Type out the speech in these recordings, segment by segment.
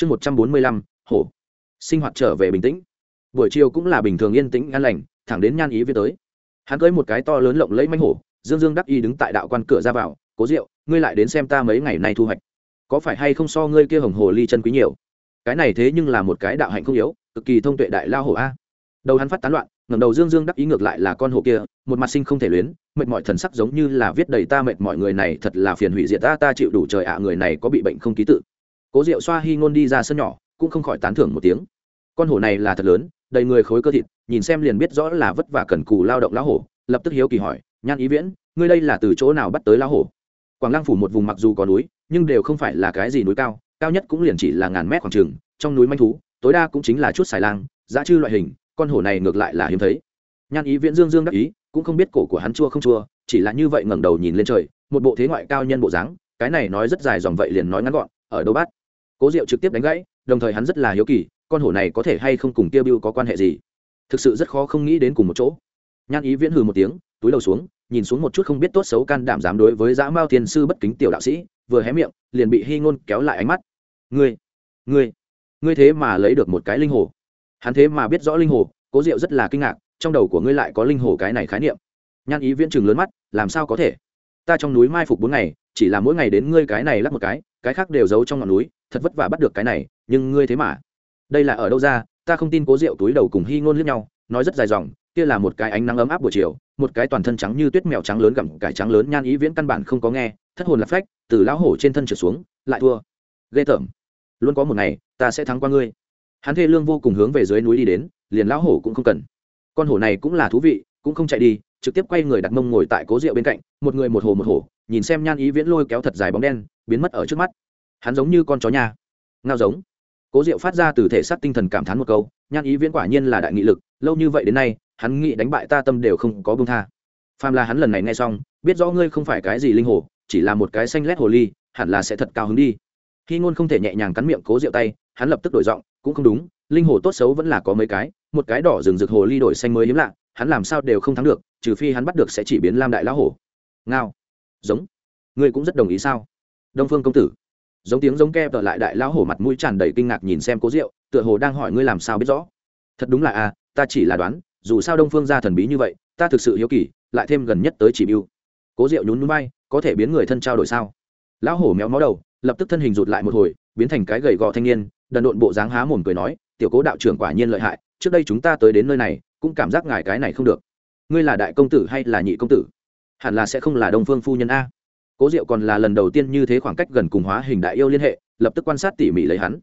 chương một trăm bốn mươi lăm, hổ. Sinh hoạt trở về bình tĩnh. Buổi chiều cũng là bình thường yên tĩnh, an lành, thẳng đến nhan ý viết tới. Hắn cưới một cái to lớn lộng lẫy manh hổ, dương dương đắc y đứng tại đạo quan cửa ra vào, cố diệu, ngươi lại đến xem ta mấy ngày nay thu hoạch. Có phải hay không so ngươi kia hồng hồ ly chân quý nhiều? Cái này thế nhưng là một cái đạo hạnh không yếu, cực kỳ thông tuệ đại lao hổ a. Đầu hắn phát tán loạn, ngẩng đầu dương dương đắc ý ngược lại là con hổ kia, một mặt sinh không thể luyến, mệt mỏi thần sắc giống như là viết đầy ta mệt mọi người này thật là phiền hủy diệt ta ta chịu đủ trời ạ, người này có bị bệnh không ký tự cố diệu xoa hy ngôn đi ra sân nhỏ, cũng không khỏi tán thưởng một tiếng. Con hổ này là thật lớn, đầy người khối cơ thịt, nhìn xem liền biết rõ là vất vả cần cù lao động lão hổ, lập tức hiếu kỳ hỏi, nhan ý viễn, ngươi đây là từ chỗ nào bắt tới lão hổ? Quảng lăng phủ một vùng mặc dù có núi, nhưng đều không phải là cái gì núi cao cao nhất cũng liền chỉ là ngàn mét khoảng trường trong núi manh thú, tối đa cũng chính là chút xài lang, giá chư loại hình, con hổ này ngược lại là hiếm thấy. Nhan ý viễn dương dương đắc ý, cũng không biết cổ của hắn chua không chua, chỉ là như vậy ngẩng đầu nhìn lên trời, một bộ thế ngoại cao nhân bộ dáng, cái này nói rất dài dòng vậy liền nói ngắn gọn, ở đâu Bát cố diệu trực tiếp đánh gãy, đồng thời hắn rất là hiếu kỳ, con hổ này có thể hay không cùng kia bưu có quan hệ gì? Thực sự rất khó không nghĩ đến cùng một chỗ. Nhan ý viễn hừ một tiếng, túi đầu xuống, nhìn xuống một chút không biết tốt xấu can đảm dám đối với dã mao thiên sư bất kính tiểu đạo sĩ, vừa hé miệng, liền bị hy ngôn kéo lại ánh mắt. Ngươi ngươi ngươi thế mà lấy được một cái linh hồ. Hắn thế mà biết rõ linh hồ, cố diệu rất là kinh ngạc, trong đầu của ngươi lại có linh hồ cái này khái niệm. Nhan ý viễn chừng lớn mắt, làm sao có thể? Ta trong núi mai phục bốn ngày, chỉ là mỗi ngày đến ngươi cái này lắp một cái cái khác đều giấu trong ngọn núi thật vất vả bắt được cái này, nhưng ngươi thế mà. Đây là ở đâu ra, ta không tin cố rượu túi đầu cùng hy ngôn liếc nhau, nói rất dài dòng, kia là một cái ánh nắng ấm áp buổi chiều, một cái toàn thân trắng như tuyết mèo trắng lớn gặm cải trắng lớn nhan ý viễn căn bản không có nghe, thất hồn lạc phách, từ lão hổ trên thân trượt xuống, lại thua. Ghê tởm. Luôn có một ngày, ta sẽ thắng qua ngươi. Hắn thê lương vô cùng hướng về dưới núi đi đến, liền lão hổ cũng không cần. Con hổ này cũng là thú vị, cũng không chạy đi, trực tiếp quay người đặt mông ngồi tại cố rượu bên cạnh, một người một hồ một hổ, nhìn xem nhan ý viễn lôi kéo thật dài bóng đen, biến mất ở trước mắt hắn giống như con chó nhà ngao giống. Cố diệu phát ra từ thể xác tinh thần cảm thán một câu, nhan ý viễn quả nhiên là đại nghị lực, lâu như vậy đến nay, hắn nghĩ đánh bại ta tâm đều không có bông tha. Phàm là hắn lần này nghe xong, biết rõ ngươi không phải cái gì linh hồ chỉ là một cái xanh lét hồ ly, hẳn là sẽ thật cao hứng đi. Khi ngôn không thể nhẹ nhàng cắn miệng cố rượu tay, hắn lập tức đổi giọng, cũng không đúng, linh hồ tốt xấu vẫn là có mấy cái, một cái đỏ rừng rực hồ ly đổi xanh mới hiếm lạ, hắn làm sao đều không thắng được, trừ phi hắn bắt được sẽ chỉ biến lam đại lão hổ. Ngao. Giống. Ngươi cũng rất đồng ý sao? Đông phương công tử giống tiếng giống ke tợ lại đại lão hổ mặt mũi tràn đầy kinh ngạc nhìn xem cố diệu, tựa hồ đang hỏi ngươi làm sao biết rõ. Thật đúng là a ta chỉ là đoán dù sao đông phương ra thần bí như vậy ta thực sự hiếu kỳ lại thêm gần nhất tới chỉ mưu cố diệu nhún núi bay có thể biến người thân trao đổi sao? Lão hổ méo mó đầu lập tức thân hình rụt lại một hồi biến thành cái gầy gò thanh niên đần độn bộ dáng há mồm cười nói tiểu cố đạo trưởng quả nhiên lợi hại trước đây chúng ta tới đến nơi này cũng cảm giác ngài cái này không được. Ngươi là đại công tử hay là nhị công tử? Hẳn là sẽ không là đông phương phu nhân a cố diệu còn là lần đầu tiên như thế khoảng cách gần cùng hóa hình đại yêu liên hệ, lập tức quan sát tỉ mỉ lấy hắn.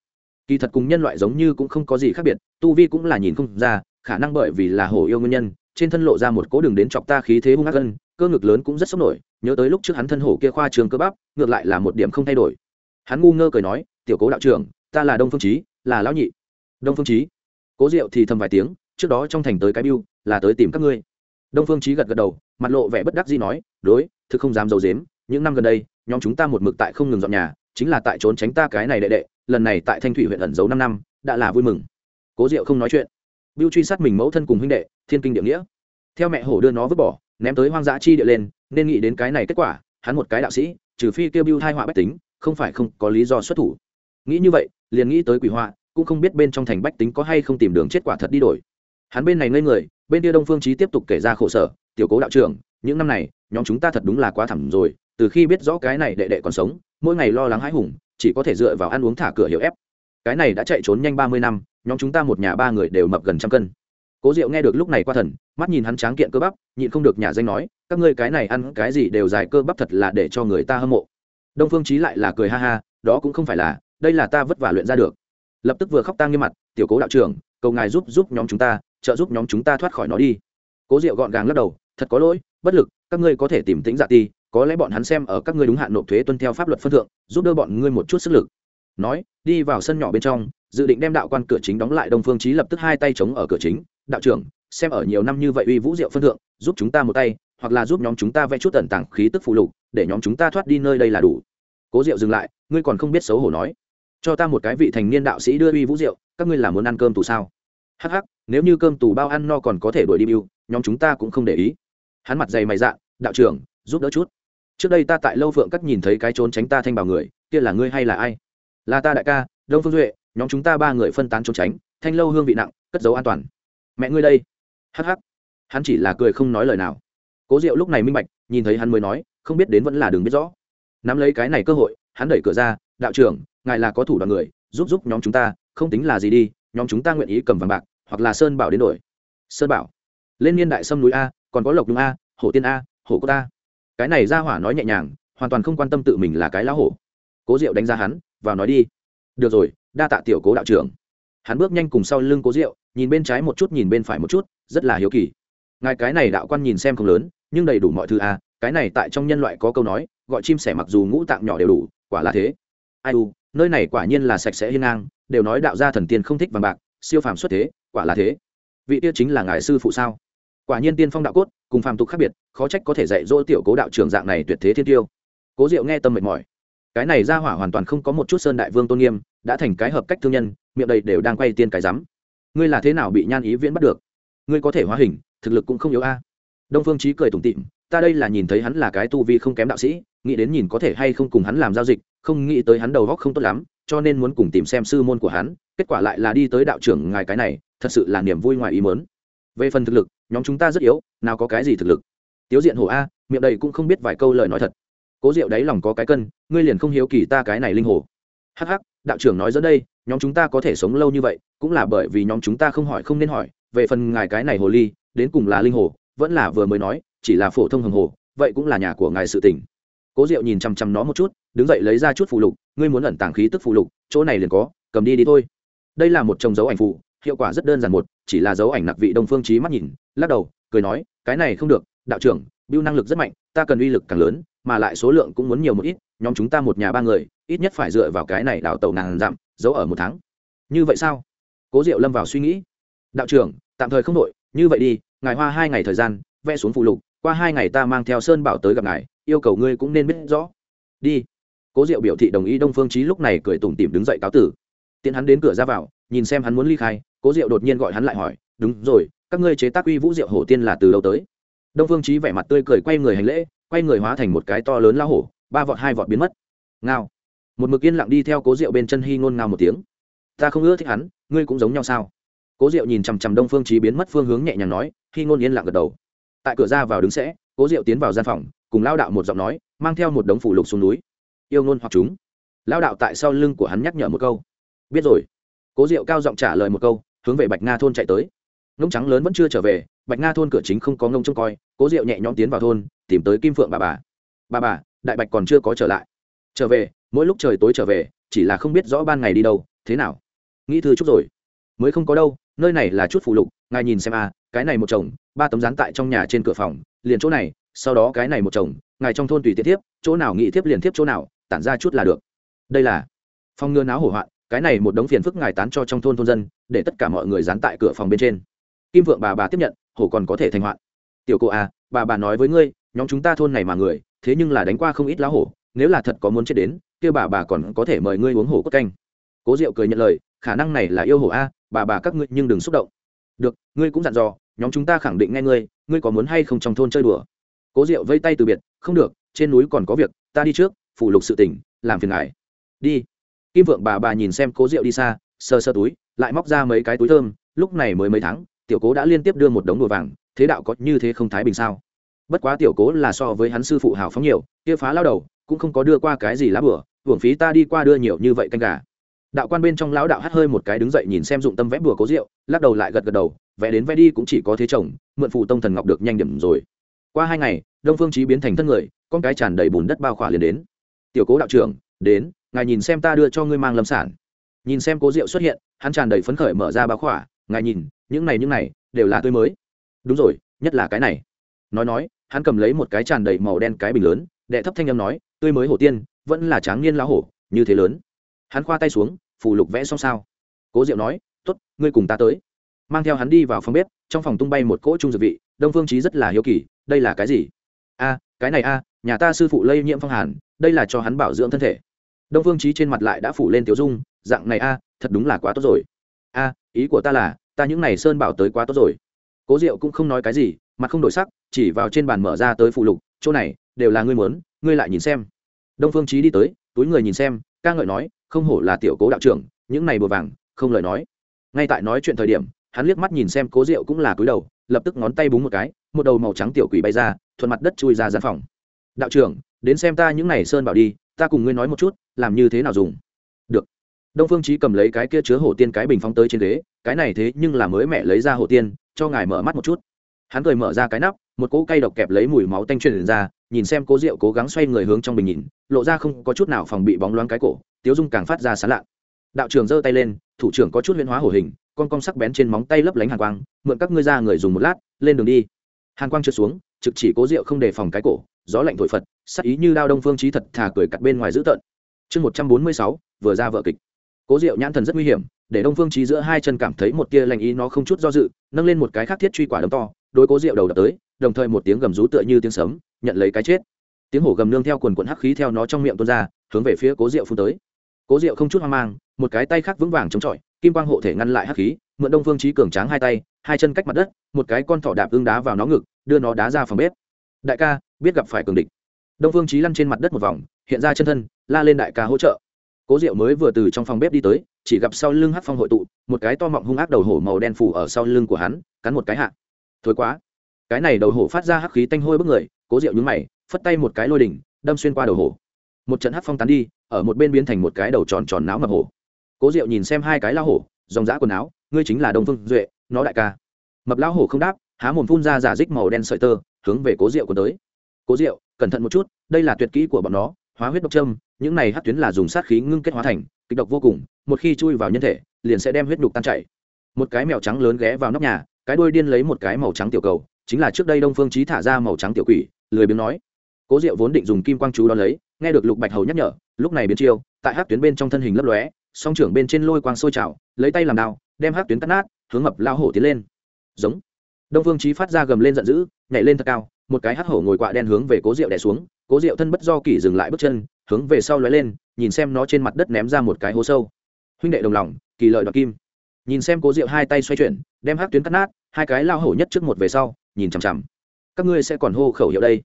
Kỳ thật cùng nhân loại giống như cũng không có gì khác biệt, tu vi cũng là nhìn không ra, khả năng bởi vì là hổ yêu nguyên nhân, trên thân lộ ra một cố đường đến chọc ta khí thế hung ác gân cơ ngực lớn cũng rất sốc nổi, nhớ tới lúc trước hắn thân hổ kia khoa trường cơ bắp, ngược lại là một điểm không thay đổi. Hắn ngu ngơ cười nói, tiểu cố đạo trưởng, ta là đông phương trí là lão nhị. Đông phương trí cố diệu thì thầm vài tiếng, trước đó trong thành tới cái biêu, là tới tìm các ngươi. Đông phương trí gật gật đầu, mặt lộ vẻ bất đắc gì nói, đối, thực không dám d i ấ u dếm những năm gần đây, nhóm chúng ta một mực tại không ngừng dọn nhà, chính là tại trốn tránh ta cái này đệ đệ, lần này tại thanh thủy huyện ẩn giấu năm năm, đã là vui mừng. Cố diệu không nói chuyện. Biêu truy sát mình mẫu thân cùng huynh đệ, thiên kinh địa nghĩa. Theo mẹ hổ đưa nó vứt bỏ, ném tới hoang dã chi địa lên, nên nghĩ đến cái này kết quả, hắn một cái đạo sĩ, trừ phi kêu biêu thai họa bách tính, không phải không có lý do xuất thủ. Nghĩ như vậy, liền nghĩ tới quỷ họa, cũng không biết bên trong thành bách tính có hay không tìm đường chết quả thật đi đổi. Hắn bên này ngây người, bên kia đông phương trí tiếp tục kể ra khổ sở, tiểu cố đạo trưởng, những năm này, nhóm chúng ta thật đúng là quá thẳm rồi từ khi biết rõ cái này đệ đệ còn sống, mỗi ngày lo lắng hãi hùng, chỉ có thể dựa vào ăn uống thả cửa hiệu ép. Cái này đã chạy trốn nhanh ba mươi năm, nhóm chúng ta một nhà ba người đều mập gần trăm cân. Cố diệu nghe được lúc này qua thần, mắt nhìn hắn tráng kiện cơ bắp, nhịn không được nhà danh nói, các ngươi cái này ăn cái gì đều dài cơ bắp thật là để cho người ta hâm mộ. Đông phương trí lại là cười ha ha, đó cũng không phải là, đây là ta vất vả luyện ra được. Lập tức vừa khóc ta nghiêm mặt, tiểu cố đạo trưởng, cầu ngài giúp giúp nhóm chúng ta, trợ giúp nhóm chúng ta thoát khỏi nó đi. Cố diệu gọn gàng lắc đầu, thật có lỗi, bất lực, các ngươi có thể tìm tính dạ ti có lẽ bọn hắn xem ở các ngươi đúng hạn nộp thuế tuân theo pháp luật phân thượng, giúp đỡ bọn ngươi một chút sức lực. Nói, đi vào sân nhỏ bên trong, dự định đem đạo quan cửa chính đóng lại, đông phương trí lập tức hai tay chống ở cửa chính, đạo trưởng, xem ở nhiều năm như vậy uy vũ diệu phân thượng, giúp chúng ta một tay, hoặc là giúp nhóm chúng ta vẽ chút tẩn tàng khí tức phụ lục, để nhóm chúng ta thoát đi nơi đây là đủ. Cố diệu dừng lại, ngươi còn không biết xấu hổ nói. Cho ta một cái vị thành niên đạo sĩ đưa uy vũ diệu, các ngươi là muốn ăn cơm tù sao? Hắc hắc, nếu như cơm tù bao ăn no còn có thể đuổi đi bưu, nhóm chúng ta cũng không để ý. Hắn mặt dày mày dạ đạo trưởng, giúp đỡ chút trước đây ta tại lâu phượng cắt nhìn thấy cái trốn tránh ta thanh bảo người, kia là ngươi hay là ai? Là ta đại ca, đông phương duệ, nhóm chúng ta ba người phân tán trốn tránh, thanh lâu hương vị nặng, cất giấu an toàn. Mẹ ngươi đây. Hắc hắc. Hắn chỉ là cười không nói lời nào. Cố diệu lúc này minh bạch, nhìn thấy hắn mới nói, không biết đến vẫn là đường biết rõ. Nắm lấy cái này cơ hội, hắn đẩy cửa ra, đạo trưởng, ngài là có thủ đoàn người, giúp giúp nhóm chúng ta, không tính là gì đi, nhóm chúng ta nguyện ý cầm vàng bạc, hoặc là sơn bảo đến đổi. Sơn bảo. Lên niên đại sâm núi a, còn có lộc đúng a, hổ tiên a, hổ cô ta cái này ra hỏa nói nhẹ nhàng, hoàn toàn không quan tâm tự mình là cái lão hổ. Cố diệu đánh giá hắn, vào nói đi. Được rồi, đa tạ tiểu cố đạo trưởng. Hắn bước nhanh cùng sau lưng cố diệu, nhìn bên trái một chút nhìn bên phải một chút, rất là hiếu kỳ. Ngài cái này đạo quan nhìn xem không lớn, nhưng đầy đủ mọi thứ à? cái này tại trong nhân loại có câu nói, gọi chim sẻ mặc dù ngũ tạng nhỏ đều đủ, quả là thế. Ai u, nơi này quả nhiên là sạch sẽ hiên ngang, đều nói đạo gia thần tiên không thích vàng bạc, siêu phàm xuất thế, quả là thế. Vị tiêu chính là ngài sư phụ sao? Quả nhiên tiên phong đạo cốt cùng phàm tục khác biệt, khó trách có thể dạy dỗ tiểu cố đạo trưởng dạng này tuyệt thế thiên tiêu. Cố diệu nghe tâm mệt mỏi. Cái này ra hỏa hoàn toàn không có một chút sơn đại vương tôn nghiêm, đã thành cái hợp cách thương nhân, miệng đầy đều đang quay tiên cái rắm. Ngươi là thế nào bị nhan ý viễn bắt được? Ngươi có thể hóa hình, thực lực cũng không yếu a. Đông phương trí cười tủm tịm ta đây là nhìn thấy hắn là cái tu vi không kém đạo sĩ, nghĩ đến nhìn có thể hay không cùng hắn làm giao dịch, không nghĩ tới hắn đầu góc không tốt lắm, cho nên muốn cùng tìm xem sư môn của hắn, kết quả lại là đi tới đạo trưởng ngài cái này, thật sự là niềm vui ngoài ý mớn về phần thực lực nhóm chúng ta rất yếu, nào có cái gì thực lực. Tiếu diện hổ a, miệng đầy cũng không biết vài câu lời nói thật. Cố diệu đáy lòng có cái cân, ngươi liền không hiếu kỳ ta cái này linh hồ hắc hắc, đạo trưởng nói dẫn đây, nhóm chúng ta có thể sống lâu như vậy, cũng là bởi vì nhóm chúng ta không hỏi không nên hỏi, về phần ngài cái này hồ ly, đến cùng là linh hồ vẫn là vừa mới nói, chỉ là phổ thông hồng hồ, vậy cũng là nhà của ngài sự tình. Cố diệu nhìn chăm chăm nó một chút, đứng dậy lấy ra chút phụ lục, ngươi muốn ẩn tàng khí tức phụ lục, chỗ này liền có, cầm đi đi thôi. Đây là một trồng dấu ảnh phụ hiệu quả rất đơn giản một, chỉ là dấu ảnh nặc vị đông phương trí mắt nhìn lắc đầu, cười nói, cái này không được, đạo trưởng biêu năng lực rất mạnh, ta cần uy lực càng lớn, mà lại số lượng cũng muốn nhiều một ít, nhóm chúng ta một nhà ba người, ít nhất phải dựa vào cái này đào tàu nàng dặm, giấu ở một tháng. Như vậy sao? Cố diệu lâm vào suy nghĩ. Đạo trưởng, tạm thời không đội như vậy đi, ngài hoa hai ngày thời gian, vẽ xuống phụ lục, qua hai ngày ta mang theo sơn bảo tới gặp ngài, yêu cầu ngươi cũng nên biết rõ. Đi. Cố diệu biểu thị đồng ý đông phương trí lúc này cười tủm tỉm đứng dậy cáo tử. Tiện hắn đến cửa ra vào, nhìn xem hắn muốn ly khai, cố diệu đột nhiên gọi hắn lại hỏi, đúng rồi các ngươi chế tác uy vũ diệu hổ tiên là từ đâu tới? Đông phương trí vẻ mặt tươi cười quay người hành lễ, quay người hóa thành một cái to lớn lao hổ, ba vọt hai vọt biến mất. Ngao. Một mực yên lặng đi theo cố diệu bên chân hy ngôn ngao một tiếng. Ta không ưa thích hắn, ngươi cũng giống nhau sao? Cố diệu nhìn chằm chằm đông phương trí biến mất phương hướng nhẹ nhàng nói hy ngôn yên lặng gật đầu. Tại cửa ra vào đứng sẽ, cố diệu tiến vào gian phòng, cùng lao đạo một giọng nói, mang theo một đống phủ lục xuống núi. Yêu ngôn hoặc chúng. Lao đạo tại sau lưng của hắn nhắc nhở một câu. Biết rồi. Cố diệu cao giọng trả lời một câu, hướng về bạch nga thôn chạy tới ngông trắng lớn vẫn chưa trở về, bạch nga thôn cửa chính không có ngông trông coi, cố diệu nhẹ nhõm tiến vào thôn, tìm tới kim phượng bà bà. Bà bà, đại bạch còn chưa có trở lại. Trở về, mỗi lúc trời tối trở về, chỉ là không biết rõ ban ngày đi đâu, thế nào? Nghĩ thư chút rồi. Mới không có đâu, nơi này là chút phụ lục, ngài nhìn xem a cái này một chồng, ba tấm dán tại trong nhà trên cửa phòng, liền chỗ này, sau đó cái này một chồng, ngài trong thôn tùy tiết tiếp chỗ nào nghĩ tiếp liền tiếp chỗ nào, tản ra chút là được. Đây là phòng ngừa náo hổ hoạn, cái này một đống phiền phức ngài tán cho trong thôn thôn dân, để tất cả mọi người dán tại cửa phòng bên trên kim vượng bà bà tiếp nhận, hổ còn có thể thành hoạn. Tiểu cô à bà bà nói với ngươi, nhóm chúng ta thôn này mà người, thế nhưng là đánh qua không ít lá hổ, nếu là thật có muốn chết đến, kia bà bà còn có thể mời ngươi uống hổ cốt canh. Cố diệu cười nhận lời, khả năng này là yêu hổ a, bà bà các ngươi nhưng đừng xúc động. Được, ngươi cũng dặn dò, nhóm chúng ta khẳng định nghe ngươi ngươi có muốn hay không trong thôn chơi đùa? Cố diệu vây tay từ biệt, không được, trên núi còn có việc, ta đi trước phủ lục sự tỉnh làm phiền ngài. Đi. Kim vượng bà bà nhìn xem cố diệu đi xa sơ sơ túi, lại móc ra mấy cái túi thơm, lúc này mới mấy tháng tiểu cố đã liên tiếp đưa một đống đồ vàng, thế đạo có như thế không thái bình sao? Bất quá tiểu cố là so với hắn sư phụ hào phóng nhiều, kia phá lao đầu, cũng không có đưa qua cái gì lá bửa, hưởng phí ta đi qua đưa nhiều như vậy canh gà. Đạo quan bên trong lão đạo hắt hơi một cái đứng dậy nhìn xem dụng tâm vẽ bùa cố rượu, lắc đầu lại gật gật đầu, vẽ đến vẽ đi cũng chỉ có thế chồng, mượn phụ tông thần ngọc được nhanh điểm rồi. Qua hai ngày, đông phương trí biến thành thân người, con cái tràn đầy bùn đất bao khỏa liền đến. Tiểu cố đạo trưởng, đến, ngài nhìn xem ta đưa cho ngươi mang lâm sản. Nhìn xem cố rượu xuất hiện, hắn tràn đầy phấn khởi mở ra bao khỏa, ngài nhìn những này những này, đều là tươi mới. Đúng rồi, nhất là cái này. Nói nói, hắn cầm lấy một cái tràn đầy màu đen cái bình lớn, đệ thấp thanh âm nói, tươi mới hổ tiên, vẫn là tráng niên lão hổ, như thế lớn. Hắn khoa tay xuống phủ lục vẽ xong sao. Cố diệu nói t ố t ngươi cùng ta tới. Mang theo hắn đi vào phòng bếp, trong phòng tung bay một cỗ trung dược vị, đông phương trí rất là hiếu kỳ, đây là cái gì? A, cái này a, nhà ta sư phụ lây nhiễm phong hàn, đây là cho hắn bảo dưỡng thân thể. Đông phương trí trên mặt lại đã phủ lên tiểu dung, dạng này a, thật đúng là quá tốt rồi. A, ý của ta là ta những n à y sơn bảo tới quá tốt rồi. Cố diệu cũng không nói cái gì, mặt không đổi sắc, chỉ vào trên bàn mở ra tới phụ lục, chỗ này, đều là ngươi muốn, ngươi lại nhìn xem. Đông phương trí đi tới, túi người nhìn xem, ca ngợi nói, không hổ là tiểu cố đạo trưởng, những này bùa vàng, không lời nói. Ngay tại nói chuyện thời điểm, hắn liếc mắt nhìn xem cố diệu cũng là cúi đầu, lập tức ngón tay búng một cái, một đầu màu trắng tiểu quỷ bay ra, thuận mặt đất chui ra gian phòng. Đạo trưởng, đến xem ta những này sơn bảo đi, ta cùng ngươi nói một chút, làm như thế nào dùng? Đông phương trí cầm lấy cái kia chứa hổ tiên cái bình phóng tới trên ghế, cái này thế nhưng là mới mẹ lấy ra hổ tiên, cho ngài mở mắt một chút. Hắn cười mở ra cái nắp, một cỗ cây độc kẹp lấy mùi máu tanh truyền ra, nhìn xem cố rượu cố gắng xoay người hướng trong bình nhìn, lộ ra không có chút nào phòng bị bóng loáng cái cổ, tiếu dung càng phát ra sán lạ. Đạo trưởng giơ tay lên, thủ trưởng có chút huyễn hóa hổ hình, con cong sắc bén trên móng tay lấp lánh hàn quang, mượn các ngươi ra người dùng một lát, lên đường đi. Hàn quang trượt xuống, trực chỉ cố rượu không đề phòng cái cổ, gió lạnh thổi phật, sắc ý như đao đông phương trí thật thà cười cặt bên ngoài dữ tợn. Chương một trăm bốn mươi sáu, vừa ra vợ kịch cố diệu nhãn thần rất nguy hiểm, để đông phương trí giữa hai chân cảm thấy một tia lành ý nó không chút do dự, nâng lên một cái khác thiết truy quả đấm to đôi cố diệu đầu đập tới, đồng thời một tiếng gầm rú tựa như tiếng sấm, nhận lấy cái chết. Tiếng hổ gầm nương theo quần quận hắc khí theo nó trong miệng tuôn ra, hướng về phía cố diệu phun tới. Cố diệu không chút hoang mang, một cái tay khác vững vàng chống chọi, kim quang hộ thể ngăn lại hắc khí, mượn đông phương trí cường tráng hai tay, hai chân cách mặt đất, một cái con thỏ đạp ương đá vào nó ngực, đưa nó đá ra phòng bếp. Đại ca, biết gặp phải cường địch. Đông phương trí lăn trên mặt đất một vòng, hiện ra chân thân, la lên đại ca hỗ trợ cố diệu mới vừa từ trong phòng bếp đi tới, chỉ gặp sau lưng hát phong hội tụ, một cái to mọng hung ác đầu hổ màu đen phủ ở sau lưng của hắn, cắn một cái hạ. Thối quá. Cái này đầu hổ phát ra hắc khí tanh hôi bức người, cố diệu nhúng mày, phất tay một cái lôi đỉnh, đâm xuyên qua đầu hổ. Một trận hát phong tán đi, ở một bên biến thành một cái đầu tròn tròn não mập hổ. Cố diệu nhìn xem hai cái lao hổ, dòng dã quần áo, ngươi chính là đông phương duệ, nó đại ca. Mập lao hổ không đáp, há mồm phun ra giả dích màu đen sợi tơ, hướng về cố diệu của tới. Cố diệu, cẩn thận một chút, đây là tuyệt kỹ của bọn nó, hóa huyết độc trâm những này hát tuyến là dùng sát khí ngưng kết hóa thành, kịch độc vô cùng, một khi chui vào nhân thể, liền sẽ đem huyết đục tan chảy. Một cái mèo trắng lớn ghé vào nóc nhà, cái đuôi điên lấy một cái màu trắng tiểu cầu, chính là trước đây đông phương trí thả ra màu trắng tiểu quỷ, lười biếng nói. Cố diệu vốn định dùng kim quang chú đón lấy, nghe được lục bạch hầu nhắc nhở, lúc này biến chiêu, tại hát tuyến bên trong thân hình lấp lóe, song trưởng bên trên lôi quang sôi trào, lấy tay làm đao, đem hát tuyến cắt nát, hướng mập lao hổ tiến lên. Giống. Đông phương trí phát ra gầm lên giận dữ, nhảy lên thật cao, một cái hắc hổ ngồi quạ đen hướng về cố diệu đè xuống, cố diệu thân bất do kỷ dừng lại bước chân hướng về sau lóe lên, nhìn xem nó trên mặt đất ném ra một cái hố sâu. Huynh đệ đồng lòng, kỳ lợi đoạt kim. Nhìn xem cố diệu hai tay xoay chuyển, đem hắc tuyến cắt nát, hai cái lao hổ nhất trước một về sau, nhìn chằm chằm. Các ngươi sẽ còn hô khẩu hiệu đây.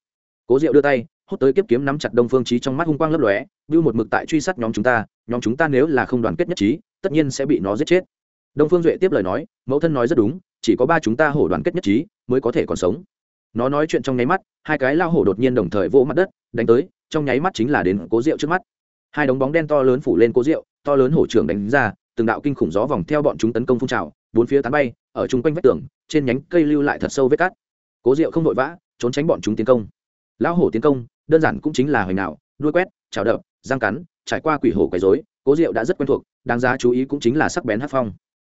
Cố diệu đưa tay, hút tới kiếp kiếm nắm chặt đông phương trí trong mắt hung quang lấp lóe, bưu một mực tại truy sát nhóm chúng ta, nhóm chúng ta nếu là không đoàn kết nhất trí, tất nhiên sẽ bị nó giết chết. Đông phương duệ tiếp lời nói, mẫu thân nói rất đúng, chỉ có ba chúng ta hổ đoàn kết nhất trí, mới có thể còn sống nó nói chuyện trong nháy mắt, hai cái lao hổ đột nhiên đồng thời vỗ mặt đất, đánh tới, trong nháy mắt chính là đến cố rượu trước mắt. Hai đống bóng đen to lớn phủ lên cố rượu, to lớn hổ trưởng đánh ra, từng đạo kinh khủng gió vòng theo bọn chúng tấn công phun trào, bốn phía tán bay, ở chung quanh vách tường, trên nhánh cây lưu lại thật sâu vết cắt cố rượu không vội vã, trốn tránh bọn chúng tiến công. Lão hổ tiến công, đơn giản cũng chính là hồi nào đuôi quét, chảo đập, răng cắn, trải qua quỷ hổ quấy rối, cố rượu đã rất quen thuộc, đáng giá chú ý cũng chính là sắc bén hát phong.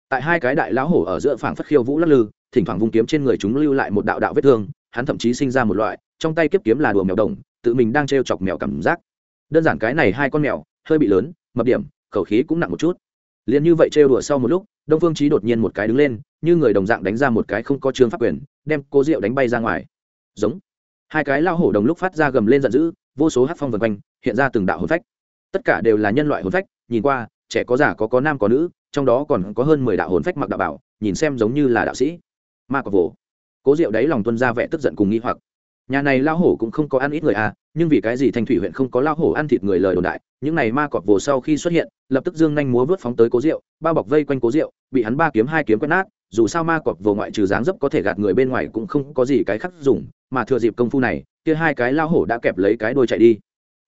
Tại hai cái đại lão hổ ở giữa phảng phất khiêu vũ lắc lư, thỉnh thoảng vung kiếm trên người chúng lưu lại một đạo đạo vết thương hắn thậm chí sinh ra một loại, trong tay kiếp kiếm là đùa mèo đồng, tự mình đang t chọc mèo cảm giác. Đơn giản cái này hai con mèo, hơi bị lớn, mập điểm, khẩu khí cũng nặng một chút. Liền như vậy trêu đùa sau một lúc, đông phương trí đột nhiên một cái đứng lên, như người đồng dạng đánh ra một cái không có trương pháp quyền, đem cô rượu đánh bay ra ngoài. Giống. Hai cái lao hổ đồng lúc phát ra gầm lên giận dữ, vô số hát phong vần quanh, hiện ra từng đạo hồn phách. Tất cả đều là nhân loại hồn phách, nhìn qua, trẻ có già có có nam có nữ, trong đó còn có hơn mười đạo hồn phách mặc đạo bảo, nhìn xem giống như là đạo sĩ. Ma cọc vồ cố diệu đáy lòng tuân ra vẻ tức giận cùng nghi hoặc. Nhà này lao hổ cũng không có ăn ít người à nhưng vì cái gì thanh thủy huyện không có lao hổ ăn thịt người lời đồn đại, những này ma cọp vồ sau khi xuất hiện, lập tức dương nhanh múa vớt phóng tới cố rượu bao bọc vây quanh cố rượu bị hắn ba kiếm hai kiếm quét nát, dù sao ma cọp vồ ngoại trừ dáng dấp có thể gạt người bên ngoài cũng không có gì cái khắc dùng, mà thừa dịp công phu này, kia hai cái lao hổ đã kẹp lấy cái đôi chạy đi.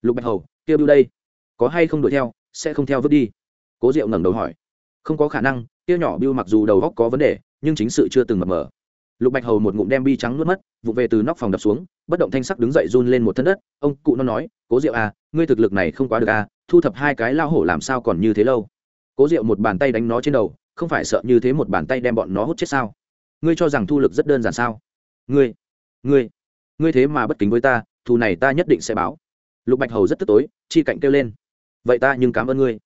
Lục bạch hầu kia bưu đây. Có hay không đuổi theo, sẽ không theo vứt đi. Cố diệu ngẩng đầu hỏi. Không có khả năng, kia nhỏ bưu mặc dù đầu góc có vấn đề, nhưng chính sự chưa từng mập mờ lục bạch hầu một ngụm đem bi trắng nuốt mất vụ về từ nóc phòng đập xuống bất động thanh sắc đứng dậy run lên một thân đất. Ông cụ nó nói cố diệu à ngươi thực lực này không quá được à thu thập hai cái lao hổ làm sao còn như thế lâu? Cố diệu một bàn tay đánh nó trên đầu không phải sợ như thế một bàn tay đem bọn nó hút chết sao? Ngươi cho rằng thu lực rất đơn giản sao? Ngươi ngươi ngươi thế mà bất kính với ta thù này ta nhất định sẽ báo. Lục bạch hầu rất tức tối chi cạnh kêu lên vậy ta nhưng cảm ơn ngươi.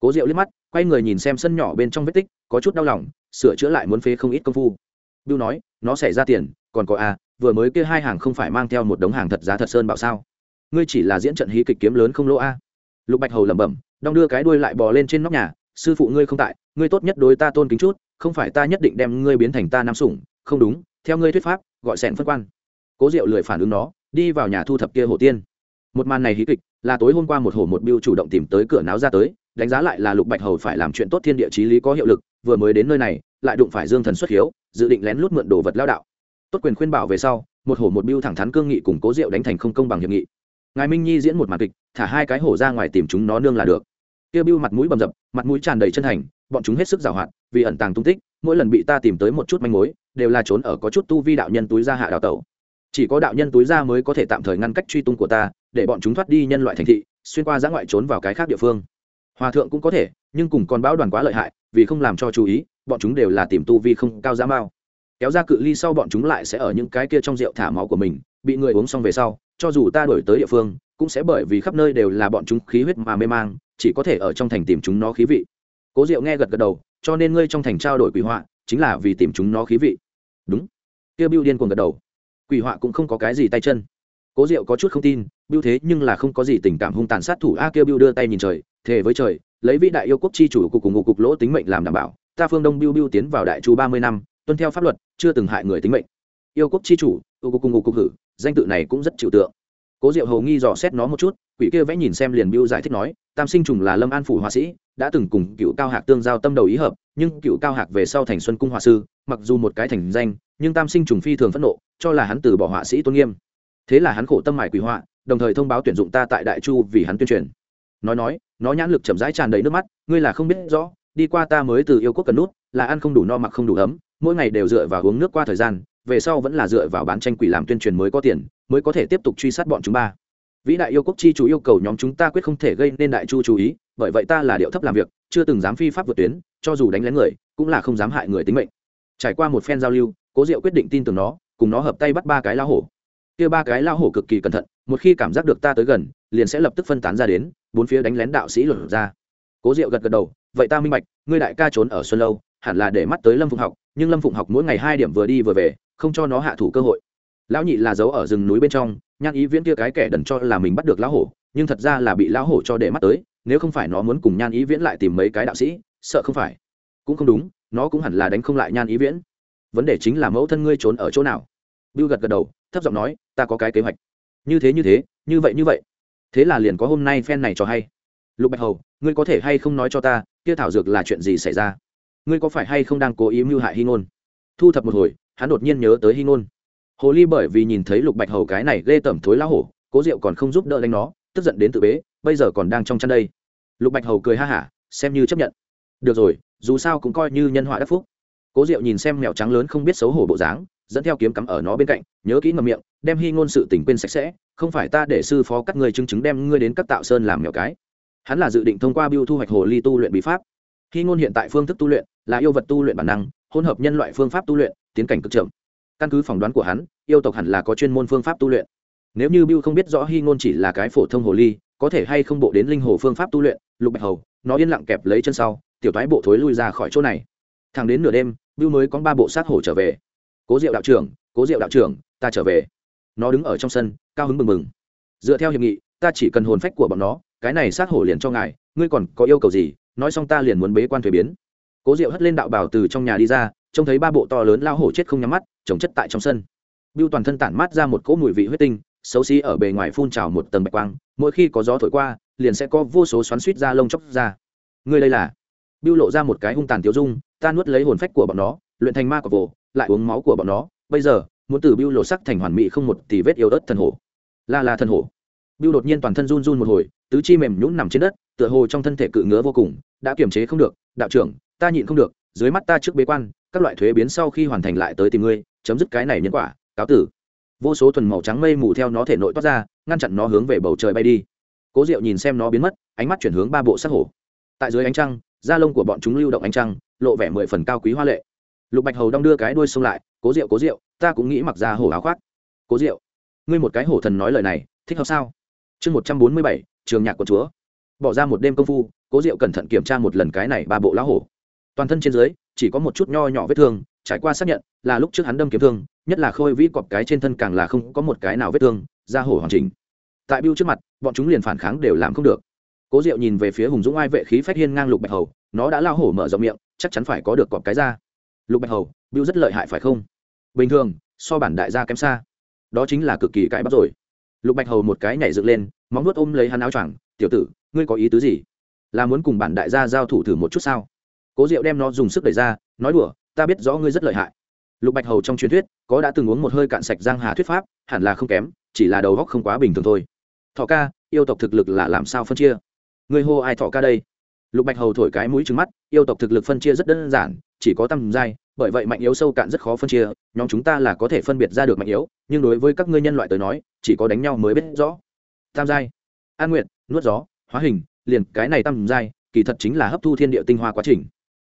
Cố diệu liếc mắt quay người nhìn xem sân nhỏ bên trong vết tích có chút đau lòng sửa chữa lại muốn phế không ít công phu. Bưu nói, nó xảy ra tiền, còn có a, à, vừa mới kia hai hàng không phải mang theo một đống hàng thật giá thật sơn bảo sao? Ngươi chỉ là diễn trận hí kịch kiếm lớn không lỗ a. À. Lục Bạch Hầu lẩm bẩm, đong đưa cái đuôi lại bò lên trên nóc nhà, sư phụ ngươi không tại, ngươi tốt nhất đối ta tôn kính chút, không phải ta nhất định đem ngươi biến thành ta nam sủng, không đúng, theo ngươi thuyết pháp, gọi sẹn phân quan. Cố Diệu lười phản ứng nó, đi vào nhà thu thập kia hồ tiên. Một màn này hí kịch, là tối hôm qua một hồ một biêu chủ động tìm tới cửa náo ra tới, đánh giá lại là lục bạch hầu phải làm chuyện tốt thiên địa chí lý có hiệu lực vừa mới đến nơi này, lại đụng phải dương thần xuất hiếu dự định lén lút mượn đồ vật lao đạo. Tốt quyền khuyên bảo về sau, một hổ một biêu thẳng thắn cương nghị cùng cố diệu đánh thành không công bằng hiệp nghị. Ngài minh nhi diễn một màn kịch, thả hai cái hổ ra ngoài tìm chúng nó nương là được. Kia biêu mặt mũi bầm dập, mặt mũi tràn đầy chân thành, bọn chúng hết sức giàu hạn, vì ẩn tàng tung tích, mỗi lần bị ta tìm tới một chút manh mối, đều là trốn ở có chút tu vi đạo nhân túi ra hạ đào tẩu. Chỉ có đạo nhân túi ra mới có thể tạm thời ngăn cách truy tung của ta, để bọn chúng thoát đi nhân loại thành thị, xuyên qua giã ngoại trốn vào cái khác địa phương hòa thượng cũng có thể, nhưng cùng con bão đoàn quá lợi hại, vì không làm cho chú ý, bọn chúng đều là tìm tu vi không cao giá mao kéo ra cự ly sau bọn chúng lại sẽ ở những cái kia trong rượu thả máu của mình, bị người uống xong về sau, cho dù ta đổi tới địa phương, cũng sẽ bởi vì khắp nơi đều là bọn chúng khí huyết mà mê mang, chỉ có thể ở trong thành tìm chúng nó khí vị. Cố diệu nghe gật gật đầu, cho nên ngươi trong thành trao đổi quỷ họa, chính là vì tìm chúng nó khí vị. Đúng. Kia bưu điên cuồng gật đầu. Quỷ họa cũng không có cái gì tay chân cố diệu có chút không tin, bưu thế nhưng là không có gì tình cảm hung tàn sát thủ a kia bưu đưa tay nhìn trời, thề với trời, lấy vĩ đại yêu quốc chi chủ cục cùng ngụ cục lỗ tính mệnh làm đảm bảo, ta phương đông bưu bưu tiến vào đại chu ba mươi năm, tuân theo pháp luật, chưa từng hại người tính mệnh. Yêu quốc chi chủ yêu cục cùng ngụ cục hử, danh tự này cũng rất chịu tượng. Cố diệu hầu nghi dò xét nó một chút, quỷ kia vẽ nhìn xem liền bưu giải thích nói, tam sinh trùng là lâm an phủ họa sĩ, đã từng cùng cựu cao hạc tương giao tâm đầu ý hợp, nhưng cựu cao hạc về sau thành xuân cung họa sư, mặc dù một cái thành danh, nhưng tam sinh trùng phi thường phẫn nộ, cho là hắn từ bỏ họa sĩ tôn nghiêm thế là hắn khổ tâm mải quỷ họa, đồng thời thông báo tuyển dụng ta tại đại chu vì hắn tuyên truyền. Nói nói, nó nhãn lực chậm rãi tràn đầy nước mắt, ngươi là không biết rõ, đi qua ta mới từ yêu quốc cần nút, là ăn không đủ no mặc không đủ ấm, mỗi ngày đều dựa vào uống nước qua thời gian, về sau vẫn là dựa vào bán tranh quỷ làm tuyên truyền mới có tiền, mới có thể tiếp tục truy sát bọn chúng ba. Vĩ đại yêu quốc chi chủ yêu cầu nhóm chúng ta quyết không thể gây nên đại chu chú ý, bởi vậy ta là điệu thấp làm việc, chưa từng dám phi pháp vượt tuyến, cho dù đánh lén người, cũng là không dám hại người tính mệnh. Trải qua một phen giao lưu, cố diệu quyết định tin tưởng nó, cùng nó hợp tay bắt ba cái lá hổ kia ba cái lao hổ cực kỳ cẩn thận, một khi cảm giác được ta tới gần, liền sẽ lập tức phân tán ra đến, bốn phía đánh lén đạo sĩ luật ra. Cố diệu gật gật đầu, vậy ta minh bạch, ngươi đại ca trốn ở xuân lâu, hẳn là để mắt tới lâm phụng học, nhưng lâm phụng học mỗi ngày hai điểm vừa đi vừa về, không cho nó hạ thủ cơ hội. Lão nhị là giấu ở rừng núi bên trong nhan ý viễn kia cái kẻ đần cho là mình bắt được lão hổ, nhưng thật ra là bị lão hổ cho để mắt tới, nếu không phải nó muốn cùng nhan ý viễn lại tìm mấy cái đạo sĩ, sợ không phải. Cũng không đúng, nó cũng hẳn là đánh không lại nhan ý viễn. Vấn đề chính là mẫu thân ngươi trốn ở chỗ nào? Bưu gật gật đầu thấp giọng nói, ta có cái kế hoạch. Như thế như thế, như vậy như vậy. Thế là liền có hôm nay phen này cho hay. Lục bạch hầu, ngươi có thể hay không nói cho ta, kia thảo dược là chuyện gì xảy ra? Ngươi có phải hay không đang cố ý mưu hại hy ngôn? Thu thập một hồi, hắn đột nhiên nhớ tới hy ngôn. Hồ ly bởi vì nhìn thấy lục bạch hầu cái này ghê tởm thối lá hổ, cố diệu còn không giúp đỡ đánh nó, tức giận đến tự bế, bây giờ còn đang trong chăn đây. Lục bạch hầu cười ha hả, xem như chấp nhận. Được rồi, dù sao cũng coi như nhân họa đắc phúc. Cố diệu nhìn xem mèo trắng lớn không biết xấu hổ bộ dáng dẫn theo kiếm cắm ở nó bên cạnh, nhớ kỹ ngầm miệng, đem hy ngôn sự tình quên sạch sẽ, không phải ta để sư phó các người chứng chứng đem ngươi đến các tạo sơn làm mèo cái. Hắn là dự định thông qua biêu thu hoạch hồ ly tu luyện bí pháp. Hy ngôn hiện tại phương thức tu luyện là yêu vật tu luyện bản năng, hỗn hợp nhân loại phương pháp tu luyện, tiến cảnh cực chậm. Căn cứ phỏng đoán của hắn, yêu tộc hẳn là có chuyên môn phương pháp tu luyện. Nếu như biêu không biết rõ hy ngôn chỉ là cái phổ thông hồ ly, có thể hay không bộ đến linh hồ phương pháp tu luyện, lục bạch hầu, nó yên lặng kẹp lấy chân sau, tiểu thái bộ thối lui ra khỏi chỗ này. Thẳng đến nửa đêm, biêu mới có ba bộ sát hổ trở về cố diệu đạo trưởng, cố diệu đạo trưởng, ta trở về. Nó đứng ở trong sân, cao hứng mừng mừng dựa theo hiệp nghị, ta chỉ cần hồn phách của bọn nó, cái này sát hổ liền cho ngài, ngươi còn có yêu cầu gì, nói xong ta liền muốn bế quan thuế biến. Cố diệu hất lên đạo bảo từ trong nhà đi ra, trông thấy ba bộ to lớn lao hổ chết không nhắm mắt, chồng chất tại trong sân. Biêu toàn thân tản mát ra một cỗ mùi vị huyết tinh, xấu xí ở bề ngoài phun trào một tầng bạch quang, mỗi khi có gió thổi qua, liền sẽ có vô số xoắn suýt ra lông chóc ra. Ngươi đây là? Biêu lộ ra một cái hung tàn tiêu dung, ta nuốt lấy hồn phách của bọn nó, luyện thành ma của vồ lại uống máu của bọn nó. Bây giờ, muốn từ biêu lộ sắc thành hoàn mỹ không một tỷ vết yêu ớt thần hổ. La la thần hổ. Biêu đột nhiên toàn thân run run một hồi, tứ chi mềm nhũn nằm trên đất, tựa hồ trong thân thể cự ngứa vô cùng, đã kiềm chế không được. Đạo trưởng, ta nhịn không được, dưới mắt ta trước bế quan, các loại thuế biến sau khi hoàn thành lại tới tìm ngươi, chấm dứt cái này nhân quả, cáo tử. Vô số thuần màu trắng mây mù theo nó thể nội toát ra, ngăn chặn nó hướng về bầu trời bay đi. Cố diệu nhìn xem nó biến mất, ánh mắt chuyển hướng ba bộ sắc hổ. Tại dưới ánh trăng, da lông của bọn chúng lưu động ánh trăng, lộ vẻ mười phần cao quý hoa lệ lục bạch hầu đong đưa cái đuôi xông lại, cố diệu cố diệu, ta cũng nghĩ mặc ra hổ áo khoác. Cố diệu, ngươi một cái hổ thần nói lời này, thích hợp sao? Chương một trăm bốn mươi bảy, trường nhạc của chúa. Bỏ ra một đêm công phu, cố diệu cẩn thận kiểm tra một lần cái này ba bộ lá hổ. Toàn thân trên dưới, chỉ có một chút nho nhỏ vết thương, trải qua xác nhận, là lúc trước hắn đâm kiếm thương, nhất là khôi vĩ cọp cái trên thân càng là không có một cái nào vết thương, ra hổ hoàn chỉnh. Tại biêu trước mặt, bọn chúng liền phản kháng đều làm không được. Cố diệu nhìn về phía hùng dũng ai vệ khí phách hiên ngang lục bạch hầu, nó đã lao hổ mở rộng miệng, chắc chắn phải có được cọp cái ra lục bạch hầu biêu rất lợi hại phải không? Bình thường, so bản đại gia kém xa. Đó chính là cực kỳ cãi bắt rồi. Lục bạch hầu một cái nhảy dựng lên, móng nuốt ôm lấy hắn áo choàng, tiểu tử, ngươi có ý tứ gì? Là muốn cùng bản đại gia giao thủ thử một chút sao? Cố diệu đem nó dùng sức đẩy ra, nói đùa, ta biết rõ ngươi rất lợi hại. Lục bạch hầu trong truyền thuyết, có đã từng uống một hơi cạn sạch giang hà thuyết pháp, hẳn là không kém, chỉ là đầu góc không quá bình thường thôi. Thọ ca, yêu tộc thực lực là làm sao phân chia? Ngươi hô ai thọ ca đây? Lục bạch hầu thổi cái mũi trứng mắt, yêu tộc thực lực phân chia rất đơn giản chỉ có tam giai bởi vậy mạnh yếu sâu cạn rất khó phân chia, nhóm chúng ta là có thể phân biệt ra được mạnh yếu, nhưng đối với các ngươi nhân loại tới nói, chỉ có đánh nhau mới biết rõ. Tam giai an nguyện nuốt gió, hóa hình, liền cái này tam giai kỳ thật chính là hấp thu thiên địa tinh hoa quá trình.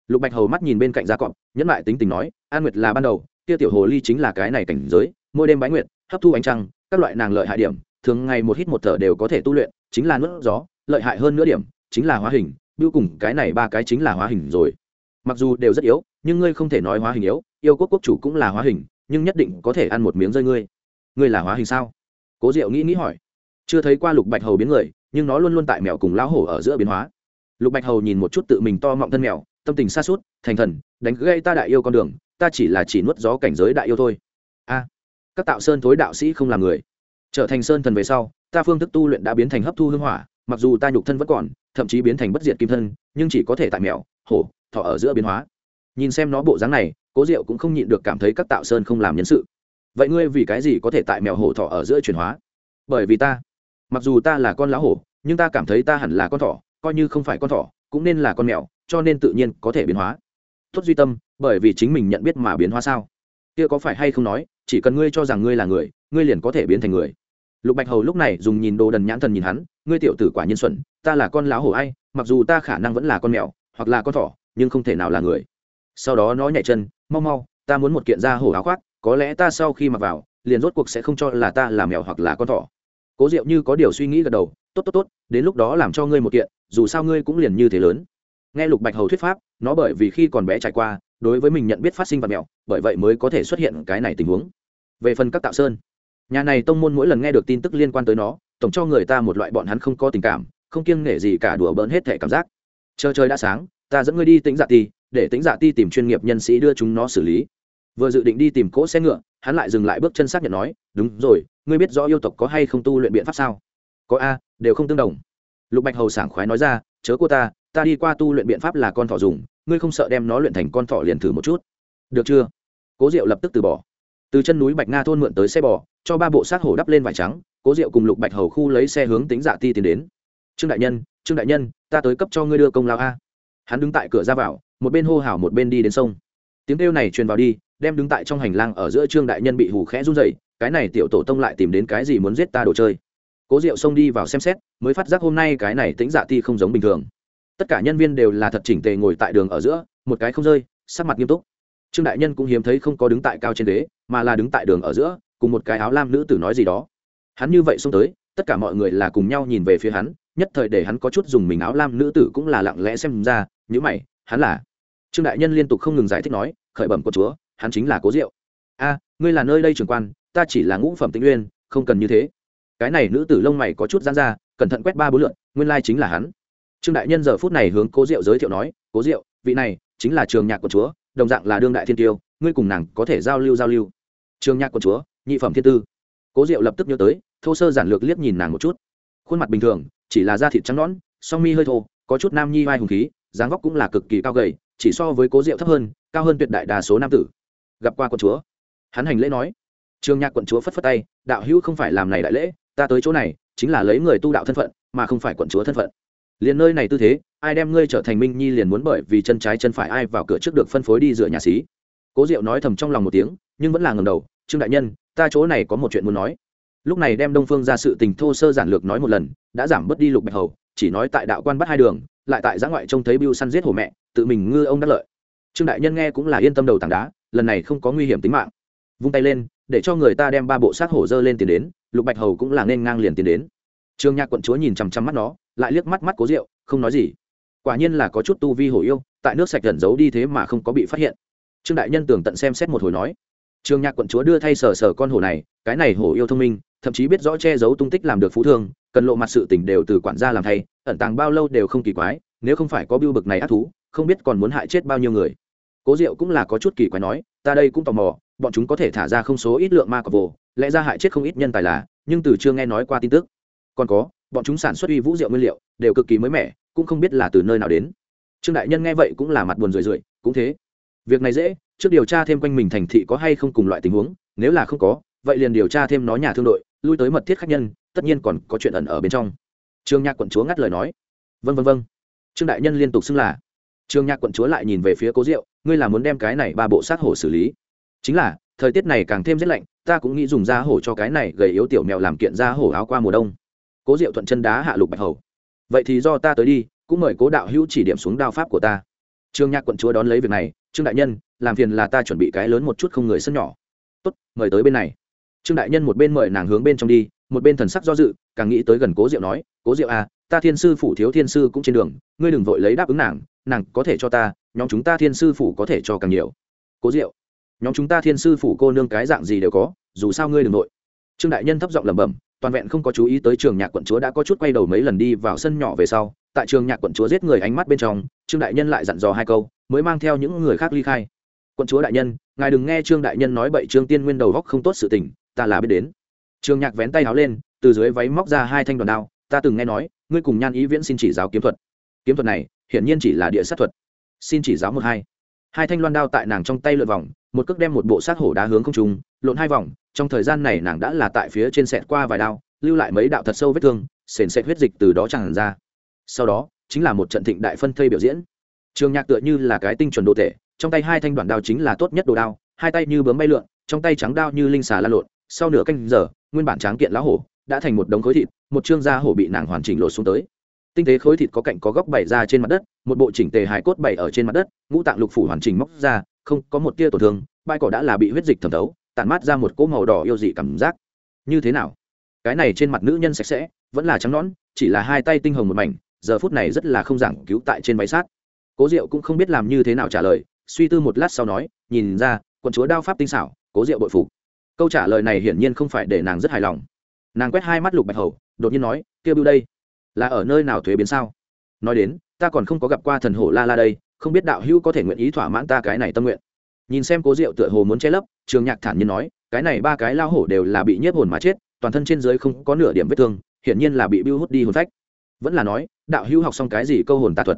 Lục bạch hầu mắt nhìn bên cạnh gia cọp, nhẫn lại tính tình nói, an nguyệt là ban đầu, kia tiểu hồ ly chính là cái này cảnh giới, mỗi đêm bái nguyệt, hấp thu ánh trăng, các loại nàng lợi hại điểm, thường ngày một hít một thở đều có thể tu luyện, chính là nuốt gió, lợi hại hơn nữa điểm, chính là hóa hình biêu cùng cái này ba cái chính là hóa hình rồi mặc dù đều rất yếu, nhưng ngươi không thể nói hóa hình yếu, yêu quốc quốc chủ cũng là hóa hình, nhưng nhất định có thể ăn một miếng rơi ngươi. Ngươi là hóa hình sao? Cố diệu nghĩ nghĩ hỏi. Chưa thấy qua lục bạch hầu biến người, nhưng nó luôn luôn tại mèo cùng lão hổ ở giữa biến hóa. Lục bạch hầu nhìn một chút tự mình to mọng thân mèo, tâm tình xa suốt thành thần, đánh gây ta đại yêu con đường, ta chỉ là chỉ nuốt gió cảnh giới đại yêu thôi. A, các tạo sơn thối đạo sĩ không làm người. Trở thành sơn thần về sau, ta phương thức tu luyện đã biến thành hấp thu hương hỏa, mặc dù ta nhục thân vẫn còn, thậm chí biến thành bất diệt kim thân, nhưng chỉ có thể tại mèo, hổ thọ ở giữa biến hóa. Nhìn xem nó bộ dáng này, cố diệu cũng không nhịn được cảm thấy các tạo sơn không làm nhân sự. Vậy ngươi vì cái gì có thể tại mèo hổ thọ ở giữa chuyển hóa? Bởi vì ta, mặc dù ta là con lão hổ, nhưng ta cảm thấy ta hẳn là con thỏ, coi như không phải con thỏ, cũng nên là con mèo, cho nên tự nhiên có thể biến hóa. Tốt duy tâm, bởi vì chính mình nhận biết mà biến hóa sao? Kia có phải hay không nói, chỉ cần ngươi cho rằng ngươi là người, ngươi liền có thể biến thành người. Lục bạch hầu lúc này dùng nhìn đồ đần nhãn thần nhìn hắn, ngươi tiểu tử quả nhiên xuẩn, ta là con lão hổ ai, mặc dù ta khả năng vẫn là con mèo, hoặc là con thỏ nhưng không thể nào là người. Sau đó nó nhảy chân, mau mau, ta muốn một kiện da hổ áo khoác, có lẽ ta sau khi mặc vào, liền rốt cuộc sẽ không cho là ta là mèo hoặc là con thỏ. Cố diệu như có điều suy nghĩ gật đầu, tốt tốt tốt, đến lúc đó làm cho ngươi một kiện, dù sao ngươi cũng liền như thế lớn. Nghe lục bạch hầu thuyết pháp, nó bởi vì khi còn bé trải qua, đối với mình nhận biết phát sinh vật mèo, bởi vậy mới có thể xuất hiện cái này tình huống. Về phần các tạo sơn, nhà này tông môn mỗi lần nghe được tin tức liên quan tới nó, tổng cho người ta một loại bọn hắn không có tình cảm, không kiêng nể gì cả đùa bỡn hết thể cảm giác. Chờ trời đã sáng ta dẫn ngươi đi tính dạ ti, để tính dạ ti tìm chuyên nghiệp nhân sĩ đưa chúng nó xử lý. Vừa dự định đi tìm cỗ xe ngựa, hắn lại dừng lại bước chân xác nhận nói, đúng rồi, ngươi biết rõ yêu tộc có hay không tu luyện biện pháp sao? Có a, đều không tương đồng. Lục bạch hầu sảng khoái nói ra, chớ cô ta ta đi qua tu luyện biện pháp là con thỏ dùng, ngươi không sợ đem nó luyện thành con thỏ liền thử một chút. Được chưa? Cố diệu lập tức từ bỏ. Từ chân núi bạch nga thôn mượn tới xe bò, cho ba bộ xác hổ đắp lên vải trắng, cố diệu cùng lục bạch hầu khu lấy xe hướng tính dạ ti tiến đến. Trương đại nhân, trương đại nhân, ta tới cấp cho ngươi đưa công lao a hắn đứng tại cửa ra vào, một bên hô hào một bên đi đến sông. Tiếng kêu này truyền vào đi, đem đứng tại trong hành lang ở giữa trương đại nhân bị hù khẽ run rẩy, cái này tiểu tổ tông lại tìm đến cái gì muốn giết ta đồ chơi. Cố diệu xông đi vào xem xét, mới phát giác hôm nay cái này tính dạ ti không giống bình thường. Tất cả nhân viên đều là thật chỉnh tề ngồi tại đường ở giữa, một cái không rơi, sắc mặt nghiêm túc. Trương đại nhân cũng hiếm thấy không có đứng tại cao trên ghế, mà là đứng tại đường ở giữa, cùng một cái áo lam nữ tử nói gì đó. Hắn như vậy xông tới, tất cả mọi người là cùng nhau nhìn về phía hắn nhất thời để hắn có chút dùng mình áo lam nữ tử cũng là lặng lẽ xem ra nhữ mày, hắn là. Trương đại nhân liên tục không ngừng giải thích nói, khởi bẩm của chúa, hắn chính là cố diệu. A, ngươi là nơi đây trường quan, ta chỉ là ngũ phẩm tĩnh uyên, không cần như thế. Cái này nữ tử lông mày có chút giãn ra, cẩn thận quét ba bốn lượn, nguyên lai chính là hắn. Trương đại nhân giờ phút này hướng cố diệu giới thiệu nói, cố diệu, vị này chính là trường nhạc của chúa, đồng dạng là đương đại thiên tiêu, ngươi cùng nàng có thể giao lưu giao lưu. Trường nhạc của chúa, nhị phẩm thiên tư. Cố diệu lập tức nhớ tới, thô sơ giản lược liếc nhìn nàng một chút. Khuôn mặt bình thường chỉ là da thịt trắng nõn, song mi hơi thô, có chút nam nhi vai hùng khí, dáng vóc cũng là cực kỳ cao gầy, chỉ so với cố diệu thấp hơn, cao hơn tuyệt đại đa số nam tử. Gặp qua quận chúa. Hắn hành lễ nói. Trường nhạc quận chúa phất phất tay, đạo hữu không phải làm này đại lễ, ta tới chỗ này, chính là lấy người tu đạo thân phận, mà không phải quận chúa thân phận. Liền nơi này tư thế, ai đem ngươi trở thành minh nhi liền muốn bởi vì chân trái chân phải ai vào cửa trước được phân phối đi dựa nhà xí. Cố diệu nói thầm trong lòng một tiếng, nhưng vẫn là ngầm đầu. Trương đại nhân, ta chỗ này có một chuyện muốn nói lúc này đem đông phương ra sự tình thô sơ giản lược nói một lần, đã giảm bớt đi lục bạch hầu, chỉ nói tại đạo quan bắt hai đường, lại tại giã ngoại trông thấy biêu săn giết hổ mẹ, tự mình ngư ông đắc lợi. Trương đại nhân nghe cũng là yên tâm đầu tảng đá, lần này không có nguy hiểm tính mạng. Vung tay lên, để cho người ta đem ba bộ xác hổ dơ lên tiền đến, lục bạch hầu cũng là nên ngang liền tiền đến. Trương nhạc quận chúa nhìn chằm chằm mắt nó, lại liếc mắt mắt cố rượu không nói gì. Quả nhiên là có chút tu vi hổ yêu, tại nước sạch gần giấu đi thế mà không có bị phát hiện. Trương đại nhân tưởng tận xem xét một hồi nói. Trương nhạc quận chúa đưa thay sờ sờ con hổ này, cái này hổ yêu thông minh thậm chí biết rõ che giấu tung tích làm được phú thương, cần lộ mặt sự tình đều từ quản gia làm thay, ẩn tàng bao lâu đều không kỳ quái, nếu không phải có biêu bực này ác thú, không biết còn muốn hại chết bao nhiêu người. Cố diệu cũng là có chút kỳ quái nói, ta đây cũng tò mò, bọn chúng có thể thả ra không số ít lượng ma cọc vồ lẽ ra hại chết không ít nhân tài là, nhưng từ chưa nghe nói qua tin tức. Còn có, bọn chúng sản xuất uy vũ rượu nguyên liệu, đều cực kỳ mới mẻ, cũng không biết là từ nơi nào đến. Trương đại nhân nghe vậy cũng là mặt buồn rười rượi, cũng thế. Việc này dễ, trước điều tra thêm quanh mình thành thị có hay không cùng loại tình huống, nếu là không có, vậy liền điều tra thêm nó nhà thương đội lui tới mật thiết khách nhân, tất nhiên còn có chuyện ẩn ở bên trong. Trương nhạc quận chúa ngắt lời nói. Vân vân vân trương đại nhân liên tục xưng là. Trương nhạc quận chúa lại nhìn về phía cố diệu, ngươi là muốn đem cái này ba bộ sát hổ xử lý. Chính là, thời tiết này càng thêm rét lạnh, ta cũng nghĩ dùng da hổ cho cái này gầy yếu tiểu mèo làm kiện da hổ áo qua mùa đông. Cố diệu thuận chân đá hạ lục bạch hầu. Vậy thì do ta tới đi, cũng mời cố đạo hữu chỉ điểm xuống đao pháp của ta. Trương nhạc quận chúa đón lấy việc này, trương đại nhân, làm phiền là ta chuẩn bị cái lớn một chút không người sân nhỏ. Tốt, mời tới bên này trương đại nhân một bên mời nàng hướng bên trong đi, một bên thần sắc do dự, càng nghĩ tới gần cố diệu nói, cố diệu à ta thiên sư phủ thiếu thiên sư cũng trên đường, ngươi đừng vội lấy đáp ứng nàng nàng có thể cho ta, nhóm chúng ta thiên sư phủ có thể cho càng nhiều. Cố diệu, nhóm chúng ta thiên sư phủ cô nương cái dạng gì đều có, dù sao ngươi đừng vội. Trương đại nhân thấp giọng lẩm bẩm, toàn vẹn không có chú ý tới trường nhạc quận chúa đã có chút quay đầu mấy lần đi vào sân nhỏ về sau, tại trường nhạc quận chúa giết người ánh mắt bên trong, trương đại nhân lại dặn dò hai câu, mới mang theo những người khác ly khai. Quận chúa đại nhân, ngài đừng nghe trương đại nhân nói bậy trương tiên nguyên đầu góc không tốt sự tình ta là biết đến. Trường nhạc vén tay áo lên, từ dưới váy móc ra hai thanh đoàn đao, ta từng nghe nói, ngươi cùng nhan ý viễn xin chỉ giáo kiếm thuật. Kiếm thuật này, hiển nhiên chỉ là địa sát thuật. Xin chỉ giáo một hai. Hai thanh loan đao tại nàng trong tay lượn vòng, một cước đem một bộ sát hổ đá hướng không trung, lộn hai vòng, trong thời gian này nàng đã là tại phía trên sẹt qua vài đao, lưu lại mấy đạo thật sâu vết thương, sền sệt huyết dịch từ đó tràn ra. Sau đó, chính là một trận thịnh đại phân thây biểu diễn. Trường nhạc tựa như là cái tinh chuẩn đồ thể trong tay hai thanh đoạn đao chính là tốt nhất đồ đao, hai tay như bướm bay lượn, trong tay trắng đao như linh xà la lộn sau nửa canh giờ, nguyên bản tráng kiện lá hổ đã thành một đống khối thịt, một chương da hổ bị nàng hoàn chỉnh lột xuống tới. Tinh tế khối thịt có cạnh có góc bày ra trên mặt đất, một bộ chỉnh tề hài cốt bày ở trên mặt đất, ngũ tạng lục phủ hoàn chỉnh móc ra, không có một tia tổn thương, bãi cỏ đã là bị huyết dịch thẩm thấu, tản mát ra một cỗ màu đỏ yêu dị cảm giác. Như thế nào? Cái này trên mặt nữ nhân sạch sẽ, vẫn là trắng nõn, chỉ là hai tay tinh hồng một mảnh, giờ phút này rất là không giảng cứu tại trên váy sát. Cố diệu cũng không biết làm như thế nào trả lời, suy tư một lát sau nói, nhìn ra, quận chúa đao pháp tinh xảo, cố diệu bội phục câu trả lời này hiển nhiên không phải để nàng rất hài lòng. Nàng quét hai mắt lục bạch hầu, đột nhiên nói kia bưu đây, là ở nơi nào thuế biến sao? Nói đến, ta còn không có gặp qua thần hổ la la đây, không biết đạo hữu có thể nguyện ý thỏa mãn ta cái này tâm nguyện. Nhìn xem cố diệu tựa hồ muốn che lấp, trường nhạc thản nhiên nói, cái này ba cái lao hổ đều là bị nhiếp hồn mà chết, toàn thân trên dưới không có nửa điểm vết thương, hiển nhiên là bị bưu hút đi hồn phách. Vẫn là nói, đạo hữu học xong cái gì câu hồn tà thuật?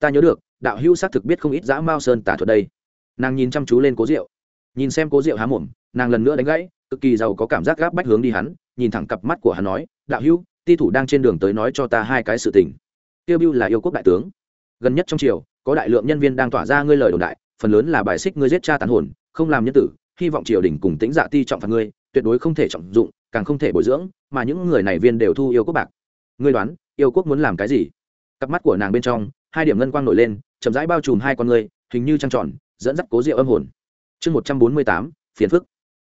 Ta nhớ được, đạo hữu xác thực biết không ít dã mao sơn tà thuật đây. Nàng nhìn chăm chú lên cố diệu nhìn xem cố diệu há mồm, nàng lần nữa đánh gãy, cực kỳ giàu có cảm giác gáp bách hướng đi hắn, nhìn thẳng cặp mắt của hắn nói, đạo hữu, ti thủ đang trên đường tới nói cho ta hai cái sự tình. Tiêu bưu là yêu quốc đại tướng. Gần nhất trong triều, có đại lượng nhân viên đang tỏa ra ngươi lời đồn đại, phần lớn là bài xích ngươi giết cha tàn hồn, không làm nhân tử, hy vọng triều đình cùng tính dạ ti trọng phạt ngươi, tuyệt đối không thể trọng dụng, càng không thể bồi dưỡng, mà những người này viên đều thu yêu quốc bạc. Ngươi đoán, yêu quốc muốn làm cái gì? Cặp mắt của nàng bên trong, hai điểm ngân quang nổi lên, chậm rãi bao trùm hai con ngươi, hình như trăng tròn, dẫn dắt cố rượu âm hồn chương một trăm bốn mươi tám, phiền phức.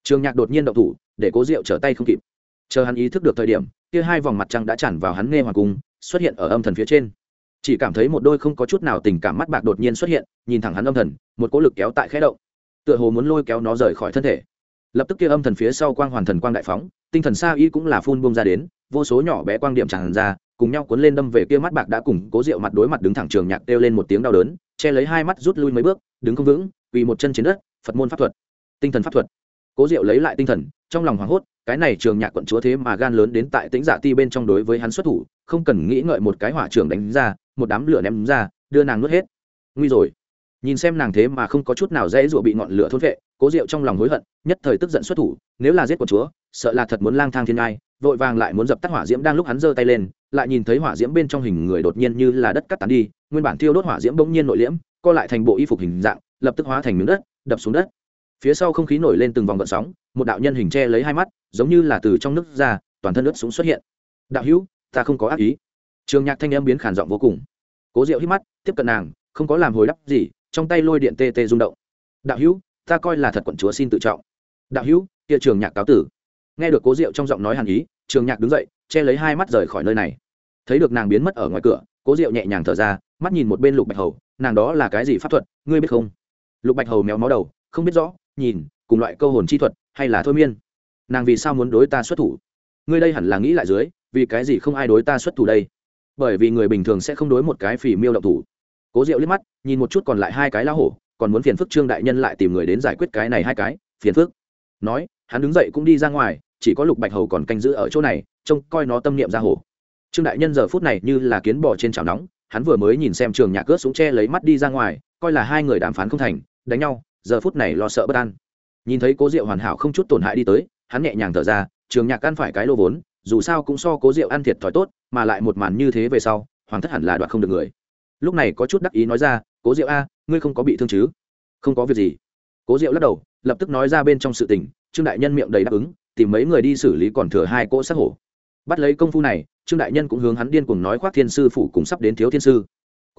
Trường nhạc đột nhiên động thủ, để cố diệu trở tay không kịp. Chờ hắn ý thức được thời điểm, kia hai vòng mặt trăng đã tràn vào hắn nghe hoàng cung, xuất hiện ở âm thần phía trên. Chỉ cảm thấy một đôi không có chút nào tình cảm mắt bạc đột nhiên xuất hiện, nhìn thẳng hắn âm thần, một cỗ lực kéo tại khẽ động. Tựa hồ muốn lôi kéo nó rời khỏi thân thể. Lập tức kia âm thần phía sau quang hoàn thần quang đại phóng, tinh thần xa y cũng là phun bông ra đến, vô số nhỏ bé quang điểm tràn ra, cùng nhau cuốn lên đâm về kia mắt bạc đã cùng cố rượu mặt đối mặt đứng thẳng trường nhạc kêu lên một tiếng đau đớn, che lấy hai mắt rút lui mấy bước, đứng không vững, quỳ một chân trên đất phật môn pháp thuật, tinh thần pháp thuật. Cố diệu lấy lại tinh thần, trong lòng hoảng hốt, cái này trường nhạc quận chúa thế mà gan lớn đến tại tính giả ti bên trong đối với hắn xuất thủ, không cần nghĩ ngợi một cái hỏa trường đánh ra, một đám lửa ném ra, đưa nàng nuốt hết. Nguy rồi. Nhìn xem nàng thế mà không có chút nào dễ dụa bị ngọn lửa thốt vệ cố diệu trong lòng hối hận, nhất thời tức giận xuất thủ, nếu là giết quận chúa, sợ là thật muốn lang thang thiên ngai, vội vàng lại muốn dập tắt hỏa diễm đang lúc hắn giơ tay lên, lại nhìn thấy hỏa diễm bên trong hình người đột nhiên như là đất cắt tán đi, nguyên bản thiêu đốt hỏa diễm bỗng nhiên nội liễm, co lại thành bộ y phục hình dạng, lập tức hóa thành miếng đất đập xuống đất. Phía sau không khí nổi lên từng vòng gợn sóng, một đạo nhân hình che lấy hai mắt, giống như là từ trong nước ra, toàn thân ướt súng xuất hiện. Đạo hữu, ta không có ác ý. Trường nhạc thanh em biến khản giọng vô cùng. Cố diệu hít mắt, tiếp cận nàng, không có làm hồi đáp gì, trong tay lôi điện tê tê rung động. Đạo hữu, ta coi là thật quận chúa xin tự trọng. Đạo hữu, kia trường nhạc cáo tử. Nghe được cố diệu trong giọng nói hàn ý, trường nhạc đứng dậy, che lấy hai mắt rời khỏi nơi này. Thấy được nàng biến mất ở ngoài cửa, cố diệu nhẹ nhàng thở ra, mắt nhìn một bên lục bạch hầu, nàng đó là cái gì pháp thuật, ngươi biết không? Lục bạch hầu méo máu đầu, không biết rõ, nhìn, cùng loại câu hồn chi thuật, hay là thôi miên. Nàng vì sao muốn đối ta xuất thủ? Ngươi đây hẳn là nghĩ lại dưới, vì cái gì không ai đối ta xuất thủ đây? Bởi vì người bình thường sẽ không đối một cái phỉ miêu động thủ. Cố diệu liếc mắt, nhìn một chút còn lại hai cái lá hổ, còn muốn phiền phức trương đại nhân lại tìm người đến giải quyết cái này hai cái, phiền phức. Nói, hắn đứng dậy cũng đi ra ngoài, chỉ có lục bạch hầu còn canh giữ ở chỗ này, trông coi nó tâm niệm ra hổ. Trương đại nhân giờ phút này như là kiến bò trên chảo nóng, hắn vừa mới nhìn xem trường nhạc cướp súng che lấy mắt đi ra ngoài, coi là hai người đàm phán không thành đánh nhau, giờ phút này lo sợ bất an. Nhìn thấy cố diệu hoàn hảo không chút tổn hại đi tới, hắn nhẹ nhàng thở ra, trường nhạc ăn phải cái lô vốn, dù sao cũng so cố diệu ăn thiệt thòi tốt, mà lại một màn như thế về sau, hoàng thất hẳn là đoạt không được người. Lúc này có chút đắc ý nói ra, cố diệu a, ngươi không có bị thương chứ? Không có việc gì. Cố diệu lắc đầu, lập tức nói ra bên trong sự tình, trương đại nhân miệng đầy đáp ứng, tìm mấy người đi xử lý còn thừa hai cỗ sát hổ. Bắt lấy công phu này, trương đại nhân cũng hướng hắn điên cùng nói khoác thiên sư phủ cùng sắp đến thiếu thiên sư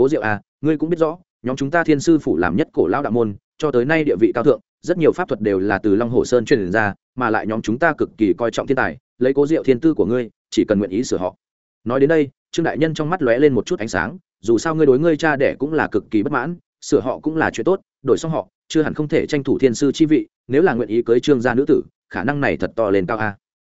cố diệu à ngươi cũng biết rõ, nhóm chúng ta thiên sư phủ làm nhất cổ lao đạo môn, cho tới nay địa vị cao thượng, rất nhiều pháp thuật đều là từ long hồ sơn truyền ra, mà lại nhóm chúng ta cực kỳ coi trọng thiên tài, lấy cố diệu thiên tư của ngươi, chỉ cần nguyện ý sửa họ. Nói đến đây, trương đại nhân trong mắt lóe lên một chút ánh sáng, dù sao ngươi đối ngươi cha đẻ cũng là cực kỳ bất mãn, sửa họ cũng là chuyện tốt, đổi xong họ, chưa hẳn không thể tranh thủ thiên sư chi vị, nếu là nguyện ý cưới trương gia nữ tử, khả năng này thật to lên cao a.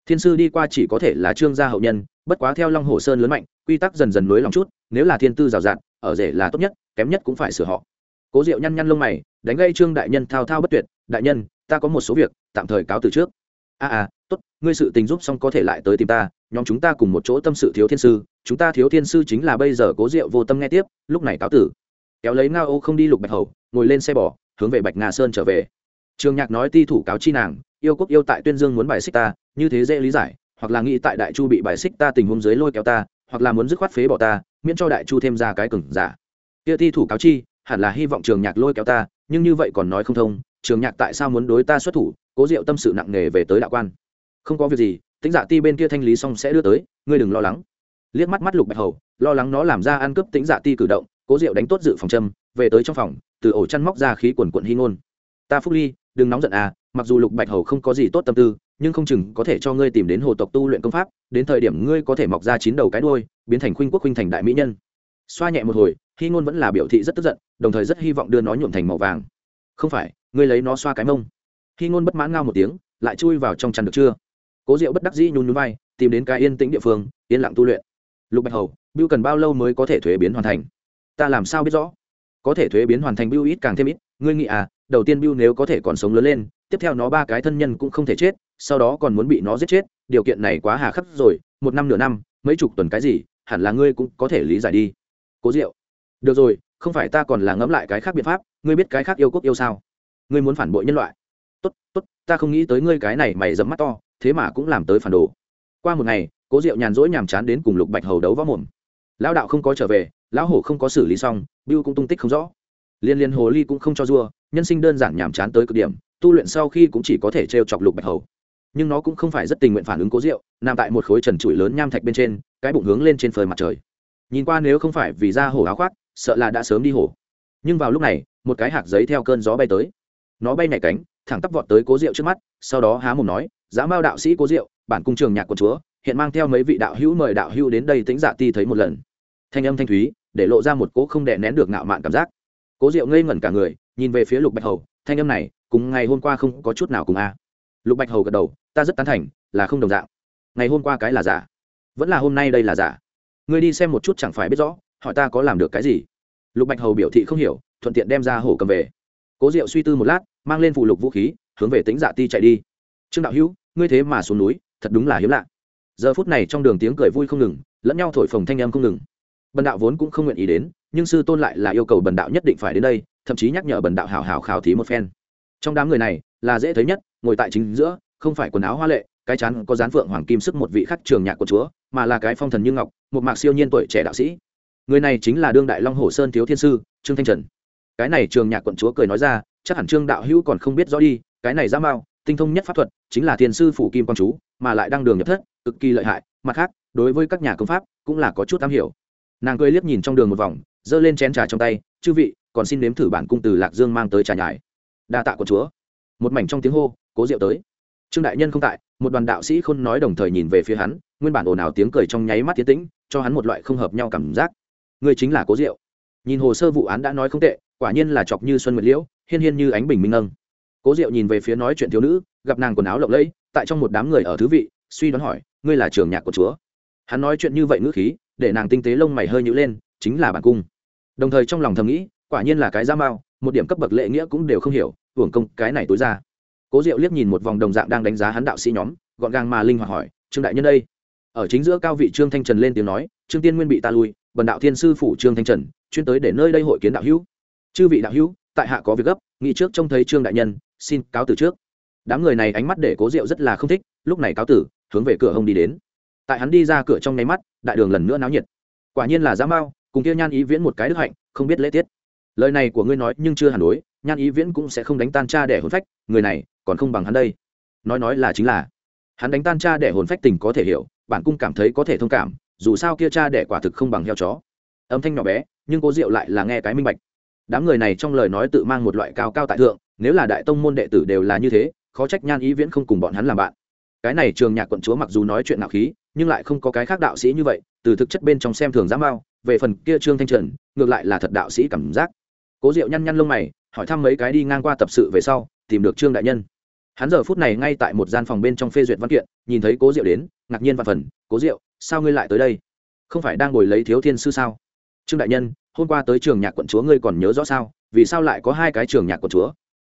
Thiên sư đi qua chỉ có thể là trương gia hậu nhân, bất quá theo long hồ sơn lớn mạnh, quy tắc dần dần nối lòng chút, nếu là thiên tư rào rạt ở rể là tốt nhất kém nhất cũng phải sửa họ. Cố diệu nhăn nhăn lông mày đánh gây trương đại nhân thao thao bất tuyệt đại nhân ta có một số việc tạm thời cáo từ trước. A à, à tốt ngươi sự tình giúp xong có thể lại tới tìm ta nhóm chúng ta cùng một chỗ tâm sự thiếu thiên sư chúng ta thiếu thiên sư chính là bây giờ cố diệu vô tâm nghe tiếp lúc này cáo tử kéo lấy ngao ô không đi lục bạch hầu ngồi lên xe bò hướng về bạch nga sơn trở về. Trường nhạc nói ti thủ cáo chi nàng yêu quốc yêu tại tuyên dương muốn bài xích ta như thế dễ lý giải hoặc là nghĩ tại đại chu bị bài xích ta tình huống dưới lôi kéo ta hoặc là muốn dứt khoát phế bỏ ta miễn cho đại chu thêm ra cái cừng giả. Kia ti thủ cáo chi, hẳn là hy vọng trường nhạc lôi kéo ta, nhưng như vậy còn nói không thông, trường nhạc tại sao muốn đối ta xuất thủ, cố diệu tâm sự nặng nề về tới đạo quan. Không có việc gì tính giả ti bên kia thanh lý xong sẽ đưa tới, ngươi đừng lo lắng. Liếc mắt mắt lục bạch hầu, lo lắng nó làm ra ăn cướp tính giả ti cử động, cố diệu đánh tốt dự phòng châm, về tới trong phòng, từ ổ chăn móc ra khí quần quận hy ngôn. Ta phúc ly, đừng nóng giận à mặc dù lục bạch hầu không có gì tốt tâm tư nhưng không chừng có thể cho ngươi tìm đến hồ tộc tu luyện công pháp, đến thời điểm ngươi có thể mọc ra chín đầu cái đôi biến thành khuynh quốc khuynh thành đại mỹ nhân. Xoa nhẹ một hồi hy ngôn vẫn là biểu thị rất tức giận, đồng thời rất hy vọng đưa nó nhuộm thành màu vàng. Không phải, ngươi lấy nó xoa cái mông. Hy ngôn bất mãn ngao một tiếng, lại chui vào trong chăn được chưa? Cố diệu bất đắc dĩ nhún nhún vai, tìm đến cái yên tĩnh địa phương, yên lặng tu luyện. Lục bạch hầu bưu cần bao lâu mới có thể thuế biến hoàn thành? Ta làm sao biết rõ? Có thể thuế biến hoàn thành bưu ít càng thêm ít, ngươi nghĩ à đầu tiên bưu nếu có thể còn sống lớn lên, tiếp theo nó ba cái thân nhân cũng không thể chết sau đó còn muốn bị nó giết chết, điều kiện này quá hà khắc rồi, một năm nửa năm, mấy chục tuần cái gì, hẳn là ngươi cũng có thể lý giải đi. Cố diệu, được rồi, không phải ta còn là ngẫm lại cái khác biện pháp, ngươi biết cái khác yêu quốc yêu sao? Ngươi muốn phản bội nhân loại. Tốt tốt, ta không nghĩ tới ngươi cái này mày dẫm mắt to, thế mà cũng làm tới phản đồ. Qua một ngày, cố diệu nhàn rỗi nhàm chán đến cùng lục bạch hầu đấu võ mồm. Lão đạo không có trở về, lão hổ không có xử lý xong, bưu cũng tung tích không rõ. Liên liên hồ ly cũng không cho dua, nhân sinh đơn giản nhàm chán tới cực điểm, tu luyện sau khi cũng chỉ có thể t chọc lục bạch hầu nhưng nó cũng không phải rất tình nguyện phản ứng cố diệu, nằm tại một khối trần trụi lớn nham thạch bên trên, cái bụng hướng lên trên phơi mặt trời. Nhìn qua nếu không phải vì da hổ áo khoác, sợ là đã sớm đi hổ. Nhưng vào lúc này, một cái hạt giấy theo cơn gió bay tới. Nó bay nhảy cánh, thẳng tắp vọt tới cố diệu trước mắt, sau đó há mồm nói giá mao đạo sĩ cố diệu, bản cung trường nhạc quần chúa, hiện mang theo mấy vị đạo hữu mời đạo hữu đến đây tính dạ ti thấy một lần. Thanh âm thanh thúy, để lộ ra một cỗ không đè nén được ngạo mạn cảm giác. Cố diệu ngây ngẩn cả người, nhìn về phía lục bạch hầu, thanh âm này, cùng ngày hôm qua không có chút nào cùng a. Lục bạch hầu gật đầu ta rất tán thành, là không đồng dạng. Ngày hôm qua cái là giả, vẫn là hôm nay đây là giả. Ngươi đi xem một chút chẳng phải biết rõ, hỏi ta có làm được cái gì. Lục bạch hầu biểu thị không hiểu, thuận tiện đem ra hổ cầm về. Cố diệu suy tư một lát, mang lên phụ lục vũ khí, hướng về tính dạ ti chạy đi. Trương đạo hữu, ngươi thế mà xuống núi, thật đúng là hiếm lạ. Giờ phút này trong đường tiếng cười vui không ngừng, lẫn nhau thổi phồng thanh em không ngừng. Bần đạo vốn cũng không nguyện ý đến, nhưng sư tôn lại là yêu cầu bần đạo nhất định phải đến đây, thậm chí nhắc nhở bần đạo hào hào khảo thí một phen. Trong đám người này, là dễ thấy nhất, ngồi tại chính giữa không phải quần áo hoa lệ, cái chán có dán phượng hoàng kim sức một vị khắc trường nhạc của chúa, mà là cái phong thần như ngọc, một mạc siêu nhiên tuổi trẻ đạo sĩ. Người này chính là đương đại long hồ sơn thiếu thiên sư, trương thanh trần. Cái này trường nhạc quận chúa cười nói ra, chắc hẳn trương đạo hữu còn không biết rõ đi, cái này ra mao tinh thông nhất pháp thuật, chính là thiên sư phủ kim quang chú, mà lại đang đường nhập thất, cực kỳ lợi hại, mặt khác, đối với các nhà công pháp, cũng là có chút am hiểu. Nàng cười liếc nhìn trong đường một vòng, giơ lên chén trà trong tay, chư vị, còn xin nếm thử bản cung từ lạc dương mang tới trà nhài đa tạ quận chúa. Một mảnh trong tiếng hô, cố rượu tới trương đại nhân không tại, một đoàn đạo sĩ khôn nói đồng thời nhìn về phía hắn, nguyên bản ồn ào tiếng cười trong nháy mắt tiến tĩnh, cho hắn một loại không hợp nhau cảm giác. Người chính là cố diệu. Nhìn hồ sơ vụ án đã nói không tệ, quả nhiên là chọc như xuân nguyệt liễu, hiên hiên như ánh bình minh ngâng. Cố diệu nhìn về phía nói chuyện thiếu nữ, gặp nàng quần áo lộng lẫy, tại trong một đám người ở thứ vị, suy đoán hỏi, ngươi là trường nhạc của chúa? Hắn nói chuyện như vậy ngữ khí, để nàng tinh tế lông mày hơi nhữ lên, chính là bản cung. Đồng thời trong lòng thầm nghĩ, quả nhiên là cái da mao một điểm cấp bậc lệ nghĩa cũng đều không hiểu, hưởng công cái này tối ra cố diệu liếc nhìn một vòng đồng dạng đang đánh giá hắn đạo sĩ nhóm, gọn gàng mà linh hoạt hỏi, trương đại nhân đây? Ở chính giữa cao vị trương thanh trần lên tiếng nói, trương tiên nguyên bị ta lui, bần đạo thiên sư phủ trương thanh trần, chuyên tới để nơi đây hội kiến đạo hữu. Chư vị đạo hữu, tại hạ có việc gấp nghị trước trông thấy trương đại nhân, xin cáo từ trước. Đám người này ánh mắt để cố Diệu rất là không thích, lúc này cáo tử hướng về cửa hông đi đến. Tại hắn đi ra cửa trong nháy mắt, đại đường lần nữa náo nhiệt. Quả nhiên là giá mao, cùng kia nhan ý viễn một cái đức hạnh, không biết lễ tiết. Lời này của ngươi nói nhưng chưa hẳn đối, nhan ý viễn cũng sẽ không đánh tan cha để hôn phách, người này còn không bằng hắn đây. Nói nói là chính là, hắn đánh tan cha để hồn phách tình có thể hiểu, bản cung cảm thấy có thể thông cảm, dù sao kia cha đẻ quả thực không bằng heo chó. Âm thanh nhỏ bé, nhưng cố diệu lại là nghe cái minh bạch. Đám người này trong lời nói tự mang một loại cao cao tại thượng, nếu là đại tông môn đệ tử đều là như thế, khó trách nhan ý viễn không cùng bọn hắn làm bạn. Cái này trường nhạc quận chúa mặc dù nói chuyện nạo khí, nhưng lại không có cái khác đạo sĩ như vậy, từ thực chất bên trong xem thường giám bao về phần kia trương thanh trần, ngược lại là thật đạo sĩ cảm giác. Cố diệu nhăn nhăn lông mày, hỏi thăm mấy cái đi ngang qua tập sự về sau tìm được trương đại nhân. Hắn giờ phút này ngay tại một gian phòng bên trong phê duyệt văn kiện, nhìn thấy cố diệu đến, ngạc nhiên và phần, cố diệu, sao ngươi lại tới đây? Không phải đang ngồi lấy thiếu thiên sư sao? Trương đại nhân, hôm qua tới trường nhạc quận chúa ngươi còn nhớ rõ sao? Vì sao lại có hai cái trường nhạc quận chúa?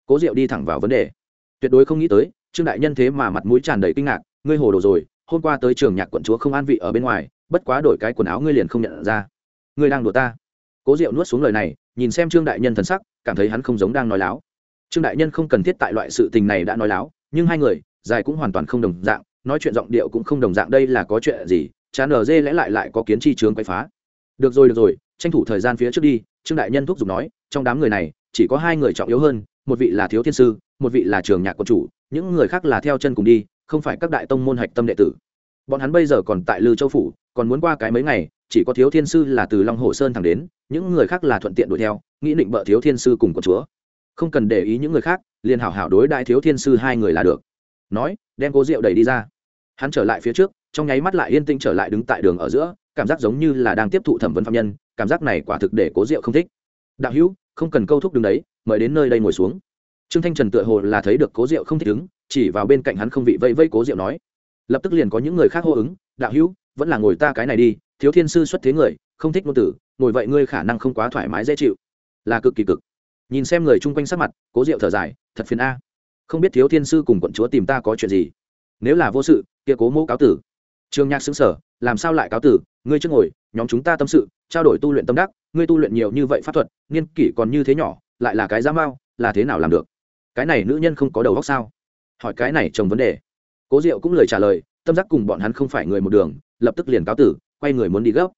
Cố diệu đi thẳng vào vấn đề. Tuyệt đối không nghĩ tới, trương đại nhân thế mà mặt mũi tràn đầy kinh ngạc, ngươi hồ đồ rồi, hôm qua tới trường nhạc quận chúa không an vị ở bên ngoài, bất quá đổi cái quần áo ngươi liền không nhận ra. Ngươi đang đùa ta. Cố diệu nuốt xuống lời này, nhìn xem trương đại nhân thần sắc, cảm thấy hắn không giống đang nói láo trương đại nhân không cần thiết tại loại sự tình này đã nói láo, nhưng hai người, dài cũng hoàn toàn không đồng dạng, nói chuyện giọng điệu cũng không đồng dạng, đây là có chuyện gì? Chán ở dê lẽ lại lại có kiến chi trướng quay phá. Được rồi được rồi, tranh thủ thời gian phía trước đi, trương đại nhân thúc giục nói, trong đám người này, chỉ có hai người trọng yếu hơn, một vị là thiếu thiên sư, một vị là trường nhạc quân chủ, những người khác là theo chân cùng đi, không phải các đại tông môn hạch tâm đệ tử. Bọn hắn bây giờ còn tại lư châu phủ, còn muốn qua cái mấy ngày, chỉ có thiếu thiên sư là từ long hồ sơn thẳng đến, những người khác là thuận tiện đuổi theo, nghĩ định bợ thiếu thiên sư cùng con chúa không cần để ý những người khác, liền hảo hảo đối đại thiếu thiên sư hai người là được. Nói, đem cố rượu đẩy đi ra. Hắn trở lại phía trước, trong nháy mắt lại yên tĩnh trở lại đứng tại đường ở giữa, cảm giác giống như là đang tiếp thụ thẩm vấn phạm nhân, cảm giác này quả thực để cố rượu không thích. Đạo hữu, không cần câu thúc đứng đấy, mời đến nơi đây ngồi xuống. Trương thanh trần tựa hồ là thấy được cố rượu không thích đứng chỉ vào bên cạnh hắn không vị vây vây cố rượu nói. Lập tức liền có những người khác hô ứng, đạo hữu, vẫn là ngồi ta cái này đi, thiếu thiên sư xuất thế người, không thích ngôn tử, ngồi vậy ngươi khả năng không quá thoải mái dễ chịu. Là cực kỳ cực nhìn xem người chung quanh sắc mặt, cố rượu thở dài, thật phiền a. Không biết thiếu thiên sư cùng quận chúa tìm ta có chuyện gì? Nếu là vô sự, kia cố mẫu cáo tử. Trương nhạc xứng sở làm sao lại cáo tử? Ngươi trước ngồi, nhóm chúng ta tâm sự, trao đổi tu luyện tâm đắc, ngươi tu luyện nhiều như vậy pháp thuật, niên kỷ còn như thế nhỏ, lại là cái giá mao, là thế nào làm được? Cái này nữ nhân không có đầu óc sao? Hỏi cái này chồng vấn đề. Cố diệu cũng lời trả lời, tâm giác cùng bọn hắn không phải người một đường, lập tức liền cáo tử, quay người muốn đi gấp.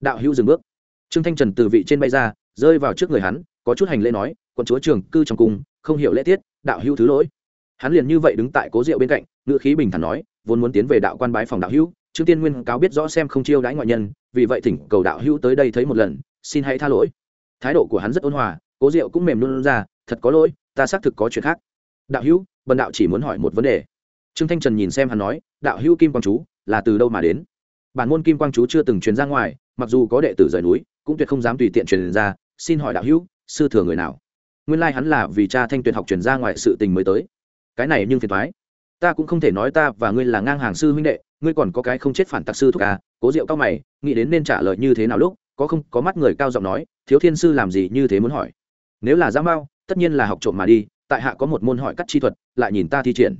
Đạo hữu dừng bước. Trương thanh trần từ vị trên bay ra, rơi vào trước người hắn có chút hành lễ nói, quận chúa trường cư trong cung, không hiểu lễ tiết, đạo hữu thứ lỗi. Hắn liền như vậy đứng tại cố diệu bên cạnh ngựa khí bình thản nói, vốn muốn tiến về đạo quan bái phòng đạo hữu, trương tiên nguyên cáo biết rõ xem không chiêu đãi ngoại nhân, vì vậy thỉnh cầu đạo hữu tới đây thấy một lần, xin hãy tha lỗi. Thái độ của hắn rất ôn hòa, cố diệu cũng mềm luôn ra, thật có lỗi, ta xác thực có chuyện khác. Đạo hữu, bần đạo chỉ muốn hỏi một vấn đề. Trương thanh trần nhìn xem hắn nói, đạo hữu kim quang chú, là từ đâu mà đến? Bản môn kim quang chú chưa từng truyền ra ngoài, mặc dù có đệ tử rời núi, cũng tuyệt không dám tùy tiện truyền ra, xin hỏi đạo hữu sư thừa người nào? Nguyên lai hắn là vì cha thanh tuyệt học truyền ra ngoài sự tình mới tới. Cái này nhưng phiền thoái ta cũng không thể nói ta và ngươi là ngang hàng sư huynh đệ, ngươi còn có cái không chết phản tặc sư thúc à? Cố diệu cao mày, nghĩ đến nên trả lời như thế nào lúc, có không, có mắt người cao giọng nói, thiếu thiên sư làm gì như thế muốn hỏi? Nếu là giang bao, tất nhiên là học trộm mà đi, tại hạ có một môn hỏi cắt chi thuật, lại nhìn ta thi triển.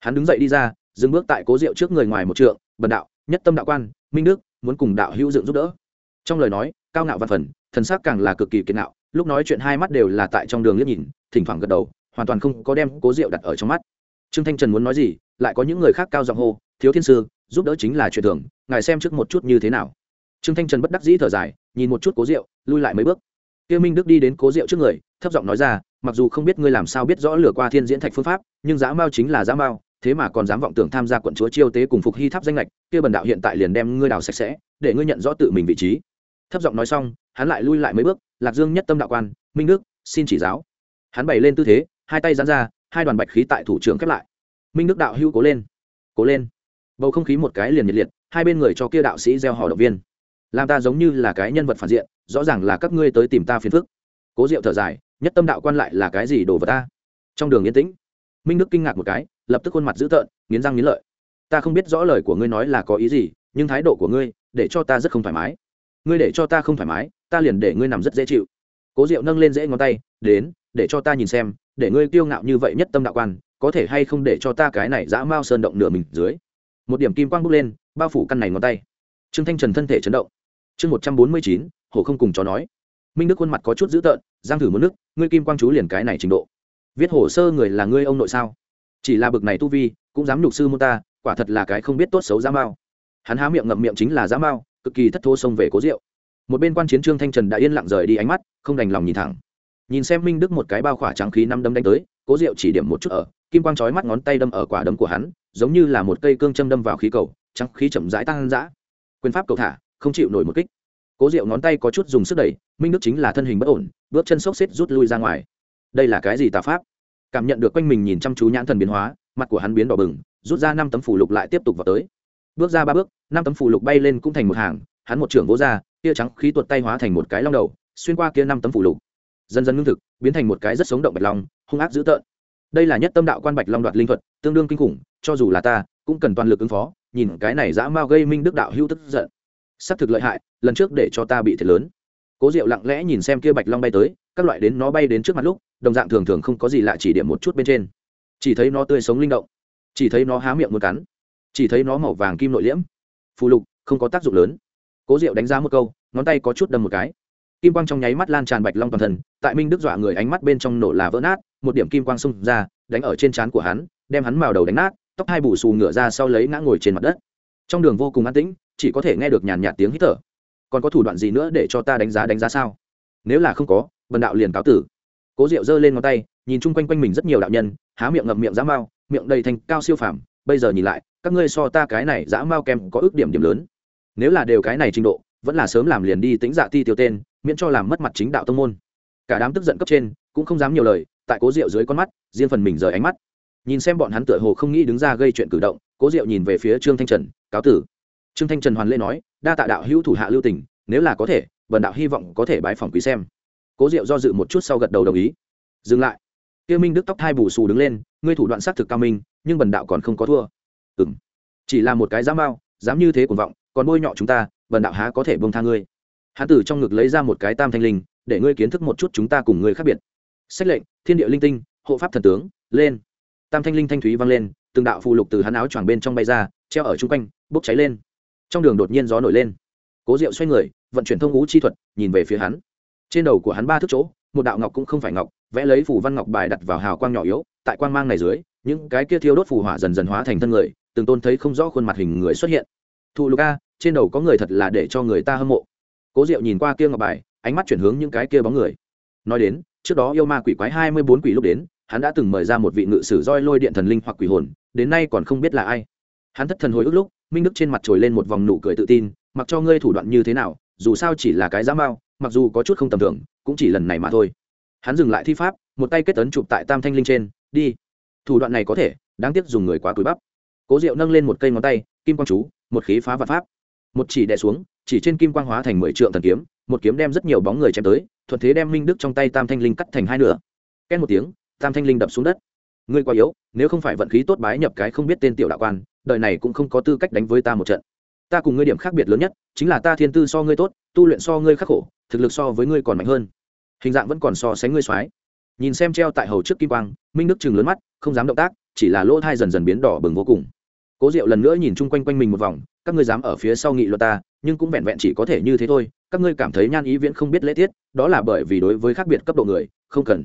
Hắn đứng dậy đi ra, dừng bước tại cố diệu trước người ngoài một trượng, bần đạo, nhất tâm đạo quan, minh đức, muốn cùng đạo hữu dựng giúp đỡ. Trong lời nói, cao ngạo văn phần, thần sắc càng là cực kỳ kiệt ngạo lúc nói chuyện hai mắt đều là tại trong đường liếc nhìn, thỉnh thoảng gật đầu, hoàn toàn không có đem cố diệu đặt ở trong mắt. Trương thanh trần muốn nói gì, lại có những người khác cao giọng hô, thiếu thiên sư, giúp đỡ chính là chuyện thường, ngài xem trước một chút như thế nào. Trương thanh trần bất đắc dĩ thở dài, nhìn một chút cố diệu lui lại mấy bước. Tiêu minh đức đi đến cố diệu trước người, thấp giọng nói ra, mặc dù không biết ngươi làm sao biết rõ lửa qua thiên diễn thạch phương pháp, nhưng giá mao chính là giá mao, thế mà còn dám vọng tưởng tham gia quận chúa chiêu tế cùng phục hy tháp danh lệch, kia bần đạo hiện tại liền đem ngươi đào sạch sẽ, để ngươi nhận rõ tự mình vị trí thấp giọng nói xong, hắn lại lui lại mấy bước, lạc dương nhất tâm đạo quan, minh đức, xin chỉ giáo. Hắn bày lên tư thế, hai tay dán ra, hai đoàn bạch khí tại thủ trưởng khép lại. Minh đức đạo hữu cố lên cố lên. Bầu không khí một cái liền nhiệt liệt, hai bên người cho kia đạo sĩ gieo hò động viên. Làm ta giống như là cái nhân vật phản diện, rõ ràng là các ngươi tới tìm ta phiền phức. Cố diệu thở dài, nhất tâm đạo quan lại là cái gì đồ vật ta? Trong đường yên tĩnh, minh đức kinh ngạc một cái, lập tức khuôn mặt dữ tợn, nghiến răng nghiến lợi. Ta không biết rõ lời của ngươi nói là có ý gì, nhưng thái độ của ngươi để cho ta rất không thoải mái ngươi để cho ta không thoải mái, ta liền để ngươi nằm rất dễ chịu. Cố diệu nâng lên dễ ngón tay, đến, để cho ta nhìn xem, để ngươi kiêu ngạo như vậy nhất tâm đạo quan, có thể hay không để cho ta cái này dã mao sơn động nửa mình dưới. Một điểm kim quang bốc lên, bao phủ căn này ngón tay. Trương thanh trần thân thể chấn động. Chương một trăm bốn mươi chín hồ không cùng chó nói. Minh đức khuôn mặt có chút dữ tợn, giang thử một nước, ngươi kim quang chú liền cái này trình độ. Viết hồ sơ người là ngươi ông nội sao? Chỉ là bực này tu vi, cũng dám nhục sư môn ta, quả thật là cái không biết tốt xấu dã mao. Hắn há miệng ngậm miệng chính là dã mao cực kỳ thất thô xông về cố diệu. Một bên quan chiến trương thanh trần đã yên lặng rời đi ánh mắt, không đành lòng nhìn thẳng. Nhìn xem minh đức một cái bao khỏa trắng khí năm đấm đánh tới, cố diệu chỉ điểm một chút ở, kim quang chói mắt ngón tay đâm ở quả đấm của hắn, giống như là một cây cương châm đâm vào khí cầu, trắng khí chậm rãi tăng dã. Quyền pháp cầu thả, không chịu nổi một kích. Cố diệu ngón tay có chút dùng sức đẩy, minh đức chính là thân hình bất ổn, bước chân xốc xếp rút lui ra ngoài. Đây là cái gì tà pháp? Cảm nhận được quanh mình nhìn chăm chú nhãn thần biến hóa, mặt của hắn biến đỏ bừng, rút ra năm tấm phủ lục lại tiếp tục vào tới bước ra ba bước, năm tấm phủ lục bay lên cũng thành một hàng, hắn một trưởng vỗ ra, tia trắng khí tuột tay hóa thành một cái long đầu, xuyên qua kia năm tấm phủ lục. Dần dần ngưng thực, biến thành một cái rất sống động bạch long, hung ác dữ tợn. Đây là nhất tâm đạo quan bạch long đoạt linh thuật, tương đương kinh khủng, cho dù là ta, cũng cần toàn lực ứng phó, nhìn cái này dã mao gây minh đức đạo hưu tức giận. Xác thực lợi hại, lần trước để cho ta bị thiệt lớn. Cố diệu lặng lẽ nhìn xem kia bạch long bay tới, các loại đến nó bay đến trước mặt lúc, đồng dạng thường thường không có gì lạ chỉ điểm một chút bên trên. Chỉ thấy nó tươi sống linh động, chỉ thấy nó há miệng muốn cắn chỉ thấy nó màu vàng kim nội liễm. Phù lục, không có tác dụng lớn. Cố diệu đánh giá một câu, ngón tay có chút đâm một cái. Kim quang trong nháy mắt lan tràn bạch long toàn thân, tại minh đức dọa người ánh mắt bên trong nổ là vỡ nát, một điểm kim quang xông ra, đánh ở trên trán của hắn, đem hắn màu đầu đánh nát, tóc hai bù xù ngửa ra sau lấy ngã ngồi trên mặt đất. Trong đường vô cùng an tĩnh, chỉ có thể nghe được nhàn nhạt tiếng hít thở. Còn có thủ đoạn gì nữa để cho ta đánh giá đánh giá sao? Nếu là không có bần đạo liền cáo tử. Cố diệu giơ lên ngón tay, nhìn chung quanh quanh mình rất nhiều đạo nhân, há miệng ngậm miệng dã mao, miệng đầy thành cao siêu phàm bây giờ nhìn lại các ngươi so ta cái này dã mao kem có ước điểm điểm lớn. Nếu là đều cái này trình độ vẫn là sớm làm liền đi tính dạ ti tiêu tên miễn cho làm mất mặt chính đạo tông môn. Cả đám tức giận cấp trên cũng không dám nhiều lời tại cố diệu dưới con mắt riêng phần mình rời ánh mắt. Nhìn xem bọn hắn tựa hồ không nghĩ đứng ra gây chuyện cử động cố diệu nhìn về phía trương thanh trần cáo tử. Trương thanh trần hoàn lê nói đa tạ đạo hữu thủ hạ lưu tình, nếu là có thể vần đạo hy vọng có thể bái phòng quý xem. Cố diệu do dự một chút sau gật đầu đồng ý. Dừng lại. Tiêu minh đức tóc thai bù xù đứng lên ngươi thủ đoạn xác thực cao minh nhưng bần đạo còn không có thua. Ừ m chỉ là một cái dám bao dám như thế cuồng vọng, còn bôi nhọ chúng ta, bần đạo há có thể bông tha ngươi? Hán tử trong ngực lấy ra một cái tam thanh linh, để ngươi kiến thức một chút chúng ta cùng ngươi khác biệt. Sách lệnh, thiên địa linh tinh, hộ pháp thần tướng, lên. Tam thanh linh thanh thúy vang lên, từng đạo phù lục từ hắn áo choàng bên trong bay ra, treo ở chung quanh, bốc cháy lên. Trong đường đột nhiên gió nổi lên. Cố diệu xoay người, vận chuyển thông ngũ chi thuật, nhìn về phía hắn. Trên đầu của hắn ba thước chỗ, một đạo ngọc cũng không phải ngọc, vẽ lấy phủ văn ngọc bài đặt vào hào quang nhỏ yếu, tại quang mang này dưới những cái kia thiêu đốt phù hỏa dần dần hóa thành thân người, từng tôn thấy không rõ khuôn mặt hình người xuất hiện. Thụ lục a, trên đầu có người thật là để cho người ta hâm mộ. Cố diệu nhìn qua kia ngọc bài, ánh mắt chuyển hướng những cái kia bóng người. Nói đến, trước đó yêu ma quỷ quái hai mươi bốn quỷ lúc đến, hắn đã từng mời ra một vị ngự sử roi lôi điện thần linh hoặc quỷ hồn, đến nay còn không biết là ai. Hắn thất thần hồi ức lúc, minh đức trên mặt trồi lên một vòng nụ cười tự tin, mặc cho ngươi thủ đoạn như thế nào, dù sao chỉ là cái giá mao, mặc dù có chút không tầm thường, cũng chỉ lần này mà thôi. Hắn dừng lại thi pháp, một tay kết tấn chụp tại tam thanh linh trên, đi thủ đoạn này có thể, đáng tiếc dùng người quá túi bắp. Cố diệu nâng lên một cây ngón tay, kim quang chú, một khí phá vật pháp. Một chỉ đè xuống, chỉ trên kim quang hóa thành mười trượng thần kiếm, một kiếm đem rất nhiều bóng người chém tới, thuận thế đem minh đức trong tay tam thanh linh cắt thành hai nửa. Két một tiếng, tam thanh linh đập xuống đất. Ngươi quá yếu, nếu không phải vận khí tốt bái nhập cái không biết tên tiểu đạo quan, đời này cũng không có tư cách đánh với ta một trận. Ta cùng ngươi điểm khác biệt lớn nhất, chính là ta thiên tư so ngươi tốt, tu luyện so ngươi khắc khổ, thực lực so với ngươi còn mạnh hơn. Hình dạng vẫn còn so sánh ngươi soái nhìn xem treo tại hầu trước kim quang, minh đức chừng lớn mắt, không dám động tác, chỉ là lỗ thai dần dần biến đỏ bừng vô cùng. Cố diệu lần nữa nhìn chung quanh quanh mình một vòng, các ngươi dám ở phía sau nghị luật ta, nhưng cũng vẹn vẹn chỉ có thể như thế thôi, các ngươi cảm thấy nhan ý viễn không biết lễ tiết, đó là bởi vì đối với khác biệt cấp độ người, không cần.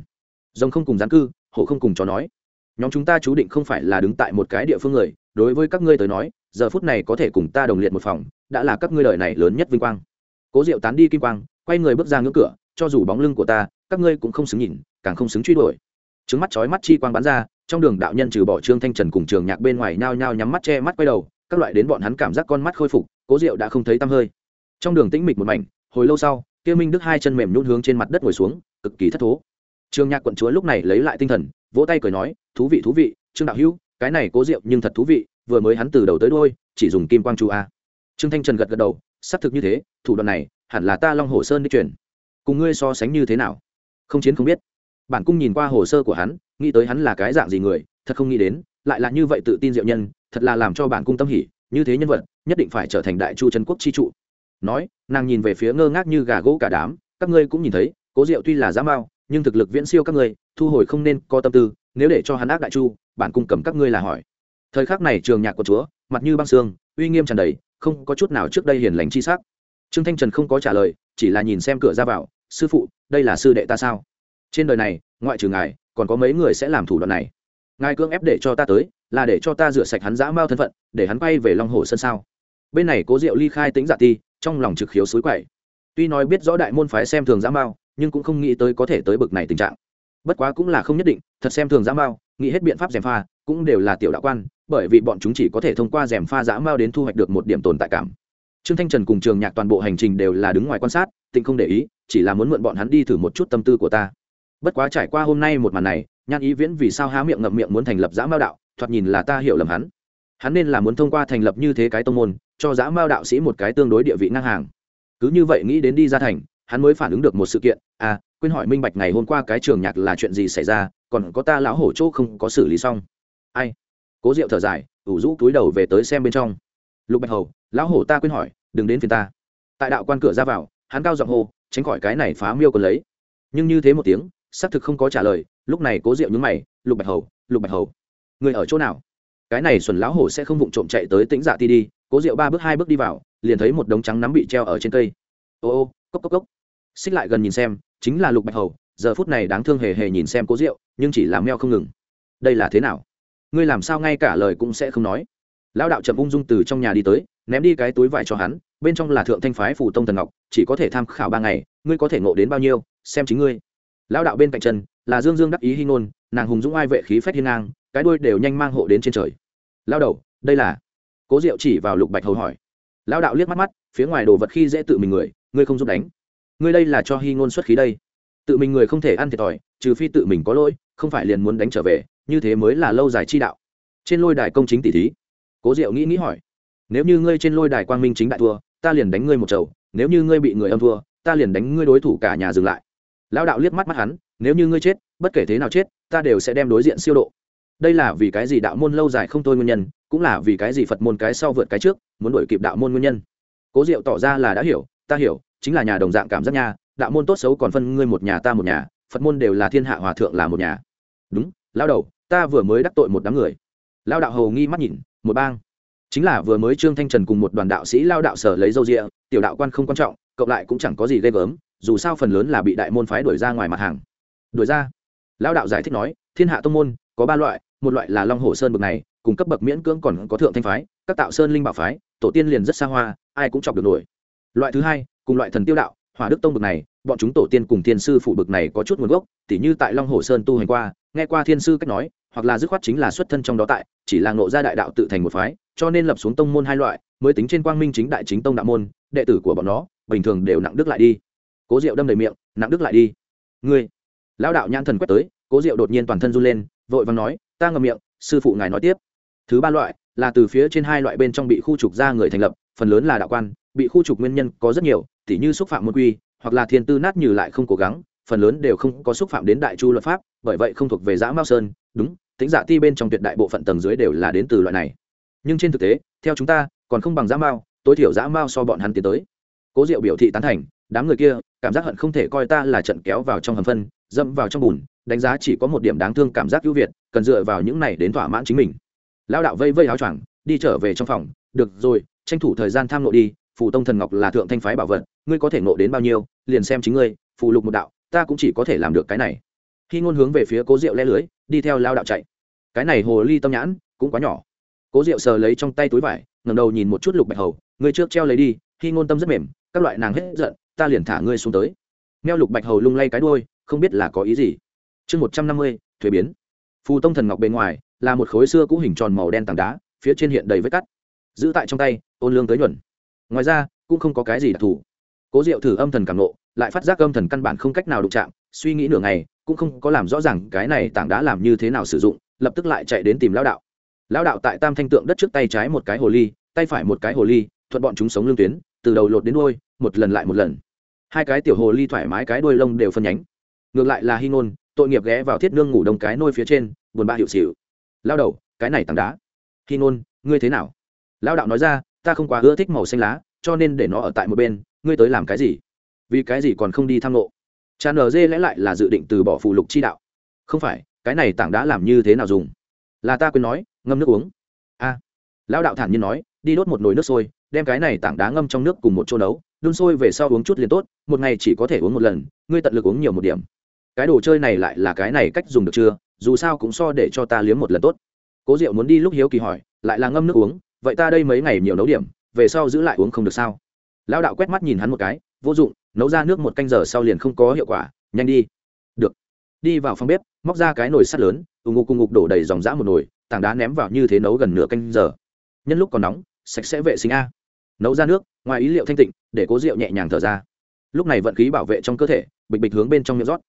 Rồng không cùng gián cư, hổ không cùng chó nói. Nhóm chúng ta chú định không phải là đứng tại một cái địa phương người, đối với các ngươi tới nói, giờ phút này có thể cùng ta đồng liệt một phòng, đã là các ngươi đời này lớn nhất vinh quang. Cố diệu tán đi kim quang, quay người bước ra ngưỡng cửa cho dù bóng lưng của ta, các ngươi cũng không xứng nhìn, càng không xứng truy đuổi. Trứng mắt chói mắt chi quang bắn ra, trong đường đạo nhân trừ bỏ trương thanh trần cùng trường nhạc bên ngoài nhao nhao nhắm mắt che mắt quay đầu, các loại đến bọn hắn cảm giác con mắt khôi phục, cố diệu đã không thấy tăm hơi. Trong đường tĩnh mịch một mảnh, hồi lâu sau, kia minh đức hai chân mềm nhún hướng trên mặt đất ngồi xuống, cực kỳ thất thố. Trương nhạc quận chúa lúc này lấy lại tinh thần, vỗ tay cười nói, thú vị thú vị, trương đạo hữu, cái này cố diệu nhưng thật thú vị, vừa mới hắn từ đầu tới đôi chỉ dùng kim quang chu a. Trương thanh trần gật gật đầu, xác thực như thế, thủ đoạn này, hẳn là ta long hồ sơn đi chuyển cùng ngươi so sánh như thế nào? Không chiến không biết. Bản cung nhìn qua hồ sơ của hắn, nghĩ tới hắn là cái dạng gì người, thật không nghĩ đến, lại là như vậy tự tin diệu nhân, thật là làm cho bản cung tâm hỉ, như thế nhân vật, nhất định phải trở thành đại chu trấn quốc chi trụ. Nói, nàng nhìn về phía ngơ ngác như gà gỗ cả đám, các ngươi cũng nhìn thấy, cố diệu tuy là giá mao, nhưng thực lực viễn siêu các ngươi, thu hồi không nên có tâm tư, nếu để cho hắn ác đại chu, bản cung cầm các ngươi là hỏi. Thời khắc này trường nhạc của chúa, mặt như băng xương, uy nghiêm tràn đầy, không có chút nào trước đây hiền lành chi sắc. Trương thanh trần không có trả lời, chỉ là nhìn xem cửa ra vào sư phụ, đây là sư đệ ta sao? Trên đời này, ngoại trừ ngài, còn có mấy người sẽ làm thủ đoạn này? Ngài cưỡng ép để cho ta tới, là để cho ta rửa sạch hắn dã mao thân phận, để hắn bay về long hồ sân sao? Bên này cố diệu ly khai tính dạ ti, trong lòng trực khiếu suối quậy. Tuy nói biết rõ đại môn phái xem thường dã mao, nhưng cũng không nghĩ tới có thể tới bực này tình trạng. Bất quá cũng là không nhất định, thật xem thường dã mao, nghĩ hết biện pháp gièm pha, cũng đều là tiểu đạo quan, bởi vì bọn chúng chỉ có thể thông qua gièm pha dã mao đến thu hoạch được một điểm tồn tại cảm trương thanh trần cùng trường nhạc toàn bộ hành trình đều là đứng ngoài quan sát, tịnh không để ý, chỉ là muốn mượn bọn hắn đi thử một chút tâm tư của ta. Bất quá trải qua hôm nay một màn này, nhan ý viễn vì sao há miệng ngậm miệng muốn thành lập giã mao đạo, thoạt nhìn là ta hiểu lầm hắn. Hắn nên là muốn thông qua thành lập như thế cái tông môn, cho giã mao đạo sĩ một cái tương đối địa vị ngang hàng. Cứ như vậy nghĩ đến đi ra thành, hắn mới phản ứng được một sự kiện à quên hỏi minh bạch ngày hôm qua cái trường nhạc là chuyện gì xảy ra, còn có ta lão hổ chỗ không có xử lý xong. Ai? Cố diệu thở dài, ủ rũ túi đầu về tới xem bên trong lục bạch hầu, lão hổ ta quên hỏi, đừng đến phiền ta. Tại đạo quan cửa ra vào, hắn cao giọng hô, tránh khỏi cái này phá miêu còn lấy. Nhưng như thế một tiếng, xác thực không có trả lời, lúc này cố diệu nhúng mày, lục bạch hầu, lục bạch hầu, người ở chỗ nào? Cái này xuẩn lão hổ sẽ không vụng trộm chạy tới tĩnh dạ ti đi, cố diệu ba bước hai bước đi vào, liền thấy một đống trắng nắm bị treo ở trên cây. Ô ô, cốc cốc cốc. Xích lại gần nhìn xem, chính là lục bạch hầu, giờ phút này đáng thương hề hề nhìn xem cố diệu, nhưng chỉ làm meo không ngừng. Đây là thế nào? Ngươi làm sao ngay cả lời cũng sẽ không nói lão đạo chậm ung dung từ trong nhà đi tới, ném đi cái túi vải cho hắn, bên trong là thượng thanh phái phủ tông thần ngọc, chỉ có thể tham khảo ba ngày, ngươi có thể ngộ đến bao nhiêu, xem chính ngươi. Lão đạo bên cạnh chân, là dương dương đắc ý hy ngôn, nàng hùng dũng ai vệ khí phách hiên ngang, cái đuôi đều nhanh mang hộ đến trên trời. Lao đầu, đây là? Cố diệu chỉ vào lục bạch hầu hỏi. Lao đạo liếc mắt mắt, phía ngoài đồ vật khi dễ tự mình người, ngươi không giúp đánh. Ngươi đây là cho hy ngôn xuất khí đây. Tự mình người không thể ăn thiệt thòi, trừ phi tự mình có lỗi, không phải liền muốn đánh trở về, như thế mới là lâu dài chi đạo. Trên lôi đài công chính tỷ thí cố diệu nghĩ nghĩ hỏi, nếu như ngươi trên lôi đài quang minh chính đại thua, ta liền đánh ngươi một chầu, nếu như ngươi bị người âm thua, ta liền đánh ngươi đối thủ cả nhà dừng lại. Lão đạo liếc mắt mắt hắn, nếu như ngươi chết, bất kể thế nào chết, ta đều sẽ đem đối diện siêu độ. Đây là vì cái gì đạo môn lâu dài không tôi nguyên nhân, cũng là vì cái gì phật môn cái sau vượt cái trước, muốn đổi kịp đạo môn nguyên nhân. Cố diệu tỏ ra là đã hiểu, ta hiểu, chính là nhà đồng dạng cảm giác nha, đạo môn tốt xấu còn phân ngươi một nhà ta một nhà, phật môn đều là thiên hạ hòa thượng là một nhà. Đúng lao đầu, ta vừa mới đắc tội một đám người. Lao đạo hầu nghi mắt nhìn một bang. Chính là vừa mới trương thanh trần cùng một đoàn đạo sĩ lao đạo sở lấy dâu rịa, tiểu đạo quan không quan trọng cộng lại cũng chẳng có gì ghê gớm, dù sao phần lớn là bị đại môn phái đuổi ra ngoài mặt hàng. Đuổi ra. Lao đạo giải thích nói, thiên hạ tông môn, có ba loại, một loại là long hồ sơn bậc này, cùng cấp bậc miễn cưỡng còn có thượng thanh phái, các tạo sơn linh bảo phái, tổ tiên liền rất xa hoa, ai cũng chọc được nổi. Loại thứ hai, cùng loại thần tiêu đạo, hỏa đức tông bậc này, bọn chúng tổ tiên cùng thiên sư phụ bậc này có chút nguồn gốc, tỉ như tại long hồ sơn tu hành qua, nghe qua thiên sư cách nói hoặc là dứt khoát chính là xuất thân trong đó tại, chỉ là ngộ ra đại đạo tự thành một phái, cho nên lập xuống tông môn hai loại, mới tính trên quang minh chính đại chính tông đạo môn, đệ tử của bọn nó, bình thường đều nặng đức lại đi. Cố diệu đâm đầy miệng, nặng đức lại đi. Ngươi, lão đạo nhãn thần quét tới, cố diệu đột nhiên toàn thân run lên, vội vàng nói, ta ngậm miệng, sư phụ ngài nói tiếp. Thứ ba loại, là từ phía trên hai loại bên trong bị khu trục ra người thành lập, phần lớn là đạo quan, bị khu trục nguyên nhân có rất nhiều, tỉ như xúc phạm môn quy, hoặc là thiên tư nát như lại không cố gắng phần lớn đều không có xúc phạm đến đại chu luật pháp, bởi vậy không thuộc về giã mao sơn, đúng tính giả dạ ti bên trong tuyệt đại bộ phận tầng dưới đều là đến từ loại này. Nhưng trên thực tế, theo chúng ta, còn không bằng giã mao, tối thiểu giã mao so bọn hắn tiến tới. Cố diệu biểu thị tán thành, đám người kia, cảm giác hận không thể coi ta là trận kéo vào trong hầm phân dâm vào trong bùn, đánh giá chỉ có một điểm đáng thương cảm giác ưu việt, cần dựa vào những này đến thỏa mãn chính mình. Lao đạo vây vây áo choàng, đi trở về trong phòng, được rồi, tranh thủ thời gian tham nộ đi, phù tông thần ngọc là thượng thanh phái bảo vật, ngươi có thể nộ đến bao nhiêu, liền xem chính ngươi, phù lục một đạo ta cũng chỉ có thể làm được cái này. Khi ngôn hướng về phía cố diệu le lưới, đi theo lao đạo chạy. Cái này hồ ly tâm nhãn, cũng quá nhỏ. Cố diệu sờ lấy trong tay túi vải ngầm đầu nhìn một chút lục bạch hầu ngươi trước treo lấy đi, khi ngôn tâm rất mềm, các loại nàng hết giận, ta liền thả ngươi xuống tới. Meo lục bạch hầu lung lay cái đôi không biết là có ý gì. Chương một trăm năm mươi, thuế biến. Phù tông thần ngọc bên ngoài, là một khối xưa cũ hình tròn màu đen tảng đá, phía trên hiện đầy vết cắt. Giữ tại trong tay, ôn lương tới nhuận. Ngoài ra, cũng không có cái gì đặc thù. Cố diệu thử âm thần cảm nộ lại phát giác âm thần căn bản không cách nào đụng chạm, suy nghĩ nửa ngày, cũng không có làm rõ ràng cái này tảng đá làm như thế nào sử dụng, lập tức lại chạy đến tìm lão đạo. Lão đạo tại tam thanh tượng đất trước tay trái một cái hồ ly, tay phải một cái hồ ly, thuận bọn chúng sống lương tuyến, từ đầu lột đến đôi một lần lại một lần. Hai cái tiểu hồ ly thoải mái cái đuôi lông đều phân nhánh. Ngược lại là hy ngôn, tội nghiệp ghé vào thiết nương ngủ đông cái nôi phía trên, buồn bã hiệu xịu lao đầu, cái này tảng đá. Hy ngôn, ngươi thế nào? Lao đạo nói ra, ta không quá ưa thích màu xanh lá, cho nên để nó ở tại một bên, ngươi tới làm cái gì? Vì cái gì còn không đi tham lộ cha nờ dê lẽ lại là dự định từ bỏ phụ lục chi đạo. Không phải, cái này tảng đã làm như thế nào dùng? Là ta quên nói, ngâm nước uống. A. Lão đạo thản nhiên nói, đi đốt một nồi nước sôi, đem cái này tảng đá ngâm trong nước cùng một chỗ nấu, đun sôi về sau uống chút liền tốt, một ngày chỉ có thể uống một lần, ngươi tận lực uống nhiều một điểm. Cái đồ chơi này lại là cái này cách dùng được chưa? Dù sao cũng so để cho ta liếm một lần tốt. Cố diệu muốn đi lúc hiếu kỳ hỏi, lại là ngâm nước uống, vậy ta đây mấy ngày nhiều nấu điểm, về sau giữ lại uống không được sao? Lão đạo quét mắt nhìn hắn một cái, vô dụng nấu ra nước một canh giờ sau liền không có hiệu quả, nhanh đi. Được. Đi vào phòng bếp, móc ra cái nồi sắt lớn, ù ngục cùng ngục đổ đầy dòng dã một nồi, tảng đá ném vào như thế nấu gần nửa canh giờ. Nhân lúc còn nóng, sạch sẽ vệ sinh a. Nấu ra nước, ngoài ý liệu thanh tịnh, để cố rượu nhẹ nhàng thở ra. Lúc này vận khí bảo vệ trong cơ thể, bịch bịch hướng bên trong miệng rót.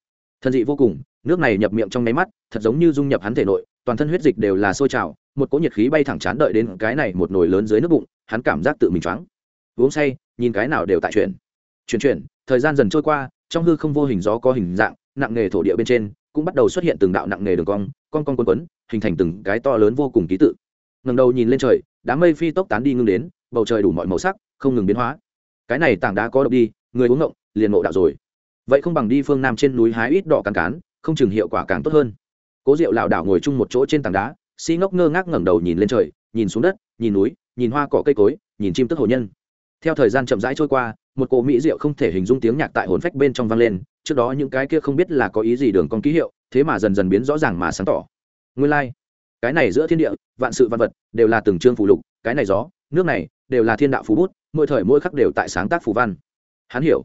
Thân dị vô cùng, nước này nhập miệng trong nháy mắt, thật giống như dung nhập hắn thể nội, toàn thân huyết dịch đều là sôi trào, một cỗ nhiệt khí bay thẳng chán đợi đến cái này một nồi lớn dưới nước bụng, hắn cảm giác tự mình choáng. Uống say, nhìn cái nào đều tại chuyện chuyển chuyển, thời gian dần trôi qua, trong hư không vô hình gió có hình dạng, nặng nghề thổ địa bên trên cũng bắt đầu xuất hiện từng đạo nặng nghề đường cong, con con quấn quấn, hình thành từng cái to lớn vô cùng ký tự. Ngầm đầu nhìn lên trời, đám mây phi tốc tán đi ngưng đến, bầu trời đủ mọi màu sắc, không ngừng biến hóa. Cái này tảng đá có độc đi, người uống ngộng, liền ngộ đạo rồi. Vậy không bằng đi phương nam trên núi hái ít đỏ càng cán, không chừng hiệu quả càng tốt hơn. Cố diệu lảo đảo ngồi chung một chỗ trên tảng đá, si ngốc ngơ ngác ngẩng đầu nhìn lên trời, nhìn xuống đất, nhìn núi, nhìn hoa cỏ cây cối, nhìn chim tức hồ nhân theo thời gian chậm rãi trôi qua, một cỗ mỹ diệu không thể hình dung tiếng nhạc tại hồn phách bên trong vang lên, trước đó những cái kia không biết là có ý gì đường con ký hiệu, thế mà dần dần biến rõ ràng mà sáng tỏ nguyên lai、like. cái này giữa thiên địa, vạn sự văn vật, đều là từng chương phù lục, cái này gió, nước này, đều là thiên đạo phú bút, mỗi thời mỗi khắc đều tại sáng tác phù văn hắn hiểu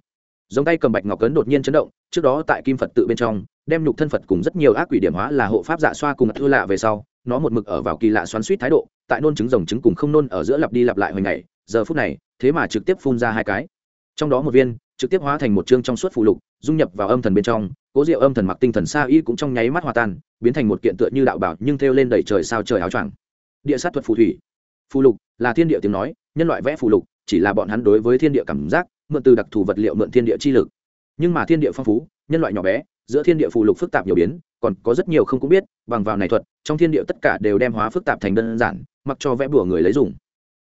giống tay cầm bạch ngọc cấn đột nhiên chấn động, trước đó tại kim phật tự bên trong, đem nhục thân phật cùng rất nhiều ác quỷ điểm hóa là hộ pháp dạ xoa cùng thư lạ về sau, nó một mực ở vào kỳ lạ xoắn suýt thái độ, tại nôn trứng rồng trứng cùng không nôn ở giữa lặp đi lặp lại hồi ngày giờ phút này, thế mà trực tiếp phun ra hai cái. Trong đó một viên, trực tiếp hóa thành một chương trong suốt phụ lục, dung nhập vào âm thần bên trong, cố diệu âm thần mặc tinh thần xa y cũng trong nháy mắt hòa tan, biến thành một kiện tựa như đạo bảo nhưng thêu lên đầy trời sao trời áo choàng. Địa sát thuật phù thủy. Phù lục là thiên địa tiếng nói, nhân loại vẽ phù lục, chỉ là bọn hắn đối với thiên địa cảm giác, mượn từ đặc thù vật liệu mượn thiên địa chi lực. Nhưng mà thiên địa phong phú, nhân loại nhỏ bé, giữa thiên địa phù lục phức tạp nhiều biến, còn có rất nhiều không cũng biết, bằng vào này thuật, trong thiên địa tất cả đều đem hóa phức tạp thành đơn giản, mặc cho vẽ bùa người lấy dùng.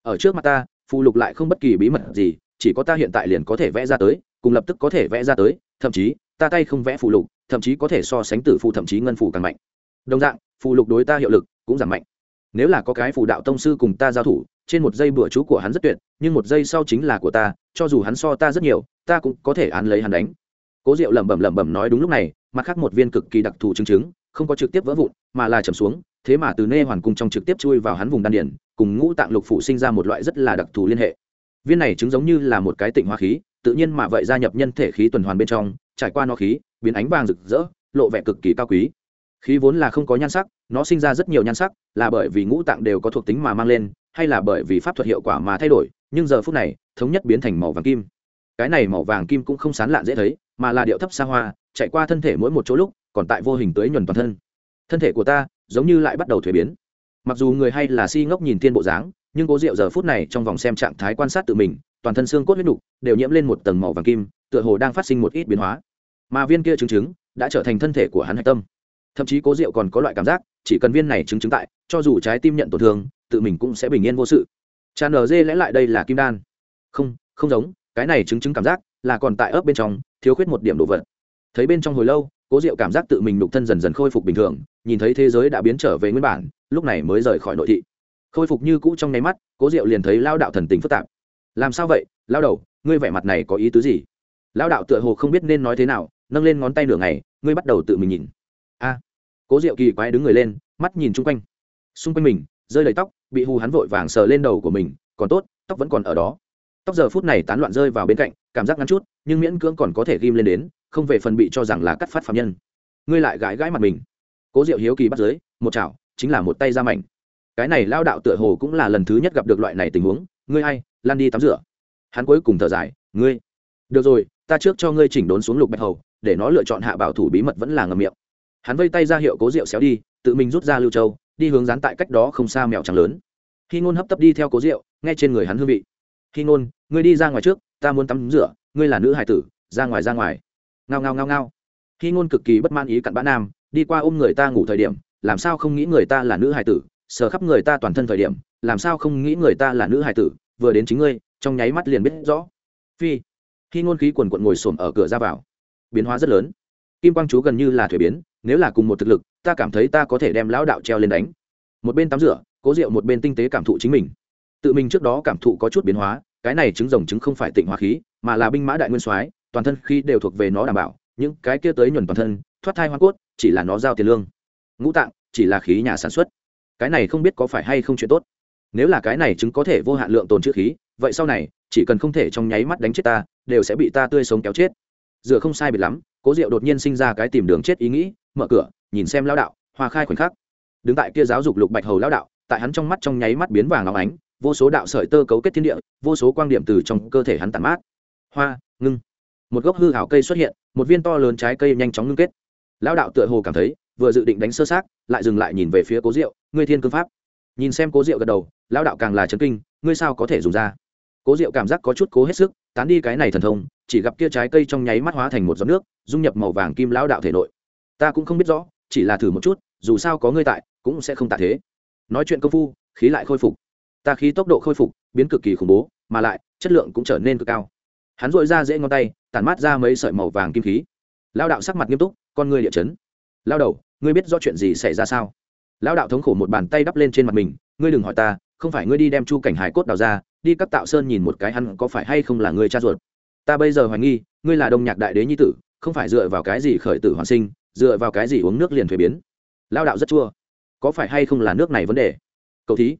Ở trước mặt ta Phụ lục lại không bất kỳ bí mật gì, chỉ có ta hiện tại liền có thể vẽ ra tới, cùng lập tức có thể vẽ ra tới, thậm chí, ta tay không vẽ phụ lục, thậm chí có thể so sánh tử phụ thậm chí ngân phụ càng mạnh. Đồng dạng phụ lục đối ta hiệu lực cũng giảm mạnh. Nếu là có cái phụ đạo tông sư cùng ta giao thủ, trên một giây bữa chú của hắn rất tuyệt, nhưng một giây sau chính là của ta, cho dù hắn so ta rất nhiều, ta cũng có thể án lấy hắn đánh. Cố diệu lẩm bẩm lẩm bẩm nói đúng lúc này, mặt khác một viên cực kỳ đặc thù chứng chứng, không có trực tiếp vỡ vụn, mà là chầm xuống, thế mà từ nê hoàn cung trong trực tiếp chui vào hắn vùng đan điển cùng ngũ tạng lục phụ sinh ra một loại rất là đặc thù liên hệ. Viên này chứng giống như là một cái tịnh hoa khí, tự nhiên mà vậy gia nhập nhân thể khí tuần hoàn bên trong, trải qua nó khí, biến ánh vàng rực rỡ, lộ vẻ cực kỳ cao quý. Khí vốn là không có nhan sắc, nó sinh ra rất nhiều nhan sắc, là bởi vì ngũ tạng đều có thuộc tính mà mang lên, hay là bởi vì pháp thuật hiệu quả mà thay đổi, nhưng giờ phút này, thống nhất biến thành màu vàng kim. Cái này màu vàng kim cũng không sán lạn dễ thấy, mà là điệu thấp xa hoa, chạy qua thân thể mỗi một chỗ lúc, còn tại vô hình tới nhuần toàn thân. Thân thể của ta giống như lại bắt đầu thuế biến mặc dù người hay là si ngốc nhìn thiên bộ dáng, nhưng cố diệu giờ phút này trong vòng xem trạng thái quan sát tự mình, toàn thân xương cốt huyết đục đều nhiễm lên một tầng màu vàng kim, tựa hồ đang phát sinh một ít biến hóa. Mà viên kia chứng chứng đã trở thành thân thể của hắn hạch tâm. Thậm chí cố diệu còn có loại cảm giác, chỉ cần viên này chứng chứng tại, cho dù trái tim nhận tổn thương, tự mình cũng sẽ bình yên vô sự. Cha nở dê lẽ lại đây là kim đan. Không không giống, cái này chứng chứng cảm giác là còn tại ấp bên trong, thiếu khuyết một điểm đồ vật. Thấy bên trong hồi lâu cố diệu cảm giác tự mình nục thân dần dần khôi phục bình thường, nhìn thấy thế giới đã biến trở về nguyên bản, lúc này mới rời khỏi nội thị. Khôi phục như cũ trong nháy mắt, cố diệu liền thấy lao đạo thần tình phức tạp. Làm sao vậy? Lao đầu, ngươi vẻ mặt này có ý tứ gì? Lao đạo tựa hồ không biết nên nói thế nào, nâng lên ngón tay nửa ngày, ngươi bắt đầu tự mình nhìn. A. Cố diệu kỳ quái đứng người lên, mắt nhìn chung quanh. Xung quanh mình, rơi đầy tóc, bị hù hắn vội vàng sờ lên đầu của mình, còn tốt, tóc vẫn còn ở đó tóc giờ phút này tán loạn rơi vào bên cạnh cảm giác ngắn chút nhưng miễn cưỡng còn có thể ghim lên đến không về phần bị cho rằng là cắt phát phạm nhân. Ngươi lại gãi gãi mặt mình. Cố diệu hiếu kỳ bắt giới, một chảo chính là một tay ra mảnh. Cái này lao đạo tựa hồ cũng là lần thứ nhất gặp được loại này tình huống. Ngươi hay lan đi tắm rửa. Hắn cuối cùng thở dài ngươi. Được rồi ta trước cho ngươi chỉnh đốn xuống lục bạch hầu để nó lựa chọn hạ bảo thủ bí mật vẫn là ngầm miệng. Hắn vây tay ra hiệu cố diệu xéo đi tự mình rút ra lưu châu đi hướng dán tại cách đó không xa mèo trắng lớn. Khi ngôn hấp tấp đi theo cố diệu, nghe trên người hắn hương vị khi ngôn ngươi đi ra ngoài trước, ta muốn tắm rửa, ngươi là nữ hải tử, ra ngoài ra ngoài. Ngao ngao ngao ngao. Khi ngôn cực kỳ bất man ý cặn bã nam, đi qua ôm người ta ngủ thời điểm, làm sao không nghĩ người ta là nữ hải tử, sờ khắp người ta toàn thân thời điểm, làm sao không nghĩ người ta là nữ hải tử, vừa đến chính ngươi, trong nháy mắt liền biết rõ. Phi. Khi ngôn khí quần quận ngồi xổm ở cửa ra vào. Biến hóa rất lớn. Kim quang chú gần như là thuế biến, nếu là cùng một thực lực, ta cảm thấy ta có thể đem lão đạo treo lên đánh. Một bên tắm rửa, cố rượu một bên tinh tế cảm thụ chính mình tự mình trước đó cảm thụ có chút biến hóa, cái này trứng rồng trứng không phải tịnh hóa khí, mà là binh mã đại nguyên soái, toàn thân khí đều thuộc về nó đảm bảo, những cái kia tới nhuần toàn thân, thoát thai hoa cốt, chỉ là nó giao tiền lương. Ngũ tạng, chỉ là khí nhà sản xuất. Cái này không biết có phải hay không chuyện tốt. Nếu là cái này chứng có thể vô hạn lượng tồn chữ khí, vậy sau này, chỉ cần không thể trong nháy mắt đánh chết ta, đều sẽ bị ta tươi sống kéo chết. Dựa không sai biệt lắm, cố diệu đột nhiên sinh ra cái tìm đường chết ý nghĩ, mở cửa, nhìn xem lao đạo, hoa khai khoảnh khắc. Đứng tại kia giáo dục lục bạch hầu lao đạo, tại hắn trong mắt trong nháy mắt biến vàng óng ánh vô số đạo sợi tơ cấu kết thiên địa, vô số quang điểm từ trong cơ thể hắn tàn mát. Hoa, ngưng. Một gốc hư hảo cây xuất hiện, một viên to lớn trái cây nhanh chóng ngưng kết. Lão đạo tựa hồ cảm thấy, vừa dự định đánh sơ sát lại dừng lại nhìn về phía cố diệu, ngươi thiên cương pháp. Nhìn xem cố diệu gật đầu, Lão đạo càng là chấn kinh, ngươi sao có thể dùng ra? Cố diệu cảm giác có chút cố hết sức, tán đi cái này thần thông, chỉ gặp kia trái cây trong nháy mắt hóa thành một giọt nước, dung nhập màu vàng kim Lão đạo thể nội. Ta cũng không biết rõ, chỉ là thử một chút, dù sao có ngươi tại, cũng sẽ không tạ thế. Nói chuyện công phu, khí lại khôi phục ta khí tốc độ khôi phục, biến cực kỳ khủng bố, mà lại, chất lượng cũng trở nên cực cao. Hắn dội ra dễ ngón tay, tản mát ra mấy sợi màu vàng kim khí. Lao đạo sắc mặt nghiêm túc, con ngươi địa chấn. Lao đầu, ngươi biết do chuyện gì xảy ra sao? Lao đạo thống khổ một bàn tay đắp lên trên mặt mình, ngươi đừng hỏi ta, không phải ngươi đi đem chu cảnh hải cốt đào ra, đi các tạo sơn nhìn một cái hắn có phải hay không là ngươi cha ruột. Ta bây giờ hoài nghi, ngươi là đông nhạc đại đế nhi tử, không phải dựa vào cái gì khởi tử hoàn sinh, dựa vào cái gì uống nước liền thuế biến. Lao đạo rất chua. Có phải hay không là nước này vấn đề? Cậu thí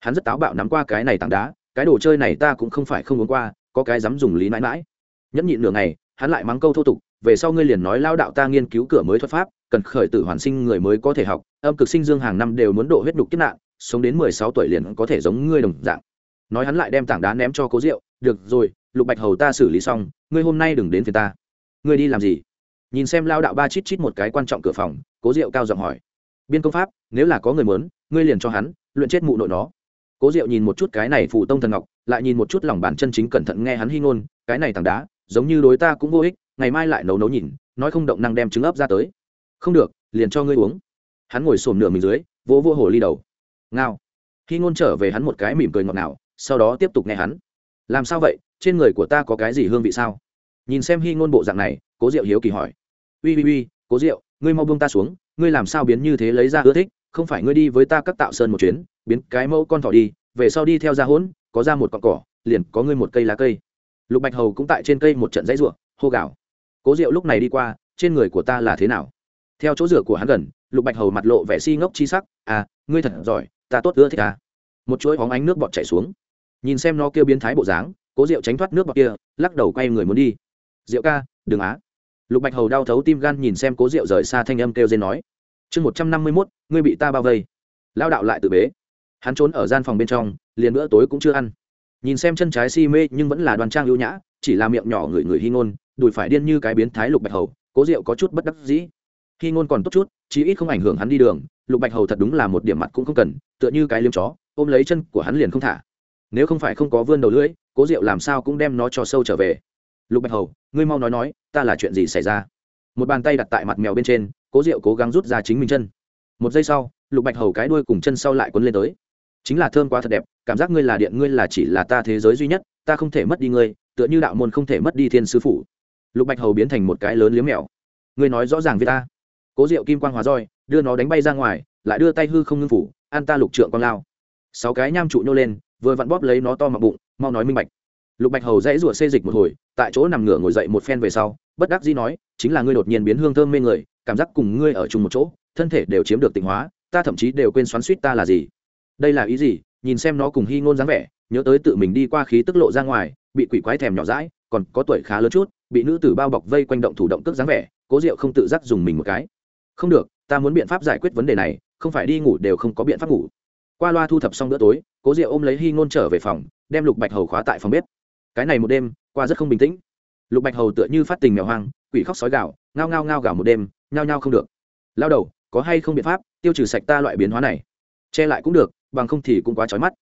hắn rất táo bạo nắm qua cái này tảng đá, cái đồ chơi này ta cũng không phải không muốn qua, có cái dám dùng lý mãi mãi. Nhẫn nhịn nửa ngày, hắn lại mắng câu thô tục, về sau ngươi liền nói lao đạo ta nghiên cứu cửa mới thuật pháp, cần khởi tử hoàn sinh người mới có thể học, âm cực sinh dương hàng năm đều muốn độ huyết đục kiếp nạn, sống đến mười sáu tuổi liền có thể giống ngươi đồng dạng. Nói hắn lại đem tảng đá ném cho cố rượu được rồi, lục bạch hầu ta xử lý xong, ngươi hôm nay đừng đến phía ta. Ngươi đi làm gì? Nhìn xem lao đạo ba chít chít một cái quan trọng cửa phòng, cố rượu cao giọng hỏi, biên công pháp, nếu là có người muốn, ngươi liền cho hắn, luyện chết mụ nội nó cố diệu nhìn một chút cái này phụ tông thần ngọc, lại nhìn một chút lòng bàn chân chính cẩn thận nghe hắn hy ngôn, cái này tảng đá, giống như đối ta cũng vô ích, ngày mai lại nấu nấu nhìn, nói không động năng đem trứng ấp ra tới. Không được, liền cho ngươi uống. Hắn ngồi xổm nửa mình dưới, vỗ vô hồ ly đầu. Ngao. Hy ngôn trở về hắn một cái mỉm cười ngọt ngào, sau đó tiếp tục nghe hắn. Làm sao vậy? Trên người của ta có cái gì hương vị sao? Nhìn xem hy ngôn bộ dạng này, cố diệu hiếu kỳ hỏi. Ui ui ui cố diệu, ngươi mau buông ta xuống, ngươi làm sao biến như thế lấy ra ưa thích, không phải ngươi đi với ta các tạo sơn một chuyến biến cái mẫu con thỏ đi, về sau đi theo ra hỗn, có ra một cọn cỏ, liền có ngươi một cây lá cây. Lục bạch hầu cũng tại trên cây một trận dãy ruộng hô gạo cố diệu lúc này đi qua, trên người của ta là thế nào? Theo chỗ rửa của hắn gần, lục bạch hầu mặt lộ vẻ si ngốc chi sắc à ngươi thật giỏi, ta tốt ưa thích à một chuỗi hóng ánh nước bọt chảy xuống. Nhìn xem nó kêu biến thái bộ dáng, cố diệu tránh thoát nước bọt kia, lắc đầu quay người muốn đi. Diệu ca, đừng á. Lục bạch hầu đau thấu tim gan nhìn xem cố diệu rời xa thanh âm kêu dên nói. Chương một trăm năm mươi mốt, ngươi bị ta bao vây. Lao đạo lại tự bế hắn trốn ở gian phòng bên trong, liền bữa tối cũng chưa ăn. Nhìn xem chân trái si mê nhưng vẫn là đoàn trang ưu nhã, chỉ là miệng nhỏ người người hy ngôn, đùi phải điên như cái biến thái lục bạch hầu, cố diệu có chút bất đắc dĩ. Hy ngôn còn tốt chút, chí ít không ảnh hưởng hắn đi đường, lục bạch hầu thật đúng là một điểm mặt cũng không cần, tựa như cái liêm chó, ôm lấy chân của hắn liền không thả. Nếu không phải không có vươn đầu lưỡi, cố diệu làm sao cũng đem nó cho sâu trở về. Lục bạch hầu, ngươi mau nói nói, ta là chuyện gì xảy ra? Một bàn tay đặt tại mặt mèo bên trên, cố diệu cố gắng rút ra chính mình chân. Một giây sau, lục bạch hầu cái đuôi cùng chân sau lại quấn lên tới chính là thơm quá thật đẹp, cảm giác ngươi là điện, ngươi là chỉ là ta thế giới duy nhất, ta không thể mất đi ngươi, tựa như đạo môn không thể mất đi thiên sư phụ lục bạch hầu biến thành một cái lớn liếm mèo. Ngươi nói rõ ràng với ta. Cố diệu kim quang hóa roi, đưa nó đánh bay ra ngoài, lại đưa tay hư không ngưng phủ, an ta lục trượng con lao. Sáu cái nham trụ nhô lên, vừa vặn bóp lấy nó to mặc bụng, mau nói minh bạch. Lục bạch hầu dãy rủa xê dịch một hồi, tại chỗ nằm ngửa ngồi dậy một phen về sau, bất đắc dĩ nói, chính là ngươi đột nhiên biến hương thơm mê người, cảm giác cùng ngươi ở chung một chỗ, thân thể đều chiếm được tịnh hóa, ta thậm chí đều quên xoắn suýt ta là gì đây là ý gì? Nhìn xem nó cùng hy ngôn dáng vẻ, nhớ tới tự mình đi qua khí tức lộ ra ngoài, bị quỷ quái thèm nhỏ rãi còn có tuổi khá lớn chút, bị nữ tử bao bọc vây quanh động thủ động tức dáng vẻ, cố diệu không tự giác dùng mình một cái. Không được, ta muốn biện pháp giải quyết vấn đề này, không phải đi ngủ đều không có biện pháp ngủ. Qua loa thu thập xong bữa tối, cố diệu ôm lấy hy ngôn trở về phòng, đem lục bạch hầu khóa tại phòng bếp. Cái này một đêm, qua rất không bình tĩnh. Lục bạch hầu tựa như phát tình mèo hoang, quỷ khóc sói gạo ngao ngao ngao gạo một đêm, nhao nhao không được. Lao đầu, có hay không biện pháp tiêu trừ sạch ta loại biến hóa này? Che lại cũng được bằng không thì cũng quá trói mắt.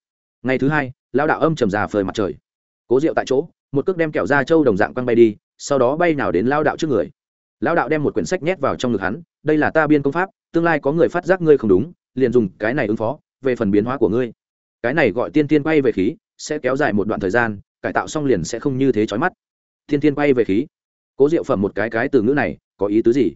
Ngày thứ hai lao đạo âm trầm già phơi mặt trời. Cố rượu tại chỗ, một cước đem kẹo ra trâu đồng dạng quăng bay đi, sau đó bay nào đến lao đạo trước người. Lao đạo đem một quyển sách nhét vào trong ngực hắn, đây là ta biên công pháp, tương lai có người phát giác ngươi không đúng, liền dùng cái này ứng phó, về phần biến hóa của ngươi. Cái này gọi tiên tiên bay về khí, sẽ kéo dài một đoạn thời gian, cải tạo xong liền sẽ không như thế chói mắt. Tiên tiên bay về khí. Cố diệu phẩm một cái cái từ ngữ này, có ý tứ gì?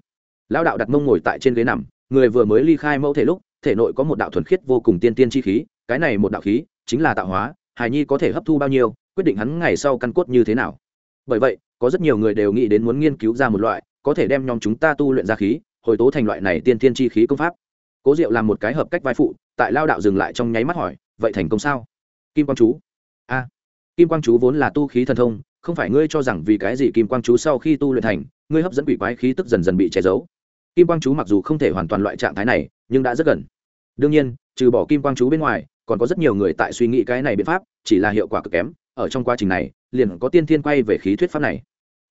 Lao đạo đặt mông ngồi tại trên ghế nằm, người vừa mới ly khai mẫu thể lúc thể nội có một đạo thuần khiết vô cùng tiên tiên chi khí, cái này một đạo khí chính là tạo hóa, hài nhi có thể hấp thu bao nhiêu, quyết định hắn ngày sau căn cốt như thế nào. Bởi vậy, có rất nhiều người đều nghĩ đến muốn nghiên cứu ra một loại, có thể đem nhóm chúng ta tu luyện ra khí, hồi tố thành loại này tiên tiên chi khí công pháp. Cố diệu làm một cái hợp cách vai phụ, tại lao đạo dừng lại trong nháy mắt hỏi, vậy thành công sao? Kim quang chú. A, kim quang chú vốn là tu khí thần thông, không phải ngươi cho rằng vì cái gì kim quang chú sau khi tu luyện thành, ngươi hấp dẫn quỷ quái khí tức dần dần bị che giấu kim quang chú mặc dù không thể hoàn toàn loại trạng thái này, nhưng đã rất gần. Đương nhiên, trừ bỏ kim quang chú bên ngoài, còn có rất nhiều người tại suy nghĩ cái này biện pháp, chỉ là hiệu quả cực kém. Ở trong quá trình này, liền có tiên thiên quay về khí thuyết pháp này.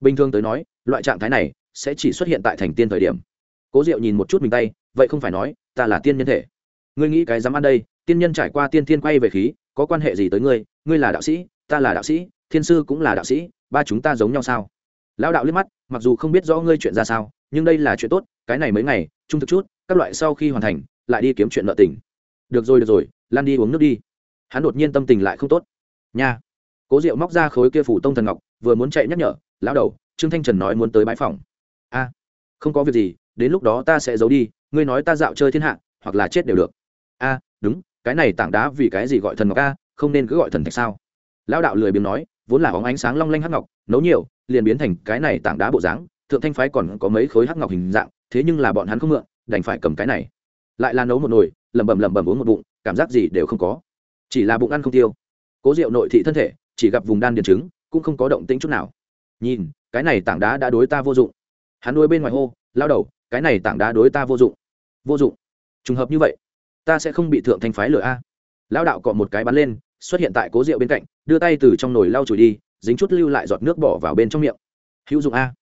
Bình thường tới nói, loại trạng thái này sẽ chỉ xuất hiện tại thành tiên thời điểm. Cố diệu nhìn một chút mình tay, vậy không phải nói, ta là tiên nhân thể. Ngươi nghĩ cái dám ăn đây, tiên nhân trải qua tiên thiên quay về khí, có quan hệ gì tới ngươi? Ngươi là đạo sĩ, ta là đạo sĩ, thiên sư cũng là đạo sĩ, ba chúng ta giống nhau sao? Lão đạo liếc mắt, mặc dù không biết rõ ngươi chuyện ra sao nhưng đây là chuyện tốt, cái này mấy ngày trung thực chút, các loại sau khi hoàn thành, lại đi kiếm chuyện nợ tình. Được rồi được rồi, lan đi uống nước đi. Hắn đột nhiên tâm tình lại không tốt. Nha. Cố diệu móc ra khối kia phủ tông thần ngọc, vừa muốn chạy nhắc nhở, lão đầu, trương thanh trần nói muốn tới bãi phòng. A, không có việc gì, đến lúc đó ta sẽ giấu đi, ngươi nói ta dạo chơi thiên hạ, hoặc là chết đều được. A, đúng, cái này tảng đá vì cái gì gọi thần ngọc a, không nên cứ gọi thần thạch sao? Lão đạo lười biếng nói, vốn là bóng ánh sáng long lanh hắc ngọc, nấu nhiều, liền biến thành cái này tảng đá bộ dáng thượng thanh phái còn có mấy khối hắc ngọc hình dạng, thế nhưng là bọn hắn không mượn, đành phải cầm cái này. Lại là nấu một nồi, lẩm bẩm lẩm bẩm uống một bụng, cảm giác gì đều không có. Chỉ là bụng ăn không tiêu. Cố rượu nội thị thân thể, chỉ gặp vùng đan điền trứng, cũng không có động tĩnh chút nào. Nhìn, cái này tảng đá đã đối ta vô dụng. Hắn nuôi bên ngoài hô, lao đầu, cái này tảng đá đối ta vô dụng. Vô dụng. Trùng hợp như vậy, ta sẽ không bị thượng thanh phái lửa a. Lao đạo cọ một cái bắn lên, xuất hiện tại cố rượu bên cạnh, đưa tay từ trong nồi lau chùi đi, dính chút lưu lại giọt nước bỏ vào bên trong miệng. Hữu dụng a.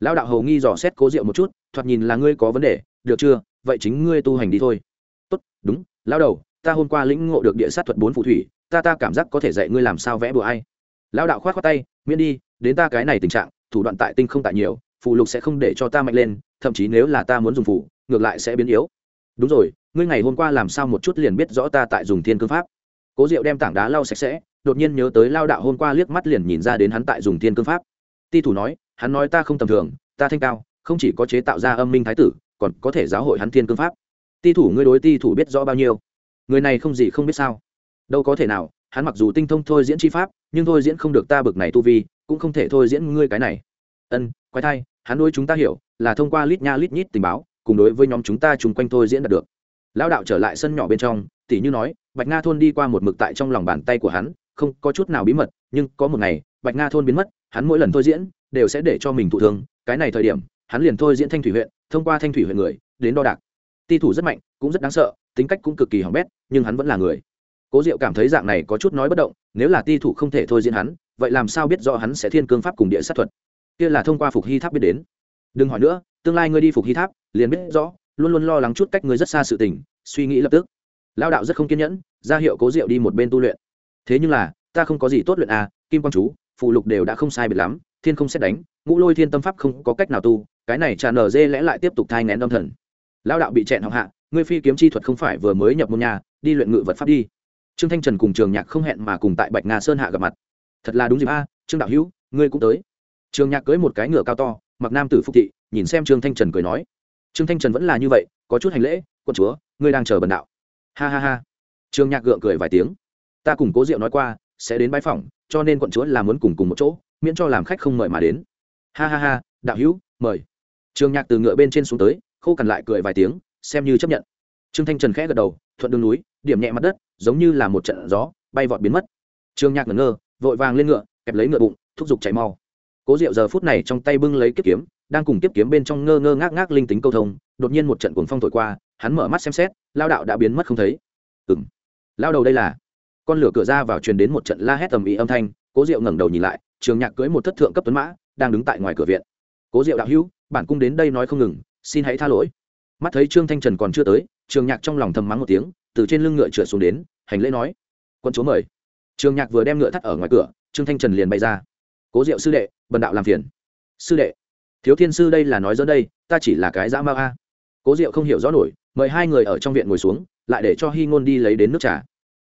Lão đạo hầu nghi dò xét cố Diệu một chút, thoạt nhìn là ngươi có vấn đề, được chưa? Vậy chính ngươi tu hành đi thôi. Tốt, đúng, Lão đầu, ta hôm qua lĩnh ngộ được địa sát thuật bốn phù thủy, ta ta cảm giác có thể dạy ngươi làm sao vẽ bừa ai. Lão đạo khoát khoát tay, miễn đi, đến ta cái này tình trạng, thủ đoạn tại tinh không tại nhiều, phù lục sẽ không để cho ta mạnh lên, thậm chí nếu là ta muốn dùng phù, ngược lại sẽ biến yếu. Đúng rồi, ngươi ngày hôm qua làm sao một chút liền biết rõ ta tại dùng thiên cương pháp? Cố diệu đem tảng đá lau sạch sẽ, đột nhiên nhớ tới lao đạo hôm qua liếc mắt liền nhìn ra đến hắn tại dùng thiên cương pháp. Ti thủ nói hắn nói ta không tầm thường, ta thanh cao, không chỉ có chế tạo ra âm minh thái tử, còn có thể giáo hội hắn thiên cương pháp. Ti thủ ngươi đối ti thủ biết rõ bao nhiêu? Người này không gì không biết sao. Đâu có thể nào, hắn mặc dù tinh thông thôi diễn chi pháp, nhưng thôi diễn không được ta bực này tu vi, cũng không thể thôi diễn ngươi cái này. Ân, quái thai, hắn đối chúng ta hiểu, là thông qua lít nha lít nhít tình báo, cùng đối với nhóm chúng ta chung quanh thôi diễn đạt được. Lão đạo trở lại sân nhỏ bên trong tỷ như nói, bạch nga thôn đi qua một mực tại trong lòng bàn tay của hắn, không có chút nào bí mật, nhưng có một ngày, bạch nga thôn biến mất, hắn mỗi lần thôi diễn đều sẽ để cho mình thụ thương. Cái này thời điểm, hắn liền thôi diễn thanh thủy huyện, thông qua thanh thủy huyện người, đến đo đạc. Ti thủ rất mạnh, cũng rất đáng sợ, tính cách cũng cực kỳ hỏng bét, nhưng hắn vẫn là người. Cố diệu cảm thấy dạng này có chút nói bất động, nếu là ti thủ không thể thôi diễn hắn, vậy làm sao biết rõ hắn sẽ thiên cương pháp cùng địa sát thuật? Kia là thông qua phục hy tháp biết đến. Đừng hỏi nữa, tương lai ngươi đi phục hy tháp, liền biết rõ, luôn luôn lo lắng chút cách ngươi rất xa sự tình, suy nghĩ lập tức. Lao đạo rất không kiên nhẫn, ra hiệu cố diệu đi một bên tu luyện. Thế nhưng là, ta không có gì tốt luyện à kim quang chú, phụ lục đều đã không sai biệt lắm thiên không xét đánh, ngũ lôi thiên tâm pháp không có cách nào tu, cái này tràn nở dê lẽ lại tiếp tục thai ngén tâm thần. Lao đạo bị chẹn họng hạ, ngươi phi kiếm chi thuật không phải vừa mới nhập môn nhà, đi luyện ngự vật pháp đi. Trương thanh trần cùng trường nhạc không hẹn mà cùng tại bạch nga sơn hạ gặp mặt. Thật là đúng dịp a, trương đạo hữu, ngươi cũng tới. Trường nhạc cưới một cái ngựa cao to, mặc nam tử phúc thị, nhìn xem trương thanh trần cười nói. Trương thanh trần vẫn là như vậy, có chút hành lễ, quân chúa, ngươi đang chờ bần đạo. Ha ha ha. Trương nhạc gượng cười vài tiếng. Ta cùng cố diệu nói qua, sẽ đến bãi phòng cho nên quận chúa là muốn cùng cùng một chỗ miễn cho làm khách không mời mà đến. Ha ha ha, đạo hữu, mời. Trương nhạc từ ngựa bên trên xuống tới, khô cằn lại cười vài tiếng, xem như chấp nhận. Trương thanh trần khẽ gật đầu, thuận đường núi, điểm nhẹ mặt đất, giống như là một trận gió, bay vọt biến mất. Trương nhạc ngẩn ngơ, vội vàng lên ngựa, kẹp lấy ngựa bụng, thúc giục chạy mau. Cố diệu giờ phút này trong tay bưng lấy kiếp kiếm, đang cùng kiếp kiếm bên trong ngơ ngơ ngác ngác linh tính câu thông, đột nhiên một trận cuồng phong thổi qua, hắn mở mắt xem xét, lao đạo đã biến mất không thấy. Ừng lao đầu đây là. Con lửa cửa ra vào truyền đến một trận la hét tầm ý âm thanh, cố diệu ngẩng đầu nhìn lại trường nhạc cưới một thất thượng cấp tuấn mã, đang đứng tại ngoài cửa viện. Cố diệu đạo hữu, bản cung đến đây nói không ngừng, xin hãy tha lỗi. Mắt thấy trương thanh trần còn chưa tới, trường nhạc trong lòng thầm mắng một tiếng, từ trên lưng ngựa trượt xuống đến, hành lễ nói, quân chúa mời. Trường nhạc vừa đem ngựa thắt ở ngoài cửa, trương thanh trần liền bay ra. Cố diệu sư đệ, bần đạo làm phiền. Sư đệ, thiếu thiên sư đây là nói dẫn đây, ta chỉ là cái dã ma a. Cố diệu không hiểu rõ nổi, mời hai người ở trong viện ngồi xuống, lại để cho hy ngôn đi lấy đến nước trà.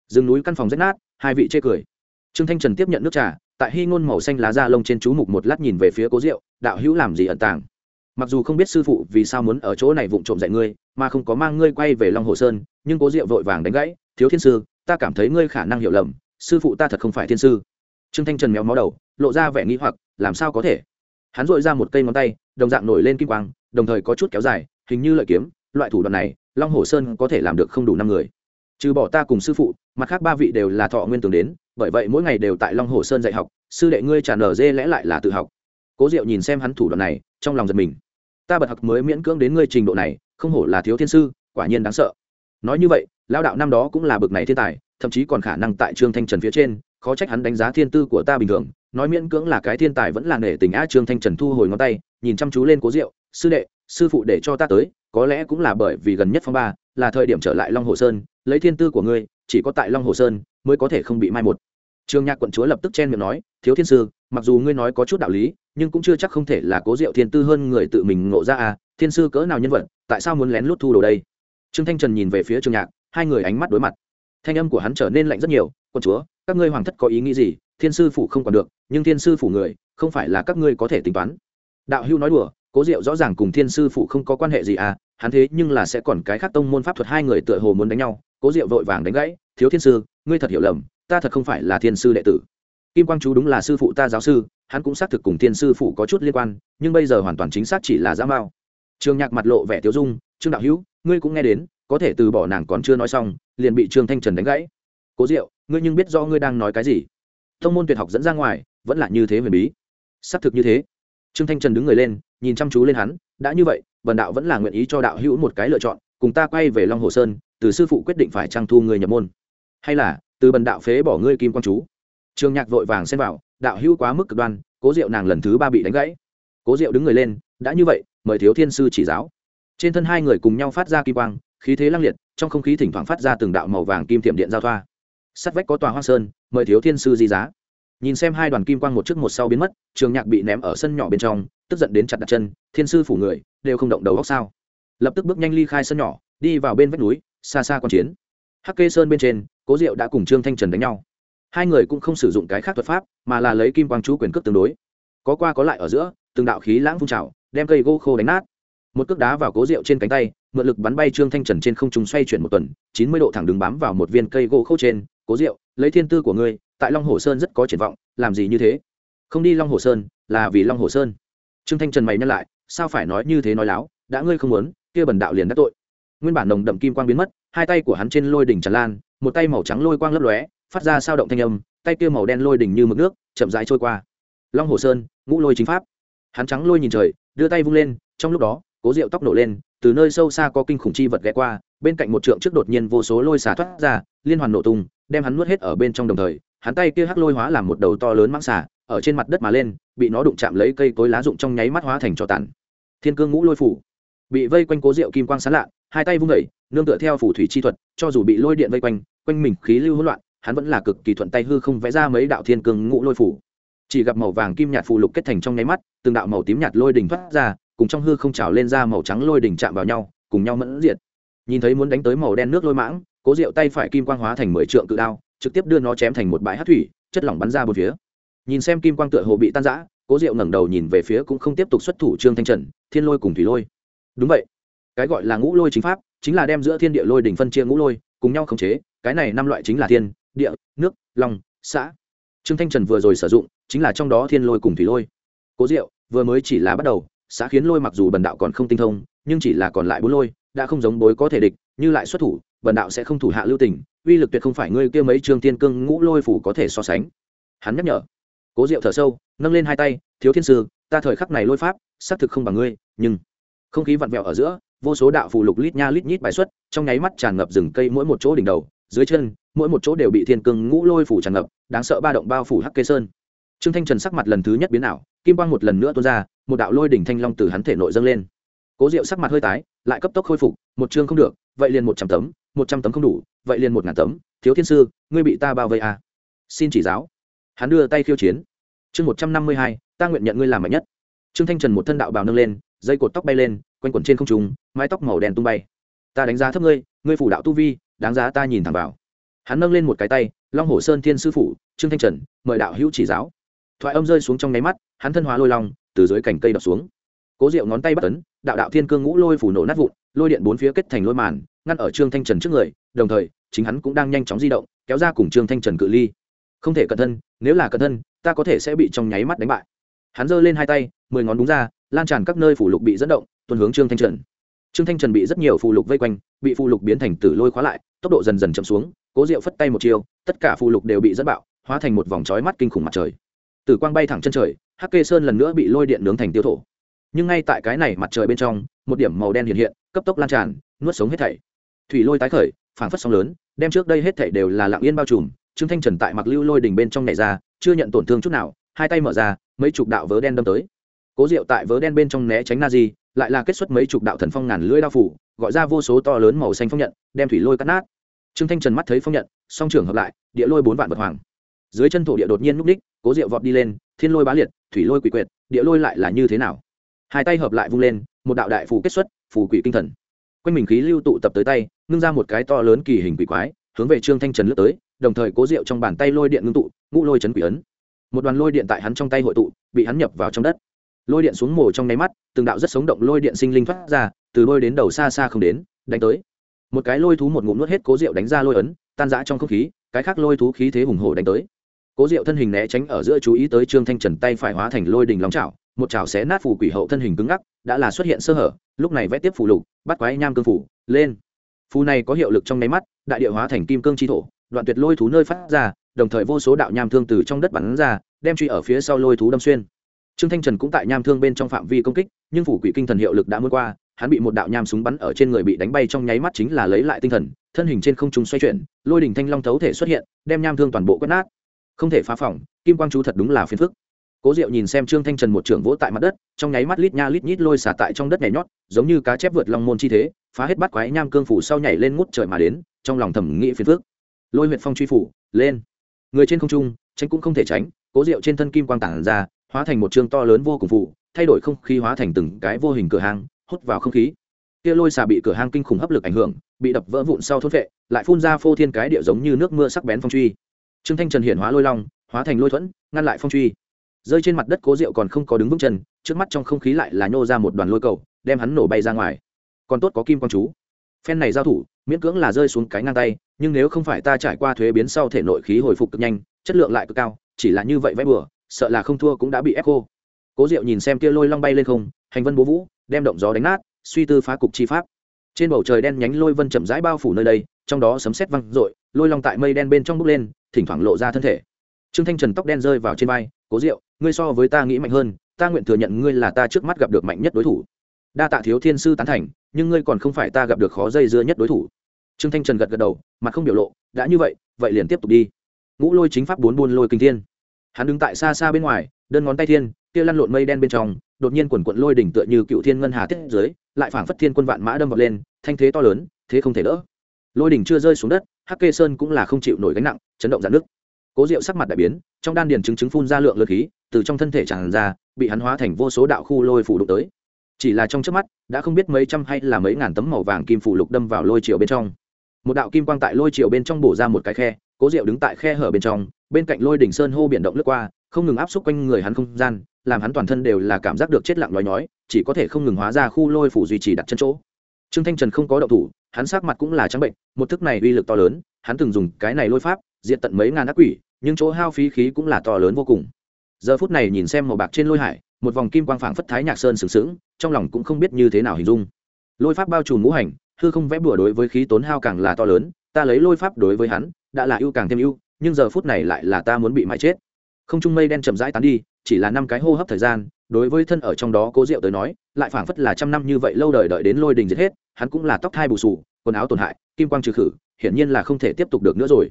Rừng núi căn phòng rách nát, hai vị chê cười. Trương thanh trần tiếp nhận nước trà tại hy ngôn màu xanh lá da lông trên chú mục một lát nhìn về phía cố diệu, đạo hữu làm gì ẩn tàng? Mặc dù không biết sư phụ vì sao muốn ở chỗ này vụng trộm dạy ngươi, mà không có mang ngươi quay về long hồ sơn, nhưng cố diệu vội vàng đánh gãy, thiếu thiên sư, ta cảm thấy ngươi khả năng hiểu lầm, sư phụ ta thật không phải thiên sư. Trương thanh trần méo mó đầu, lộ ra vẻ nghĩ hoặc, làm sao có thể? Hắn dội ra một cây ngón tay, đồng dạng nổi lên kim quang, đồng thời có chút kéo dài, hình như lợi kiếm, loại thủ đoạn này, long hồ sơn có thể làm được không đủ năm người. Trừ bỏ ta cùng sư phụ mặt khác ba vị đều là thọ nguyên tường đến, bởi vậy mỗi ngày đều tại long hồ sơn dạy học, sư đệ ngươi tràn nở dê lẽ lại là tự học. Cố diệu nhìn xem hắn thủ đoạn này, trong lòng giật mình. Ta bật học mới miễn cưỡng đến ngươi trình độ này, không hổ là thiếu thiên sư, quả nhiên đáng sợ. Nói như vậy lao đạo năm đó cũng là bực này thiên tài, thậm chí còn khả năng tại trương thanh trần phía trên, khó trách hắn đánh giá thiên tư của ta bình thường, nói miễn cưỡng là cái thiên tài vẫn là nể tình á trương thanh trần thu hồi ngón tay, nhìn chăm chú lên cố diệu, sư đệ, sư phụ để cho ta tới có lẽ cũng là bởi vì gần nhất phong ba, là thời điểm trở lại long hồ sơn, lấy thiên tư của ngươi, chỉ có tại long hồ sơn mới có thể không bị mai một. Trường nhạc quận chúa lập tức chen miệng nói, thiếu thiên sư, mặc dù ngươi nói có chút đạo lý, nhưng cũng chưa chắc không thể là cố diệu thiên tư hơn người tự mình ngộ ra à thiên sư cỡ nào nhân vật, tại sao muốn lén lút thu đồ đây? Trương thanh trần nhìn về phía trường nhạc, hai người ánh mắt đối mặt. Thanh âm của hắn trở nên lạnh rất nhiều, quận chúa, các ngươi hoàng thất có ý nghĩ gì? Thiên sư phủ không còn được, nhưng thiên sư phủ người, không phải là các ngươi có thể tính toán. Đạo hưu nói đùa cố diệu rõ ràng cùng thiên sư phụ không có quan hệ gì à hắn thế nhưng là sẽ còn cái khác tông môn pháp thuật hai người tựa hồ muốn đánh nhau. Cố diệu vội vàng đánh gãy, thiếu thiên sư, ngươi thật hiểu lầm, ta thật không phải là thiên sư đệ tử. Kim quang chú đúng là sư phụ ta giáo sư, hắn cũng xác thực cùng thiên sư phụ có chút liên quan, nhưng bây giờ hoàn toàn chính xác chỉ là giả mao trường nhạc mặt lộ vẻ tiêu dung, trương đạo hữu, ngươi cũng nghe đến, có thể từ bỏ nàng còn chưa nói xong, liền bị trương thanh trần đánh gãy. Cố diệu, ngươi nhưng biết do ngươi đang nói cái gì. Thông môn tuyệt học dẫn ra ngoài, vẫn là như thế huyền bí. Xác thực như thế trương thanh trần đứng người lên, nhìn chăm chú lên hắn, đã như vậy vần đạo vẫn là nguyện ý cho đạo hữu một cái lựa chọn, cùng ta quay về long hồ sơn, từ sư phụ quyết định phải trang thu người nhập môn. Hay là, từ bần đạo phế bỏ ngươi kim quang chú. Trường nhạc vội vàng xen vào, đạo hữu quá mức cực đoan, cố diệu nàng lần thứ ba bị đánh gãy. Cố diệu đứng người lên, đã như vậy, mời thiếu thiên sư chỉ giáo. Trên thân hai người cùng nhau phát ra kim quang, khí thế lăng liệt, trong không khí thỉnh thoảng phát ra từng đạo màu vàng kim tiệm điện giao thoa. Sắt vách có tòa hoa sơn, mời thiếu thiên sư di giá nhìn xem hai đoàn kim quang một trước một sau biến mất, trường nhạc bị ném ở sân nhỏ bên trong, tức giận đến chặt đặt chân, thiên sư phủ người, đều không động đầu góc sao. Lập tức bước nhanh ly khai sân nhỏ, đi vào bên vách núi, xa xa q chiến. Hắc kê sơn bên trên, cố diệu đã cùng trương thanh trần đánh nhau. Hai người cũng không sử dụng cái khác thuật pháp, mà là lấy kim quang chú quyền cước tương đối. Có qua có lại ở giữa, từng đạo khí lãng phun trào, đem cây gỗ khô đánh nát. Một cước đá vào cố rượu trên cánh tay, mượn lực bắn bay trương thanh trần trên không trung xoay chuyển một tuần, chín mươi độ thẳng đứng bám vào một viên cây gỗ khô trên. Cố rượu lấy thiên tư của ngươi tại long hồ sơn rất có triển vọng, làm gì như thế? Không đi long hồ sơn là vì long hồ sơn. Trương thanh trần mày nhắc lại, sao phải nói như thế nói láo, đã ngươi không muốn, kia bần đạo liền đắc tội. Nguyên bản nồng đậm kim quang biến mất, hai tay của hắn trên lôi đỉnh tràn lan, một tay màu trắng lôi quang lấp lóe, phát ra sao động thanh âm, tay kia màu đen lôi đỉnh như mực nước, chậm rãi trôi qua. Long hồ sơn, ngũ lôi chính pháp. Hắn trắng lôi nhìn trời, đưa tay vung lên, trong lúc đó, cố rượu tóc nổ lên, từ nơi sâu xa có kinh khủng chi vật ghé qua, bên cạnh một trượng trước đột nhiên vô số lôi xả thoát ra, liên hoàn nổ tung, đem hắn nuốt hết ở bên trong đồng thời hắn tay kia hắc lôi hóa làm một đầu to lớn mãng xà, ở trên mặt đất mà lên, bị nó đụng chạm lấy cây cối lá rụng trong nháy mắt hóa thành trò tàn. Thiên cương ngũ lôi phủ. Bị vây quanh cố rượu kim quang sán lạ, hai tay vung đẩy nương tựa theo phủ thủy chi thuật, cho dù bị lôi điện vây quanh quanh mình khí lưu hỗn loạn, hắn vẫn là cực kỳ thuận tay hư không vẽ ra mấy đạo thiên cương ngũ lôi phủ. Chỉ gặp màu vàng kim nhạt phụ lục kết thành trong nháy mắt, từng đạo màu tím nhạt lôi đỉnh thoát ra, cùng trong hư không trào lên ra màu trắng lôi đỉnh chạm vào nhau, cùng nhau mẫn diệt. Nhìn thấy muốn đánh tới màu đen nước lôi mãng, cố rượu tay phải kim quang hóa thành mười trượng cự đao trực tiếp đưa nó chém thành một bãi hát thủy, chất lỏng bắn ra một phía. Nhìn xem kim quang tựa hồ bị tan rã, cố diệu ngẩng đầu nhìn về phía cũng không tiếp tục xuất thủ trương thanh trần, thiên lôi cùng thủy lôi. Đúng vậy. Cái gọi là ngũ lôi chính pháp, chính là đem giữa thiên địa lôi đỉnh phân chia ngũ lôi, cùng nhau khống chế, cái này năm loại chính là thiên, địa, nước, lòng, xã. Trương thanh trần vừa rồi sử dụng, chính là trong đó thiên lôi cùng thủy lôi. Cố diệu, vừa mới chỉ là bắt đầu, xã khiến lôi mặc dù bần đạo còn không tinh thông, nhưng chỉ là còn lại bốn lôi, đã không giống bối có thể địch, như lại xuất thủ bần đạo sẽ không thủ hạ lưu tình, uy lực tuyệt không phải ngươi kia mấy trương tiên cương ngũ lôi phủ có thể so sánh. Hắn nhắc nhở. Cố diệu thở sâu, nâng lên hai tay, thiếu thiên sư, ta thời khắc này lôi pháp, xác thực không bằng ngươi, nhưng không khí vặn vẹo ở giữa, vô số đạo phù lục lít nha lít nhít bài xuất, trong nháy mắt tràn ngập rừng cây mỗi một chỗ đỉnh đầu, dưới chân, mỗi một chỗ đều bị thiên cương ngũ lôi phủ tràn ngập, đáng sợ ba động bao phủ hắc kê sơn. Trương thanh trần sắc mặt lần thứ nhất biến ảo, kim quang một lần nữa tuôn ra, một đạo lôi đỉnh thanh long từ hắn thể nội dâng lên. Cố diệu sắc mặt hơi tái, lại cấp tốc khôi phục, một chương không được, vậy liền một trăm tấm một trăm tấm không đủ, vậy liền một ngàn tấm, thiếu thiên sư, ngươi bị ta bao vây à. xin chỉ giáo. Hắn đưa tay khiêu chiến. Chương một trăm năm mươi hai, ta nguyện nhận ngươi làm mạnh nhất. Trương thanh trần một thân đạo bào nâng lên, dây cột tóc bay lên, quanh quẩn trên không trung, mái tóc màu đen tung bay. Ta đánh giá thấp ngươi ngươi phủ đạo tu vi, đáng giá ta nhìn thẳng vào. Hắn nâng lên một cái tay, long hồ sơn thiên sư phủ, trương thanh trần, mời đạo hữu chỉ giáo. Thoại âm rơi xuống trong nháy mắt, hắn thân hóa lôi long, từ dưới cành cây đập xuống. Cố diệu ngón tay bắt tấn đạo đạo thiên cương ngũ lôi phủ nổ nát vụn, lôi điện bốn phía kết thành lôi màn ngăn ở trương thanh trần trước người, đồng thời, chính hắn cũng đang nhanh chóng di động, kéo ra cùng trương thanh trần cự ly. Không thể cẩn thân, nếu là cẩn thân, ta có thể sẽ bị trong nháy mắt đánh bại. Hắn giơ lên hai tay, mười ngón đúng ra, lan tràn các nơi phủ lục bị dẫn động, tuần hướng trương thanh trần. Trương thanh trần bị rất nhiều phù lục vây quanh, bị phù lục biến thành tử lôi khóa lại, tốc độ dần dần chậm xuống, cố diệu phất tay một chiều tất cả phù lục đều bị dẫn bạo, hóa thành một vòng trói mắt kinh khủng mặt trời. Tử quang bay thẳng chân trời, hắc kê sơn lần nữa bị lôi điện nướng thành tiêu thổ. Nhưng ngay tại cái này mặt trời bên trong, một điểm màu đen hiện hiện, cấp tốc lan tràn, nuốt sống hết thảy thủy lôi tái khởi, phảng phất sóng lớn, đem trước đây hết thảy đều là lặng yên bao trùm, trương thanh trần tại mặc lưu lôi đỉnh bên trong này ra, chưa nhận tổn thương chút nào, hai tay mở ra, mấy chục đạo vớ đen đâm tới. Cố diệu tại vớ đen bên trong né tránh na di lại là kết xuất mấy chục đạo thần phong ngàn lưỡi đao phủ, gọi ra vô số to lớn màu xanh phong nhận, đem thủy lôi cắt nát. Trương thanh trần mắt thấy phong nhận, song trưởng hợp lại, địa lôi bốn vạn vật hoàng. Dưới chân thổ địa đột nhiên núp ních, cố diệu vọt đi lên, thiên lôi bá liệt, thủy lôi quỷ quyệt, địa lôi lại là như thế nào? Hai tay hợp lại vung lên, một đạo đại phù kết xuất, phù quỷ kinh thần. Quanh mình khí lưu tụ tập tới tay ngưng ra một cái to lớn kỳ hình quỷ quái, hướng về trương thanh trần lướt tới, đồng thời cố diệu trong bàn tay lôi điện ngưng tụ, ngũ lôi chấn quỷ ấn. Một đoàn lôi điện tại hắn trong tay hội tụ, bị hắn nhập vào trong đất. Lôi điện xuống mồ trong nháy mắt, từng đạo rất sống động lôi điện sinh linh thoát ra, từ lôi đến đầu xa xa không đến, đánh tới. Một cái lôi thú một ngụm nuốt hết cố diệu đánh ra lôi ấn, tan rã trong không khí, cái khác lôi thú khí thế hùng hổ đánh tới. Cố diệu thân hình né tránh ở giữa chú ý tới trương thanh trần tay phải hóa thành lôi đình long chảo, một chảo xé nát phù quỷ hậu thân hình cứng ngắc, đã là xuất hiện sơ hở, lúc này vẽ tiếp phù lục, bắt quái nham cương phủ, lên phù này có hiệu lực trong nháy mắt, đại địa hóa thành kim cương chi thổ, đoạn tuyệt lôi thú nơi phát ra, đồng thời vô số đạo nham thương từ trong đất bắn ra, đem truy ở phía sau lôi thú đâm xuyên. Trương thanh trần cũng tại nham thương bên trong phạm vi công kích, nhưng phủ quỷ kinh thần hiệu lực đã muốn qua, hắn bị một đạo nham súng bắn ở trên người bị đánh bay trong nháy mắt chính là lấy lại tinh thần, thân hình trên không trung xoay chuyển, lôi đỉnh thanh long thấu thể xuất hiện, đem nham thương toàn bộ quét nát. Không thể phá phỏng kim quang chú thật đúng là phiền phức. Cố diệu nhìn xem trương thanh trần một trưởng vỗ tại mặt đất, trong nháy mắt lít nha lít nhít lôi xả tại trong đất nhảy nhót, giống như cá chép vượt long môn chi thế phá hết bắt quái nham cương phủ sau nhảy lên ngút trời mà đến, trong lòng thẩm nghĩ phiền phức. Lôi huyện phong truy phủ, lên. Người trên không trung, tránh cũng không thể tránh, cố diệu trên thân kim quang tản ra, hóa thành một chương to lớn vô cùng phủ, thay đổi không khí hóa thành từng cái vô hình cửa hang, hút vào không khí. Kia lôi xà bị cửa hang kinh khủng hấp lực ảnh hưởng, bị đập vỡ vụn sau thốt vệ, lại phun ra phô thiên cái địa giống như nước mưa sắc bén phong truy. Trương thanh trần hiện hóa lôi long, hóa thành lôi thuẫn, ngăn lại phong truy. Rơi trên mặt đất cố rượu còn không có đứng vững chân, trước mắt trong không khí lại là nhô ra một đoàn lôi cầu, đem hắn nổ bay ra ngoài còn tốt có kim quang chú. Phen này giao thủ, miễn cưỡng là rơi xuống cái ngang tay, nhưng nếu không phải ta trải qua thuế biến sau thể nội khí hồi phục cực nhanh, chất lượng lại cực cao, chỉ là như vậy vẽ bừa, sợ là không thua cũng đã bị ép cô cố diệu nhìn xem kia lôi long bay lên không, hành vân bố vũ, đem động gió đánh nát, suy tư phá cục chi pháp. Trên bầu trời đen nhánh lôi vân chậm rãi bao phủ nơi đây, trong đó sấm sét văng rội lôi long tại mây đen bên trong bốc lên, thỉnh thoảng lộ ra thân thể. Trương thanh trần tóc đen rơi vào trên vai, cố diệu, ngươi so với ta nghĩ mạnh hơn, ta nguyện thừa nhận ngươi là ta trước mắt gặp được mạnh nhất đối thủ đa tạ thiếu thiên sư tán thành, nhưng ngươi còn không phải ta gặp được khó dây dưa nhất đối thủ. Trương thanh trần gật gật đầu, mặt không biểu lộ, đã như vậy vậy liền tiếp tục đi. Ngũ lôi chính pháp bốn buôn lôi kinh thiên. Hắn đứng tại xa xa bên ngoài, đơn ngón tay thiên, kia lăn lộn mây đen bên trong, đột nhiên quần quận lôi đỉnh tựa như cựu thiên ngân hà tiết dưới, lại phảng phất thiên quân vạn mã đâm vào lên, thanh thế to lớn, thế không thể đỡ. Lôi đỉnh chưa rơi xuống đất, hắc kê sơn cũng là không chịu nổi gánh nặng, chấn động dạn nước. Cố diệu sắc mặt đại biến, trong đan điền chứng chứng phun ra lượng lượt khí, từ trong thân thể tràn ra, bị hắn hóa thành vô số đạo khu lôi phủ đụng tới chỉ là trong trước mắt, đã không biết mấy trăm hay là mấy ngàn tấm màu vàng kim phủ lục đâm vào lôi triều bên trong. Một đạo kim quang tại lôi triều bên trong bổ ra một cái khe, cố diệu đứng tại khe hở bên trong, bên cạnh lôi đỉnh sơn hô biển động lướt qua, không ngừng áp xúc quanh người hắn không gian, làm hắn toàn thân đều là cảm giác được chết lặng nói nhói, chỉ có thể không ngừng hóa ra khu lôi phủ duy trì đặt chân chỗ. Trương thanh trần không có động thủ, hắn sắc mặt cũng là trắng bệnh, một thức này uy lực to lớn, hắn từng dùng cái này lôi pháp diện tận mấy ngàn ác quỷ, nhưng chỗ hao phí khí cũng là to lớn vô cùng. Giờ phút này nhìn xem màu bạc trên lôi hải, một vòng kim quang phảng phất thái nhạc sơn sừng sững trong lòng cũng không biết như thế nào hình dung. Lôi pháp bao trùm ngũ hành, hư không vẽ bùa đối với khí tốn hao càng là to lớn, ta lấy lôi pháp đối với hắn, đã là ưu càng thêm ưu, nhưng giờ phút này lại là ta muốn bị mãi chết. Không trung mây đen chậm rãi tán đi, chỉ là năm cái hô hấp thời gian, đối với thân ở trong đó cố diệu tới nói, lại phảng phất là trăm năm như vậy lâu đời đợi đến lôi đình giết hết, hắn cũng là tóc thai bù sù, quần áo tổn hại, kim quang trừ khử, hiển nhiên là không thể tiếp tục được nữa rồi.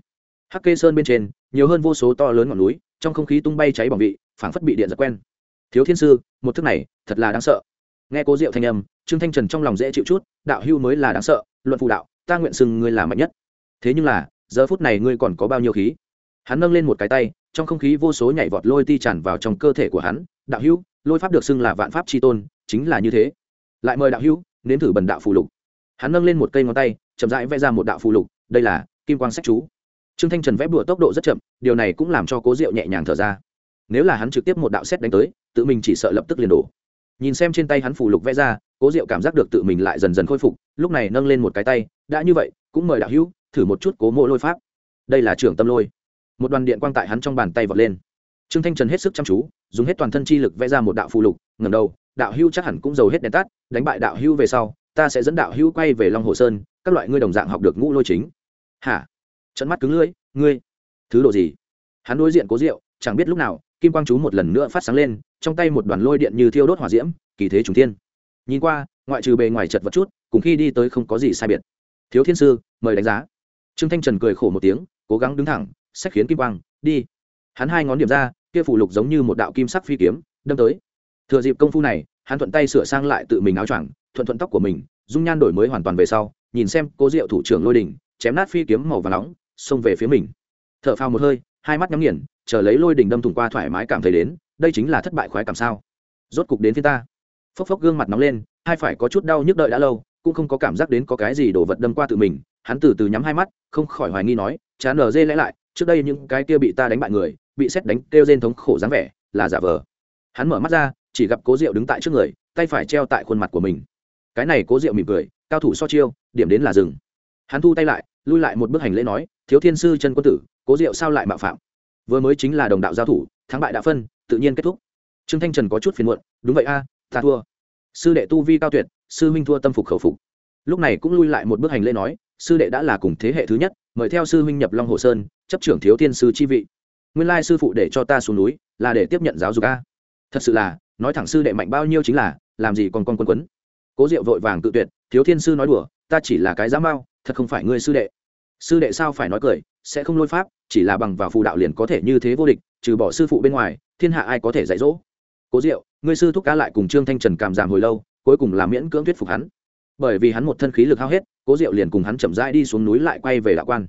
Hắc kê sơn bên trên, nhiều hơn vô số to lớn ngọn núi, trong không khí tung bay cháy bỏng vị, phảng phất bị điện giật quen. Thiếu thiên sư, một thức này, thật là đáng sợ nghe cố diệu thanh âm, trương thanh trần trong lòng dễ chịu chút, đạo hưu mới là đáng sợ, luận phụ đạo, ta nguyện sừng ngươi là mạnh nhất. Thế nhưng là, giờ phút này ngươi còn có bao nhiêu khí? Hắn nâng lên một cái tay, trong không khí vô số nhảy vọt lôi ti tràn vào trong cơ thể của hắn, đạo hưu, lôi pháp được xưng là vạn pháp tri tôn, chính là như thế. Lại mời đạo hưu, nếm thử bần đạo phù lục. Hắn nâng lên một cây ngón tay, chậm rãi vẽ ra một đạo phù lục, đây là kim quang sách chú. Trương thanh trần vẽ bụa tốc độ rất chậm, điều này cũng làm cho cố diệu nhẹ nhàng thở ra. Nếu là hắn trực tiếp một đạo xét đánh tới, tự mình chỉ sợ lập tức liền đổ nhìn xem trên tay hắn phù lục vẽ ra cố diệu cảm giác được tự mình lại dần dần khôi phục lúc này nâng lên một cái tay đã như vậy cũng mời đạo hữu thử một chút cố mộ lôi pháp. Đây là trưởng tâm lôi. Một đoàn điện quang tại hắn trong bàn tay vọt lên. Trương thanh trần hết sức chăm chú dùng hết toàn thân chi lực vẽ ra một đạo phụ lục ngầm đầu đạo hưu chắc hẳn cũng giàu hết đèn tắt đánh bại đạo hưu về sau ta sẽ dẫn đạo hưu quay về long hồ sơn các loại ngươi đồng dạng học được ngũ lôi chính. Hả? Trận mắt cứng lưỡi ngươi thứ đồ gì? Hắn đối diện cố Diệu, chẳng biết lúc nào kim quang chú một lần nữa phát sáng lên, trong tay một đoàn lôi điện như thiêu đốt hỏa diễm, kỳ thế trùng thiên. Nhìn qua, ngoại trừ bề ngoài chật vật chút, cùng khi đi tới không có gì sai biệt. Thiếu thiên sư, mời đánh giá. Trương thanh trần cười khổ một tiếng, cố gắng đứng thẳng, sách khiến kim quang, đi. Hắn hai ngón điểm ra, kia phủ lục giống như một đạo kim sắc phi kiếm, đâm tới. Thừa dịp công phu này, hắn thuận tay sửa sang lại tự mình áo choàng, thuận thuận tóc của mình, dung nhan đổi mới hoàn toàn về sau, nhìn xem cố diệu thủ trưởng lôi đình chém nát phi kiếm màu và nóng, xông về phía mình. T h ở phao một hơi, hai mắt nhắm nghiền chờ lấy lôi đình đâm thủng qua thoải mái cảm thấy đến, đây chính là thất bại khoái cảm sao? Rốt cục đến phía ta. Phốc phốc gương mặt nóng lên, hai phải có chút đau nhức đợi đã lâu, cũng không có cảm giác đến có cái gì đổ vật đâm qua tự mình, hắn từ từ nhắm hai mắt, không khỏi hoài nghi nói, chán nở dê lẽ lại, trước đây những cái kia bị ta đánh bại người, bị xét đánh kêu rên thống khổ dáng vẻ, là giả vờ. Hắn mở mắt ra, chỉ gặp cố diệu đứng tại trước người, tay phải treo tại khuôn mặt của mình. Cái này cố diệu mỉm cười, cao thủ so chiêu, điểm đến là rừng hắn thu tay lại, lui lại một bước hành lễ nói, thiếu thiên sư chân quân tử, cố diệu sao lại mạo phạm? Vừa mới chính là đồng đạo giao thủ, thắng bại đã phân, tự nhiên kết thúc. Trương thanh trần có chút phiền muộn, đúng vậy a, ta thua. Sư đệ tu vi cao tuyệt, sư huynh thua tâm phục khẩu phục. Lúc này cũng lui lại một bước hành lễ nói, sư đệ đã là cùng thế hệ thứ nhất, mời theo sư huynh nhập long hồ sơn, chấp trưởng thiếu thiên sư chi vị. Nguyên lai sư phụ để cho ta xuống núi, là để tiếp nhận giáo dục a. Thật sự là, nói thẳng sư đệ mạnh bao nhiêu chính là, làm gì còn con quân quấn. Cố diệu vội vàng tự tuyệt, thiếu thiên sư nói đùa, ta chỉ là cái giá mao, thật không phải ngươi sư đệ sư đệ sao phải nói cười, sẽ không lôi pháp, chỉ là bằng vào phù đạo liền có thể như thế vô địch, trừ bỏ sư phụ bên ngoài, thiên hạ ai có thể dạy dỗ? Cố diệu, ngươi sư thúc cá lại cùng trương thanh trần cảm giảm hồi lâu, cuối cùng là miễn cưỡng thuyết phục hắn. Bởi vì hắn một thân khí lực hao hết, cố diệu liền cùng hắn chậm rãi đi xuống núi lại quay về đạo quan.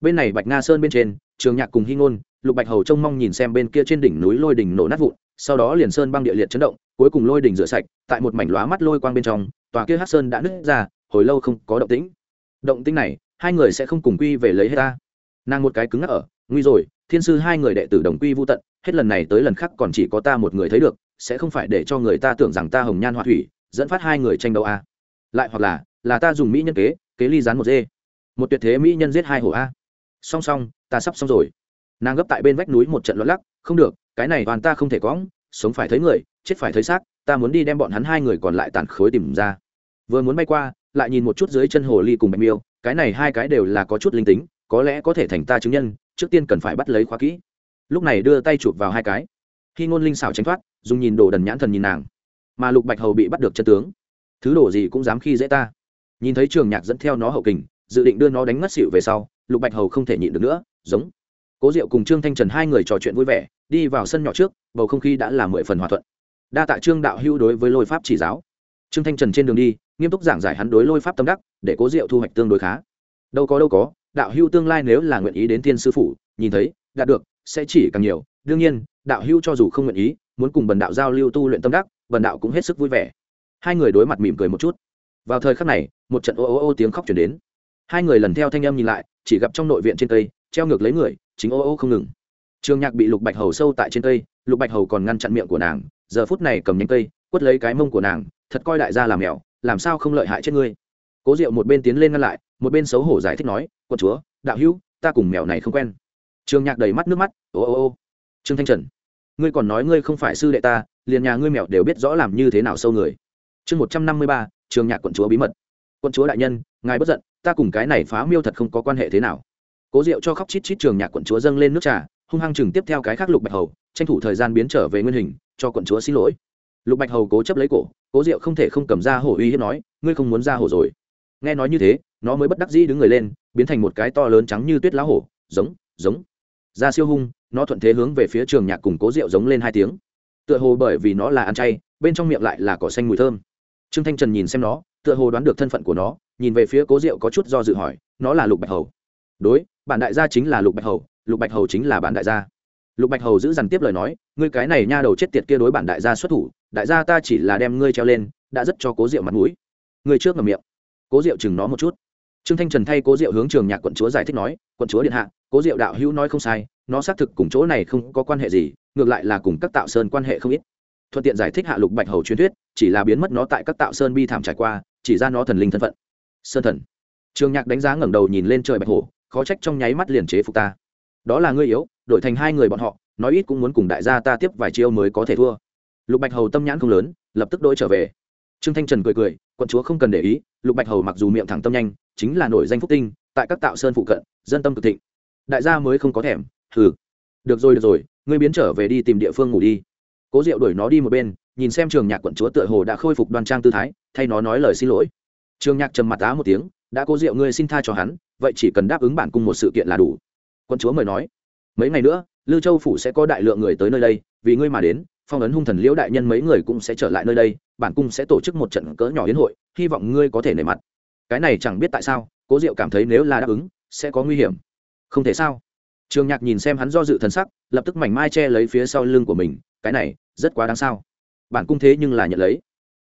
Bên này bạch nga sơn bên trên, trường nhạc cùng hy ngôn, lục bạch hầu trông mong nhìn xem bên kia trên đỉnh núi lôi đỉnh nổ nát vụn, sau đó liền sơn băng địa liệt chấn động, cuối cùng lôi đỉnh rửa sạch, tại một mảnh lóa mắt lôi quang bên trong, tòa kia hát sơn đã nứt ra, hồi lâu không có động tĩnh. Động tĩnh này hai người sẽ không cùng quy về lấy hết ta. Nàng một cái cứng ngắc ở, nguy rồi, thiên sư hai người đệ tử đồng quy vô tận, hết lần này tới lần khác còn chỉ có ta một người thấy được, sẽ không phải để cho người ta tưởng rằng ta hồng nhan họa thủy, dẫn phát hai người tranh đấu a. Lại hoặc là là ta dùng mỹ nhân kế kế ly dán một dê. Một tuyệt thế mỹ nhân giết hai hổ a. Song song, ta sắp xong rồi. Nàng gấp tại bên vách núi một trận lót lắc, không được, cái này toàn ta không thể cõng sống phải thấy người, chết phải thấy xác, ta muốn đi đem bọn hắn hai người còn lại tàn khối tìm ra. Vừa muốn bay qua, lại nhìn một chút dưới chân hồ ly cùng bạch miêu cái này hai cái đều là có chút linh tính, có lẽ có thể thành ta chứng nhân, trước tiên cần phải bắt lấy khóa kỹ. Lúc này đưa tay chụp vào hai cái. Khi ngôn linh xảo tránh thoát, dùng nhìn đồ đần nhãn thần nhìn nàng. Mà lục bạch hầu bị bắt được chân tướng. Thứ đồ gì cũng dám khi dễ ta. Nhìn thấy trường nhạc dẫn theo nó hậu kình, dự định đưa nó đánh ngất xịu về sau, lục bạch hầu không thể nhịn được nữa, giống. Cố diệu cùng trương thanh trần hai người trò chuyện vui vẻ, đi vào sân nhỏ trước, bầu không khí đã là mười phần hòa thuận. Đa tạ trương đạo hưu đối với lôi pháp chỉ giáo. Trương thanh trần trên đường đi nghiêm túc giảng giải hắn đối lôi pháp tâm đắc, để cố diệu thu hoạch tương đối khá. Đâu có đâu có, đạo hưu tương lai nếu là nguyện ý đến thiên sư phủ, nhìn thấy, đạt được, sẽ chỉ càng nhiều. Đương nhiên, đạo hưu cho dù không nguyện ý, muốn cùng bần đạo giao lưu tu luyện tâm đắc, bần đạo cũng hết sức vui vẻ. Hai người đối mặt mỉm cười một chút. Vào thời khắc này, một trận ô ô ô tiếng khóc chuyển đến. Hai người lần theo thanh âm nhìn lại, chỉ gặp trong nội viện trên cây, treo ngược lấy người, chính ô ô không ngừng. Trường nhạc bị lục bạch hầu sâu tại trên cây, lục bạch hầu còn ngăn chặn miệng của nàng, giờ phút này cầm nhánh cây, quất lấy cái mông của nàng, thật coi đại gia làm mèo làm sao không lợi hại chết ngươi? Cố diệu một bên tiến lên ngăn lại, một bên xấu hổ giải thích nói, quân chúa, đạo hữu, ta cùng mèo này không quen. Trường nhạc đầy mắt nước mắt, ô ô ô, trương thanh trần, ngươi còn nói ngươi không phải sư đệ ta, liền nhà ngươi mèo đều biết rõ làm như thế nào sâu người. Chương một trăm năm mươi ba, trường nhạc quận chúa bí mật. Quận chúa đại nhân, ngài bất giận, ta cùng cái này phá miêu thật không có quan hệ thế nào. Cố diệu cho khóc chít chít trường nhạc quận chúa dâng lên nước trà, hung hăng chừng tiếp theo cái khác lục bạch hầu, tranh thủ thời gian biến trở về nguyên hình, cho quận chúa xin lỗi. Lục bạch hầu cố chấp lấy cổ cố diệu không thể không cầm ra hổ uy hiếp nói, ngươi không muốn ra hổ rồi. Nghe nói như thế, nó mới bất đắc dĩ đứng người lên, biến thành một cái to lớn trắng như tuyết lá hổ, giống giống. Ra siêu hung, nó thuận thế hướng về phía trường nhạc cùng cố rượu giống lên hai tiếng. Tựa hồ bởi vì nó là ăn chay, bên trong miệng lại là cỏ xanh mùi thơm. Trương thanh trần nhìn xem nó, tựa hồ đoán được thân phận của nó, nhìn về phía cố rượu có chút do dự hỏi, nó là lục bạch hầu? Đối, bản đại gia chính là lục bạch hầu, lục bạch hầu chính là bản đại gia. Lục bạch hầu giữ dằn tiếp lời nói, ngươi cái này nha đầu chết tiệt kia đối bản đại gia xuất thủ đại gia ta chỉ là đem ngươi treo lên, đã rất cho cố rượu mặt mũi. Ngươi trước ngầm miệng. Cố diệu chừng nó một chút. Trương thanh trần thay cố diệu hướng trường nhạc quận chúa giải thích nói, quận chúa điện hạ, cố diệu đạo hữu nói không sai, nó xác thực cùng chỗ này không có quan hệ gì, ngược lại là cùng các tạo sơn quan hệ không ít. Thuận tiện giải thích hạ lục bạch hầu truyền thuyết, chỉ là biến mất nó tại các tạo sơn bi thảm trải qua, chỉ ra nó thần linh thân phận. Sơn thần. Trường nhạc đánh giá ngẩng đầu nhìn lên trời bạch hổ, khó trách trong nháy mắt liền chế phục ta. Đó là ngươi yếu, đổi thành hai người bọn họ, nói ít cũng muốn cùng đại gia ta tiếp vài chiêu mới có thể thua lục bạch hầu tâm nhãn không lớn, lập tức đổi trở về. Trương thanh trần cười cười, quận chúa không cần để ý, lục bạch hầu mặc dù miệng thẳng tâm nhanh, chính là nổi danh phúc tinh, tại các tạo sơn phụ cận, dân tâm cực thịnh. Đại gia mới không có thèm thử được rồi được rồi, ngươi biến trở về đi tìm địa phương ngủ đi. Cố diệu đuổi nó đi một bên, nhìn xem trường nhạc quận chúa tựa hồ đã khôi phục đoan trang tư thái, thay nó nói lời xin lỗi. Trường nhạc trầm mặt á một tiếng, đã cố diệu ngươi xin tha cho hắn, vậy chỉ cần đáp ứng bản cung một sự kiện là đủ. Quận chúa mời nói, mấy ngày nữa, lư châu phủ sẽ có đại lượng người tới nơi đây, vì ngươi mà đến phong ấn hung thần liễu đại nhân mấy người cũng sẽ trở lại nơi đây, bản cung sẽ tổ chức một trận cỡ nhỏ hiến hội, hy vọng ngươi có thể nề mặt. Cái này chẳng biết tại sao, cố diệu cảm thấy nếu là đáp ứng, sẽ có nguy hiểm. Không thể sao? Trường nhạc nhìn xem hắn do dự thần sắc, lập tức mảnh mai che lấy phía sau lưng của mình, cái này, rất quá đáng sao? Bản cung thế nhưng là nhận lấy.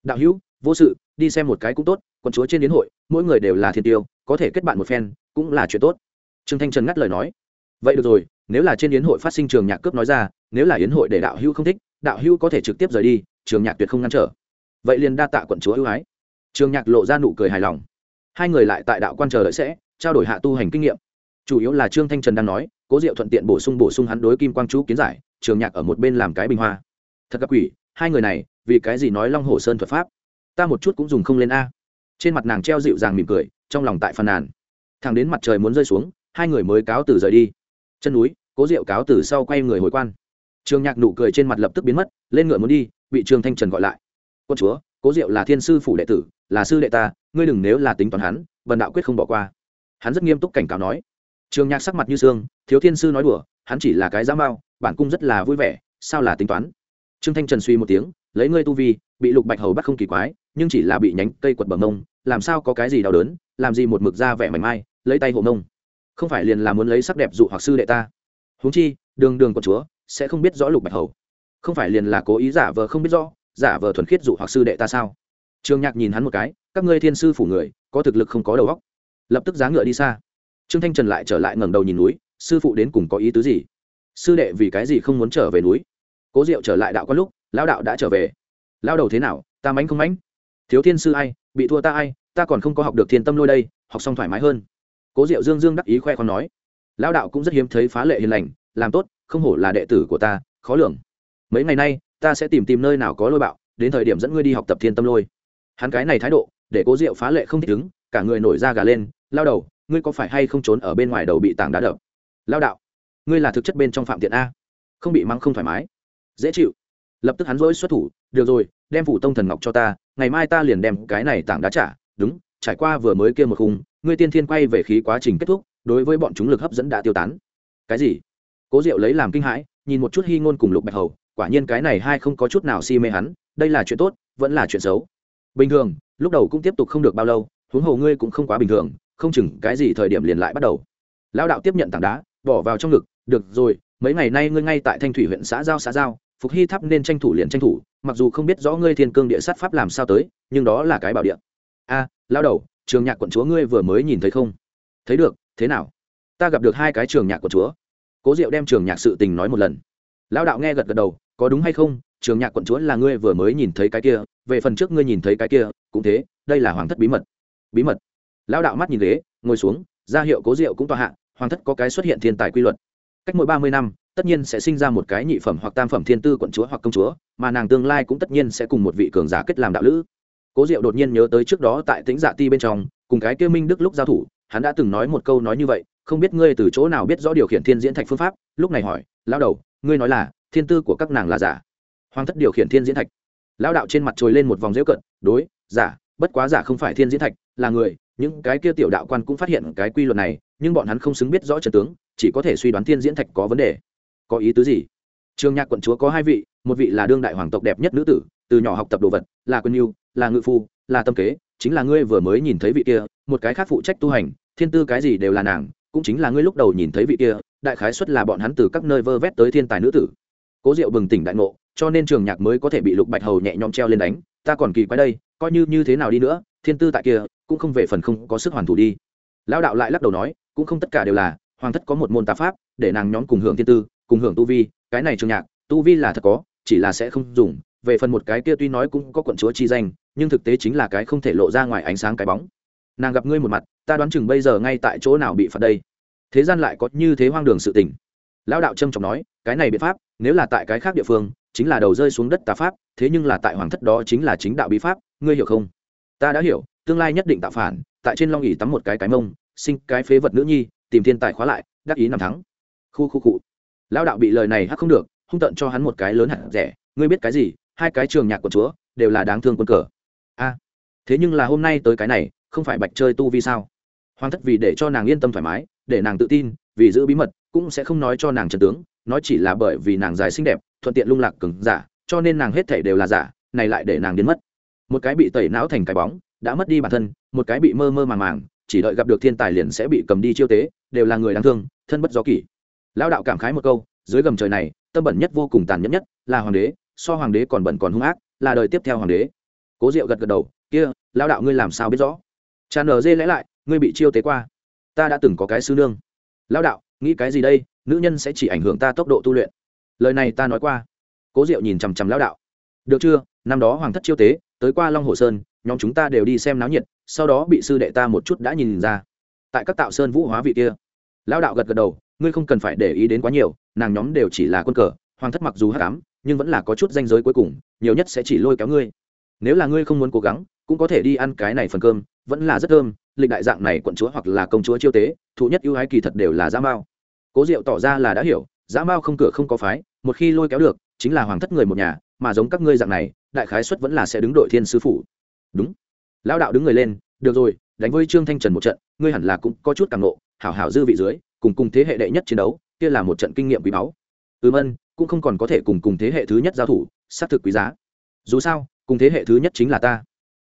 Đạo hữu, vô sự, đi xem một cái cũng tốt còn chúa trên đến hội, mỗi người đều là thiên tiêu, có thể kết bạn một phen, cũng là chuyện tốt. Trương thanh trần ngắt lời nói. Vậy được rồi, nếu là trên yến hội phát sinh trường nhạc cướp nói ra, nếu là yến hội để đạo hữu không thích đạo hữu có thể trực tiếp rời đi, trường nhạc tuyệt không ngăn trở. Vậy liền đa tạ quận chúa ưu ái. Trường nhạc lộ ra nụ cười hài lòng. Hai người lại tại đạo quan chờ đợi sẽ, trao đổi hạ tu hành kinh nghiệm. Chủ yếu là trương thanh trần đang nói, cố diệu thuận tiện bổ sung bổ sung hắn đối kim quang chú kiến giải, trường nhạc ở một bên làm cái bình hoa. Thật gặp quỷ, hai người này, vì cái gì nói long hồ sơn thuật pháp? Ta một chút cũng dùng không lên a. Trên mặt nàng treo dịu dàng mỉm cười, trong lòng tại phàn nàn. Thằng đến mặt trời muốn rơi xuống, hai người mới cáo từ rời đi. Chân núi, cố diệu cáo từ sau quay người hồi quan trường nhạc nụ cười trên mặt lập tức biến mất, lên ngựa muốn đi, bị trương thanh trần gọi lại. Quân chúa, cố diệu là thiên sư phủ đệ tử, là sư đệ ta, ngươi đừng nếu là tính toán hắn vần đạo quyết không bỏ qua. Hắn rất nghiêm túc cảnh cáo nói. Trường nhạc sắc mặt như sương, thiếu thiên sư nói đùa, hắn chỉ là cái giám bao bản cung rất là vui vẻ, sao là tính toán? Trương thanh trần suy một tiếng, lấy ngươi tu vi, bị lục bạch hầu bắt không kỳ quái, nhưng chỉ là bị nhánh cây quật bờ mông, làm sao có cái gì đau đớn, làm gì một mực ra vẻ mảnh mai, lấy tay hộ mông. Không phải liền là muốn lấy sắc đẹp dụ hoặc sư đệ ta. Huống chi, đường đường của chúa sẽ không biết rõ lục bạch hầu. Không phải liền là cố ý giả vờ không biết rõ, giả vờ thuần khiết dụ hoặc sư đệ ta sao? Trương nhạc nhìn hắn một cái, các ngươi thiên sư phủ người, có thực lực không có đầu óc. Lập tức giá ngựa đi xa. Trương thanh trần lại trở lại ngẩng đầu nhìn núi, sư phụ đến cùng có ý tứ gì? Sư đệ vì cái gì không muốn trở về núi? Cố diệu trở lại đạo có lúc, lão đạo đã trở về. Lao đầu thế nào, ta mánh không mánh? Thiếu thiên sư ai, bị thua ta ai, ta còn không có học được thiên tâm lôi đây, học xong thoải mái hơn. Cố diệu dương dương đắc ý khoe con nói. Lão đạo cũng rất hiếm thấy phá lệ hiền lành, làm tốt không hổ là đệ tử của ta, khó lường. Mấy ngày nay, ta sẽ tìm tìm nơi nào có lôi bạo, đến thời điểm dẫn ngươi đi học tập thiên tâm lôi. Hắn cái này thái độ, để cố diệu phá lệ không thích ứng, cả người nổi da gà lên, lao đầu, ngươi có phải hay không trốn ở bên ngoài đầu bị tảng đá đập? Lao đạo, ngươi là thực chất bên trong phạm tiện a. Không bị mắng không thoải mái. Dễ chịu. Lập tức hắn dỗi xuất thủ, được rồi, đem phủ tông thần ngọc cho ta, ngày mai ta liền đem cái này tảng đá trả. Đúng, trải qua vừa mới kia một khung, ngươi tiên thiên quay về khí quá trình kết thúc, đối với bọn chúng lực hấp dẫn đã tiêu tán. Cái gì? Cố diệu lấy làm kinh hãi nhìn một chút hy ngôn cùng lục bạch hầu quả nhiên cái này hai không có chút nào si mê hắn đây là chuyện tốt vẫn là chuyện xấu. Bình thường lúc đầu cũng tiếp tục không được bao lâu huống hồ ngươi cũng không quá bình thường không chừng cái gì thời điểm liền lại bắt đầu. Lão đạo tiếp nhận tảng đá bỏ vào trong ngực được rồi mấy ngày nay ngươi ngay tại thanh thủy huyện xã giao xã giao phục hy tháp nên tranh thủ liền tranh thủ mặc dù không biết rõ ngươi thiên cương địa sát pháp làm sao tới nhưng đó là cái bảo địa. A à, lao đầu trường nhạc quận chúa ngươi vừa mới nhìn thấy không? Thấy được thế nào? Ta gặp được hai cái trường nhạc quận chúa cố diệu đem trường nhạc sự tình nói một lần. Lao đạo nghe gật gật đầu, có đúng hay không? Trường nhạc quận chúa là ngươi vừa mới nhìn thấy cái kia, về phần trước ngươi nhìn thấy cái kia, cũng thế, đây là hoàng thất bí mật. Bí mật? Lao đạo mắt nhìn ghế, ngồi xuống, ra hiệu cố diệu cũng tòa hạ, hoàng thất có cái xuất hiện thiên tài quy luật. Cách mỗi ba mươi năm, tất nhiên sẽ sinh ra một cái nhị phẩm hoặc tam phẩm thiên tư quận chúa hoặc công chúa, mà nàng tương lai cũng tất nhiên sẽ cùng một vị cường giả kết làm đạo lữ. Cố diệu đột nhiên nhớ tới trước đó tại tính dạ ti bên trong, cùng cái kêu minh đức lúc giao thủ, hắn đã từng nói một câu nói như vậy không biết ngươi từ chỗ nào biết rõ điều khiển thiên diễn thạch phương pháp, lúc này hỏi lao đầu, ngươi nói là, thiên tư của các nàng là giả? Hoàng thất điều khiển thiên diễn thạch. Lao đạo trên mặt trồi lên một vòng dễu cận đối, giả, bất quá giả không phải thiên diễn thạch, là người, những cái kia tiểu đạo quan cũng phát hiện cái quy luật này, nhưng bọn hắn không xứng biết rõ trần tướng, chỉ có thể suy đoán thiên diễn thạch có vấn đề. Có ý tứ gì? Trường nhạc quận chúa có hai vị, một vị là đương đại hoàng tộc đẹp nhất nữ tử, từ nhỏ học tập đồ vật, là quân yêu là ngự phu, là tâm kế, chính là ngươi vừa mới nhìn thấy vị kia, một cái khác phụ trách tu hành, thiên tư cái gì đều là nàng cũng chính là ngươi lúc đầu nhìn thấy vị kia, đại khái xuất là bọn hắn từ các nơi vơ vét tới thiên tài nữ tử. Cố diệu bừng tỉnh đại ngộ, cho nên trường nhạc mới có thể bị lục bạch hầu nhẹ nhõm treo lên đánh, ta còn kỳ quái đây, coi như như thế nào đi nữa, thiên tư tại kia, cũng không về phần không có sức hoàn thủ đi. Lão đạo lại lắc đầu nói, cũng không tất cả đều là, hoàng thất có một môn tà pháp, để nàng nhóm cùng hưởng thiên tư, cùng hưởng tu vi, cái này trường nhạc, tu vi là thật có, chỉ là sẽ không dùng, về phần một cái kia tuy nói cũng có quận chúa chi danh, nhưng thực tế chính là cái không thể lộ ra ngoài ánh sáng cái bóng nàng gặp ngươi một mặt, ta đoán chừng bây giờ ngay tại chỗ nào bị phạt đây. Thế gian lại có như thế hoang đường sự tình. Lão đạo trâm trọng nói, cái này biện pháp, nếu là tại cái khác địa phương, chính là đầu rơi xuống đất tà pháp, thế nhưng là tại hoàng thất đó chính là chính đạo bí pháp, ngươi hiểu không? Ta đã hiểu, tương lai nhất định tạo phản, tại trên long ỉ tắm một cái cái mông, sinh cái phế vật nữ nhi, tìm thiên tài khóa lại, đắc ý năm thắng. Khu khu cụ. Lão đạo bị lời này hắc không được, hung tận cho hắn một cái lớn hẳn rẻ, ngươi biết cái gì, hai cái trường nhạc của chúa, đều là đáng thương quân cờ. A. Thế nhưng là hôm nay tới cái này không phải bạch chơi tu vi sao? Hoàng thất vì để cho nàng yên tâm thoải mái, để nàng tự tin, vì giữ bí mật, cũng sẽ không nói cho nàng trần tướng, nói chỉ là bởi vì nàng dài xinh đẹp, thuận tiện lung lạc cứng giả, cho nên nàng hết thể đều là giả, này lại để nàng biến mất. Một cái bị tẩy não thành cái bóng, đã mất đi bản thân, một cái bị mơ mơ màng màng, chỉ đợi gặp được thiên tài liền sẽ bị cầm đi chiêu tế, đều là người đáng thương, thân bất gió kỷ. Lão đạo cảm khái một câu, dưới gầm trời này, tâm bẩn nhất vô cùng tàn nhẫn nhất, là hoàng đế, so hoàng đế còn bẩn còn hung ác, là đời tiếp theo hoàng đế. Cố diệu gật gật đầu, kia, lão đạo ngươi làm sao biết rõ? Cha nở dê lẽ lại, ngươi bị chiêu tế qua. Ta đã từng có cái sư nương. Lão đạo, nghĩ cái gì đây? Nữ nhân sẽ chỉ ảnh hưởng ta tốc độ tu luyện. Lời này ta nói qua. Cố diệu nhìn chằm chằm lão đạo. Được chưa? Năm đó hoàng thất chiêu tế, tới qua long hồ sơn, nhóm chúng ta đều đi xem náo nhiệt, sau đó bị sư đệ ta một chút đã nhìn ra. Tại các tạo sơn vũ hóa vị kia. Lão đạo gật gật đầu, ngươi không cần phải để ý đến quá nhiều, nàng nhóm đều chỉ là quân cờ, hoàng thất mặc dù hát cám nhưng vẫn là có chút danh giới cuối cùng, nhiều nhất sẽ chỉ lôi kéo ngươi. Nếu là ngươi không muốn cố gắng cũng có thể đi ăn cái này phần cơm, vẫn là rất thơm, lịch đại dạng này quận chúa hoặc là công chúa chiêu tế, thụ nhất ưu ái kỳ thật đều là giá mao. Cố diệu tỏ ra là đã hiểu giá mao không cửa không có phái, một khi lôi kéo được, chính là hoàng thất người một nhà, mà giống các ngươi dạng này, đại khái xuất vẫn là sẽ đứng đội thiên sư phủ. Đúng. Lão đạo đứng người lên, được rồi, đánh với trương thanh trần một trận, ngươi hẳn là cũng có chút càng nộ hảo hảo dư vị dưới, cùng cùng thế hệ đệ nhất chiến đấu, kia là một trận kinh nghiệm quý báu. Ừ ân, cũng không còn có thể cùng cùng thế hệ thứ nhất giao thủ, xác thực quý giá. Dù sao, cùng thế hệ thứ nhất chính là ta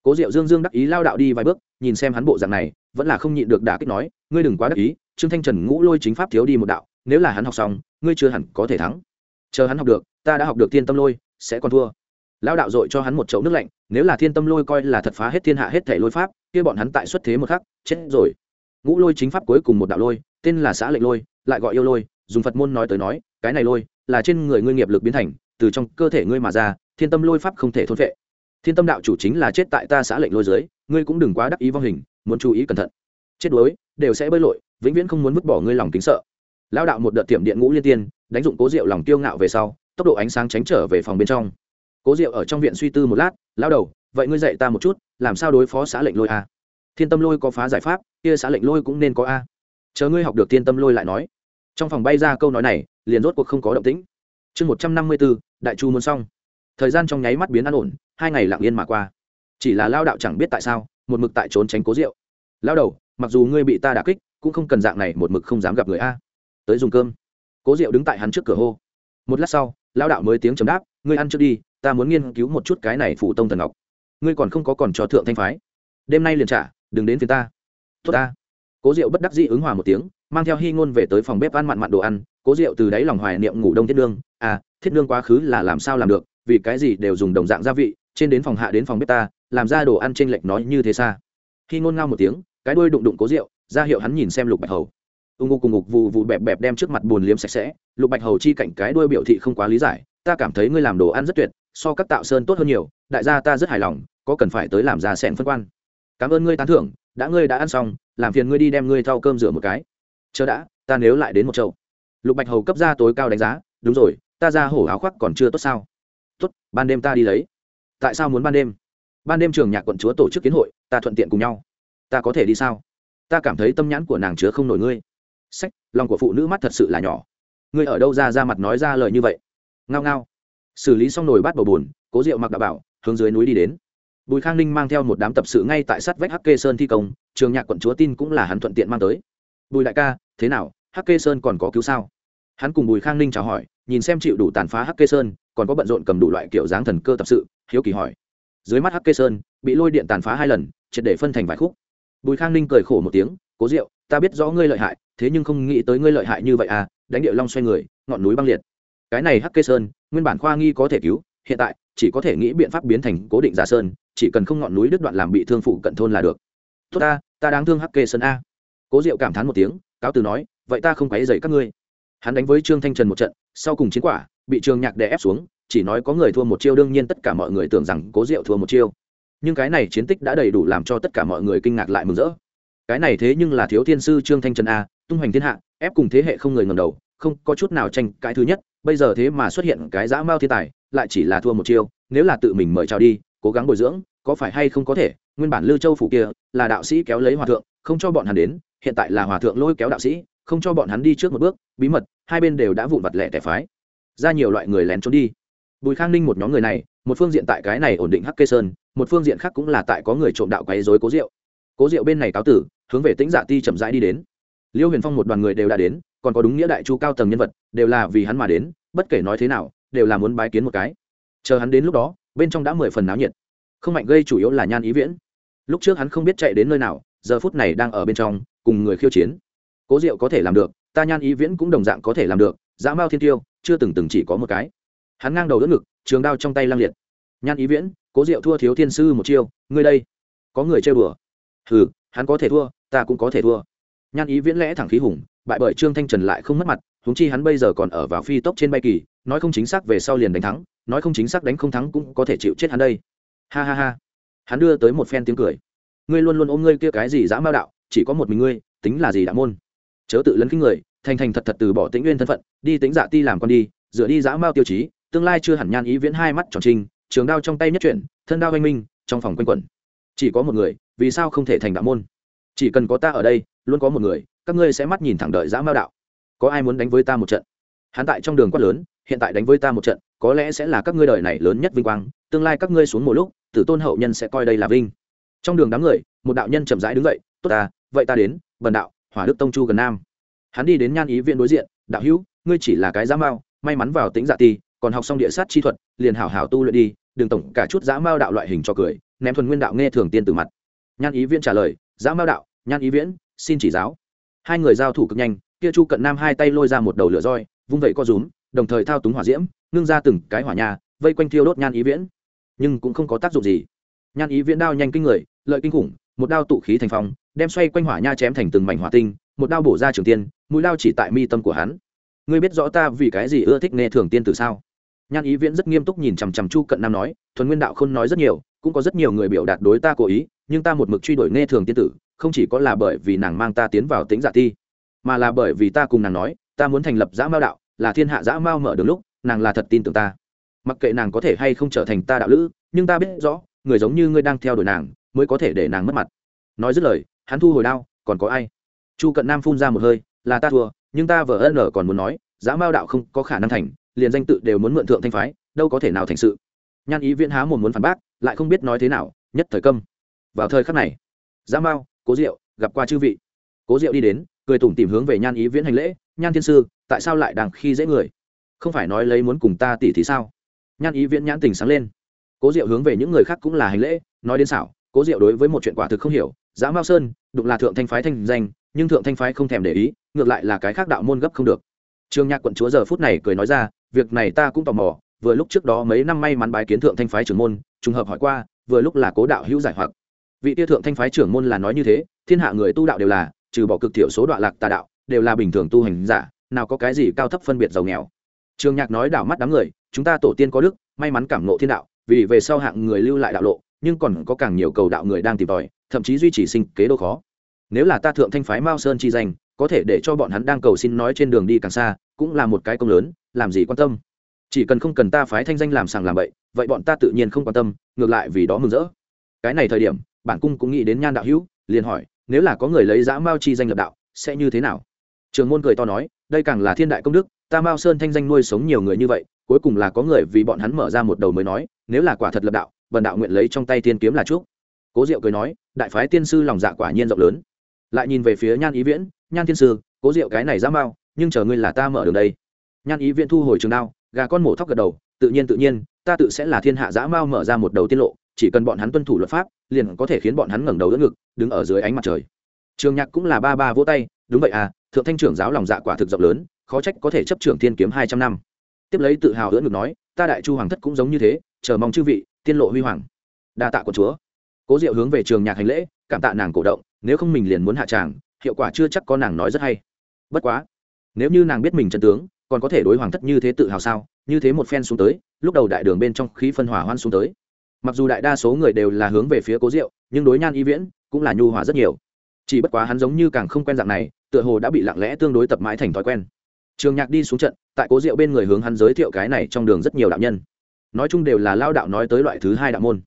cố diệu dương dương đắc ý lao đạo đi vài bước, nhìn xem hắn bộ dạng này, vẫn là không nhịn được đả kích nói, ngươi đừng quá đắc ý, trương thanh trần ngũ lôi chính pháp thiếu đi một đạo, nếu là hắn học xong, ngươi chưa hẳn có thể thắng. Chờ hắn học được, ta đã học được thiên tâm lôi, sẽ còn thua. Lao đạo dội cho hắn một chậu nước lạnh, nếu là thiên tâm lôi coi là thật phá hết thiên hạ hết thể lôi pháp, kia bọn hắn tại xuất thế một khắc, chết rồi. Ngũ lôi chính pháp cuối cùng một đạo lôi, tên là xã lệnh lôi, lại gọi yêu lôi, dùng phật môn nói tới nói, cái này lôi là trên người ngươi nghiệp lực biến thành, từ trong cơ thể ngươi mà ra, thiên tâm lôi pháp không thể thôn vệ thiên tâm đạo chủ chính là chết tại ta xã lệnh lôi dưới, ngươi cũng đừng quá đắc ý vong hình, muốn chú ý cẩn thận. Chết đuối, đều sẽ bơi lội, vĩnh viễn không muốn vứt bỏ ngươi lòng kính sợ. Lao đạo một đợt tiệm điện ngũ liên tiên, đánh dụng cố diệu lòng tiêu ngạo về sau, tốc độ ánh sáng tránh trở về phòng bên trong. Cố diệu ở trong viện suy tư một lát lao đầu, vậy ngươi dạy ta một chút, làm sao đối phó xã lệnh lôi a? Thiên tâm lôi có phá giải pháp, kia xã lệnh lôi cũng nên có a. Chờ ngươi học được thiên tâm lôi lại nói. Trong phòng bay ra câu nói này, liền rốt cuộc không có động tĩnh. Chương một trăm năm mươi bốn đại chu muốn xong. Thời gian trong nháy mắt biến an ổn hai ngày lặng yên mà qua. Chỉ là lao đạo chẳng biết tại sao, một mực tại trốn tránh cố rượu lao đầu, mặc dù ngươi bị ta đả kích, cũng không cần dạng này một mực không dám gặp người a. Tới dùng cơm. Cố rượu đứng tại hắn trước cửa hô. Một lát sau, lao đạo mới tiếng chấm đáp, ngươi ăn trước đi, ta muốn nghiên cứu một chút cái này phụ tông thần ngọc. Ngươi còn không có còn cho thượng thanh phái. Đêm nay liền trả, đừng đến phiền ta. Tốt ta. Cố diệu bất đắc dĩ ứng hòa một tiếng, mang theo hy ngôn về tới phòng bếp ăn mặn mặn đồ ăn. Cố diệu từ đáy lòng hoài niệm ngủ đông thiết nương. À thiết nương quá khứ là làm sao làm được, vì cái gì đều dùng đồng dạng gia vị trên đến phòng hạ đến phòng bếp ta, làm ra đồ ăn t r ê n lệch nói như thế xa. Khi ngôn ngao một tiếng, cái đuôi đụng đụng cố rượu, ra hiệu hắn nhìn xem lục bạch hầu. Ưng ngô cùng ngục vụ vụ bẹp bẹp đem trước mặt bùn liếm sạch sẽ. Lục bạch hầu chi cạnh cái đuôi biểu thị không quá lý giải, ta cảm thấy ngươi làm đồ ăn rất tuyệt, so các tạo sơn tốt hơn nhiều, đại gia ta rất hài lòng, có cần phải tới làm ra sẹn phân quan. Cảm ơn ngươi tán thưởng, đã ngươi đã ăn xong, làm phiền ngươi đi đem ngươi thau cơm rửa một cái. Chờ đã, ta nếu lại đến một chậu. Lục bạch hầu cấp ra tối cao đánh giá, đúng rồi, ta ra hổ áo khoác còn chưa tốt sao? Tốt, ban đêm ta đi lấy tại sao muốn ban đêm? Ban đêm trường nhạc quận chúa tổ chức kiến hội, ta thuận tiện cùng nhau. Ta có thể đi sao? Ta cảm thấy tâm nhãn của nàng chứa không nổi ngươi. Sách, lòng của phụ nữ mắt thật sự là nhỏ. Ngươi ở đâu ra ra mặt nói ra lời như vậy? Ngao ngao. Xử lý xong nồi bát bầu bùn cố diệu mặc đạo bảo, hướng dưới núi đi đến. Bùi khang ninh mang theo một đám tập sự ngay tại sát vách hắc kê sơn thi công, trường nhạc quận chúa tin cũng là hắn thuận tiện mang tới. Bùi đại ca, thế nào? Hắc kê sơn còn có cứu sao? Hắn cùng bùi khang ninh chào hỏi nhìn xem chịu đủ tàn phá hắc kê sơn, còn có bận rộn cầm đủ loại kiểu dáng thần cơ tập sự, hiếu kỳ hỏi. Dưới mắt hắc kê sơn bị lôi điện tàn phá hai lần, triệt để phân thành vài khúc. Bùi khang ninh cười khổ một tiếng, cố diệu, ta biết rõ ngươi lợi hại, thế nhưng không nghĩ tới ngươi lợi hại như vậy à đánh điệu long xoay người, ngọn núi băng liệt. Cái này hắc kê sơn, nguyên bản khoa nghi có thể cứu, hiện tại chỉ có thể nghĩ biện pháp biến thành cố định giả sơn, chỉ cần không ngọn núi đứt đoạn làm bị thương phụ cận thôn là được. Tốt ta ta đáng thương hắc kê sơn a. Cố diệu cảm thán một tiếng, cáo từ nói, vậy ta không quấy dậy các ngươi. Hắn đánh với trương thanh trần một trận sau cùng chiến quả, bị trường nhạc đè ép xuống, chỉ nói có người thua một chiêu, đương nhiên tất cả mọi người tưởng rằng cố diệu thua một chiêu. Nhưng cái này chiến tích đã đầy đủ làm cho tất cả mọi người kinh ngạc lại mừng rỡ. Cái này thế nhưng là thiếu thiên sư trương thanh trần a, tung hoành thiên hạ, ép cùng thế hệ không người ngầm đầu, không có chút nào tranh cái thứ nhất, bây giờ thế mà xuất hiện cái dã mao thiên tài, lại chỉ là thua một chiêu, nếu là tự mình mời chào đi, cố gắng bồi dưỡng, có phải hay không có thể? Nguyên bản lưu châu phủ kia là đạo sĩ kéo lấy hòa thượng, không cho bọn hắn đến, hiện tại là hòa thượng lôi kéo đạo sĩ không cho bọn hắn đi trước một bước, bí mật, hai bên đều đã vụn vặt lẻ tẻ phái. Ra nhiều loại người lén trốn đi. Bùi khang ninh một nhóm người này, một phương diện tại cái này ổn định hắc kê sơn, một phương diện khác cũng là tại có người trộm đạo quấy dối cố rượu cố rượu bên này cáo tử, hướng về tĩnh giả ti chậm rãi đi đến. Liêu huyền phong một đoàn người đều đã đến, còn có đúng nghĩa đại chu cao tầng nhân vật, đều là vì hắn mà đến, bất kể nói thế nào, đều là muốn bái kiến một cái. Chờ hắn đến lúc đó, bên trong đã mười phần náo nhiệt. Không mạnh gây chủ yếu là nhan ý viễn. Lúc trước hắn không biết chạy đến nơi nào, giờ phút này đang ở bên trong, cùng người khiêu chiến cố diệu có thể làm được, ta nhan ý viễn cũng đồng dạng có thể làm được, dã mao thiên tiêu, chưa từng từng chỉ có một cái. Hắn ngang đầu đỡ ngực, trường đao trong tay lang liệt. Nhan ý viễn, cố diệu thua thiếu thiên sư một chiêu, ngươi đây. Có người chơi bừa hừ, hắn có thể thua, ta cũng có thể thua. Nhan ý viễn lẽ thẳng khí hùng, bại bởi trương thanh trần lại không mất mặt húng chi hắn bây giờ còn ở vào phi tốc trên bay kỳ, nói không chính xác về sau liền đánh thắng, nói không chính xác đánh không thắng cũng có thể chịu chết hắn đây. Ha ha ha. Hắn đưa tới một phen tiếng cười. Ngươi luôn luôn ôm ngươi kia cái gì dã mao đạo, chỉ có một mình ngươi, tính là gì đã môn? Chớ tự lấn khinh người, thành thành thật thật từ bỏ tĩnh nguyên thân phận, đi tính dạ ti làm con đi dựa đi dã mao tiêu chí, tương lai chưa hẳn nhan ý viễn hai mắt tròn trinh, trường đao trong tay nhất chuyển, thân đao oanh minh, trong phòng quanh quẩn. Chỉ có một người, vì sao không thể thành đạo môn? Chỉ cần có ta ở đây, luôn có một người, các ngươi sẽ mắt nhìn thẳng đợi dã mao đạo. Có ai muốn đánh với ta một trận? Hắn tại trong đường quát lớn, hiện tại đánh với ta một trận, có lẽ sẽ là các ngươi đời này lớn nhất vinh quang, tương lai các ngươi xuống một lúc, tử tôn hậu nhân sẽ coi đây là vinh. Trong đường đám người, một đạo nhân chậm rãi đứng dậy, tốt ta, vậy ta đến, bần đạo hỏa đức tông chu gần nam. Hắn đi đến nhan ý viện đối diện, đạo hữu, ngươi chỉ là cái dã mao, may mắn vào tính dạ ti, còn học xong địa sát chi thuật, liền hảo hảo tu luyện đi, đừng tổng cả chút dã mao đạo loại hình cho cười, ném thuần nguyên đạo nghe thường tiên từ mặt. Nhan ý viễn trả lời, dã mao đạo, nhan ý viễn, xin chỉ giáo. Hai người giao thủ cực nhanh, kia chu cận nam hai tay lôi ra một đầu lửa roi, vung vẩy co rúm, đồng thời thao túng hỏa diễm, ngưng ra từng cái hỏa nhà, vây quanh thiêu đốt nhan ý viễn. Nhưng cũng không có tác dụng gì. Nhan ý viễn đao nhanh kinh người, lợi kinh khủng, một đao tụ khí thành phong đem xoay quanh hỏa nha chém thành từng mảnh hỏa tinh một đao bổ ra trường tiên mũi đao chỉ tại mi tâm của hắn. Ngươi biết rõ ta vì cái gì ưa thích nghe thường tiên từ sao? Nhan ý viễn rất nghiêm túc nhìn chằm chằm chu cận nam nói thuần nguyên đạo không nói rất nhiều cũng có rất nhiều người biểu đạt đối ta cố ý nhưng ta một mực truy đuổi nghe thường tiên tử không chỉ có là bởi vì nàng mang ta tiến vào tính giả dạ thi, mà là bởi vì ta cùng nàng nói ta muốn thành lập dã mao đạo là thiên hạ dã mao mở đường lúc nàng là thật tin tưởng ta. Mặc kệ nàng có thể hay không trở thành ta đạo lữ nhưng ta biết rõ người giống như ngươi đang theo đuổi nàng mới có thể để nàng mất mặt. Nói dứt lời hắn thu hồi đao, còn có ai? Chu cận nam phun ra một hơi, là ta thua, nhưng ta vờ ân còn muốn nói, Giá mao đạo không có khả năng thành, liền danh tự đều muốn mượn thượng thanh phái, đâu có thể nào thành sự. Nhan ý viễn há một muốn phản bác, lại không biết nói thế nào, nhất thời câm. Vào thời khắc này, Giá mao, cố diệu, gặp qua chư vị. Cố diệu đi đến, cười tủm tìm hướng về nhan ý viễn hành lễ, nhan thiên sư, tại sao lại đằng khi dễ người? Không phải nói lấy muốn cùng ta tỉ thì sao? Nhan ý viễn nhãn tình sáng lên. Cố diệu hướng về những người khác cũng là hành lễ, nói đến xảo, cố diệu đối với một chuyện quả thực không hiểu giã mao sơn, đụng là thượng thanh phái thanh danh, nhưng thượng thanh phái không thèm để ý, ngược lại là cái khác đạo môn gấp không được. Trương nhạc quận chúa giờ phút này cười nói ra, việc này ta cũng tò mò, vừa lúc trước đó mấy năm may mắn bái kiến thượng thanh phái trưởng môn, trùng hợp hỏi qua, vừa lúc là cố đạo hữu giải hoặc. Vị tia thượng thanh phái trưởng môn là nói như thế, thiên hạ người tu đạo đều là, trừ bỏ cực thiểu số đoạn lạc tà đạo, đều là bình thường tu hành giả, nào có cái gì cao thấp phân biệt giàu nghèo. Trường nhạc nói đảo mắt đám người, chúng ta tổ tiên có đức, may mắn cảm nộ thiên đạo, vì về sau hạng người lưu lại đạo lộ, nhưng còn có càng nhiều cầu đạo người đang tìm tòi thậm chí duy trì sinh kế đô khó. Nếu là ta thượng thanh phái mao sơn chi danh, có thể để cho bọn hắn đang cầu xin nói trên đường đi càng xa, cũng là một cái công lớn, làm gì quan tâm? Chỉ cần không cần ta phái thanh danh làm sàng làm bậy, vậy bọn ta tự nhiên không quan tâm, ngược lại vì đó mừng rỡ. Cái này thời điểm, bản cung cũng nghĩ đến nhan đạo hữu, liền hỏi, nếu là có người lấy dã mao chi danh lập đạo, sẽ như thế nào? Trường môn cười to nói, đây càng là thiên đại công đức, ta mao sơn thanh danh nuôi sống nhiều người như vậy, cuối cùng là có người vì bọn hắn mở ra một đầu mới nói, nếu là quả thật lập đạo, bần đạo nguyện lấy trong tay tiên kiếm là chúc cố diệu cười nói, đại phái tiên sư lòng dạ quả nhiên rộng lớn. Lại nhìn về phía nhan ý viễn, nhan thiên sư, cố diệu cái này ra mao, nhưng chờ ngươi là ta mở đường đây. Nhan ý viễn thu hồi trường đao, gà con mổ thóc gật đầu, tự nhiên tự nhiên, ta tự sẽ là thiên hạ dã mao mở ra một đầu tiết lộ, chỉ cần bọn hắn tuân thủ luật pháp, liền có thể khiến bọn hắn ngẩng đầu đỡ ngực, đứng ở dưới ánh mặt trời. Trường nhạc cũng là ba ba vỗ tay, đúng vậy à thượng thanh trưởng giáo lòng dạ quả thực rộng lớn, khó trách có thể chấp trưởng thiên kiếm hai trăm năm. Tiếp lấy tự hào đỡ ngực nói, ta đại chu hoàng thất cũng giống như thế, chờ mong chư vị, tiên lộ huy hoàng. Đa tạ của chúa cố diệu hướng về trường nhạc hành lễ, cảm tạ nàng cổ động, nếu không mình liền muốn hạ tràng, hiệu quả chưa chắc có nàng nói rất hay. Bất quá, nếu như nàng biết mình chân tướng, còn có thể đối hoàng thất như thế tự hào sao? Như thế một phen xuống tới, lúc đầu đại đường bên trong khí phân hỏa hoan xuống tới. Mặc dù đại đa số người đều là hướng về phía cố diệu, nhưng đối nhan y viễn cũng là nhu hòa rất nhiều. Chỉ bất quá hắn giống như càng không quen dạng này, tựa hồ đã bị lặng lẽ tương đối tập mãi thành thói quen. Trường nhạc đi xuống trận, tại cố diệu bên người hướng hắn giới thiệu cái này trong đường rất nhiều đạo nhân. Nói chung đều là lao đạo nói tới loại thứ hai đạo môn.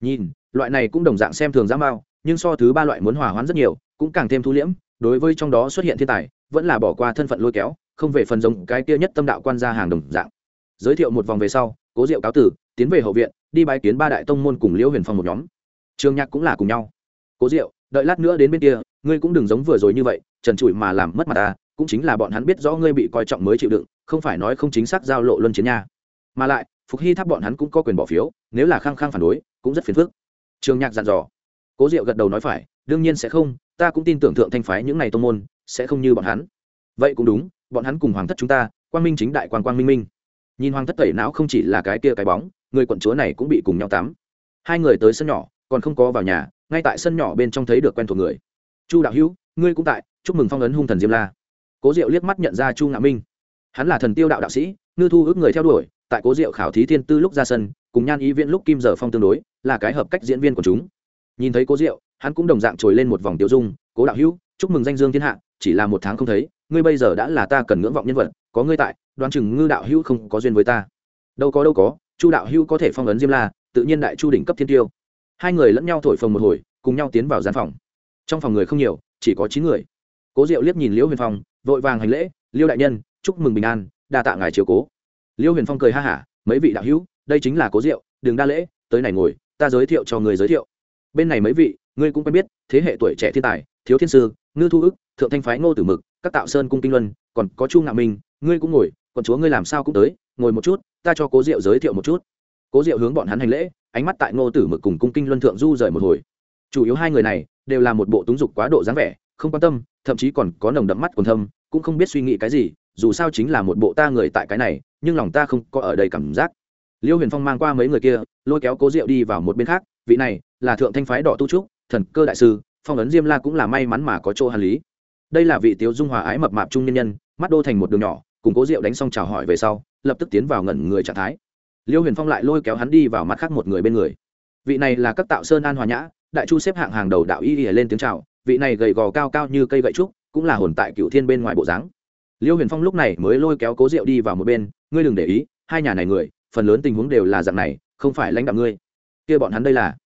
Nhìn loại này cũng đồng dạng xem thường giã mao, nhưng so thứ ba loại muốn hòa hoãn rất nhiều, cũng càng thêm thu liễm, đối với trong đó xuất hiện thiên tài, vẫn là bỏ qua thân phận lôi kéo, không về phần giống cái kia nhất tâm đạo quan gia hàng đồng dạng. Giới thiệu một vòng về sau, cố diệu cáo tử, tiến về hậu viện, đi bái kiến ba đại tông môn cùng liễu huyền phong một nhóm. Trường nhạc cũng là cùng nhau. Cố diệu, đợi lát nữa đến bên kia, ngươi cũng đừng giống vừa rồi như vậy, trần trụi mà làm mất mặt ta, cũng chính là bọn hắn biết rõ ngươi bị coi trọng mới chịu đựng, không phải nói không chính xác giao lộ luân chiến nha. Mà lại, phục hy tháp bọn hắn cũng có quyền bỏ phiếu, nếu là khăng khăng phản đối, cũng rất phiền phức trường nhạc dặn dò. Cố diệu gật đầu nói phải, đương nhiên sẽ không, ta cũng tin tưởng thượng thanh phái những n à y tô n g môn, sẽ không như bọn hắn. Vậy cũng đúng, bọn hắn cùng hoàng thất chúng ta, quang minh chính đại quan quang minh minh. Nhìn hoàng thất tẩy não không chỉ là cái kia cái bóng, người quận chúa này cũng bị cùng nhau tắm. Hai người tới sân nhỏ, còn không có vào nhà, ngay tại sân nhỏ bên trong thấy được quen thuộc người. Chu đạo hữu, ngươi cũng tại, chúc mừng phong ấn hung thần diêm la. Cố diệu liếc mắt nhận ra chu ngạ minh. Hắn là thần tiêu đạo đạo sĩ, ngư thu ước người theo đuổi tại cố diệu khảo thí thiên tư lúc ra sân, cùng nhan ý viễn lúc kim giờ phong tương đối, là cái hợp cách diễn viên của chúng. Nhìn thấy cố diệu, hắn cũng đồng dạng trồi lên một vòng tiêu dung, cố đạo hữu, chúc mừng danh dương thiên hạ, chỉ là một tháng không thấy, ngươi bây giờ đã là ta cần ngưỡng vọng nhân vật, có ngươi tại, đoán chừng ngư đạo hữu không có duyên với ta. Đâu có đâu có, chu đạo hữu có thể phong ấn diêm la, tự nhiên đại chu đỉnh cấp thiên tiêu. Hai người lẫn nhau thổi phồng một hồi, cùng nhau tiến vào gian phòng. Trong phòng người không nhiều, chỉ có chín người. Cố diệu liếc nhìn liễu huyền phong, vội vàng hành lễ, liêu đại nhân, chúc mừng bình an, đa tạ ngài chiều cố liêu huyền phong cười ha hả, mấy vị đạo hữu, đây chính là cố diệu đừng đa lễ, tới này ngồi, ta giới thiệu cho người giới thiệu. Bên này mấy vị, ngươi cũng quen biết, thế hệ tuổi trẻ thiên tài, thiếu thiên sư, ngư thu ức, thượng thanh phái ngô tử mực, các tạo sơn cung kinh luân, còn có chu ngạo minh, ngươi cũng ngồi còn chúa ngươi làm sao cũng tới, ngồi một chút, ta cho cố diệu giới thiệu một chút. Cố diệu hướng bọn hắn hành lễ, ánh mắt tại ngô tử mực cùng cung kinh luân thượng du rời một hồi. Chủ yếu hai người này, đều là một bộ túng dục quá độ dáng vẻ, không quan tâm, thậm chí còn có nồng đậm mắt còn thâm, cũng không biết suy nghĩ cái gì dù sao chính là một bộ ta người tại cái này, nhưng lòng ta không có ở đây cảm giác. Liêu huyền phong mang qua mấy người kia, lôi kéo cố diệu đi vào một bên khác, vị này là thượng thanh phái đỏ tu trúc, thần cơ đại sư, phong ấn diêm la cũng là may mắn mà có chỗ hàn lý. Đây là vị tiếu dung hòa ái mập mạp trung nhân nhân, mắt đô thành một đường nhỏ, cùng cố diệu đánh xong chào hỏi về sau, lập tức tiến vào ngẩn người trạng thái. Liêu huyền phong lại lôi kéo hắn đi vào mặt khác một người bên người. Vị này là các tạo sơn an hòa nhã, đại chu xếp hạng hàng đầu đạo y y lên tiếng chào, vị này gầy gò cao cao như cây gậy trúc, cũng là hồn tại cựu thiên bên ngoài bộ dáng liêu huyền phong lúc này mới lôi kéo cố diệu đi vào một bên, ngươi đừng để ý, hai nhà này người, phần lớn tình huống đều là dạng này, không phải lãnh đạo ngươi. Kia bọn hắn đây là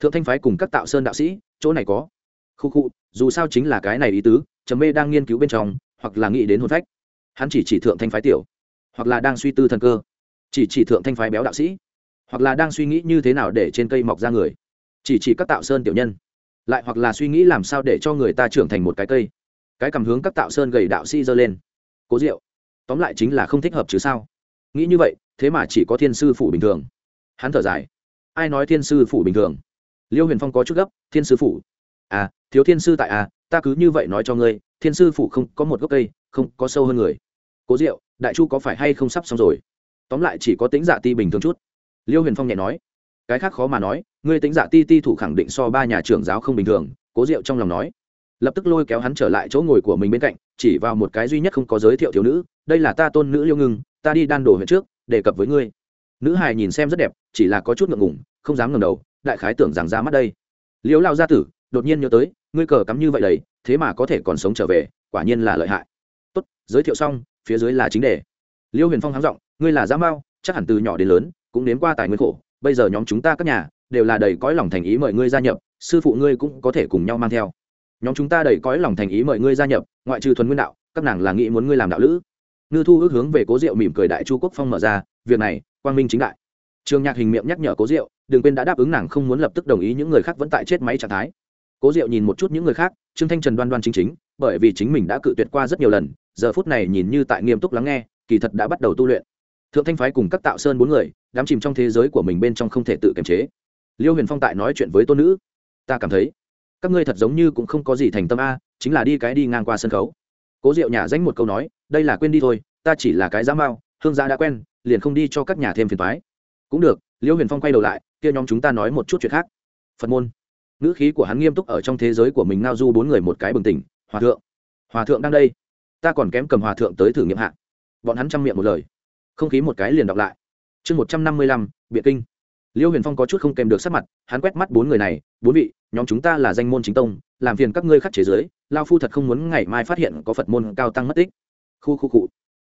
thượng thanh phái cùng các tạo sơn đạo sĩ, chỗ này có. Khu khu, dù sao chính là cái này ý tứ, trầm mê đang nghiên cứu bên trong, hoặc là nghĩ đến hồn phách. Hắn chỉ chỉ thượng thanh phái tiểu, hoặc là đang suy tư thần cơ, chỉ chỉ thượng thanh phái béo đạo sĩ, hoặc là đang suy nghĩ như thế nào để trên cây mọc ra người, chỉ chỉ các tạo sơn tiểu nhân, lại hoặc là suy nghĩ làm sao để cho người ta trưởng thành một cái cây. Cái cảm hướng các tạo sơn gầy đạo sĩ dơ lên cố diệu. Tóm lại chính là không thích hợp chứ sao? Nghĩ như vậy, thế mà chỉ có thiên sư phủ bình thường. Hắn thở dài. Ai nói thiên sư phủ bình thường? Liêu huyền phong có chút gấp, thiên sư phủ. À thiếu thiên sư tại à ta cứ như vậy nói cho ngươi, thiên sư phủ không có một gốc cây, không có sâu hơn người. Cố diệu, đại chu có phải hay không sắp xong rồi? Tóm lại chỉ có tính dạ ti bình thường chút. Liêu huyền phong nhẹ nói. Cái khác khó mà nói, ngươi tính dạ ti ti thủ khẳng định so ba nhà trưởng giáo không bình thường, cố diệu trong lòng nói lập tức lôi kéo hắn trở lại chỗ ngồi của mình bên cạnh, chỉ vào một cái duy nhất không có giới thiệu thiếu nữ, đây là ta tôn nữ liêu ngưng, ta đi đan đồ huyện trước, đề cập với ngươi. Nữ hài nhìn xem rất đẹp, chỉ là có chút ngượng ngủng không dám ngầm đầu, đại khái tưởng rằng ra mắt đây. Liêu lao gia tử, đột nhiên nhớ tới, ngươi cờ cắm như vậy đấy thế mà có thể còn sống trở về, quả nhiên là lợi hại. Tốt, giới thiệu xong, phía dưới là chính đề. Liêu huyền phong háng giọng, ngươi là giá mao, chắc hẳn từ nhỏ đến lớn, cũng đến qua tài nguyên khổ, bây giờ nhóm chúng ta các nhà, đều là đầy cõi lòng thành ý mời ngươi gia nhập, sư phụ ngươi cũng có thể cùng nhau mang theo nhóm chúng ta đầy cõi lòng thành ý mời ngươi gia nhập, ngoại trừ thuần nguyên đạo, các nàng là nghĩ muốn ngươi làm đạo lữ. Ngư thu ước hướng về cố diệu mỉm cười đại chu quốc phong mở ra, việc này, quang minh chính đại. Trường nhạc hình miệng nhắc nhở cố diệu, đừng quên đã đáp ứng nàng không muốn lập tức đồng ý những người khác vẫn tại chết máy trạng thái. Cố diệu nhìn một chút những người khác, trương thanh trần đoan đoan chính chính, bởi vì chính mình đã cự tuyệt qua rất nhiều lần, giờ phút này nhìn như tại nghiêm túc lắng nghe, kỳ thật đã bắt đầu tu luyện. Thượng thanh phái cùng các tạo sơn bốn người, đám chìm trong thế giới của mình bên trong không thể tự kiềm chế. Liêu huyền phong tại nói chuyện với tôn nữ. Ta cảm thấy các ngươi thật giống như cũng không có gì thành tâm a, chính là đi cái đi ngang qua sân khấu. Cố diệu nhà danh một câu nói, đây là quên đi thôi, ta chỉ là cái giá mao, hương gia đã quen, liền không đi cho các nhà thêm phiền thoái cũng được liêu huyền phong quay đầu lại, kia nhóm chúng ta nói một chút chuyện khác. Phật môn. Ngữ khí của hắn nghiêm túc ở trong thế giới của mình ngao du bốn người một cái bừng tỉnh, hòa thượng hòa thượng đang đây. Ta còn kém cầm hòa thượng tới thử nghiệm hạ. Bọn hắn chăm miệng một lời. Không khí một cái liền đọc lại. Chương một trăm năm mươi lăm biện kinh liêu huyền phong có chút không kèm được sắc mặt, hắn quét mắt bốn người này, bốn vị, nhóm chúng ta là danh môn chính tông, làm phiền các ngươi khắc chế giới lao phu thật không muốn ngày mai phát hiện có phật môn cao tăng mất tích. Khu khu cụ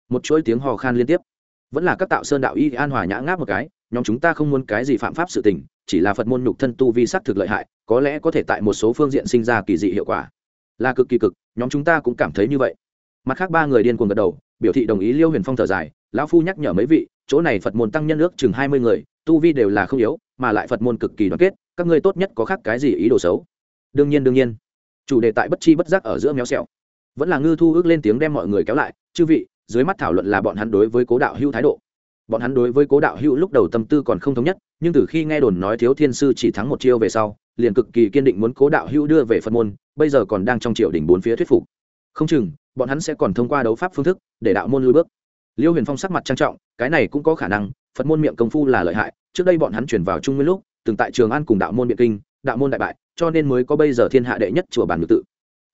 một chuỗi tiếng hò khan liên tiếp. Vẫn là các tạo sơn đạo y an hòa nhã ngáp một cái, nhóm chúng ta không muốn cái gì phạm pháp sự tình, chỉ là phật môn nhục thân tu vi sắc thực lợi hại, có lẽ có thể tại một số phương diện sinh ra kỳ dị hiệu quả. Là cực kỳ cực, nhóm chúng ta cũng cảm thấy như vậy. Mặt khác ba người điên cuồng gật đầu, biểu thị đồng ý liêu huyền phong thở dài, lão phu nhắc nhở mấy vị, chỗ này phật môn tăng nhân ước chừng hai mươi người tu vi đều là không yếu, mà lại phật môn cực kỳ đoàn kết, các ngươi tốt nhất có khác cái gì ý đồ xấu? Đương nhiên đương nhiên. Chủ đề tại bất chi bất giác ở giữa méo xẹo. Vẫn là ngư thu ước lên tiếng đem mọi người kéo lại, chư vị, dưới mắt thảo luận là bọn hắn đối với cố đạo hữu thái độ. Bọn hắn đối với cố đạo hữu lúc đầu tâm tư còn không thống nhất, nhưng từ khi nghe đồn nói thiếu thiên sư chỉ thắng một chiêu về sau, liền cực kỳ kiên định muốn cố đạo hữu đưa về phật môn, bây giờ còn đang trong triều đình bốn phía thuyết phục. Không chừng, bọn hắn sẽ còn thông qua đấu pháp phương thức, để đạo môn lui bước. Liêu huyền phong sắc mặt trang trọng, cái này cũng có khả năng phật môn miệng công phu là lợi hại, trước đây bọn hắn chuyển vào trung nguyên lúc, từng tại trường an cùng đạo môn biện kinh, đạo môn đại bại, cho nên mới có bây giờ thiên hạ đệ nhất chùa bản ngự tự.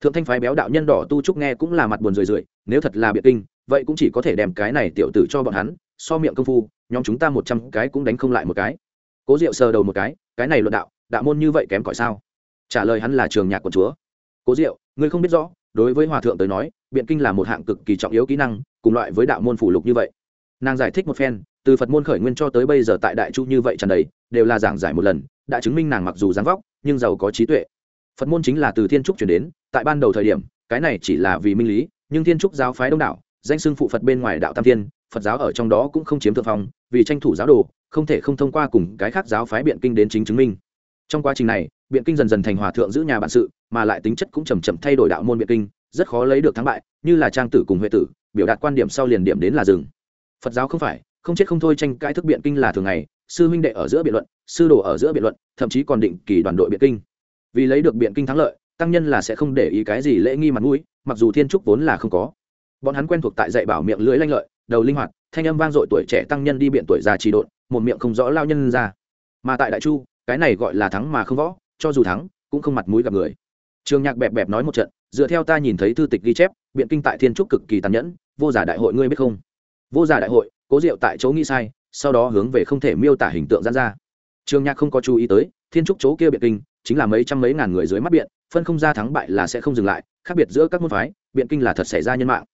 Thượng thanh phái béo đạo nhân đỏ tu trúc nghe cũng là mặt buồn rười rượi, nếu thật là biện kinh, vậy cũng chỉ có thể đem cái này tiểu tử cho bọn hắn, so miệng công phu, nhóm chúng ta một trăm cái cũng đánh không lại một cái. Cố diệu sờ đầu một cái cái này luận đạo đạo môn như vậy kém cỏi sao? Trả lời hắn là trường nhạc của chúa. Cố diệu, ngươi không biết rõ, đối với hòa thượng tới nói, biện kinh là một hạng cực kỳ trọng yếu kỹ năng, cùng loại với đạo môn phủ lục như vậy. Nàng giải thích một phen từ phật môn khởi nguyên cho tới bây giờ tại đại chu như vậy tràn đầy, đều là giảng giải một lần, đã chứng minh nàng mặc dù dáng vóc, nhưng giàu có trí tuệ. Phật môn chính là từ thiên trúc chuyển đến, tại ban đầu thời điểm, cái này chỉ là vì minh lý, nhưng thiên trúc giáo phái đông đảo, danh xưng phụ phật bên ngoài đạo tam thiên, phật giáo ở trong đó cũng không chiếm thượng phong, vì tranh thủ giáo đồ, không thể không thông qua cùng cái khác giáo phái biện kinh đến chính chứng minh. Trong quá trình này, biện kinh dần dần thành hòa thượng giữ nhà bản sự, mà lại tính chất cũng chầm chậm thay đổi đạo môn biện kinh, rất khó lấy được thắng bại, như là trang tử cùng huệ tử, biểu đạt quan điểm sau liền điểm đến là rừng phật giáo không phải không chết không thôi tranh cãi thức biện kinh là thường ngày, sư huynh đệ ở giữa biện luận, sư đồ ở giữa biện luận, thậm chí còn định kỳ đoàn đội biện kinh. Vì lấy được biện kinh thắng lợi, tăng nhân là sẽ không để ý cái gì lễ nghi mặt mũi, mặc dù thiên trúc vốn là không có. Bọn hắn quen thuộc tại dạy bảo miệng lưỡi lanh lợi, đầu linh hoạt, thanh âm vang dội tuổi trẻ tăng nhân đi biện tuổi già trì độn, một miệng không rõ lao nhân ra. Mà tại đại chu, cái này gọi là thắng mà không võ, cho dù thắng, cũng không mặt mũi gặp người. Trường nhạc bẹp bẹp nói một trận, dựa theo ta nhìn thấy thư tịch ghi chép, biện kinh tại thiên trúc cực kỳ tàn nhẫn, vô giả đại hội ngươi biết không? Vô giả đại hội cố diệu tại chỗ nghĩ sai, sau đó hướng về không thể miêu tả hình tượng gian ra. Trường nhạc không có chú ý tới, thiên trúc chỗ kia biện kinh, chính là mấy trăm mấy ngàn người dưới mắt biện, phân không ra thắng bại là sẽ không dừng lại, khác biệt giữa các môn phái, biện kinh là thật xảy ra nhân mạng.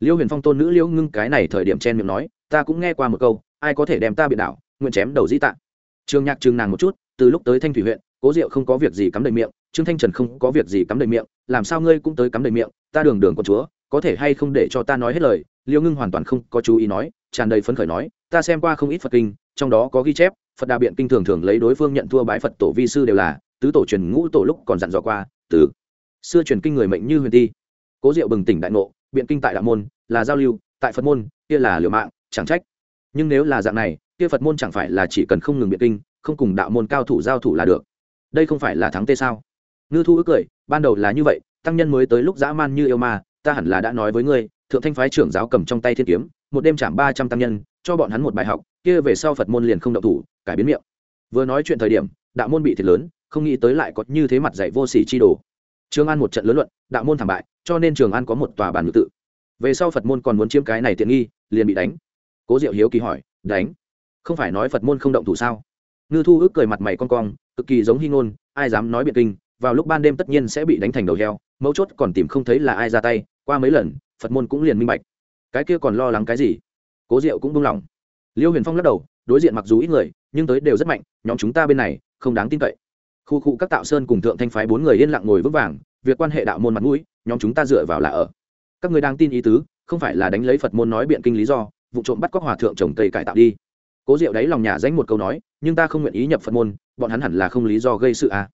Liêu huyền phong tôn nữ liễu ngưng cái này thời điểm chen miệng nói, ta cũng nghe qua một câu, ai có thể đem ta biện đảo, nguyện chém đầu di tạng trường nhạc trừng nàng một chút, từ lúc tới thanh thủy huyện, cố diệu không có việc gì cắm đầy miệng trương thanh trần không có việc gì cắm đầy miệng, làm sao ngươi cũng tới cắm đầy miệng, ta đường đường con chúa, có thể hay không để cho ta nói hết lời? Liêu ngưng hoàn toàn không có chú ý nói, tràn đầy phấn khởi nói, ta xem qua không ít phật kinh, trong đó có ghi chép, phật đà biện kinh thường thường lấy đối phương nhận thua bái phật tổ vi sư đều là, tứ tổ truyền ngũ tổ lúc còn dặn dò qua, từ xưa truyền kinh người mệnh như huyền ti. Cố diệu bừng tỉnh đại ngộ, biện kinh tại đạo môn, là giao lưu, tại phật môn, kia là liều mạng, chẳng trách. Nhưng nếu là dạng này, kia phật môn chẳng phải là chỉ cần không ngừng biện kinh, không cùng đạo môn cao thủ giao thủ là được. Đây không phải là thắng tê sao? Ngư thu ước cười, ban đầu là như vậy, tăng nhân mới tới lúc dã man như yêu ma, ta hẳn là đã nói với ngươi, thượng thanh phái trưởng giáo cầm trong tay thiên kiếm, một đêm chạm ba trăm tăng nhân, cho bọn hắn một bài học, kia về sau phật môn liền không động thủ, cải biến miệng. Vừa nói chuyện thời điểm, đạo môn bị thiệt lớn, không nghĩ tới lại có như thế mặt dạy vô sỉ chi đồ. Trường an một trận lớn luận, đạo môn thảm bại, cho nên trường an có một tòa bản ngự tự. Về sau phật môn còn muốn chiếm cái này tiện nghi, liền bị đánh. Cố diệu hiếu kỳ hỏi, đánh? Không phải nói phật môn không động thủ sao? Ngư thu ước cười mặt mày con cong, cực kỳ giống hy ngôn, ai dám nói biện kinh vào lúc ban đêm tất nhiên sẽ bị đánh thành đầu heo, mấu chốt còn tìm không thấy là ai ra tay, qua mấy lần, phật môn cũng liền minh bạch. Cái kia còn lo lắng cái gì? Cố diệu cũng buông lỏng. Liêu huyền phong lắc đầu, đối diện mặc dù ít người, nhưng tới đều rất mạnh, nhóm chúng ta bên này, không đáng tin cậy. Khu khu các tạo sơn cùng thượng thanh phái bốn người yên lặng ngồi vững vàng, việc quan hệ đạo môn mặt mũi, nhóm chúng ta dựa vào là ở. Các người đang tin ý tứ, không phải là đánh lấy phật môn nói biện kinh lý do, vụ trộm bắt cóc hòa thượng trồng cây cải tạo đi. Cố diệu đáy lòng nhà danh một câu nói, nhưng ta không nguyện ý nhập phật môn, bọn hắn hẳn là không lý do gây sự à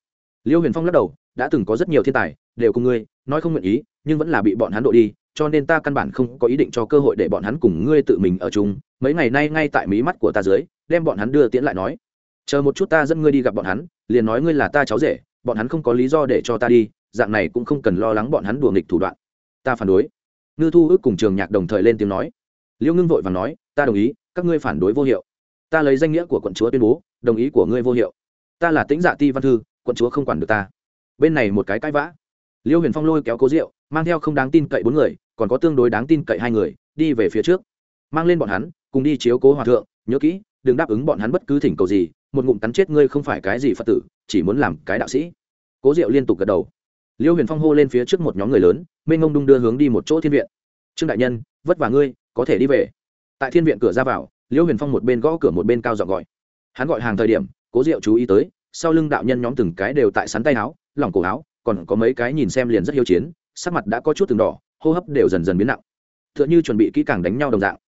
liêu huyền phong lắc đầu, đã từng có rất nhiều thiên tài, đều cùng ngươi, nói không nguyện ý, nhưng vẫn là bị bọn hắn đội đi, cho nên ta căn bản không có ý định cho cơ hội để bọn hắn cùng ngươi tự mình ở chung. Mấy ngày nay ngay tại mí mắt của ta dưới, đem bọn hắn đưa tiễn lại nói. Chờ một chút ta dẫn ngươi đi gặp bọn hắn, liền nói ngươi là ta cháu rể, bọn hắn không có lý do để cho ta đi, dạng này cũng không cần lo lắng bọn hắn đùa nghịch thủ đoạn. Ta phản đối. Ngư thu ước cùng trường nhạc đồng thời lên tiếng nói. Liêu ngưng vội và nói, ta đồng ý, các ngươi phản đối vô hiệu. Ta lấy danh nghĩa của quận chúa tuyên bố, đồng ý của ngươi vô hiệu. Ta là tĩnh dạ ti văn thư quận chúa không quản được ta. Bên này một cái cãi vã. Liêu huyền phong lôi kéo cố rượu mang theo không đáng tin cậy bốn người, còn có tương đối đáng tin cậy hai người, đi về phía trước. Mang lên bọn hắn, cùng đi chiếu cố hòa thượng, nhớ kỹ, đừng đáp ứng bọn hắn bất cứ thỉnh cầu gì, một ngụm cắn chết ngươi không phải cái gì phật tử, chỉ muốn làm cái đạo sĩ. Cố diệu liên tục gật đầu. Liêu huyền phong hô lên phía trước một nhóm người lớn, mênh ngông đung đưa hướng đi một chỗ thiên viện. Trương đại nhân, vất vả ngươi, có thể đi về. Tại thiên viện cửa ra vào, liêu huyền phong một bên gõ cửa một bên cao giọng gọi. Hắn gọi hàng thời điểm, cố diệu chú ý tới sau lưng đạo nhân nhóm từng cái đều tại sắn tay áo, lỏng cổ áo, còn có mấy cái nhìn xem liền rất hiếu chiến, sắc mặt đã có chút từng đỏ, hô hấp đều dần dần biến nặng. T h ư ợ n h ư chuẩn bị kỹ càng đánh nhau đồng dạng.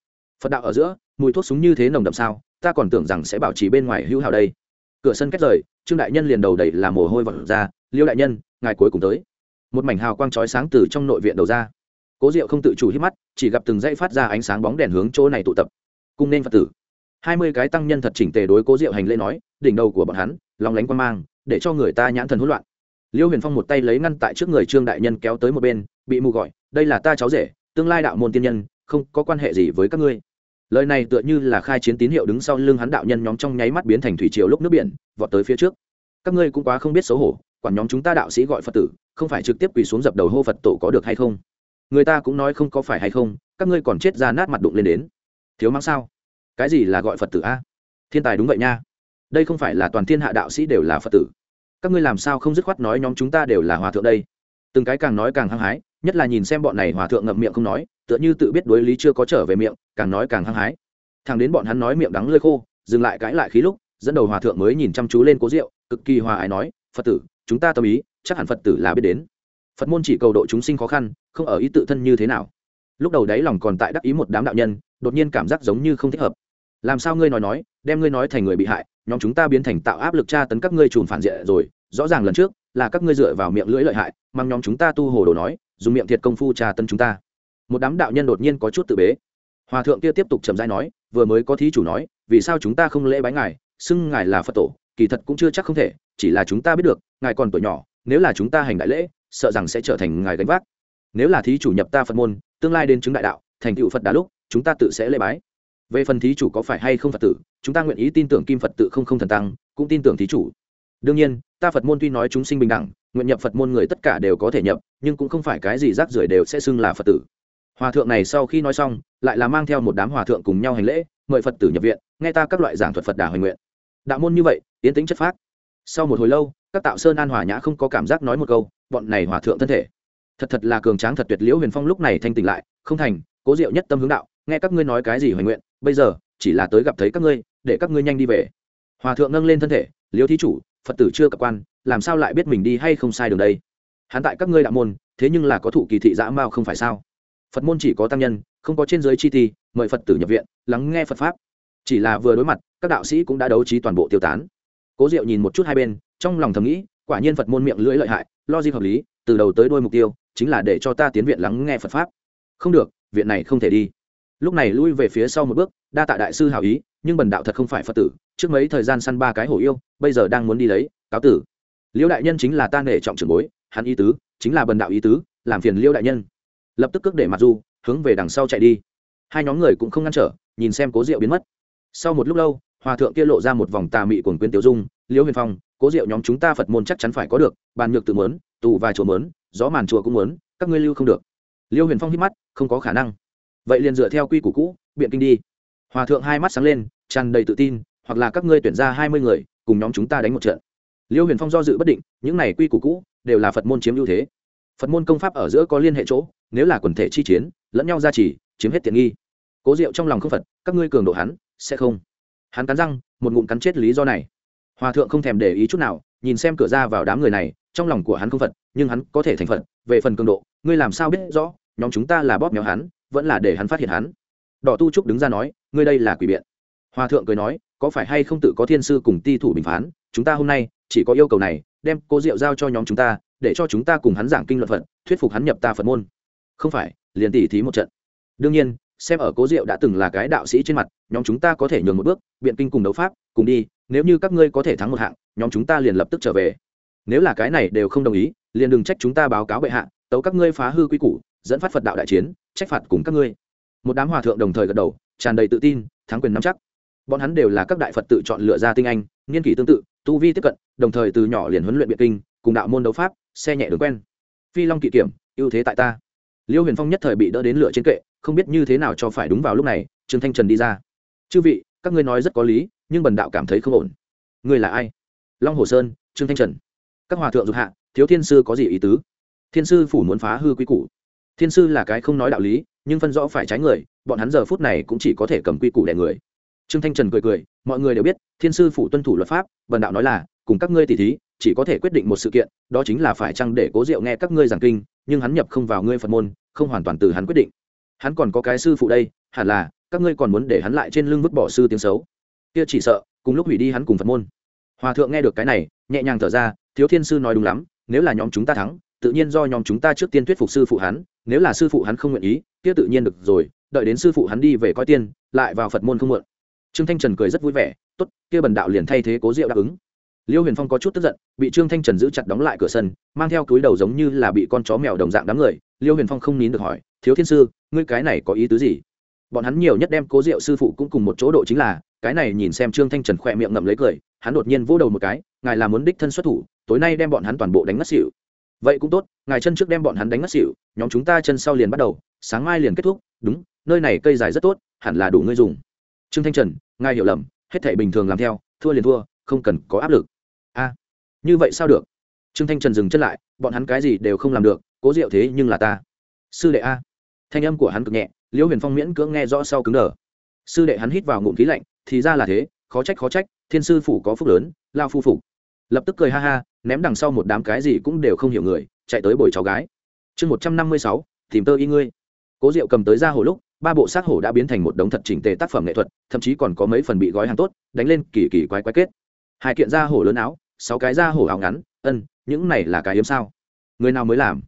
Phật đạo ở giữa, mùi thuốc súng như thế nồng đậm sao, ta còn tưởng rằng sẽ bảo trì bên ngoài hữu hảo đây. Cửa sân cách rời, trương đại nhân liền đầu đầy là mồ hôi vật ra, liêu đại nhân, ngài cuối cùng tới. Một mảnh hào quang chói sáng từ trong nội viện đầu ra. Cố diệu không tự chủ hít mắt, chỉ gặp từng dãy phát ra ánh sáng bóng đèn hướng chỗ này tụ tập. Cung nên phật tử. Hai mươi cái tăng nhân thật chỉnh tề đối cố diệu hành lễ nói, đỉnh đầu của bọn hắn lòng lánh quan mang, để cho người ta nhãn thần hỗn loạn. Liêu huyền phong một tay lấy ngăn tại trước người trương đại nhân kéo tới một bên, bị mù gọi, đây là ta cháu rể, tương lai đạo môn tiên nhân, không có quan hệ gì với các ngươi. Lời này tựa như là khai chiến tín hiệu đứng sau lưng hắn đạo nhân nhóm trong nháy mắt biến thành thủy triều lúc nước biển, vọt tới phía trước. Các ngươi cũng quá không biết xấu hổ, quản nhóm chúng ta đạo sĩ gọi phật tử, không phải trực tiếp quỳ xuống dập đầu hô phật tổ có được hay không? Người ta cũng nói không có phải hay không, các ngươi còn chết ra nát mặt đụng lên đến. Thiếu mang sao? Cái gì là gọi phật tử a? Thiên tài đúng vậy nha đây không phải là toàn thiên hạ đạo sĩ đều là phật tử các ngươi làm sao không dứt khoát nói nhóm chúng ta đều là hòa thượng đây từng cái càng nói càng hăng hái nhất là nhìn xem bọn này hòa thượng ngậm miệng không nói tựa như tự biết đối lý chưa có trở về miệng càng nói càng hăng hái thằng đến bọn hắn nói miệng đắng lơi khô dừng lại cãi lại khí lúc dẫn đầu hòa thượng mới nhìn chăm chú lên cố rượu cực kỳ hòa ái nói phật tử chúng ta tâm ý chắc hẳn phật tử là biết đến phật môn chỉ cầu độ chúng sinh khó khăn không ở ý tự thân như thế nào lúc đầu đáy lòng còn tại đắc ý một đám đạo nhân đột nhiên cảm giác giống như không thích hợp làm sao ngươi nói nói đem ngươi nói thành người bị hại nhóm chúng ta biến thành tạo áp lực tra tấn các ngươi trùn phản diện rồi, rõ ràng lần trước là các ngươi dựa vào miệng lưỡi lợi hại, mang nhóm chúng ta tu hồ đồ nói, dùng miệng thiệt công phu tra tấn chúng ta. Một đám đạo nhân đột nhiên có chút tự bế. Hòa thượng kia tiếp tục chậm rãi nói, vừa mới có thí chủ nói, vì sao chúng ta không lễ bái ngài, xưng ngài là phật tổ, kỳ thật cũng chưa chắc không thể, chỉ là chúng ta biết được, ngài còn tuổi nhỏ, nếu là chúng ta hành đại lễ, sợ rằng sẽ trở thành ngài gánh vác. Nếu là thí chủ nhập ta phật môn, tương lai đến chứng đại đạo, thành tựu phật đà lúc, chúng ta tự sẽ lễ bái. Về phần thí chủ có phải hay không phật tử chúng ta nguyện ý tin tưởng kim phật tự không không thần tăng, cũng tin tưởng thí chủ. Đương nhiên, ta phật môn tuy nói chúng sinh bình đẳng, nguyện nhập phật môn người tất cả đều có thể nhập, nhưng cũng không phải cái gì rác rưởi đều sẽ xưng là phật tử. Hòa thượng này sau khi nói xong, lại là mang theo một đám hòa thượng cùng nhau hành lễ, mời phật tử nhập viện, nghe ta các loại giảng thuật phật đà hoành nguyện. Đạo môn như vậy tiến tính chất phác. Sau một hồi lâu, các tạo sơn an hòa nhã không có cảm giác nói một câu, bọn này hòa thượng thân thể. Thật thật là cường tráng thật tuyệt liễu huyền phong lúc này thanh tỉnh lại, không thành, cố diệu nhất tâm hướng đạo, nghe các ngươi nói cái gì hoành nguyện, bây giờ chỉ là tới gặp thấy các ngươi, để các ngươi nhanh đi về. Hòa thượng nâng lên thân thể, liêu thí chủ, phật tử chưa cập quan, làm sao lại biết mình đi hay không sai đường đây? Hắn tại các ngươi đạo môn, thế nhưng là có thụ kỳ thị dã mao không phải sao? Phật môn chỉ có tăng nhân, không có trên giới chi ti, mời phật tử nhập viện, lắng nghe phật pháp. Chỉ là vừa đối mặt, các đạo sĩ cũng đã đấu trí toàn bộ tiêu tán. Cố diệu nhìn một chút hai bên, trong lòng thầm nghĩ, quả nhiên phật môn miệng lưỡi lợi hại lo gì hợp lý, từ đầu tới đôi mục tiêu, chính là để cho ta tiến viện lắng nghe phật pháp. Không được, viện này không thể đi lúc này lui về phía sau một bước, đa tạ đại sư hảo ý, nhưng bần đạo thật không phải phật tử, trước mấy thời gian săn ba cái hổ yêu, bây giờ đang muốn đi lấy, cáo tử. Liêu đại nhân chính là ta nể trọng trưởng bối, hắn ý tứ, chính là bần đạo ý tứ, làm phiền liêu đại nhân. Lập tức cước để mặt du, hướng về đằng sau chạy đi. Hai nhóm người cũng không ngăn trở, nhìn xem cố diệu biến mất. Sau một lúc lâu, hòa thượng kia lộ ra một vòng tà mị cuồng quyến tiểu dung, liêu huyền phong, cố diệu nhóm chúng ta phật môn chắc chắn phải có được, bàn nhược tự mớn tù và chùa mớn gió màn chùa cũng mớn các ngươi lưu không được. Liêu huyền phong hít mắt, không có khả năng vậy liền dựa theo quy củ cũ, biện kinh đi. Hòa thượng hai mắt sáng lên, tràn đầy tự tin, hoặc là các ngươi tuyển ra hai mươi người, cùng nhóm chúng ta đánh một trận. Liêu huyền phong do dự bất định, những này quy củ cũ, đều là phật môn chiếm ưu thế. Phật môn công pháp ở giữa có liên hệ chỗ, nếu là quần thể chi chiến, lẫn nhau ra chỉ chiếm hết tiện nghi. Cố diệu trong lòng không phật, các ngươi cường độ hắn, sẽ không. Hắn cắn răng, một ngụm cắn chết lý do này. Hòa thượng không thèm để ý chút nào, nhìn xem cửa ra vào đám người này, trong lòng của hắn không phật, nhưng hắn có thể thành phật, về phần cường độ, ngươi làm sao biết rõ, nhóm chúng ta là bóp méo hắn vẫn là để hắn phát hiện hắn. Đỏ tu trúc đứng ra nói, ngươi đây là quỷ biện. Hòa thượng cười nói, có phải hay không tự có thiên sư cùng ti thủ bình phán? Chúng ta hôm nay chỉ có yêu cầu này, đem cô rượu giao cho nhóm chúng ta, để cho chúng ta cùng hắn giảng kinh luận phật, thuyết phục hắn nhập ta phật môn. Không phải, liền tỉ thí một trận. Đương nhiên, xem ở cố diệu đã từng là cái đạo sĩ trên mặt, nhóm chúng ta có thể nhường một bước, biện kinh cùng đấu pháp, cùng đi, nếu như các ngươi có thể thắng một hạng, nhóm chúng ta liền lập tức trở về. Nếu là cái này đều không đồng ý, liền đừng trách chúng ta báo cáo bệ hạ, tấu các ngươi phá hư quy củ dẫn phát phật đạo đại chiến, trách phạt cùng các ngươi. Một đám hòa thượng đồng thời gật đầu, tràn đầy tự tin, thắng quyền nắm chắc. Bọn hắn đều là các đại phật tự chọn lựa ra tinh anh, nghiên kỷ tương tự, tu vi tiếp cận, đồng thời từ nhỏ liền huấn luyện biện kinh, cùng đạo môn đấu pháp, xe nhẹ đường quen. Phi long kỵ kiểm, ưu thế tại ta. Liêu huyền phong nhất thời bị đỡ đến lửa trên kệ, không biết như thế nào cho phải đúng vào lúc này, trương thanh trần đi ra. Chư vị, các ngươi nói rất có lý, nhưng bần đạo cảm thấy không ổn. Ngươi là ai? Long hồ sơn, trương thanh trần. Các hòa thượng dục hạ, thiếu thiên sư có gì ý tứ? Thiên sư phủ muốn phá hư quy củ thiên sư là cái không nói đạo lý, nhưng phân rõ phải trái người, bọn hắn giờ phút này cũng chỉ có thể cầm quy củ đẻ người. Trương thanh trần cười cười, mọi người đều biết, thiên sư phủ tuân thủ luật pháp vần đạo nói là, cùng các ngươi tỉ thí, chỉ có thể quyết định một sự kiện, đó chính là phải chăng để cố diệu nghe các ngươi giảng kinh, nhưng hắn nhập không vào ngươi phật môn, không hoàn toàn từ hắn quyết định. Hắn còn có cái sư phụ đây, hẳn là, các ngươi còn muốn để hắn lại trên lưng vứt bỏ sư tiếng xấu. Kia chỉ sợ, cùng lúc hủy đi hắn cùng phật môn. Hòa thượng nghe được cái này, nhẹ nhàng thở ra, thiếu thiên sư nói đúng lắm, nếu là nhóm chúng ta thắng, tự nhiên do nhóm chúng ta trước tiên thuyết phục sư phụ hắn nếu là sư phụ hắn không nguyện ý, kia tự nhiên được rồi, đợi đến sư phụ hắn đi về coi tiên, lại vào phật môn không muộn trương thanh trần cười rất vui vẻ, tốt, kia bần đạo liền thay thế cố diệu đáp ứng. Liêu huyền phong có chút tức giận, bị trương thanh trần giữ chặt đóng lại cửa sân, mang theo túi đầu giống như là bị con chó mèo đồng dạng đám người. Liêu huyền phong không nín được hỏi, thiếu thiên sư, ngươi cái này có ý tứ gì? Bọn hắn nhiều nhất đem cố diệu sư phụ cũng cùng một chỗ độ chính là, cái này nhìn xem trương thanh trần khỏe miệng ngậm lấy cười, hắn đột nhiên vỗ đầu một cái, ngài là muốn đích thân xuất thủ, tối nay đem bọn hắn toàn bộ đánh ngất xỉu vậy cũng tốt, ngài chân trước đem bọn hắn đánh ngất xỉu, nhóm chúng ta chân sau liền bắt đầu, sáng mai liền kết thúc, đúng, nơi này cây dài rất tốt, hẳn là đủ ngươi dùng. Trương thanh trần, ngài hiểu lầm, hết thể bình thường làm theo, thua liền thua, không cần có áp lực. A, như vậy sao được? Trương thanh trần dừng chân lại, bọn hắn cái gì đều không làm được, cố diệu thế nhưng là ta. Sư đệ a. Thanh âm của hắn cực nhẹ, liễu huyền phong miễn cưỡng nghe rõ sau cứng đờ. Sư đệ hắn hít vào ngụm khí lạnh, thì ra là thế, khó trách khó trách, thiên sư phủ có phúc lớn, lao phu phục. Lập tức cười ha ha ném đằng sau một đám cái gì cũng đều không hiểu người, chạy tới bồi cháu gái. Chương một trăm năm mươi sáu, tìm tơ y ngươi. Cố diệu cầm tới ra hồ lúc, ba bộ xác hổ đã biến thành một đống thật chỉnh tề tác phẩm nghệ thuật, thậm chí còn có mấy phần bị gói hàng tốt, đánh lên kỳ kỳ quái quái kết. Hai kiện da hổ lớn áo, sáu cái da hổ áo ngắn, ân, những này là cái hiếm sao? Người nào mới làm?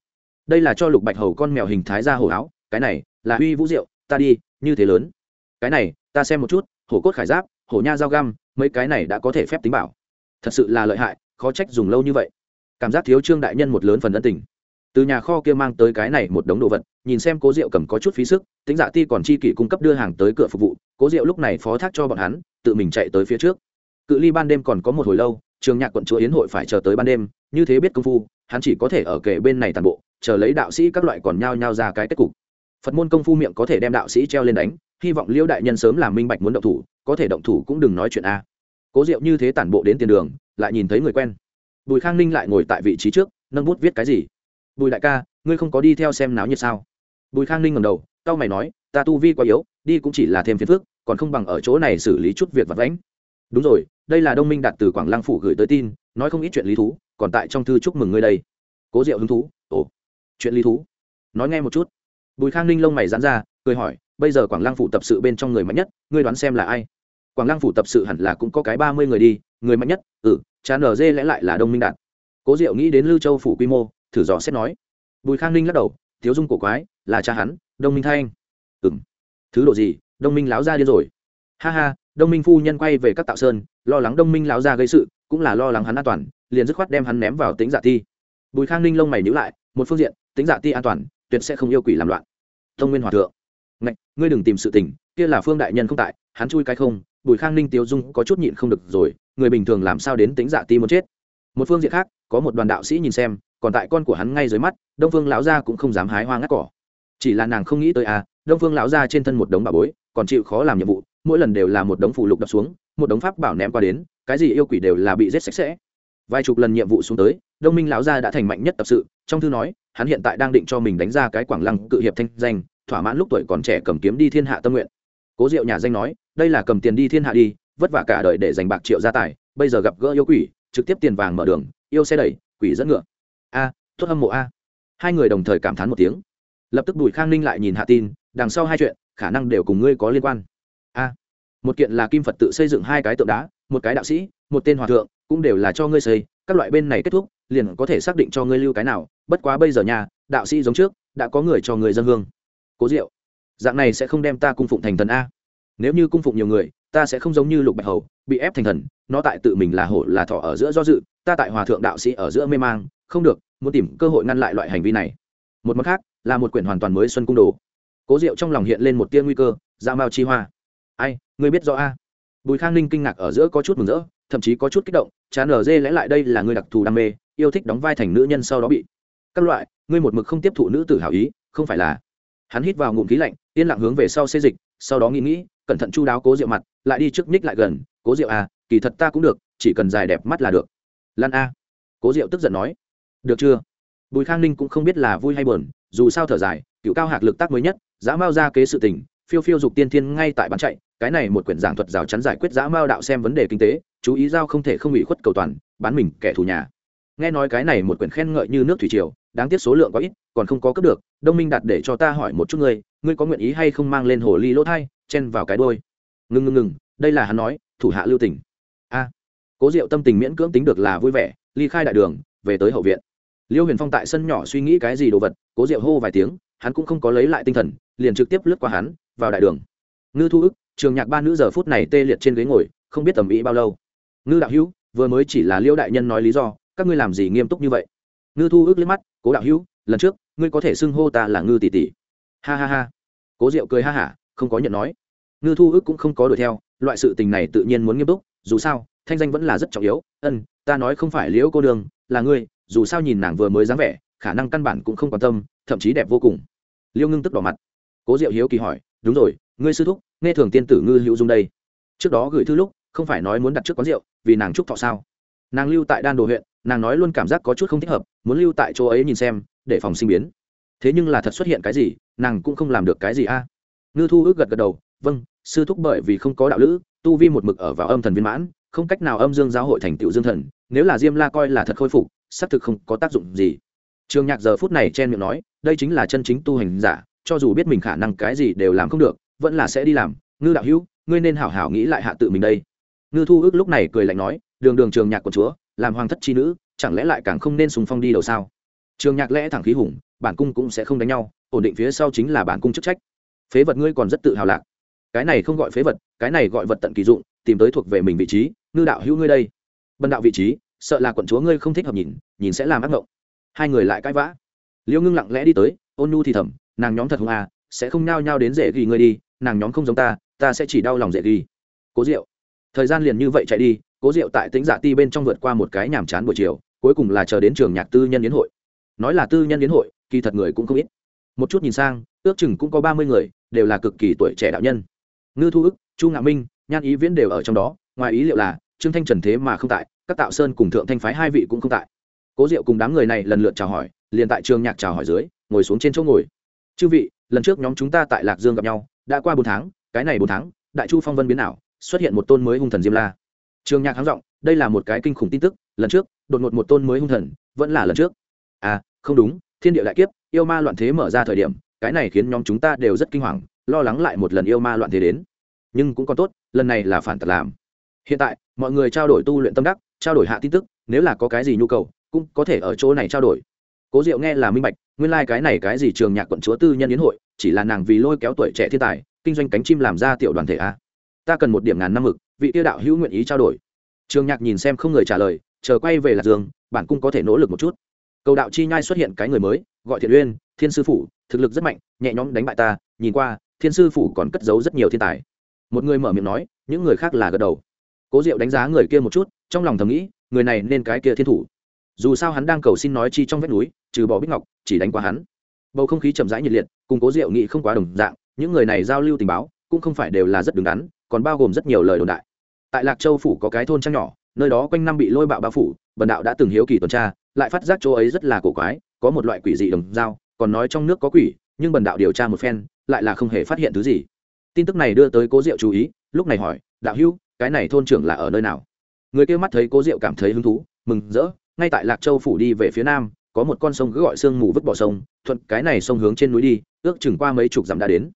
Đây là cho lục bạch hầu con mèo hình thái da hổ áo, cái này là uy vũ diệu, ta đi, như thế lớn. Cái này, ta xem một chút, hổ cốt khải giáp, hổ nha dao găm, mấy cái này đã có thể phép tính bảo. Thật sự là lợi hại khó trách dùng lâu như vậy. Cảm giác thiếu trương đại nhân một lớn phần ân tình. Từ nhà kho kia mang tới cái này một đống đồ vật, nhìn xem cố diệu cầm có chút phí sức, tính dạ ti còn chi kỷ cung cấp đưa hàng tới cửa phục vụ, cố diệu lúc này phó thác cho bọn hắn, tự mình chạy tới phía trước. Cự ly ban đêm còn có một hồi lâu, trường nhạc quận chúa yến hội phải chờ tới ban đêm, như thế biết công phu, hắn chỉ có thể ở kề bên này toàn bộ, chờ lấy đạo sĩ các loại còn nhao nhao ra cái kết cục. Phật môn công phu miệng có thể đem đạo sĩ treo lên đánh, hy vọng liễu đại nhân sớm làm minh bạch muốn động thủ, có thể động thủ cũng đừng nói chuyện a cố diệu như thế tản bộ đến tiền đường, lại nhìn thấy người quen. Bùi khang ninh lại ngồi tại vị trí trước, nâng bút viết cái gì? Bùi đại ca, ngươi không có đi theo xem náo nhiệt sao? Bùi khang ninh ngầm đầu tao mày nói, ta tu vi quá yếu, đi cũng chỉ là thêm phiền phức, còn không bằng ở chỗ này xử lý chút việc vặt vãnh. Đúng rồi, đây là đông minh đạt từ quảng lăng phủ gửi tới tin, nói không ít chuyện lý thú, còn tại trong thư chúc mừng ngươi đây. Cố diệu hứng thú, ồ, chuyện lý thú? Nói nghe một chút. Bùi khang ninh lông mày dán ra, cười hỏi, bây giờ quảng lăng phủ tập sự bên trong người mạnh nhất, ngươi đoán xem là ai? Quảng lăng phủ tập sự hẳn là cũng có cái ba mươi người đi, người mạnh nhất ừ cha nở dê lẽ lại là đông minh đạt. Cố diệu nghĩ đến lưu châu phủ quy mô, thử dò xét nói. Bùi khang ninh lắc đầu, thiếu dung cổ quái, là cha hắn, đông minh thanh. Ừ m thứ độ gì, đông minh láo ra đi rồi. Ha ha, đông minh phu nhân quay về các tạo sơn, lo lắng đông minh láo ra gây sự, cũng là lo lắng hắn an toàn, liền dứt khoát đem hắn ném vào tính giả dạ ti. Bùi khang ninh lông mày nhữ lại, một phương diện tính giả dạ ti an toàn, tuyệt sẽ không yêu quỷ làm loạn. Thông nguyên hòa thượng. Ngạch, ngươi đừng tìm sự tình, kia là phương đại nhân không tại, hắn chui cái không bùi khang ninh tiêu dung có chút nhịn không được rồi, người bình thường làm sao đến tính dạ ti muốn chết? Một phương diện khác, có một đoàn đạo sĩ nhìn xem, còn tại con của hắn ngay dưới mắt, đông phương lão gia cũng không dám hái hoa ngắt cỏ. Chỉ là nàng không nghĩ tới à đông phương lão gia trên thân một đống bà bối, còn chịu khó làm nhiệm vụ, mỗi lần đều là một đống phụ lục đập xuống, một đống pháp bảo ném qua đến, cái gì yêu quỷ đều là bị giết sạch sẽ. Vài chục lần nhiệm vụ xuống tới, đông minh lão gia đã thành mạnh nhất tập sự, trong thư nói, hắn hiện tại đang định cho mình đánh ra cái quảng lăng cự hiệp thanh danh, thỏa mãn lúc tuổi còn trẻ cầm kiếm đi thiên hạ tâm nguyện cố diệu nhà danh nói đây là cầm tiền đi thiên hạ đi vất vả cả đời để giành bạc triệu gia tài bây giờ gặp gỡ yêu quỷ trực tiếp tiền vàng mở đường yêu xe đẩy quỷ dẫn ngựa. A à, tốt hâm mộ a. Hai người đồng thời cảm thán một tiếng. Lập tức bùi khang ninh lại nhìn hạ tin đằng sau hai chuyện khả năng đều cùng ngươi có liên quan. A một kiện là kim phật tự xây dựng hai cái tượng đá một cái đạo sĩ một tên hòa thượng cũng đều là cho ngươi xây các loại bên này kết thúc liền có thể xác định cho ngươi lưu cái nào bất quá bây giờ nhà đạo sĩ giống trước đã có người cho người dân hương. Cố diệu dạng này sẽ không đem ta cung phụng thành thần a. Nếu như cung phụng nhiều người, ta sẽ không giống như lục bạch hầu, bị ép thành thần, nó tại tự mình là hổ, là thọ ở giữa do dự, ta tại hòa thượng đạo sĩ ở giữa mê mang, không được, muốn tìm cơ hội ngăn lại loại hành vi này. Một mặt khác, là một quyển hoàn toàn mới xuân cung đồ. Cố diệu trong lòng hiện lên một tia nguy cơ dạ mao chi hoa. Ai, ngươi biết rõ a? Bùi khang ninh kinh ngạc ở giữa có chút mừng rỡ, thậm chí có chút kích động, chán ở dê lẽ lại đây là người đặc thù đam mê, yêu thích đóng vai thành nữ nhân sau đó bị. Các loại, ngươi một mực không tiếp thụ nữ tử hảo ý, không phải là hắn hít vào ngụm khí lạnh, yên lặng hướng về sau xê dịch, sau đó nghĩ nghĩ, cẩn thận chu đáo cố rượu mặt, lại đi trước ních lại gần, cố rượu à kỳ thật ta cũng được, chỉ cần dài đẹp mắt là được. Lan a. Cố rượu tức giận nói, được chưa? Bùi khang ninh cũng không biết là vui hay buồn, dù sao thở dài, cựu cao hạc lực tác mới nhất, dã mao ra kế sự tình, phiêu phiêu dục tiên thiên ngay tại bán chạy, cái này một quyển giảng thuật rào chắn giải quyết dã mao đạo xem vấn đề kinh tế, chú ý giao không thể không bị khuất cầu toàn, bán mình kẻ thù nhà nghe nói cái này một quyển khen ngợi như nước thủy triều, đáng tiếc số lượng có ít, còn không có cấp được, đông minh đặt để cho ta hỏi một chút ngươi ngươi có nguyện ý hay không mang lên hồ ly lỗ thai, chen vào cái đôi ngừng ngừng ngừng, đây là hắn nói, thủ hạ lưu tỉnh a. À, cố diệu tâm tình miễn cưỡng tính được là vui vẻ, ly khai đại đường, về tới hậu viện. Liêu huyền phong tại sân nhỏ suy nghĩ cái gì đồ vật, cố diệu hô vài tiếng, hắn cũng không có lấy lại tinh thần, liền trực tiếp lướt qua hắn, vào đại đường. Ngư thu ức, trường nhạc ba nữ giờ phút này tê liệt trên ghế ngồi, không biết tầm ý bao lâu. Ngư đạo hữu, vừa mới chỉ là liêu đại nhân nói lý do các ngươi làm gì nghiêm túc như vậy? Ngư thu ước liếc mắt, cố đạo hữu, lần trước, ngươi có thể xưng hô ta là ngư tỷ tỷ. Ha ha ha. Cố diệu cười ha hả, không có nhận nói. Ngư thu ước cũng không có đuổi theo, loại sự tình này tự nhiên muốn nghiêm túc, dù sao, thanh danh vẫn là rất trọng yếu. Ân, ta nói không phải liễu cô đường là ngươi, dù sao nhìn nàng vừa mới dáng vẻ, khả năng căn bản cũng không quan tâm, thậm chí đẹp vô cùng. Liêu ngưng tức đỏ mặt. Cố diệu hiếu kỳ hỏi, đúng rồi, ngươi sư thúc, nghe thường tiên tử ngư hữu dung đây. Trước đó gửi thư lúc, không phải nói muốn đặt trước quán rượu, vì nàng chúc thọ sao? Nàng lưu tại đan đồ huyện nàng nói luôn cảm giác có chút không thích hợp, muốn lưu tại chỗ ấy nhìn xem, để phòng sinh biến. Thế nhưng là thật xuất hiện cái gì, nàng cũng không làm được cái gì a. Ngư thu ước gật gật đầu vâng sư thúc bởi vì không có đạo lữ, tu vi một mực ở vào âm thần viên mãn, không cách nào âm dương giáo hội thành tựu dương thần, nếu là diêm la coi là thật khôi phục, xác thực không có tác dụng gì. Trường nhạc giờ phút này chen miệng nói, đây chính là chân chính tu hành giả, cho dù biết mình khả năng cái gì đều làm không được, vẫn là sẽ đi làm. Ngư đạo hữu, ngươi nên hảo hảo nghĩ lại hạ tự mình đây. Ngư thu ước lúc này cười lạnh nói, đường đường trường nhạc của chúa làm hoàng thất chi nữ, chẳng lẽ lại càng không nên sùng phong đi đầu sao? Trường nhạc lẽ thẳng khí hùng, bản cung cũng sẽ không đánh nhau, ổn định phía sau chính là bản cung chức trách. Phế vật ngươi còn rất tự hào lạc. Cái này không gọi phế vật, cái này gọi vật tận kỳ dụng, tìm tới thuộc về mình vị trí, ngư đạo hữu ngươi đây. Bần đạo vị trí, sợ là quận chúa ngươi không thích hợp nhìn nhìn sẽ làm ác mộng hai người lại cãi vã. Liêu ngưng lặng lẽ đi tới, ôn nhu thì thầm, nàng nhóm thật hùng à sẽ không nao nhao đến dễ ghi ngươi đi, nàng nhóm không giống ta ta sẽ chỉ đau lòng dễ ghi. Cố diệu, thời gian liền như vậy chạy đi cố diệu tại tính giả dạ ti bên trong vượt qua một cái nhàm chán buổi chiều, cuối cùng là chờ đến trường nhạc tư nhân yến hội. Nói là tư nhân yến hội, kỳ thật người cũng không ít. Một chút nhìn sang, ước chừng cũng có ba mươi người, đều là cực kỳ tuổi trẻ đạo nhân. Ngư thu ức, chu ngạ minh, nhan ý viễn đều ở trong đó, ngoài ý liệu là, trương thanh trần thế mà không tại, các tạo sơn cùng thượng thanh phái hai vị cũng không tại. Cố diệu cùng đám người này lần lượt chào hỏi, liền tại trường nhạc chào hỏi dưới, ngồi xuống trên chỗ ngồi. Chư vị, lần trước nhóm chúng ta tại lạc dương gặp nhau, đã qua bốn tháng, cái này bốn tháng, đại chu phong vân biến ảo, xuất hiện một tôn mới hung thần diêm la trường nhạc háng giọng, đây là một cái kinh khủng tin tức, lần trước, đột ngột một tôn mới hung thần, vẫn là lần trước. À không đúng, thiên địa đại kiếp, yêu ma loạn thế mở ra thời điểm, cái này khiến nhóm chúng ta đều rất kinh hoàng, lo lắng lại một lần yêu ma loạn thế đến. Nhưng cũng còn tốt, lần này là phản tật làm. Hiện tại, mọi người trao đổi tu luyện tâm đắc, trao đổi hạ tin tức, nếu là có cái gì nhu cầu, cũng có thể ở chỗ này trao đổi. Cố diệu nghe là minh bạch, nguyên lai、like、cái này cái gì trường nhạc quận chúa tư nhân yến hội, chỉ là nàng vì lôi kéo tuổi trẻ thiên tài, kinh doanh cánh chim làm ra tiểu đoàn thể a. Ta cần một điểm ngàn năm mực vị tiêu đạo hữu nguyện ý trao đổi. Trường nhạc nhìn xem không người trả lời, chờ quay về lạc dương, bản cung có thể nỗ lực một chút. Cầu đạo chi nhai xuất hiện cái người mới, gọi thiện uyên, thiên sư phủ, thực lực rất mạnh, nhẹ nhõm đánh bại ta, nhìn qua, thiên sư phủ còn cất giấu rất nhiều thiên tài. Một người mở miệng nói, những người khác là gật đầu. Cố diệu đánh giá người kia một chút, trong lòng thầm nghĩ, người này nên cái kia thiên thủ. Dù sao hắn đang cầu xin nói chi trong vách núi, trừ bỏ bích ngọc, chỉ đánh qua hắn. Bầu không khí chậm rãi nhiệt liệt, cùng cố diệu nghị không quá đồng dạng, những người này giao lưu tình báo, cũng không phải đều là rất đứng đắn, còn bao gồm rất nhiều lời đồn đại tại lạc châu phủ có cái thôn trang nhỏ, nơi đó quanh năm bị lôi bạo bao phủ, bần đạo đã từng hiếu kỳ tuần tra, lại phát giác chỗ ấy rất là cổ quái, có một loại quỷ dị đồng dao, còn nói trong nước có quỷ, nhưng bần đạo điều tra một phen, lại là không hề phát hiện thứ gì. Tin tức này đưa tới cố diệu chú ý, lúc này hỏi, đạo hữu, cái này thôn trưởng là ở nơi nào? Người kêu mắt thấy cố diệu cảm thấy hứng thú, mừng rỡ, ngay tại lạc châu phủ đi về phía nam, có một con sông cứ gọi sương mù vứt bỏ sông, thuận cái này sông hướng trên núi đi, ước chừng qua mấy chục dặm đã đến.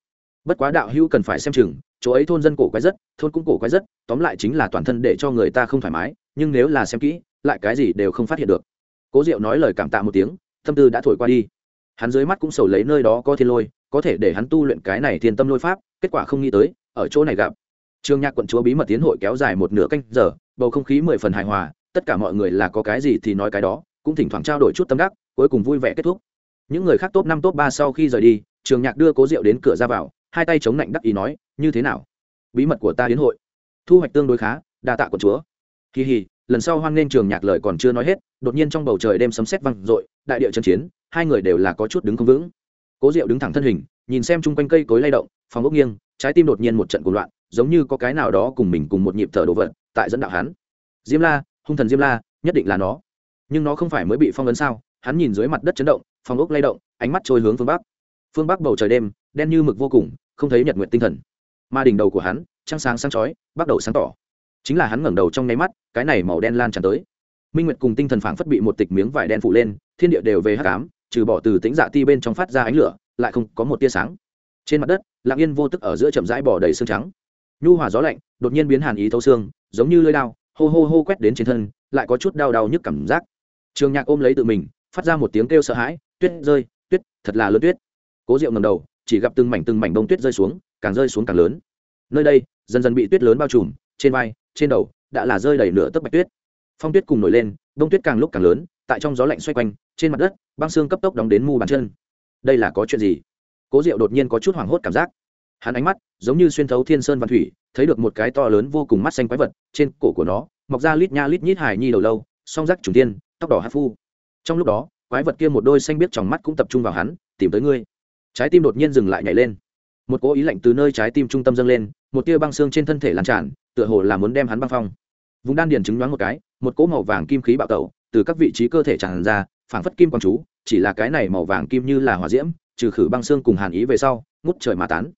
Bất quá đạo hữu cần phải xem chừng chỗ ấy thôn dân cổ quái rất, thôn cũng cổ quái rất, tóm lại chính là toàn thân để cho người ta không thoải mái, nhưng nếu là xem kỹ, lại cái gì đều không phát hiện được. Cố diệu nói lời cảm tạ một tiếng, tâm tư đã thổi qua đi. Hắn dưới mắt cũng sầu lấy nơi đó có thiên lôi, có thể để hắn tu luyện cái này thiên tâm lôi pháp, kết quả không nghĩ tới, ở chỗ này gặp. Trường nhạc quận chúa bí mật tiến hội kéo dài một nửa canh giờ, bầu không khí mười phần hài hòa, tất cả mọi người là có cái gì thì nói cái đó, cũng thỉnh thoảng trao đổi chút tâm đắc, cuối cùng vui vẻ kết thúc. Những người khác top năm, top ba sau khi rời đi trường nhạc đưa cố diệu đến cửa ra vào, hai tay chống lạnh đắc ý nói như thế nào? Bí mật của ta đến hội. Thu hoạch tương đối khá, đa tạ của chúa. Kỳ hì, lần sau hoan nghênh trường nhạc lời còn chưa nói hết, đột nhiên trong bầu trời đêm sấm sét văng r đại địa trận chiến, hai người đều là có chút đứng không vững. Cố diệu đứng thẳng thân hình, nhìn xem chung quanh cây cối lay động, phòng ốc nghiêng, trái tim đột nhiên một trận cuồng loạn, giống như có cái nào đó cùng mình cùng một nhịp thở đồ vật, tại dẫn đạo hắn. Diêm la, hung thần diêm la, nhất định là nó. Nhưng nó không phải mới bị phong ấn sao? Hắn nhìn dưới mặt đất chấn động, phòng ốc lay động, ánh mắt trôi hướng phương bắc. Phương bắc bầu trời đêm, đen như mực vô cùng, không thấy nhật nguyện tinh thần mà đỉnh đầu của hắn, trăng sáng sáng chói, bắt đầu sáng tỏ. Chính là hắn ngẩng đầu trong nháy mắt, cái này màu đen lan tràn tới. Minh nguyệt cùng tinh thần phảng phất bị một tịch miếng vải đen phủ lên, thiên địa đều về hắc ám, trừ bỏ từ tính dạ ti bên trong phát ra ánh lửa, lại không có một tia sáng. Trên mặt đất lạng yên vô tức ở giữa chậm rãi bỏ đầy xương trắng. Nhu hòa gió lạnh, đột nhiên biến hàn ý thấu xương, giống như lưỡi đao, hô hô hô quét đến trên thân, lại có chút đau đau nhức cảm giác. Trường nhạc ôm lấy tự mình, phát ra một tiếng kêu sợ hãi, tuyết rơi, tuyết, thật là lớn tuyết. Cố diệu ngầm đầu, chỉ gặp từng mảnh từng mảnh bông tuyết rơi xuống càng rơi xuống càng lớn. Nơi đây, dần dần bị tuyết lớn bao trùm, trên vai, trên đầu đã là rơi đầy nửa tấc bạch tuyết. Phong tuyết cùng nổi lên bông tuyết càng lúc càng lớn, tại trong gió lạnh xoay quanh, trên mặt đất, băng xương cấp tốc đóng đến mu bàn chân. Đây là có chuyện gì? Cố diệu đột nhiên có chút hoảng hốt cảm giác. Hắn ánh mắt giống như xuyên thấu thiên sơn văn thủy, thấy được một cái to lớn vô cùng mắt xanh quái vật trên cổ của nó, mọc ra lít nha lít nhít hài nhi đầu lâu, song rắc trùng tiên, tóc đỏ hát phu. Trong lúc đó, quái vật kia một đôi xanh biết trong mắt cũng tập trung vào hắn, tìm tới ngươi. Trái tim đột nhiên dừng lại nhảy lên một cố ý lạnh từ nơi trái tim trung tâm dâng lên, một tia băng xương trên thân thể lan tràn, tựa hồ là muốn đem hắn băng phong. Vùng đan điền chứng đoán một cái, một cỗ màu vàng kim khí bạo tẩu, từ các vị trí cơ thể tràn ra, phảng phất kim quang chú, chỉ là cái này màu vàng kim như là hỏa diễm, trừ khử băng xương cùng hàn ý về sau, ngút trời mà tán.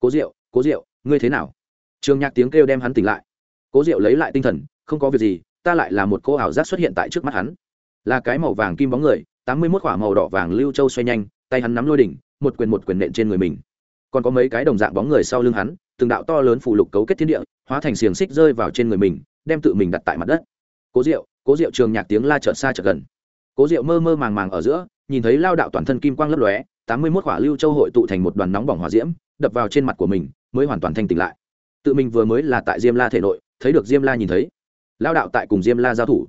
Cố diệu cố diệu, ngươi thế nào? Trường nhạc tiếng kêu đem hắn tỉnh lại. Cố diệu lấy lại tinh thần, không có việc gì, ta lại là một cô ảo giác xuất hiện tại trước mắt hắn. Là cái màu vàng kim bóng người, tám mươi mốt quả màu đỏ vàng lưu châu xoay nhanh, tay hắn nắm lôi đỉnh, một quyền một quyền nện trên người mình còn có mấy cái đồng dạng bóng người sau lưng hắn, từng đạo to lớn phủ lục cấu kết thiên địa, hóa thành xiềng xích rơi vào trên người mình, đem tự mình đặt tại mặt đất. Cố diệu cố diệu trường nhạc tiếng la chợt xa chợt gần. Cố diệu mơ mơ màng màng ở giữa, nhìn thấy lao đạo toàn thân kim quang lấp lóe, tám mươi mốt quả lưu châu hội tụ thành một đoàn nóng bỏng hỏa diễm, đập vào trên mặt của mình, mới hoàn toàn thanh tỉnh lại. Tự mình vừa mới là tại diêm la thể nội, thấy được diêm la nhìn thấy. Lao đạo tại cùng diêm la giao thủ.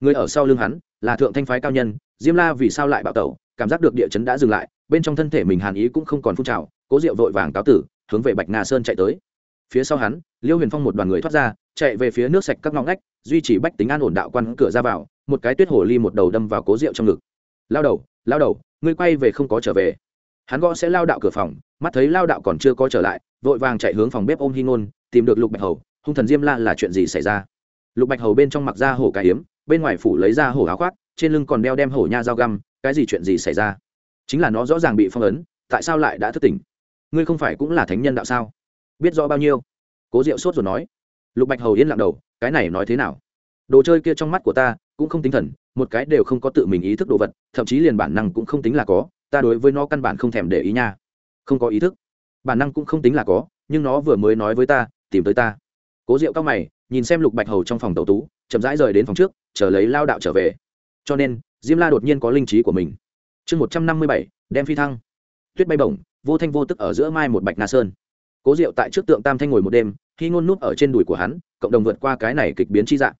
Người ở sau lưng hắn là thượng thanh phái cao nhân, diêm la vì sao lại bạo tẩu, cảm giác được địa chấn đã dừng lại bên trong thân thể mình hàn ý cũng không còn phun trào, cố diệu vội vàng cáo tử, hướng về bạch nga sơn chạy tới. Phía sau hắn, liêu huyền phong một đoàn người thoát ra, chạy về phía nước sạch các ngõ ngách, duy trì bách tính an ổn đạo quan cửa ra vào, một cái tuyết hồ ly một đầu đâm vào cố rượu trong ngực. Lao đầu lao đầu, ngươi quay về không có trở về. Hắn gõ sẽ lao đạo cửa phòng, mắt thấy lao đạo còn chưa có trở lại, vội vàng chạy hướng phòng bếp ôm hy ngôn, tìm được lục bạch hầu, hung thần diêm la là chuyện gì xảy ra? Lục bạch hầu bên trong mặc da hổ cà hiếm bên ngoài phủ lấy ra hổ áo khoác, trên lưng còn đeo đem hổ nha dao găm, cái gì chuyện gì xảy ra? Chính là nó rõ ràng bị phong ấn, tại sao lại đã thức tỉnh? Ngươi không phải cũng là thánh nhân đạo sao? Biết rõ bao nhiêu? Cố diệu sốt rồi nói. Lục bạch hầu yên lặng đầu, cái này nói thế nào? Đồ chơi kia trong mắt của ta cũng không tinh thần, một cái đều không có tự mình ý thức đồ vật, thậm chí liền bản năng cũng không tính là có, ta đối với nó căn bản không thèm để ý nha. Không có ý thức. Bản năng cũng không tính là có, nhưng nó vừa mới nói với ta, tìm tới ta. Cố diệu cao mày, nhìn xem lục bạch hầu trong phòng tàu tú, chậm rãi rời đến phòng trước, chờ lấy lao đạo trở về. Cho nên, diêm la đột nhiên có linh trí của mình chương một trăm năm mươi bảy, đem phi thăng. Tuyết bay bổng, vô thanh vô tức ở giữa mai một bạch na sơn. Cố diệu tại trước tượng tam thanh ngồi một đêm, khi ngôn núp ở trên đùi của hắn, cộng đồng vượt qua cái này kịch biến chi dạng.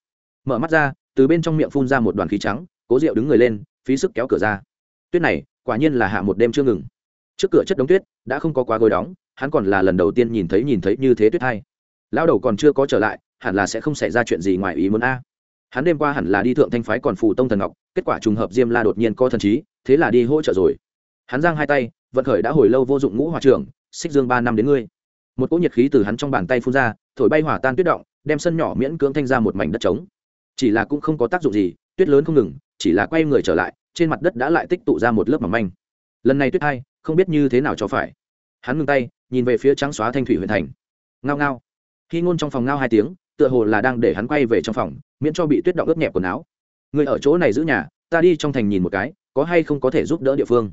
Mở mắt ra, từ bên trong miệng phun ra một đoàn khí trắng, cố diệu đứng người lên, phí sức kéo cửa ra. Tuyết này, quả nhiên là hạ một đêm chưa ngừng. Trước cửa chất đống tuyết, đã không có quá gối đóng, hắn còn là lần đầu tiên nhìn thấy nhìn thấy như thế tuyết hay lao đầu còn chưa có trở lại, hẳn là sẽ không xảy ra chuyện gì ngoài ý muốn a hắn đêm qua hẳn là đi thượng thanh phái còn phù tông thần ngọc, kết quả trùng hợp diêm la đột nhiên có thần trí, thế là đi hỗ trợ rồi. Hắn giang hai tay, vận khởi đã hồi lâu vô dụng ngũ hòa trưởng, xích dương ba năm đến ngươi. Một cỗ nhiệt khí từ hắn trong bàn tay phun ra, thổi bay hỏa tan tuyết động, đem sân nhỏ miễn cưỡng thanh ra một mảnh đất trống. Chỉ là cũng không có tác dụng gì, tuyết lớn không ngừng, chỉ là quay người trở lại, trên mặt đất đã lại tích tụ ra một lớp mỏng manh. Lần này tuyết hai, không biết như thế nào cho phải. Hắn ngừng tay, nhìn về phía trắng xóa thanh thủy huyện thành. Ngao ngao. Khi ngôn trong phòng ngao hai tiếng tựa hồ là đang để hắn quay về trong phòng, miễn cho bị tuyết động ướt nhẹp quần áo. Người ở chỗ này giữ nhà, ta đi trong thành nhìn một cái, có hay không có thể giúp đỡ địa phương.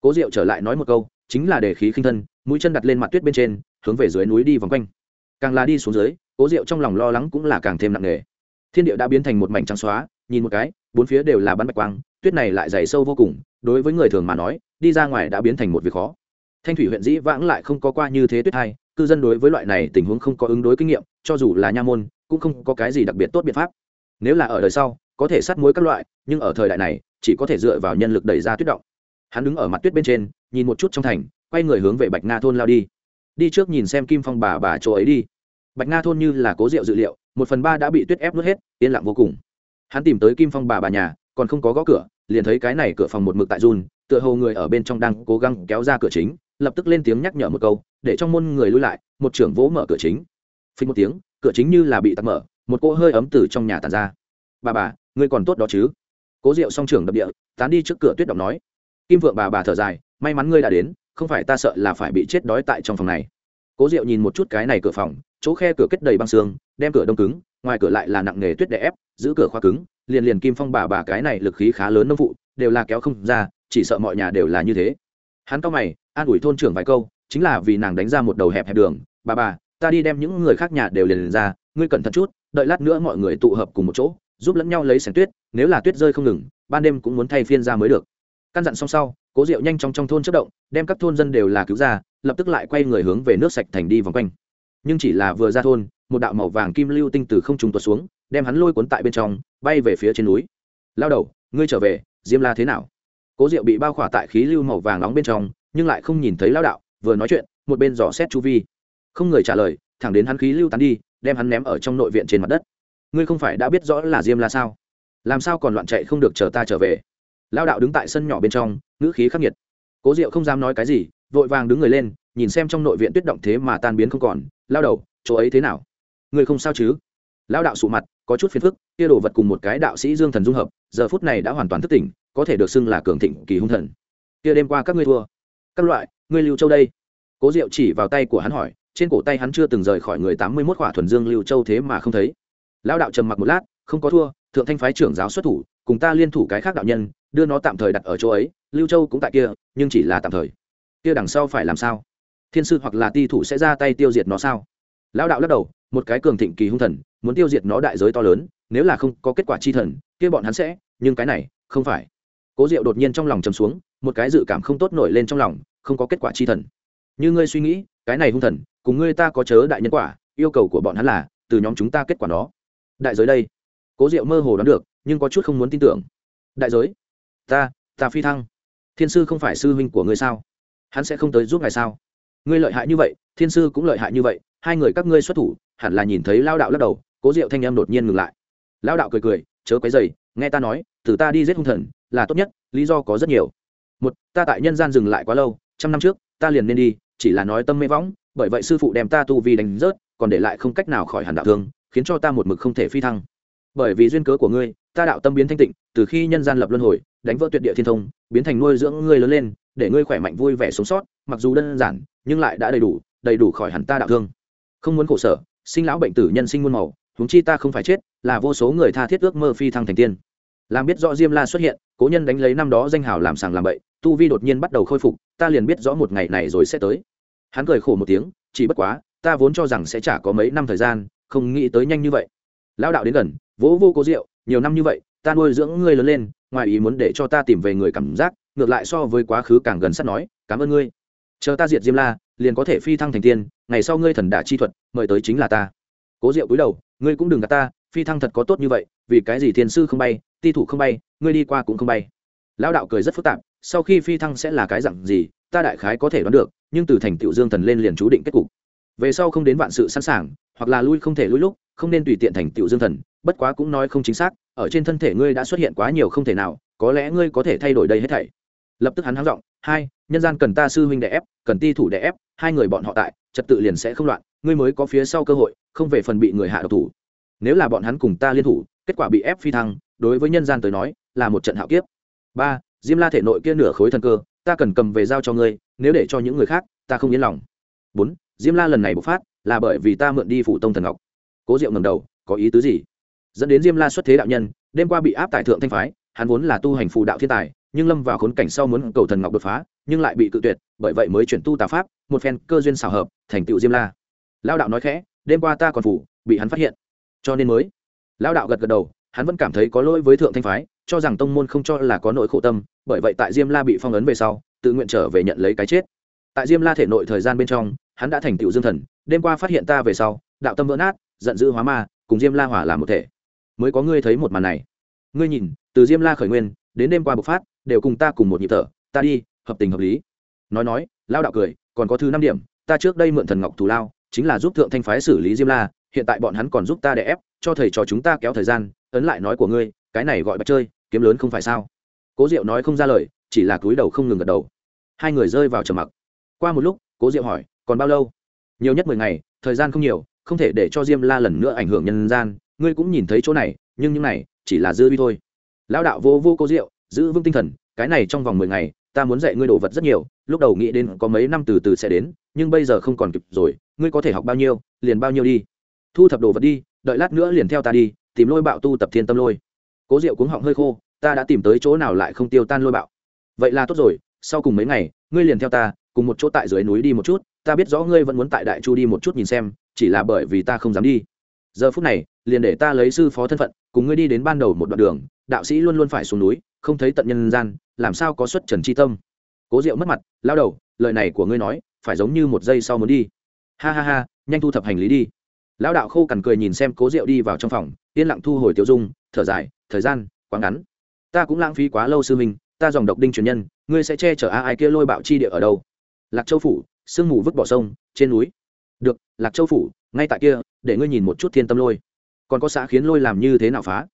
Cố diệu trở lại nói một câu, chính là để khí khinh thân, mũi chân đặt lên mặt tuyết bên trên, hướng về dưới núi đi vòng quanh. Càng là đi xuống dưới, cố diệu trong lòng lo lắng cũng là càng thêm nặng nề. Thiên địa đã biến thành một mảnh trắng xóa, nhìn một cái, bốn phía đều là bắn bạch quang, tuyết này lại dày sâu vô cùng, đối với người thường mà nói, đi ra ngoài đã biến thành một việc khó. Thanh thủy huyện dĩ vãng lại không có qua như thế tuyết hay cư dân đối với loại này tình huống không có ứng đối kinh nghiệm, cho dù là nha môn, cũng không có cái gì đặc biệt tốt biện pháp. Nếu là ở đời sau, có thể sát muối các loại, nhưng ở thời đại này, chỉ có thể dựa vào nhân lực đẩy ra tuyết động. Hắn đứng ở mặt tuyết bên trên, nhìn một chút trong thành, quay người hướng về bạch nga thôn lao đi. Đi trước nhìn xem kim phong bà bà chỗ ấy đi. Bạch nga thôn như là cố rượu dự liệu, một phần ba đã bị tuyết ép nuốt hết, yên lặng vô cùng. Hắn tìm tới kim phong bà bà nhà, còn không có gõ cửa, liền thấy cái này cửa phòng một mực tại run, tựa hồ người ở bên trong đang cố gắng kéo ra cửa chính, lập tức lên tiếng nhắc nhở một câu để trong môn người lui lại một trưởng vỗ mở cửa chính. Phình một tiếng cửa chính như là bị tắt mở một cô hơi ấm từ trong nhà tàn ra. Bà bà ngươi còn tốt đó chứ? Cố Diệu song trưởng đập địa tán đi trước cửa tuyết động nói. Kim vượng bà bà thở dài may mắn ngươi đã đến không phải ta sợ là phải bị chết đói tại trong phòng này. Cố diệu nhìn một chút cái này cửa phòng chỗ khe cửa kết đầy băng xương đem cửa đông cứng ngoài cửa lại là nặng nghề tuyết đè ép giữ cửa khóa cứng liền liền kim phong bà bà cái này lực khí khá lớn nông vụ, đều là kéo không ra chỉ sợ mọi nhà đều là như thế. Hắn cao mày an ủi thôn trưởng vài câu chính là vì nàng đánh ra một đầu hẹp hẹp đường. Bà bà ta đi đem những người khác nhà đều liền, liền ra ngươi cẩn thận chút đợi lát nữa mọi người tụ hợp cùng một chỗ giúp lẫn nhau lấy sẻng tuyết nếu là tuyết rơi không ngừng ban đêm cũng muốn thay phiên ra mới được. Căn dặn xong sau cố diệu nhanh chóng trong thôn chất động đem các thôn dân đều là cứu ra lập tức lại quay người hướng về nước sạch thành đi vòng quanh. Nhưng chỉ là vừa ra thôn một đạo màu vàng kim lưu tinh từ không trùng tuột xuống đem hắn lôi cuốn tại bên trong bay về phía trên núi. Lao đầu ngươi trở về diêm la thế nào? Cố diệu bị bao khỏa tại khí lưu màu vàng nóng bên trong nhưng lại không nhìn thấy lao đạo vừa nói chuyện, một bên dò xét chu vi. Không người trả lời, thẳng đến hắn khí lưu tán đi, đem hắn ném ở trong nội viện trên mặt đất. Ngươi không phải đã biết rõ là diêm la sao? Làm sao còn loạn chạy không được chờ ta trở về? Lao đạo đứng tại sân nhỏ bên trong, ngữ khí khắc nghiệt. Cố diệu không dám nói cái gì, vội vàng đứng người lên, nhìn xem trong nội viện tuyết động thế mà tan biến không còn. Lao đầu, chỗ ấy thế nào? Ngươi không sao chứ? Lao đạo sụ mặt, có chút phiền phức, kia đồ vật cùng một cái đạo sĩ dương thần dung hợp, giờ phút này đã hoàn toàn thức tỉnh, có thể được xưng là cường thịnh kỳ hung thần. Kia đêm qua các ngươi thua. Các loại ngươi lưu châu đây cố diệu chỉ vào tay của hắn hỏi trên cổ tay hắn chưa từng rời khỏi người tám mươi mốt khỏa thuần dương lưu châu thế mà không thấy lao đạo trầm mặc một lát không có thua thượng thanh phái trưởng giáo xuất thủ cùng ta liên thủ cái khác đạo nhân đưa nó tạm thời đặt ở chỗ ấy lưu châu cũng tại kia nhưng chỉ là tạm thời kia đằng sau phải làm sao thiên sư hoặc là ti thủ sẽ ra tay tiêu diệt nó sao lão đạo lắc đầu một cái cường thịnh kỳ hung thần muốn tiêu diệt nó đại giới to lớn nếu là không có kết quả chi thần kia bọn hắn sẽ nhưng cái này không phải cố diệu đột nhiên trong lòng chầm xuống một cái dự cảm không tốt nổi lên trong lòng không có kết quả chi thần. Như ngươi suy nghĩ, cái này hung thần, cùng ngươi ta có chớ đại nhân quả, yêu cầu của bọn hắn là, từ nhóm chúng ta kết quả đó đại giới đây, cố diệu mơ hồ đoán được, nhưng có chút không muốn tin tưởng. Đại giới, ta ta phi thăng. Thiên sư không phải sư huynh của ngươi sao? Hắn sẽ không tới giúp ngài sao? Ngươi lợi hại như vậy, thiên sư cũng lợi hại như vậy, hai người các ngươi xuất thủ, hẳn là nhìn thấy lao đạo lắc đầu, cố diệu thanh em đột nhiên ngừng lại. Lao đạo cười cười, chớ quấy dày nghe ta nói, từ ta đi giết hung thần, là tốt nhất, lý do có rất nhiều. Một, ta tại nhân gian dừng lại quá lâu trăm năm trước, ta liền nên đi, chỉ là nói tâm mê võng, bởi vậy sư phụ đem ta tu vi đánh rớt, còn để lại không cách nào khỏi hẳn đạo thương, khiến cho ta một mực không thể phi thăng. Bởi vì duyên cớ của ngươi, ta đạo tâm biến thanh tịnh, từ khi nhân gian lập luân hồi, đánh vỡ tuyệt địa thiên thông, biến thành nuôi dưỡng ngươi lớn lên, để ngươi khỏe mạnh vui vẻ sống sót, mặc dù đơn giản, nhưng lại đã đầy đủ đầy đủ khỏi hẳn ta đạo thương. Không muốn khổ sở, sinh lão bệnh tử nhân sinh muôn màu, huống chi ta không phải chết, là vô số người tha thiết ước mơ phi thăng thành tiên làm biết rõ diêm la xuất hiện, cố nhân đánh lấy năm đó danh hào làm sàng làm bậy, tu vi đột nhiên bắt đầu khôi phục, ta liền biết rõ một ngày này rồi sẽ tới. Hắn cười khổ một tiếng, chỉ bất quá, ta vốn cho rằng sẽ chả có mấy năm thời gian, không nghĩ tới nhanh như vậy. Lão đạo đến gần, vỗ vô cố rượu, nhiều năm như vậy, ta nuôi dưỡng ngươi lớn lên, ngoài ý muốn để cho ta tìm về người cảm giác, ngược lại so với quá khứ càng gần sát nói, cảm ơn ngươi. Chờ ta diệt diêm la, liền có thể phi thăng thành tiên, ngày sau ngươi thần đả chi thuật, mời tới chính là ta. Cố diệu cúi đầu, ngươi cũng đừng gạt ta, phi thăng thật có tốt như vậy vì cái gì thiên sư không bay, ti thủ không bay, ngươi đi qua cũng không bay. Lão đạo cười rất phức tạp, sau khi phi thăng sẽ là cái dặn gì, ta đại khái có thể đoán được, nhưng từ thành tựu dương thần lên liền chú định kết cục. Về sau không đến vạn sự sẵn sàng, hoặc là lui không thể lui lúc, không nên tùy tiện thành tựu dương thần, bất quá cũng nói không chính xác, ở trên thân thể ngươi đã xuất hiện quá nhiều không thể nào, có lẽ ngươi có thể thay đổi đây hết thảy. Lập tức hắn hắng giọng, hai, nhân gian cần ta sư huynh đẻ ép, cần ti thủ đẻ ép, hai người bọn họ tại, trật tự liền sẽ không loạn, ngươi mới có phía sau cơ hội, không về phần bị người hạ độc thủ. Nếu là bọn hắn cùng ta liên thủ kết quả bị ép phi thăng, đối với nhân gian tới nói, là một trận hạo kiếp. Ba, diêm la thể nội kia nửa khối thần cơ, ta cần cầm về giao cho ngươi, nếu để cho những người khác, ta không yên lòng. Bốn, diêm la lần này bộc phát, là bởi vì ta mượn đi phủ tông thần ngọc. Cố diệu ngầm đầu, có ý tứ gì? Dẫn đến diêm la xuất thế đạo nhân, đêm qua bị áp tại thượng thanh phái, hắn vốn là tu hành phù đạo thiên tài, nhưng lâm vào khốn cảnh sau muốn cầu thần ngọc đột phá, nhưng lại bị cự tuyệt, bởi vậy mới chuyển tu tà pháp, một phen cơ duyên xảo hợp, thành tựu diêm la. Lao đạo nói khẽ, đêm qua ta còn phủ, bị hắn phát hiện. Cho nên mới Lão đạo gật gật đầu, hắn vẫn cảm thấy có lỗi với thượng thanh phái, cho rằng tông môn không cho là có nỗi khổ tâm, bởi vậy tại diêm la bị phong ấn về sau, tự nguyện trở về nhận lấy cái chết. Tại diêm la thể nội thời gian bên trong, hắn đã thành tựu dương thần, đêm qua phát hiện ta về sau, đạo tâm vỡ nát, giận dữ hóa ma, cùng diêm la hỏa làm một thể. Mới có ngươi thấy một màn này. Ngươi nhìn, từ diêm la khởi nguyên, đến đêm qua bộc phát, đều cùng ta cùng một nhịp thở, ta đi, hợp tình hợp lý. Nói nói lao đạo cười, còn có thứ năm điểm, ta trước đây mượn thần ngọc thù lao, chính là giúp thượng thanh phái xử lý diêm la hiện tại bọn hắn còn giúp ta để ép, cho thầy trò chúng ta kéo thời gian, ấn lại nói của ngươi, cái này gọi bạch chơi, kiếm lớn không phải sao? Cố diệu nói không ra lời, chỉ là cúi đầu không ngừng gật đầu. Hai người rơi vào trầm mặc. Qua một lúc, cố diệu hỏi, còn bao lâu? Nhiều nhất mười ngày, thời gian không nhiều, không thể để cho diêm la lần nữa ảnh hưởng nhân gian, ngươi cũng nhìn thấy chỗ này, nhưng những này, chỉ là dư vi thôi. Lão đạo vô vô cố diệu, giữ vững tinh thần, cái này trong vòng mười ngày, ta muốn dạy ngươi đồ vật rất nhiều, lúc đầu nghĩ đến có mấy năm từ từ sẽ đến, nhưng bây giờ không còn kịp rồi, ngươi có thể học bao nhiêu, liền bao nhiêu đi thu thập đồ vật đi, đợi lát nữa liền theo ta đi, tìm lôi bạo tu tập thiên tâm lôi. Cố diệu cuống họng hơi khô, ta đã tìm tới chỗ nào lại không tiêu tan lôi bạo. Vậy là tốt rồi, sau cùng mấy ngày, ngươi liền theo ta, cùng một chỗ tại dưới núi đi một chút, ta biết rõ ngươi vẫn muốn tại đại chu đi một chút nhìn xem, chỉ là bởi vì ta không dám đi. Giờ phút này, liền để ta lấy sư phó thân phận, cùng ngươi đi đến ban đầu một đoạn đường, đạo sĩ luôn luôn phải xuống núi, không thấy tận nhân gian, làm sao có xuất trần chi tâm. Cố diệu mất mặt, lao đầu, lời này của ngươi nói, phải giống như một giây sau muốn đi. Ha ha ha, nhanh thu thập hành lý đi lão đạo khô cằn cười nhìn xem cố diệu đi vào trong phòng, yên lặng thu hồi tiêu dung, thở dài, thời gian quá ngắn. Ta cũng lãng phí quá lâu sư minh ta dòng độc đinh truyền nhân, ngươi sẽ che chở a ai kia lôi bạo chi địa ở đâu? Lạc châu phủ, sương mù vứt bỏ sông, trên núi. Được, lạc châu phủ, ngay tại kia, để ngươi nhìn một chút thiên tâm lôi. Còn có xã khiến lôi làm như thế nào phá?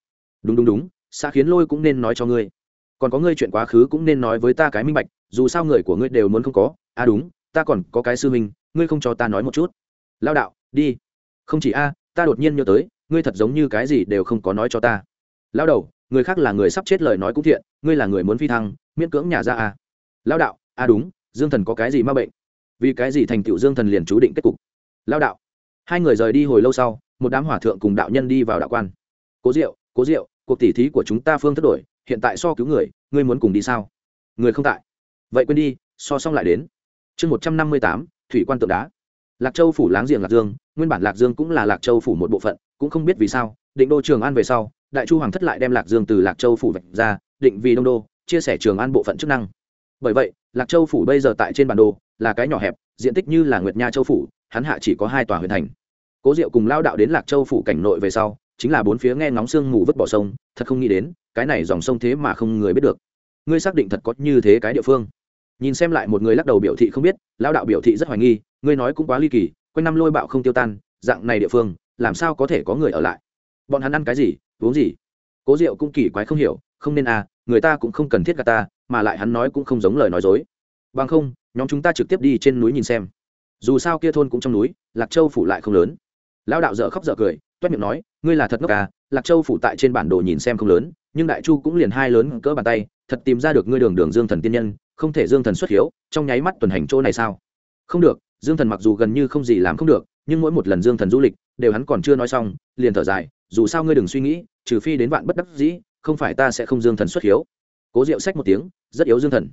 Đúng đúng đúng, xã khiến lôi cũng nên nói cho ngươi. Còn có ngươi chuyện quá khứ cũng nên nói với ta cái minh bạch, dù sao người của ngươi đều muốn không có. À đúng, ta còn có cái sư minh ngươi không cho ta nói một chút. Lao đạo, đi không chỉ a, ta đột nhiên nhớ tới, ngươi thật giống như cái gì đều không có nói cho ta. Lao đầu, người khác là người sắp chết lời nói cũng thiện, ngươi là người muốn phi thăng, miễn cưỡng nhà ra a. Lao đạo, a đúng, dương thần có cái gì ma bệnh? Vì cái gì thành tựu dương thần liền chú định kết cục? Lao đạo, hai người rời đi hồi lâu sau, một đám hỏa thượng cùng đạo nhân đi vào đạo quan. Cố diệu cố diệu, cuộc tỉ thí của chúng ta phương thất đổi, hiện tại so cứu người, ngươi muốn cùng đi sao? Người không tại. Vậy quên đi, so xong lại đến. Chương một trăm năm mươi tám, thủy quan tượng đá lạc châu phủ láng giềng lạc dương, nguyên bản lạc dương cũng là lạc châu phủ một bộ phận, cũng không biết vì sao, định đô trường an về sau, đại chu hoàng thất lại đem lạc dương từ lạc châu phủ vạch ra, định vì đông đô, chia sẻ trường an bộ phận chức năng. Bởi vậy, lạc châu phủ bây giờ tại trên bản đồ là cái nhỏ hẹp, diện tích như là nguyệt nha châu phủ, hắn hạ chỉ có hai tòa huyện thành. Cố diệu cùng lao đạo đến lạc châu phủ cảnh nội về sau, chính là bốn phía nghe ngóng sương mù vứt bỏ sông, thật không nghĩ đến, cái này dòng sông thế mà không người biết được. Ngươi xác định thật có như thế cái địa phương. Nhìn xem lại một người lắc đầu biểu thị không biết lao đạo biểu thị rất hoài nghi ngươi nói cũng quá ly kỳ, quanh năm lôi bạo không tiêu tan, dạng này địa phương, làm sao có thể có người ở lại? Bọn hắn ăn cái gì, uống gì? Cố diệu cũng kỳ quái không hiểu, không nên à người ta cũng không cần thiết gà ta, mà lại hắn nói cũng không giống lời nói dối. Bằng không, nhóm chúng ta trực tiếp đi trên núi nhìn xem. Dù sao kia thôn cũng trong núi, lạc châu phủ lại không lớn. Lão đạo dở khóc dở cười, toét miệng nói, ngươi là thật ngốc à lạc châu phủ tại trên bản đồ nhìn xem không lớn, nhưng đại chu cũng liền hai lớn cỡ bàn tay, thật tìm ra được ngươi đường đường dương thần tiên nhân, không thể dương thần xuất hiếu, trong nháy mắt tuần hành chỗ này sao? Không được dương thần mặc dù gần như không gì làm không được, nhưng mỗi một lần dương thần du lịch, đều hắn còn chưa nói xong, liền thở dài, dù sao ngươi đừng suy nghĩ, trừ phi đến vạn bất đắc dĩ, không phải ta sẽ không dương thần xuất hiếu. Cố diệu sách một tiếng, rất yếu dương thần.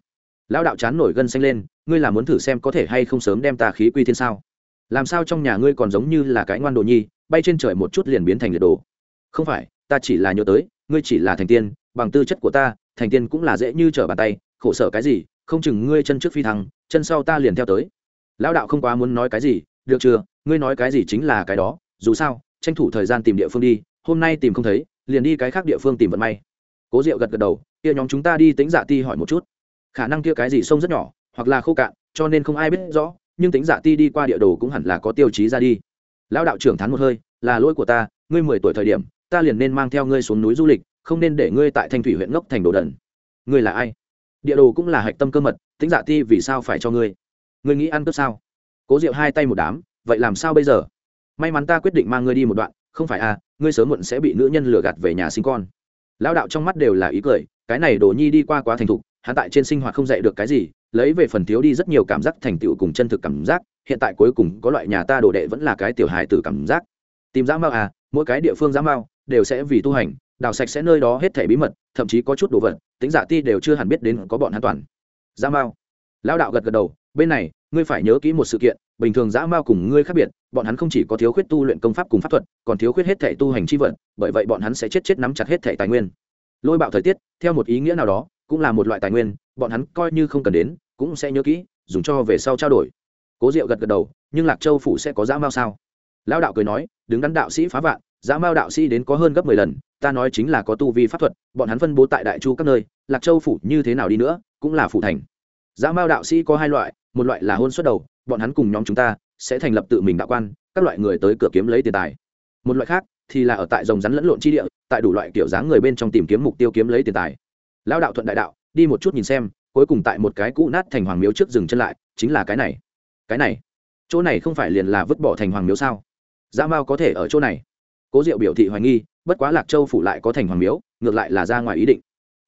Lão đạo chán nổi gân xanh lên, ngươi là muốn thử xem có thể hay không sớm đem ta khí quy thiên sao? Làm sao trong nhà ngươi còn giống như là cái ngoan đồ nhi, bay trên trời một chút liền biến thành liệt đồ? Không phải, ta chỉ là nhớ tới, ngươi chỉ là thành tiên, bằng tư chất của ta, thành tiên cũng là dễ như trở bàn tay, khổ sở cái gì, không chừng ngươi chân trước phi thăng, chân sau ta liền theo tới lão đạo không quá muốn nói cái gì, được chưa? Ngươi nói cái gì chính là cái đó. Dù sao, tranh thủ thời gian tìm địa phương đi, hôm nay tìm không thấy, liền đi cái khác địa phương tìm vận may. Cố diệu gật gật đầu, kia nhóm chúng ta đi tính giả dạ ti hỏi một chút. Khả năng kia cái gì sông rất nhỏ, hoặc là khô cạn, cho nên không ai biết rõ, nhưng tính giả dạ ti đi qua địa đồ cũng hẳn là có tiêu chí ra đi. Lão đạo trưởng thán một hơi, là lỗi của ta, ngươi mười tuổi thời điểm, ta liền nên mang theo ngươi xuống núi du lịch, không nên để ngươi tại thanh thủy huyện ngốc thành đồ đần. Ngươi là ai? Địa đồ cũng là hạch tâm cơ mật tính giả dạ ti vì sao phải cho ngươi? Ngươi nghĩ ăn cướp sao? Cố diệu hai tay một đám, vậy làm sao bây giờ? May mắn ta quyết định mang ngươi đi một đoạn, không phải à ngươi sớm muộn sẽ bị nữ nhân lừa gạt về nhà sinh con. Lão đạo trong mắt đều là ý cười, cái này đồ nhi đi qua quá thành thục, hắn tại trên sinh hoạt không dạy được cái gì, lấy về phần thiếu đi rất nhiều cảm giác thành tựu cùng chân thực cảm giác, hiện tại cuối cùng có loại nhà ta đồ đệ vẫn là cái tiểu hài tử cảm giác. Tìm giã mao à mỗi cái địa phương giã mao, đều sẽ vì tu hành, đào sạch sẽ nơi đó hết thẻ bí mật, thậm chí có chút đồ vật, tính giả ti đều chưa hẳn biết đến có bọn an toàn. Giã mao. Lão đạo gật gật đầu bên này, ngươi phải nhớ kỹ một sự kiện, bình thường giã mao cùng ngươi khác biệt, bọn hắn không chỉ có thiếu khuyết tu luyện công pháp cùng pháp thuật, còn thiếu khuyết hết thể tu hành chi vận bởi vậy bọn hắn sẽ chết chết nắm chặt hết thể tài nguyên. Lôi bạo thời tiết, theo một ý nghĩa nào đó, cũng là một loại tài nguyên, bọn hắn coi như không cần đến, cũng sẽ nhớ kỹ, dùng cho về sau trao đổi. Cố diệu gật gật đầu, nhưng lạc châu phủ sẽ có giã mao sao? Lão đạo cười nói, đứng đắn đạo sĩ phá vạn giã mao đạo sĩ đến có hơn gấp mười lần, ta nói chính là có tu vi pháp thuật, bọn hắn phân bố tại đại chu các nơi, lạc châu phủ như thế nào đi nữa, cũng là phủ thành. Giã mao đạo sĩ có hai loại một loại là hôn xuất đầu, bọn hắn cùng nhóm chúng ta sẽ thành lập tự mình đạo quan, các loại người tới cửa kiếm lấy tiền tài. Một loại khác thì là ở tại dòng rắn lẫn lộn chi địa, tại đủ loại kiểu dáng người bên trong tìm kiếm mục tiêu kiếm lấy tiền tài. Lao đạo thuận đại đạo, đi một chút nhìn xem, cuối cùng tại một cái cũ nát thành hoàng miếu trước dừng chân lại, chính là cái này. Cái này? Chỗ này không phải liền là vứt bỏ thành hoàng miếu sao? Dã mao có thể ở chỗ này. Cố diệu biểu thị hoài nghi, bất quá lạc châu phủ lại có thành hoàng miếu, ngược lại là ra ngoài ý định.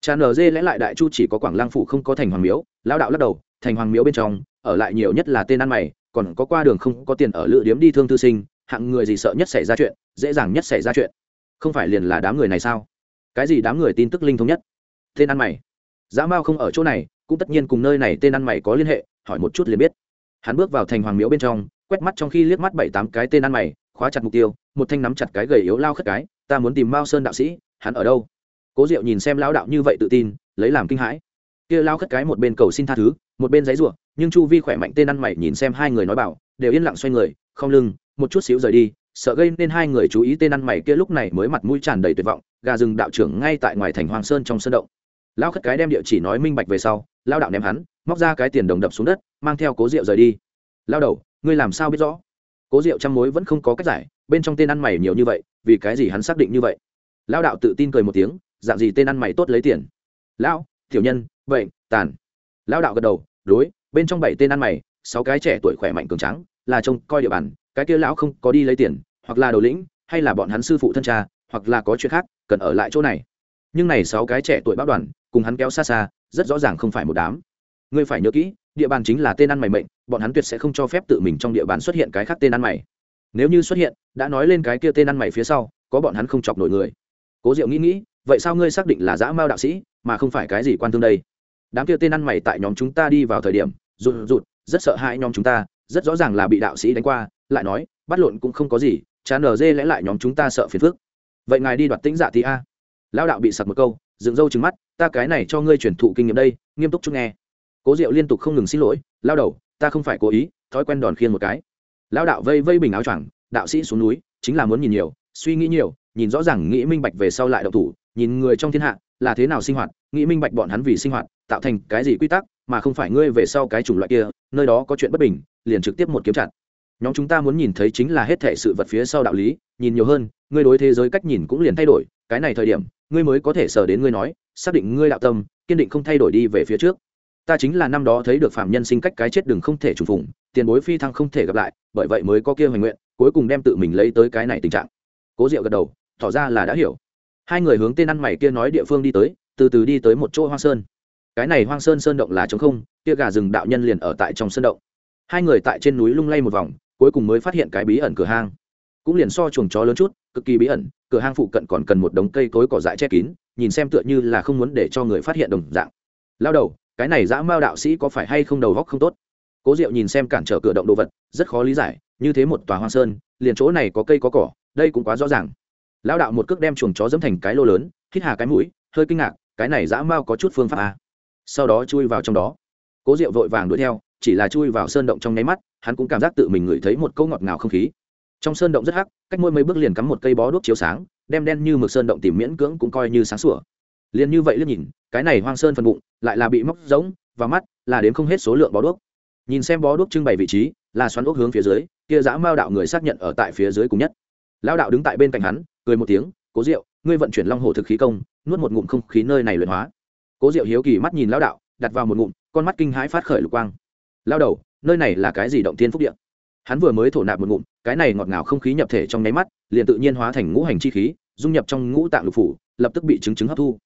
Tràn nở dê lẽ lại đại chu chỉ có quảng lang phủ không có thành hoàng miếu lao đạo lắc đầu thành hoàng miếu bên trong, ở lại nhiều nhất là tên ăn mày, còn có qua đường không có tiền ở lựa điếm đi thương tư sinh, hạng người gì sợ nhất xảy ra chuyện, dễ dàng nhất xảy ra chuyện. Không phải liền là đám người này sao? Cái gì đám người tin tức linh thống nhất? Tên ăn mày. Dã mao không ở chỗ này, cũng tất nhiên cùng nơi này tên ăn mày có liên hệ, hỏi một chút liền biết. Hắn bước vào thành hoàng miếu bên trong, quét mắt trong khi liếc mắt bảy tám cái tên ăn mày, khóa chặt mục tiêu, một thanh nắm chặt cái gầy yếu lao khất cái, ta muốn tìm mao sơn đạo sĩ, hắn ở đâu? Cố diệu nhìn xem lao đạo như vậy tự tin, lấy làm kinh hãi kia lao khất cái một bên cầu xin tha thứ, một bên giấy ruộng nhưng chu vi khỏe mạnh tên ăn mày nhìn xem hai người nói bảo, đều yên lặng xoay người, không lưng, một chút xíu rời đi, sợ gây nên hai người chú ý tên ăn mày kia lúc này mới mặt mũi tràn đầy tuyệt vọng, gà rừng đạo trưởng ngay tại ngoài thành hoàng sơn trong sân động. Lao khất cái đem địa chỉ nói minh bạch về sau, lao đạo ném hắn, móc ra cái tiền đồng đập xuống đất, mang theo cố rượu rời đi. Lao đầu, ngươi làm sao biết rõ? Cố rượu trăm mối vẫn không có cách giải, bên trong tên ăn mày nhiều như vậy, vì cái gì hắn xác định như vậy? Lao đạo tự tin cười một tiếng, dạng gì tên ăn mày tốt lấy tiền? Lão tiểu nhân, bệnh, tàn. Lao đạo gật đầu, đối, bên trong bảy tên ăn mày, sáu cái trẻ tuổi khỏe mạnh cường trắng là trông coi địa bàn, cái kia lão không có đi lấy tiền, hoặc là đầu lĩnh, hay là bọn hắn sư phụ thân cha, hoặc là có chuyện khác, cần ở lại chỗ này. Nhưng này sáu cái trẻ tuổi bác đoàn, cùng hắn kéo xa xa, rất rõ ràng không phải một đám. Ngươi phải nhớ kỹ, địa bàn chính là tên ăn mày mệnh, bọn hắn tuyệt sẽ không cho phép tự mình trong địa bàn xuất hiện cái khác tên ăn mày. Nếu như xuất hiện, đã nói lên cái kia tên ăn mày phía sau, có bọn hắn không chọc nổi người. Cố diệu nghĩ nghĩ vậy sao ngươi xác định là dã mao đạo sĩ, mà không phải cái gì quan thương đây? Đám kia tên ăn mày tại nhóm chúng ta đi vào thời điểm, rụt rụt, rất sợ hãi nhóm chúng ta, rất rõ ràng là bị đạo sĩ đánh qua, lại nói, bắt lộn cũng không có gì, chán ở dê lẽ lại nhóm chúng ta sợ phiền phức. Vậy ngài đi đoạt tính dạ thì a. Lao đạo bị sặc một câu, dựng râu trừng mắt, ta cái này cho ngươi truyền thụ kinh nghiệm đây, nghiêm túc chút nghe. Cố diệu liên tục không ngừng xin lỗi, lao đầu, ta không phải cố ý, thói quen đòn khiên một cái. Lao đạo vây vây bình áo choàng, đạo sĩ xuống núi, chính là muốn nhìn nhiều, suy nghĩ nhiều, nhìn rõ ràng nghĩ minh bạch về sau lại đậu thủ nhìn người trong thiên hạ là thế nào sinh hoạt, nghĩ minh bạch bọn hắn vì sinh hoạt, tạo thành cái gì quy tắc, mà không phải ngươi về sau cái chủng loại kia, nơi đó có chuyện bất bình, liền trực tiếp một kiếm chặt. Nhóm chúng ta muốn nhìn thấy chính là hết thể sự vật phía sau đạo lý, nhìn nhiều hơn, ngươi đối thế giới cách nhìn cũng liền thay đổi, cái này thời điểm, ngươi mới có thể sờ đến ngươi nói, xác định ngươi đạo tâm, kiên định không thay đổi đi về phía trước. Ta chính là năm đó thấy được phạm nhân sinh cách cái chết đừng không thể trùng phùng, tiền bối phi thăng không thể gặp lại, bởi vậy mới có kia hoành nguyện, cuối cùng đem tự mình lấy tới cái này tình trạng. Cố diệu gật đầu, tỏ ra là đã hiểu hai người hướng tên ăn mày kia nói địa phương đi tới, từ từ đi tới một chỗ hoang sơn. Cái này hoang sơn sơn động là trống không, kia gà rừng đạo nhân liền ở tại trong sơn động. Hai người tại trên núi lung lay một vòng, cuối cùng mới phát hiện cái bí ẩn cửa hang. Cũng liền so chuồng chó lớn chút, cực kỳ bí ẩn, cửa hang phụ cận còn cần một đống cây cối cỏ dại che kín, nhìn xem tựa như là không muốn để cho người phát hiện đồng dạng. Lao đầu, cái này dã mao đạo sĩ có phải hay không đầu góc không tốt? Cố diệu nhìn xem cản trở cửa động đồ vật, rất khó lý giải, như thế một tòa hoang sơn, liền chỗ này có cây có cỏ, đây cũng quá rõ ràng. Lão đạo một cước đem chuồng chó dẫm thành cái lô lớn, hít hà cái mũi, hơi kinh ngạc, cái này dã mao có chút phương pháp à. sau đó chui vào trong đó. Cố diệu vội vàng đuổi theo, chỉ là chui vào sơn động trong nháy mắt, hắn cũng cảm giác tự mình ngửi thấy một câu ngọt ngào không khí. Trong sơn động rất hắc, cách mỗi mấy bước liền cắm một cây bó đuốc chiếu sáng, đem đen như mực sơn động tìm miễn cưỡng cũng coi như sáng sủa. Liền như vậy liếc nhìn, cái này hoang sơn phần bụng, lại là bị móc giống và mắt là đến không hết số lượng bó đuốc. Nhìn xem bó đuốc trưng bày vị trí, là xoắn ốc hướng phía dưới, kia dã mao đạo người xác nhận ở tại phía dưới cùng nhất lao đạo đứng tại bên cạnh hắn, cười một tiếng, cố diệu, ngươi vận chuyển long hồ thực khí công, nuốt một ngụm không khí nơi này luyện hóa. Cố diệu hiếu kỳ mắt nhìn lao đạo, đặt vào một ngụm, con mắt kinh hãi phát khởi lục quang. Lao đầu, nơi này là cái gì động thiên phúc điện hắn vừa mới thổ nạp một ngụm, cái này ngọt ngào không khí nhập thể trong nháy mắt, liền tự nhiên hóa thành ngũ hành chi khí, dung nhập trong ngũ tạng lục phủ, lập tức bị chứng chứng hấp thu.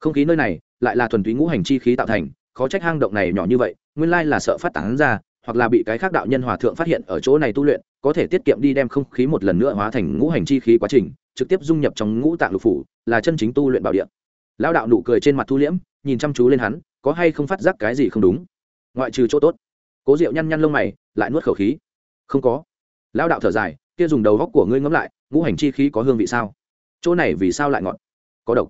Không khí nơi này lại là thuần túy ngũ hành chi khí tạo thành, khó trách hang động này nhỏ như vậy, nguyên lai là sợ phát tán ra hoặc là bị cái khác đạo nhân hòa thượng phát hiện ở chỗ này tu luyện, có thể tiết kiệm đi đem không khí một lần nữa hóa thành ngũ hành chi khí quá trình, trực tiếp dung nhập trong ngũ tạng lục phủ, là chân chính tu luyện bảo địa. Lao đạo nụ cười trên mặt thu liễm, nhìn chăm chú lên hắn, có hay không phát giác cái gì không đúng? Ngoại trừ chỗ tốt. Cố diệu nhăn nhăn lông mày, lại nuốt khẩu khí. Không có. Lao đạo thở dài, kia dùng đầu góc của ngươi ngẫm lại, ngũ hành chi khí có hương vị sao? Chỗ này vì sao lại ngọt? Có độc.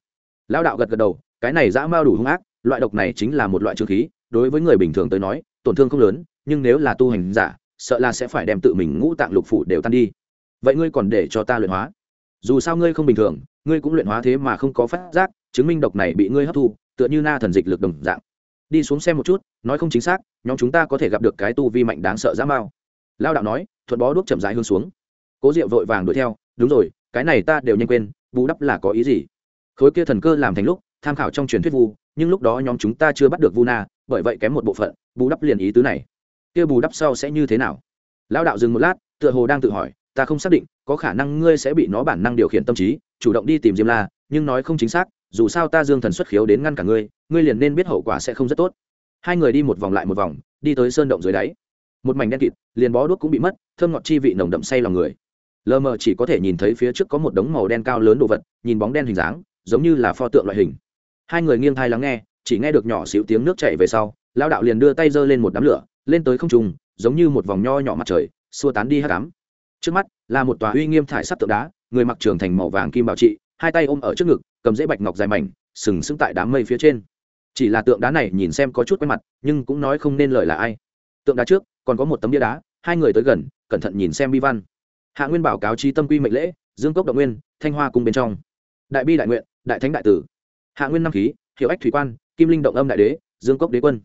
Lao đạo gật gật đầu, cái này dã mao đủ hung ác, loại độc này chính là một loại trương khí, đối với người bình thường tới nói, tổn thương không lớn nhưng nếu là tu hành giả, sợ là sẽ phải đem tự mình ngũ tạng lục phủ đều tan đi. Vậy ngươi còn để cho ta luyện hóa? Dù sao ngươi không bình thường, ngươi cũng luyện hóa thế mà không có phát giác, chứng minh độc này bị ngươi hấp thu, tựa như na thần dịch lực đồng dạng. Đi xuống xem một chút, nói không chính xác, nhóm chúng ta có thể gặp được cái tu vi mạnh đáng sợ dã mao lao đạo nói, thuận bó đuốc chậm rãi hướng xuống. Cố diệu vội vàng đuổi theo, đúng rồi, cái này ta đều nhanh quên, bù đắp là có ý gì? Khối kia thần cơ làm thành lúc, tham khảo trong truyền thuyết vu, nhưng lúc đó nhóm chúng ta chưa bắt được vu na, bởi vậy kém một bộ phận, bù đắp liền ý tứ này kia bù đắp sau sẽ như thế nào? Lao đạo dừng một lát, tựa hồ đang tự hỏi, ta không xác định, có khả năng ngươi sẽ bị nó bản năng điều khiển tâm trí, chủ động đi tìm diêm la, nhưng nói không chính xác, dù sao ta dương thần xuất khiếu đến ngăn cả ngươi ngươi liền nên biết hậu quả sẽ không rất tốt. Hai người đi một vòng lại một vòng, đi tới sơn động dưới đáy. Một mảnh đen kịt, liền bó đuốc cũng bị mất, thơm ngọt chi vị nồng đậm say lòng người. Lờ mờ chỉ có thể nhìn thấy phía trước có một đống màu đen cao lớn đồ vật, nhìn bóng đen hình dáng, giống như là pho tượng loại hình. Hai người nghiêng thai lắng nghe, chỉ nghe được nhỏ xíu tiếng nước chảy về sau lao đạo liền đưa tay giơ lên một đám lửa lên tới không trung, giống như một vòng nho nhỏ mặt trời xua tán đi hát cám trước mắt là một tòa uy nghiêm thải sắt tượng đá người mặc trường thành màu vàng kim bảo trị hai tay ôm ở trước ngực cầm dễ bạch ngọc dài mảnh sừng sững tại đám mây phía trên. Chỉ là tượng đá này nhìn xem có chút quen mặt nhưng cũng nói không nên lời là ai. Tượng đá trước còn có một tấm bia đá hai người tới gần cẩn thận nhìn xem bi văn. Hạ nguyên bảo cáo trí tâm quy mệnh lễ dương cốc động nguyên thanh hoa cung bên trong. Đại bi đại nguyện đại thánh đại tử. Hạ nguyên năm khí hiệu ách thủy quan kim linh động âm đại đế dương cốc đế quân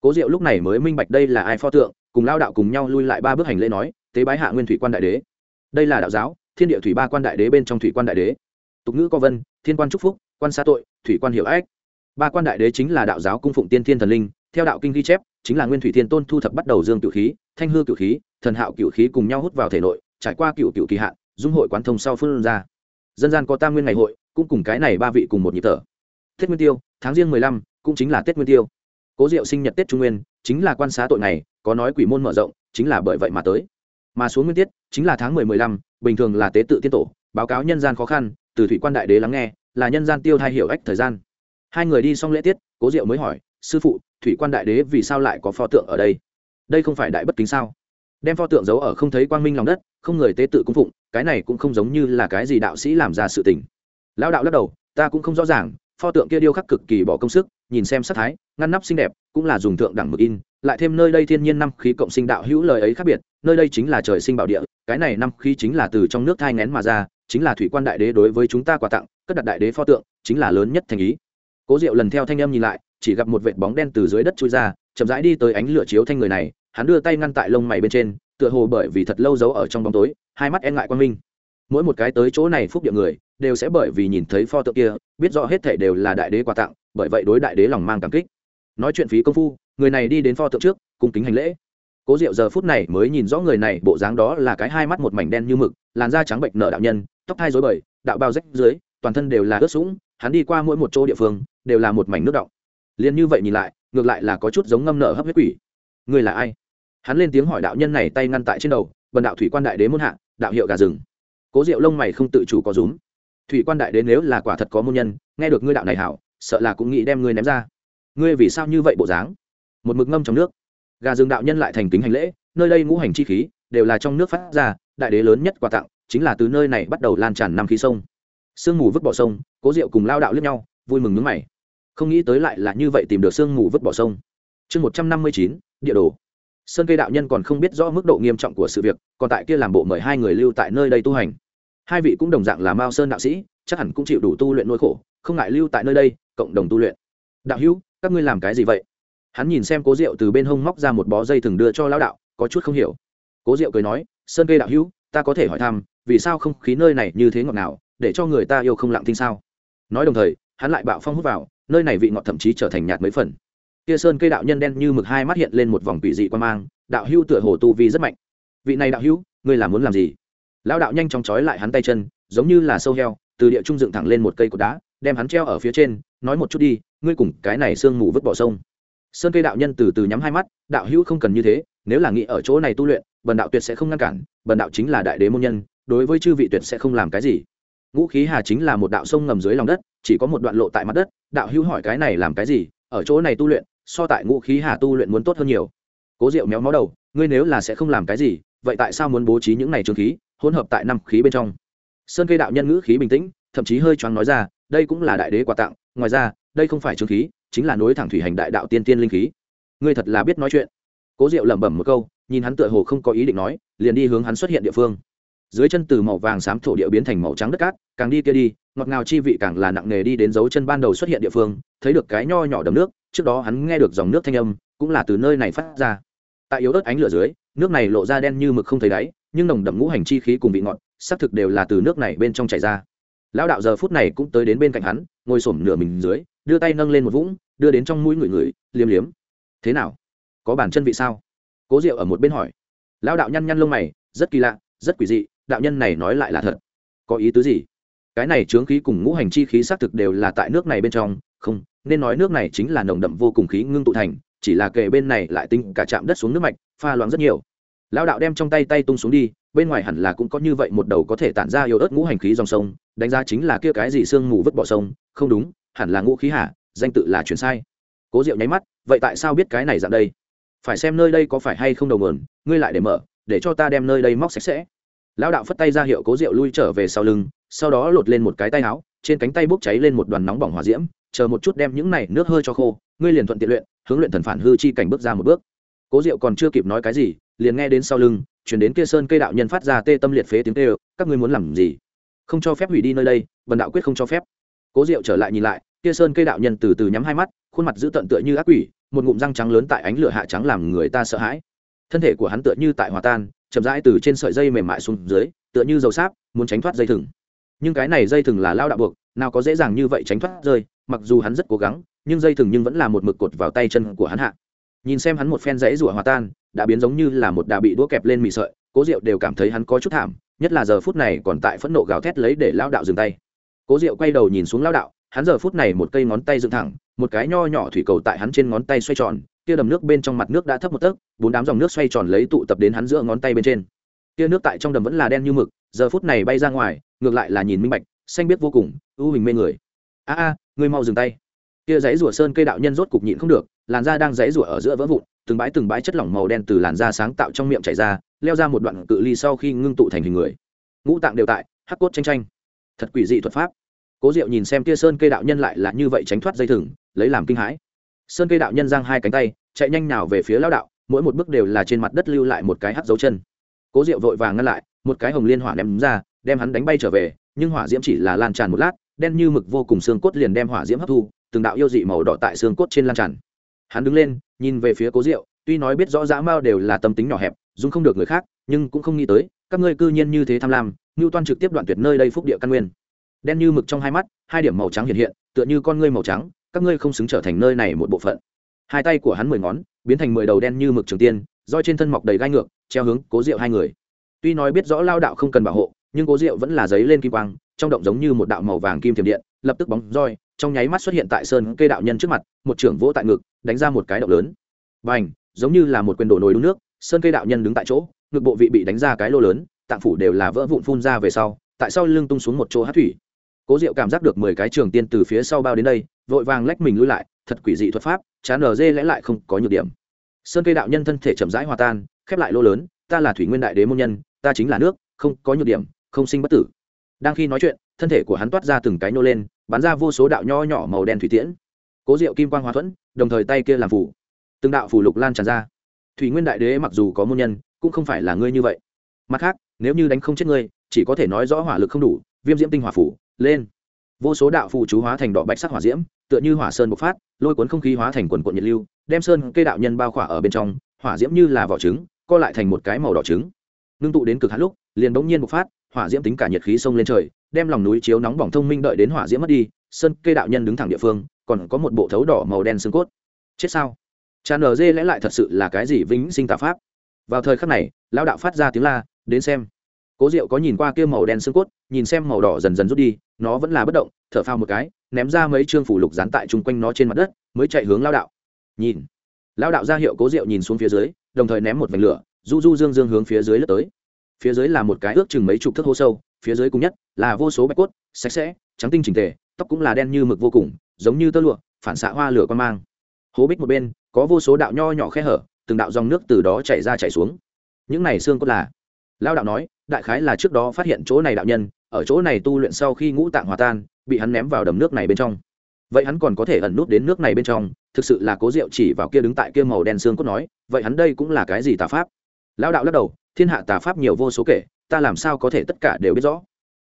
cố diệu lúc này mới minh bạch đây là ai pho tượng, cùng lao đạo cùng nhau lui lại ba bước hành lễ nói, tế bái hạ nguyên thủy quan đại đế. Đây là đạo giáo, thiên địa thủy ba quan đại đế bên trong thủy quan đại đế. Tục ngữ có vân, thiên quan trúc phúc, quan xa tội, thủy quan hiệu ách. Ba quan đại đế chính là đạo giáo cung phụng tiên thiên thần linh, theo đạo kinh ghi chép, chính là nguyên thủy thiên tôn thu thập bắt đầu dương cựu khí, thanh hư cựu khí, thần hạo cựu khí cùng nhau hút vào thể nội, trải qua cựu cựu kỳ hạn, dung hội quán thông sau phương ra. Dân gian có tam nguyên ngày hội, cũng cùng cái này ba vị cùng một nhịp thở. Tết nguyên tiêu, tháng riêng mười lăm, cũng chính là tết nguyên tiêu cố diệu sinh nhật tết trung nguyên, chính là quan xá tội này, có nói quỷ môn mở rộng, chính là bởi vậy mà tới. Mà xuống nguyên tiết, chính là tháng mười mười lăm, bình thường là tế tự tiên tổ, báo cáo nhân gian khó khăn, từ thủy quan đại đế lắng nghe, là nhân gian tiêu thai hiểu ách thời gian. Hai người đi xong lễ tiết, cố diệu mới hỏi, sư phụ, thủy quan đại đế vì sao lại có pho tượng ở đây? Đây không phải đại bất kính sao? Đem pho tượng giấu ở không thấy quang minh lòng đất, không người tế tự cung phụng, cái này cũng không giống như là cái gì đạo sĩ làm ra sự tình. Lão đạo lắc đầu, ta cũng không rõ ràng pho tượng kia điêu khắc cực kỳ bỏ công sức, nhìn xem sắc thái, ngăn nắp xinh đẹp, cũng là dùng thượng đẳng mực in, lại thêm nơi đây thiên nhiên năm khí cộng sinh đạo hữu lời ấy khác biệt, nơi đây chính là trời sinh bảo địa, cái này năm khí chính là từ trong nước thai ngén mà ra, chính là thủy quan đại đế đối với chúng ta quà tặng, cất đặt đại đế pho tượng, chính là lớn nhất thành ý. Cố diệu lần theo thanh âm nhìn lại, chỉ gặp một vệt bóng đen từ dưới đất chui ra, chậm rãi đi tới ánh lửa chiếu thanh người này, hắn đưa tay ngăn tại lông mày bên trên, tựa hồ bởi vì thật lâu giấu ở trong bóng tối, hai mắt e ngại quan minh mỗi một cái tới chỗ này phúc địa người, đều sẽ bởi vì nhìn thấy pho tượng kia, biết rõ hết thể đều là đại đế quà tặng, bởi vậy đối đại đế lòng mang cảm kích. Nói chuyện phí công phu, người này đi đến pho tượng trước, cung kính hành lễ. Cố diệu giờ phút này mới nhìn rõ người này bộ dáng đó là cái hai mắt một mảnh đen như mực, làn da trắng bệnh nợ đạo nhân, tóc hai dối bời, đạo bao rách dưới, toàn thân đều là ướt sũng, hắn đi qua mỗi một chỗ địa phương, đều là một mảnh nước động liền như vậy nhìn lại, ngược lại là có chút giống ngâm nợ hấp huyết quỷ. Người là ai? Hắn lên tiếng hỏi đạo nhân này tay ngăn tại trên đầu, bần đạo thủy quan đại đế muôn hạ, đạo hiệu gà rừng cố diệu lông mày không tự chủ có rúm. Thủy quan đại đế nếu là quả thật có môn nhân, nghe được ngươi đạo này hảo, sợ là cũng nghĩ đem ngươi ném ra. Ngươi vì sao như vậy bộ dáng? Một mực ngâm trong nước. Gà rừng đạo nhân lại thành kính hành lễ, nơi đây ngũ hành chi khí, đều là trong nước phát ra, đại đế lớn nhất quà tặng, chính là từ nơi này bắt đầu lan tràn năm khí sông. Sương mù vứt bỏ sông, cố diệu cùng lao đạo lướt nhau, vui mừng nước mày. Không nghĩ tới lại là như vậy tìm được sương mù vứt bỏ sông. Chương một trăm năm mươi chín, địa đồ sơn cây đạo nhân còn không biết rõ mức độ nghiêm trọng của sự việc, còn tại kia làm bộ mời hai người lưu tại nơi đây tu hành. Hai vị cũng đồng dạng là mao sơn đạo sĩ, chắc hẳn cũng chịu đủ tu luyện nỗi khổ, không ngại lưu tại nơi đây, cộng đồng tu luyện. Đạo hữu, các ngươi làm cái gì vậy? Hắn nhìn xem cố diệu từ bên hông móc ra một bó dây thừng đưa cho lão đạo, có chút không hiểu. Cố diệu cười nói, sơn cây đạo hữu, ta có thể hỏi thăm, vì sao không khí nơi này như thế ngọt nào để cho người ta yêu không lặng thinh sao? Nói đồng thời, hắn lại bạo phong hút vào, nơi này vị ngọt thậm chí trở thành nhạt mấy phần kia sơn cây đạo nhân đen như mực hai mắt hiện lên một vòng quỷ dị quan mang đạo hưu tựa hồ tu vi rất mạnh. Vị này đạo hưu, ngươi là muốn làm gì? Lão đạo nhanh chóng trói lại hắn tay chân giống như là sâu heo từ địa trung dựng thẳng lên một cây cột đá đem hắn treo ở phía trên nói một chút đi ngươi cùng cái này sương mù vứt bỏ sông. Sơn cây đạo nhân từ từ nhắm hai mắt đạo hữu không cần như thế nếu là nghĩ ở chỗ này tu luyện bần đạo tuyệt sẽ không ngăn cản bần đạo chính là đại đế môn nhân đối với chư vị tuyệt sẽ không làm cái gì. Ngũ khí hà chính là một đạo sông ngầm dưới lòng đất chỉ có một đoạn lộ tại mặt đất đạo hữu hỏi cái này làm cái gì ở chỗ này tu luyện so tại ngũ khí hà tu luyện muốn tốt hơn nhiều. Cố diệu méo mó đầu, ngươi nếu là sẽ không làm cái gì, vậy tại sao muốn bố trí những này trường khí, hỗn hợp tại năm khí bên trong? Sơn cây đạo nhân ngữ khí bình tĩnh, thậm chí hơi choáng nói ra, đây cũng là đại đế quà tặng, ngoài ra, đây không phải trường khí, chính là nối thẳng thủy hành đại đạo tiên tiên linh khí. Ngươi thật là biết nói chuyện. Cố diệu lẩm bẩm một câu, nhìn hắn tựa hồ không có ý định nói, liền đi hướng hắn xuất hiện địa phương. Dưới chân từ màu vàng xám thổ địa biến thành màu trắng đất cát, càng đi kia đi, ngọt ngào chi vị càng là nặng nề đi đến dấu chân ban đầu xuất hiện địa phương, thấy được cái nho nhỏ đầm nước trước đó hắn nghe được dòng nước thanh âm, cũng là từ nơi này phát ra. Tại yếu ớt ánh lửa dưới, nước này lộ ra đen như mực không thấy đáy, nhưng nồng đậm ngũ hành chi khí cùng vị ngọt, xác thực đều là từ nước này bên trong chảy ra. Lão đạo giờ phút này cũng tới đến bên cạnh hắn, ngồi xổm nửa mình dưới, đưa tay nâng lên một vũng, đưa đến trong mũi người người, liếm liếm. Thế nào? Có bản chân vị sao? Cố diệu ở một bên hỏi. Lão đạo nhăn nhăn lông mày, rất kỳ lạ, rất quỷ dị, đạo nhân này nói lại là thật. Có ý tứ gì? Cái này chướng khí cùng ngũ hành chi khí xác thực đều là tại nước này bên trong, không nên nói nước này chính là nồng đậm vô cùng khí ngưng tụ thành, chỉ là kề bên này lại tính cả chạm đất xuống nước mạch, pha loãng rất nhiều. Lão đạo đem trong tay tay tung xuống đi, bên ngoài hẳn là cũng có như vậy một đầu có thể tản ra yếu ớt ngũ hành khí dòng sông, đánh giá chính là kia cái gì sương mù vứt bỏ sông, không đúng, hẳn là ngũ khí hạ danh tự là chuyển sai. Cố diệu nháy mắt, vậy tại sao biết cái này dạng đây? Phải xem nơi đây có phải hay không đầu nguồn, ngươi lại để mở, để cho ta đem nơi đây móc sạch sẽ. Lão đạo phất tay ra hiệu cố diệu lui trở về sau lưng, sau đó lột lên một cái tay áo, trên cánh tay bốc cháy lên một đoàn nóng bỏng hỏa diễm chờ một chút đem những này nước hơi cho khô, ngươi liền thuận tiện luyện, hướng luyện thần phản hư chi cảnh bước ra một bước. Cố diệu còn chưa kịp nói cái gì, liền nghe đến sau lưng, chuyển đến kia sơn cây đạo nhân phát ra tê tâm liệt phế tiếng tê các ngươi muốn làm gì? Không cho phép hủy đi nơi đây bần đạo quyết không cho phép. Cố diệu trở lại nhìn lại, kia sơn cây đạo nhân từ từ nhắm hai mắt, khuôn mặt dữ tận tựa như ác quỷ, một ngụm răng trắng lớn tại ánh lửa hạ trắng làm người ta sợ hãi. Thân thể của hắn tựa như tại hòa tan, chậm rãi từ trên sợi dây mềm mại xuống dưới, tựa như dầu sáp, muốn tránh thoát dây thừng nhưng cái này dây thừng là lao đạo buộc, nào có dễ dàng như vậy tránh thoát rơi, mặc dù hắn rất cố gắng, nhưng dây thừng nhưng vẫn là một mực cột vào tay chân của hắn hạ. Nhìn xem hắn một phen rẫy rủa hòa tan, đã biến giống như là một đà bị đũa kẹp lên mì sợi, cố diệu đều cảm thấy hắn có chút thảm, nhất là giờ phút này còn tại phẫn nộ gào thét lấy để lao đạo dừng tay. Cố diệu quay đầu nhìn xuống lao đạo, hắn giờ phút này một cây ngón tay dựng thẳng, một cái nho nhỏ thủy cầu tại hắn trên ngón tay xoay tròn, kia đầm nước bên trong mặt nước đã thấp một tấc, bốn đám dòng nước xoay tròn lấy tụ tập đến hắn giữa ngón tay bên trên. Kia nước tại trong đầm vẫn là đen như mực, giờ phút này bay ra ngoài ngược lại là nhìn minh bạch, xanh biết vô cùng, ưu hình mê người. A a, ngươi mau dừng tay. Kia dãy rủa sơn cây đạo nhân rốt cục nhịn không được, làn da đang dãy rủa ở giữa vỡ vụn, từng bãi từng bãi chất lỏng màu đen từ làn da sáng tạo trong miệng chảy ra, leo ra một đoạn cự ly sau khi ngưng tụ thành hình người. Ngũ tạng đều tại, hắc cốt tranh tranh thật quỷ dị thuật pháp. Cố diệu nhìn xem kia sơn cây đạo nhân lại là như vậy tránh thoát dây thừng, lấy làm kinh hãi. Sơn cây đạo nhân giang hai cánh tay, chạy nhanh nào về phía lao đạo, mỗi một bước đều là trên mặt đất lưu lại một cái hắt dấu chân. Cố diệu vội vàng ngăn lại, một cái hồng liên hỏa ném ra đem hắn đánh bay trở về, nhưng hỏa diễm chỉ là lan tràn một lát, đen như mực vô cùng xương cốt liền đem hỏa diễm hấp thu, từng đạo yêu dị màu đỏ tại xương cốt trên lan tràn. Hắn đứng lên, nhìn về phía cố diệu, tuy nói biết rõ dã mao đều là tâm tính nhỏ hẹp dung không được người khác, nhưng cũng không nghĩ tới, các ngươi cư nhiên như thế tham lam, ngưu toan trực tiếp đoạn tuyệt nơi đây phúc địa căn nguyên. Đen như mực trong hai mắt, hai điểm màu trắng hiện hiện, tựa như con ngươi màu trắng, các ngươi không xứng trở thành nơi này một bộ phận. Hai tay của hắn mười ngón, biến thành mười đầu đen như mực trường tiên roi trên thân mọc đầy gai ngược, treo hướng cố diệu hai người. Tuy nói biết rõ lao đạo không cần bảo hộ nhưng cố diệu vẫn là giấy lên kim quang, trong động giống như một đạo màu vàng kim thiểm điện, lập tức bóng roi, trong nháy mắt xuất hiện tại sơn cây đạo nhân trước mặt, một trưởng vỗ tại ngực, đánh ra một cái động lớn. Và h giống như là một quyền đổ nồi đun nước, sơn cây đạo nhân đứng tại chỗ, ngực bộ vị bị đánh ra cái lô lớn, tạng phủ đều là vỡ vụn phun ra về sau, tại sau lưng tung xuống một chỗ hát thủy. Cố diệu cảm giác được mười cái trường tiên từ phía sau bao đến đây, vội vàng lách mình lui lại, thật quỷ dị thuật pháp, chán nở dê lẽ lại không có nhược điểm. Sơn cây đạo nhân thân thể chậm rãi hòa tan, khép lại lô lớn, ta là thủy nguyên đại đế môn nhân, ta chính là nước, không có nhược điểm không sinh bất tử. Đang khi nói chuyện, thân thể của hắn toát ra từng cái nô lên, bắn ra vô số đạo nho nhỏ màu đen thủy tiễn. Cố diệu kim quang hòa thuẫn, đồng thời tay kia làm phủ từng đạo phủ lục lan tràn ra. Thủy nguyên đại đế mặc dù có môn nhân, cũng không phải là ngươi như vậy. Mặt khác, nếu như đánh không chết ngươi, chỉ có thể nói rõ hỏa lực không đủ, viêm diễm tinh hỏa phủ lên. Vô số đạo phù chú hóa thành đỏ bạch sắc hỏa diễm, tựa như hỏa sơn bộc phát, lôi cuốn không khí hóa thành quần quận nhiệt lưu, đem sơn cây đạo nhân bao khỏa ở bên trong, hỏa diễm như là vỏ trứng, co lại thành một cái màu đỏ trứng. Ngưng tụ đến cực hạn lúc, liền bỗng nhiên bộc phát hỏa diễm tính cả nhiệt khí sông lên trời, đem lòng núi chiếu nóng bỏng thông minh đợi đến hỏa diễm mất đi, sơn cây đạo nhân đứng thẳng địa phương, còn có một bộ thấu đỏ màu đen xương cốt. Chết sao? Cha nở dê lẽ lại thật sự là cái gì vĩnh sinh tà pháp? Vào thời khắc này, lão đạo phát ra tiếng la, đến xem. Cố diệu có nhìn qua kia màu đen xương cốt, nhìn xem màu đỏ dần dần rút đi, nó vẫn là bất động, thở phao một cái, ném ra mấy chương phủ lục dán tại chung quanh nó trên mặt đất, mới chạy hướng lao đạo. Nhìn. Lao đạo ra hiệu cố diệu nhìn xuống phía dưới, đồng thời ném một vành lửa, du du dương dương hướng phía dưới lướt tới phía dưới là một cái ước chừng mấy chục thước hố sâu, phía dưới cùng nhất là vô số bạch cốt, sạch sẽ, trắng tinh trình tề, tóc cũng là đen như mực vô cùng, giống như tơ lụa, phản xạ hoa lửa quan mang. Hố bích một bên, có vô số đạo nho nhỏ khe hở, từng đạo dòng nước từ đó chảy ra chảy xuống. Những này xương cốt là? Lao đạo nói, đại khái là trước đó phát hiện chỗ này đạo nhân, ở chỗ này tu luyện sau khi ngũ tạng hòa tan, bị hắn ném vào đầm nước này bên trong. Vậy hắn còn có thể ẩn nút đến nước này bên trong, thực sự là cố diệu chỉ vào kia đứng tại kia màu đen xương cốt nói, vậy hắn đây cũng là cái gì tà pháp? Lão đạo lắc đầu, thiên hạ tà pháp nhiều vô số kể, ta làm sao có thể tất cả đều biết rõ?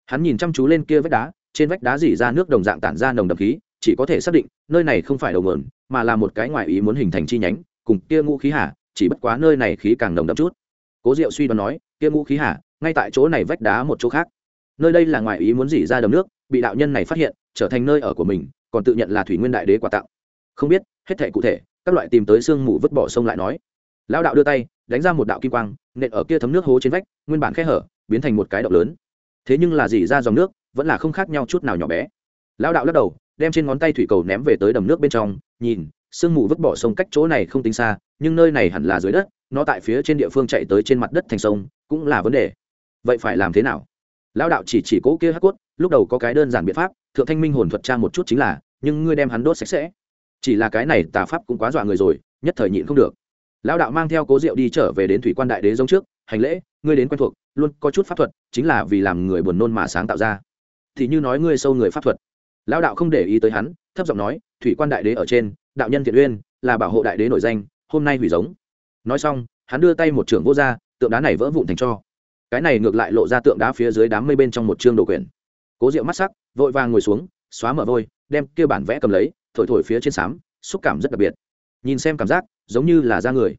Hắn nhìn chăm chú lên kia vách đá, trên vách đá dỉ ra nước đồng dạng tản ra nồng đậm khí, chỉ có thể xác định, nơi này không phải đầu nguồn, mà là một cái ngoại ý muốn hình thành chi nhánh, cùng kia ngũ khí hà, chỉ bất quá nơi này khí càng nồng đậm chút. Cố diệu suy đoán nói, kia ngũ khí hà, ngay tại chỗ này vách đá một chỗ khác. Nơi đây là ngoại ý muốn dỉ ra đầm nước, bị đạo nhân này phát hiện, trở thành nơi ở của mình, còn tự nhận là thủy nguyên đại đế quà tặng. Không biết, hết thể cụ thể, các loại tìm tới sương mù vứt bỏ sông lại nói. Lão đạo đưa tay đánh ra một đạo kim quang, nện ở kia thấm nước hố trên vách, nguyên bản khe hở, biến thành một cái động lớn. Thế nhưng là dỉ ra dòng nước, vẫn là không khác nhau chút nào nhỏ bé. Lão đạo lắc đầu, đem trên ngón tay thủy cầu ném về tới đầm nước bên trong, nhìn, sương mù vứt bỏ sông cách chỗ này không tính xa, nhưng nơi này hẳn là dưới đất, nó tại phía trên địa phương chạy tới trên mặt đất thành sông, cũng là vấn đề. Vậy phải làm thế nào? Lão đạo chỉ chỉ cố kia hắc cốt, lúc đầu có cái đơn giản biện pháp, thượng thanh minh hồn thuật tra một chút chính là, nhưng ngươi đem hắn đốt sạch sẽ. Chỉ là cái này tà pháp cũng quá dọa người rồi, nhất thời nhịn không được lão đạo mang theo cố diệu đi trở về đến thủy quan đại đế giống trước, hành lễ, ngươi đến quen thuộc, luôn có chút pháp thuật, chính là vì làm người buồn nôn mà sáng tạo ra. Thì như nói ngươi sâu người pháp thuật. Lão đạo không để ý tới hắn, thấp giọng nói, thủy quan đại đế ở trên, đạo nhân thiện uyên, là bảo hộ đại đế nổi danh, hôm nay hủy giống. Nói xong, hắn đưa tay một trưởng vô ra, tượng đá này vỡ vụn thành cho. Cái này ngược lại lộ ra tượng đá phía dưới đám mây bên trong một chương đồ quyển. Cố diệu mắt sắc, vội vàng ngồi xuống, xóa mở vôi, đem kia bản vẽ cầm lấy, thổi thổi phía trên xám xúc cảm rất đặc biệt. Nhìn xem cảm giác giống như là da người.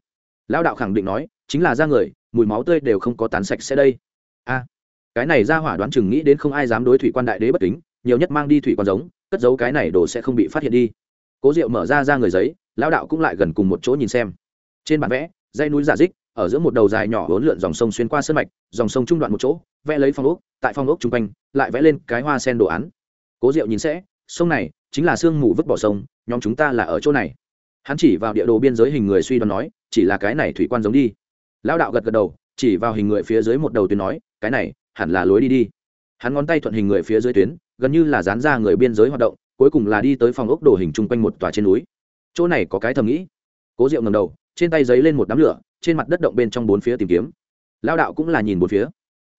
Lão đạo khẳng định nói, chính là da người, mùi máu tươi đều không có tán sạch sẽ đây. A, cái này ra hỏa đoán chừng nghĩ đến không ai dám đối thủy quan đại đế bất kính, nhiều nhất mang đi thủy quan giống, cất giấu cái này đồ sẽ không bị phát hiện đi. Cố diệu mở ra ra người giấy, lão đạo cũng lại gần cùng một chỗ nhìn xem. Trên bản vẽ dây núi giả dích, ở giữa một đầu dài nhỏ hỗn lượn dòng sông xuyên qua sân mạch, dòng sông trung đoạn một chỗ, vẽ lấy phong ốc, tại phong ốc chung quanh, lại vẽ lên cái hoa sen đồ án. Cố diệu nhìn sẽ, sông này chính là sương mù vứt bỏ sông, nhóm chúng ta là ở chỗ này hắn chỉ vào địa đồ biên giới hình người suy đoán nói, chỉ là cái này thủy quan giống đi. Lão đạo gật gật đầu, chỉ vào hình người phía dưới một đầu tuyến nói, cái này, hẳn là lối đi đi. Hắn ngón tay thuận hình người phía dưới tuyến, gần như là dán ra người biên giới hoạt động, cuối cùng là đi tới phòng ốc đồ hình chung quanh một tòa trên núi. Chỗ này có cái thầm nghĩ. Cố diệu ngầm đầu, trên tay giấy lên một đám lửa, trên mặt đất động bên trong bốn phía tìm kiếm. Lao đạo cũng là nhìn bốn phía.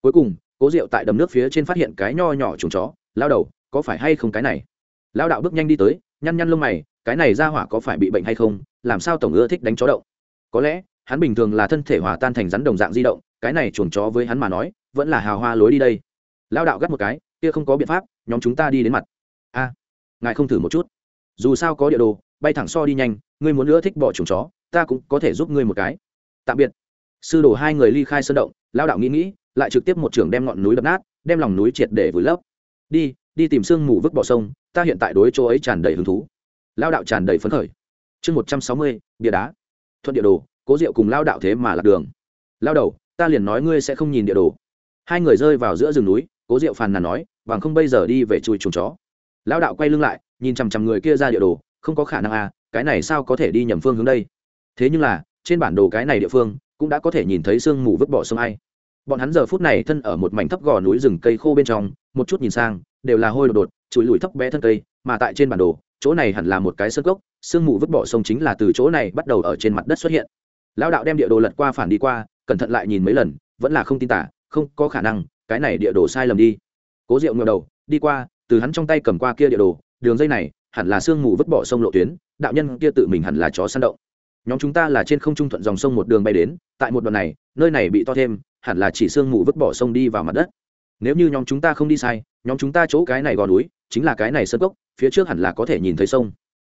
Cuối cùng, cố diệu tại đầm nước phía trên phát hiện cái nho nhỏ trùng chó. Lao đầu, có phải hay không cái này? Lao đạo bước nhanh đi tới, nhăn nhăn lông mày cái này ra hỏa có phải bị bệnh hay không, làm sao tổng ưa thích đánh chó động có lẽ, hắn bình thường là thân thể hòa tan thành rắn đồng dạng di động, cái này chuồng chó với hắn mà nói, vẫn là hào hoa lối đi đây. Lao đạo gắt một cái, kia không có biện pháp, nhóm chúng ta đi đến mặt. A, ngài không thử một chút. Dù sao có địa đồ, bay thẳng so đi nhanh, ngươi muốn nữa thích bỏ chuồng chó, ta cũng có thể giúp ngươi một cái. Tạm biệt. Sư đồ hai người ly khai sơn động lao đạo nghĩ nghĩ, lại trực tiếp một trường đem ngọn núi đập nát, đem lòng núi triệt để vùi lấp. Đi đi tìm sương mù vứt bỏ sông, ta hiện tại đối chỗ ấy tràn đầy hứng thú lao đạo tràn đầy phấn khởi. Chương một trăm sáu mươi, bia đá. Thuận địa đồ, cố diệu cùng lao đạo thế mà lạc đường. Lao đầu, ta liền nói ngươi sẽ không nhìn địa đồ. Hai người rơi vào giữa rừng núi, cố diệu phàn nàn nói, bằng không bây giờ đi về chui chuồng chó. Lao đạo quay lưng lại, nhìn chằm chằm người kia ra địa đồ, không có khả năng à cái này sao có thể đi nhầm phương hướng đây? Thế nhưng là, trên bản đồ cái này địa phương, cũng đã có thể nhìn thấy sương mù vứt bỏ sông ai. Bọn hắn giờ phút này thân ở một mảnh thấp gò núi rừng cây khô bên trong một chút nhìn sang, đều là hôi đột đột, chùi lùi thấp bé thân cây, mà tại trên bản đồ, chỗ này hẳn là một cái sơn gốc sương mù vứt bỏ sông chính là từ chỗ này bắt đầu ở trên mặt đất xuất hiện. Lão đạo đem địa đồ lật qua phản đi qua, cẩn thận lại nhìn mấy lần, vẫn là không tin tả, không có khả năng, cái này địa đồ sai lầm đi. Cố diệu ngờ đầu, đi qua, từ hắn trong tay cầm qua kia địa đồ, đường dây này, hẳn là sương mù vứt bỏ sông lộ tuyến, đạo nhân kia tự mình hẳn là chó săn động. Nhóm chúng ta là trên không trung thuận dòng sông một đường bay đến, tại một đoạn này, nơi này bị to thêm, hẳn là chỉ sương mù vứt bỏ sông đi vào mặt đất nếu như nhóm chúng ta không đi sai, nhóm chúng ta chỗ cái này gò núi, chính là cái này sân cốc, phía trước hẳn là có thể nhìn thấy sông.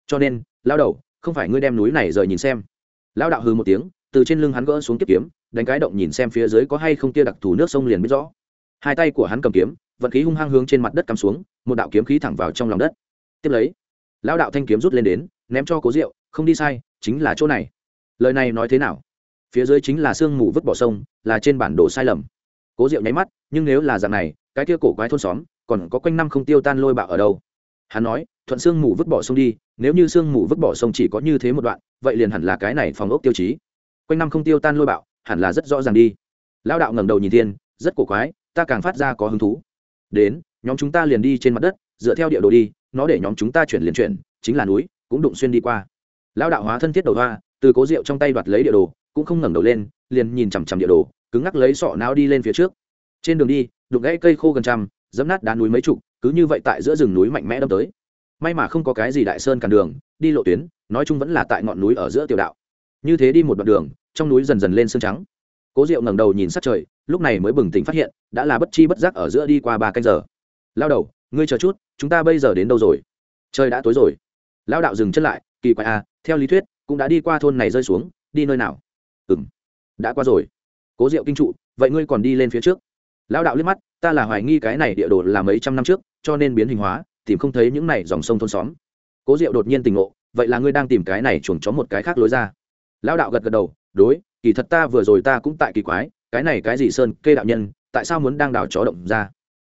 Cho nên, lao đầu, không phải ngươi đem núi này rời nhìn xem. Lao đạo hư một tiếng, từ trên lưng hắn gỡ xuống kiếp kiếm, đánh cái động nhìn xem phía dưới có hay không kia đặc thù nước sông liền biết rõ. Hai tay của hắn cầm kiếm, vận khí hung hăng hướng trên mặt đất cắm xuống, một đạo kiếm khí thẳng vào trong lòng đất. Tiếp lấy, lao đạo thanh kiếm rút lên đến, ném cho cố rượu không đi sai, chính là chỗ này. Lời này nói thế nào? Phía dưới chính là sương mù vứt bỏ sông, là trên bản đồ sai lầm cố diệu nháy mắt, nhưng nếu là dạng này, cái kia cổ quái thôn xóm, còn có quanh năm không tiêu tan lôi bạo ở đâu? Hắn nói, thuận sương mù vứt bỏ sông đi, nếu như sương mù vứt bỏ sông chỉ có như thế một đoạn, vậy liền hẳn là cái này phòng ốc tiêu chí. Quanh năm không tiêu tan lôi bạo, hẳn là rất rõ ràng đi. Lao đạo ngẩng đầu nhìn thiên, rất cổ quái, ta càng phát ra có hứng thú. Đến, nhóm chúng ta liền đi trên mặt đất, dựa theo địa đồ đi, nó để nhóm chúng ta chuyển liền chuyển, chính là núi, cũng đụng xuyên đi qua. Lao đạo hóa thân thiết đầu hoa, từ cố rượu trong tay đoạt lấy địa đồ, cũng không ngẩng đầu lên, liền nhìn chằm chằm địa đồ cứng ngắc lấy sọ não đi lên phía trước. Trên đường đi, đục gãy cây khô gần trăm, dẫm nát đá núi mấy chục, cứ như vậy tại giữa rừng núi mạnh mẽ đâm tới. May mà không có cái gì đại sơn cản đường, đi lộ tuyến, nói chung vẫn là tại ngọn núi ở giữa tiểu đạo. Như thế đi một đoạn đường, trong núi dần dần lên sương trắng. Cố diệu ngẩng đầu nhìn sát trời, lúc này mới bừng tỉnh phát hiện, đã là bất chi bất giác ở giữa đi qua ba canh giờ. Lao đầu, ngươi chờ chút, chúng ta bây giờ đến đâu rồi? Trời đã tối rồi. Lao đạo dừng chân lại, kỳ quái à theo lý thuyết, cũng đã đi qua thôn này rơi xuống, đi nơi nào? Ừ m đã qua rồi cố diệu kinh trụ, vậy ngươi còn đi lên phía trước. Lao đạo liếc mắt, ta là hoài nghi cái này địa đồ là mấy trăm năm trước, cho nên biến hình hóa, tìm không thấy những này dòng sông thôn xóm. Cố diệu đột nhiên tình ngộ, vậy là ngươi đang tìm cái này chuồng chó một cái khác lối ra. Lao đạo gật gật đầu, đối, kỳ thật ta vừa rồi ta cũng tại kỳ quái, cái này cái gì sơn, kê đạo nhân, tại sao muốn đang đào chó động ra?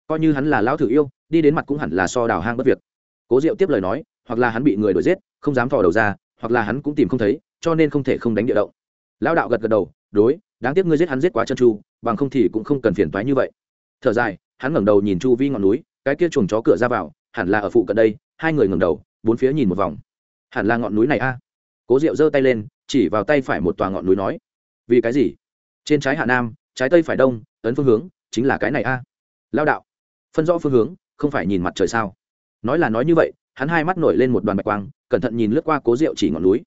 Coi như hắn là lão thử yêu, đi đến mặt cũng hẳn là so đào hang bất việc. Cố diệu tiếp lời nói, hoặc là hắn bị người đuổi giết, không dám thò đầu ra, hoặc là hắn cũng tìm không thấy, cho nên không thể không đánh địa động. Lão đạo gật gật đầu đối, đáng tiếc ngươi giết hắn giết quá chân chu bằng không thì cũng không cần phiền toái như vậy. Thở dài, hắn ngẩng đầu nhìn chu vi ngọn núi, cái kia chuồng chó cửa ra vào, hẳn là ở phụ cận đây, hai người ngẩng đầu, bốn phía nhìn một vòng. Hẳn là ngọn núi này a. Cố diệu giơ tay lên, chỉ vào tay phải một tòa ngọn núi nói, vì cái gì? Trên trái hạ nam, trái tây phải đông, ấn phương hướng chính là cái này a. Lao đạo. Phân rõ phương hướng, không phải nhìn mặt trời sao? Nói là nói như vậy, hắn hai mắt nổi lên một đoàn bạch quang, cẩn thận nhìn lướt qua cố diệu chỉ ngọn núi.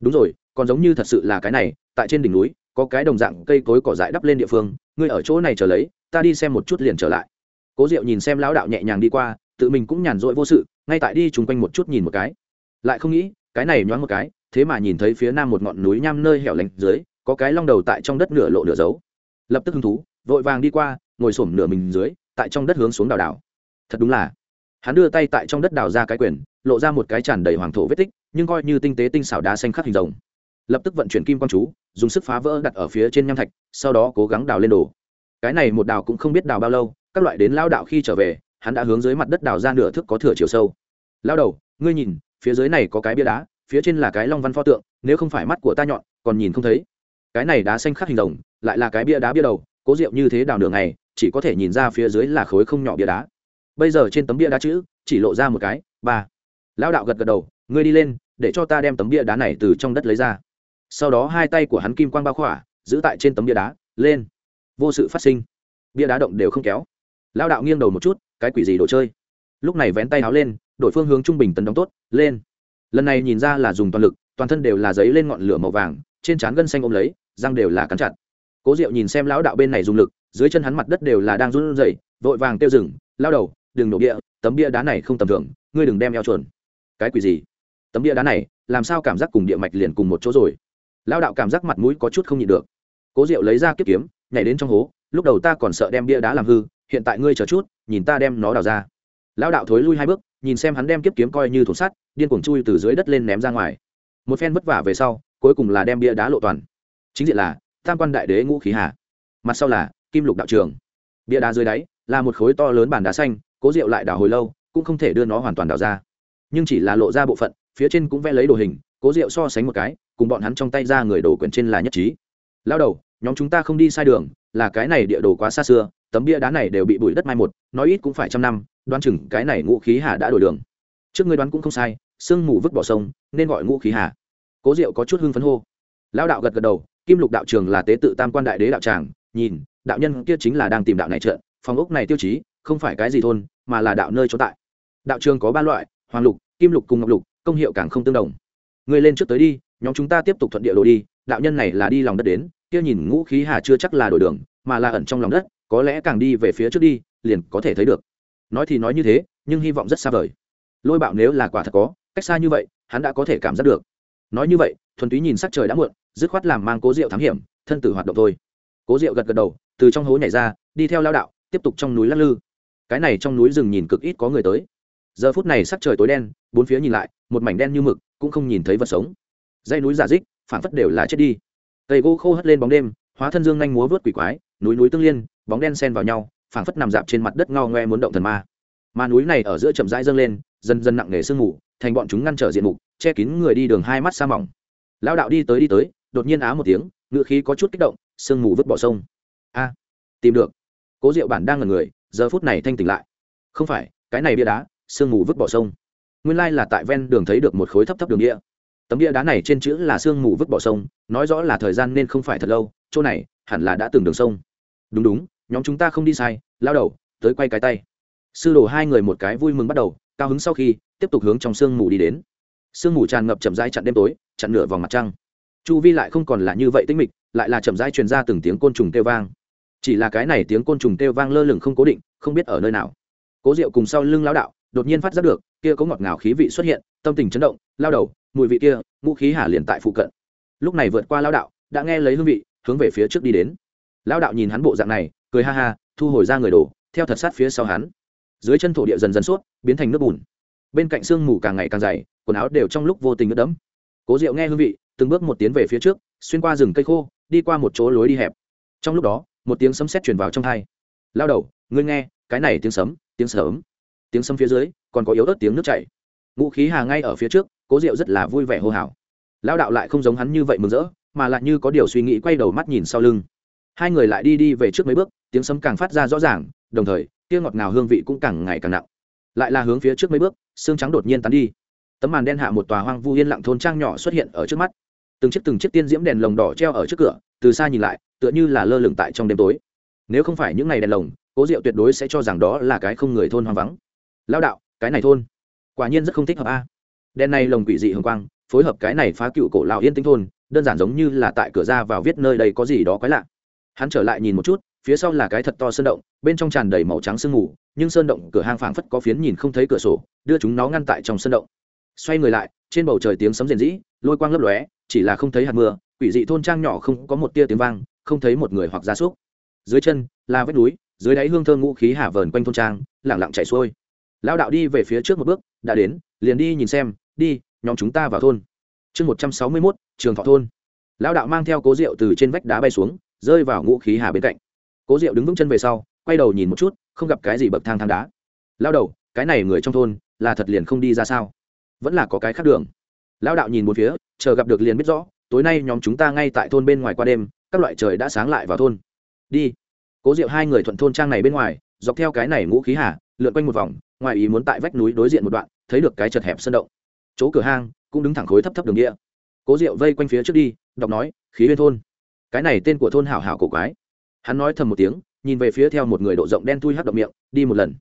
Đúng rồi, còn giống như thật sự là cái này, tại trên đỉnh núi có cái đồng dạng cây cối cỏ dại đắp lên địa phương, ngươi ở chỗ này trở lấy, ta đi xem một chút liền trở lại. Cố diệu nhìn xem lão đạo nhẹ nhàng đi qua, tự mình cũng nhàn rỗi vô sự, ngay tại đi chung quanh một chút nhìn một cái. Lại không nghĩ, cái này nhoáng một cái, thế mà nhìn thấy phía nam một ngọn núi nham nơi hẻo lánh dưới, có cái long đầu tại trong đất nửa lộ nửa dấu. Lập tức hứng thú, vội vàng đi qua, ngồi xổm nửa mình dưới, tại trong đất hướng xuống đào đảo thật đúng là, hắn đưa tay tại trong đất đào ra cái quyển lộ ra một cái tràn đầy hoàng thổ vết tích, nhưng coi như tinh tế tinh xảo đá xanh khắc hình rồng lập tức vận chuyển kim quang chú, dùng sức phá vỡ đặt ở phía trên nham thạch, sau đó cố gắng đào lên đồ. Cái này một đào cũng không biết đào bao lâu, các loại đến lao đạo khi trở về, hắn đã hướng dưới mặt đất đào ra nửa thước có thừa chiều sâu. Lao đầu, ngươi nhìn, phía dưới này có cái bia đá, phía trên là cái long văn pho tượng, nếu không phải mắt của ta nhọn, còn nhìn không thấy. Cái này đá xanh khắc hình rồng, lại là cái bia đá bia đầu, cố rượu như thế đào nửa ngày, chỉ có thể nhìn ra phía dưới là khối không nhỏ bia đá. Bây giờ trên tấm bia đá chữ, chỉ lộ ra một cái, ba. Lao đạo gật gật đầu, ngươi đi lên, để cho ta đem tấm bia đá này từ trong đất lấy ra sau đó hai tay của hắn kim quang bao khỏa, giữ tại trên tấm bia đá, lên. Vô sự phát sinh. Bia đá động đều không kéo. Lao đạo nghiêng đầu một chút, cái quỷ gì đồ chơi? Lúc này vén tay áo lên, đổi phương hướng trung bình tấn đóng tốt, lên. Lần này nhìn ra là dùng toàn lực, toàn thân đều là giấy lên ngọn lửa màu vàng, trên trán gân xanh ôm lấy, răng đều là cắn chặt. Cố diệu nhìn xem lão đạo bên này dùng lực, dưới chân hắn mặt đất đều là đang run rẩy, vội vàng tiêu rừng lao đầu, đừng nổ bia, tấm bia đá này không tầm thường, ngươi đừng đem eo chuồn. Cái quỷ gì? Tấm bia đá này, làm sao cảm giác cùng địa mạch liền cùng một chỗ rồi? Lao đạo cảm giác mặt mũi có chút không nhịn được. Cố diệu lấy ra kiếp kiếm, nhảy đến trong hố, lúc đầu ta còn sợ đem bia đá làm hư, hiện tại ngươi chờ chút, nhìn ta đem nó đào ra. Lao đạo thối lui hai bước, nhìn xem hắn đem kiếp kiếm coi như thùng sắt, điên cuồng chui từ dưới đất lên ném ra ngoài. Một phen vất vả về sau, cuối cùng là đem bia đá lộ toàn. Chính diện là, tam quan đại đế ngũ khí hà. Mặt sau là, kim lục đạo trường bia đá dưới đáy, là một khối to lớn bàn đá xanh, cố Diệu lại đào hồi lâu, cũng không thể đưa nó hoàn toàn đào ra. Nhưng chỉ là lộ ra bộ phận, phía trên cũng vẽ lấy đồ hình, cố Diệu so sánh một cái cùng bọn hắn trong tay ra người đồ quyển trên là nhất trí. Lao đầu, nhóm chúng ta không đi sai đường, là cái này địa đồ quá xa xưa, tấm bia đá này đều bị bụi đất mai một, nói ít cũng phải trăm năm, đoán chừng cái này ngũ khí hà đã đổi đường. Trước ngươi đoán cũng không sai, sương mù vứt bỏ sông, nên gọi ngũ khí hà. Cố diệu có chút hưng phấn hô. Lao đạo gật gật đầu, kim lục đạo trường là tế tự tam quan đại đế đạo tràng, nhìn, đạo nhân kia chính là đang tìm đạo này trợn, phòng ốc này tiêu chí, không phải cái gì thôn, mà là đạo nơi chỗ tại. Đạo trường có ba loại, hoàng lục, kim lục cùng ngọc lục, công hiệu càng không tương đồng. Người lên trước tới đi nhóm chúng ta tiếp tục thuận địa đồ đi, đạo nhân này là đi lòng đất đến, kia nhìn ngũ khí hà chưa chắc là đổi đường, mà là ẩn trong lòng đất, có lẽ càng đi về phía trước đi, liền có thể thấy được. Nói thì nói như thế, nhưng hy vọng rất xa vời. Lôi bạo nếu là quả thật có, cách xa như vậy, hắn đã có thể cảm giác được. Nói như vậy, thuần túy nhìn sắc trời đã muộn, dứt khoát làm mang cố rượu thám hiểm, thân tử hoạt động thôi. Cố rượu gật gật đầu, từ trong hố nhảy ra, đi theo lao đạo, tiếp tục trong núi lắc lư. Cái này trong núi rừng nhìn cực ít có người tới. Giờ phút này sắc trời tối đen, bốn phía nhìn lại, một mảnh đen như mực, cũng không nhìn thấy vật sống dây núi giả dích phản phất đều là chết đi. Cây gỗ khô hất lên bóng đêm, hóa thân dương nhanh múa vớt quỷ quái, núi núi tương liên, bóng đen xen vào nhau, phảng phất nằm dạp trên mặt đất ngao ngoe muốn động thần ma. Mà núi này ở giữa chậm rãi dâng lên, dần dần nặng nề sương mù, thành bọn chúng ngăn trở diện mục, che kín người đi đường hai mắt xa mỏng. Lao đạo đi tới đi tới, đột nhiên á một tiếng ngựa khí có chút kích động, sương mù vứt bỏ sông. A, tìm được. Cố diệu bản đang ngần người, giờ phút này thanh tỉnh lại. Không phải, cái này bia đá, sương mù vứt bỏ sông. Nguyên lai là tại ven đường thấy được một khối thấp thấp đường địa tấm bia đá này trên chữ là sương mù vứt bỏ sông, nói rõ là thời gian nên không phải thật lâu, chỗ này hẳn là đã từng đường sông. Đúng đúng, nhóm chúng ta không đi sai, lao đầu, tới quay cái tay. Sư đồ hai người một cái vui mừng bắt đầu, cao hứng sau khi, tiếp tục hướng trong sương mù đi đến. Sương mù tràn ngập chậm rãi chặn đêm tối, chặn nửa vòng mặt trăng. Chu vi lại không còn là như vậy tinh mịch, lại là chậm rãi truyền ra từng tiếng côn trùng kêu vang. Chỉ là cái này tiếng côn trùng kêu vang lơ lửng không cố định, không biết ở nơi nào. Cố diệu cùng sau lưng Lão đạo đột nhiên phát giác được, kia có ngọt ngào khí vị xuất hiện, tâm tình chấn động, lao đầu, mùi vị kia, ngũ khí hà liền tại phụ cận. Lúc này vượt qua lao đạo, đã nghe lấy hương vị, hướng về phía trước đi đến. Lao đạo nhìn hắn bộ dạng này, cười ha ha, thu hồi ra người đổ theo thật sát phía sau hắn. Dưới chân thổ địa dần dần suốt biến thành nước bùn. Bên cạnh sương mù càng ngày càng dày, quần áo đều trong lúc vô tình ướt đẫm. Cố diệu nghe hương vị, từng bước một tiến về phía trước, xuyên qua rừng cây khô, đi qua một chỗ lối đi hẹp. Trong lúc đó, một tiếng sấm sét truyền vào trong thai lao đầu, ngươi nghe, cái này tiếng sấm, tiếng sớm tiếng sấm phía dưới, còn có yếu ớt tiếng nước chảy. Ngũ khí hà ngay ở phía trước, cố diệu rất là vui vẻ hô hào. Lao đạo lại không giống hắn như vậy mừng rỡ, mà lại như có điều suy nghĩ quay đầu mắt nhìn sau lưng. Hai người lại đi đi về trước mấy bước, tiếng sấm càng phát ra rõ ràng, đồng thời tia ngọt ngào hương vị cũng càng ngày càng nặng. Lại là hướng phía trước mấy bước, xương trắng đột nhiên tắn đi. Tấm màn đen hạ một tòa hoang vu yên lặng thôn trang nhỏ xuất hiện ở trước mắt. Từng chiếc từng chiếc tiên diễm đèn lồng đỏ treo ở trước cửa, từ xa nhìn lại, tựa như là lơ lửng tại trong đêm tối. Nếu không phải những ngày đèn lồng, cố diệu tuyệt đối sẽ cho rằng đó là cái không người thôn hoang vắng lao đạo, cái này thôn, quả nhiên rất không thích hợp a. Đen này lồng quỷ dị hồng quang, phối hợp cái này phá cựu cổ lào yên tĩnh thôn, đơn giản giống như là tại cửa ra vào viết nơi đây có gì đó quái lạ. Hắn trở lại nhìn một chút, phía sau là cái thật to sơn động, bên trong tràn đầy màu trắng sương mù, nhưng sơn động cửa hang phảng phất có phiến nhìn không thấy cửa sổ, đưa chúng nó ngăn tại trong sơn động. Xoay người lại, trên bầu trời tiếng sấm rền rĩ, lôi quang lấp lóe, chỉ là không thấy hạt mưa, quỷ dị thôn trang nhỏ không có một tia tiếng vang, không thấy một người hoặc gia súc. Dưới chân là vách núi, dưới đáy hương thơm ngũ khí hạ vờn quanh thôn trang lẳng lặng chạy xuôi lao đạo đi về phía trước một bước, đã đến, liền đi nhìn xem, đi, nhóm chúng ta vào thôn. Chương một trăm sáu mươi mốt, trường thọ thôn. Lao đạo mang theo cố rượu từ trên vách đá bay xuống, rơi vào ngũ khí hà bên cạnh. Cố rượu đứng vững chân về sau, quay đầu nhìn một chút, không gặp cái gì bậc thang thang đá. Lao đầu, cái này người trong thôn, là thật liền không đi ra sao? Vẫn là có cái khác đường. Lao đạo nhìn một phía, chờ gặp được liền biết rõ, tối nay nhóm chúng ta ngay tại thôn bên ngoài qua đêm, các loại trời đã sáng lại vào thôn. Đi. Cố diệu hai người thuận thôn trang này bên ngoài, dọc theo cái này ngũ khí hà, lượn quanh một vòng ngoài ý muốn tại vách núi đối diện một đoạn, thấy được cái chật hẹp sân động. Chỗ cửa hang cũng đứng thẳng khối thấp thấp đường địa. Cố diệu vây quanh phía trước đi, đọc nói, khí huyên thôn. Cái này tên của thôn hảo hảo cổ quái. Hắn nói thầm một tiếng, nhìn về phía theo một người độ rộng đen thui hắt động miệng, đi một lần.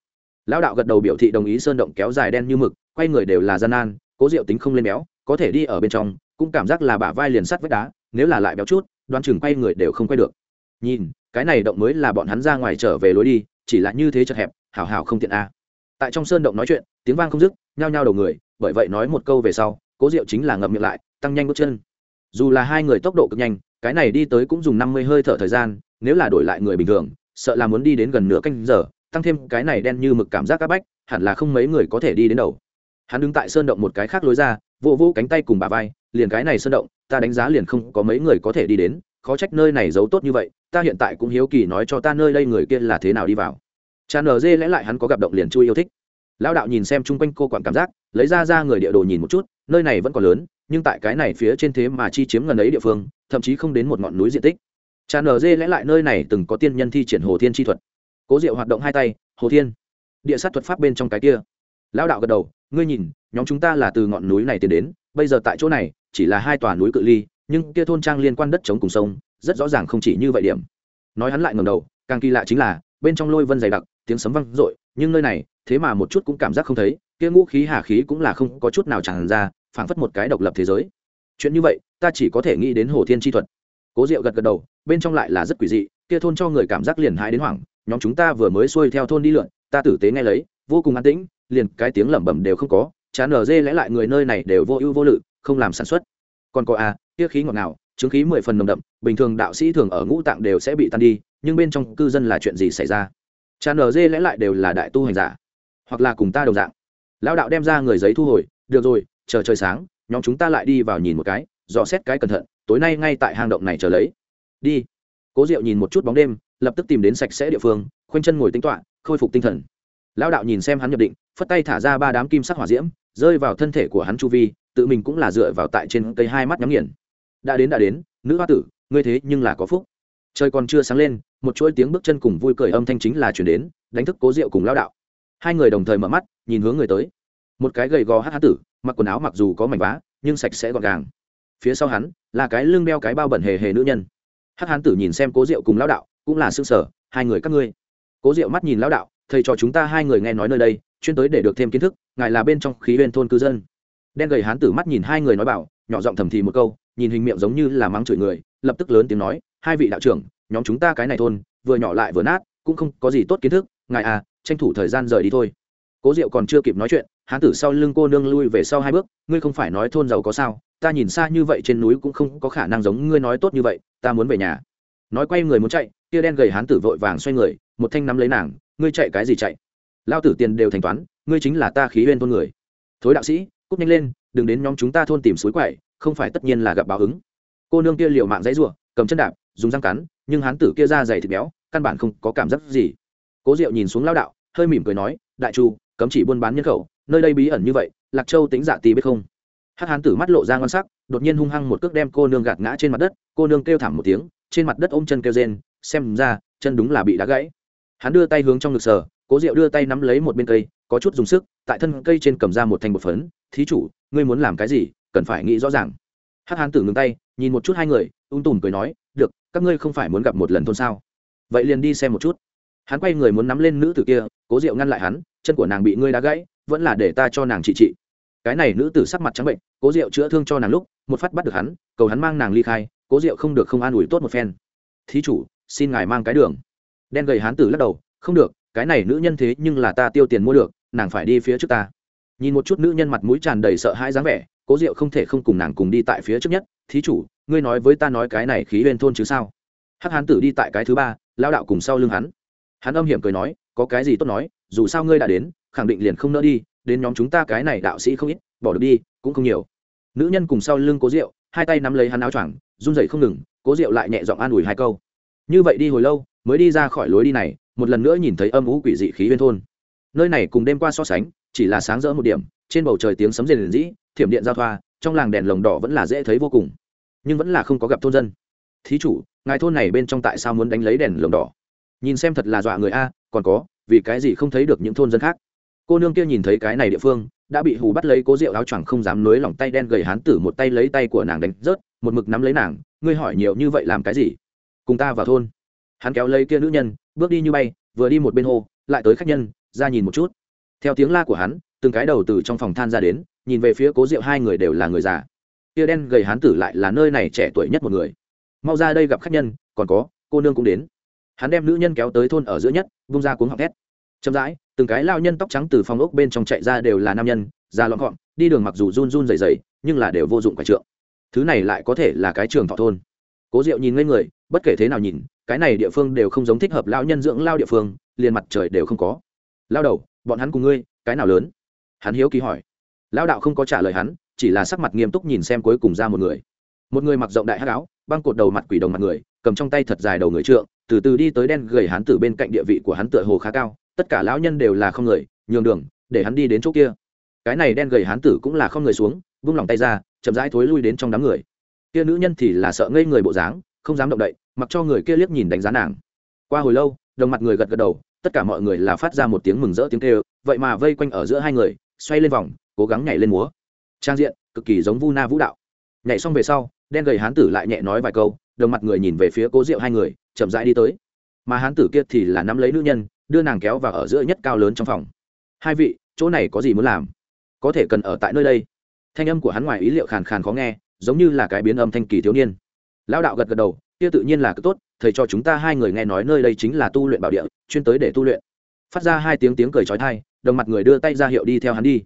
Lão đạo gật đầu biểu thị đồng ý sơn động kéo dài đen như mực, quay người đều là gian nan, cố diệu tính không lên béo, có thể đi ở bên trong, cũng cảm giác là bả vai liền sắt vách đá, nếu là lại béo chút, đoán chừng quay người đều không quay được. Nhìn, cái này động mới là bọn hắn ra ngoài trở về lối đi, chỉ là như thế chật hẹp, hảo hảo không tiện a tại trong sơn động nói chuyện, tiếng vang không dứt, nhao nhao đầu người, bởi vậy nói một câu về sau, cố diệu chính là ngậm miệng lại, tăng nhanh bước chân. Dù là hai người tốc độ cực nhanh, cái này đi tới cũng dùng năm mươi hơi thở thời gian, nếu là đổi lại người bình thường, sợ là muốn đi đến gần nửa canh giờ, tăng thêm cái này đen như mực cảm giác áp bách, hẳn là không mấy người có thể đi đến đầu. Hắn đứng tại sơn động một cái khác lối ra, vỗ vỗ cánh tay cùng bà vai, liền cái này sơn động, ta đánh giá liền không có mấy người có thể đi đến, khó trách nơi này giấu tốt như vậy, ta hiện tại cũng hiếu kỳ nói cho ta nơi đây người kia là thế nào đi vào cha Nờ dê lẽ lại hắn có gặp động liền chui yêu thích. Lão đạo nhìn xem chung quanh cô quản cảm giác, lấy ra ra người địa đồ nhìn một chút, nơi này vẫn còn lớn, nhưng tại cái này phía trên thế mà chi chiếm gần ấy địa phương, thậm chí không đến một ngọn núi diện tích. Cha Nờ dê lẽ lại nơi này từng có tiên nhân thi triển hồ thiên chi thuật. Cố diệu hoạt động hai tay, hồ thiên, địa sát thuật pháp bên trong cái kia. Lão đạo gật đầu, ngươi nhìn, nhóm chúng ta là từ ngọn núi này tiến đến, bây giờ tại chỗ này, chỉ là hai tòa núi cự ly, nhưng kia thôn trang liên quan đất chống cùng sông, rất rõ ràng không chỉ như vậy điểm. Nói hắn lại ngầm đầu, càng kỳ lạ chính là, bên trong lôi vân dày đặc tiếng sấm vang, rội nhưng nơi này thế mà một chút cũng cảm giác không thấy kia ngũ khí hà khí cũng là không có chút nào tràn ra phảng phất một cái độc lập thế giới. Chuyện như vậy ta chỉ có thể nghĩ đến hồ thiên chi thuật. Cố diệu gật gật đầu bên trong lại là rất quỷ dị kia thôn cho người cảm giác liền hãi đến hoảng nhóm chúng ta vừa mới xuôi theo thôn đi lượn ta tử tế nghe lấy vô cùng an tĩnh liền cái tiếng lẩm bẩm đều không có chán ở dê lẽ lại người nơi này đều vô ưu vô lự không làm sản xuất. Còn có a à, kia khí ngọt ngào chứng khí mười phần nồng đậm bình thường đạo sĩ thường ở ngũ tạng đều sẽ bị tan đi nhưng bên trong cư dân là chuyện gì xảy ra? Chán nở dê lẽ lại đều là đại tu hành giả, hoặc là cùng ta đồng dạng. Lão đạo đem ra người giấy thu hồi, được rồi, chờ trời sáng, nhóm chúng ta lại đi vào nhìn một cái, dò xét cái cẩn thận, tối nay ngay tại hang động này chờ lấy. Đi. Cố diệu nhìn một chút bóng đêm, lập tức tìm đến sạch sẽ địa phương, khoanh chân ngồi tính toạ khôi phục tinh thần. Lão đạo nhìn xem hắn nhập định, phất tay thả ra ba đám kim sắc hỏa diễm, rơi vào thân thể của hắn chu vi, tự mình cũng là dựa vào tại trên cây hai mắt nhắm nghiền. Đã đến đã đến, nữ hoa tử, ngươi thế nhưng là có phúc trời còn chưa sáng lên, một chuỗi tiếng bước chân cùng vui cười âm thanh chính là chuyển đến, đánh thức cố diệu cùng lão đạo. Hai người đồng thời mở mắt, nhìn hướng người tới. Một cái gầy gò hát hán tử, mặc quần áo mặc dù có mảnh vá, nhưng sạch sẽ gọn gàng. Phía sau hắn, là cái lưng đeo cái bao bẩn hề hề nữ nhân. Hát hán tử nhìn xem cố diệu cùng lão đạo, cũng là xương sở hai người các ngươi. Cố diệu mắt nhìn lão đạo, thầy cho chúng ta hai người nghe nói nơi đây, chuyên tới để được thêm kiến thức, ngài là bên trong khí bên thôn cư dân. Đen gầy hán tử mắt nhìn hai người nói bảo, nhỏ giọng thầm thì một câu, nhìn hình miệng giống như là mắng chửi người, lập tức lớn tiếng nói hai vị đạo trưởng, nhóm chúng ta cái này thôn, vừa nhỏ lại vừa nát, cũng không có gì tốt kiến thức, ngài à tranh thủ thời gian rời đi thôi. Cố diệu còn chưa kịp nói chuyện, hán tử sau lưng cô nương lui về sau hai bước, ngươi không phải nói thôn giàu có sao, ta nhìn xa như vậy trên núi cũng không có khả năng giống ngươi nói tốt như vậy, ta muốn về nhà. Nói quay người muốn chạy, kia đen gầy hán tử vội vàng xoay người, một thanh nắm lấy nàng, ngươi chạy cái gì chạy? Lao tử tiền đều thanh toán, ngươi chính là ta khí bên thôn người. Thối đạo sĩ, cúp nhanh lên, đừng đến nhóm chúng ta thôn tìm suối quậy, không phải tất nhiên là gặp báo ứng. Cô nương kia liều mạng dãy rủa, cầm chân đạp dùng răng cắn, nhưng hán tử kia ra dày thịt béo, căn bản không có cảm giác gì. Cố diệu nhìn xuống lao đạo, hơi mỉm cười nói, đại chu, cấm chỉ buôn bán nhân khẩu, nơi đây bí ẩn như vậy, lạc châu tính dạ tì biết không? Hát hán tử mắt lộ ra ngon sắc, đột nhiên hung hăng một cước đem cô nương gạt ngã trên mặt đất, cô nương kêu thảm một tiếng, trên mặt đất ôm chân kêu rên, xem ra, chân đúng là bị đá gãy. Hắn đưa tay hướng trong ngực sờ, cố diệu đưa tay nắm lấy một bên cây, có chút dùng sức, tại thân cây trên cầm ra một thành một phấn, thí chủ, ngươi muốn làm cái gì, cần phải nghĩ rõ ràng. Hát hán tử ngừng tay, nhìn một chút hai người, ung tùm cười nói các ngươi không phải muốn gặp một lần thôn sao? Vậy liền đi xem một chút. Hắn quay người muốn nắm lên nữ tử kia, cố diệu ngăn lại hắn, chân của nàng bị ngươi đá gãy, vẫn là để ta cho nàng trị trị. Cái này nữ tử sắc mặt trắng bệnh, cố diệu chữa thương cho nàng lúc, một phát bắt được hắn, cầu hắn mang nàng ly khai, cố diệu không được không an ủi tốt một phen. Thí chủ, xin ngài mang cái đường. Đen gầy hán tử lắc đầu, không được, cái này nữ nhân thế nhưng là ta tiêu tiền mua được, nàng phải đi phía trước ta. Nhìn một chút nữ nhân mặt mũi tràn đầy sợ hãi dáng vẻ, cố diệu không thể không cùng nàng cùng đi tại phía trước nhất. Thí chủ ngươi nói với ta nói cái này khí huyên thôn chứ sao? Hắc hán tử đi tại cái thứ ba lao đạo cùng sau lưng hắn. Hắn âm hiểm cười nói, có cái gì tốt nói, dù sao ngươi đã đến, khẳng định liền không nỡ đi, đến nhóm chúng ta cái này đạo sĩ không ít, bỏ được đi, cũng không nhiều. Nữ nhân cùng sau lưng cố rượu hai tay nắm lấy hắn áo choàng, run rẩy không ngừng, cố rượu lại nhẹ giọng an ủi hai câu. Như vậy đi hồi lâu, mới đi ra khỏi lối đi này, một lần nữa nhìn thấy âm ú quỷ dị khí huyên thôn. Nơi này cùng đêm qua so sánh, chỉ là sáng rỡ một điểm, trên bầu trời tiếng sấm rền rĩ, thiểm điện giao thoa, trong làng đèn lồng đỏ vẫn là dễ thấy vô cùng nhưng vẫn là không có gặp thôn dân. Thí chủ, ngài thôn này bên trong tại sao muốn đánh lấy đèn lồng đỏ? Nhìn xem thật là dọa người a, còn có, vì cái gì không thấy được những thôn dân khác? Cô nương kia nhìn thấy cái này địa phương, đã bị hù bắt lấy cố rượu áo choàng không dám nối lòng tay đen gầy hán tử một tay lấy tay của nàng đánh rớt, một mực nắm lấy nàng, ngươi hỏi nhiều như vậy làm cái gì? Cùng ta vào thôn. Hắn kéo lấy kia nữ nhân, bước đi như bay, vừa đi một bên hồ lại tới khách nhân, ra nhìn một chút. Theo tiếng la của hắn, từng cái đầu từ trong phòng than ra đến, nhìn về phía cố rượu hai người đều là người già kia đen gầy hán tử lại là nơi này trẻ tuổi nhất một người. Mau ra đây gặp khách nhân, còn có, cô nương cũng đến. Hắn đem nữ nhân kéo tới thôn ở giữa nhất, vung ra cuống họng thét. Chậm rãi, từng cái lao nhân tóc trắng từ phòng ốc bên trong chạy ra đều là nam nhân da lõm gọn, đi đường mặc dù run run dày dày nhưng là đều vô dụng quả trượng. Thứ này lại có thể là cái trường thọ thôn. Cố diệu nhìn ngây người, bất kể thế nào nhìn, cái này địa phương đều không giống thích hợp lao nhân dưỡng lao địa phương, liền mặt trời đều không có. Lao đầu, bọn hắn cùng ngươi, cái nào lớn? Hắn hiếu kỳ hỏi. Lao đạo không có trả lời hắn chỉ là sắc mặt nghiêm túc nhìn xem cuối cùng ra một người. Một người mặc rộng đại hát áo, băng cột đầu mặt quỷ đồng mặt người, cầm trong tay thật dài đầu người trượng, từ từ đi tới đen gầy hắn từ bên cạnh địa vị của hắn tựa hồ khá cao, tất cả lão nhân đều là không người, nhường đường, để hắn đi đến chỗ kia. Cái này đen gầy hán tử cũng là không người xuống, vung lòng tay ra, chậm rãi thối lui đến trong đám người. Kia nữ nhân thì là sợ ngây người bộ dáng, không dám động đậy, mặc cho người kia liếc nhìn đánh giá nàng. Qua hồi lâu, đồng mặt người gật gật đầu, tất cả mọi người là phát ra một tiếng mừng rỡ tiếng kêu, vậy mà vây quanh ở giữa hai người, xoay lên vòng, cố gắng nhảy lên múa trang diện, cực kỳ giống vu na vũ đạo. Nhảy xong về sau, đen gầy hán tử lại nhẹ nói vài câu, đồng mặt người nhìn về phía cố Diệu hai người, chậm rãi đi tới. Mà hán tử kia thì là nắm lấy nữ nhân, đưa nàng kéo vào ở giữa nhất cao lớn trong phòng. Hai vị, chỗ này có gì muốn làm? Có thể cần ở tại nơi đây. Thanh âm của hắn ngoài ý liệu khàn khàn khó nghe, giống như là cái biến âm thanh kỳ thiếu niên. Lão đạo gật gật đầu, kia tự nhiên là cứ tốt, thầy cho chúng ta hai người nghe nói nơi đây chính là tu luyện bảo địa, chuyên tới để tu luyện. Phát ra hai tiếng tiếng cười trói thai đồng mặt người đưa tay ra hiệu đi theo hắn đi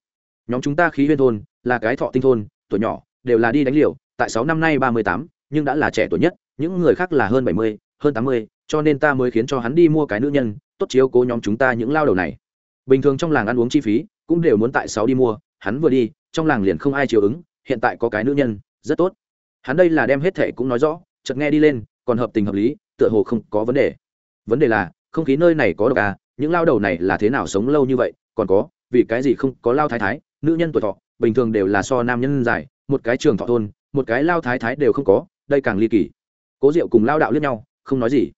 nhóm chúng ta khí huyên thôn, là cái thọ tinh thôn, tuổi nhỏ, đều là đi đánh liều, tại sáu năm nay ba mươi tám, nhưng đã là trẻ tuổi nhất, những người khác là hơn bảy mươi, hơn tám mươi, cho nên ta mới khiến cho hắn đi mua cái nữ nhân, tốt chiếu cố nhóm chúng ta những lao đầu này. Bình thường trong làng ăn uống chi phí, cũng đều muốn tại sáu đi mua, hắn vừa đi, trong làng liền không ai chiều ứng, hiện tại có cái nữ nhân, rất tốt. Hắn đây là đem hết thệ cũng nói rõ, chợt nghe đi lên, còn hợp tình hợp lý, tựa hồ không có vấn đề. Vấn đề là, không khí nơi này có độc à những lao đầu này là thế nào sống lâu như vậy, còn có, vì cái gì không có lao thái thái? Nữ nhân tuổi thọ, bình thường đều là so nam nhân dài, một cái trường thọ thôn, một cái lao thái thái đều không có, đây càng ly kỳ. Cố diệu cùng lao đạo lướt nhau, không nói gì.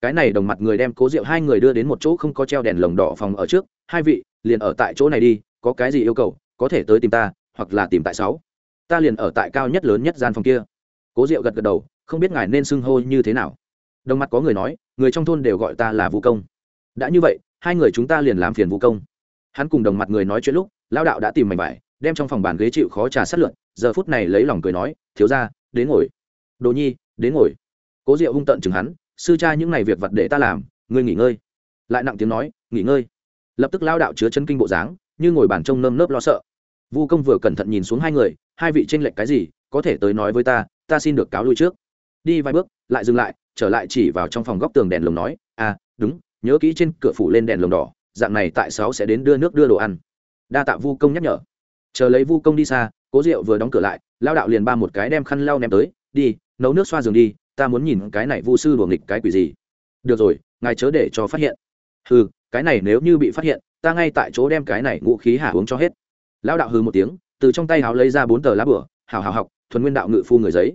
Cái này đồng mặt người đem cố diệu hai người đưa đến một chỗ không có treo đèn lồng đỏ phòng ở trước, hai vị, liền ở tại chỗ này đi, có cái gì yêu cầu, có thể tới tìm ta, hoặc là tìm tại sáu. Ta liền ở tại cao nhất lớn nhất gian phòng kia. Cố diệu gật gật đầu, không biết ngài nên xưng hô như thế nào. Đồng mặt có người nói, người trong thôn đều gọi ta là vũ công. Đã như vậy, hai người chúng ta liền làm phiền vũ công. Hắn cùng đồng mặt người nói chuyện lúc lao đạo đã tìm mảnh vải, đem trong phòng bàn ghế chịu khó trà sát lượn, giờ phút này lấy lòng cười nói, thiếu ra đến ngồi. Đồ nhi, đến ngồi. Cố diệu hung tận chừng hắn, sư cha những ngày việc vật để ta làm, ngươi nghỉ ngơi. Lại nặng tiếng nói, nghỉ ngơi. Lập tức lao đạo chứa chân kinh bộ dáng, như ngồi bàn trông nơm nớp lo sợ. Vu công vừa cẩn thận nhìn xuống hai người, hai vị tranh lệch cái gì, có thể tới nói với ta ta xin được cáo lui trước. Đi vài bước, lại dừng lại, trở lại chỉ vào trong phòng góc tường đèn lồng nói à đúng, nhớ kỹ trên cửa phủ lên đèn lồng đỏ, dạng này tại sáu sẽ đến đưa nước đưa đồ ăn đa tạ vu công nhắc nhở. Chờ lấy vu công đi xa, cố rượu vừa đóng cửa lại lao đạo liền ba một cái đem khăn lau ném tới, đi, nấu nước xoa giường đi, ta muốn nhìn cái này vu sư đùa nghịch cái quỷ gì. Được rồi, ngài chớ để cho phát hiện. Hừ, cái này nếu như bị phát hiện, ta ngay tại chỗ đem cái này ngũ khí hạ uống cho hết. Lão đạo hừ một tiếng, từ trong tay háo lấy ra bốn tờ lá bửa hào hào học, thuần nguyên đạo ngự phu người giấy.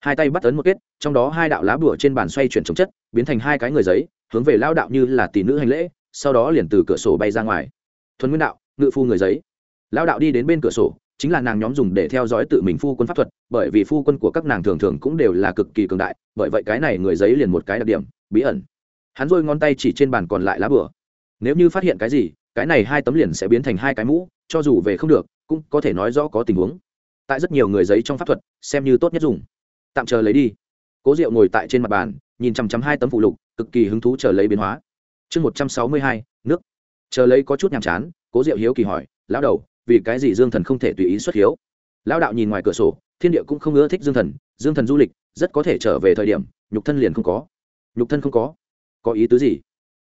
Hai tay bắt ấn một kết, trong đó hai đạo lá bửa trên bàn xoay chuyển chống chất, biến thành hai cái người giấy, hướng về lao đạo như là tỷ nữ hành lễ, sau đó liền từ cửa sổ bay ra ngoài. Thuần nguyên đạo ngự phu người giấy. Lao đạo đi đến bên cửa sổ, chính là nàng nhóm dùng để theo dõi tự mình phu quân pháp thuật, bởi vì phu quân của các nàng thường thường cũng đều là cực kỳ cường đại, bởi vậy cái này người giấy liền một cái đặc điểm, bí ẩn. Hắn dôi ngón tay chỉ trên bàn còn lại lá bửa nếu như phát hiện cái gì, cái này hai tấm liền sẽ biến thành hai cái mũ, cho dù về không được, cũng có thể nói rõ có tình huống. Tại rất nhiều người giấy trong pháp thuật, xem như tốt nhất dùng. Tạm chờ lấy đi. Cố diệu ngồi tại trên mặt bàn, nhìn chằm chằm hai tấm phụ lục, cực kỳ hứng thú chờ lấy biến hóa. Chương một trăm sáu mươi hai, nước. Chờ lấy có chút nhàm chán cố diệu hiếu kỳ hỏi, lão đầu, vì cái gì dương thần không thể tùy ý xuất hiếu? Lão đạo nhìn ngoài cửa sổ, thiên địa cũng không ưa thích dương thần dương thần du lịch, rất có thể trở về thời điểm, nhục thân liền không có. Nhục thân không có? Có ý tứ gì?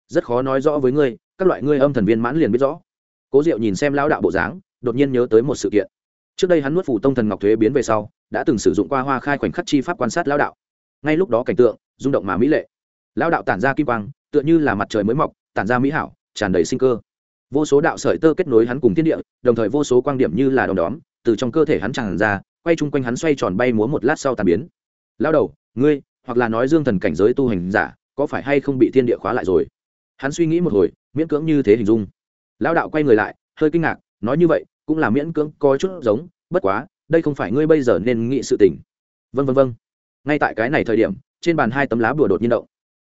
Rất khó nói rõ với ngươi, các loại ngươi âm thần viên mãn liền biết rõ. Cố diệu nhìn xem lão đạo bộ dáng, đột nhiên nhớ tới một sự kiện. Trước đây hắn nuốt phủ tông thần ngọc thuế biến về sau, đã từng sử dụng qua hoa khai khoảnh khắc chi pháp quan sát lão đạo. Ngay lúc đó cảnh tượng, rung động mà mỹ lệ. Lão đạo tản ra kim quang, tựa như là mặt trời mới mọc, tản ra mỹ hảo, tràn đầy sinh cơ vô số đạo sợi tơ kết nối hắn cùng thiên địa, đồng thời vô số quan điểm như là đom đóm, từ trong cơ thể hắn tràn ra, quay chung quanh hắn xoay tròn bay múa một lát sau tàn biến. Lao đầu, ngươi, hoặc là nói dương thần cảnh giới tu hành giả, có phải hay không bị thiên địa khóa lại rồi? Hắn suy nghĩ một hồi, miễn cưỡng như thế hình dung. Lao đạo quay người lại, hơi kinh ngạc, nói như vậy, cũng là miễn cưỡng có chút giống, bất quá, đây không phải ngươi bây giờ nên nghĩ sự tình. Vân vân vân ngay tại cái này thời điểm, trên bàn hai tấm lá bùa đột nhiên động.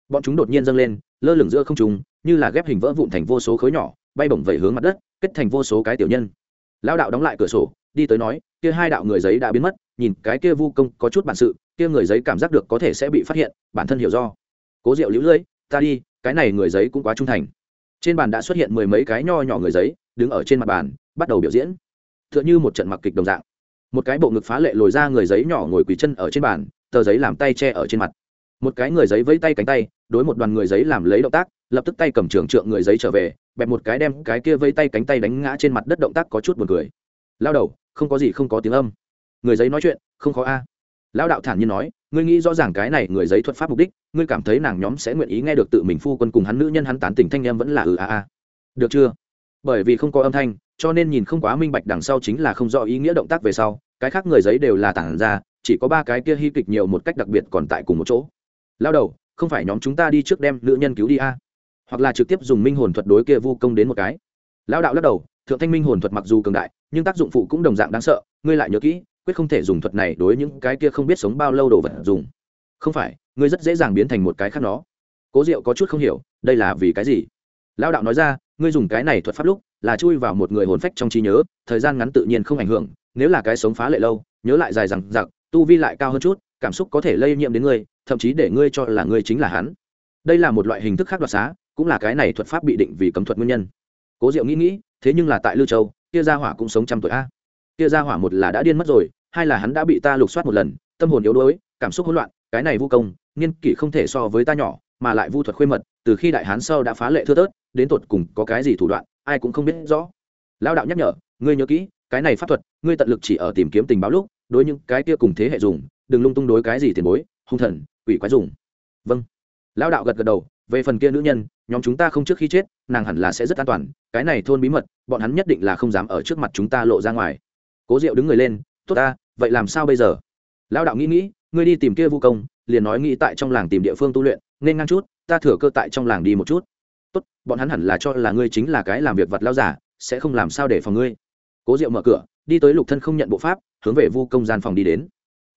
Bọn chúng đột nhiên dâng lên, lơ lửng giữa không trùng như là ghép hình vỡ vụn thành vô số khối nhỏ bay bổng vẩy hướng mặt đất, kết thành vô số cái tiểu nhân. Lao đạo đóng lại cửa sổ, đi tới nói, kia hai đạo người giấy đã biến mất, nhìn cái kia vu công có chút bản sự, kia người giấy cảm giác được có thể sẽ bị phát hiện, bản thân hiểu do. Cố diệu lũ lưỡi, ta đi, cái này người giấy cũng quá trung thành. Trên bàn đã xuất hiện mười mấy cái nho nhỏ người giấy, đứng ở trên mặt bàn, bắt đầu biểu diễn. T h ư ợ n h ư một trận mặc kịch đồng dạng. Một cái bộ ngực phá lệ lồi ra người giấy nhỏ ngồi quỳ chân ở trên bàn, tờ giấy làm tay che ở trên mặt. Một cái người giấy vẫy tay cánh tay, đối một đoàn người giấy làm lấy động tác lập tức tay cầm trường trượng người giấy trở về, bẹp một cái đem cái kia vây tay cánh tay đánh ngã trên mặt đất động tác có chút buồn cười. Lao đầu, không có gì không có tiếng âm. Người giấy nói chuyện, không khó a. Lão đạo thản nhiên nói, ngươi nghĩ rõ ràng cái này người giấy thuật pháp mục đích, ngươi cảm thấy nàng nhóm sẽ nguyện ý nghe được tự mình phu quân cùng hắn nữ nhân hắn tán tỉnh thanh em vẫn là ừ a a. Được chưa? Bởi vì không có âm thanh, cho nên nhìn không quá minh bạch đằng sau chính là không rõ ý nghĩa động tác về sau, cái khác người giấy đều là tản ra, chỉ có ba cái kia hy kịch nhiều một cách đặc biệt còn tại cùng một chỗ. Lao đầu, không phải nhóm chúng ta đi trước đem nữ nhân cứu đi a? Hoặc là trực tiếp dùng minh hồn thuật đối kia vu công đến một cái. Lão đạo lắc đầu, thượng thanh minh hồn thuật mặc dù cường đại, nhưng tác dụng phụ cũng đồng dạng đáng sợ, ngươi lại nhớ kỹ, quyết không thể dùng thuật này đối những cái kia không biết sống bao lâu đồ vật dùng. Không phải, ngươi rất dễ dàng biến thành một cái khác nó. Cố diệu có chút không hiểu, đây là vì cái gì? Lão đạo nói ra, ngươi dùng cái này thuật pháp lúc, là chui vào một người hồn phách trong trí nhớ, thời gian ngắn tự nhiên không ảnh hưởng, nếu là cái sống phá lệ lâu, nhớ lại dài rằng giặc tu vi lại cao hơn chút, cảm xúc có thể lây nhiễm đến ngươi, thậm chí để ngươi cho là ngươi chính là hắn. Đây là một loại hình thức khác đoạt xá cũng là cái này thuật pháp bị định vì cấm thuật nguyên nhân. Cố diệu nghĩ nghĩ, thế nhưng là tại lưu châu, kia gia hỏa cũng sống trăm tuổi a. Kia gia hỏa một là đã điên mất rồi, hai là hắn đã bị ta lục soát một lần, tâm hồn yếu đuối, cảm xúc hỗn loạn, cái này vu công, niên kỷ không thể so với ta nhỏ, mà lại vu thuật khuê mật, từ khi đại hán sâu đã phá lệ thưa tớt đến tột cùng có cái gì thủ đoạn, ai cũng không biết rõ. Lao đạo nhắc nhở, ngươi nhớ kỹ, cái này pháp thuật, ngươi tận lực chỉ ở tìm kiếm tình báo lúc, đối những cái kia cùng thế hệ dùng, đừng lung tung đối cái gì tiền bối, hung thần, quỷ quái dùng. Vâng. Lao đạo gật gật đầu về phần kia nữ nhân, nhóm chúng ta không trước khi chết, nàng hẳn là sẽ rất an toàn, cái này thôn bí mật, bọn hắn nhất định là không dám ở trước mặt chúng ta lộ ra ngoài. Cố diệu đứng người lên, tốt ta, vậy làm sao bây giờ? Lao đạo nghĩ nghĩ, ngươi đi tìm kia vu công, liền nói nghĩ tại trong làng tìm địa phương tu luyện, nên ngang chút, ta thừa cơ tại trong làng đi một chút. Tốt, bọn hắn hẳn là cho là ngươi chính là cái làm việc vật lao giả, sẽ không làm sao để phòng ngươi. Cố diệu mở cửa, đi tới lục thân không nhận bộ pháp, hướng về vu công gian phòng đi đến.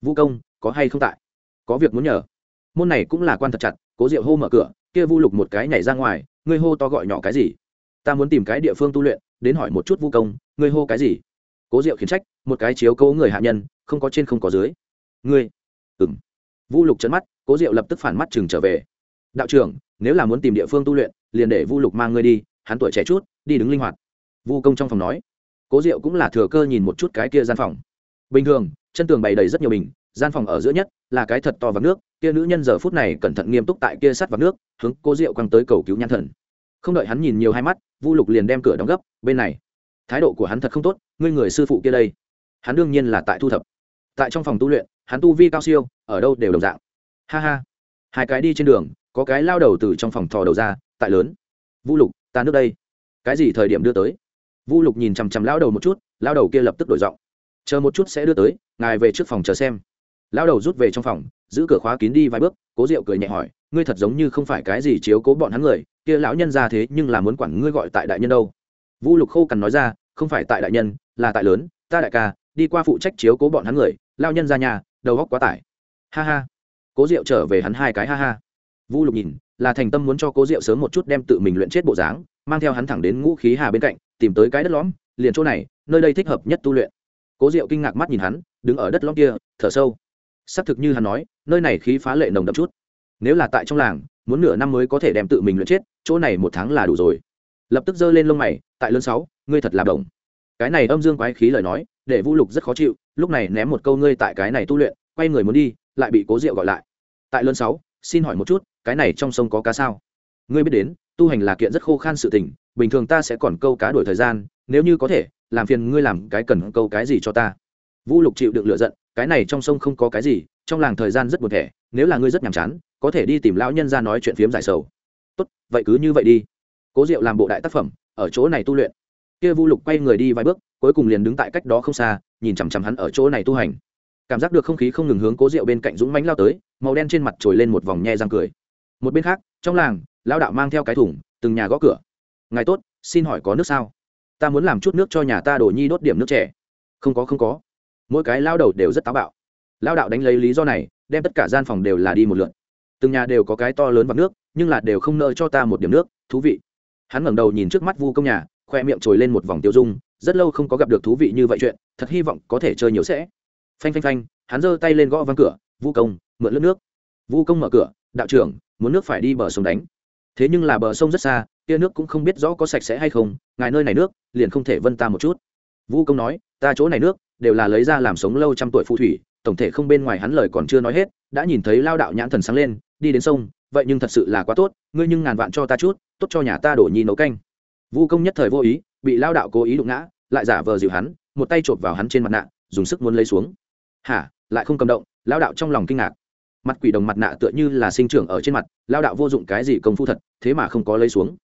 Vu công, có hay không tại? Có việc muốn nhờ. Môn này cũng là quan thật chặt, cố diệu hô mở cửa kia vu lục một cái nhảy ra ngoài, ngươi hô to gọi nhỏ cái gì? Ta muốn tìm cái địa phương tu luyện, đến hỏi một chút vu công, ngươi hô cái gì? Cố diệu khiển trách, một cái chiếu cố người hạ nhân, không có trên không có dưới. Ngươi? Ừng vu lục chấn mắt, cố diệu lập tức phản mắt chừng trở về. Đạo trưởng, nếu là muốn tìm địa phương tu luyện, liền để vu lục mang ngươi đi, hắn tuổi trẻ chút, đi đứng linh hoạt. Vu công trong phòng nói. Cố diệu cũng là thừa cơ nhìn một chút cái kia gian phòng. Bình thường, chân tường bày đầy rất nhiều bình gian phòng ở giữa nhất là cái thật to và nước, kia nữ nhân giờ phút này cẩn thận nghiêm túc tại kia sát vào nước, hướng cố diệu quăng tới cầu cứu nhan thần. Không đợi hắn nhìn nhiều hai mắt, vu lục liền đem cửa đóng gấp, bên này. Thái độ của hắn thật không tốt, ngươi người sư phụ kia đây. Hắn đương nhiên là tại thu thập. Tại trong phòng tu luyện, hắn tu vi cao siêu, ở đâu đều đồng dạng. Ha ha. Hai cái đi trên đường, có cái lao đầu từ trong phòng thò đầu ra, tại lớn. Vu lục, ta nước đây. Cái gì thời điểm đưa tới? Vu lục nhìn chằm chằm lao đầu một chút, lao đầu kia lập tức đổi giọng. Chờ một chút sẽ đưa tới, ngài về trước phòng chờ xem lao đầu rút về trong phòng, giữ cửa khóa kín đi vài bước, cố diệu cười nhẹ hỏi, ngươi thật giống như không phải cái gì chiếu cố bọn hắn người, kia lão nhân ra thế nhưng là muốn quản ngươi gọi tại đại nhân đâu. Vu lục khô cằn nói ra, không phải tại đại nhân, là tại lớn, ta đại ca, đi qua phụ trách chiếu cố bọn hắn người lao nhân ra nhà, đầu góc quá tải. Ha ha. Cố diệu trở về hắn hai cái ha ha. Vu lục nhìn, là thành tâm muốn cho cố diệu sớm một chút đem tự mình luyện chết bộ dáng, mang theo hắn thẳng đến ngũ khí hà bên cạnh, tìm tới cái đất lõm, liền chỗ này, nơi đây thích hợp nhất tu luyện. Cố diệu kinh ngạc mắt nhìn hắn, đứng ở đất lõm kia, thở sâu xác thực như hắn nói, nơi này khí phá lệ nồng đậm chút. Nếu là tại trong làng, muốn nửa năm mới có thể đem tự mình luyện chết, chỗ này một tháng là đủ rồi. Lập tức giơ lên lông mày, tại lớn sáu, ngươi thật là đồng cái này âm dương quái khí lời nói, để vũ lục rất khó chịu, lúc này ném một câu ngươi tại cái này tu luyện, quay người muốn đi, lại bị cố diệu gọi lại. Tại lớn sáu, xin hỏi một chút, cái này trong sông có cá sao? Ngươi biết đến, tu hành là kiện rất khô khan sự tình, bình thường ta sẽ còn câu cá đổi thời gian, nếu như có thể, làm phiền ngươi làm cái cần câu cái gì cho ta. Vũ lục chịu đựng lựa giận cái này trong sông không có cái gì, trong làng thời gian rất buồn thẻ, nếu là ngươi rất nhàm chán, có thể đi tìm lão nhân ra nói chuyện phiếm giải sầu. Tốt, vậy cứ như vậy đi. Cố diệu làm bộ đại tác phẩm, ở chỗ này tu luyện. Kia vu lục quay người đi vài bước, cuối cùng liền đứng tại cách đó không xa, nhìn chằm chằm hắn ở chỗ này tu hành. Cảm giác được không khí không ngừng hướng cố diệu bên cạnh dũng mánh lao tới, màu đen trên mặt trồi lên một vòng nhe răng cười. Một bên khác, trong làng lao đạo mang theo cái thùng, từng nhà gõ cửa. Ngài tốt, xin hỏi có nước sao? Ta muốn làm chút nước cho nhà ta đổ nhi đốt điểm nước trẻ. Không có không có mỗi cái lao đầu đều rất táo bạo. Lao đạo đánh lấy lý do này, đem tất cả gian phòng đều là đi một lượn. Từng nhà đều có cái to lớn bằng nước, nhưng là đều không nợ cho ta một điểm nước, thú vị. Hắn ngẩng đầu nhìn trước mắt vu công nhà, khoe miệng trồi lên một vòng tiêu dung, rất lâu không có gặp được thú vị như vậy chuyện, thật hy vọng có thể chơi nhiều sẽ. Phanh phanh phanh, hắn giơ tay lên gõ văng cửa, vu công, mượn lướt nước. Vu công mở cửa, đạo trưởng, muốn nước phải đi bờ sông đánh. Thế nhưng là bờ sông rất xa, kia nước cũng không biết rõ có sạch sẽ hay không, ngài nơi này nước, liền không thể vân ta một chút. Vu công nói, ta chỗ này nước đều là lấy ra làm sống lâu trăm tuổi phù thủy, tổng thể không bên ngoài hắn lời còn chưa nói hết, đã nhìn thấy lao đạo nhãn thần sáng lên, đi đến sông, vậy nhưng thật sự là quá tốt, ngươi nhưng ngàn vạn cho ta chút, tốt cho nhà ta đổ nhi nấu canh. Vu công nhất thời vô ý, bị lao đạo cố ý đụng ngã, lại giả vờ dịu hắn, một tay chộp vào hắn trên mặt nạ, dùng sức muốn lấy xuống. Hả? Lại không cầm động, lao đạo trong lòng kinh ngạc. Mặt quỷ đồng mặt nạ tựa như là sinh trưởng ở trên mặt, lao đạo vô dụng cái gì công phu thật, thế mà không có lấy xuống.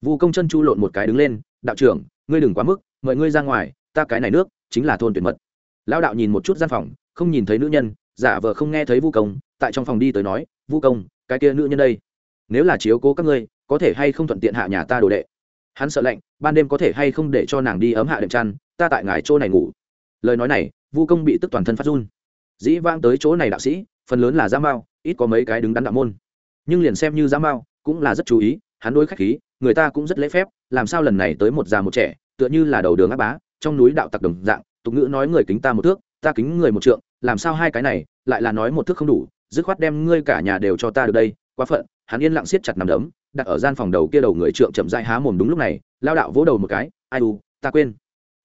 Vu công chân chu lộn một cái đứng lên, đạo trưởng, ngươi đừng quá mức, mời ngươi ra ngoài, ta cái này nước chính là thôn tuyển mật. Lao đạo nhìn một chút gian phòng, không nhìn thấy nữ nhân, giả vờ không nghe thấy vu công, tại trong phòng đi tới nói, vu công, cái kia nữ nhân đây, nếu là chiếu cố các ngươi, có thể hay không thuận tiện hạ nhà ta đồ đệ? Hắn sợ lạnh, ban đêm có thể hay không để cho nàng đi ấm hạ đệm chăn, ta tại ngài chỗ này ngủ. Lời nói này, vu công bị tức toàn thân phát run. Dĩ vang tới chỗ này đạo sĩ, phần lớn là giã mao, ít có mấy cái đứng đắn đạo môn. Nhưng liền xem như giã mao, cũng là rất chú ý, hắn đối khách khí, người ta cũng rất lễ phép, làm sao lần này tới một già một trẻ, tựa như là đầu đường áp bá trong núi đạo tặc đồng dạng, tục ngữ nói người kính ta một thước, ta kính người một trượng, làm sao hai cái này, lại là nói một thước không đủ, dứt khoát đem ngươi cả nhà đều cho ta được đây, quá phận, hắn yên lặng siết chặt nằm đấm, đặt ở gian phòng đầu kia đầu người trượng chậm dai há mồm đúng lúc này, lao đạo vỗ đầu một cái, ai u, ta quên.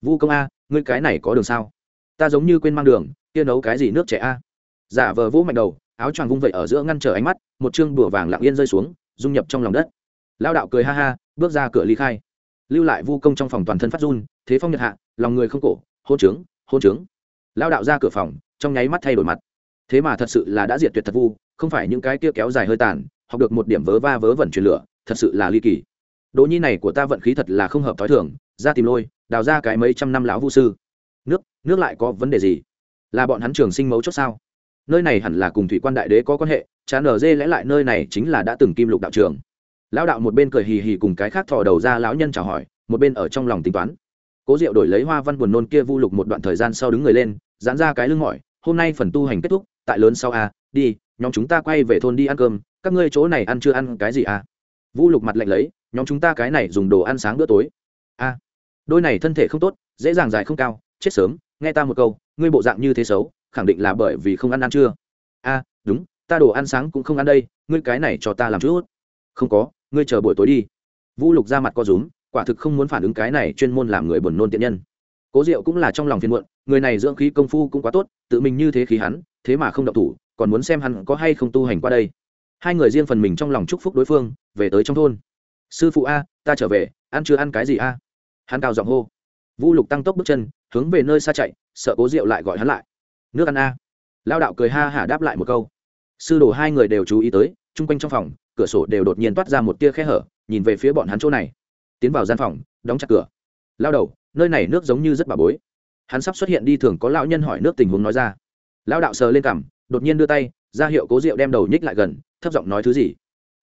Vu công a, ngươi cái này có đường sao? Ta giống như quên mang đường, kia nấu cái gì nước trẻ a? Giả vờ vỗ mạnh đầu, áo choàng vung vẩy ở giữa ngăn trở ánh mắt, một chương bùa vàng lặng yên rơi xuống, dung nhập trong lòng đất. Lao đạo cười ha ha, bước ra cửa ly khai. Lưu lại vu công trong phòng toàn thân phát run, thế phong nhật hạ lòng người không cổ, hôn trướng hôn trướng. Lao đạo ra cửa phòng, trong nháy mắt thay đổi mặt. Thế mà thật sự là đã diệt tuyệt thật vu, không phải những cái kia kéo dài hơi tàn, học được một điểm vớ va vớ vẩn truyền lửa, thật sự là ly kỳ. Đỗ nhi này của ta vận khí thật là không hợp t h ó i thường, ra tìm lôi, đào ra cái mấy trăm năm lão vu sư. Nước nước lại có vấn đề gì? Là bọn hắn trường sinh mấu chốt sao? Nơi này hẳn là cùng thủy quan đại đế có quan hệ, chán ở dê lẽ lại nơi này chính là đã từng kim lục đạo trường. Lão đạo một bên cười hì hì cùng cái khác thò đầu ra lão nhân chào hỏi, một bên ở trong lòng tính toán cố diệu đổi lấy hoa văn buồn nôn kia vu lục một đoạn thời gian sau đứng người lên dán ra cái lưng mỏi, hôm nay phần tu hành kết thúc, tại lớn sau a, đi, nhóm chúng ta quay về thôn đi ăn cơm, các ngươi chỗ này ăn chưa ăn cái gì à? Vu lục mặt lạnh lấy, nhóm chúng ta cái này dùng đồ ăn sáng bữa tối. A, đôi này thân thể không tốt, dễ dàng dài không cao, chết sớm, nghe ta một câu, ngươi bộ dạng như thế xấu, khẳng định là bởi vì không ăn ăn chưa. A, đúng, ta đồ ăn sáng cũng không ăn đây, ngươi cái này cho ta làm chút. Không có, ngươi chờ buổi tối đi. Vũ lục ra mặt co rúm quả thực không muốn phản ứng cái này chuyên môn làm người buồn nôn tiện nhân. Cố diệu cũng là trong lòng phiền muộn, người này dưỡng khí công phu cũng quá tốt, tự mình như thế khí hắn, thế mà không động thủ, còn muốn xem hắn có hay không tu hành qua đây. Hai người riêng phần mình trong lòng chúc phúc đối phương, về tới trong thôn. Sư phụ a, ta trở về, ăn chưa ăn cái gì a? Hắn cao giọng hô. Vũ lục tăng tốc bước chân, hướng về nơi xa chạy, sợ cố diệu lại gọi hắn lại. Nước ăn a. Lao đạo cười ha hả đáp lại một câu. Sư đồ hai người đều chú ý tới, chung quanh trong phòng, cửa sổ đều đột nhiên toát ra một tia khe hở, nhìn về phía bọn hắn chỗ này tiến vào gian phòng, đóng chặt cửa. Lao đầu, nơi này nước giống như rất bà bối. Hắn sắp xuất hiện đi thường có lão nhân hỏi nước tình huống nói ra. Lão đạo sờ lên cằm, đột nhiên đưa tay, ra hiệu cố rượu đem đầu nhích lại gần, thấp giọng nói thứ gì.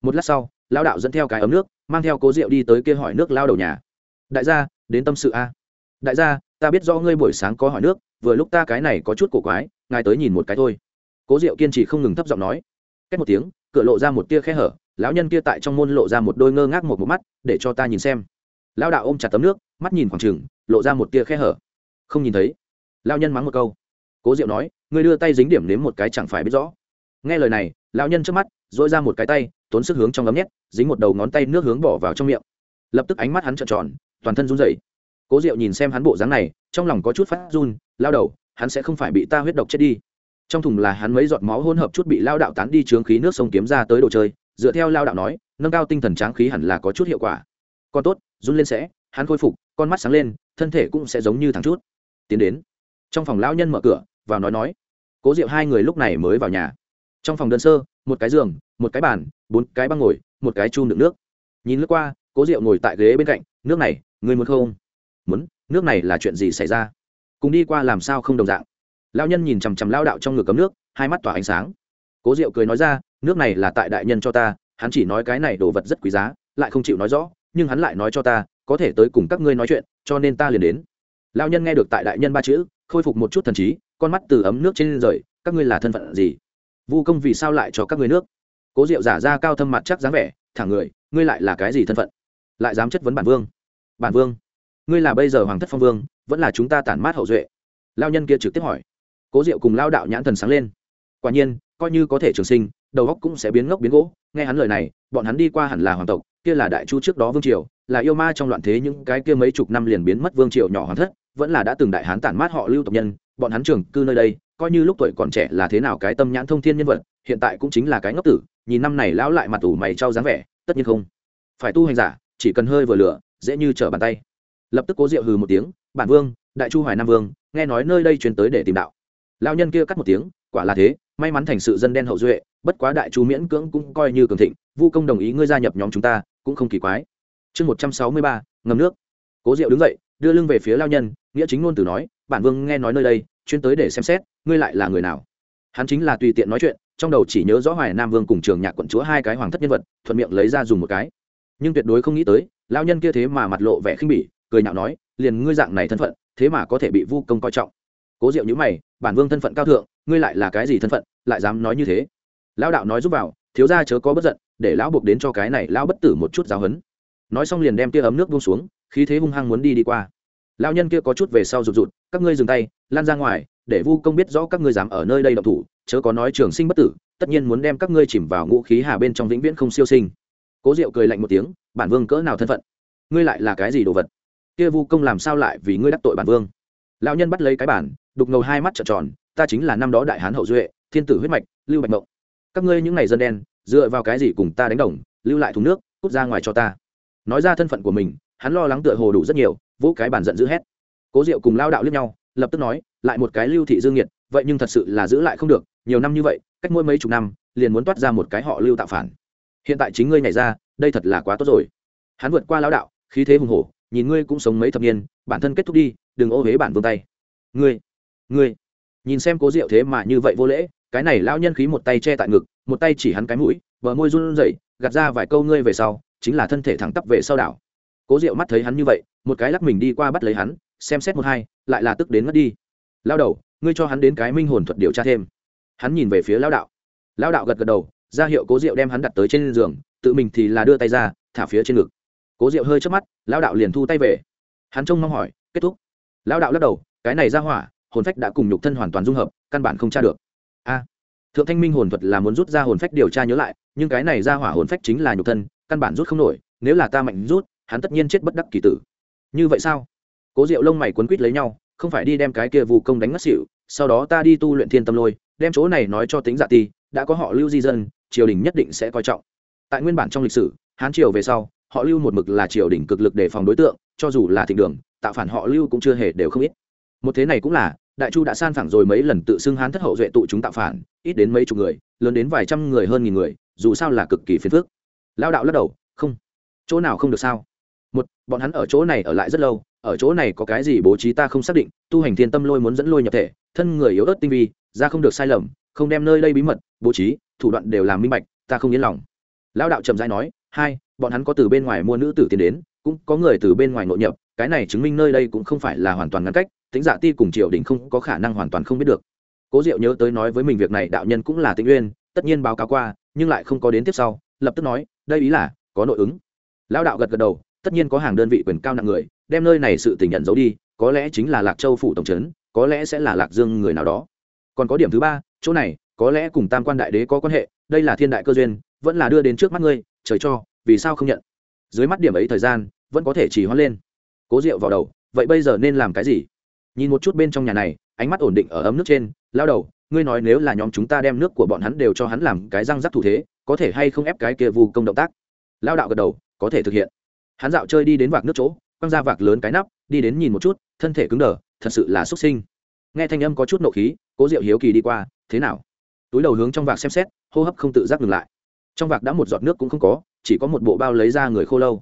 Một lát sau, lão đạo dẫn theo cái ấm nước, mang theo cố rượu đi tới kia hỏi nước lao đầu nhà. Đại gia, đến tâm sự a. Đại gia, ta biết do ngươi buổi sáng có hỏi nước, vừa lúc ta cái này có chút cổ quái, ngài tới nhìn một cái thôi. Cố diệu kiên trì không ngừng thấp giọng nói. Cách một tiếng, cửa lộ ra một tia khe hở lão nhân kia tại trong môn lộ ra một đôi ngơ ngác một một mắt, để cho ta nhìn xem. Lão đạo ôm chặt tấm nước, mắt nhìn khoảng trừng lộ ra một tia khe hở. Không nhìn thấy. Lão nhân mắng một câu. Cố diệu nói, ngươi đưa tay dính điểm nếm một cái chẳng phải biết rõ. Nghe lời này, lão nhân trước mắt dội ra một cái tay, tốn sức hướng trong ấm nhét, dính một đầu ngón tay nước hướng bỏ vào trong miệng. Lập tức ánh mắt hắn trợn tròn, toàn thân run rẩy. Cố diệu nhìn xem hắn bộ dáng này, trong lòng có chút phát run, lao đầu, hắn sẽ không phải bị ta huyết độc chết đi. Trong thùng là hắn mấy giọt máu hỗn hợp chút bị lao đạo tán đi trướng khí nước sông kiếm ra tới đồ chơi dựa theo lao đạo nói, nâng cao tinh thần tráng khí hẳn là có chút hiệu quả. Còn tốt, run lên sẽ, hắn khôi phục, con mắt sáng lên, thân thể cũng sẽ giống như thằng chút. Tiến đến. Trong phòng lão nhân mở cửa, vào nói nói. Cố diệu hai người lúc này mới vào nhà. Trong phòng đơn sơ, một cái giường, một cái bàn, bốn cái băng ngồi, một cái chum đựng nước. Nhìn lướt qua, cố diệu ngồi tại ghế bên cạnh, nước này người muốn không? Muốn, nước này là chuyện gì xảy ra? Cùng đi qua làm sao không đồng dạng. Lao nhân nhìn chằm chằm lao đạo trong ngực cấm nước, hai mắt tỏa ánh sáng. Cố diệu cười nói ra nước này là tại đại nhân cho ta, hắn chỉ nói cái này đồ vật rất quý giá, lại không chịu nói rõ, nhưng hắn lại nói cho ta, có thể tới cùng các ngươi nói chuyện, cho nên ta liền đến. Lao nhân nghe được tại đại nhân ba chữ, khôi phục một chút thần trí, con mắt từ ấm nước trên rời, các ngươi là thân phận gì? Vu công vì sao lại cho các ngươi nước? Cố diệu giả ra cao thâm mặt chắc dáng vẻ, thẳng người, ngươi lại là cái gì thân phận? Lại dám chất vấn bản vương. Bản vương, ngươi là bây giờ hoàng thất phong vương, vẫn là chúng ta tản mát hậu duệ? Lao nhân kia trực tiếp hỏi. Cố diệu cùng lao đạo nhãn thần sáng lên. Quả nhiên, coi như có thể trường sinh đầu góc cũng sẽ biến ngốc biến gỗ. Nghe hắn lời này, bọn hắn đi qua hẳn là hoàng tộc, kia là đại chu trước đó vương triều, là yêu ma trong loạn thế những cái kia mấy chục năm liền biến mất vương triều nhỏ hoàng thất, vẫn là đã từng đại hán tản mát họ lưu tộc nhân, bọn hắn trường cư nơi đây, coi như lúc tuổi còn trẻ là thế nào cái tâm nhãn thông thiên nhân vật, hiện tại cũng chính là cái ngốc tử, nhìn năm này lão lại mặt ủ mày trao dáng vẻ, tất nhiên không. Phải tu hành giả, chỉ cần hơi vừa lửa, dễ như trở bàn tay. Lập tức cố diệu hừ một tiếng, bản vương, đại chu hoài nam vương, nghe nói nơi đây truyền tới để tìm đạo. Lao nhân kia cắt một tiếng, quả là thế may mắn thành sự dân đen hậu duệ, bất quá đại chu miễn cưỡng cũng coi như cường thịnh, vu công đồng ý ngươi gia nhập nhóm chúng ta, cũng không kỳ quái. Chương một trăm sáu mươi ba ngầm nước. Cố diệu đứng dậy, đưa lưng về phía lao nhân, nghĩa chính ngôn từ nói, bản vương nghe nói nơi đây, chuyên tới để xem xét, ngươi lại là người nào? Hắn chính là tùy tiện nói chuyện, trong đầu chỉ nhớ rõ hoài nam vương cùng trường nhạc quận chúa hai cái hoàng thất nhân vật, thuận miệng lấy ra dùng một cái. Nhưng tuyệt đối không nghĩ tới, lao nhân kia thế mà mặt lộ vẻ khinh bỉ, cười nhạo nói, liền ngươi dạng này thân phận, thế mà có thể bị vu công coi trọng cố diệu nhữ mày, bản vương thân phận cao thượng, ngươi lại là cái gì thân phận, lại dám nói như thế? Lão đạo nói giúp vào, thiếu gia chớ có bất giận, để lão buộc đến cho cái này lão bất tử một chút giáo hấn nói xong liền đem tia ấm nước buông xuống, khí thế hung hăng muốn đi đi qua. Lão nhân kia có chút về sau rụt rụt, các ngươi dừng tay, lan ra ngoài, để vu công biết rõ các ngươi dám ở nơi đây độc thủ, chớ có nói trường sinh bất tử, tất nhiên muốn đem các ngươi chìm vào ngũ khí hà bên trong vĩnh viễn không siêu sinh. Cố diệu cười lạnh một tiếng, bản vương cỡ nào thân phận? Ngươi lại là cái gì đồ vật? Kia vu công làm sao lại vì ngươi đắc tội bản vương? Lão nhân bắt lấy cái bản đục ngầu hai mắt trợn tròn, ta chính là năm đó đại hán hậu duệ, thiên tử huyết mạch, lưu bạch mộng. Các ngươi những ngày dân đen, dựa vào cái gì cùng ta đánh đồng, lưu lại thùng nước, cút ra ngoài cho ta. Nói ra thân phận của mình, hắn lo lắng tựa hồ đủ rất nhiều, vũ cái bản giận dữ hét. Cố diệu cùng lao đạo liếc nhau, lập tức nói, lại một cái lưu thị dương nhiệt vậy nhưng thật sự là giữ lại không được, nhiều năm như vậy, cách mỗi mấy chục năm, liền muốn toát ra một cái họ lưu tạo phản. Hiện tại chính ngươi nhảy ra, đây thật là quá tốt rồi. Hắn vượt qua lao đạo, khí thế hùng hổ, nhìn ngươi cũng sống mấy thập niên, bản thân kết thúc đi đừng ô huế bản vương tay. Ngươi ngươi, nhìn xem cố diệu thế mà như vậy vô lễ, cái này lão nhân khí một tay che tại ngực, một tay chỉ hắn cái mũi, bờ môi run rẩy, gạt ra vài câu ngươi về sau, chính là thân thể thẳng tắp về sau đảo. Cố diệu mắt thấy hắn như vậy, một cái lắc mình đi qua bắt lấy hắn, xem xét một hai, lại là tức đến mất đi. Lao đầu, ngươi cho hắn đến cái minh hồn thuật điều tra thêm. Hắn nhìn về phía lao đạo. Lao đạo gật gật đầu, ra hiệu cố diệu đem hắn đặt tới trên giường, tự mình thì là đưa tay ra, thả phía trên ngực. Cố diệu hơi trước mắt lao đạo liền thu tay về. Hắn trông mong hỏi, kết thúc lão đạo lắc đầu, cái này ra hỏa, hồn phách đã cùng nhục thân hoàn toàn dung hợp, căn bản không tra được. A, thượng thanh minh hồn thuật là muốn rút ra hồn phách điều tra nhớ lại, nhưng cái này ra hỏa hồn phách chính là nhục thân, căn bản rút không nổi, nếu là ta mạnh rút, hắn tất nhiên chết bất đắc kỳ tử. Như vậy sao? Cố diệu lông mày quấn quít lấy nhau, không phải đi đem cái kia vụ công đánh ngất xỉu, sau đó ta đi tu luyện thiên tâm lôi, đem chỗ này nói cho tính dạ ti, đã có họ lưu di dân, triều đình nhất định sẽ coi trọng. Tại nguyên bản trong lịch sử, hán triều về sau, họ lưu một mực là triều đình cực lực đề phòng đối tượng, cho dù là thịnh đường tạo phản họ lưu cũng chưa hề đều không ít. Một thế này cũng là, đại chu đã san phẳng rồi mấy lần tự xưng hán thất hậu duệ tụ chúng tạo phản, ít đến mấy chục người, lớn đến vài trăm người hơn nghìn người, dù sao là cực kỳ phiền phức. Lao đạo lắc đầu, không, chỗ nào không được sao? Một, bọn hắn ở chỗ này ở lại rất lâu, ở chỗ này có cái gì bố trí ta không xác định, tu hành thiên tâm lôi muốn dẫn lôi nhập thể, thân người yếu ớt tinh vi, ra không được sai lầm, không đem nơi đây bí mật, bố trí, thủ đoạn đều làm minh bạch, ta không yên lòng. Lão đạo trầm dai nói, hai, bọn hắn có từ bên ngoài mua nữ tử tiền đến, cũng có người từ bên ngoài nội nhập cái này chứng minh nơi đây cũng không phải là hoàn toàn ngăn cách tính dạ ti cùng triều đình không có khả năng hoàn toàn không biết được. Cố diệu nhớ tới nói với mình việc này đạo nhân cũng là tĩnh uyên, tất nhiên báo cáo qua, nhưng lại không có đến tiếp sau, lập tức nói, đây ý là, có nội ứng. Lão đạo gật gật đầu, tất nhiên có hàng đơn vị quyền cao nặng người, đem nơi này sự tình nhận giấu đi, có lẽ chính là lạc châu phủ tổng trấn, có lẽ sẽ là lạc dương người nào đó. Còn có điểm thứ ba, chỗ này, có lẽ cùng tam quan đại đế có quan hệ, đây là thiên đại cơ duyên, vẫn là đưa đến trước mắt ngươi, trời cho, vì sao không nhận? Dưới mắt điểm ấy thời gian, vẫn có thể chỉ hoãn lên cố rượu vào đầu, vậy bây giờ nên làm cái gì? Nhìn một chút bên trong nhà này, ánh mắt ổn định ở ấm nước trên, lao đầu, ngươi nói nếu là nhóm chúng ta đem nước của bọn hắn đều cho hắn làm cái răng rắc thủ thế, có thể hay không ép cái kia vu công động tác? Lao đạo gật đầu, có thể thực hiện. Hắn dạo chơi đi đến vạc nước chỗ, quăng ra vạc lớn cái nắp, đi đến nhìn một chút, thân thể cứng đờ, thật sự là xuất sinh. Nghe thanh âm có chút nộ khí, cố diệu hiếu kỳ đi qua, thế nào? Túi đầu hướng trong vạc xem xét, hô hấp không tự giác ngừng lại. Trong vạc đã một giọt nước cũng không có, chỉ có một bộ bao lấy ra người khô lâu.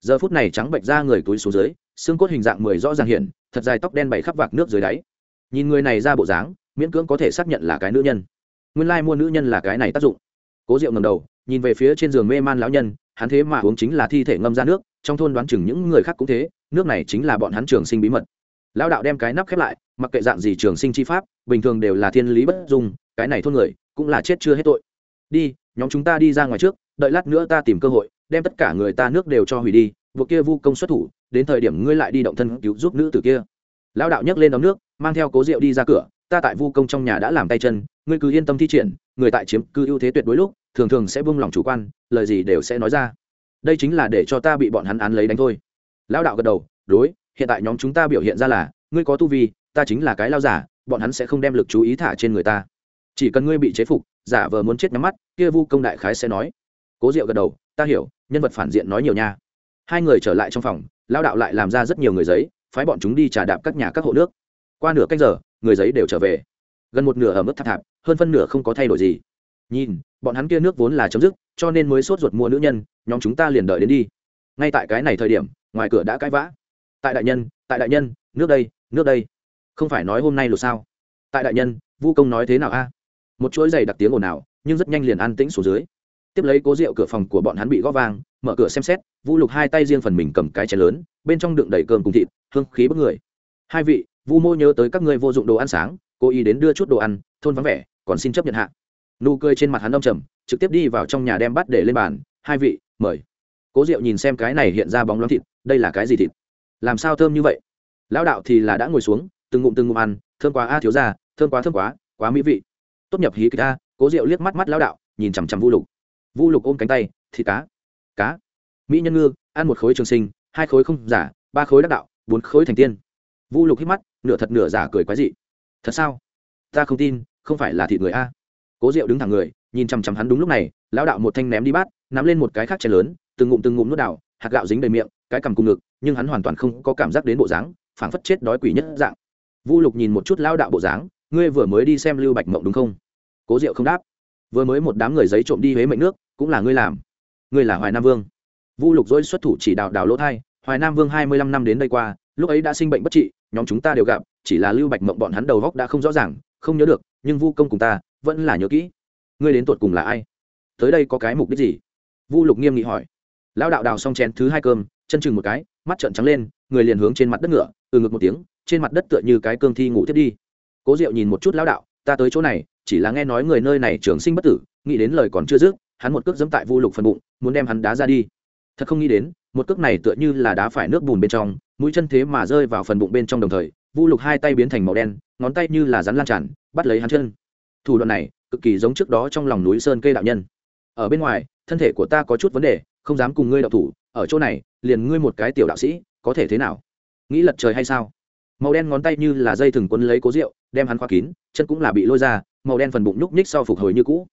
Giờ phút này trắng bệnh ra người túi xuống dưới xương cốt hình dạng mười rõ ràng hiện, thật dài tóc đen bày khắp vạc nước dưới đáy. Nhìn người này ra bộ dáng, miễn cưỡng có thể xác nhận là cái nữ nhân. Nguyên lai mua nữ nhân là cái này tác dụng. Cố diệu ngầm đầu, nhìn về phía trên giường mê man lão nhân, hắn thế mà uống chính là thi thể ngâm ra nước, trong thôn đoán chừng những người khác cũng thế, nước này chính là bọn hắn trường sinh bí mật. Lão đạo đem cái nắp khép lại, mặc kệ dạng gì trường sinh chi pháp, bình thường đều là thiên lý bất dung, cái này thôn người, cũng là chết chưa hết tội. Đi, nhóm chúng ta đi ra ngoài trước, đợi lát nữa ta tìm cơ hội, đem tất cả người ta nước đều cho hủy đi vừa kia vu công xuất thủ đến thời điểm ngươi lại đi động thân cứu giúp nữ tử kia. Lão đạo nhấc lên đóng nước, mang theo cố rượu đi ra cửa, ta tại vu công trong nhà đã làm tay chân, ngươi cứ yên tâm thi triển, người tại chiếm cư ưu thế tuyệt đối lúc, thường thường sẽ buông lòng chủ quan, lời gì đều sẽ nói ra. Đây chính là để cho ta bị bọn hắn án lấy đánh thôi. Lão đạo gật đầu, đối, hiện tại nhóm chúng ta biểu hiện ra là, ngươi có tu vi, ta chính là cái lao giả, bọn hắn sẽ không đem lực chú ý thả trên người ta. Chỉ cần ngươi bị chế phục, giả vờ muốn chết nhắm mắt, kia vu công đại khái sẽ nói. Cố diệu gật đầu, ta hiểu, nhân vật phản diện nói nhiều nha. Hai người trở lại trong phòng lao đạo lại làm ra rất nhiều người giấy, phái bọn chúng đi trà đạp các nhà các hộ nước. Qua nửa cách giờ, người giấy đều trở về. Gần một nửa ở mức thạp thạp, hơn phân nửa không có thay đổi gì. Nhìn, bọn hắn kia nước vốn là chấm dứt, cho nên mới sốt ruột mua nữ nhân, nhóm chúng ta liền đợi đến đi. Ngay tại cái này thời điểm, ngoài cửa đã cãi vã. Tại đại nhân, tại đại nhân, nước đây nước đây. Không phải nói hôm nay lột sao? Tại đại nhân, vu công nói thế nào a? Một chuỗi giày đặc tiếng ồn ào, nhưng rất nhanh liền an tĩnh xuống dưới. Tiếp lấy cố rượu cửa phòng của bọn hắn bị góp vang mở cửa xem xét, vu lục hai tay riêng phần mình cầm cái chén lớn, bên trong đựng đầy cơm cùng thịt, hương khí bất người. Hai vị, vu mô nhớ tới các ngươi vô dụng đồ ăn sáng, cố ý đến đưa chút đồ ăn, thôn vắng vẻ, còn xin chấp nhận hạ. Nụ cười trên mặt hắn đông trầm, trực tiếp đi vào trong nhà đem bắt để lên bàn. Hai vị, mời. Cố diệu nhìn xem cái này hiện ra bóng loáng thịt, đây là cái gì thịt? Làm sao thơm như vậy? Lão đạo thì là đã ngồi xuống, từng ngụm từng ngụm ăn, thơm quá a, thiếu ra thơm quá thơm quá quá mỹ vị. Tốt nhập hí kịch a, cố diệu liếc mắt mắt lão đạo, nhìn chằm chằm vu lục. Vu lục ôm cánh tay, thịt cá cá. Mỹ nhân ngư, ăn một khối trường sinh, hai khối không giả, ba khối đắc đạo, bốn khối thành tiên. Vu lục hít mắt, nửa thật nửa giả cười quái dị. Thật sao? Ta không tin, không phải là thịt người a. Cố diệu đứng thẳng người, nhìn chằm chằm hắn đúng lúc này, lão đạo một thanh ném đi bát, nắm lên một cái khác chén lớn, từng ngụm từng ngụm nuốt đào hạt gạo dính đầy miệng, cái cằm cùng ngực, nhưng hắn hoàn toàn không có cảm giác đến bộ dáng, phảng phất chết đói quỷ nhất dạng. Vu lục nhìn một chút lao đạo bộ dáng, ngươi vừa mới đi xem lưu bạch mộng đúng không? Cố diệu không đáp. Vừa mới một đám người giấy trộm đi huế mệnh nước, cũng là ngươi làm ngươi là hoài nam vương vu lục dối xuất thủ chỉ đạo đào lỗ thai hoài nam vương hai mươi lăm năm đến đây qua lúc ấy đã sinh bệnh bất trị nhóm chúng ta đều gặp chỉ là lưu bạch mộng bọn hắn đầu góc đã không rõ ràng không nhớ được nhưng vu công cùng ta vẫn là nhớ kỹ ngươi đến tuột cùng là ai tới đây có cái mục đích gì vu lục nghiêm nghị hỏi lão đạo đào xong chén thứ hai cơm chân chừng một cái mắt trợn trắng lên người liền hướng trên mặt đất ngựa từ ngực một tiếng trên mặt đất tựa như cái cương thi ngủ thiết đi cố diệu nhìn một chút lão đạo ta tới chỗ này chỉ là nghe nói người nơi này trường sinh bất tử nghĩ đến lời còn chưa dứt hắn một cước dẫm tại vu lục phần bụng, muốn đem hắn đá ra đi. Thật không nghĩ đến, một cước này tựa như là đá phải nước bùn bên trong, mũi chân thế mà rơi vào phần bụng bên trong đồng thời, vu lục hai tay biến thành màu đen, ngón tay như là rắn lan tràn, bắt lấy hắn chân. Thủ đoạn này, cực kỳ giống trước đó trong lòng núi sơn cây đạo nhân. Ở bên ngoài, thân thể của ta có chút vấn đề, không dám cùng ngươi đạo thủ, ở chỗ này, liền ngươi một cái tiểu đạo sĩ, có thể thế nào? Nghĩ lật trời hay sao? Màu đen ngón tay như là dây thừng quấn lấy cố rượu, đem hắn khoa kín, chân cũng là bị lôi ra, màu đen phần bụng nhúc nhích sau phục hồi như cũ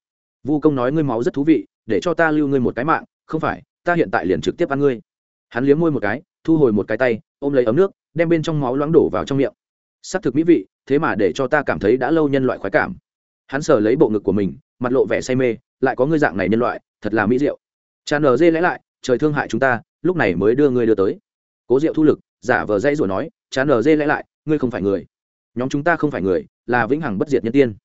vu công nói ngươi máu rất thú vị, để cho ta lưu ngươi một cái mạng, không phải, ta hiện tại liền trực tiếp ăn ngươi. Hắn liếm môi một cái, thu hồi một cái tay, ôm lấy ấm nước, đem bên trong máu loãng đổ vào trong miệng. S ắ c thực mỹ vị, thế mà để cho ta cảm thấy đã lâu nhân loại khoái cảm. Hắn sờ lấy bộ ngực của mình, mặt lộ vẻ say mê, lại có ngươi dạng này nhân loại, thật là mỹ diệu. Tràn nờ dê lẽ lại, trời thương hại chúng ta, lúc này mới đưa ngươi đưa tới. Cố diệu thu lực, giả vờ dây rồi nói, Tràn nở dê lẽ lại, ngươi không phải người. Nhóm chúng ta không phải người, là vĩnh hằng bất diệt nhân tiên.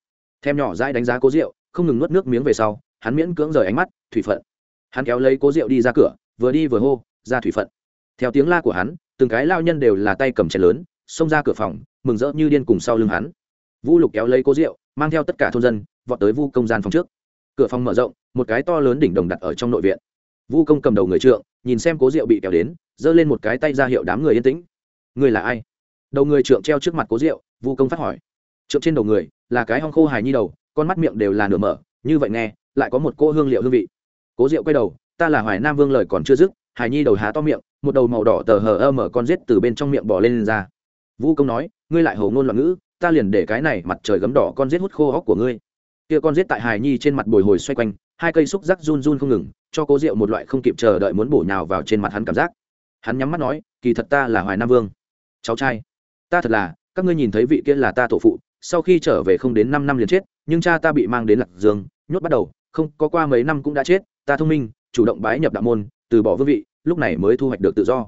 Thêm nhỏ dãi đánh giá cố diệu không ngừng nuốt nước miếng về sau, hắn miễn cưỡng rời ánh mắt, thủy phận. Hắn kéo lấy cố diệu đi ra cửa, vừa đi vừa hô, ra thủy phận. Theo tiếng la của hắn, từng cái lao nhân đều là tay cầm chén lớn, xông ra cửa phòng, mừng rỡ như điên cùng sau lưng hắn. Vũ lục kéo lấy cố rượu, mang theo tất cả thôn dân, vọt tới vu công gian phòng trước. Cửa phòng mở rộng, một cái to lớn đỉnh đồng đặt ở trong nội viện. Vu công cầm đầu người trượng, nhìn xem cố rượu bị kéo đến, giơ lên một cái tay ra hiệu đám người yên tĩnh. Người là ai? Đầu người trượng treo trước mặt cố rượu, vu công phát hỏi. Trượng trên đầu người là cái hong khô hài nhi đầu con mắt miệng đều là nửa mở như vậy nghe lại có một cô hương liệu hương vị. Cố diệu quay đầu ta là hoài nam vương lời còn chưa dứt. Hài nhi đầu há to miệng một đầu màu đỏ tờ hờ ơ mở con rết từ bên trong miệng bỏ lên, lên ra. Vũ công nói ngươi lại hầu ngôn loạn ngữ ta liền để cái này mặt trời gấm đỏ con rết hút khô hóc của ngươi. Kia con rết tại hài nhi trên mặt bồi hồi xoay quanh hai cây xúc rắc run run không ngừng cho cố diệu một loại không kịp chờ đợi muốn bổ nhào vào trên mặt hắn cảm giác. Hắn nhắm mắt nói kỳ thật ta là hoài nam vương. Cháu trai ta thật là các ngươi nhìn thấy vị kia là ta tổ phụ sau khi trở về không đến năm năm liền chết nhưng cha ta bị mang đến lạc dương, nhốt bắt đầu, không, có qua mấy năm cũng đã chết, ta thông minh, chủ động bái nhập đạo môn, từ bỏ vương vị, lúc này mới thu hoạch được tự do.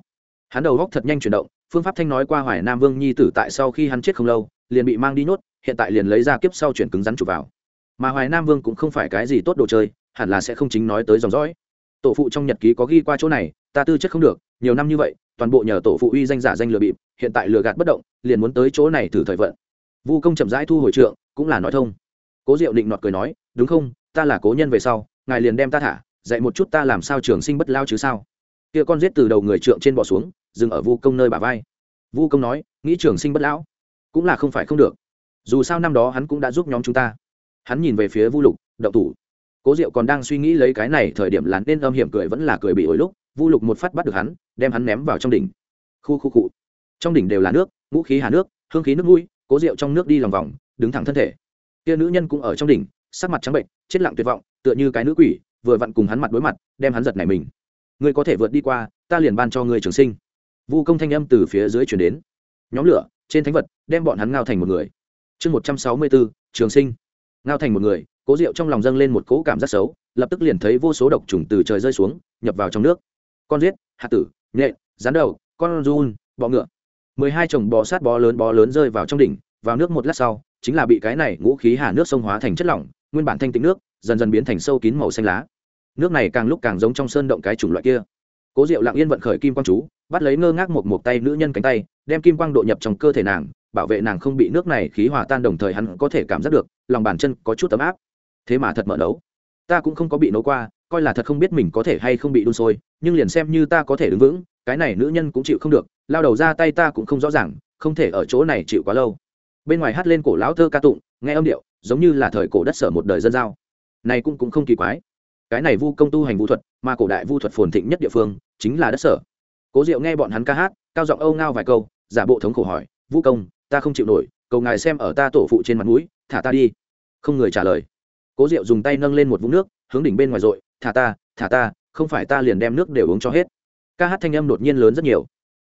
Hắn đầu góc thật nhanh chuyển động, phương pháp thanh nói qua hoài nam vương nhi tử tại sau khi hắn chết không lâu, liền bị mang đi nhốt, hiện tại liền lấy ra kiếp sau chuyển cứng rắn chụp vào. Mà hoài nam vương cũng không phải cái gì tốt đồ chơi, hẳn là sẽ không chính nói tới dòng dõi. Tổ phụ trong nhật ký có ghi qua chỗ này, ta tư chất không được, nhiều năm như vậy, toàn bộ nhờ tổ phụ uy danh giả danh lừa bịp, hiện tại lừa gạt bất động, liền muốn tới chỗ này thử thời vận. Vu công chậm rãi thu hồi trượng, cũng là nói thông cố diệu định nọt cười nói, đúng không, ta là cố nhân về sau, ngài liền đem ta thả, dạy một chút ta làm sao trường sinh bất lao chứ sao? Kia con giết từ đầu người trượng trên bò xuống, dừng ở vu công nơi bà vai. Vu công nói, nghĩ trường sinh bất lão, cũng là không phải không được. Dù sao năm đó hắn cũng đã giúp nhóm chúng ta. Hắn nhìn về phía vu lục, động thủ. Cố diệu còn đang suy nghĩ lấy cái này thời điểm là nên âm hiểm cười vẫn là cười bị ổi lúc, vu lục một phát bắt được hắn, đem hắn ném vào trong đỉnh. Khu khu cụ trong đỉnh đều là nước, ngũ khí hà nước, hương khí nước mũi, cố rượu trong nước đi lòng vòng, đứng thẳng thân thể kia nữ nhân cũng ở trong đỉnh, sắc mặt trắng bệnh, chết lặng tuyệt vọng, tựa như cái nữ quỷ, vừa vặn cùng hắn mặt đối mặt, đem hắn giật này mình. Ngươi có thể vượt đi qua, ta liền ban cho ngươi trường sinh. Vu công thanh âm từ phía dưới chuyển đến. Nhóm lửa, trên thánh vật, đem bọn hắn ngao thành một người. Chương một trăm sáu mươi bốn, trường sinh. Ngao thành một người, cố rượu trong lòng dâng lên một cỗ cảm giác xấu, lập tức liền thấy vô số độc trùng từ trời rơi xuống, nhập vào trong nước. Con giết hạt tử, nhện rán đầu con run, bọ ngựa. Mười hai chồng bò sát bò lớn bò lớn rơi vào trong đỉnh, vào nước một lát sau chính là bị cái này ngũ khí hà nước sông hóa thành chất lỏng, nguyên bản thanh tịnh nước, dần dần biến thành sâu kín màu xanh lá. Nước này càng lúc càng giống trong sơn động cái chủng loại kia. Cố diệu lặng yên vận khởi kim quang chú, bắt lấy ngơ ngác một một tay nữ nhân cánh tay, đem kim quang độ nhập trong cơ thể nàng, bảo vệ nàng không bị nước này khí hòa tan đồng thời hắn có thể cảm giác được, lòng bàn chân có chút tấm áp. Thế mà thật mở nấu. Ta cũng không có bị nấu qua, coi là thật không biết mình có thể hay không bị đun sôi, nhưng liền xem như ta có thể đứng vững, cái này nữ nhân cũng chịu không được, lao đầu ra tay ta cũng không rõ ràng, không thể ở chỗ này chịu quá lâu bên ngoài hát lên cổ lão thơ ca tụng, nghe âm điệu, giống như là thời cổ đất sở một đời dân giao. Này cũng cũng không kỳ quái. Cái này vu công tu hành vũ thuật, mà cổ đại vu thuật phồn thịnh nhất địa phương, chính là đất sở. Cố diệu nghe bọn hắn ca hát, cao giọng âu ngao vài câu, giả bộ thống khổ hỏi vũ công, ta không chịu nổi, cầu ngài xem ở ta tổ phụ trên mặt mũi, thả ta đi. Không người trả lời. Cố diệu dùng tay nâng lên một vũng nước, hướng đỉnh bên ngoài rội, thả ta thả ta, không phải ta liền đem nước đều uống cho hết. Ca hát thanh âm đột nhiên lớn rất nhiều.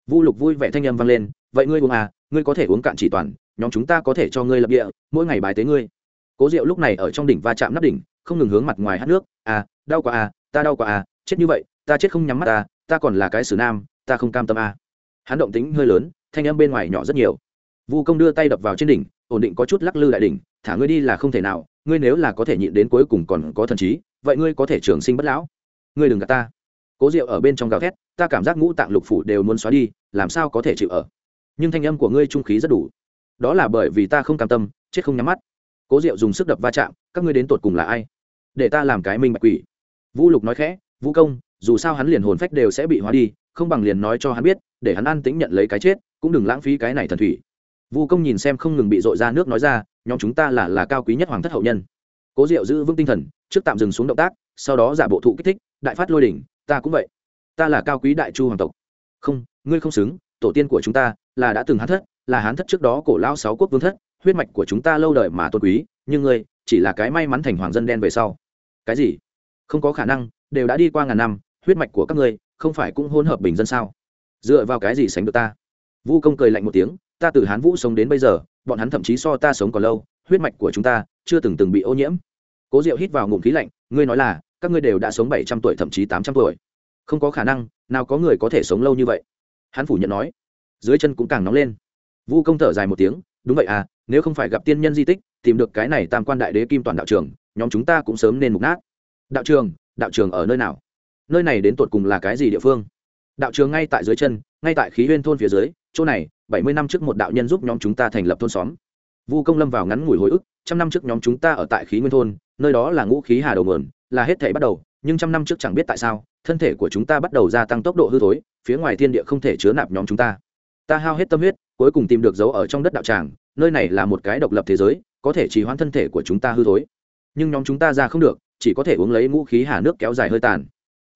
Vu lục vui vẻ thanh âm vang lên, vậy ngươi uống à ngươi có thể uống cạn chỉ toàn, nhóm chúng ta có thể cho ngươi lập địa, mỗi ngày bài tế ngươi. Cố diệu lúc này ở trong đỉnh va chạm nắp đỉnh, không ngừng hướng mặt ngoài hát nước à đau quá à ta đau quá à chết như vậy, ta chết không nhắm mắt ta ta còn là cái xử nam, ta không cam tâm à. hắn động tính hơi lớn, thanh âm bên ngoài nhỏ rất nhiều. Vu công đưa tay đập vào trên đỉnh, ổn định có chút lắc lư đại đỉnh, thả ngươi đi là không thể nào, ngươi nếu là có thể nhịn đến cuối cùng còn có thần trí, vậy ngươi có thể trường sinh bất lão. Ngươi đừng gạt ta. Cố diệu ở bên trong gào thét, ta cảm giác ngũ tạng lục phủ đều muốn xóa đi, làm sao có thể chịu ở? Nhưng thanh âm của ngươi trung khí rất đủ. Đó là bởi vì ta không cam tâm, chết không nhắm mắt. Cố diệu dùng sức đập va chạm, các ngươi đến tột cùng là ai? Để ta làm cái minh bạch quỷ. Vũ lục nói khẽ, vũ công, dù sao hắn liền hồn phách đều sẽ bị hóa đi, không bằng liền nói cho hắn biết, để hắn an tĩnh nhận lấy cái chết, cũng đừng lãng phí cái này thần thủy. Vu công nhìn xem không ngừng bị dội ra nước nói ra, nhóm chúng ta là là cao quý nhất hoàng thất hậu nhân. Cố diệu giữ vững tinh thần, trước tạm dừng xuống động tác, sau đó giả bộ thụ kích thích, đại phát lôi đỉnh, ta cũng vậy. Ta là cao quý đại chu hoàng tộc. Không, ngươi không xứng tổ tiên của chúng ta là đã từng hán thất, là hán thất trước đó cổ lao sáu quốc vương thất, huyết mạch của chúng ta lâu đời mà tôn quý, nhưng ngươi chỉ là cái may mắn thành hoàng dân đen về sau. Cái gì? Không có khả năng, đều đã đi qua ngàn năm, huyết mạch của các ngươi không phải cũng hôn hợp bình dân sao? Dựa vào cái gì sánh được ta? Vu công cười lạnh một tiếng, ta từ hán vũ sống đến bây giờ, bọn hắn thậm chí so ta sống còn lâu, huyết mạch của chúng ta chưa từng từng bị ô nhiễm. Cố diệu hít vào ngụm khí lạnh, ngươi nói là, các ngươi đều đã sống bảy trăm tuổi thậm chí tám trăm tuổi. Không có khả năng, nào có người có thể sống lâu như vậy hắn phủ nhận nói, dưới chân cũng càng nóng lên. Vu công thở dài một tiếng, đúng vậy à nếu không phải gặp tiên nhân di tích, tìm được cái này tam quan đại đế kim toàn đạo trường, nhóm chúng ta cũng sớm nên mục nát. Đạo trường đạo trường ở nơi nào? Nơi này đến tột cùng là cái gì địa phương? Đạo trường ngay tại dưới chân, ngay tại khí huyên thôn phía dưới, chỗ này, bảy mươi năm trước một đạo nhân giúp nhóm chúng ta thành lập thôn xóm. Vu công lâm vào ngắn ngủi hồi ức, trăm năm trước nhóm chúng ta ở tại khí nguyên thôn, nơi đó là ngũ khí hà đầu mườn là hết thể bắt đầu, nhưng trăm năm trước chẳng biết tại sao thân thể của chúng ta bắt đầu gia tăng tốc độ hư thối, phía ngoài thiên địa không thể chứa nạp nhóm chúng ta. Ta hao hết tâm huyết, cuối cùng tìm được dấu ở trong đất đạo tràng, nơi này là một cái độc lập thế giới, có thể trì hoãn thân thể của chúng ta hư thối. Nhưng nhóm chúng ta ra không được, chỉ có thể uống lấy ngũ khí hà nước kéo dài hơi tàn.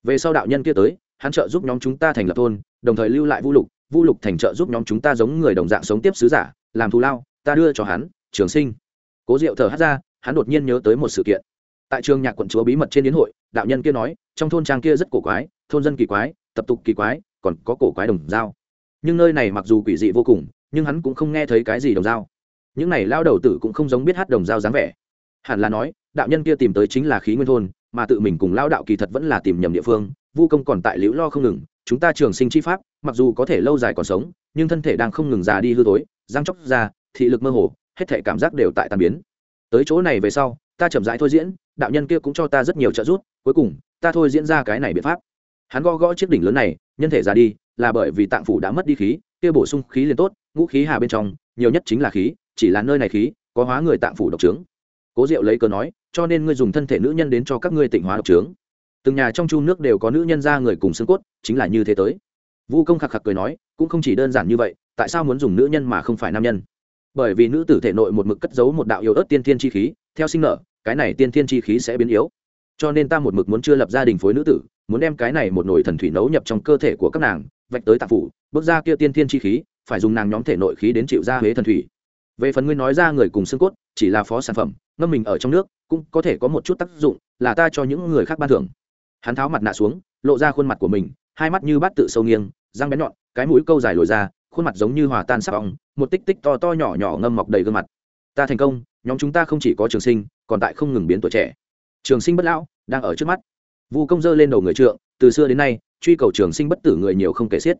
Về sau đạo nhân kia tới, hắn trợ giúp nhóm chúng ta thành lập thôn, đồng thời lưu lại vũ lục vũ lục thành trợ giúp nhóm chúng ta giống người đồng dạng sống tiếp sứ giả, làm thù lao, ta đưa cho hắn, trường sinh. Cố diệu thở hát ra, hắn đột nhiên nhớ tới một sự kiện. Tại trường nhạc quận chúa bí mật trên đến hội đạo nhân kia nói, trong thôn trang kia rất cổ quái, thôn dân kỳ quái, tập tục kỳ quái, còn có cổ quái đồng dao. Nhưng nơi này mặc dù quỷ dị vô cùng, nhưng hắn cũng không nghe thấy cái gì đồng dao. Những này lao đầu tử cũng không giống biết hát đồng dao dáng vẻ. Hẳn là nói, đạo nhân kia tìm tới chính là khí nguyên thôn, mà tự mình cùng lao đạo kỳ thật vẫn là tìm nhầm địa phương, vu công còn tại liễu lo không ngừng, chúng ta trường sinh chi pháp, mặc dù có thể lâu dài còn sống, nhưng thân thể đang không ngừng già đi hư tối, răng chóc ra, thị lực mơ hồ, hết thể cảm giác đều tại tàn biến. Tới chỗ này về sau, ta chậm rãi thôi diễn đạo nhân kia cũng cho ta rất nhiều trợ giúp, cuối cùng, ta thôi diễn ra cái này biện pháp. Hắn gõ gõ chiếc đỉnh lớn này, nhân thể ra đi, là bởi vì tạng phủ đã mất đi khí, kia bổ sung khí liền tốt, ngũ khí hà bên trong, nhiều nhất chính là khí, chỉ là nơi này khí, có hóa người tạng phủ độc trướng. Cố diệu lấy cớ nói, cho nên ngươi dùng thân thể nữ nhân đến cho các ngươi tịnh hóa độc trướng. Từng nhà trong chu nước đều có nữ nhân ra người cùng xương cốt, chính là như thế tới. Vu công khạc khạc cười nói, cũng không chỉ đơn giản như vậy, tại sao muốn dùng nữ nhân mà không phải nam nhân? Bởi vì nữ tử thể nội một mực cất giấu một đạo yếu ớt tiên thiên chi khí, theo sinh nở, cái này tiên thiên chi khí sẽ biến yếu. Cho nên ta một mực muốn chưa lập gia đình phối nữ tử, muốn đem cái này một nồi thần thủy nấu nhập trong cơ thể của các nàng, vạch tới tạp phủ, bước ra kia tiên thiên chi khí, phải dùng nàng nhóm thể nội khí đến chịu ra huế thần thủy. Về phần ngươi nói ra người cùng xương cốt, chỉ là phó sản phẩm, ngâm mình ở trong nước, cũng có thể có một chút tác dụng, là ta cho những người khác ban thưởng. Hắn tháo mặt nạ xuống, lộ ra khuôn mặt của mình, hai mắt như bát tự sâu nghiêng, răng bén nhọn, cái mũi câu dài lồi ra khuôn mặt giống như hòa tan sắc ong, một tích tích to to nhỏ nhỏ ngâm mọc đầy gương mặt. Ta thành công, nhóm chúng ta không chỉ có trường sinh, còn tại không ngừng biến tuổi trẻ. Trường sinh bất lão, đang ở trước mắt. Vu công dơ lên đầu người trượng, từ xưa đến nay, truy cầu trường sinh bất tử người nhiều không kể xiết.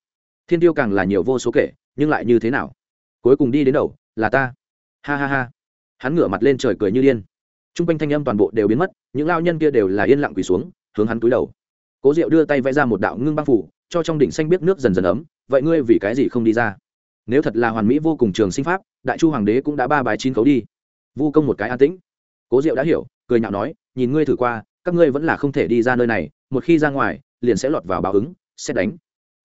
Thiên tiêu càng là nhiều vô số kể, nhưng lại như thế nào? Cuối cùng đi đến đầu, là ta. Ha ha ha. Hắn ngửa mặt lên trời cười như điên. T r u n g quanh thanh âm toàn bộ đều biến mất, những lao nhân kia đều là yên lặng quỳ xuống, hướng hắn túi đầu. Cố diệu đưa tay vẽ ra một đạo ngưng băng phủ cho trong đỉnh xanh biết nước dần dần ấm, vậy ngươi vì cái gì không đi ra? Nếu thật là hoàn mỹ vô cùng trường sinh pháp, đại chu hoàng đế cũng đã ba bài chín cấu đi. Vu công một cái an tĩnh. Cố diệu đã hiểu, cười nhạo nói, nhìn ngươi thử qua, các ngươi vẫn là không thể đi ra nơi này, một khi ra ngoài, liền sẽ lọt vào báo ứng xét đánh.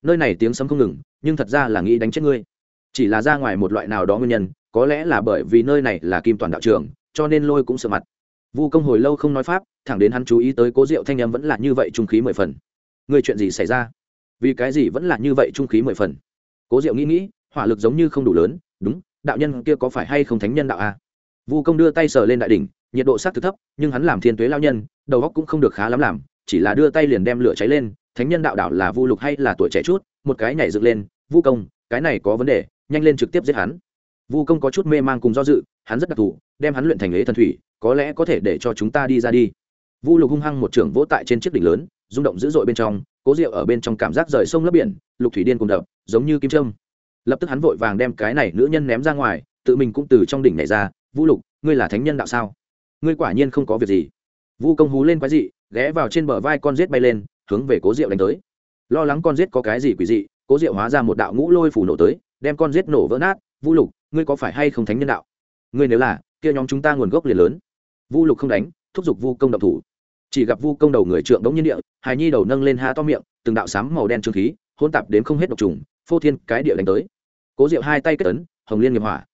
Nơi này tiếng sấm không ngừng, nhưng thật ra là nghĩ đánh chết ngươi. Chỉ là ra ngoài một loại nào đó nguyên nhân, có lẽ là bởi vì nơi này là kim toàn đạo trường, cho nên lôi cũng sợ mặt. Vu công hồi lâu không nói pháp, thẳng đến hắn chú ý tới cố diệu thanh em vẫn là như vậy trung khí mười phần. Người chuyện gì xảy ra? Vì cái gì vẫn là như vậy trung khí mười phần? Cố diệu nghĩ nghĩ, hỏa lực giống như không đủ lớn, đúng, đạo nhân kia có phải hay không thánh nhân đạo a? À? vu công đưa tay sờ lên đại đỉnh, nhiệt độ s á c thực thấp, nhưng hắn làm thiên tuế lao nhân, đầu góc cũng không được khá lắm làm, chỉ là đưa tay liền đem lửa cháy lên, thánh nhân đạo đạo là vu lục hay là tuổi trẻ chút, một cái nhảy dựng lên, vu công, cái này có vấn đề, nhanh lên trực tiếp giết hắn. Vu công có chút mê man cùng do dự, hắn rất đặc thù, đem hắn luyện thành ế thần thủy, có lẽ có thể để cho chúng ta đi ra đi. Vu lục hung hăng một trưởng vỗ tại trên chiếc đỉnh lớn rung động dữ dội bên trong, cố rượu ở bên trong cảm giác rời sông lấp biển, lục thủy điên cùng đập, giống như kim trâm lập tức hắn vội vàng đem cái này nữ nhân ném ra ngoài, tự mình cũng từ trong đỉnh này ra vu lục, ngươi là thánh nhân đạo sao? Ngươi quả nhiên không có việc gì. Vu công hú lên quái dị, ghé vào trên bờ vai con rết bay lên, hướng về cố diệu đánh tới. Lo lắng con rết có cái gì quỷ dị, cố diệu hóa ra một đạo ngũ lôi phủ nổ tới, đem con rết nổ vỡ nát. Vu lục, ngươi có phải hay không thánh nhân đạo? Ngươi nếu là, kia nhóm chúng ta nguồn gốc liền lớn. Vu lục không đánh, thúc giục vu công động thủ chỉ gặp vu công đầu người trượng đống nhiên địa, hài nhi đầu nâng lên há to miệng, từng đạo sám màu đen trương khí hôn tạp đến không hết độc trùng, phô thiên cái địa đánh tới. Cố diệu hai tay kết ấn, hồng liên nghiệp hỏa.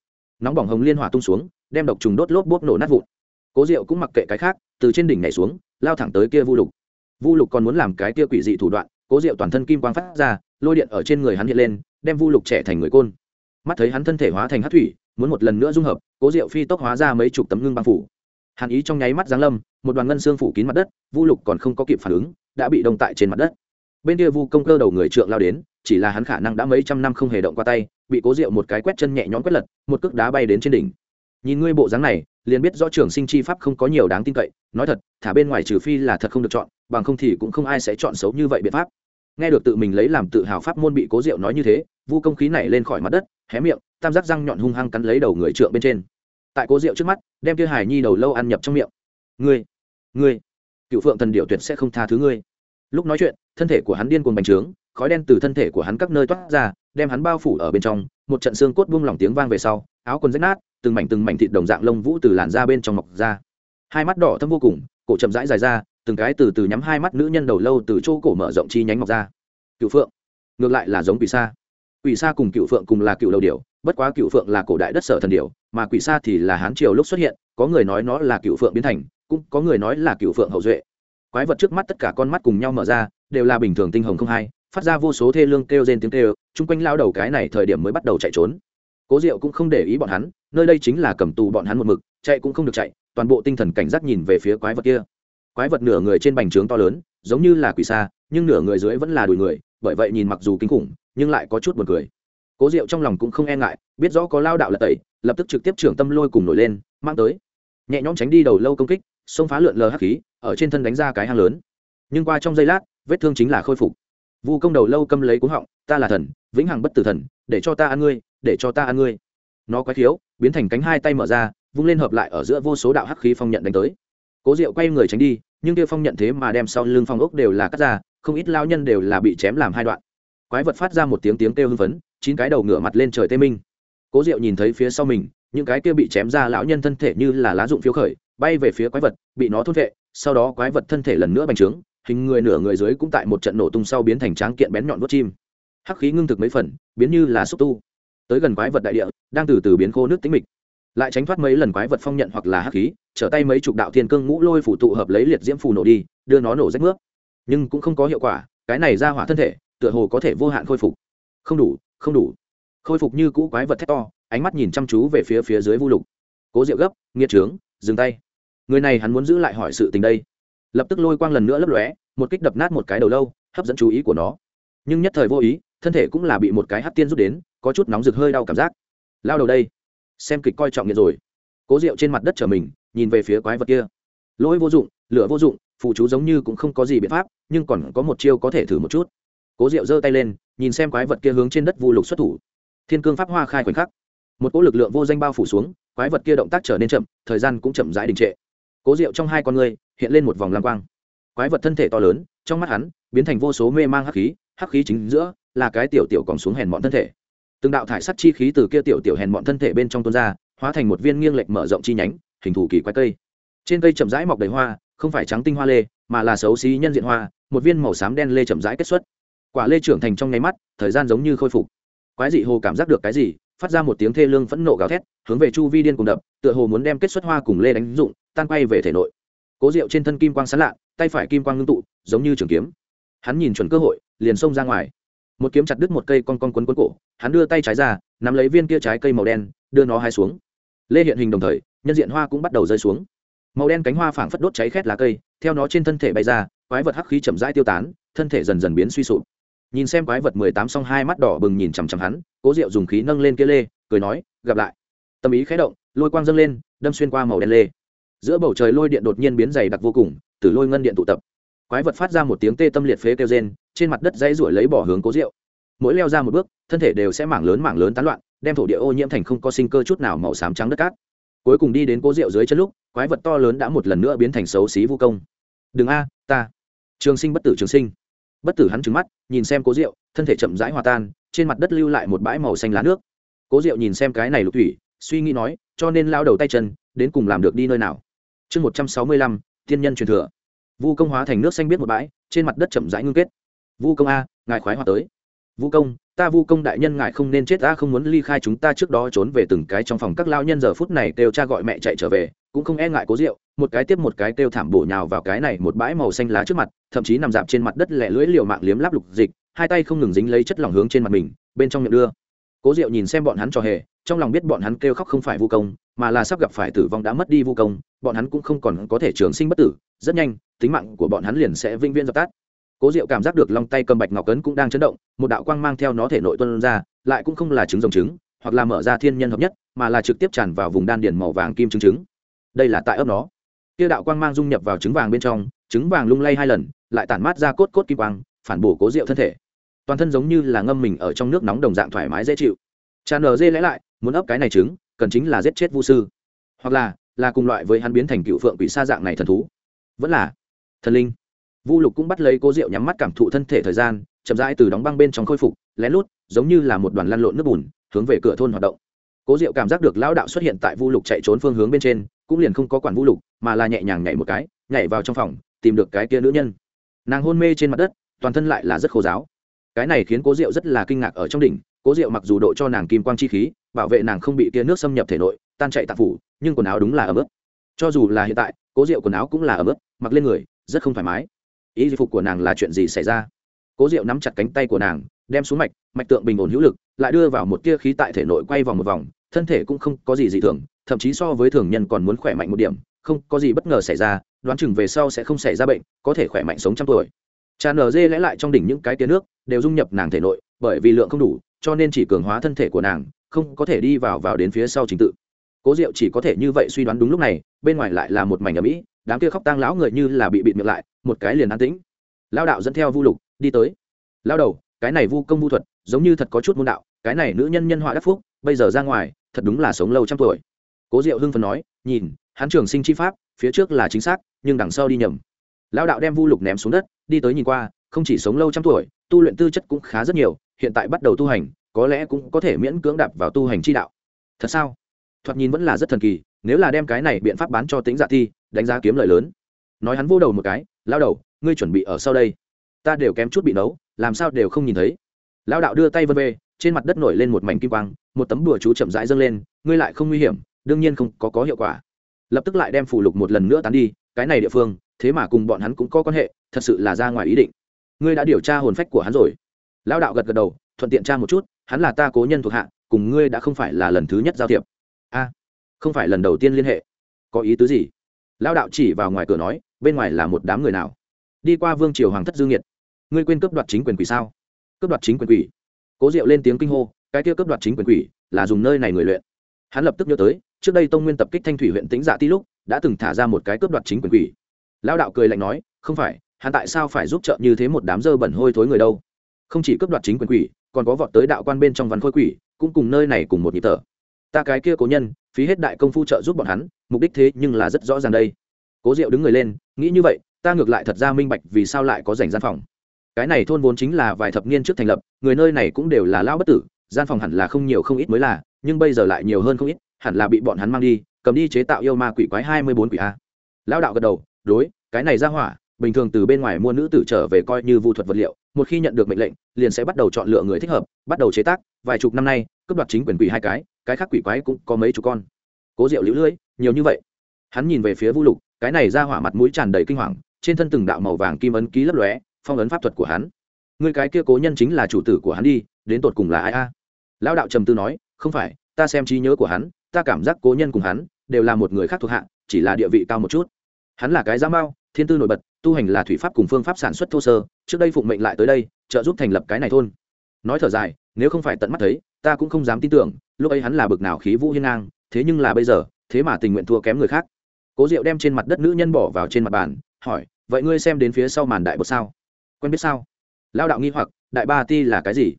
Nóng bỏng hồng liên hỏa tung xuống, đem độc trùng đốt lốp bốp nổ nát vụn. Cố diệu cũng mặc kệ cái khác, từ trên đỉnh nhảy xuống, lao thẳng tới kia vu lục. Vu lục còn muốn làm cái kia quỷ dị thủ đoạn, cố diệu toàn thân kim quang phát ra, lôi điện ở trên người hắn hiện lên, đem vu lục trẻ thành người côn. Mắt thấy hắn thân thể hóa thành hát thủy, muốn một lần nữa dung hợp, cố diệu phi tốc hóa ra mấy chục tấm ngưng băng phủ hàn ý trong nháy mắt giáng lâm, một đoàn ngân xương phủ kín mặt đất, vu lục còn không có kịp phản ứng, đã bị đông tại trên mặt đất. Bên kia vu công cơ đầu người trượng lao đến, chỉ là hắn khả năng đã mấy trăm năm không hề động qua tay, bị cố diệu một cái quét chân nhẹ nhõm quét lật, một cước đá bay đến trên đỉnh. Nhìn ngươi bộ dáng này, liền biết rõ trường sinh chi pháp không có nhiều đáng tin cậy, nói thật, thả bên ngoài trừ phi là thật không được chọn, bằng không thì cũng không ai sẽ chọn xấu như vậy biện pháp. Nghe được tự mình lấy làm tự hào pháp môn bị cố diệu nói như thế, vu công khí này lên khỏi mặt đất, hé miệng, tam giác răng nhọn hung hăng cắn lấy đầu người trượng bên trên tại cố diệu trước mắt, đem kia hải nhi đầu lâu ăn nhập trong miệng. Ngươi ngươi, cựu phượng thần điệu tuyệt sẽ không tha thứ ngươi. Lúc nói chuyện, thân thể của hắn điên cuồng bành trướng, khói đen từ thân thể của hắn các nơi toát ra, đem hắn bao phủ ở bên trong, một trận xương cốt buông lỏng tiếng vang về sau, áo quần rách nát, từng mảnh từng mảnh thịt đồng dạng lông vũ từ làn da bên trong mọc ra. Hai mắt đỏ thâm vô cùng, cổ chậm rãi dài ra, từng cái từ từ nhắm hai mắt nữ nhân đầu lâu từ chỗ cổ mở rộng chi nhánh mọc ra. Cựu phượng, ngược lại là giống quỷ sa. Quỷ sa cùng cựu phượng cùng là cựu đầu điểu, bất quá cựu phượng là cổ đại đất sở thần điểu mà quỷ sa thì là hán triều lúc xuất hiện, có người nói nó là cựu phượng biến thành, cũng có người nói là cựu phượng hậu duệ. Quái vật trước mắt tất cả con mắt cùng nhau mở ra, đều là bình thường tinh hồng không hai, phát ra vô số thê lương kêu rên tiếng kêu, chung quanh lao đầu cái này thời điểm mới bắt đầu chạy trốn. Cố diệu cũng không để ý bọn hắn, nơi đây chính là cầm tù bọn hắn một mực, chạy cũng không được chạy, toàn bộ tinh thần cảnh giác nhìn về phía quái vật kia. Quái vật nửa người trên bành trướng to lớn, giống như là quỷ xa nhưng nửa người dưới vẫn là đùi người, bởi vậy nhìn mặc dù kinh khủng, nhưng lại có chút buồn cười cố diệu trong lòng cũng không e ngại, biết rõ có lao đạo là tẩy, lập tức trực tiếp trưởng tâm lôi cùng nổi lên, mang tới. Nhẹ nhõm tránh đi đầu lâu công kích, xông phá lượn lờ hắc khí, ở trên thân đánh ra cái hang lớn. Nhưng qua trong giây lát, vết thương chính là khôi phục. Vu công đầu lâu câm lấy cúng họng, ta là thần, vĩnh hằng bất tử thần, để cho ta ăn ngươi, để cho ta ăn ngươi. Nó quái thiếu biến thành cánh hai tay mở ra, vung lên hợp lại ở giữa vô số đạo hắc khí phong nhận đánh tới. Cố diệu quay người tránh đi, nhưng kia phong nhận thế mà đem sau lưng phong ốc đều là cắt ra, không ít lao nhân đều là bị chém làm hai đoạn. Quái vật phát ra một tiếng tiếng kêu hưng phấn chín cái đầu ngửa mặt lên trời tê minh. Cố diệu nhìn thấy phía sau mình, những cái kia bị chém ra lão nhân thân thể như là lá dụng phiếu khởi, bay về phía quái vật, bị nó thốt vệ, sau đó quái vật thân thể lần nữa bành trướng, hình người nửa người dưới cũng tại một trận nổ tung sau biến thành tráng kiện bén nhọn vớt chim. Hắc khí ngưng thực mấy phần, biến như là xúc tu. Tới gần quái vật đại địa, đang từ từ biến khô nước tính mịch. Lại tránh thoát mấy lần quái vật phong nhận hoặc là hắc khí, trở tay mấy chục đạo thiên cương ngũ lôi phủ tụ hợp lấy liệt diễm phù nổ đi, đưa nó nổ rách nước. Nhưng cũng không có hiệu quả, cái này ra hỏa thân thể, tựa hồ có thể vô hạn khôi phục. Không đủ không đủ. Khôi phục như cũ quái vật thét to, ánh mắt nhìn chăm chú về phía phía dưới vu lục. Cố diệu gấp, nghiệt trướng, dừng tay. Người này hắn muốn giữ lại hỏi sự tình đây. Lập tức lôi quang lần nữa lấp lóe, một kích đập nát một cái đầu lâu, hấp dẫn chú ý của nó. Nhưng nhất thời vô ý, thân thể cũng là bị một cái hắt tiên rút đến, có chút nóng rực hơi đau cảm giác. Lao đầu đây, xem kịch coi trọng nghiệt rồi. Cố diệu trên mặt đất trở mình, nhìn về phía quái vật kia. Lỗi vô dụng, lửa vô dụng phụ chú giống như cũng không có gì biện pháp, nhưng còn có một chiêu có thể thử một chút cố Diệu giơ tay lên, nhìn xem quái vật kia hướng trên đất vu lục xuất thủ. Thiên cương pháp hoa khai khoảnh khắc. Một cỗ lực lượng vô danh bao phủ xuống, quái vật kia động tác trở nên chậm, thời gian cũng chậm rãi đình trệ. Cố Diệu trong hai con người, hiện lên một vòng lam quang. Quái vật thân thể to lớn, trong mắt hắn, biến thành vô số mê mang hắc khí hắc khí chính giữa, là cái tiểu tiểu còn xuống hèn mọn thân thể. Từng đạo thải sắt chi khí từ kia tiểu tiểu hèn mọn thân thể bên trong tuôn ra, hóa thành một viên nghiêng lệch mở rộng chi nhánh, hình thù kỳ quái cây. Trên cây chậm rãi mọc đầy hoa, không phải trắng tinh hoa lê, mà là xấu xí nhân diện hoa, một viên màu xám đen lê chậm rãi kết xuất quả lê trưởng thành trong nháy mắt, thời gian giống như khôi phục. Quái dị hồ cảm giác được cái gì, phát ra một tiếng thê lương phẫn nộ gào thét, hướng về chu vi điên cùng đập, tựa hồ muốn đem kết xuất hoa cùng lê đánh dụng, tan quay về thể nội. Cố rượu trên thân kim quang sán lạ, tay phải kim quang ngưng tụ, giống như trường kiếm. Hắn nhìn chuẩn cơ hội, liền xông ra ngoài. Một kiếm chặt đứt một cây con con quấn quấn cổ, hắn đưa tay trái ra, nắm lấy viên kia trái cây màu đen, đưa nó hai xuống. Lê hiện hình đồng thời, nhân diện hoa cũng bắt đầu rơi xuống. Màu đen cánh hoa phảng phất đốt cháy khét lá cây, theo nó trên thân thể bay ra, quái vật hắc khí chậm rãi tiêu tán, thân thể dần dần biến suy sụp nhìn xem quái vật mười tám xong hai mắt đỏ bừng nhìn chằm chằm hắn, cố diệu dùng khí nâng lên kia lê, cười nói, gặp lại. Tâm ý khé động, lôi quang dâng lên, đâm xuyên qua màu đen lê. Giữa bầu trời lôi điện đột nhiên biến dày đặc vô cùng, từ lôi ngân điện tụ tập. Quái vật phát ra một tiếng tê tâm liệt phế kêu rên, trên mặt đất dãy ruổi lấy bỏ hướng cố rượu mỗi leo ra một bước, thân thể đều sẽ mảng lớn mảng lớn tán loạn, đem thổ địa ô nhiễm thành không có sinh cơ chút nào màu xám trắng đất cát. Cuối cùng đi đến cố rượu dưới chân lúc, quái vật to lớn đã một lần nữa biến thành xấu xí vô công. Đừng a, ta. Trường sinh bất tử trường sinh bất tử hắn trứng mắt, nhìn xem cố rượu thân thể chậm rãi hòa tan, trên mặt đất lưu lại một bãi màu xanh lá nước. Cố rượu nhìn xem cái này lục thủy, suy nghĩ nói, cho nên lao đầu tay chân, đến cùng làm được đi nơi nào? Chương một trăm sáu mươi lăm tiên nhân truyền thừa. Vu công hóa thành nước xanh biết một bãi, trên mặt đất chậm rãi ngưng kết. Vu công a, ngài khoái hòa tới vu công, ta vu công đại nhân ngài không nên chết, ta không muốn ly khai chúng ta trước đó trốn về từng cái trong phòng các lao nhân giờ phút này kêu cha gọi mẹ chạy trở về, cũng không e ngại cố rượu, một cái tiếp một cái kêu thảm bổ nhào vào cái này một bãi màu xanh lá trước mặt, thậm chí nằm dạp trên mặt đất lẻ lưỡi liều mạng liếm láp lục dịch, hai tay không ngừng dính lấy chất lỏng hướng trên mặt mình, bên trong miệng đưa. Cố diệu nhìn xem bọn hắn trò hề, trong lòng biết bọn hắn kêu khóc không phải vu công, mà là sắp gặp phải tử vong đã mất đi vu công, bọn hắn cũng không còn có thể trường sinh bất tử, rất nhanh, tính mạng của bọn hắn liền sẽ vĩnh viễn dập tắt cố diệu cảm giác được lòng tay cầm bạch ngọc cấn cũng đang chấn động, một đạo quang mang theo nó thể nội tuân ra, lại cũng không là trứng rồng trứng, hoặc là mở ra thiên nhân hợp nhất, mà là trực tiếp tràn vào vùng đan điền màu vàng kim trứng trứng. Đây là tại ấp nó. Tiêu đạo quang mang dung nhập vào trứng vàng bên trong, trứng vàng lung lay hai lần, lại tản mát ra cốt cốt kim quang, phản bổ cố Diệu thân thể. Toàn thân giống như là ngâm mình ở trong nước nóng đồng dạng thoải mái dễ chịu. Cha nở dê lẽ lại, muốn ấp cái này trứng, cần chính là giết chết vu sư. Hoặc là là cùng loại với hắn biến thành cựu phượng quỷ sa dạng này thần thú. Vẫn là thần linh vu lục cũng bắt lấy cố rượu nhắm mắt cảm thụ thân thể thời gian, chậm rãi từ đóng băng bên trong khôi phục, lén lút, giống như là một đoàn lăn lộn nước bùn, hướng về cửa thôn hoạt động. Cố diệu cảm giác được lão đạo xuất hiện tại vu lục chạy trốn phương hướng bên trên, cũng liền không có quản vu lục, mà là nhẹ nhàng nhảy một cái, nhảy vào trong phòng, tìm được cái kia nữ nhân. Nàng hôn mê trên mặt đất, toàn thân lại là rất khô giáo cái này khiến cố diệu rất là kinh ngạc ở trong đỉnh, cố diệu mặc dù độ cho nàng kim quang chi khí, bảo vệ nàng không bị kia nước xâm nhập thể nội, tan chạy tạp phủ, nhưng quần áo đúng là ấm ướt cho dù là hiện tại, cố diệu quần áo cũng là ấm ướt mặc lên người, rất không thoải mái ý phục của nàng là chuyện gì xảy ra? Cố diệu nắm chặt cánh tay của nàng, đem xuống mạch mạch tượng bình ổn hữu lực, lại đưa vào một tia khí tại thể nội quay vòng một vòng, thân thể cũng không có gì dị thường, thậm chí so với thường nhân còn muốn khỏe mạnh một điểm, không có gì bất ngờ xảy ra, đoán chừng về sau sẽ không xảy ra bệnh, có thể khỏe mạnh sống trăm tuổi. Trà nở dê lẽ lại trong đỉnh những cái tia nước, đều dung nhập nàng thể nội, bởi vì lượng không đủ, cho nên chỉ cường hóa thân thể của nàng, không có thể đi vào vào đến phía sau trình tự. Cố diệu chỉ có thể như vậy suy đoán đúng lúc này, bên ngoài lại là một mảnh ở mỹ đám kia khóc tang lão người như là bị bịt miệng lại, một cái liền an tĩnh. Lao đạo dẫn theo vu lục, đi tới. Lao đầu, cái này vu công vu thuật, giống như thật có chút môn đạo, cái này nữ nhân nhân họa đắc phúc, bây giờ ra ngoài, thật đúng là sống lâu trăm tuổi. Cố diệu hưng phần nói, nhìn, hắn trường sinh chi pháp, phía trước là chính xác, nhưng đằng sau đi nhầm. Lao đạo đem vu lục ném xuống đất, đi tới nhìn qua, không chỉ sống lâu trăm tuổi, tu luyện tư chất cũng khá rất nhiều, hiện tại bắt đầu tu hành, có lẽ cũng có thể miễn cưỡng đạp vào tu hành chi đạo. Thật sao? Thoạt nhìn vẫn là rất thần kỳ, nếu là đem cái này biện pháp bán cho tính giả dạ thi đánh giá kiếm lời lớn. Nói hắn vô đầu một cái lao đầu, ngươi chuẩn bị ở sau đây. Ta đều kém chút bị nấu, làm sao đều không nhìn thấy. Lao đạo đưa tay vân về trên mặt đất nổi lên một mảnh kim quang, một tấm đùa chú chậm rãi dâng lên, ngươi lại không nguy hiểm, đương nhiên không có có hiệu quả. Lập tức lại đem phủ lục một lần nữa tán đi, cái này địa phương, thế mà cùng bọn hắn cũng có quan hệ, thật sự là ra ngoài ý định. Ngươi đã điều tra hồn phách của hắn rồi. Lao đạo gật gật đầu, thuận tiện tra một chút, hắn là ta cố nhân thuộc hạ, cùng ngươi đã không phải là lần thứ nhất giao thiệp. A, không phải lần đầu tiên liên hệ. Có ý tứ gì? Lao đạo chỉ vào ngoài cửa nói, bên ngoài là một đám người nào? Đi qua vương triều hoàng thất dương nhiệt ngươi quên cướp đoạt chính quyền quỷ sao? Cướp đoạt chính quyền quỷ? Cố diệu lên tiếng kinh hô, cái kia cướp đoạt chính quyền quỷ là dùng nơi này người luyện. Hắn lập tức nhớ tới, trước đây tông nguyên tập kích thanh thủy huyện tĩnh dạ ti lúc, đã từng thả ra một cái cướp đoạt chính quyền quỷ. Lao đạo cười lạnh nói, không phải, hắn tại sao phải giúp trợ như thế một đám dơ bẩn hôi thối người đâu? Không chỉ cướp đoạt chính quyền quỷ, còn có vọt tới đạo quan bên trong văn khôi quỷ, cũng cùng nơi này cùng một nhịp thở ta cái kia cố nhân, phí hết đại công phu trợ giúp bọn hắn, mục đích thế nhưng là rất rõ ràng đây. Cố diệu đứng người lên, nghĩ như vậy, ta ngược lại thật ra minh bạch vì sao lại có dành gian phòng. Cái này thôn vốn chính là vài thập niên trước thành lập, người nơi này cũng đều là lao bất tử, gian phòng hẳn là không nhiều không ít mới là, nhưng bây giờ lại nhiều hơn không ít, hẳn là bị bọn hắn mang đi, cầm đi chế tạo yêu ma quỷ quái hai mươi bốn quỷ a. Lao đạo gật đầu, đối, cái này ra hỏa, bình thường từ bên ngoài mua nữ tử trở về coi như vu thuật vật liệu, một khi nhận được mệnh lệnh, liền sẽ bắt đầu chọn lựa người thích hợp, bắt đầu chế tác, vài chục năm nay, cướp đoạt chính quyền quỷ hai cái cái khác quỷ quái cũng có mấy chục con. Cố diệu lũ lưỡi nhiều như vậy. Hắn nhìn về phía vu lục, cái này ra hỏa mặt mũi tràn đầy kinh hoàng, trên thân từng đạo màu vàng kim ấn ký lấp lóe, phong ấn pháp thuật của hắn. Người cái kia cố nhân chính là chủ tử của hắn đi, đến tột cùng là ai a? À? lão đạo trầm tư nói, không phải, ta xem trí nhớ của hắn, ta cảm giác cố nhân cùng hắn đều là một người khác thuộc hạ, chỉ là địa vị cao một chút. Hắn là cái giá mao, thiên tư nổi bật, tu hành là thủy pháp cùng phương pháp sản xuất thô sơ, trước đây phụng mệnh lại tới đây, trợ giúp thành lập cái này thôn. Nói thở dài, nếu không phải tận mắt thấy ta cũng không dám tin tưởng, lúc ấy hắn là bực nào khí vũ hiên ngang, thế nhưng là bây giờ, thế mà tình nguyện thua kém người khác. Cố diệu đem trên mặt đất nữ nhân bỏ vào trên mặt bàn, hỏi, vậy ngươi xem đến phía sau màn đại bột sao? Quen biết sao? Lao đạo nghi hoặc, đại ba ti là cái gì?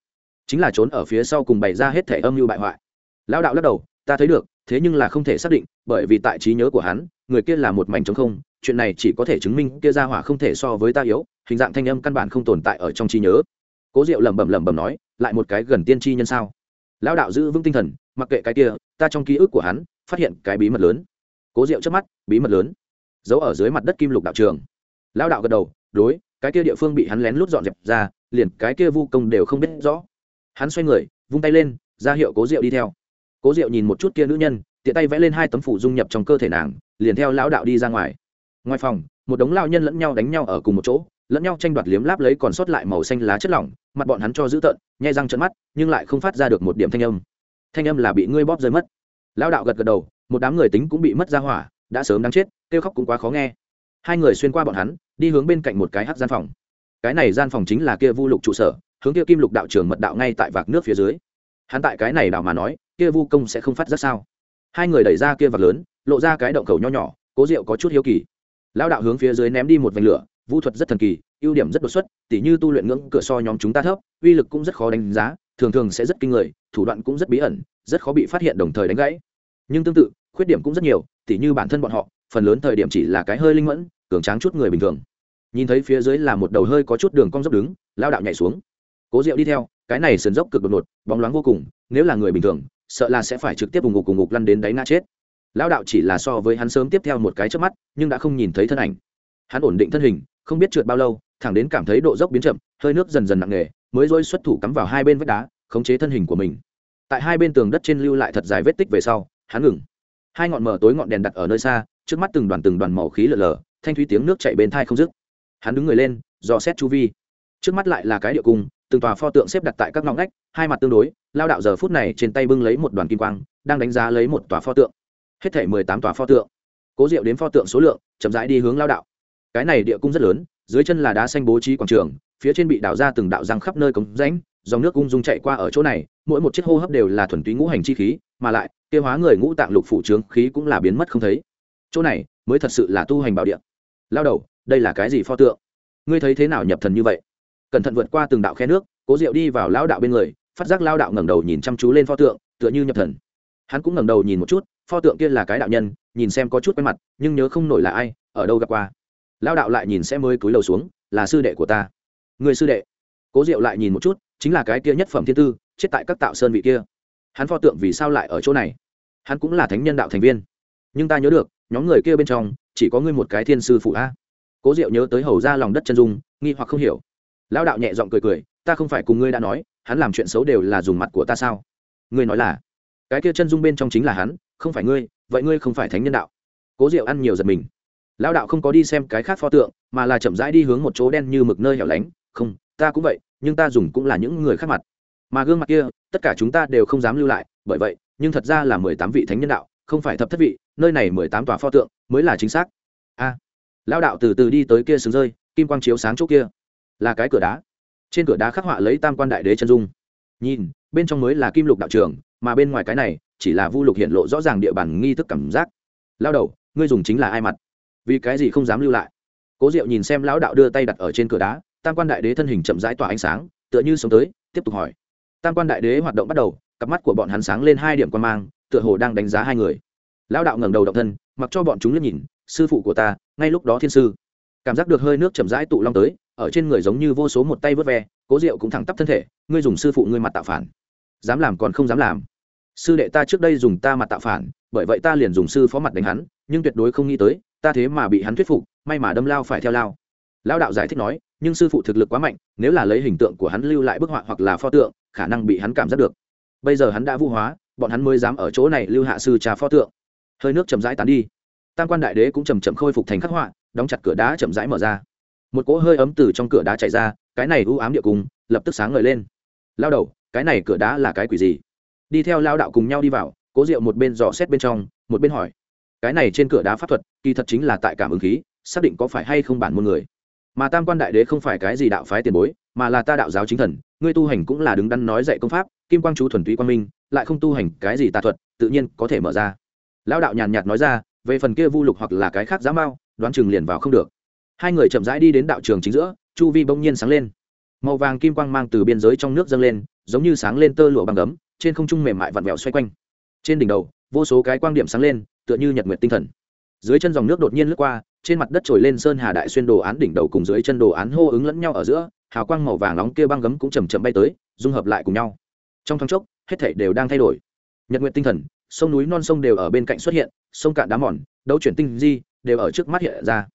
Chính là trốn ở phía sau cùng bày ra hết thẻ âm mưu bại hoại. Lao đạo lắc đầu, ta thấy được, thế nhưng là không thể xác định, bởi vì tại trí nhớ của hắn, người kia là một mảnh trống không, chuyện này chỉ có thể chứng minh kia ra hỏa không thể so với ta yếu, hình dạng thanh âm căn bản không tồn tại ở trong trí nhớ. Cố diệu lẩm bẩm lẩm bẩm nói, lại một cái gần tiên tri nhân sao? Lão đạo giữ vững tinh thần, mặc kệ cái kia, ta trong ký ức của hắn, phát hiện cái bí mật lớn. Cố diệu trước mắt, bí mật lớn. Giấu ở dưới mặt đất kim lục đạo trường. Lão đạo gật đầu, đối, cái kia địa phương bị hắn lén lút dọn dẹp ra, liền cái kia vu công đều không biết rõ. Hắn xoay người, vung tay lên, ra hiệu cố diệu đi theo. Cố diệu nhìn một chút kia nữ nhân, tiện tay vẽ lên hai tấm phủ dung nhập trong cơ thể nàng, liền theo lão đạo đi ra ngoài. Ngoài phòng, một đống lao nhân lẫn nhau đánh nhau ở cùng một chỗ lẫn nhau tranh đoạt liếm láp lấy còn sót lại màu xanh lá chất lỏng, mặt bọn hắn cho dữ tợn, nhai răng trận mắt, nhưng lại không phát ra được một điểm thanh âm. Thanh âm là bị ngươi bóp rơi mất. Lao đạo gật gật đầu, một đám người tính cũng bị mất ra hỏa, đã sớm đáng chết, kêu khóc cũng quá khó nghe. Hai người xuyên qua bọn hắn, đi hướng bên cạnh một cái hắc gian phòng. Cái này gian phòng chính là kia vu lục trụ sở, hướng kia kim lục đạo trưởng mật đạo ngay tại vạc nước phía dưới. Hắn tại cái này đạo mà nói, kia vu công sẽ không phát ra sao? Hai người đẩy ra kia vạc lớn, lộ ra cái động cầu nho nhỏ, cố rượu có chút hiếu kỳ. Lao đạo hướng phía dưới ném đi một vành lửa Vũ thuật rất thần kỳ, ưu điểm rất đột xuất, tỉ như tu luyện ngưỡng cửa so nhóm chúng ta thấp, uy lực cũng rất khó đánh giá, thường thường sẽ rất kinh người, thủ đoạn cũng rất bí ẩn, rất khó bị phát hiện đồng thời đánh gãy. Nhưng tương tự, khuyết điểm cũng rất nhiều, tỉ như bản thân bọn họ, phần lớn thời điểm chỉ là cái hơi linh mẫn, cường tráng chút người bình thường. Nhìn thấy phía dưới là một đầu hơi có chút đường cong dốc đứng, lao đạo nhảy xuống. Cố diệu đi theo, cái này sườn dốc cực đột ngột, bóng loáng vô cùng, nếu là người bình thường, sợ là sẽ phải trực tiếp vùng ngục cùng ngục lăn đến đáy ngã chết. Lao đạo chỉ là so với hắn sớm tiếp theo một cái trước mắt, nhưng đã không nhìn thấy thân ảnh. Hắn ổn định thân hình không biết trượt bao lâu, thẳng đến cảm thấy độ dốc biến chậm, hơi nước dần dần nặng nề, mới dôi xuất thủ cắm vào hai bên vách đá, khống chế thân hình của mình. Tại hai bên tường đất trên lưu lại thật dài vết tích về sau, hắn ngừng. Hai ngọn mở tối ngọn đèn đặt ở nơi xa, trước mắt từng đoàn từng đoàn màu khí lở lở, thanh thúy tiếng nước chạy bên thai không dứt. Hắn đứng người lên, dò xét chu vi. Trước mắt lại là cái địa cung, từng tòa pho tượng xếp đặt tại các ngõ ngách, hai mặt tương đối, lao đạo giờ phút này trên tay bưng lấy một đoàn kim quang, đang đánh giá lấy một tòa pho tượng. Hết thể mười tám tòa pho tượng. Cố diệu đến pho tượng số lượng, chậm rãi đi hướng lao đạo cái này địa cung rất lớn, dưới chân là đá xanh bố trí quảng trường, phía trên bị đào ra từng đạo răng khắp nơi cống rãnh, dòng nước cung dung chạy qua ở chỗ này, mỗi một chiếc hô hấp đều là thuần túy ngũ hành chi khí, mà lại, tiêu hóa người ngũ tạng lục phủ trướng khí cũng là biến mất không thấy. Chỗ này, mới thật sự là tu hành bảo địa. Lao đầu, đây là cái gì pho tượng? Ngươi thấy thế nào nhập thần như vậy? Cẩn thận vượt qua từng đạo khe nước, cố diệu đi vào lao đạo bên người, phát giác lao đạo ngẩng đầu nhìn chăm chú lên pho tượng, tựa như nhập thần. Hắn cũng ngẩng đầu nhìn một chút, pho tượng kia là cái đạo nhân, nhìn xem có chút quen mặt, nhưng nhớ không nổi là ai, ở đâu gặp qua lao đạo lại nhìn sẽ mới cúi đầu xuống, là sư đệ của ta. Người sư đệ. Cố diệu lại nhìn một chút, chính là cái kia nhất phẩm thiên tư, chết tại các tạo sơn vị kia. Hắn pho tượng vì sao lại ở chỗ này? Hắn cũng là thánh nhân đạo thành viên. Nhưng ta nhớ được, nhóm người kia bên trong, chỉ có ngươi một cái thiên sư phụ a. Cố diệu nhớ tới hầu ra lòng đất chân dung, nghi hoặc không hiểu. Lão đạo nhẹ giọng cười cười, ta không phải cùng ngươi đã nói, hắn làm chuyện xấu đều là dùng mặt của ta sao? Ngươi nói là, cái kia chân dung bên trong chính là hắn, không phải ngươi, vậy ngươi không phải thánh nhân đạo. Cố diệu ăn nhiều giật mình lão đạo không có đi xem cái khác pho tượng mà là chậm rãi đi hướng một chỗ đen như mực nơi hẻo lánh. Không ta cũng vậy nhưng ta dùng cũng là những người khác mặt. Mà gương mặt kia tất cả chúng ta đều không dám lưu lại bởi vậy nhưng thật ra là mười tám vị thánh nhân đạo không phải thập thất vị nơi này mười tám tòa pho tượng mới là chính xác. A à, lao đạo từ từ đi tới kia sừng rơi kim quang chiếu sáng chỗ kia. Là cái cửa đá. Trên cửa đá khắc họa lấy tam quan đại đế chân dung. Nhìn bên trong mới là kim lục đạo trường mà bên ngoài cái này chỉ là vu lục hiện lộ rõ ràng địa bàn nghi thức cảm giác. Lao đầu ngươi dùng chính là ai mặt? Vì cái gì không dám lưu lại? Cố diệu nhìn xem lão đạo đưa tay đặt ở trên cửa đá, tam quan đại đế thân hình chậm rãi tỏa ánh sáng, tựa như sống tới, tiếp tục hỏi. Tam quan đại đế hoạt động bắt đầu, cặp mắt của bọn hắn sáng lên hai điểm quan mang, tựa hồ đang đánh giá hai người. Lão đạo ngẩng đầu động thân, mặc cho bọn chúng liếc nhìn, sư phụ của ta, ngay lúc đó thiên sư. Cảm giác được hơi nước chậm rãi tụ long tới, ở trên người giống như vô số một tay vớt ve, cố diệu cũng thẳng tắp thân thể, ngươi dùng sư phụ ngươi mặt tạo phản. Dám làm còn không dám làm. Sư đệ ta trước đây dùng ta mặt tạo phản, bởi vậy ta liền dùng sư phó mặt đánh hắn, nhưng tuyệt đối không nghĩ tới ta thế mà bị hắn thuyết phục may mà đâm lao phải theo lao. Lão đạo giải thích nói nhưng sư phụ thực lực quá mạnh nếu là lấy hình tượng của hắn lưu lại bức họa hoặc là pho tượng khả năng bị hắn cảm giác được. Bây giờ hắn đã vũ hóa bọn hắn mới dám ở chỗ này lưu hạ sư trà pho tượng. Hơi nước chậm rãi tán đi. Tam quan đại đế cũng chầm chậm khôi phục thành khắc họa đóng chặt cửa đá chậm rãi mở ra. Một cỗ hơi ấm từ trong cửa đá chạy ra cái này u ám địa cùng, lập tức sáng ngời lên. Lao đầu cái này cửa đá là cái quỷ gì? Đi theo lao đạo cùng nhau đi vào cố diệu một bên dò xét bên trong một bên hỏi cái này trên cửa đá pháp thuật, kỳ thật chính là tại cảm ứng khí, xác định có phải hay không bản môn người. Mà tam quan đại đế không phải cái gì đạo phái tiền bối, mà là ta đạo giáo chính thần, ngươi tu hành cũng là đứng đắn nói dạy công pháp, kim quang chú thuần túy quang minh, lại không tu hành cái gì tà thuật, tự nhiên có thể mở ra. Lão đạo nhàn nhạt nói ra, về phần kia vu lục hoặc là cái khác giá mao đoán chừng liền vào không được. Hai người chậm rãi đi đến đạo trường chính giữa, chu vi bỗng nhiên sáng lên. Màu vàng kim quang mang từ biên giới trong nước dâng lên, giống như sáng lên tơ lụa bằng gấm, trên không trung mềm mại vặn vẹo xoay quanh. Trên đỉnh đầu, vô số cái quang điểm sáng lên tựa như nhật nguyệt tinh thần. Dưới chân dòng nước đột nhiên lướt qua, trên mặt đất trồi lên sơn hà đại xuyên đồ án đỉnh đầu cùng dưới chân đồ án hô ứng lẫn nhau ở giữa, hào quang màu vàng nóng kia băng gấm cũng chầm chậm bay tới, dung hợp lại cùng nhau. Trong thoáng chốc, hết thảy đều đang thay đổi. Nhật nguyện tinh thần, sông núi non sông đều ở bên cạnh xuất hiện, sông cạn đá mòn, đấu chuyển tinh di, đều ở trước mắt hiện ra.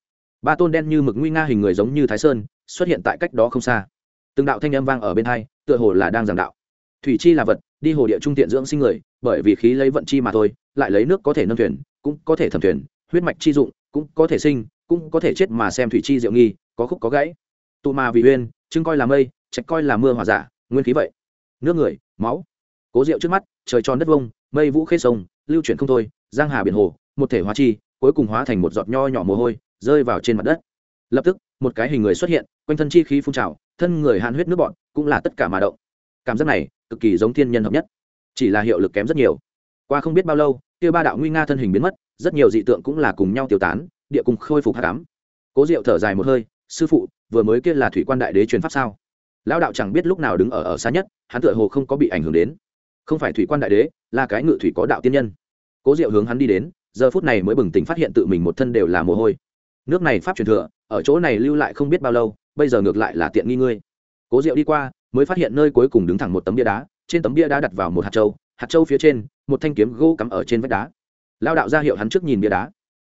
Ba tôn đen như mực nguy nga hình người giống như thái sơn, xuất hiện tại cách đó không xa. Từng đạo thanh âm vang ở bên hai, tựa hồ là đang giảng đạo. Thủy chi là vật đi hồ địa trung tiện dưỡng sinh người, bởi vì khí lấy vận chi mà thôi, lại lấy nước có thể nâng thuyền, cũng có thể thẩm thuyền, huyết mạch chi dụng, cũng có thể sinh, cũng có thể chết mà xem thủy chi diệu nghi, có khúc có gãy. Tụ mà vì uyên chứng coi là mây, trạch coi là mưa hòa giả, nguyên khí vậy. Nước người, máu. Cố rượu trước mắt, trời tròn đất vông, mây vũ khê sông, lưu chuyển không thôi, giang hà biển hồ, một thể hóa chi, cuối cùng hóa thành một giọt nho nhỏ mồ hôi, rơi vào trên mặt đất. Lập tức, một cái hình người xuất hiện, quanh thân chi khí phun trào, thân người hạn huyết nước bọn cũng là tất cả mà động cảm giác này cực kỳ giống thiên nhân hợp nhất, chỉ là hiệu lực kém rất nhiều. Qua không biết bao lâu, kia ba đạo nguy nga thân hình biến mất, rất nhiều dị tượng cũng là cùng nhau tiêu tán, địa cùng khôi phục hạ cám cố diệu thở dài một hơi, sư phụ, vừa mới kia là thủy quan đại đế truyền pháp sao? Lão đạo chẳng biết lúc nào đứng ở ở xa nhất, hắn tựa hồ không có bị ảnh hưởng đến. Không phải thủy quan đại đế, là cái ngự thủy có đạo tiên nhân. Cố diệu hướng hắn đi đến, giờ phút này mới bừng tỉnh phát hiện tự mình một thân đều là mồ hôi. Nước này pháp truyền thừa, ở chỗ này lưu lại không biết bao lâu, bây giờ ngược lại là tiện nghi ngươi. Cố diệu đi qua mới phát hiện nơi cuối cùng đứng thẳng một tấm bia đá, trên tấm bia đá đặt vào một hạt trâu hạt trâu phía trên, một thanh kiếm gỗ cắm ở trên vách đá. Lao đạo ra hiệu hắn trước nhìn bia đá.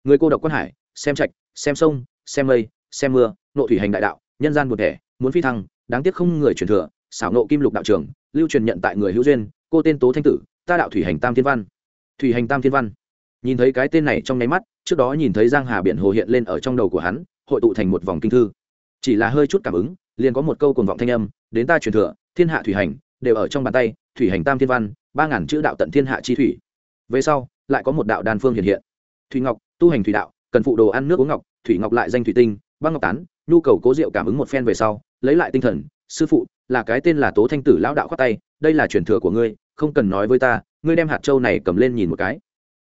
Người cô độc quan hải, xem trạch, xem sông, xem mây, xem mưa, nộ thủy hành đại đạo, nhân gian một thể muốn phi thăng, đáng tiếc không người truyền thừa, xảo nộ kim lục đạo trường lưu truyền nhận tại người hữu duyên, cô tên tố thanh tử, ta đạo thủy hành tam thiên văn. Thủy hành tam thiên văn. Nhìn thấy cái tên này trong nháy mắt, trước đó nhìn thấy giang hà biển hồ hiện lên ở trong đầu của hắn, hội tụ thành một vòng kinh thư. Chỉ là hơi chút cảm ứng, liền có một câu cuồng vọng thanh âm đến ta truyền thừa, thiên hạ thủy hành, đều ở trong bàn tay, thủy hành tam thiên văn, ba ngàn chữ đạo tận thiên hạ chi thủy. Về sau, lại có một đạo đan phương hiện hiện. Thủy ngọc, tu hành thủy đạo, cần phụ đồ ăn nước uống ngọc, thủy ngọc lại danh thủy tinh, băng ngọc tán, nhu cầu cố diệu cảm ứng một phen về sau, lấy lại tinh thần, sư phụ, là cái tên là tố thanh tử lão đạo khoát tay, đây là truyền thừa của ngươi, không cần nói với ta, ngươi đem hạt châu này cầm lên nhìn một cái.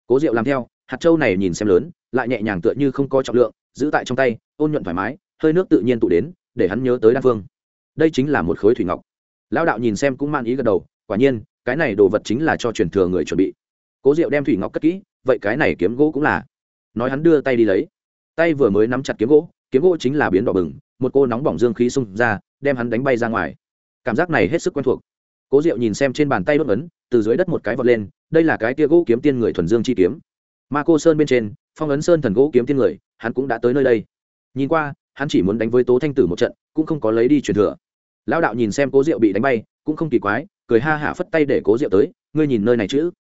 Cố diệu làm theo, hạt châu này nhìn xem lớn, lại nhẹ nhàng tựa như không có trọng lượng, giữ tại trong tay, ôn nhuận thoải mái, hơi nước tự nhiên tụ đến, để hắn nhớ tới đan phương đây chính là một khối thủy ngọc. Lão đạo nhìn xem cũng man ý gật đầu, quả nhiên, cái này đồ vật chính là cho truyền thừa người chuẩn bị. Cố diệu đem thủy ngọc cất kỹ, vậy cái này kiếm gỗ cũng là. Nói hắn đưa tay đi lấy. Tay vừa mới nắm chặt kiếm gỗ kiếm gỗ chính là biến đỏ bừng, một cô nóng bỏng dương khí xung ra, đem hắn đánh bay ra ngoài. Cảm giác này hết sức quen thuộc. Cố diệu nhìn xem trên bàn tay đốt ấn, từ dưới đất một cái vọt lên, đây là cái tia gỗ kiếm tiên người thuần dương chi kiếm. Ma cô sơn bên trên, phong ấn sơn thần gỗ kiếm tiên người, hắn cũng đã tới nơi đây. Nhìn qua, hắn chỉ muốn đánh với tố thanh tử một trận cũng không có lấy đi truyền thừa. Lão đạo nhìn xem cố diệu bị đánh bay, cũng không kỳ quái, cười ha hả phất tay để cố diệu tới, ngươi nhìn nơi này chữ.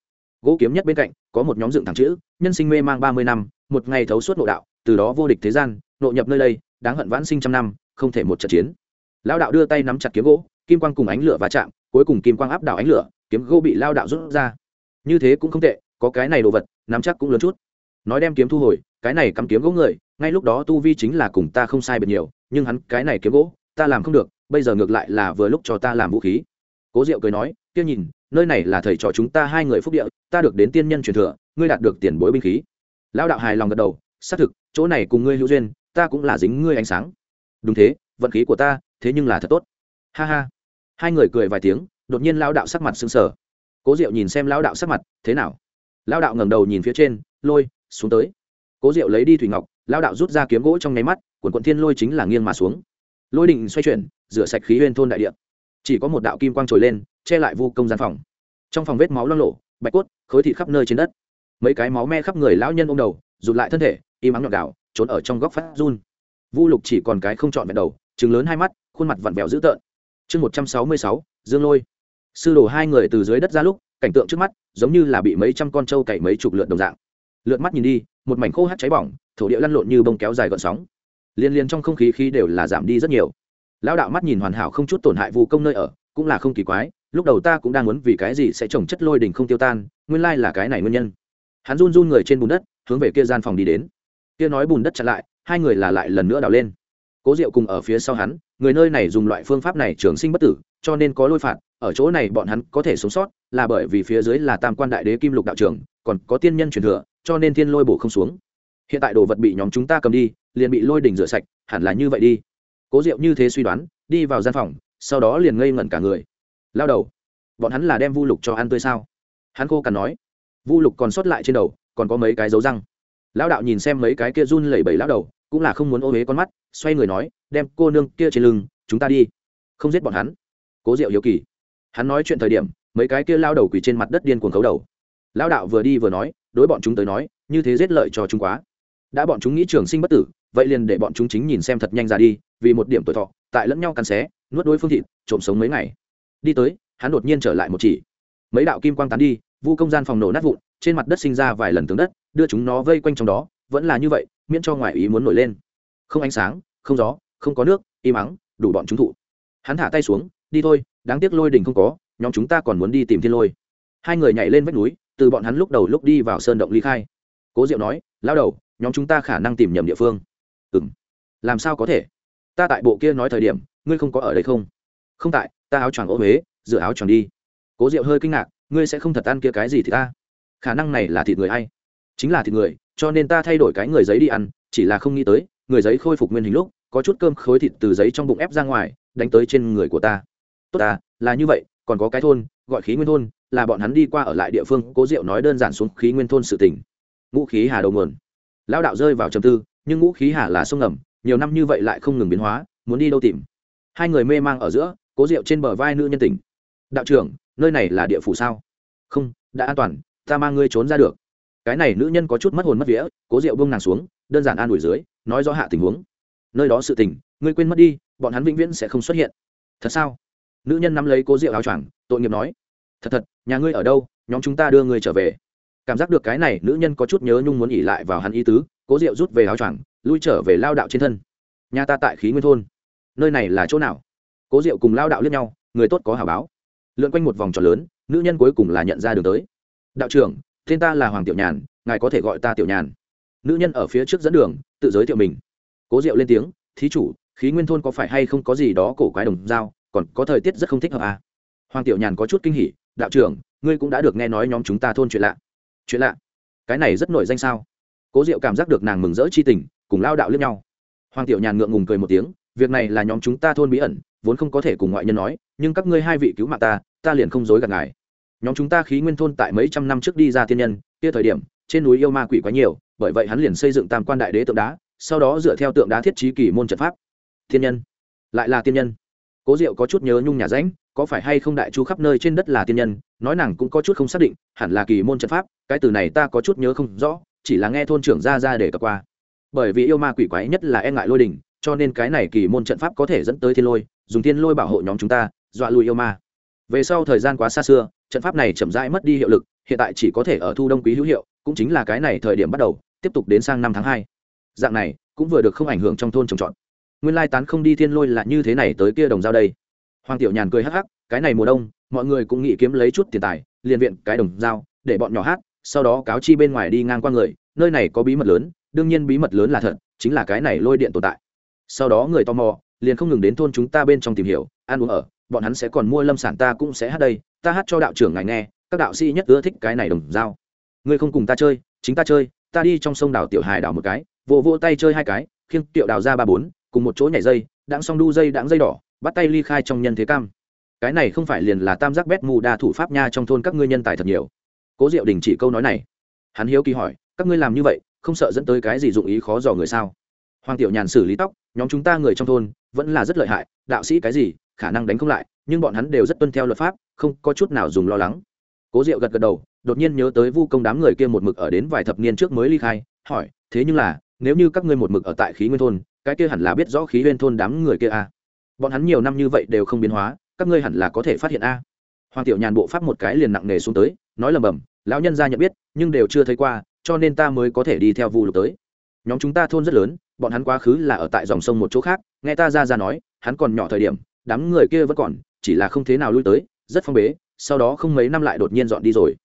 Gỗ kiếm nhất bên cạnh, có một nhóm dựng thẳng chữ, nhân sinh mê mang ba mươi năm, một ngày thấu suốt nội đạo, từ đó vô địch thế gian, nội nhập nơi đây, đáng hận vãn sinh trăm năm, không thể một trận chiến. Lão đạo đưa tay nắm chặt kiếm gỗ, kim quang cùng ánh lửa va chạm, cuối cùng kim quang áp đảo ánh lửa, kiếm gỗ bị lao đạo rút ra. Như thế cũng không tệ, có cái này đồ vật, nắm chắc cũng lớn chút. Nói đem kiếm thu hồi, cái này cắm kiếm gỗ người, ngay lúc đó tu vi chính là cùng ta không sai biệt nhiều nhưng hắn cái này kiếm gỗ, ta làm không được, bây giờ ngược lại là vừa lúc cho ta làm vũ khí. Cố diệu cười nói, kia nhìn, nơi này là thầy trò chúng ta hai người phúc địa, ta được đến tiên nhân truyền thừa, ngươi đạt được tiền bối binh khí. Lão đạo hài lòng gật đầu, xác thực, chỗ này cùng ngươi hữu duyên, ta cũng là dính ngươi ánh sáng. Đúng thế, vận khí của ta, thế nhưng là thật tốt. Ha ha. Hai người cười vài tiếng, đột nhiên Lão đạo sắc mặt sưng sờ. Cố diệu nhìn xem Lão đạo sắc mặt, thế nào? Lão đạo ngẩng đầu nhìn phía trên, lôi, xuống tới. Cố diệu lấy đi thủy ngọc lao đạo rút ra kiếm gỗ trong nháy mắt quần quận thiên lôi chính là nghiêng mà xuống. Lôi định xoay chuyển rửa sạch khí huyên thôn đại địa. Chỉ có một đạo kim quang trồi lên che lại vu công gian phòng. Trong phòng vết máu lo lộ bạch cốt khối thịt khắp nơi trên đất. Mấy cái máu me khắp người lão nhân ô m đầu rụt lại thân thể im ắng nhọn gạo, trốn ở trong góc phát run. Vu lục chỉ còn cái không trọn vẹn đầu chừng lớn hai mắt khuôn mặt vặn vẹo dữ tợn. Chương một trăm sáu mươi sáu dương lôi. Sư đổ hai người từ dưới đất ra lúc cảnh tượng trước mắt giống như là bị mấy trăm con trâu cày mấy chục lượt đồng dạng. Lượt mắt nhìn đi một mảnh khô hát cháy bỏng thổ địa lăn lộn như bông kéo dài gợn sóng. Liên liên trong không khí khí đều là giảm đi rất nhiều. Lão đạo mắt nhìn hoàn hảo không chút tổn hại vụ công nơi ở, cũng là không kỳ quái, lúc đầu ta cũng đang muốn vì cái gì sẽ trồng chất lôi đình không tiêu tan, nguyên lai là cái này nguyên nhân. Hắn run run người trên bùn đất, hướng về kia gian phòng đi đến. Kia nói bùn đất chặn lại, hai người là lại lần nữa đào lên. Cố diệu cùng ở phía sau hắn, người nơi này dùng loại phương pháp này trường sinh bất tử, cho nên có lôi phạt, ở chỗ này bọn hắn có thể sống sót, là bởi vì phía dưới là tam quan đại đế kim lục đạo trưởng, còn có tiên nhân truyền thừa, cho nên thiên lôi bổ không xuống hiện tại đồ vật bị nhóm chúng ta cầm đi, liền bị lôi đỉnh rửa sạch, hẳn là như vậy đi. Cố diệu như thế suy đoán, đi vào gian phòng, sau đó liền ngây ngẩn cả người. Lao đầu, bọn hắn là đem vu lục cho ăn tươi sao? Hắn khô cằn nói. Vu lục còn sót lại trên đầu, còn có mấy cái dấu răng. Lão đạo nhìn xem mấy cái kia run lẩy bẩy lão đầu, cũng là không muốn ô huế con mắt, xoay người nói, đem cô nương kia trên lưng, chúng ta đi. Không giết bọn hắn. Cố diệu hiếu kỳ. Hắn nói chuyện thời điểm, mấy cái kia lao đầu quỳ trên mặt đất điên cuồng khấu đầu. Lao đạo vừa đi vừa nói, đối bọn chúng tới nói, như thế giết lợi cho chúng quá đã bọn chúng nghĩ trường sinh bất tử, vậy liền để bọn chúng chính nhìn xem thật nhanh ra đi, vì một điểm tuổi thọ, tại lẫn nhau cắn xé, nuốt đối phương thịt, trộm sống mấy ngày. Đi tới, hắn đột nhiên trở lại một chỉ. Mấy đạo kim quang tán đi, vu công gian phòng nổ nát vụn, trên mặt đất sinh ra vài lần tướng đất, đưa chúng nó vây quanh trong đó, vẫn là như vậy, miễn cho ngoại ý muốn nổi lên. Không ánh sáng, không gió, không có nước, im ắng, đủ bọn chúng thụ. Hắn thả tay xuống, đi thôi, đáng tiếc lôi đình không có, nhóm chúng ta còn muốn đi tìm thiên lôi. Hai người nhảy lên vách núi, từ bọn hắn lúc đầu lúc đi vào sơn động ly khai. Cố diệu nói, lao đầu nhóm chúng ta khả năng tìm nhầm địa phương. Ừ m làm sao có thể? Ta tại bộ kia nói thời điểm, ngươi không có ở đây không? Không tại, ta áo choàng ô huế dựa áo choàng đi. Cố diệu hơi kinh ngạc, ngươi sẽ không thật ăn kia cái gì thì ta? Khả năng này là thịt người hay chính là thịt người, cho nên ta thay đổi cái người giấy đi ăn, chỉ là không nghĩ tới, người giấy khôi phục nguyên hình lúc, có chút cơm khối thịt từ giấy trong bụng ép ra ngoài, đánh tới trên người của ta. Tốt ta, là như vậy, còn có cái thôn, gọi khí nguyên thôn, là bọn hắn đi qua ở lại địa phương, cố diệu nói đơn giản xuống khí nguyên thôn sự tỉnh ngũ khí hà đầu nguồn lao đạo rơi vào trầm tư, nhưng ngũ khí hà là sông ngầm, nhiều năm như vậy lại không ngừng biến hóa, muốn đi đâu tìm. Hai người mê mang ở giữa, cố diệu trên bờ vai nữ nhân tỉnh đạo trưởng, nơi này là địa phủ sao? Không, đã an toàn, ta mang ngươi trốn ra được. Cái này nữ nhân có chút mất hồn mất vía, cố diệu bông nàng xuống, đơn giản an ủi dưới, nói rõ hạ tình huống. Nơi đó sự tình, ngươi quên mất đi, bọn hắn vĩnh viễn sẽ không xuất hiện. Thật sao? Nữ nhân nắm lấy cố diệu áo choàng, tội nghiệp nói. Thật thật, nhà ngươi ở đâu, nhóm chúng ta đưa ngươi trở về cảm giác được cái này nữ nhân có chút nhớ nhung muốn nghỉ lại vào hắn ý tứ, cố diệu rút về áo choàng, lui trở về lao đạo trên thân. Nhà ta tại khí nguyên thôn. Nơi này là chỗ nào? Cố diệu cùng lao đạo lướt nhau, người tốt có hảo báo. Lượn quanh một vòng tròn lớn, nữ nhân cuối cùng là nhận ra đường tới. Đạo trưởng, tên ta là hoàng tiểu nhàn, ngài có thể gọi ta tiểu nhàn. Nữ nhân ở phía trước dẫn đường, tự giới thiệu mình. Cố diệu lên tiếng, thí chủ, khí nguyên thôn có phải hay không có gì đó cổ quái đồng dao còn có thời tiết rất không thích hợp à. hoàng tiểu nhàn có chút kinh hỉ, đạo trưởng, ngươi cũng đã được nghe nói nhóm chúng ta thôn chuyện lạ chuyện lạ. Cái này rất nổi danh sao? Cố diệu cảm giác được nàng mừng rỡ chi tình, cùng lao đạo lướt nhau. Hoàng tiểu nhàn ngượng ngùng cười một tiếng, việc này là nhóm chúng ta thôn bí ẩn, vốn không có thể cùng ngoại nhân nói, nhưng các ngươi hai vị cứu mạng ta ta liền không dối gạt ngài. Nhóm chúng ta khí nguyên thôn tại mấy trăm năm trước đi ra tiên nhân, kia thời điểm, trên núi yêu ma quỷ quá nhiều, bởi vậy hắn liền xây dựng tam quan đại đế tượng đá, sau đó dựa theo tượng đá thiết trí kỳ môn trận pháp. Thiên nhân. Lại là tiên nhân cố diệu có chút nhớ nhung nhà ránh có phải hay không đại chu khắp nơi trên đất là tiên nhân, nói nàng cũng có chút không xác định, hẳn là kỳ môn trận pháp, cái từ này ta có chút nhớ không rõ, chỉ là nghe thôn trưởng ra ra để cập qua. Bởi vì yêu ma quỷ quái nhất là e ngại lôi đình, cho nên cái này kỳ môn trận pháp có thể dẫn tới thiên lôi, dùng thiên lôi bảo hộ nhóm chúng ta, dọa lùi yêu ma. Về sau thời gian quá xa xưa, trận pháp này chậm rãi mất đi hiệu lực, hiện tại chỉ có thể ở thu đông quý hữu hiệu, cũng chính là cái này thời điểm bắt đầu, tiếp tục đến sang năm tháng hai. Dạng này, cũng vừa được không ảnh hưởng trong thôn trồng trọt nguyên lai tán không đi thiên lôi là như thế này tới kia đồng giao đây. Hoàng tiểu nhàn cười hắc hắc, cái này mùa đông, mọi người cũng nghĩ kiếm lấy chút tiền tài, liền viện cái đồng giao, để bọn nhỏ hát, sau đó cáo chi bên ngoài đi ngang qua người, nơi này có bí mật lớn, đương nhiên bí mật lớn là thật, chính là cái này lôi điện tồn tại. Sau đó người tò mò, liền không ngừng đến thôn chúng ta bên trong tìm hiểu, ăn uống ở, bọn hắn sẽ còn mua lâm sản ta cũng sẽ hát đây, ta hát cho đạo trưởng ngài nghe, các đạo sĩ nhất ưa thích cái này đồng dao ngươi không cùng ta chơi, chính ta chơi, ta đi trong sông đảo tiểu hài đảo một cái, vỗ vỗ tay chơi hai cái, khiêng tiểu đào ra ba bốn cùng một chỗ nhảy dây, đãng xong đu dây đãng dây đỏ, bắt tay ly khai trong nhân thế cam. Cái này không phải liền là tam giác bét mù đa thủ pháp nha trong thôn các ngươi nhân tài thật nhiều. Cố diệu đình chỉ câu nói này. Hắn hiếu kỳ hỏi, các ngươi làm như vậy, không sợ dẫn tới cái gì dụng ý khó dò người sao? Hoàng tiểu nhàn xử lý tóc, nhóm chúng ta người trong thôn, vẫn là rất lợi hại, đạo sĩ cái gì, khả năng đánh không lại, nhưng bọn hắn đều rất tuân theo luật pháp, không có chút nào dùng lo lắng. Cố diệu gật gật đầu, đột nhiên nhớ tới vu công đám người kia một mực ở đến vài thập niên trước mới ly khai, hỏi, thế nhưng là nếu như các ngươi một mực ở tại khí nguyên thôn, cái kia hẳn là biết rõ khí nguyên thôn đám người kia a à. bọn hắn nhiều năm như vậy đều không biến hóa, các ngươi hẳn là có thể phát hiện a à. hoàng tiểu nhàn bộ pháp một cái liền nặng nề xuống tới, nói lầm bầm, lão nhân ra nhận biết, nhưng đều chưa thấy qua, cho nên ta mới có thể đi theo vu lục tới nhóm chúng ta thôn rất lớn, bọn hắn quá khứ là ở tại dòng sông một chỗ khác, nghe ta ra ra nói, hắn còn nhỏ thời điểm, đám người kia vẫn còn, chỉ là không thế nào lui tới, rất phong bế, sau đó không mấy năm lại đột nhiên dọn đi rồi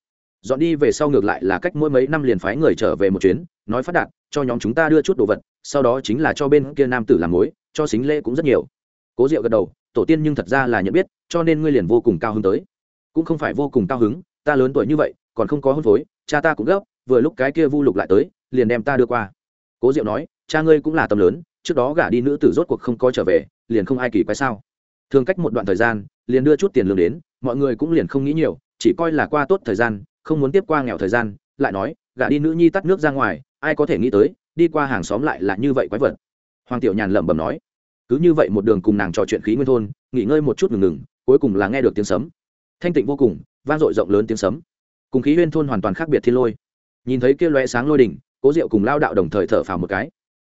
dọn đi về sau ngược lại là cách mỗi mấy năm liền phái người trở về một chuyến, nói phát đạt cho nhóm chúng ta đưa chút đồ vật, sau đó chính là cho bên kia nam tử làm mối, cho xính lễ cũng rất nhiều. Cố diệu gật đầu, tổ tiên nhưng thật ra là nhận biết, cho nên ngươi liền vô cùng cao hứng tới. Cũng không phải vô cùng cao hứng, ta lớn tuổi như vậy, còn không có hôn phối, cha ta cũng gấp, vừa lúc cái kia vu lục lại tới, liền đem ta đưa qua. Cố diệu nói, cha ngươi cũng là tâm lớn, trước đó gả đi nữ tử rốt cuộc không có trở về, liền không ai kỳ quái sao? Thường cách một đoạn thời gian, liền đưa chút tiền lương đến, mọi người cũng liền không nghĩ nhiều, chỉ coi là qua tốt thời gian, không muốn tiếp qua nghèo thời gian, lại nói, gả đi nữ nhi tắt nước ra ngoài ai có thể nghĩ tới, đi qua hàng xóm lại là như vậy quái vật. Hoàng tiểu nhàn lẩm bẩm nói, cứ như vậy một đường cùng nàng trò chuyện khí nguyên thôn, nghỉ ngơi một chút ngừng ngừng, cuối cùng là nghe được tiếng sấm. Thanh tịnh vô cùng, vang dội rộng lớn tiếng sấm. Cùng khí nguyên thôn hoàn toàn khác biệt thiên lôi. Nhìn thấy kia loe sáng lôi đỉnh, cố diệu cùng lao đạo đồng thời thở phào một cái.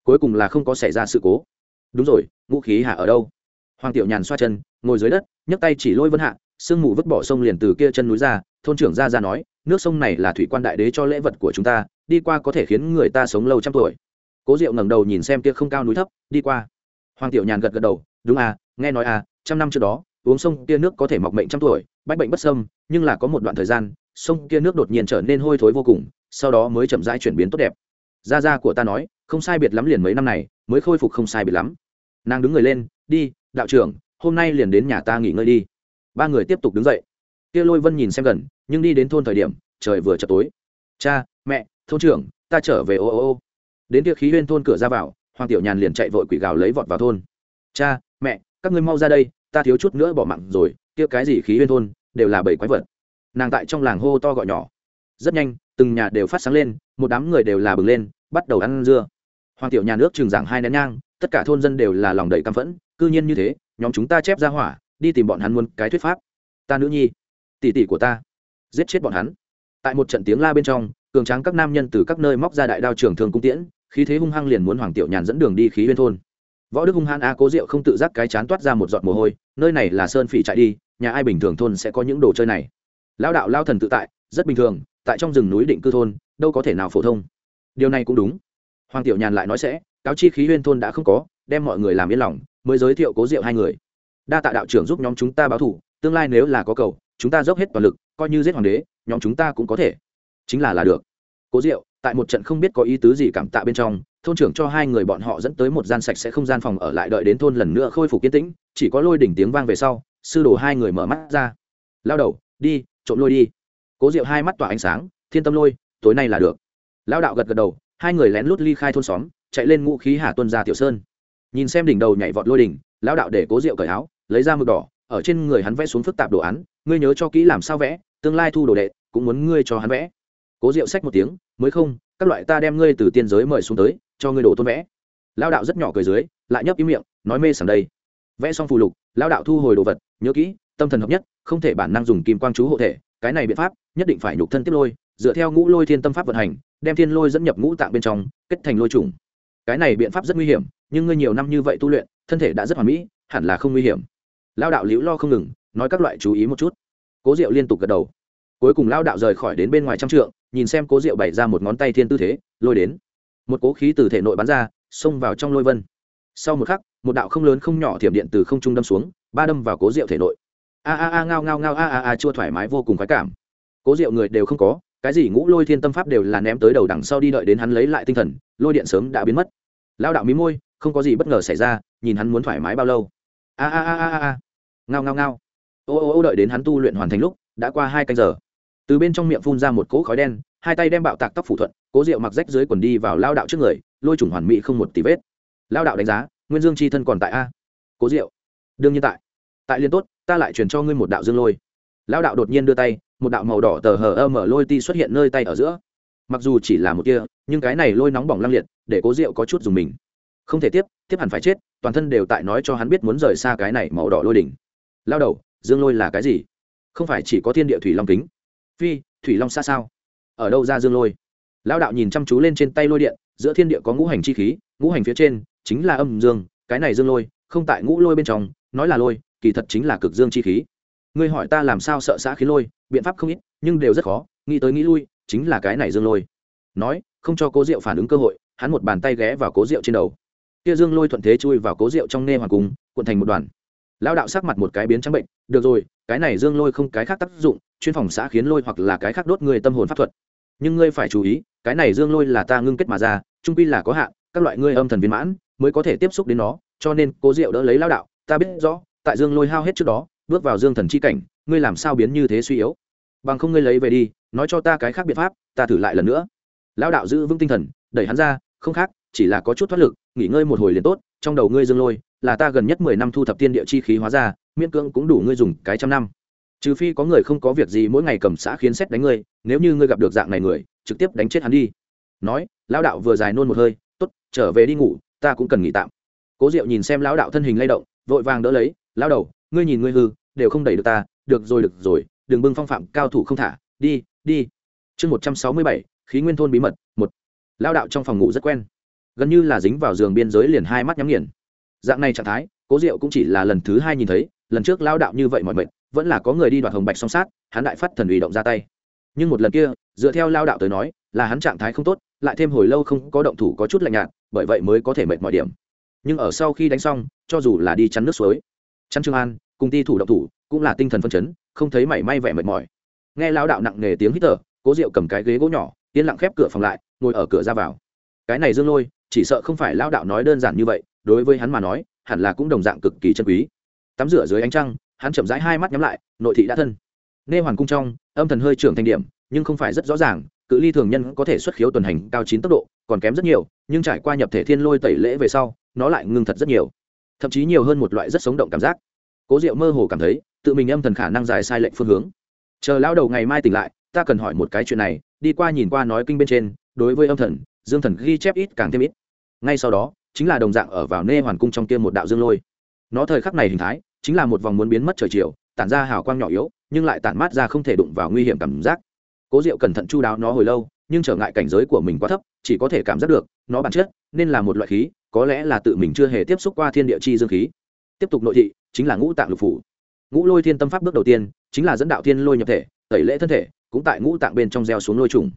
Cuối cùng là không có xảy ra sự cố. Đúng rồi, ngũ khí hạ ở đâu? Hoàng tiểu nhàn xoa chân, ngồi dưới đất, nhấc tay chỉ lôi vân hạ, sương mù vứt bỏ sông liền từ kia chân núi ra, thôn trưởng ra ra nói nước sông này là thủy quan đại đế cho lễ vật của chúng ta, đi qua có thể khiến người ta sống lâu trăm tuổi. Cố diệu ngẩng đầu nhìn xem kia không cao núi thấp, đi qua. Hoàng tiểu nhàn gật gật đầu, đúng à nghe nói à trăm năm trước đó, uống sông kia nước có thể mọc mệnh trăm tuổi, bách bệnh bất sâm nhưng là có một đoạn thời gian, sông kia nước đột nhiên trở nên hôi thối vô cùng, sau đó mới chậm rãi chuyển biến tốt đẹp. Gia gia của ta nói, không sai biệt lắm liền mấy năm này, mới khôi phục không sai biệt lắm. Nàng đứng người lên, đi, đạo trưởng, hôm nay liền đến nhà ta nghỉ ngơi đi. Ba người tiếp tục đứng dậy. Kia lôi vân nhìn xem gần nhưng đi đến thôn thời điểm, trời vừa chập tối. Cha, mẹ, thôn trưởng, ta trở về, ô ô ô. Đến kia khí huyên thôn cửa ra vào, hoàng tiểu nhàn liền chạy vội quỷ gào lấy vọt vào thôn. Cha, mẹ, các ngươi mau ra đây, ta thiếu chút nữa bỏ mạng rồi, kia cái gì khí huyên thôn, đều là bảy quái vật. Nàng tại trong làng hô to gọi nhỏ. Rất nhanh, từng nhà đều phát sáng lên, một đám người đều là bừng lên, bắt đầu ăn dưa. Hoàng tiểu nhà nước trường giảng hai nén nhang, tất cả thôn dân đều là lòng đầy căm phẫn, cư nhiên như thế, nhóm chúng ta chép ra hỏa, đi tìm bọn hắn muốn cái thuyết pháp. Ta nữ nhi, tỷ tỷ của ta giết chết bọn hắn. Tại một trận tiếng la bên trong, cường tráng các nam nhân từ các nơi móc ra đại đao trường thường cung tiễn, khí thế hung hăng liền muốn hoàng tiểu nhàn dẫn đường đi khí huyên thôn. Võ đức hung hăng a cố diệu không tự giác cái chán toát ra một giọt mồ hôi, nơi này là sơn phỉ chạy đi, nhà ai bình thường thôn sẽ có những đồ chơi này. Lao đạo lao thần tự tại, rất bình thường, tại trong rừng núi định cư thôn, đâu có thể nào phổ thông. Điều này cũng đúng. Hoàng tiểu nhàn lại nói sẽ, cáo chi khí huyên thôn đã không có, đem mọi người làm yên lòng, mới giới thiệu cố diệu hai người. Đa tạ đạo trưởng giúp nhóm chúng ta báo thủ, tương lai nếu là có cầu, chúng ta dốc hết toàn lực coi như giết hoàng đế, nhóm chúng ta cũng có thể. Chính là là được. Cố diệu, tại một trận không biết có ý tứ gì cảm tạ bên trong, thôn trưởng cho hai người bọn họ dẫn tới một gian sạch sẽ không gian phòng ở lại đợi đến thôn lần nữa khôi phục kiến tĩnh, chỉ có lôi đỉnh tiếng vang về sau, sư đồ hai người mở mắt ra. Lao đầu, đi, trộm lôi đi. Cố diệu hai mắt tỏa ánh sáng, thiên tâm lôi, tối nay là được. Lao đạo gật gật đầu, hai người lén lút ly khai thôn xóm, chạy lên ngũ khí hà tuân ra tiểu sơn. Nhìn xem đỉnh đầu nhảy vọt lôi đỉnh, lao đạo để cố diệu cởi áo, lấy ra mực đỏ ở trên người hắn vẽ xuống phức tạp đồ án, ngươi nhớ cho kỹ làm sao vẽ, tương lai thu đồ đệ, cũng muốn ngươi cho hắn vẽ. Cố diệu sách một tiếng, mới không, các loại ta đem ngươi từ tiên giới mời xuống tới, cho ngươi đồ tôn vẽ. Lao đạo rất nhỏ cười dưới, lại nhấp ý miệng, nói mê sảng đây. Vẽ xong phù lục lao đạo thu hồi đồ vật, nhớ kỹ, tâm thần hợp nhất, không thể bản năng dùng kim quang chú hộ thể, cái này biện pháp, nhất định phải nhục thân tiếp lôi, dựa theo ngũ lôi thiên tâm pháp vận hành, đem thiên lôi dẫn nhập ngũ tạng bên trong, kết thành lôi trùng cái này biện pháp rất nguy hiểm, nhưng ngươi nhiều năm như vậy tu luyện, thân thể đã rất hoàn mỹ, hẳn là không nguy hiểm lao đạo liễu lo không ngừng, nói các loại chú ý một chút. Cố diệu liên tục gật đầu. Cuối cùng lao đạo rời khỏi đến bên ngoài trăm trượng, nhìn xem cố diệu bày ra một ngón tay thiên tư thế, lôi đến. Một cố khí từ thể nội bắn ra, xông vào trong lôi vân. Sau một khắc, một đạo không lớn không nhỏ thiểm điện từ không trung đâm xuống, ba đâm vào cố diệu thể nội. A a a, ngao ngao ngao, a a a, chua thoải mái vô cùng khoái cảm. Cố diệu người đều không có, cái gì ngũ lôi thiên tâm pháp đều là ném tới đầu đằng sau đi đợi đến hắn lấy lại tinh thần, lôi điện sớm đã biến mất. Lao đạo mí môi, không có gì bất ngờ xảy ra, nhìn hắn muốn thoải mái bao lâu a a a a a ngao ngao ngao. Ô ô ô, đợi đến hắn tu luyện hoàn thành lúc, đã qua hai canh giờ. Từ bên trong miệng phun ra một cỗ khói đen, hai tay đem bạo tạc tóc phủ thuận, cố diệu mặc rách dưới quần đi vào lao đạo trước người, lôi trùng hoàn mỹ không một tí vết. Lao đạo đánh giá, nguyên dương c h i thân còn tại a. Cố diệu đương nhiên tại. Tại liên tốt, ta lại truyền cho ngươi một đạo dương lôi. Lao đạo đột nhiên đưa tay, một đạo màu đỏ tờ hờ ơ mở lôi ti xuất hiện nơi tay ở giữa. Mặc dù chỉ là một kia nhưng cái này lôi nóng bỏng lăng liệt, để cố diệu có chút dùng mình không thể tiếp tiếp hẳn phải chết, toàn thân đều tại nói cho hắn biết muốn rời xa cái này màu đỏ lôi đỉnh. Lao đầu, dương lôi là cái gì? Không phải chỉ có thiên địa thủy long kính. Phi, thủy long xa sao? Ở đâu ra dương lôi? Lao đạo nhìn chăm chú lên trên tay lôi điện, giữa thiên địa có ngũ hành chi khí, ngũ hành phía trên chính là âm dương, cái này dương lôi, không tại ngũ lôi bên trong, nói là lôi, kỳ thật chính là cực dương chi khí. Ngươi hỏi ta làm sao sợ xã khí lôi, biện pháp không ít, nhưng đều rất khó, nghĩ tới nghĩ lui, chính là cái này dương lôi. Nói, không cho cố diệu phản ứng cơ hội, hắn một bàn tay ghé vào cố diệu trên đầu kia dương lôi thuận thế chui vào cố rượu trong nê hoàng cung, cuộn thành một đoàn. Lao đạo sắc mặt một cái biến trắng bệnh, được rồi, cái này dương lôi không cái khác tác dụng, chuyên phòng xã khiến lôi hoặc là cái khác đốt người tâm hồn pháp thuật. Nhưng ngươi phải chú ý, cái này dương lôi là ta ngưng kết mà ra, trung pi là có hạn các loại ngươi âm thần viên mãn, mới có thể tiếp xúc đến nó, cho nên cố diệu đỡ lấy lao đạo, ta biết rõ, tại dương lôi hao hết trước đó, bước vào dương thần chi cảnh, ngươi làm sao biến như thế suy yếu? Bằng không ngươi lấy về đi, nói cho ta cái khác biện pháp, ta thử lại lần nữa. Lao đạo giữ vững tinh thần, đẩy hắn ra, không khác chỉ là có chút thoát lực, nghỉ ngơi một hồi liền tốt, trong đầu ngươi dương lôi, là ta gần nhất mười năm thu thập tiên địa chi khí hóa ra, miễn cưỡng cũng đủ ngươi dùng cái trăm năm. Trừ phi có người không có việc gì mỗi ngày cầm xã khiến xét đánh ngươi, nếu như ngươi gặp được dạng này người, trực tiếp đánh chết hắn đi. Nói, lão đạo vừa dài nôn một hơi t ố t trở về đi ngủ, ta cũng cần nghỉ tạm. Cố diệu nhìn xem lão đạo thân hình lay động, vội vàng đỡ lấy, lão đầu, ngươi nhìn ngươi hư, đều không đẩy được ta, được rồi được rồi, đừng bưng phong phạm cao thủ không thả, đi đi. Chương một trăm sáu mươi bảy, khí nguyên thôn bí mật, một. Lão đạo trong phòng ngủ rất quen gần như là dính vào giường biên giới liền hai mắt nhắm nghiền. Dạng này trạng thái, cố diệu cũng chỉ là lần thứ hai nhìn thấy, lần trước lao đạo như vậy mọi mệnh, vẫn là có người đi đoạt hồng bạch song sát, hắn đại phát thần ủy động ra tay. Nhưng một lần kia, dựa theo lao đạo tới nói, là hắn trạng thái không tốt, lại thêm hồi lâu không có động thủ có chút lạnh nhạt, bởi vậy mới có thể mệt mọi điểm. Nhưng ở sau khi đánh xong, cho dù là đi chắn nước suối, chắn trương an, cùng ti thủ động thủ, cũng là tinh thần phân chấn, không thấy mảy may vẻ mệt mỏi. Nghe lao đạo nặng nề tiếng hít thở, cố diệu cầm cái ghế gỗ nhỏ, yên lặng khép cửa phòng lại, ngồi ở cửa ra vào. Cái này dương lôi chỉ sợ không phải lao đạo nói đơn giản như vậy, đối với hắn mà nói, hẳn là cũng đồng dạng cực kỳ chân quý. Tắm rửa dưới ánh trăng, hắn chậm rãi hai mắt nhắm lại, nội thị đã thân. Nê hoàn cung trong, âm thần hơi trưởng thành điểm, nhưng không phải rất rõ ràng, cự ly thường nhân có thể xuất khiếu tuần hành cao chín tốc độ, còn kém rất nhiều, nhưng trải qua nhập thể thiên lôi tẩy lễ về sau, nó lại ngưng thật rất nhiều. Thậm chí nhiều hơn một loại rất sống động cảm giác. Cố diệu mơ hồ cảm thấy, tự mình âm thần khả năng giải sai lệnh phương hướng. Chờ lao đầu ngày mai tỉnh lại, ta cần hỏi một cái chuyện này, đi qua nhìn qua nói kinh bên trên, đối với âm thần, dương thần ghi chép ít càng thêm ít ngay sau đó, chính là đồng dạng ở vào nê hoàn cung trong kia một đạo dương lôi. Nó thời khắc này hình thái, chính là một vòng muốn biến mất trời chiều, tản ra hào quang nhỏ yếu, nhưng lại tản mát ra không thể đụng vào nguy hiểm cảm giác. Cố diệu cẩn thận chu đáo nó hồi lâu, nhưng trở ngại cảnh giới của mình quá thấp, chỉ có thể cảm giác được, nó bản chất, nên là một loại khí, có lẽ là tự mình chưa hề tiếp xúc qua thiên địa chi dương khí. Tiếp tục nội thị, chính là ngũ tạng lục phủ. Ngũ lôi thiên tâm pháp bước đầu tiên, chính là dẫn đạo thiên lôi nhập thể, tẩy lễ thân thể, cũng tại ngũ tạng bên trong gieo xuống lôi trùng.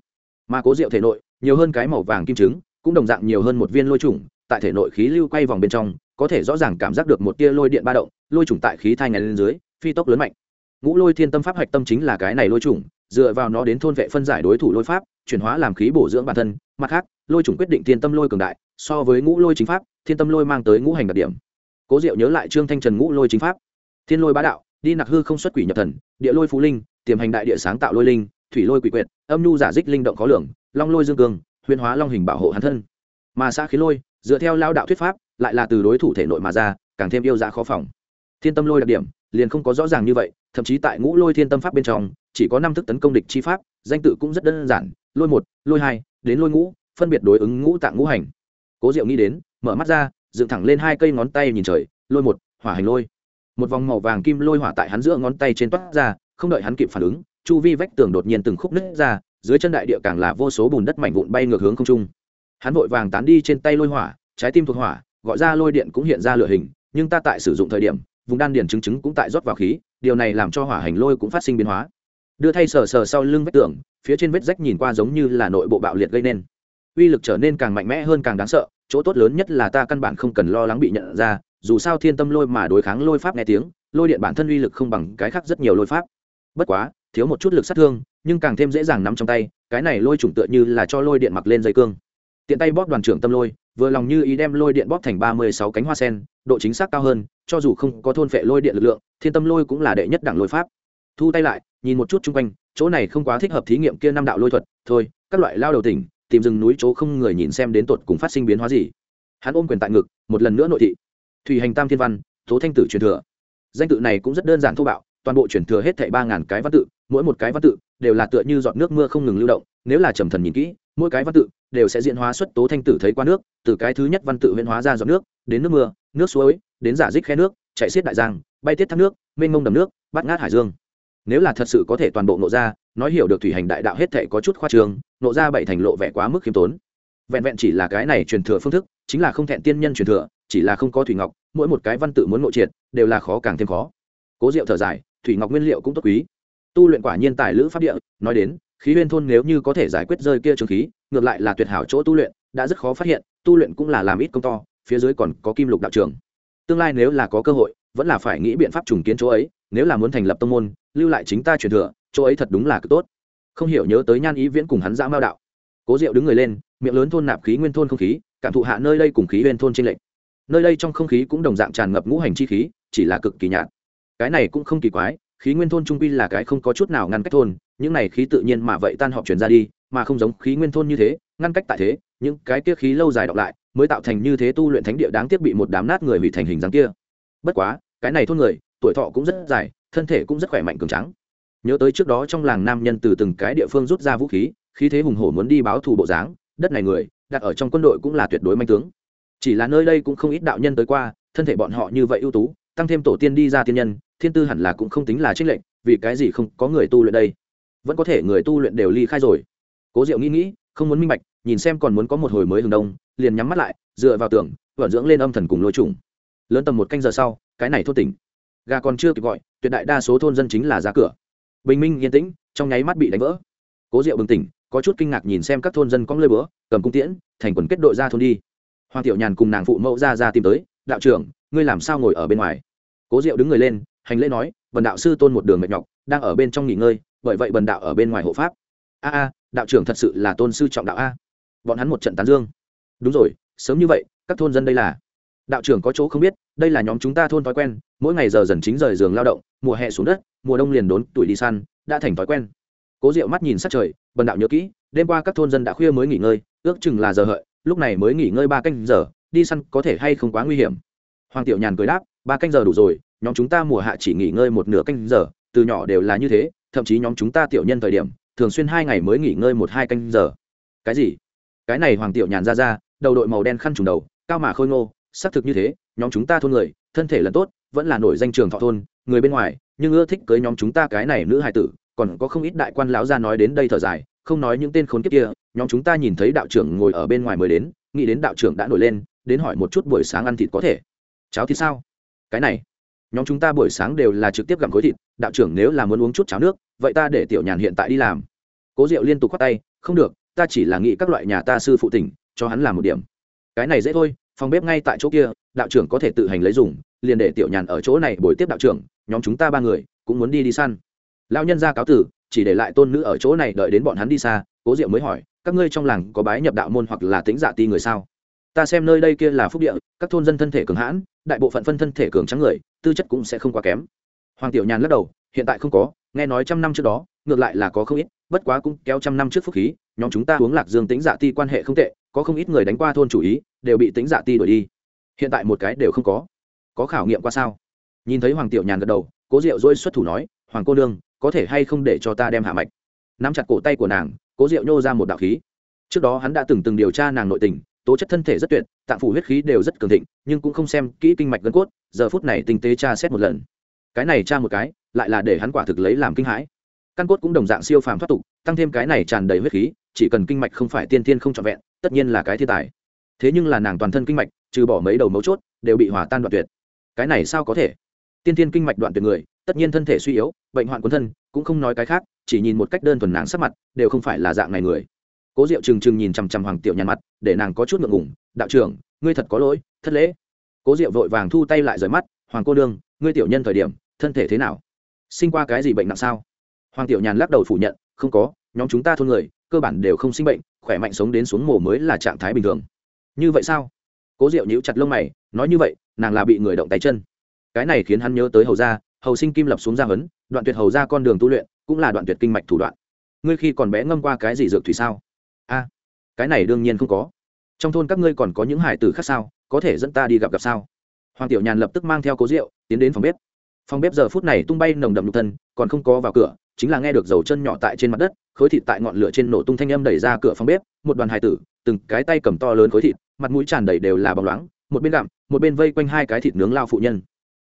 Mà cố diệu thể nội, nhiều hơn cái màu vàng kim trứng cũng đồng dạng nhiều hơn một viên lôi trùng tại thể nội khí lưu quay vòng bên trong, có thể rõ ràng cảm giác được một tia lôi điện ba động, lôi trùng tại khí thai ngày lên dưới, phi tốc lớn mạnh. Ngũ lôi thiên tâm pháp hạch tâm chính là cái này lôi trùng dựa vào nó đến thôn vệ phân giải đối thủ lôi pháp, chuyển hóa làm khí bổ dưỡng bản thân, mặt khác, lôi trùng quyết định thiên tâm lôi cường đại, so với ngũ lôi chính pháp, thiên tâm lôi mang tới ngũ hành đặc điểm. Cố diệu nhớ lại trương thanh trần ngũ lôi chính pháp. Thiên lôi bá đạo, đi nặc hư không xuất quỷ nhập thần, địa lôi phú linh, tiềm hành đại địa sáng tạo lôi linh, thủy lôi quỷ quyệt, âm nhu giả dích linh động khó lường, long lôi dương cường huyên hóa long hình bảo hộ hắn thân. Mà xã khí lôi, dựa theo lao đạo thuyết pháp, lại là từ đối thủ thể nội mà ra, càng thêm yêu giá khó phòng. Thiên tâm lôi đặc điểm, liền không có rõ ràng như vậy, thậm chí tại ngũ lôi thiên tâm pháp bên trong, chỉ có năm thức tấn công địch chi pháp, danh tự cũng rất đơn giản, lôi một, lôi hai, đến lôi ngũ, phân biệt đối ứng ngũ tạng ngũ hành. Cố diệu nghĩ đến, mở mắt ra, dựng thẳng lên hai cây ngón tay nhìn trời, lôi một, hỏa hành lôi. Một vòng màu vàng kim lôi hỏa tại hắn giữa ngón tay trên toát ra, không đợi hắn kịp phản ứng, chu vi vách tường đột nhiên từng khúc nứt ra dưới chân đại địa càng là vô số bùn đất mảnh vụn bay ngược hướng không trung. Hắn vội vàng tán đi trên tay lôi hỏa, trái tim thuộc hỏa, gọi ra lôi điện cũng hiện ra lửa hình, nhưng ta tại sử dụng thời điểm, vùng đan điền chứng chứng cũng tại rót vào khí, điều này làm cho hỏa hành lôi cũng phát sinh biến hóa. Đưa thay sờ sờ sau lưng vách tường, phía trên vết rách nhìn qua giống như là nội bộ bạo liệt gây nên. Uy lực trở nên càng mạnh mẽ hơn càng đáng sợ, chỗ tốt lớn nhất là ta căn bản không cần lo lắng bị nhận ra, dù sao thiên tâm lôi mà đối kháng lôi pháp nghe tiếng, lôi điện bản thân uy lực không bằng cái khác rất nhiều lôi pháp. Bất quá thiếu một chút lực sát thương, nhưng càng thêm dễ dàng nắm trong tay, cái này lôi trùng tựa như là cho lôi điện mặc lên dây cương. Tiện tay bóp đoàn trưởng tâm lôi, vừa lòng như ý đem lôi điện bóp thành ba mươi sáu cánh hoa sen, độ chính xác cao hơn, cho dù không có thôn phệ lôi điện lực lượng, thiên tâm lôi cũng là đệ nhất đẳng lôi pháp. Thu tay lại, nhìn một chút chung quanh, chỗ này không quá thích hợp thí nghiệm kia năm đạo lôi thuật, thôi, các loại lao đầu tỉnh, tìm rừng núi chỗ không người nhìn xem đến tột cùng phát sinh biến hóa gì. Hắn ôm quyền tại ngực, một lần nữa nội thị. Thủy hành tam thiên văn, tố thanh tử truyền thừa. Danh tự này cũng rất đơn giản thô bạo, toàn bộ truyền thừa hết thảy ba ngàn cái văn tự mỗi một cái văn tự đều là tựa như giọt nước mưa không ngừng lưu động, nếu là trầm thần nhìn kỹ, mỗi cái văn tự đều sẽ diễn hóa xuất tố thanh tử thấy qua nước, từ cái thứ nhất văn tự huyễn hóa ra giọt nước, đến nước mưa, nước suối, đến giả dích khe nước chạy xiết đại giang, bay tiết thác nước, mênh mông đầm nước, bắt ngát hải dương. Nếu là thật sự có thể toàn bộ nộ ra, nói hiểu được thủy hành đại đạo hết thể có chút khoa trường, nộ ra bảy thành lộ vẻ quá mức khiêm tốn. Vẹn vẹn chỉ là cái này truyền thừa phương thức, chính là không thẹn tiên nhân truyền thừa, chỉ là không có thủy ngọc, mỗi một cái văn tự muốn nội triệt, đều là khó càng thêm khó. Cố diệu thở dài, thủy ngọc nguyên liệu cũng tốt quý tu luyện quả nhiên tài lữ pháp địa, nói đến, khí huyên thôn nếu như có thể giải quyết rơi kia trường khí, ngược lại là tuyệt hảo chỗ tu luyện, đã rất khó phát hiện, tu luyện cũng là làm ít công to, phía dưới còn có kim lục đạo trường. Tương lai nếu là có cơ hội, vẫn là phải nghĩ biện pháp trùng kiến chỗ ấy, nếu là muốn thành lập tông môn, lưu lại chính ta truyền thừa, chỗ ấy thật đúng là cực tốt. Không hiểu nhớ tới nhan ý viễn cùng hắn dã mao đạo. Cố diệu đứng người lên, miệng lớn thôn nạp khí nguyên thôn không khí, cảm thụ hạ nơi đây cùng khí huyên thôn trên lệnh nơi đây trong không khí cũng đồng dạng tràn ngập ngũ hành chi khí, chỉ là cực kỳ nhạt. Cái này cũng không kỳ quái khí nguyên thôn trung quy là cái không có chút nào ngăn cách thôn, những này khí tự nhiên mà vậy tan họp chuyển ra đi, mà không giống khí nguyên thôn như thế, ngăn cách tại thế, những cái kia khí lâu dài đọc lại, mới tạo thành như thế tu luyện thánh địa đáng tiếc bị một đám nát người hủy thành hình dáng kia. Bất quá, cái này thôn người, tuổi thọ cũng rất dài, thân thể cũng rất khỏe mạnh cường trắng nhớ tới trước đó trong làng nam nhân từ từng cái địa phương rút ra vũ khí khí thế hùng hổ muốn đi báo thù bộ dáng, đất này người, đặt ở trong quân đội cũng là tuyệt đối manh tướng. Chỉ là nơi đây cũng không ít đạo nhân tới qua, thân thể bọn họ như vậy ưu tú, tăng thêm tổ tiên đi ra tiên nhân thiên tư hẳn là cũng không tính là trích lệnh vì cái gì không có người tu luyện đây? Vẫn có thể người tu luyện đều ly khai rồi. Cố diệu nghĩ nghĩ, không muốn minh bạch, nhìn xem còn muốn có một hồi mới hừng đông, liền nhắm mắt lại, dựa vào tường, vận dưỡng lên âm thần cùng lôi trùng. Lớn tầm một canh giờ sau, cái này thốt tỉnh. Gà còn chưa kịp gọi, tuyệt đại đa số thôn dân chính là ra cửa. Bình minh yên tĩnh, trong nháy mắt bị đánh vỡ. Cố diệu bừng tỉnh, có chút kinh ngạc nhìn xem các thôn dân cong lơi bữa cầm cung tiễn, thành quần kết đội ra thôn đi. Hoàng tiểu nhàn cùng nàng phụ mẫu ra ra tìm tới, đạo trưởng, ngươi làm sao ngồi ở bên ngoài? Cố diệu đứng người lên hành lễ nói, bần đạo sư tôn một đường mệt nhọc, đang ở bên trong nghỉ ngơi, bởi vậy bần đạo ở bên ngoài hộ pháp. A a, đạo trưởng thật sự là tôn sư trọng đạo a. Bọn hắn một trận tán dương. Đúng rồi, sớm như vậy, các thôn dân đây là. Đạo trưởng có chỗ không biết, đây là nhóm chúng ta thôn thói quen, mỗi ngày giờ dần chính rời giường lao động, mùa hè xuống đất, mùa đông liền đốn tuổi đi săn, đã thành thói quen. Cố diệu mắt nhìn sát trời, bần đạo nhớ kỹ, đêm qua các thôn dân đã khuya mới nghỉ ngơi, ước chừng là giờ hợi, lúc này mới nghỉ ngơi ba canh giờ, đi săn có thể hay không quá nguy hiểm. Hoàng tiểu nhàn cười đáp, ba canh giờ đủ rồi nhóm chúng ta mùa hạ chỉ nghỉ ngơi một nửa canh giờ, từ nhỏ đều là như thế, thậm chí nhóm chúng ta tiểu nhân thời điểm, thường xuyên hai ngày mới nghỉ ngơi một hai canh giờ. Cái gì? Cái này hoàng tiểu nhàn ra ra, đầu đội màu đen khăn trùng đầu, cao mà khôi ngô, xác thực như thế, nhóm chúng ta thôn người, thân thể là tốt, vẫn là nổi danh trường thọ thôn, người bên ngoài, nhưng ưa thích cưới nhóm chúng ta cái này nữ hài tử, còn có không ít đại quan lão ra nói đến đây thở dài, không nói những tên khốn kiếp kia, nhóm chúng ta nhìn thấy đạo trưởng ngồi ở bên ngoài mới đến, nghĩ đến đạo trưởng đã nổi lên, đến hỏi một chút buổi sáng ăn thịt có thể. Cháo thì sao? Cái này nhóm chúng ta buổi sáng đều là trực tiếp gặm khối thịt, đạo trưởng nếu là muốn uống chút cháo nước, vậy ta để tiểu nhàn hiện tại đi làm. Cố diệu liên tục khoác tay, không được, ta chỉ là nghĩ các loại nhà ta sư phụ tỉnh, cho hắn làm một điểm. Cái này dễ thôi, phòng bếp ngay tại chỗ kia, đạo trưởng có thể tự hành lấy dùng, liền để tiểu nhàn ở chỗ này buổi tiếp đạo trưởng, nhóm chúng ta ba người cũng muốn đi đi săn. Lao nhân ra cáo tử, chỉ để lại tôn nữ ở chỗ này đợi đến bọn hắn đi xa, cố diệu mới hỏi, các ngươi trong làng có bái nhập đạo môn hoặc là tính dạ ti người sao? Ta xem nơi đây kia là phúc địa, các thôn dân thân thể cường hãn, đại bộ phận phân thân thể cường trắng người tư chất cũng sẽ không quá kém. Hoàng tiểu nhàn lắc đầu, hiện tại không có, nghe nói trăm năm trước đó, ngược lại là có không ít, bất quá cũng kéo trăm năm trước phúc khí, nhóm chúng ta uống lạc dương tính dạ ti quan hệ không tệ, có không ít người đánh qua thôn chủ ý, đều bị tính dạ ti đuổi đi. Hiện tại một cái đều không có. Có khảo nghiệm qua sao? Nhìn thấy hoàng tiểu nhàn gật đầu, cố diệu dỗi xuất thủ nói, hoàng cô nương, có thể hay không để cho ta đem hạ mạch? Nắm chặt cổ tay của nàng, cố diệu nhô ra một đạo khí. Trước đó hắn đã từng từng điều tra nàng nội tình tố chất thân thể rất tuyệt, tạng phủ huyết khí đều rất cường thịnh, nhưng cũng không xem kỹ kinh mạch gân cốt, giờ phút này tinh tế tra xét một lần. Cái này tra một cái, lại là để hắn quả thực lấy làm kinh hãi. Căn cốt cũng đồng dạng siêu phàm thoát tục, tăng thêm cái này tràn đầy huyết khí, chỉ cần kinh mạch không phải tiên thiên không trọn vẹn, tất nhiên là cái thiên tài. Thế nhưng là nàng toàn thân kinh mạch, trừ bỏ mấy đầu mấu chốt, đều bị hòa tan đoạn tuyệt. Cái này sao có thể? Tiên thiên kinh mạch đoạn tuyệt người, tất nhiên thân thể suy yếu, bệnh hoạn quân thân, cũng không nói cái khác, chỉ nhìn một cách đơn thuần nàng sắc mặt, đều không phải là dạng này người cố diệu trừng trừng nhìn chằm chằm hoàng tiểu nhàn mặt, để nàng có chút ngượng ngủng đạo trưởng, ngươi thật có lỗi, thất lễ. Cố diệu vội vàng thu tay lại rời mắt, hoàng cô đương ngươi tiểu nhân thời điểm, thân thể thế nào? Sinh qua cái gì bệnh nặng sao? Hoàng tiểu nhàn lắc đầu phủ nhận, không có, nhóm chúng ta thôn người, cơ bản đều không sinh bệnh, khỏe mạnh sống đến xuống mồ mới là trạng thái bình thường. Như vậy sao? Cố diệu nhíu chặt lông mày, nói như vậy, nàng là bị người động tay chân. Cái này khiến hắn nhớ tới hầu gia, hầu sinh kim lập xuống gia hấn đoạn tuyệt hầu gia con đường tu luyện, cũng là đoạn tuyệt kinh mạch thủ đoạn. Ngươi khi còn bé ngâm qua cái gì dược thủy sao? A cái này đương nhiên không có. Trong thôn các ngươi còn có những hải tử khác sao? Có thể dẫn ta đi gặp gặp sao? Hoàng tiểu nhàn lập tức mang theo cố rượu, tiến đến phòng bếp. Phòng bếp giờ phút này tung bay nồng đậm nhục thân, còn không có vào cửa, chính là nghe được dầu chân nhỏ tại trên mặt đất, khối thịt tại ngọn lửa trên nổ tung thanh âm đẩy ra cửa phòng bếp, một đoàn hải tử, từng cái tay cầm to lớn khối thịt, mặt mũi tràn đầy đều là bóng loáng, một bên gặm, một bên vây quanh hai cái thịt nướng lao phụ nhân.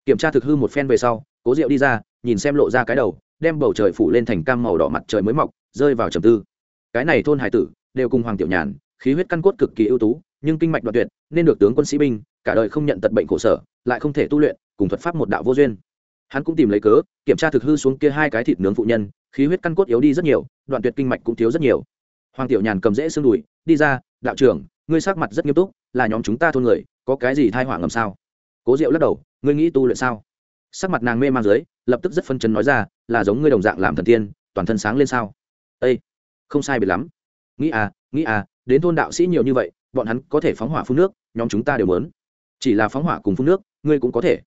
Kiểm tra thực hư một phen về sau, cố rượu đi ra, nhìn xem lộ ra cái đầu, đem bầu trời phủ lên thành cam màu đỏ mặt trời mới mọc, rơi vào trầm tư. Cái này thôn hải tử đều cùng hoàng tiểu nhàn, khí huyết căn cốt cực kỳ ưu tú, nhưng kinh mạch đoạn tuyệt, nên được tướng quân sĩ binh, cả đời không nhận tật bệnh khổ sở, lại không thể tu luyện, cùng thuật pháp một đạo vô duyên. Hắn cũng tìm lấy cớ, kiểm tra thực hư xuống kia hai cái thịt nướng phụ nhân, khí huyết căn cốt yếu đi rất nhiều, đoạn tuyệt kinh mạch cũng thiếu rất nhiều. Hoàng tiểu nhàn cầm dễ xương đùi, đi ra, đạo trưởng, ngươi sắc mặt rất nghiêm túc, là nhóm chúng ta thôn người, có cái gì thai họa ngầm sao? Cố diệu lắc đầu, ngươi nghĩ tu luyện sao? Sắc mặt nàng mê man dưới, lập tức rất phân chấn nói ra, là giống ngươi đồng dạng làm thần tiên, toàn thân sáng lên sao? Ây không sai biệt lắm nghĩ à nghĩ à đến thôn đạo sĩ nhiều như vậy, bọn hắn có thể phóng hỏa phun nước, nhóm chúng ta đều muốn. Chỉ là phóng hỏa cùng phun nước, ngươi cũng có thể.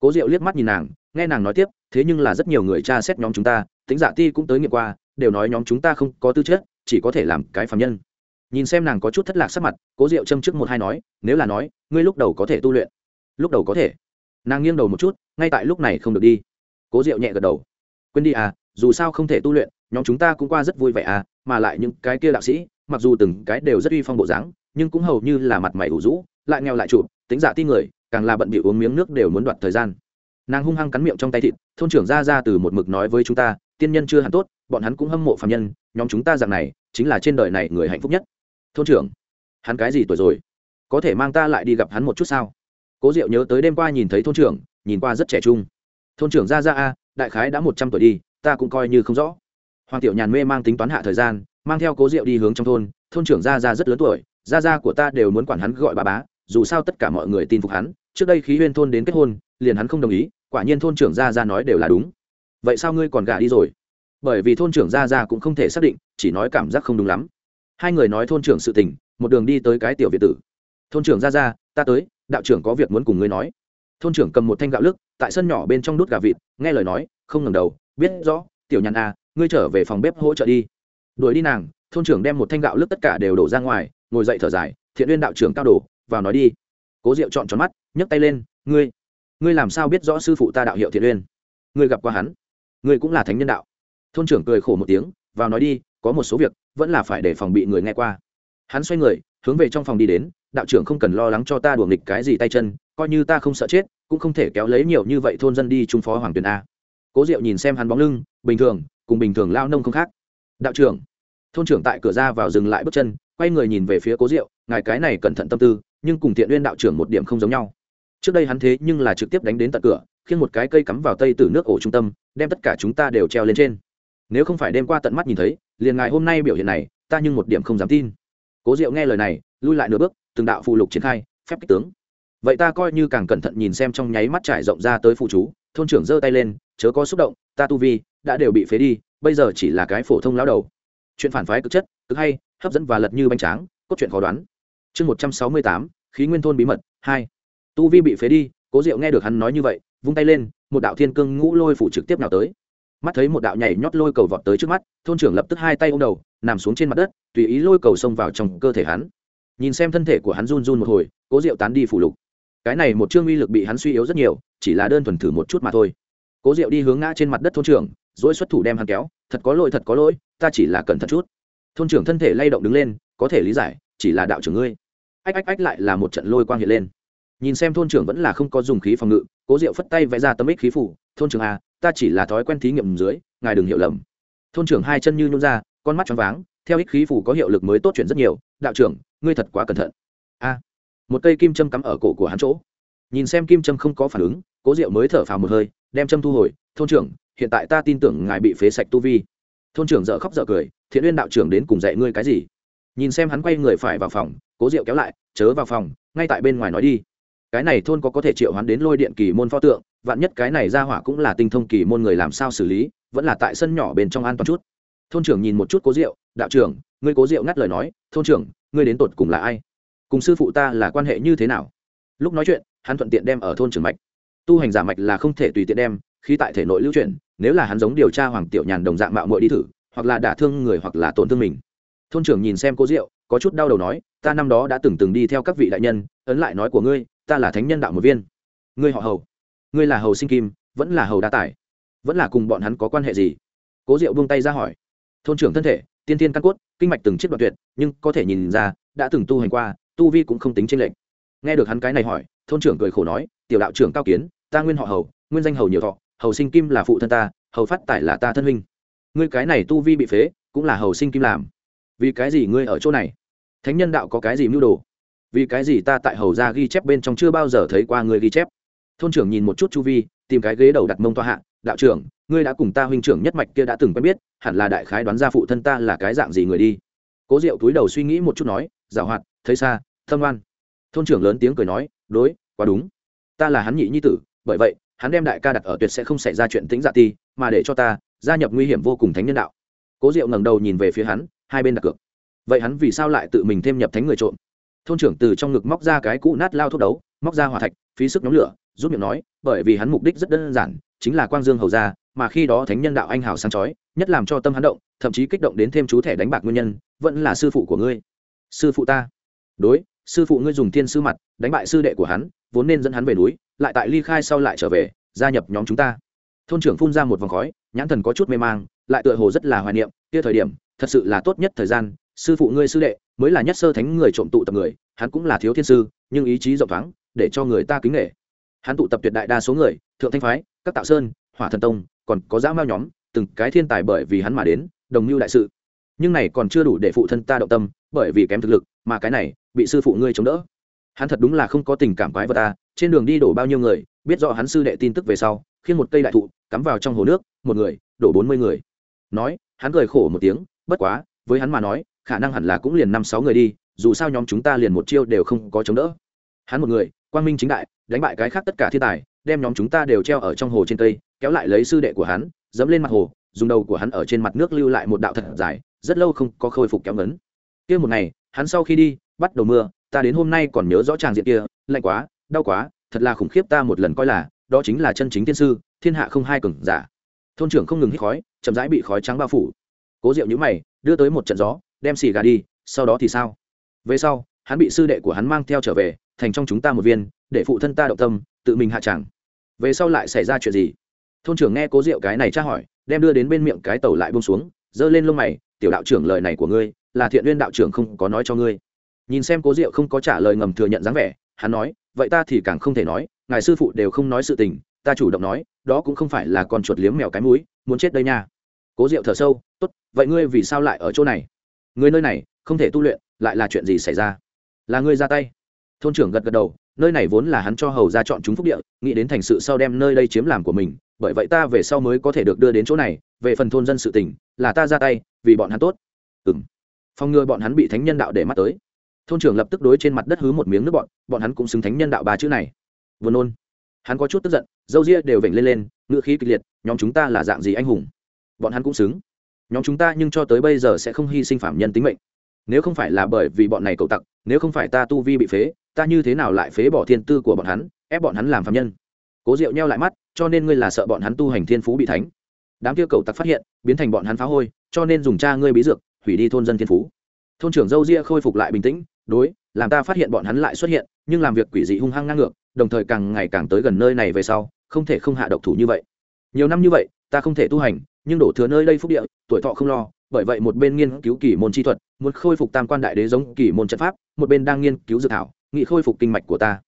Cố diệu liếc mắt nhìn nàng, nghe nàng nói tiếp, thế nhưng là rất nhiều người tra xét nhóm chúng ta, tính giả ti cũng tới nghiệm qua, đều nói nhóm chúng ta không có tư chất, chỉ có thể làm cái phạm nhân. Nhìn xem nàng có chút thất lạc sắc mặt, cố diệu châm trước một hai nói, nếu là nói, ngươi lúc đầu có thể tu luyện. Lúc đầu có thể. Nàng nghiêng đầu một chút, ngay tại lúc này không được đi. Cố diệu nhẹ gật đầu. Quên đi à dù sao không thể tu luyện nhóm chúng ta cũng qua rất vui vẻ à mà lại những cái kia đạo sĩ, mặc dù từng cái đều rất uy phong bộ dáng, nhưng cũng hầu như là mặt mày ủ rũ, lại nghèo lại chụp, tính giả ti người, càng là bận bị uống miếng nước đều muốn đoạt thời gian. Nàng hung hăng cắn miệng trong tay thịt, thôn trưởng ra ra từ một mực nói với chúng ta, tiên nhân chưa hẳn tốt, bọn hắn cũng hâm mộ phạm nhân, nhóm chúng ta rằng này, chính là trên đời này người hạnh phúc nhất. Thôn trưởng, hắn cái gì tuổi rồi? Có thể mang ta lại đi gặp hắn một chút sao? Cố diệu nhớ tới đêm qua nhìn thấy thôn trưởng, nhìn qua rất trẻ trung. Thôn trưởng ra ra a, đại khái đã một trăm tuổi đi, ta cũng coi như không rõ hoàng tiểu nhàn mê mang tính toán hạ thời gian mang theo cố diệu đi hướng trong thôn thôn trưởng Gia Gia rất lớn tuổi Gia Gia của ta đều muốn quản hắn gọi bà bá dù sao tất cả mọi người tin phục hắn trước đây khí huyên thôn đến kết hôn liền hắn không đồng ý quả nhiên thôn trưởng Gia Gia nói đều là đúng. Vậy sao ngươi còn gả đi rồi? Bởi vì thôn trưởng Gia Gia cũng không thể xác định chỉ nói cảm giác không đúng lắm. Hai người nói thôn trưởng sự tình một đường đi tới cái tiểu việt tử. Thôn trưởng Gia Gia, ta tới đạo trưởng có việc muốn cùng ngươi nói. Thôn trưởng cầm một thanh gạo lức tại sân nhỏ bên trong đút gà vịt nghe lời nói không ngẩng đầu biết rõ tiểu nhàn à ngươi trở về phòng bếp hỗ trợ đi. Đuổi đi nàng, thôn trưởng đem một thanh gạo lướt tất cả đều đổ ra ngoài, ngồi dậy thở dài, thiện uyên đạo trưởng cao đổ vào nói đi. Cố diệu chọn tròn mắt, nhấc tay lên, ngươi ngươi làm sao biết rõ sư phụ ta đạo hiệu thiện uyên? Ngươi gặp qua hắn, ngươi cũng là thánh nhân đạo. Thôn trưởng cười khổ một tiếng, vào nói đi, có một số việc, vẫn là phải để phòng bị người nghe qua. Hắn xoay người, hướng về trong phòng đi đến, đạo trưởng không cần lo lắng cho ta đùa nghịch cái gì tay chân, coi như ta không sợ chết, cũng không thể kéo lấy nhiều như vậy thôn dân đi trung phó hoàng tuyền a. Cố diệu nhìn xem hắn bóng lưng, bình thường cùng bình thường lao nông không khác. Đạo trưởng, thôn trưởng tại cửa ra vào dừng lại bước chân, quay người nhìn về phía cố diệu, ngài cái này cẩn thận tâm tư, nhưng cùng thiện uyên đạo trưởng một điểm không giống nhau. Trước đây hắn thế nhưng là trực tiếp đánh đến tận cửa khiến một cái cây cắm vào tây từ nước ổ trung tâm, đem tất cả chúng ta đều treo lên trên. Nếu không phải đêm qua tận mắt nhìn thấy, liền ngài hôm nay biểu hiện này, ta nhưng một điểm không dám tin. Cố diệu nghe lời này, lui lại nửa bước, từng đạo phụ lục triển khai, phép kích tướng. Vậy ta coi như càng cẩn thận nhìn xem trong nháy mắt trải rộng ra tới phụ chú, thôn trưởng giơ tay lên chớ có xúc động, ta tu vi đã đều bị phế đi, bây giờ chỉ là cái phổ thông lao đầu. Chuyện phản phái cực chất, cực hay, hấp dẫn và lật như bánh tráng, cốt truyện khó đoán. Chương một trăm sáu mươi tám, khí nguyên thôn bí mật, hai. Tu vi bị phế đi, cố diệu nghe được hắn nói như vậy, vung tay lên, một đạo thiên cương ngũ lôi phủ trực tiếp nào tới. Mắt thấy một đạo nhảy nhót lôi cầu vọt tới trước mắt, thôn trưởng lập tức hai tay ô m đầu, nằm xuống trên mặt đất, tùy ý lôi cầu xông vào trong cơ thể hắn. Nhìn xem thân thể của hắn run run một hồi, cố diệu tán đi phủ lục. Cái này một chương uy lực bị hắn suy yếu rất nhiều, chỉ là đơn thuần thử một chút mà thôi cố diệu đi hướng ngã trên mặt đất thôn trưởng dỗi xuất thủ đem hắn kéo. Thật có lỗi thật có lỗi ta chỉ là cẩn thận chút. Thôn trưởng thân thể lay động đứng lên có thể lý giải chỉ là đạo trưởng ngươi. Ách ách ách lại là một trận lôi quang hiện lên. Nhìn xem thôn trưởng vẫn là không có dùng khí phòng ngự cố diệu phất tay vẽ ra tấm ích khí phủ. Thôn trưởng à, ta chỉ là thói quen thí nghiệm dưới ngài đừng hiểu lầm. Thôn trưởng hai chân như nhún ra con mắt choáng váng theo ích khí phủ có hiệu lực mới tốt chuyện rất nhiều. Đạo trưởng ngươi thật quá cẩn thận. A. Một cây kim châm cắm ở cổ của hắn chỗ. Nhìn xem kim châm không có phản ứng cố diệu mới thở phào một hơi đem châm thu hồi, thôn trưởng, hiện tại ta tin tưởng ngài bị phế sạch tu vi. Thôn trưởng dợ khóc dợ cười, thiện uyên đạo trưởng đến cùng dạy ngươi cái gì? Nhìn xem hắn quay người phải vào phòng, cố diệu kéo lại, chớ vào phòng, ngay tại bên ngoài nói đi. Cái này thôn có có thể triệu hoán đến lôi điện kỳ môn pho tượng, vạn nhất cái này ra hỏa cũng là tinh thông kỳ môn người làm sao xử lý, vẫn là tại sân nhỏ bên trong an toàn chút. Thôn trưởng nhìn một chút cố diệu, đạo trưởng, ngươi cố diệu ngắt lời nói, thôn trưởng, ngươi đến tột cùng là ai? Cùng sư phụ ta là quan hệ như thế nào? Lúc nói chuyện, hắn thuận tiện đem ở thôn trưởng mạch tu hành giả mạch là không thể tùy tiện đem khi tại thể nội lưu chuyển, nếu là hắn giống điều tra hoàng tiểu nhàn đồng dạng mạo muội đi thử, hoặc là đả thương người hoặc là tổn thương mình. Thôn trưởng nhìn xem cô diệu, có chút đau đầu nói, ta năm đó đã từng từng đi theo các vị đại nhân, ấn lại nói của ngươi, ta là thánh nhân đạo một viên. Ngươi họ hầu. Ngươi là hầu sinh kim, vẫn là hầu đa tài vẫn là cùng bọn hắn có quan hệ gì? Cố diệu buông tay ra hỏi. Thôn trưởng thân thể, tiên tiên căn cốt, kinh mạch từng chiếc đoạn tuyệt, nhưng có thể nhìn ra, đã từng tu hành qua, tu vi cũng không tính trên lệnh nghe được hắn cái này hỏi thôn trưởng cười khổ nói, tiểu đạo trưởng cao kiến, ta nguyên họ hầu, nguyên danh hầu nhiều thọ, hầu sinh kim là phụ thân ta, hầu phát tài là ta thân huynh. Ngươi cái này tu vi bị phế, cũng là hầu sinh kim làm. Vì cái gì ngươi ở chỗ này? Thánh nhân đạo có cái gì mưu đồ? Vì cái gì ta tại hầu ra ghi chép bên trong chưa bao giờ thấy qua ngươi ghi chép? Thôn trưởng nhìn một chút chu vi, tìm cái ghế đầu đặt mông toa hạ, đạo trưởng, ngươi đã cùng ta huynh trưởng nhất mạch kia đã từng quen biết, hẳn là đại khái đoán ra phụ thân ta là cái dạng gì người đi. Cố diệu túi đầu suy nghĩ một chút nói, giảo hoạt, thấy xa, thâm oan. Thôn trưởng lớn tiếng cười nói đối, quá đúng. Ta là hắn nhị nhi tử, bởi vậy, hắn đem đại ca đặt ở tuyệt sẽ không xảy ra chuyện tính dạ ti, mà để cho ta gia nhập nguy hiểm vô cùng thánh nhân đạo. Cố diệu ngẩng đầu nhìn về phía hắn, hai bên đặt cược. Vậy hắn vì sao lại tự mình thêm nhập thánh người trộm? Thôn trưởng từ trong ngực móc ra cái cũ nát lao thuốc đấu, móc ra hỏa thạch, phí sức nhóm lửa, giúp miệng nói, bởi vì hắn mục đích rất đơn giản, chính là quang dương hầu gia mà khi đó thánh nhân đạo anh hào sáng chói, nhất làm cho tâm hắn động, thậm chí kích động đến thêm chú thẻ đánh bạc nguyên nhân, vẫn là sư phụ của ngươi. Sư phụ ta. Đối sư phụ ngươi dùng thiên sư mặt, đánh bại sư đệ của hắn, vốn nên dẫn hắn về núi, lại tại ly khai sau lại trở về, gia nhập nhóm chúng ta. Thôn trưởng phun ra một vòng khói, nhãn thần có chút mê mang, lại tựa hồ rất là hoài niệm, kia thời điểm, thật sự là tốt nhất thời gian, sư phụ ngươi sư đệ, mới là nhất sơ thánh người trộm tụ tập người, hắn cũng là thiếu thiên sư, nhưng ý chí rộng thoáng, để cho người ta kính nghệ hắn tụ tập tuyệt đại đa số người, thượng thanh phái, các tạo sơn, hỏa thần tông, còn có dã mao nhóm, từng cái thiên tài bởi vì hắn mà đến, đồng mưu đại sự. Nhưng này còn chưa đủ để phụ thân ta động tâm, bởi vì kém thực lực mà cái này, bị sư phụ ngươi chống đỡ. Hắn thật đúng là không có tình cảm quái vật ta trên đường đi đổ bao nhiêu người, biết rõ hắn sư đệ tin tức về sau khiến một cây đại thụ, cắm vào trong hồ nước, một người, đổ bốn mươi người. Nói, hắn cười khổ một tiếng, bất quá, với hắn mà nói, khả năng hẳn là cũng liền năm sáu người đi, dù sao nhóm chúng ta liền một chiêu đều không có chống đỡ. Hắn một người, quang minh chính đại, đánh bại cái khác tất cả thiên tài, đem nhóm chúng ta đều treo ở trong hồ trên cây, kéo lại lấy sư đệ của hắn, dẫm lên mặt hồ, dùng đầu của hắn ở trên mặt nước lưu lại một đạo thật dài, rất lâu không có khôi phục kéo ngấn. Kia một ngày hắn sau khi đi, bắt đầu mưa, ta đến hôm nay còn nhớ rõ tràng diện kia, lạnh quá, đau quá, thật là khủng khiếp ta một lần coi là, đó chính là chân chính thiên sư, thiên hạ không hai cường giả. Thôn trưởng không ngừng hít khói, chậm rãi bị khói trắng bao phủ. Cố diệu nhữ mày, đưa tới một trận gió, đem xì gà đi, sau đó thì sao? Về sau, hắn bị sư đệ của hắn mang theo trở về, thành trong chúng ta một viên, để phụ thân ta động tâm, tự mình hạ chẳng. Về sau lại xảy ra chuyện gì? Thôn trưởng nghe cố diệu cái này tra hỏi, đem đưa đến bên miệng cái tàu lại bông xuống, giơ lên lông mày, tiểu đạo trưởng lời này của ngươi là thiện uyên đạo trưởng không có nói cho ngươi. Nhìn xem cố diệu không có trả lời ngầm thừa nhận dáng vẻ, hắn nói, vậy ta thì càng không thể nói, ngài sư phụ đều không nói sự tình, ta chủ động nói, đó cũng không phải là con chuột liếm mèo cái mũi, muốn chết đây nha. Cố diệu thở sâu, tốt, vậy ngươi vì sao lại ở chỗ này? Người nơi này, không thể tu luyện, lại là chuyện gì xảy ra? Là ngươi ra tay. Thôn trưởng gật gật đầu, nơi này vốn là hắn cho hầu ra chọn chúng phúc địa, nghĩ đến thành sự sau đem nơi đây chiếm làm của mình, bởi vậy ta về sau mới có thể được đưa đến chỗ này, về phần thôn dân sự tình, là ta ra tay, vì bọn hắn tốt. Ừng phòng ngừa bọn hắn bị thánh nhân đạo để mắt tới. Thôn trưởng lập tức đối trên mặt đất hứ một miếng nước bọn bọn hắn cũng xứng thánh nhân đạo ba chữ này. Vừa nôn. Hắn có chút tức giận, dâu ria đều vểnh lên lên, ngựa khí kịch liệt, nhóm chúng ta là dạng gì anh hùng? Bọn hắn cũng xứng. Nhóm chúng ta nhưng cho tới bây giờ sẽ không hy sinh phạm nhân tính mệnh. Nếu không phải là bởi vì bọn này cậu tặc, nếu không phải ta tu vi bị phế, ta như thế nào lại phế bỏ thiên tư của bọn hắn, ép bọn hắn làm phạm nhân? Cố diệu nheo lại mắt, cho nên ngươi là sợ bọn hắn tu hành thiên phú bị thánh. Đám kia cậu tặc phát hiện, biến thành bọn hắn phá hôi, cho nên dùng cha ngươi bí dược hủy đi thôn dân thiên phú. Thôn trưởng dâu ria khôi phục lại bình tĩnh, đối, làm ta phát hiện bọn hắn lại xuất hiện, nhưng làm việc quỷ dị hung hăng ngang ngược, đồng thời càng ngày càng tới gần nơi này về sau, không thể không hạ độc thủ như vậy. Nhiều năm như vậy, ta không thể tu hành, nhưng đổ thừa nơi đây phúc địa, tuổi thọ không lo, bởi vậy một bên nghiên cứu kỳ môn chi thuật muốn khôi phục tam quan đại đế giống kỳ môn trận pháp, một bên đang nghiên cứu dự thảo, nghị khôi phục kinh mạch của ta.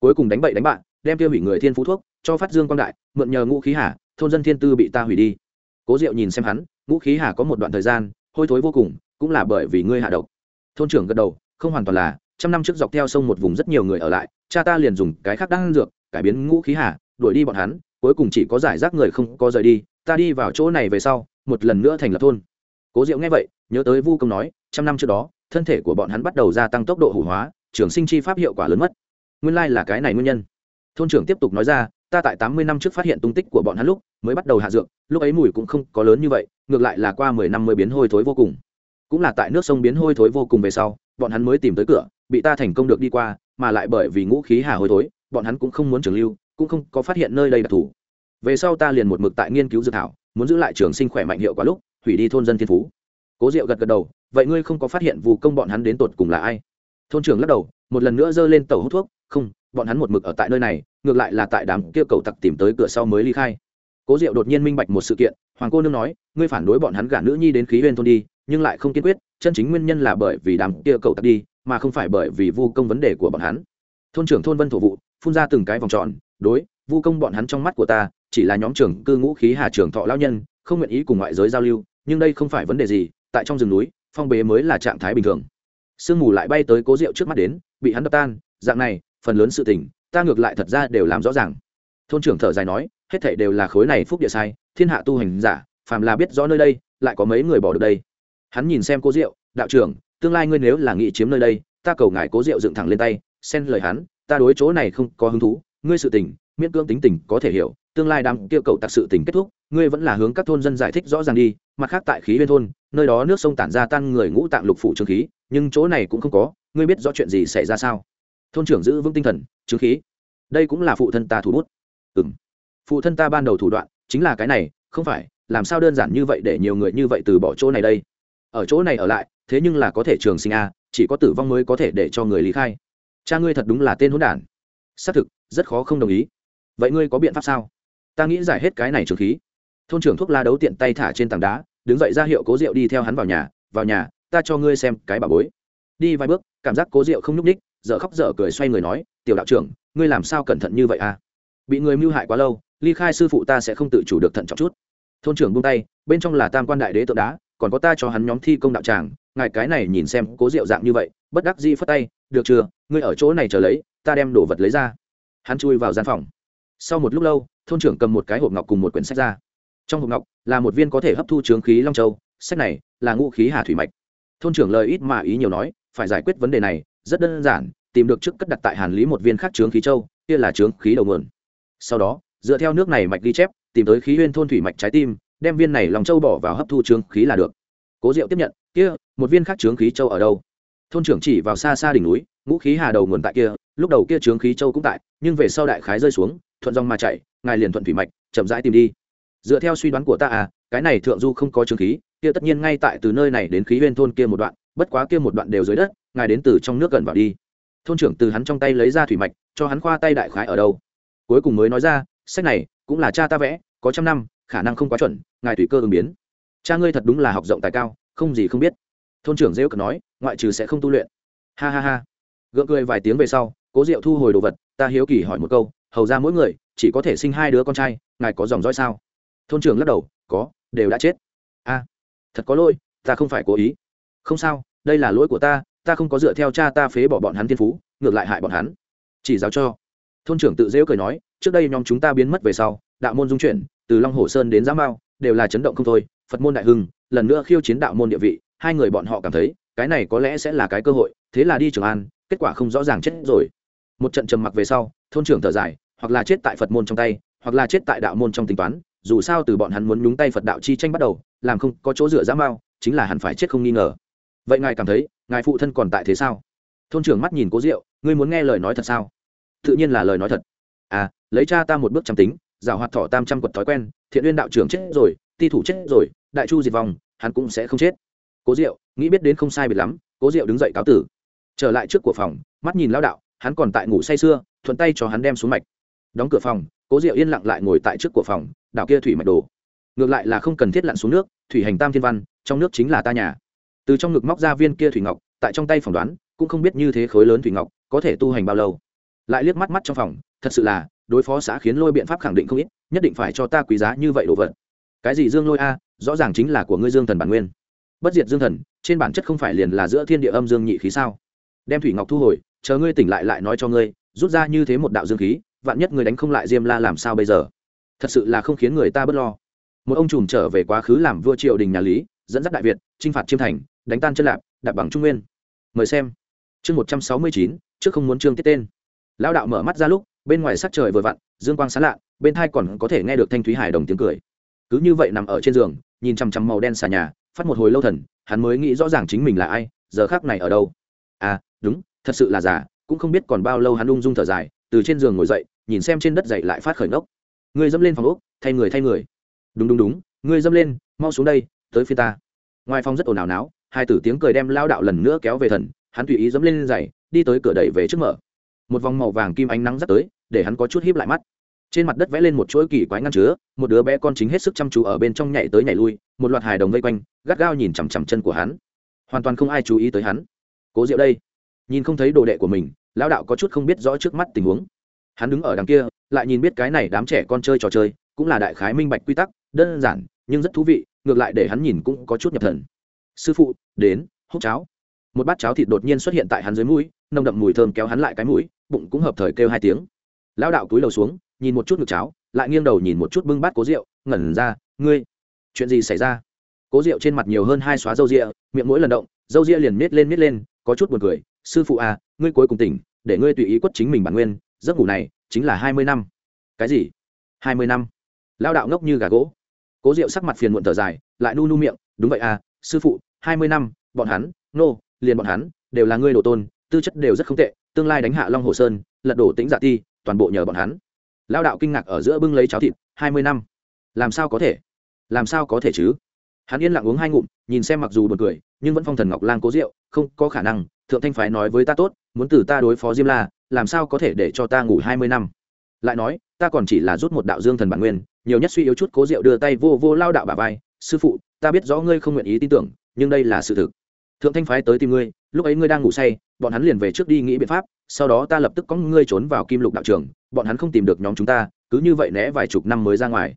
Cuối cùng đánh bậy đánh bạn, đem tiêu hủy người thiên phú thuốc, cho phát dương quan đại, mượn nhờ ngũ khí hà, thôn dân thiên tư bị ta hủy đi. Cố diệu nhìn xem hắn, ngũ khí hà có một đoạn thời gian hôi thối vô cùng, cũng là bởi vì ngươi hạ độc. Thôn trưởng gật đầu, không hoàn toàn là, trăm năm trước dọc theo sông một vùng rất nhiều người ở lại, cha ta liền dùng cái khác đang dược, cải biến ngũ khí hà, đuổi đi bọn hắn, cuối cùng chỉ có giải rác người không có rời đi, ta đi vào chỗ này về sau, một lần nữa thành lập thôn. Cố diệu nghe vậy, nhớ tới vu công nói, trăm năm trước đó, thân thể của bọn hắn bắt đầu gia tăng tốc độ hủ hóa, trường sinh chi pháp hiệu quả lớn mất. Nguyên lai là cái này nguyên nhân. Thôn trưởng tiếp tục nói ra ta tại tám mươi năm trước phát hiện tung tích của bọn hắn lúc, mới bắt đầu hạ dược, lúc ấy mùi cũng không có lớn như vậy, ngược lại là qua mười năm mới biến hôi thối vô cùng. Cũng là tại nước sông biến hôi thối vô cùng về sau, bọn hắn mới tìm tới cửa, bị ta thành công được đi qua, mà lại bởi vì ngũ khí hà hôi thối, bọn hắn cũng không muốn trường lưu, cũng không có phát hiện nơi đây đặc thù về sau ta liền một mực tại nghiên cứu dự thảo, muốn giữ lại trường sinh khỏe mạnh hiệu quả lúc, hủy đi thôn dân thiên phú. Cố diệu gật gật đầu, vậy ngươi không có phát hiện vụ công bọn hắn đến tột cùng là ai? Thôn trưởng lắc đầu, một lần nữa giơ lên tàu hút thuốc, không bọn hắn một mực ở tại nơi này, ngược lại là tại đám kia cầu tặc tìm tới cửa sau mới ly khai. Cố diệu đột nhiên minh bạch một sự kiện, hoàng cô nương nói, ngươi phản đối bọn hắn gả nữ nhi đến khí huyên thôn đi, nhưng lại không kiên quyết, chân chính nguyên nhân là bởi vì đám kia cầu tặc đi, mà không phải bởi vì vu công vấn đề của bọn hắn. Thôn trưởng thôn vân thổ vụ phun ra từng cái vòng tròn, đối, vu công bọn hắn trong mắt của ta, chỉ là nhóm trưởng cư ngũ khí hà trưởng thọ lao nhân, không nguyện ý cùng ngoại giới giao lưu, nhưng đây không phải vấn đề gì, tại trong rừng núi, phong bế mới là trạng thái bình thường. Sương mù lại bay tới cố rượu trước mắt đến, bị hắn đập tan, dạng này phần lớn sự tình, ta ngược lại thật ra đều làm rõ ràng. Thôn trưởng thở dài nói, hết thảy đều là khối này phúc địa sai, thiên hạ tu hành giả, phàm là biết rõ nơi đây, lại có mấy người bỏ được đây. Hắn nhìn xem cố diệu, đạo trưởng, tương lai ngươi nếu là nghị chiếm nơi đây, ta cầu ngài cố diệu dựng thẳng lên tay, xen lời hắn, ta đối chỗ này không có hứng thú, ngươi sự tình, miễn cưỡng tính tình có thể hiểu, tương lai đang kêu cầu tặc sự tình kết thúc, ngươi vẫn là hướng các thôn dân giải thích rõ ràng đi, mặt khác tại khí bên thôn, nơi đó nước sông tản ra tan người ngũ tạng lục phủ trương khí, nhưng chỗ này cũng không có, ngươi biết rõ chuyện gì xảy ra sao? Thôn trưởng giữ vững tinh thần, chứng khí. Đây cũng là phụ thân ta thủ bút. Ừ m phụ thân ta ban đầu thủ đoạn chính là cái này, không phải, làm sao đơn giản như vậy để nhiều người như vậy từ bỏ chỗ này đây? Ở chỗ này ở lại, thế nhưng là có thể trường sinh a, chỉ có tử vong mới có thể để cho người lý khai. Cha ngươi thật đúng là tên hỗn đản. Xác thực, rất khó không đồng ý. Vậy ngươi có biện pháp sao? Ta nghĩ giải hết cái này trường khí. Thôn trưởng thuốc la đấu tiện tay thả trên tảng đá, đứng dậy ra hiệu cố rượu đi theo hắn vào nhà vào nhà, ta cho ngươi xem cái bà bối. Đi vài bước, cảm giác cố rượu không nhúc ních dở khóc dở cười xoay người nói, tiểu đạo trưởng, ngươi làm sao cẩn thận như vậy à? Bị người mưu hại quá lâu, ly khai sư phụ ta sẽ không tự chủ được thận trọng chút. Thôn trưởng buông tay, bên trong là tam quan đại đế tượng đá, còn có ta cho hắn nhóm thi công đạo tràng, ngài cái này nhìn xem cố rượu dạng như vậy, bất đắc dĩ phất tay, được chưa, ngươi ở chỗ này chờ lấy, ta đem đồ vật lấy ra. Hắn chui vào gian phòng. Sau một lúc lâu, thôn trưởng cầm một cái hộp ngọc cùng một quyển sách ra. Trong hộp ngọc là một viên có thể hấp thu trướng khí long châu, sách này là ngũ khí hà thủy mạch. Thôn trưởng lời ít mà ý nhiều nói, phải giải quyết vấn đề này rất đơn giản, tìm được trước cất đặt tại hàn lý một viên khác trướng khí châu, kia là trướng khí đầu nguồn. Sau đó, dựa theo nước này mạch ghi chép, tìm tới khí huyên thôn thủy mạch trái tim, đem viên này lòng châu bỏ vào hấp thu trướng khí là được. Cố diệu tiếp nhận, kia, một viên khác trướng khí châu ở đâu? Thôn trưởng chỉ vào xa xa đỉnh núi, ngũ khí hà đầu nguồn tại kia, lúc đầu kia trướng khí châu cũng tại, nhưng về sau đại khái rơi xuống, thuận dòng mà chạy, ngài liền thuận thủy mạch, chậm rãi tìm đi. Dựa theo suy đoán của ta à cái này thượng du không có trướng khí, kia tất nhiên ngay tại từ nơi này đến khí huyên thôn kia một đoạn, bất quá kia một đoạn đều dưới đất ngài đến từ trong nước gần vào đi. Thôn trưởng từ hắn trong tay lấy ra thủy mạch, cho hắn khoa tay đại khái ở đâu. Cuối cùng mới nói ra, sách này cũng là cha ta vẽ, có trăm năm, khả năng không quá chuẩn, ngài tùy cơ ứng biến. Cha ngươi thật đúng là học rộng tài cao, không gì không biết. Thôn trưởng rêu cần nói, ngoại trừ sẽ không tu luyện. Ha ha ha. Gượng cười vài tiếng về sau, cố diệu thu hồi đồ vật, ta hiếu kỳ hỏi một câu, hầu ra mỗi người, chỉ có thể sinh hai đứa con trai, ngài có dòng dõi sao? Thôn trưởng lắc đầu, có, đều đã chết. A, thật có lỗi, ta không phải cố ý. Không sao, đây là lỗi của ta ta không có dựa theo cha ta phế bỏ bọn hắn thiên phú, ngược lại hại bọn hắn. Chỉ giáo cho. Thôn trưởng tự dễu cười nói, trước đây nhóm chúng ta biến mất về sau, đạo môn dung chuyển, từ long hồ sơn đến giã mao, đều là chấn động không thôi, phật môn đại hưng, lần nữa khiêu chiến đạo môn địa vị, hai người bọn họ cảm thấy, cái này có lẽ sẽ là cái cơ hội, thế là đi trường an, kết quả không rõ ràng chết rồi. Một trận trầm mặc về sau, thôn trưởng thở dài, hoặc là chết tại phật môn trong tay, hoặc là chết tại đạo môn trong tính toán, dù sao từ bọn hắn muốn nhúng tay phật đạo chi tranh bắt đầu, làm không có chỗ dựa giã mao, chính là hẳn phải chết không nghi ngờ. Vậy ngài cảm thấy ngài phụ thân còn tại thế sao? Thôn trưởng mắt nhìn cố diệu, ngươi muốn nghe lời nói thật sao? Tự nhiên là lời nói thật. À lấy cha ta một bước trăm tính, giảo hoạt thọ tam trăm quật thói quen, thiện uyên đạo trưởng chết rồi, ti thủ chết rồi, đại chu diệt vong, hắn cũng sẽ không chết. Cố diệu, nghĩ biết đến không sai biệt lắm, cố diệu đứng dậy cáo tử. Trở lại trước của phòng, mắt nhìn lao đạo, hắn còn tại ngủ say sưa, thuận tay cho hắn đem xuống mạch. Đóng cửa phòng, cố diệu yên lặng lại ngồi tại trước của phòng đảo kia thủy mạch đồ ngược lại là không cần thiết lặn xuống nước, thủy hành tam thiên văn, trong nước chính là ta nhà từ trong ngực móc ra viên kia thủy ngọc, tại trong tay phỏng đoán, cũng không biết như thế khối lớn thủy ngọc có thể tu hành bao lâu. Lại liếc mắt mắt trong phòng, thật sự là, đối phó xã khiến lôi biện pháp khẳng định không ít, nhất định phải cho ta quý giá như vậy đồ vật. Cái gì dương lôi a, rõ ràng chính là của ngươi dương thần bản nguyên. Bất diệt dương thần, trên bản chất không phải liền là giữa thiên địa âm dương nhị khí sao? Đem thủy ngọc thu hồi, chờ ngươi tỉnh lại lại nói cho ngươi, rút ra như thế một đạo dương khí, vạn nhất ngươi đánh không lại diêm la làm sao bây giờ? Thật sự là không khiến người ta bớt lo. Một ông trùm trở về quá khứ làm vua triều đình nhà lý, dẫn dắt đại việt, chinh phạt chiêm thành đánh tan chân lạp đạp bằng trung nguyên. Mời xem. Chương một trăm sáu mươi chín, trước không muốn chương tiết tên. Lão đạo mở mắt ra lúc, bên ngoài sắc trời vừa vặn, dương quang sáng lạ, bên thai còn có thể nghe được thanh thúy hải đồng tiếng cười. Cứ như vậy nằm ở trên giường, nhìn chằm chằm màu đen xà nhà, phát một hồi lâu thần, hắn mới nghĩ rõ ràng chính mình là ai, giờ khác này ở đâu. À đúng, thật sự là già, cũng không biết còn bao lâu hắn ung dung thở dài, từ trên giường ngồi dậy, nhìn xem trên đất dậy lại phát khởi ngốc. Ngươi dẫm lên phòng úc thay người thay người. Đúng đúng đúng, ngươi dẫm lên, mau xuống đây, tới phía ta. Ngoài phòng rất ồn ào náo hai tử tiếng cười đem lao đạo lần nữa kéo về thần, hắn tùy ý dẫm lên giày, đi tới cửa đẩy về trước mở. Một vòng màu vàng kim ánh nắng dắt tới, để hắn có chút híp lại mắt. Trên mặt đất vẽ lên một chuỗi kỳ quái ngăn chứa, một đứa bé con chính hết sức chăm chú ở bên trong nhảy tới nhảy lui, một loạt hài đồng vây quanh, gắt gao nhìn chằm chằm chân của hắn. Hoàn toàn không ai chú ý tới hắn. Cố diệu đây. Nhìn không thấy đồ đệ của mình lão đạo có chút không biết rõ trước mắt tình huống. Hắn đứng ở đằng kia, lại nhìn biết cái này đám trẻ con chơi trò chơi, cũng là đại khái minh bạch quy tắc, đơn giản, nhưng rất thú vị, ngược lại để hắn nhìn cũng có chút nhập thần sư phụ, đến, hút cháo. Một bát cháo thịt đột nhiên xuất hiện tại hắn dưới mũi, nồng đậm mùi thơm kéo hắn lại cái mũi, bụng cũng hợp thời kêu hai tiếng. Lão đạo túi đầu xuống, nhìn một chút ngực cháo, lại nghiêng đầu nhìn một chút bưng bát cố rượu, ngẩn ra, ngươi, chuyện gì xảy ra? Cố rượu trên mặt nhiều hơn hai xóa râu rịa miệng mỗi lần động, râu rịa liền miết lên miết lên, có chút buồn cười, sư phụ à ngươi cuối cùng tỉnh, để ngươi tùy ý quất chính mình bản nguyên, giấc ngủ này chính là hai mươi năm. Cái gì? Hai mươi năm? Lao đạo ngốc như gà gỗ. Cố rượu sắc mặt phiền muộn thở dài, lại nu nu miệng, đúng vậy à sư phụ hai mươi năm bọn hắn nô、no, liền bọn hắn đều là ngươi đồ tôn tư chất đều rất không tệ tương lai đánh hạ long hồ sơn lật đổ tính giả dạ ti toàn bộ nhờ bọn hắn. Lao đạo kinh ngạc ở giữa bưng lấy cháo thịt hai mươi năm. Làm sao có thể? Làm sao có thể chứ? Hắn yên lặng uống hai ngụm nhìn xem mặc dù buồn cười nhưng vẫn phong thần ngọc lang cố rượu không có khả năng thượng thanh phái nói với ta tốt muốn từ ta đối phó diêm la làm sao có thể để cho ta ngủ hai mươi năm? Lại nói ta còn chỉ là rút một đạo dương thần bản nguyên nhiều nhất suy yếu chút cố diệu đưa tay vô vô lao đạo bà vai sư phụ ta biết rõ ngươi không nguyện ý tin tưởng, nhưng đây là sự thực. Thượng thanh phái tới tìm ngươi, lúc ấy ngươi đang ngủ say, bọn hắn liền về trước đi nghĩ biện pháp, sau đó ta lập tức có ngươi trốn vào kim lục đạo trường, bọn hắn không tìm được nhóm chúng ta, cứ như vậy né vài chục năm mới ra ngoài.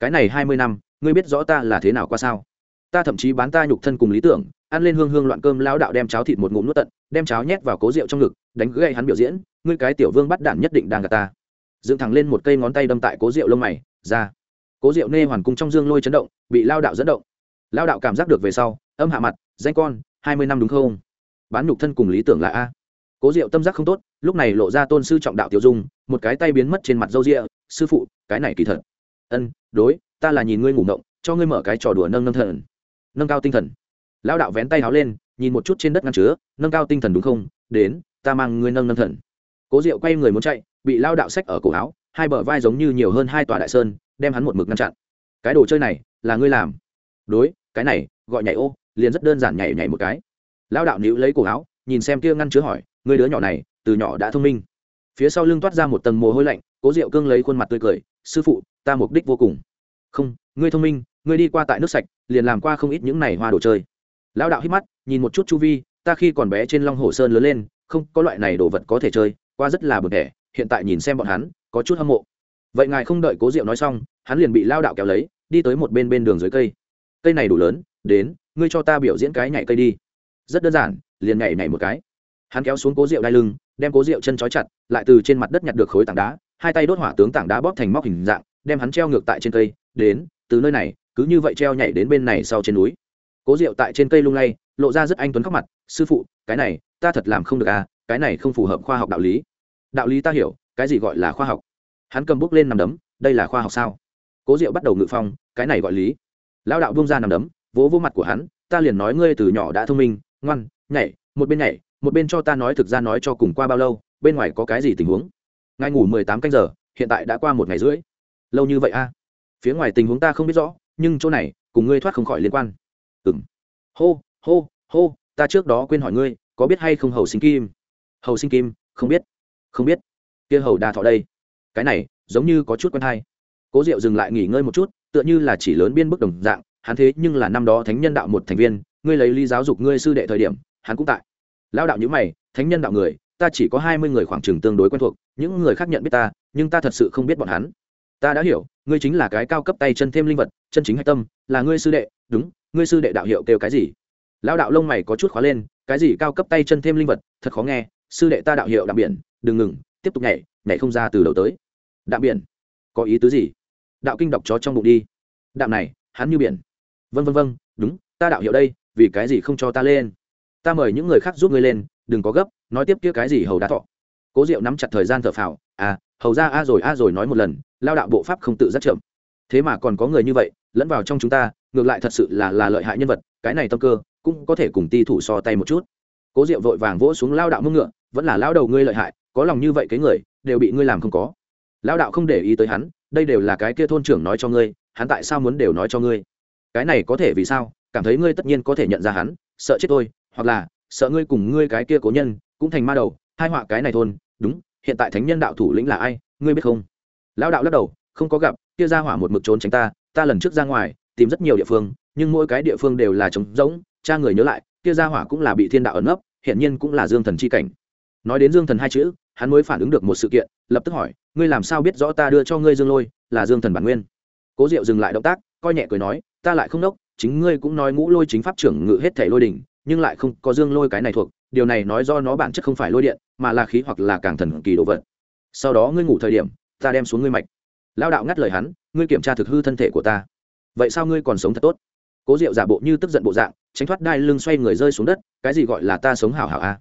Cái này hai mươi năm, ngươi biết rõ ta là thế nào qua sao? Ta thậm chí bán ta nhục thân cùng lý tưởng, ăn lên hương hương loạn cơm lão đạo đem cháo thịt một ngụm nuốt tận, đem cháo nhét vào cố rượu trong ngực, đánh gậy hắn biểu diễn, ngươi cái tiểu vương bắt đản nhất định đang gạt ta. Dựng thẳng lên một cây ngón tay đâm tại cố rượu lông mày, ra. Cố rượu nê hoàn cung trong dương lôi chấn động, bị lao đạo dẫn động lao đạo cảm giác được về sau, âm hạ mặt, danh con, hai mươi năm đúng không? Bán nhục thân cùng lý tưởng là a. Cố diệu tâm giác không tốt, lúc này lộ ra tôn sư trọng đạo tiểu dung, một cái tay biến mất trên mặt dâu rịa sư phụ, cái này kỳ thật. Ân, đối, ta là nhìn ngươi ngủ ngộng, cho ngươi mở cái trò đùa nâng nâng thần. Nâng cao tinh thần. Lão đạo vén tay háo lên, nhìn một chút trên đất ngăn chứa, nâng cao tinh thần đúng không? Đến, ta mang ngươi nâng nâng thần. Cố diệu quay người muốn chạy, bị lao đạo sách ở cổ áo, hai bờ vai giống như nhiều hơn hai tòa đại sơn, đem hắn một mực ngăn chặn. Cái đồ chơi này, là ngươi làm. Đối cái này, gọi nhảy ô, liền rất đơn giản nhảy nhảy một cái. Lao đạo níu lấy cổ áo, nhìn xem kia ngăn chứa hỏi người đứa nhỏ này, từ nhỏ đã thông minh. Phía sau lưng toát ra một tầng mồ hôi lạnh, cố diệu cương lấy khuôn mặt tươi cười, sư phụ, ta mục đích vô cùng. Không, ngươi thông minh, ngươi đi qua tại nước sạch, liền làm qua không ít những này hoa đồ chơi. Lão đạo hít mắt, nhìn một chút chu vi, ta khi còn bé trên long hồ sơn lớn lên, không có loại này đồ vật có thể chơi, qua rất là bực đẻ hiện tại nhìn xem bọn hắn, có chút hâm mộ. Vậy ngài không đợi cố diệu nói xong, hắn liền bị lao đạo kéo lấy, đi tới một bên bên đường dưới cây cây này đủ lớn, đến, ngươi cho ta biểu diễn cái nhảy cây đi. Rất đơn giản, liền nhảy nhảy một cái. Hắn kéo xuống cố rượu đai lưng, đem cố rượu chân trói chặt, lại từ trên mặt đất nhặt được khối tảng đá, hai tay đốt hỏa tướng tảng đá bóp thành móc hình dạng, đem hắn treo ngược tại trên cây, đến, từ nơi này, cứ như vậy treo nhảy đến bên này sau trên núi. Cố rượu tại trên cây lung lay, lộ ra rất anh tuấn khóc mặt, sư phụ, cái này, ta thật làm không được à cái này không phù hợp khoa học đạo lý. Đạo lý ta hiểu, cái gì gọi là khoa học? Hắn cầm bút lên nằm đấm, đây là khoa học sao? Cố diệu bắt đầu ngự phong, cái này gọi lý lão đạo bung ra nằm đấm, vỗ vô mặt của hắn, ta liền nói ngươi từ nhỏ đã thông minh, ngoan, nhảy, một bên nhảy, một bên cho ta nói thực ra nói cho cùng qua bao lâu, bên ngoài có cái gì tình huống? Ngài ngủ mười tám canh giờ, hiện tại đã qua một ngày rưỡi. Lâu như vậy a? À? phía ngoài tình huống ta không biết rõ, nhưng chỗ này, cùng ngươi thoát không khỏi liên quan. Ừ m hô hô hô, ta trước đó quên hỏi ngươi, có biết hay không hầu sinh kim? Hầu sinh kim, không biết không biết. Kia hầu đa thọ đây. Cái này, giống như có chút quen hay. Cố diệu dừng lại nghỉ ngơi một chút tựa như là chỉ lớn biên bức đồng dạng, hắn thế nhưng là năm đó thánh nhân đạo một thành viên, ngươi lấy ly giáo dục ngươi sư đệ thời điểm, hắn cũng tại. Lao đạo nhữ mày, thánh nhân đạo người, ta chỉ có hai mươi người khoảng trừng tương đối quen thuộc, những người khác nhận biết ta, nhưng ta thật sự không biết bọn hắn. Ta đã hiểu, ngươi chính là cái cao cấp tay chân thêm linh vật, chân chính hạch tâm, là ngươi sư đệ, đúng, ngươi sư đệ đạo hiệu kêu cái gì? Lao đạo lông mày có chút khóa lên, cái gì cao cấp tay chân thêm linh vật, thật khó nghe, sư đệ ta đạo hiệu đạm biển, đừng ngừng, tiếp tục nhảy nhảy không ra từ đầu tới. Đạm biển, có ý tứ gì? Đạo kinh đọc chó trong bụng đi. Đạm này, hắn như biển. Vân vân vân đúng, ta đạo hiệu đây, vì cái gì không cho ta lên? Ta mời những người khác giúp ngươi lên, đừng có gấp, nói tiếp kia cái gì hầu đã thọ. Cố diệu nắm chặt thời gian thở phào à hầu ra a à rồi a à rồi nói một lần, lao đạo bộ pháp không tự giác chậm. Thế mà còn có người như vậy, lẫn vào trong chúng ta, ngược lại thật sự là là lợi hại nhân vật, cái này tâm cơ, cũng có thể cùng ti thủ so tay một chút. Cố diệu vội vàng vỗ xuống lao đạo mưng ngựa, vẫn là lao đầu ngươi lợi hại, có lòng như vậy cái người, đều bị ngươi làm không có. Lão đạo không để ý tới hắn, đây đều là cái kia thôn trưởng nói cho ngươi, hắn tại sao muốn đều nói cho ngươi? Cái này có thể vì sao? Cảm thấy ngươi tất nhiên có thể nhận ra hắn, sợ chết tôi, hoặc là sợ ngươi cùng ngươi cái kia cố nhân cũng thành ma đầu hai họa cái này thôn, đúng, hiện tại thánh nhân đạo thủ lĩnh là ai, ngươi biết không? Lão đạo lắc đầu, không có gặp, kia ra hỏa một mực trốn tránh ta ta lần trước ra ngoài, tìm rất nhiều địa phương, nhưng mỗi cái địa phương đều là trống rỗng, cha người nhớ lại, kia ra hỏa cũng là bị thiên đạo ẩn ấp hiện nhiên cũng là dương thần chi cảnh. Nói đến dương thần hai chữ hắn mới phản ứng được một sự kiện, lập tức hỏi, ngươi làm sao biết rõ ta đưa cho ngươi dương lôi là dương thần bản nguyên? Cố diệu dừng lại động tác, coi nhẹ cười nói, ta lại không nốc chính ngươi cũng nói ngũ lôi chính pháp trưởng ngự hết thể lôi đỉnh, nhưng lại không có dương lôi cái này thuộc, điều này nói do nó bản chất không phải lôi điện, mà là khí hoặc là càng thần kỳ đồ vật. Sau đó ngươi ngủ thời điểm, ta đem xuống ngươi mạch. Lao đạo ngắt lời hắn, ngươi kiểm tra thực hư thân thể của ta. Vậy sao ngươi còn sống thật tốt? Cố diệu giả bộ như tức giận bộ dạng, tránh thoát đai lưng xoay người rơi xuống đất, cái gì gọi là ta sống hảo hảo a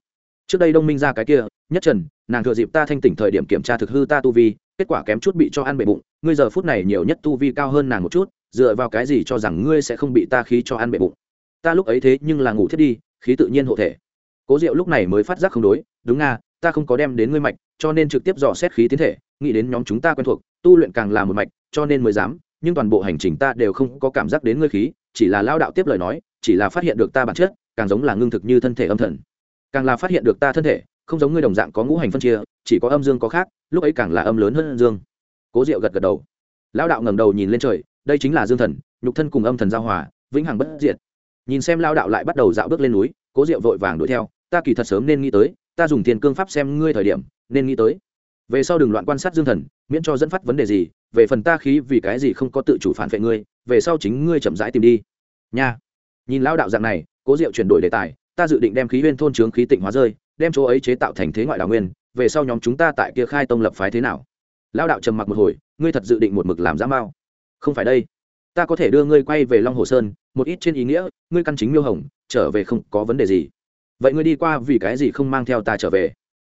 trước đây đông minh ra cái kia, nhất trần, nàng thừa dịp ta thanh tỉnh thời điểm kiểm tra thực hư ta tu vi, kết quả kém chút bị cho ăn bệ bụng, ngươi giờ phút này nhiều nhất tu vi cao hơn nàng một chút, dựa vào cái gì cho rằng ngươi sẽ không bị ta khí cho ăn bệ bụng? Ta lúc ấy thế nhưng là ngủ thiết đi, khí tự nhiên hộ thể. Cố diệu lúc này mới phát giác không đối, đúng nga ta không có đem đến ngươi mạch, cho nên trực tiếp dò xét khí tiến thể, nghĩ đến nhóm chúng ta quen thuộc, tu luyện càng là một mạch, cho nên mới dám, nhưng toàn bộ hành trình ta đều không có cảm giác đến ngươi khí, chỉ là lao đạo tiếp lời nói, chỉ là phát hiện được ta bản chất, càng giống là ngưng thực như thân thể âm thần càng là phát hiện được ta thân thể, không giống ngươi đồng dạng có ngũ hành phân chia, chỉ có âm dương có khác, lúc ấy càng là âm lớn hơn dương. Cố diệu gật gật đầu. Lão đạo ngẩng đầu nhìn lên trời, đây chính là dương thần, nhục thân cùng âm thần giao hòa, vĩnh hằng bất diệt. Nhìn xem lao đạo lại bắt đầu dạo bước lên núi, cố diệu vội vàng đuổi theo, ta kỳ thật sớm nên nghĩ tới, ta dùng tiền cương pháp xem ngươi thời điểm, nên nghĩ tới. Về sau đừng loạn quan sát dương thần, miễn cho dẫn phát vấn đề gì, về phần ta khí vì cái gì không có tự chủ phản vệ ngươi, về sau chính ngươi chậm rãi tìm đi. Nha. Nhìn lao đạo dạng này, cố diệu chuyển đổi đề tài ta dự định đem khí huyên thôn trướng khí tịnh hóa rơi, đem chỗ ấy chế tạo thành thế ngoại đào nguyên, về sau nhóm chúng ta tại kia khai tông lập phái thế nào? Lao đạo trầm mặc một hồi, ngươi thật dự định một mực làm giã mao? Không phải đây. Ta có thể đưa ngươi quay về long hồ sơn, một ít trên ý nghĩa, ngươi căn chính miêu hồng, trở về không có vấn đề gì. Vậy ngươi đi qua vì cái gì không mang theo ta trở về?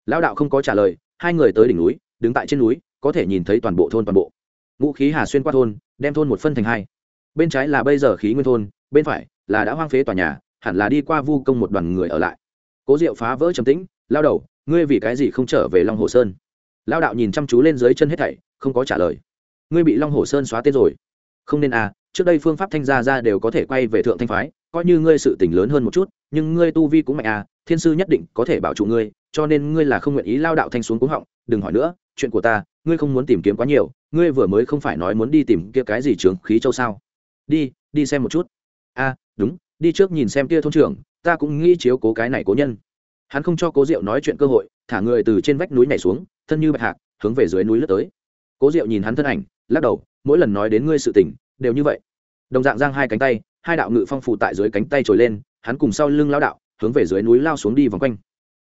Lão đạo không có trả lời, hai người tới đỉnh núi, đứng tại trên núi, có thể nhìn thấy toàn bộ thôn toàn bộ. Ngũ khí hà xuyên qua thôn, đem thôn một phân thành hai. Bên trái là bây giờ khí nguyên thôn, bên phải là đã hoang phế tòa nhà hẳn là đi qua vu công một đoàn người ở lại. Cố diệu phá vỡ trầm tĩnh, lao đầu, ngươi vì cái gì không trở về long hồ sơn? Lao đạo nhìn chăm chú lên dưới chân hết thảy, không có trả lời. Ngươi bị long hồ sơn xóa tên rồi. Không nên à trước đây phương pháp thanh gia ra đều có thể quay về thượng thanh phái, coi như ngươi sự tỉnh lớn hơn một chút, nhưng ngươi tu vi cũng mạnh à thiên sư nhất định có thể bảo trụ ngươi, cho nên ngươi là không nguyện ý lao đạo thanh xuống cúng họng, đừng hỏi nữa, chuyện của ta, ngươi không muốn tìm kiếm quá nhiều, ngươi vừa mới không phải nói muốn đi tìm kia cái gì trướng khí châu sao? Đi đi xem một chút. A đúng đi trước nhìn xem kia thôn trưởng, ta cũng nghĩ chiếu cố cái này cố nhân. Hắn không cho cố diệu nói chuyện cơ hội, thả người từ trên vách núi này xuống, thân như bạch hạc, hướng về dưới núi lướt tới. Cố diệu nhìn hắn thân ảnh, lắc đầu, mỗi lần nói đến ngươi sự tỉnh đều như vậy. Đồng dạng giang hai cánh tay, hai đạo ngự phong phụ tại dưới cánh tay trồi lên, hắn cùng sau lưng lao đạo, hướng về dưới núi lao xuống đi vòng quanh.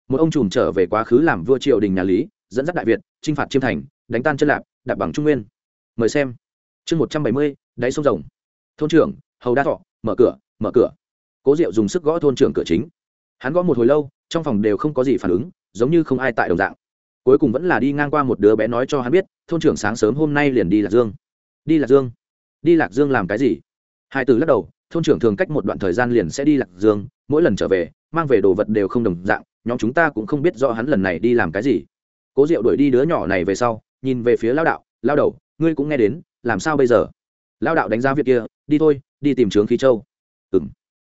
Một ông trùm trở về quá khứ làm vua triều đình nhà lý, dẫn dắt đại việt t r i n h phạt chiêm thành, đánh tan chân lạp, đạp bằng trung nguyên. Mời xem. Chương một trăm bảy mươi, đáy sông rồng. Thôn trưởng, hầu đa thọ, mở cửa mở cửa cố diệu dùng sức gõ thôn trưởng cửa chính. Hắn gõ một hồi lâu, trong phòng đều không có gì phản ứng, giống như không ai tại đồng dạng. Cuối cùng vẫn là đi ngang qua một đứa bé nói cho hắn biết, thôn trưởng sáng sớm hôm nay liền đi lạc dương. Đi lạc dương? Đi lạc dương làm cái gì? Hai từ lắc đầu, thôn trưởng thường cách một đoạn thời gian liền sẽ đi lạc dương, mỗi lần trở về, mang về đồ vật đều không đồng dạng, nhóm chúng ta cũng không biết rõ hắn lần này đi làm cái gì. Cố diệu đuổi đi đứa nhỏ này về sau, nhìn về phía lao đạo, lao đầu, ngươi cũng nghe đến, làm sao bây giờ? Lao đạo đánh giá việc kia, đi thôi, đi tìm trướng khí châu. Ừng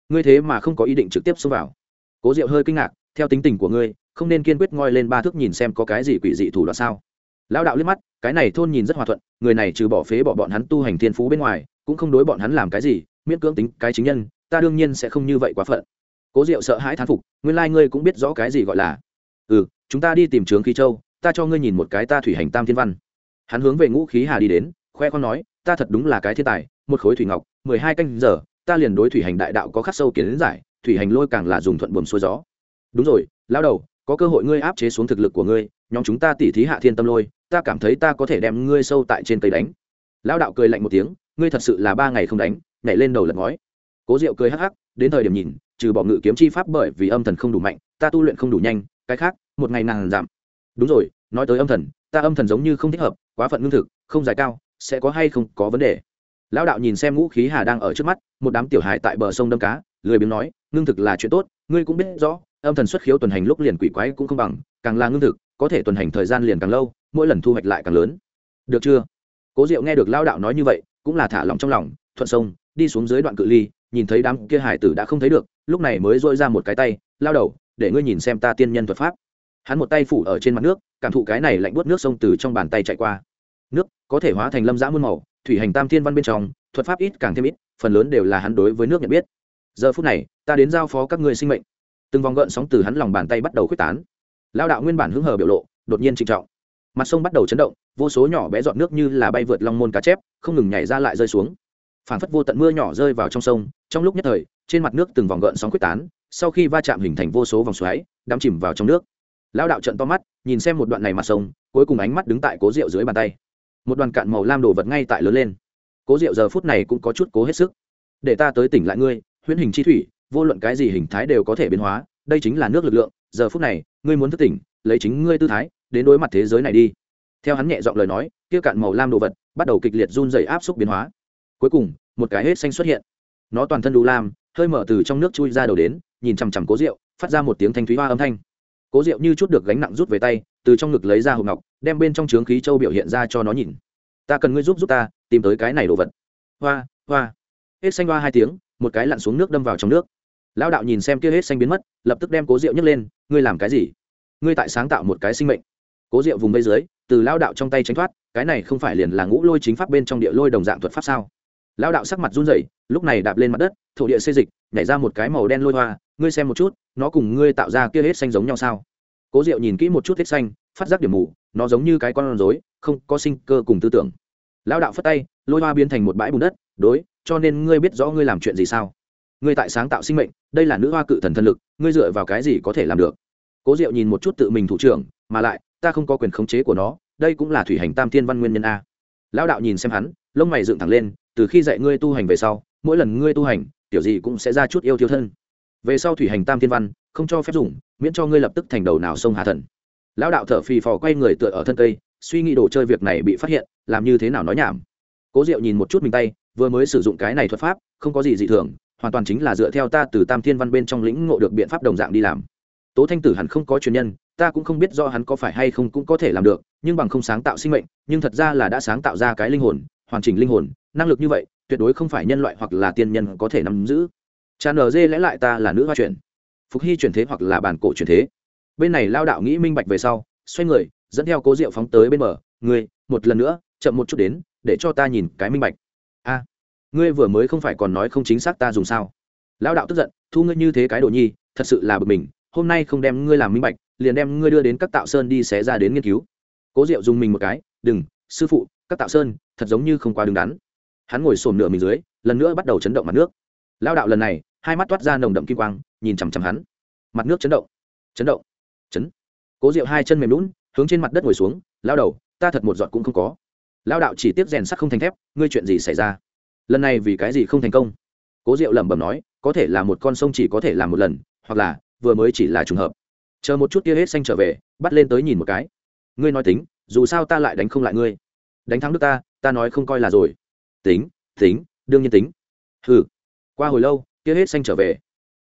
ngươi thế mà không có ý định trực tiếp xông vào. Cố diệu hơi kinh ngạc, theo tính tình của ngươi, không nên kiên quyết ngoi lên ba thước nhìn xem có cái gì quỷ dị thủ đoạn sao? Lão đạo liếc mắt, cái này thôn nhìn rất hòa thuận, người này trừ bỏ phế bỏ bọn hắn tu hành thiên phú bên ngoài, cũng không đối bọn hắn làm cái gì, miễn cưỡng tính cái chính nhân, ta đương nhiên sẽ không như vậy quá phận. Cố diệu sợ hãi thán phục, nguyên lai、like、ngươi cũng biết rõ cái gì gọi là. Ừ chúng ta đi tìm trướng khí châu, ta cho ngươi nhìn một cái ta thủy hành tam thiên văn. Hắn hướng về ngũ khí hà đi đến, khoe con nói, ta thật đúng là cái thiên tài, một khối thủy ngọc, mười hai canh giờ ta liền đối thủy hành đại đạo có khắc sâu kiến giải, thủy hành lôi càng là dùng thuận buồm xuôi gió. Đúng rồi lao đầu, có cơ hội ngươi áp chế xuống thực lực của ngươi, nhóm chúng ta tỉ thí hạ thiên tâm lôi, ta cảm thấy ta có thể đem ngươi sâu tại trên cây đánh. Lao đạo cười lạnh một tiếng, ngươi thật sự là ba ngày không đánh, nhảy lên đầu lật ngói. Cố diệu cười hắc hắc, đến thời điểm nhìn, trừ bỏ ngự kiếm chi pháp bởi vì âm thần không đủ mạnh, ta tu luyện không đủ nhanh, cái khác, một ngày nàng giảm. Đúng rồi, nói tới âm thần, ta âm thần giống như không thích hợp, quá phận ngưng thực, không dài cao, sẽ có hay không có vấn đề lão đạo nhìn xem ngũ khí hà đang ở trước mắt, một đám tiểu hài tại bờ sông đâm cá, lười biếng nói, ngưng thực là chuyện tốt, ngươi cũng biết rõ, âm thần xuất khiếu tuần hành lúc liền quỷ quái cũng không bằng, càng là ngưng thực, có thể tuần hành thời gian liền càng lâu, mỗi lần thu hoạch lại càng lớn. Được chưa? Cố diệu nghe được lao đạo nói như vậy, cũng là thả lòng trong lòng, thuận sông, đi xuống dưới đoạn cự ly, nhìn thấy đám kia hải tử đã không thấy được, lúc này mới dội ra một cái tay lao đầu, để ngươi nhìn xem ta tiên nhân thuật pháp. Hắn một tay phủ ở trên mặt nước, cảm thụ cái này lạnh buốt nước sông từ trong bàn tay chạy qua. Nước có thể hóa thành lâm dã muôn màu thủy hành tam thiên văn bên trong, thuật pháp ít càng thêm ít, phần lớn đều là hắn đối với nước nhận biết. Giờ phút này, ta đến giao phó các ngươi sinh mệnh. Từng vòng gợn sóng từ hắn lòng bàn tay bắt đầu quyết tán. Lao đạo nguyên bản hứng hờ biểu lộ, đột nhiên trinh trọng. Mặt sông bắt đầu chấn động, vô số nhỏ bé giọt nước như là bay vượt long môn cá chép, không ngừng nhảy ra lại rơi xuống. Phản phất vô tận mưa nhỏ rơi vào trong sông, trong lúc nhất thời, trên mặt nước từng vòng gợn sóng quyết tán, sau khi va chạm hình thành vô số vòng xoáy, đắm chìm vào trong nước. Lao đạo trận to mắt, nhìn xem một đoạn này mặt sông, cuối cùng ánh mắt đứng tại cố rượu dưới bàn tay một đoàn cạn màu lam đổ vật ngay tại lớn lên. Cố Diệu giờ phút này cũng có chút cố hết sức. Để ta tới tỉnh lại ngươi, huyễn hình chi thủy, vô luận cái gì hình thái đều có thể biến hóa, đây chính là nước lực lượng, giờ phút này, ngươi muốn thức tỉnh, lấy chính ngươi tư thái, đến đối mặt thế giới này đi. Theo hắn nhẹ giọng lời nói, kia cạn màu lam đồ vật bắt đầu kịch liệt run dày áp xúc biến hóa. Cuối cùng, một cái hết xanh xuất hiện. Nó toàn thân đủ lam, hơi mở từ trong nước chui ra đầu đến, nhìn chằm chằm cố rượu phát ra một tiếng thanh thúy hoa âm thanh. Cố rượu như chút được gánh nặng rút về tay, từ trong ngực lấy ra hộp ngọc đem bên trong trướng khí châu biểu hiện ra cho nó nhìn. Ta cần ngươi giúp giúp ta, tìm tới cái này đồ vật. Hoa hoa. Hết xanh hoa hai tiếng, một cái lặn xuống nước đâm vào trong nước. Lão đạo nhìn xem kia hết xanh biến mất, lập tức đem cố rượu nhấc lên, ngươi làm cái gì? Ngươi tại sáng tạo một cái sinh mệnh. Cố rượu vùng bây dưới, từ lao đạo trong tay tránh thoát, cái này không phải liền là ngũ lôi chính pháp bên trong địa lôi đồng dạng thuật pháp sao? Lao đạo sắc mặt run rẩy, lúc này đạp lên mặt đất, thổ địa xê dịch, nhảy ra một cái màu đen lôi hoa, ngươi xem một chút, nó cùng ngươi tạo ra kia hết xanh giống nhau sao? Cố diệu nhìn kỹ một chút hết xanh phát giác điểm mù, nó giống như cái con rối, không có sinh cơ cùng tư tưởng. Lao đạo phất tay, lôi hoa biến thành một bãi bùn đất, đối, cho nên ngươi biết rõ ngươi làm chuyện gì sao? Ngươi tại sáng tạo sinh mệnh, đây là nữ hoa cự thần thân lực, ngươi dựa vào cái gì có thể làm được? Cố diệu nhìn một chút tự mình thủ trưởng, mà lại, ta không có quyền khống chế của nó, đây cũng là thủy hành tam thiên văn nguyên nhân a. Lão đạo nhìn xem hắn, lông mày dựng thẳng lên, từ khi dạy ngươi tu hành về sau, mỗi lần ngươi tu hành, tiểu gì cũng sẽ ra chút yêu thiếu thân. Về sau thủy hành tam thiên văn, không cho phép dùng, miễn cho ngươi lập tức thành đầu nào sông hà thần lão đạo thở phì phò quay người tựa ở thân cây, suy nghĩ đồ chơi việc này bị phát hiện, làm như thế nào nói nhảm. Cố diệu nhìn một chút mình tay, vừa mới sử dụng cái này thuật pháp, không có gì dị thường, hoàn toàn chính là dựa theo ta từ tam thiên văn bên trong lĩnh ngộ được biện pháp đồng dạng đi làm. Tố thanh tử hẳn không có truyền nhân, ta cũng không biết do hắn có phải hay không cũng có thể làm được, nhưng bằng không sáng tạo sinh mệnh, nhưng thật ra là đã sáng tạo ra cái linh hồn, hoàn chỉnh linh hồn, năng lực như vậy, tuyệt đối không phải nhân loại hoặc là tiên nhân có thể nắm giữ. Cha ở dê lẽ lại ta là nữ hoa chuyển. Phục hy chuyển thế hoặc là bản cổ chuyển thế bên này lao đạo nghĩ minh bạch về sau, xoay người, dẫn theo cố diệu phóng tới bên bờ. Ngươi, một lần nữa, chậm một chút đến, để cho ta nhìn cái minh bạch. A, ngươi vừa mới không phải còn nói không chính xác ta dùng sao? Lao đạo tức giận, thu ngươi như thế cái đồ nhi, thật sự là bực mình, hôm nay không đem ngươi làm minh bạch, liền đem ngươi đưa đến các tạo sơn đi xé ra đến nghiên cứu. Cố diệu dùng mình một cái, đừng, sư phụ, các tạo sơn, thật giống như không quá đứng đắn. Hắn ngồi sồn nửa mình dưới, lần nữa bắt đầu chấn động mặt nước. Lao đạo lần này, hai mắt toát ra nồng đậm kim quang, nhìn chằm chằm hắn. Mặt nước chấn động chấn động chấn. Cố diệu hai chân mềm lún hướng trên mặt đất ngồi xuống lao đầu, ta thật một giọt cũng không có. Lao đạo chỉ tiếp rèn sắt không thành thép, ngươi chuyện gì xảy ra? Lần này vì cái gì không thành công? Cố diệu lẩm bẩm nói, có thể là một con sông chỉ có thể làm một lần, hoặc là vừa mới chỉ là trùng hợp. Chờ một chút kia hết xanh trở về, bắt lên tới nhìn một cái. Ngươi nói tính, dù sao ta lại đánh không lại ngươi. Đánh thắng được ta ta nói không coi là rồi. Tính tính, đương nhiên tính. Hừ. Qua hồi lâu kia hết xanh trở về.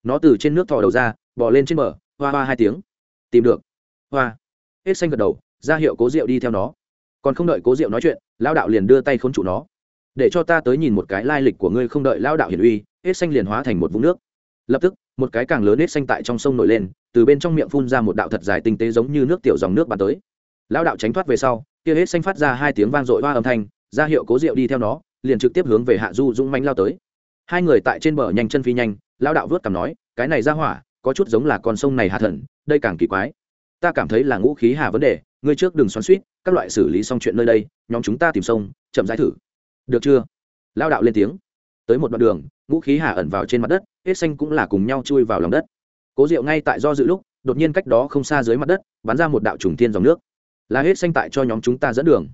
Nó từ trên nước thò đầu ra, bò lên trên bờ, hoa hoa hai tiếng tìm được. Hoa. Hết xanh gật đầu, ra hiệu cố diệu đi theo nó. Còn không đợi cố diệu nói chuyện lao đạo liền đưa tay khốn trụ nó. Để cho ta tới nhìn một cái lai lịch của ngươi không đợi lao đạo hiển uy, hết xanh liền hóa thành một vũng nước. Lập tức, một cái càng lớn hết xanh tại trong sông nổi lên, từ bên trong miệng phun ra một đạo thật dài tinh tế giống như nước tiểu dòng nước bắn tới. Lao đạo tránh thoát về sau, kia hết xanh phát ra hai tiếng vang dội hoa âm thanh, ra hiệu cố diệu đi theo nó, liền trực tiếp hướng về hạ du dũng manh lao tới. Hai người tại trên bờ nhanh chân phi nhanh lao đạo vớt cằm nói, cái này ra hỏa có chút giống là con sông này hạ thần, đây càng kỳ quái. Ta cảm thấy là ngũ khí hà vấn đề, ngươi trước đừng xoắn suýt, các loại xử lý xong chuyện nơi đây, nhóm chúng ta tìm sông, chậm rãi thử. Được chưa? Lao đạo lên tiếng. Tới một đoạn đường, ngũ khí hà ẩn vào trên mặt đất, hết xanh cũng là cùng nhau chui vào lòng đất. Cố diệu ngay tại do dự lúc, đột nhiên cách đó không xa dưới mặt đất, bắn ra một đạo trùng thiên dòng nước. Là hết xanh tại cho nhóm chúng ta dẫn đường.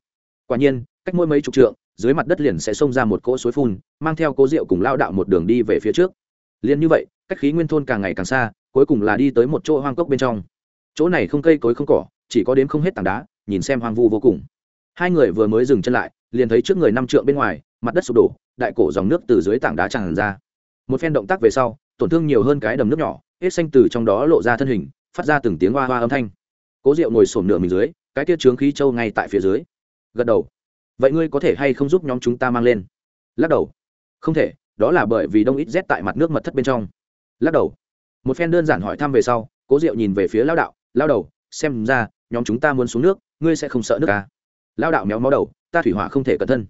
Quả nhiên, cách mỗi mấy chục trượng, dưới mặt đất liền sẽ xông ra một cỗ suối phun, mang theo cố diệu cùng lao đạo một đường đi về phía trước. Liền như vậy, cách khí nguyên thôn càng ngày càng xa cuối cùng là đi tới một chỗ hoang cốc bên trong. Chỗ này không cây cối không cỏ, chỉ có đến không hết tảng đá, nhìn xem hoang vu vô cùng. Hai người vừa mới dừng chân lại, liền thấy trước người năm trượng bên ngoài, mặt đất sụp đổ, đại cổ dòng nước từ dưới tảng đá tràn ra. Một phen động tác về sau, tổn thương nhiều hơn cái đầm nước nhỏ, hết xanh từ trong đó lộ ra thân hình, phát ra từng tiếng hoa hoa âm thanh. Cố diệu ngồi sổm nửa mình dưới, cái tiết trướng khí trâu ngay tại phía dưới. Gật đầu. Vậy ngươi có thể hay không giúp nhóm chúng ta mang lên? Lắc đầu. Không thể, đó là bởi vì đông ít rét tại mặt nước mật thất bên trong. Lắc đầu một phen đơn giản hỏi thăm về sau, cố diệu nhìn về phía lao đạo lao đầu, xem ra nhóm chúng ta muốn xuống nước, ngươi sẽ không sợ nước à. lao đạo méo mó đầu, ta thủy hỏa không thể cẩn thân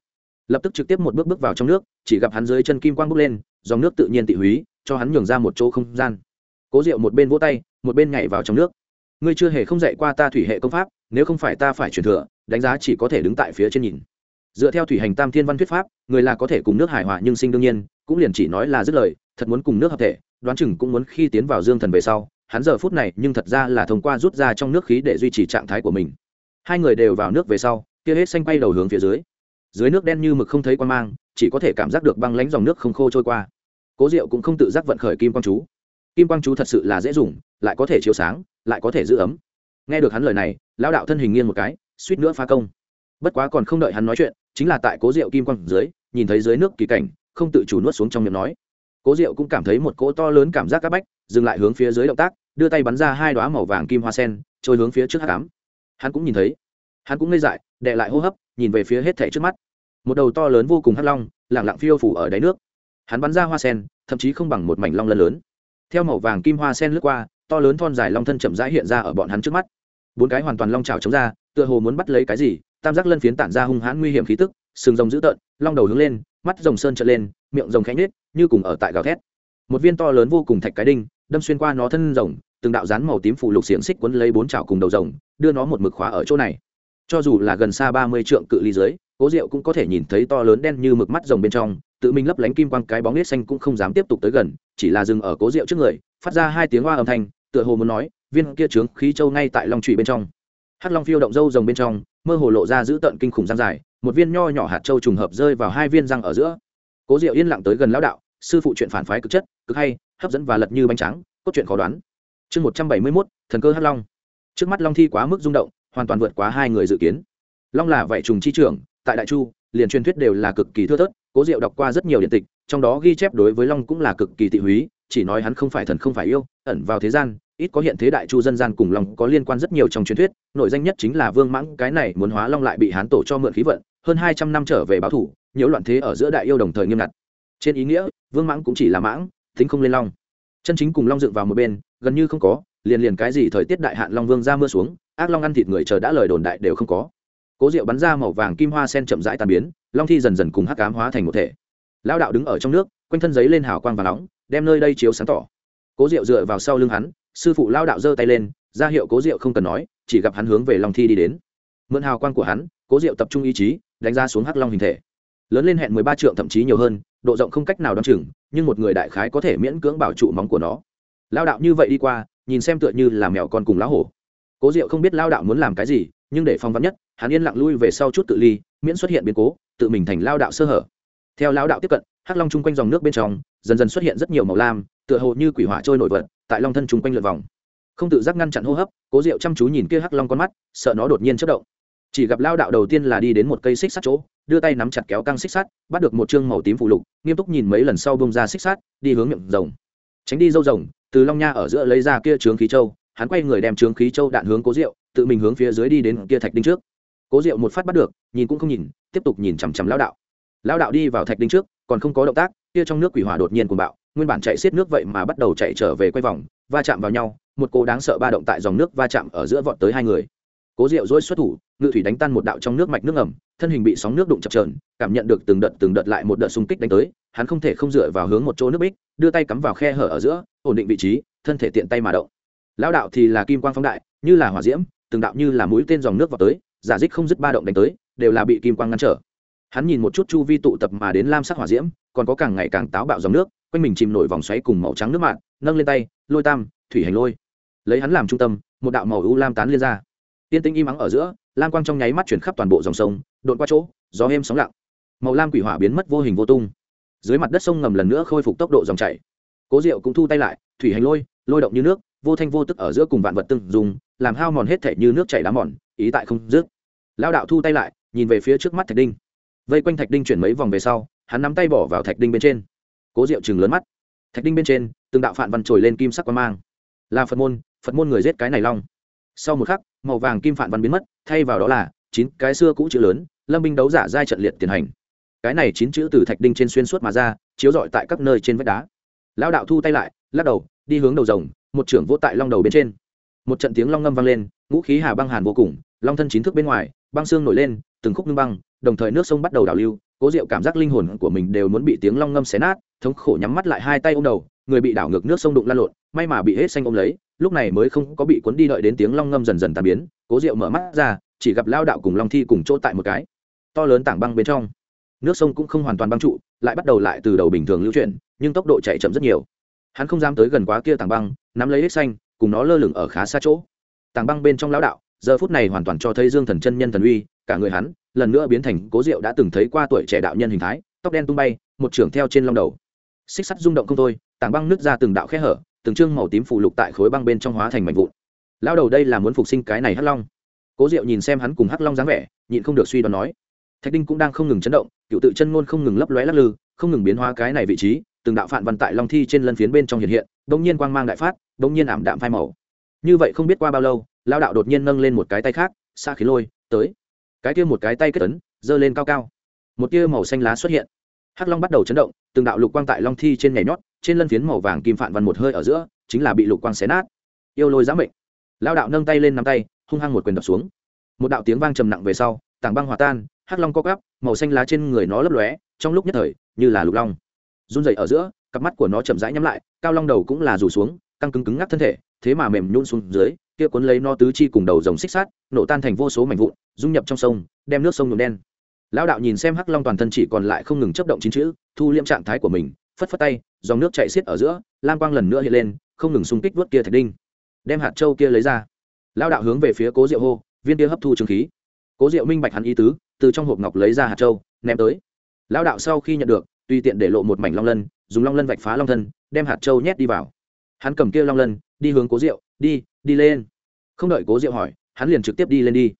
lập tức trực tiếp một bước bước vào trong nước, chỉ gặp hắn dưới chân kim quang bước lên, dòng nước tự nhiên tị húy, cho hắn nhường ra một chỗ không gian. Cố diệu một bên vỗ tay, một bên nhảy vào trong nước. Ngươi chưa hề không dạy qua ta thủy hệ công pháp, nếu không phải ta phải truyền thừa, đánh giá chỉ có thể đứng tại phía trên nhìn. Dựa theo thủy hành tam thiên văn thuyết pháp, người là có thể cùng nước hài hòa nhưng sinh đương nhiên, cũng liền chỉ nói là dứt lời, thật muốn cùng nước hợp thể đoán chừng cũng muốn khi tiến vào dương thần về sau, hắn giờ phút này nhưng thật ra là thông qua rút ra trong nước khí để duy trì trạng thái của mình. Hai người đều vào nước về sau, kia hết xanh bay đầu hướng phía dưới. Dưới nước đen như mực không thấy quan mang, chỉ có thể cảm giác được băng lánh dòng nước không khô trôi qua. Cố diệu cũng không tự giác vận khởi kim quang chú. Kim quang chú thật sự là dễ dùng, lại có thể chiếu sáng, lại có thể giữ ấm. Nghe được hắn lời này lao đạo thân hình nghiêng một cái, suýt nữa phá công. Bất quá còn không đợi hắn nói chuyện, chính là tại cố diệu kim quang dưới, nhìn thấy dưới nước kỳ cảnh, không tự chủ nuốt xuống trong miệng nói cố diệu cũng cảm thấy một cỗ to lớn cảm giác áp bách, dừng lại hướng phía dưới động tác, đưa tay bắn ra hai đoá màu vàng kim hoa sen, trôi hướng phía trước hát cám hắn cũng nhìn thấy, hắn cũng ngây dại, đệ lại hô hấp, nhìn về phía hết thẻ trước mắt. Một đầu to lớn vô cùng hắt long lẳng lặng phiêu phủ ở đáy nước. Hắn bắn ra hoa sen, thậm chí không bằng một mảnh long lân lớn. Theo màu vàng kim hoa sen lướt qua, to lớn thon dài long thân chậm rãi hiện ra ở bọn hắn trước mắt. Bốn cái hoàn toàn long trào chống ra, tựa hồ muốn bắt lấy cái gì, tam giác lân phiến tản ra hung hãn nguy hiểm khí tức, sừng rồng dữ tợn, long đầu hướng lên, mắt rồng sơn trợn lên miệng rồng khẽ nhếch, như cùng ở tại gào thét. Một viên to lớn vô cùng thạch cái đinh đâm xuyên qua nó thân rồng từng đạo rán màu tím phù lục xiển xích quấn lấy bốn chảo cùng đầu rồng đưa nó một mực khóa ở chỗ này. Cho dù là gần xa ba mươi trượng cự ly dưới cố diệu cũng có thể nhìn thấy to lớn đen như mực mắt rồng bên trong tự mình lấp lánh kim quang cái bóng nết xanh cũng không dám tiếp tục tới gần chỉ là dừng ở cố diệu trước người phát ra hai tiếng hoa âm thanh tựa hồ muốn nói viên kia trướng khí châu ngay tại long trụy bên trong. Hắc long phiêu động râu rồng bên trong mơ hồ lộ ra giữ tận kinh khủng răng dài một viên nho nhỏ hạt châu trùng hợp rơi vào hai viên răng ở giữa cố diệu yên lặng tới gần lão đạo, sư phụ chuyện phản phái cực chất, cực hay, hấp dẫn và lật như bánh trắng, cốt truyện khó đoán. Chương một trăm bảy mươi mốt, thần cơ hắc long. Trước mắt long thi quá mức rung động, hoàn toàn vượt quá hai người dự kiến. Long là vậy trùng chi trưởng, tại đại chu, liền truyền thuyết đều là cực kỳ thưa thớt, cố diệu đọc qua rất nhiều điện tịch, trong đó ghi chép đối với long cũng là cực kỳ tị húy, chỉ nói hắn không phải thần không phải yêu, ẩn vào thế gian, ít có hiện thế đại chu dân gian cùng long có liên quan rất nhiều trong truyền thuyết nội danh nhất chính là vương mãng, cái này muốn hóa long lại bị hán tổ cho mượn khí vận, hơn hai trăm năm trở về báo thủ nhiễu loạn thế ở giữa đại yêu đồng thời nghiêm ngặt. Trên ý nghĩa, vương mãng cũng chỉ là mãng tính không lên long. Chân chính cùng long dựng vào một bên, gần như không có, liền liền cái gì thời tiết đại hạn long vương ra mưa xuống, ác long ăn thịt người chờ đã lời đồn đại đều không có. Cố diệu bắn ra màu vàng kim hoa sen chậm rãi tàn biến, long thi dần dần cùng hắc ám hóa thành một thể. Lao đạo đứng ở trong nước, quanh thân giấy lên hào quang và nóng, đem nơi đây chiếu sáng tỏ. Cố diệu dựa vào sau lưng hắn, sư phụ lao đạo giơ tay lên, ra hiệu cố diệu không cần nói, chỉ gặp hắn hướng về long thi đi đến. Mượn hào quang của hắn, cố diệu tập trung ý chí, đánh ra xuống hắc long hình thể lớn lên hẹn mười ba trượng thậm chí nhiều hơn, độ rộng không cách nào đ o chừng, nhưng một người đại khái có thể miễn cưỡng bảo trụ móng của nó. Lao đạo như vậy đi qua, nhìn xem tựa như là mèo con cùng lá hổ. Cố diệu không biết lao đạo muốn làm cái gì, nhưng để phong vắn nhất, hắn yên lặng lui về sau chút tự ly, miễn xuất hiện biến cố, tự mình thành lao đạo sơ hở. Theo lao đạo tiếp cận, hắc long chung quanh dòng nước bên trong, dần dần xuất hiện rất nhiều màu lam, tựa hồ như quỷ hỏa trôi nổi vật, tại long thân chung quanh lượt vòng. Không tự giác ngăn chặn hô hấp, cố diệu chăm chú nhìn kia hắc long con mắt, sợ nó đột nhiên chất động chỉ gặp lao đạo đầu tiên là đi đến một cây xích sắt chỗ, đưa tay nắm chặt kéo căng xích sắt, bắt được một chương màu tím phụ lục, nghiêm túc nhìn mấy lần sau bông ra xích sắt, đi hướng miệng rồng. Tránh đi dâu rồng, từ long nha ở giữa lấy ra kia trướng khí châu, hắn quay người đem trướng khí châu đạn hướng cố diệu, tự mình hướng phía dưới đi đến kia thạch đinh trước. Cố diệu một phát bắt được, nhìn cũng không nhìn, tiếp tục nhìn chằm chằm lao đạo. Lao đạo đi vào thạch đinh trước, còn không có động tác, kia trong nước quỷ hỏa đột nhiên cuồng bạo, nguyên bản chạy xiết nước vậy mà bắt đầu chạy trở về quay vòng, va chạm vào nhau, một cô đáng sợ ba động tại dòng nước va chạm ở giữa vọt tới hai người cố diệu dỗi xuất thủ ngự thủy đánh tan một đạo trong nước mạch nước ẩm, thân hình bị sóng nước đụng chập trờn cảm nhận được từng đợt từng đợt lại một đợt xung kích đánh tới hắn không thể không dựa vào hướng một chỗ nước bích đưa tay cắm vào khe hở ở giữa ổn định vị trí thân thể tiện tay mà động. Lao đạo thì là kim quang phóng đại như là hỏa diễm từng đạo như là mũi tên dòng nước vào tới giả dích không dứt ba động đánh tới đều là bị kim quang ngăn trở. Hắn nhìn một chút chu vi tụ tập mà đến lam sắc hỏa diễm còn có càng ngày càng táo bạo dòng nước quanh mình chìm nổi vòng xoáy cùng màu trắng nước mặn, nâng lên tay lôi tam thủy hành lôi. Lấy hắn làm trung tâm một đạo màu u lam tán liên ra tiên tinh im ắng ở giữa, lam quang trong nháy mắt chuyển khắp toàn bộ dòng sông, đột qua chỗ, gió êm sóng lặng. Màu lam quỷ hỏa biến mất vô hình vô tung. Dưới mặt đất sông ngầm lần nữa khôi phục tốc độ dòng chảy. Cố diệu cũng thu tay lại, thủy hành lôi lôi động như nước, vô thanh vô tức ở giữa cùng vạn vật từng dùng làm hao mòn hết thể như nước chảy đá mòn, ý tại không dứt. Lao đạo thu tay lại, nhìn về phía trước mắt thạch đinh. Vây quanh thạch đinh chuyển mấy vòng về sau, hắn nắm tay bỏ vào thạch đinh bên trên. Cố diệu chừng lớn mắt. Thạch đinh bên trên, từng đạo phạn văn trồi lên kim sắc quan mang. Là phật môn phật môn người giết cái này long sau một khắc, màu vàng kim phản văn biến mất, thay vào đó là chín cái xưa cũ chữ lớn, lâm binh đấu giả giai trận liệt tiền hành. Cái này chín chữ từ thạch đinh trên xuyên suốt mà ra, chiếu rọi tại các nơi trên vách đá. Lao đạo thu tay lại, lắc đầu, đi hướng đầu rồng, một trưởng vô tại long đầu bên trên. Một trận tiếng long ngâm vang lên, ngũ khí hà băng hàn vô cùng, long thân chín thước bên ngoài, băng xương nổi lên, từng khúc ngưng băng, đồng thời nước sông bắt đầu đảo lưu, cố diệu cảm giác linh hồn của mình đều muốn bị tiếng long ngâm xé nát, thống khổ nhắm mắt lại hai tay ôm đầu người bị đảo ngược nước sông đụng lan lộn, may mà bị hết xanh ôm lấy, lúc này mới không có bị cuốn đi đợi đến tiếng long ngâm dần dần tàn biến, cố diệu mở mắt ra, chỉ gặp lao đạo cùng long thi cùng chỗ tại một cái, to lớn tảng băng bên trong. Nước sông cũng không hoàn toàn băng trụ, lại bắt đầu lại từ đầu bình thường lưu chuyển, nhưng tốc độ chạy chậm rất nhiều. Hắn không dám tới gần quá kia tảng băng, nắm lấy hết xanh, cùng nó lơ lửng ở khá xa chỗ. Tảng băng bên trong lão đạo, giờ phút này hoàn toàn cho thấy dương thần chân nhân thần uy, cả người hắn, lần nữa biến thành cố diệu đã từng thấy qua tuổi trẻ đạo nhân hình thái, tóc đen tung bay, một trưởng theo trên long đầu. Xích sắt rung động không thôi tảng băng nứt ra từng đạo khe hở, từng chương màu tím phủ lục tại khối băng bên trong hóa thành mảnh vụn. Lao đầu đây là muốn phục sinh cái này hắc long. Cố diệu nhìn xem hắn cùng hắc long dáng vẻ, nhịn không được suy đoán nói. Thạch đinh cũng đang không ngừng chấn động, cựu tự chân ngôn không ngừng lấp lóe lắc lư, không ngừng biến hóa cái này vị trí, từng đạo phản văn tại long thi trên lân phiến bên trong hiện hiện đông nhiên quang mang đại phát đông nhiên ảm đạm phai màu. Như vậy không biết qua bao lâu lao đạo đột nhiên nâng lên một cái tay khác xa khí lôi, tới. Cái kia một cái tay kết tấn giơ lên cao cao. Một tia màu xanh lá xuất hiện. Hắc long bắt đầu chấn động, từng đạo lục quang tại long thi trên nhảy nhót trên lân phiến màu vàng kim phản văn một hơi ở giữa, chính là bị lục quang xé nát. Yêu lôi giám mệnh. Lao đạo nâng tay lên nắm tay, hung hăng một quyền đập xuống. Một đạo tiếng vang trầm nặng về sau, tảng băng hòa tan, hắc long co cắp màu xanh lá trên người nó lấp lóe, trong lúc nhất thời, như là lục long. Run dậy ở giữa, cặp mắt của nó chậm rãi nhắm lại, cao long đầu cũng là rủ xuống, căng cứng cứng ngắc thân thể, thế mà mềm nhún xuống dưới, kia cuốn lấy no tứ chi cùng đầu rồng xích sát nổ tan thành vô số mảnh vụn, dung nhập trong sông, đem nước sông nhuộm đen. Lão đạo nhìn xem hắc long toàn thân chỉ còn lại không ngừng chấp động chín chữ, thu liêm trạng thái của mình, phất phất tay dòng nước chạy xiết ở giữa, lam quang lần nữa hiện lên, không ngừng xung kích vớt kia thạch đinh. Đem hạt châu kia lấy ra. Lão đạo hướng về phía cố diệu hô, viên kia hấp thu trương khí. Cố diệu minh bạch hắn ý tứ, từ trong hộp ngọc lấy ra hạt châu, ném tới. Lão đạo sau khi nhận được, tùy tiện để lộ một mảnh long lân, dùng long lân vạch phá long thân, đem hạt châu nhét đi vào. Hắn cầm kia long lân, đi hướng cố diệu, đi đi lên. Không đợi cố diệu hỏi, hắn liền trực tiếp đi lên đi.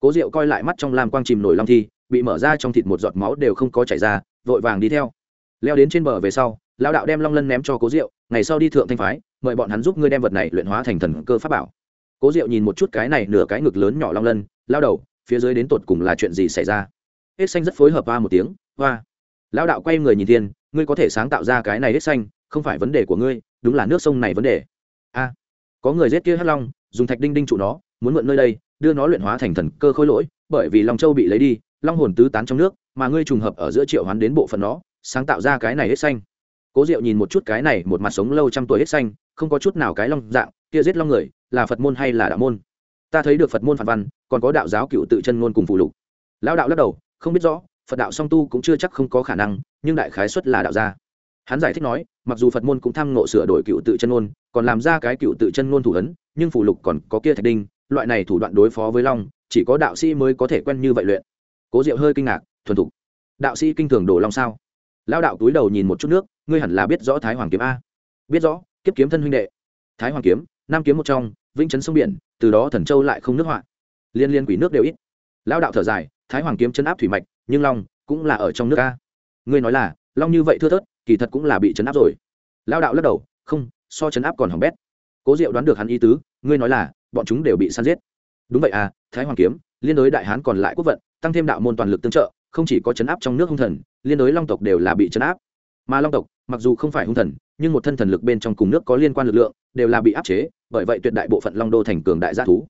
Cố diệu coi lại mắt trong lam quang chìm nổi long thi, bị mở ra trong thịt một giọt máu đều không có chảy ra, vội vàng đi theo. Leo đến trên bờ về sau lao đạo đem long lân ném cho cố diệu, ngày sau đi thượng thanh phái, mời bọn hắn giúp ngươi đem vật này luyện hóa thành thần cơ pháp bảo. Cố diệu nhìn một chút cái này nửa cái ngực lớn nhỏ long lân, lao đầu, phía dưới đến tột cùng là chuyện gì xảy ra? Hết xanh rất phối hợp hoa một tiếng, hoa. Lão đạo quay người nhìn thiên, ngươi có thể sáng tạo ra cái này hết xanh, không phải vấn đề của ngươi, đúng là nước sông này vấn đề. A, có người giết kia hắc long, dùng thạch đinh đinh trụ nó, muốn mượn nơi đây, đưa nó luyện hóa thành thần cơ khôi lỗi, bởi vì long châu bị lấy đi, long hồn tứ tán trong nước, mà ngươi trùng hợp ở giữa triệu hoán đến bộ phận nó, sáng tạo ra cái này hết xanh cố diệu nhìn một chút cái này, một mặt sống lâu trăm tuổi hết xanh, không có chút nào cái long dạng, kia giết long người, là phật môn hay là đạo môn? Ta thấy được phật môn phản văn, còn có đạo giáo cựu tự chân ngôn cùng phụ lục. Lão đạo lắc đầu, không biết rõ, phật đạo song tu cũng chưa chắc không có khả năng, nhưng đại khái xuất là đạo gia. Hắn giải thích nói, mặc dù phật môn cũng tham ngộ sửa đổi cựu tự chân ngôn, còn làm ra cái cựu tự chân ngôn thủ ấn, nhưng phụ lục còn có kia thạch đinh, loại này thủ đoạn đối phó với long, chỉ có đạo sĩ mới có thể quen như vậy luyện. Cố diệu hơi kinh ngạc, thuần thục. Đạo sĩ kinh thường đổ long sao? Lao đạo túi đầu nhìn một chút nước ngươi hẳn là biết rõ thái hoàng kiếm a. Biết rõ, kiếp kiếm thân huynh đệ. Thái hoàng kiếm, nam kiếm một trong, vĩnh chấn sông biển, từ đó thần châu lại không nước họa liên liên quỷ nước đều ít. Lao đạo thở dài, thái hoàng kiếm chấn áp thủy mạch, nhưng long cũng là ở trong nước a. Ngươi nói là, long như vậy thưa thớt, kỳ thật cũng là bị chấn áp rồi. Lao đạo lắc đầu, không, so chấn áp còn hỏng bét. Cố diệu đoán được hắn ý tứ, ngươi nói là, bọn chúng đều bị săn giết. Đúng vậy à thái hoàng kiếm, liên đối đại hán còn lại quốc vận, tăng thêm đạo môn toàn lực tương trợ, không chỉ có chấn áp trong nước hung thần, liên đối long tộc đều là bị chấn áp mà long tộc, mặc dù không phải hung thần, nhưng một thân thần lực bên trong cùng nước có liên quan lực lượng, đều là bị áp chế, bởi vậy tuyệt đại bộ phận long đô thành cường đại gia thú.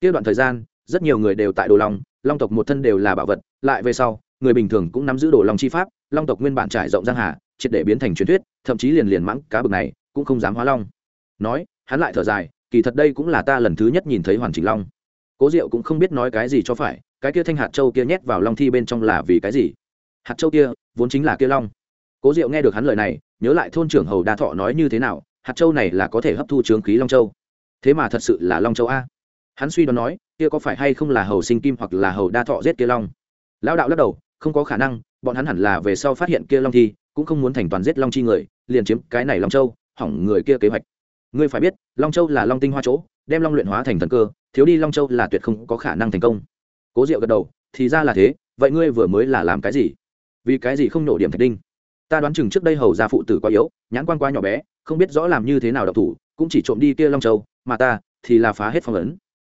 Kia đoạn thời gian, rất nhiều người đều tại đồ long long tộc một thân đều là bảo vật, lại về sau, người bình thường cũng nắm giữ đồ long chi pháp, long tộc nguyên bản trải rộng giang hà, triệt để biến thành truyền thuyết, thậm chí liền liền mãng cá bực này, cũng không dám hóa long. Nói, hắn lại thở dài, kỳ thật đây cũng là ta lần thứ nhất nhìn thấy hoàn chỉnh long. Cố diệu cũng không biết nói cái gì cho phải, cái kia thanh hạt châu kia nhét vào long thi bên trong là vì cái gì? Hạt châu kia, vốn chính là kia long cố diệu nghe được hắn lời này, nhớ lại thôn trưởng hầu đa thọ nói như thế nào, hạt châu này là có thể hấp thu trướng khí long châu. Thế mà thật sự là long châu a. Hắn suy đoán nói, kia có phải hay không là hầu sinh kim hoặc là hầu đa thọ giết kia long? Lão đạo lắc đầu, không có khả năng, bọn hắn hẳn là về sau phát hiện kia long thi, cũng không muốn thành toàn giết long chi người, liền chiếm cái này long châu, hỏng người kia kế hoạch. Ngươi phải biết, long châu là long tinh hoa chỗ, đem long luyện hóa thành thần cơ, thiếu đi long châu là tuyệt không có khả năng thành công. Cố diệu gật đầu, thì ra là thế, vậy ngươi vừa mới là làm cái gì? Vì cái gì không nổ điểm thạch đinh? Ta đoán chừng trước đây hầu gia phụ tử quá yếu, nhãn quan quá nhỏ bé, không biết rõ làm như thế nào độc thủ, cũng chỉ trộm đi kia long châu, mà ta thì là phá hết phong ấn.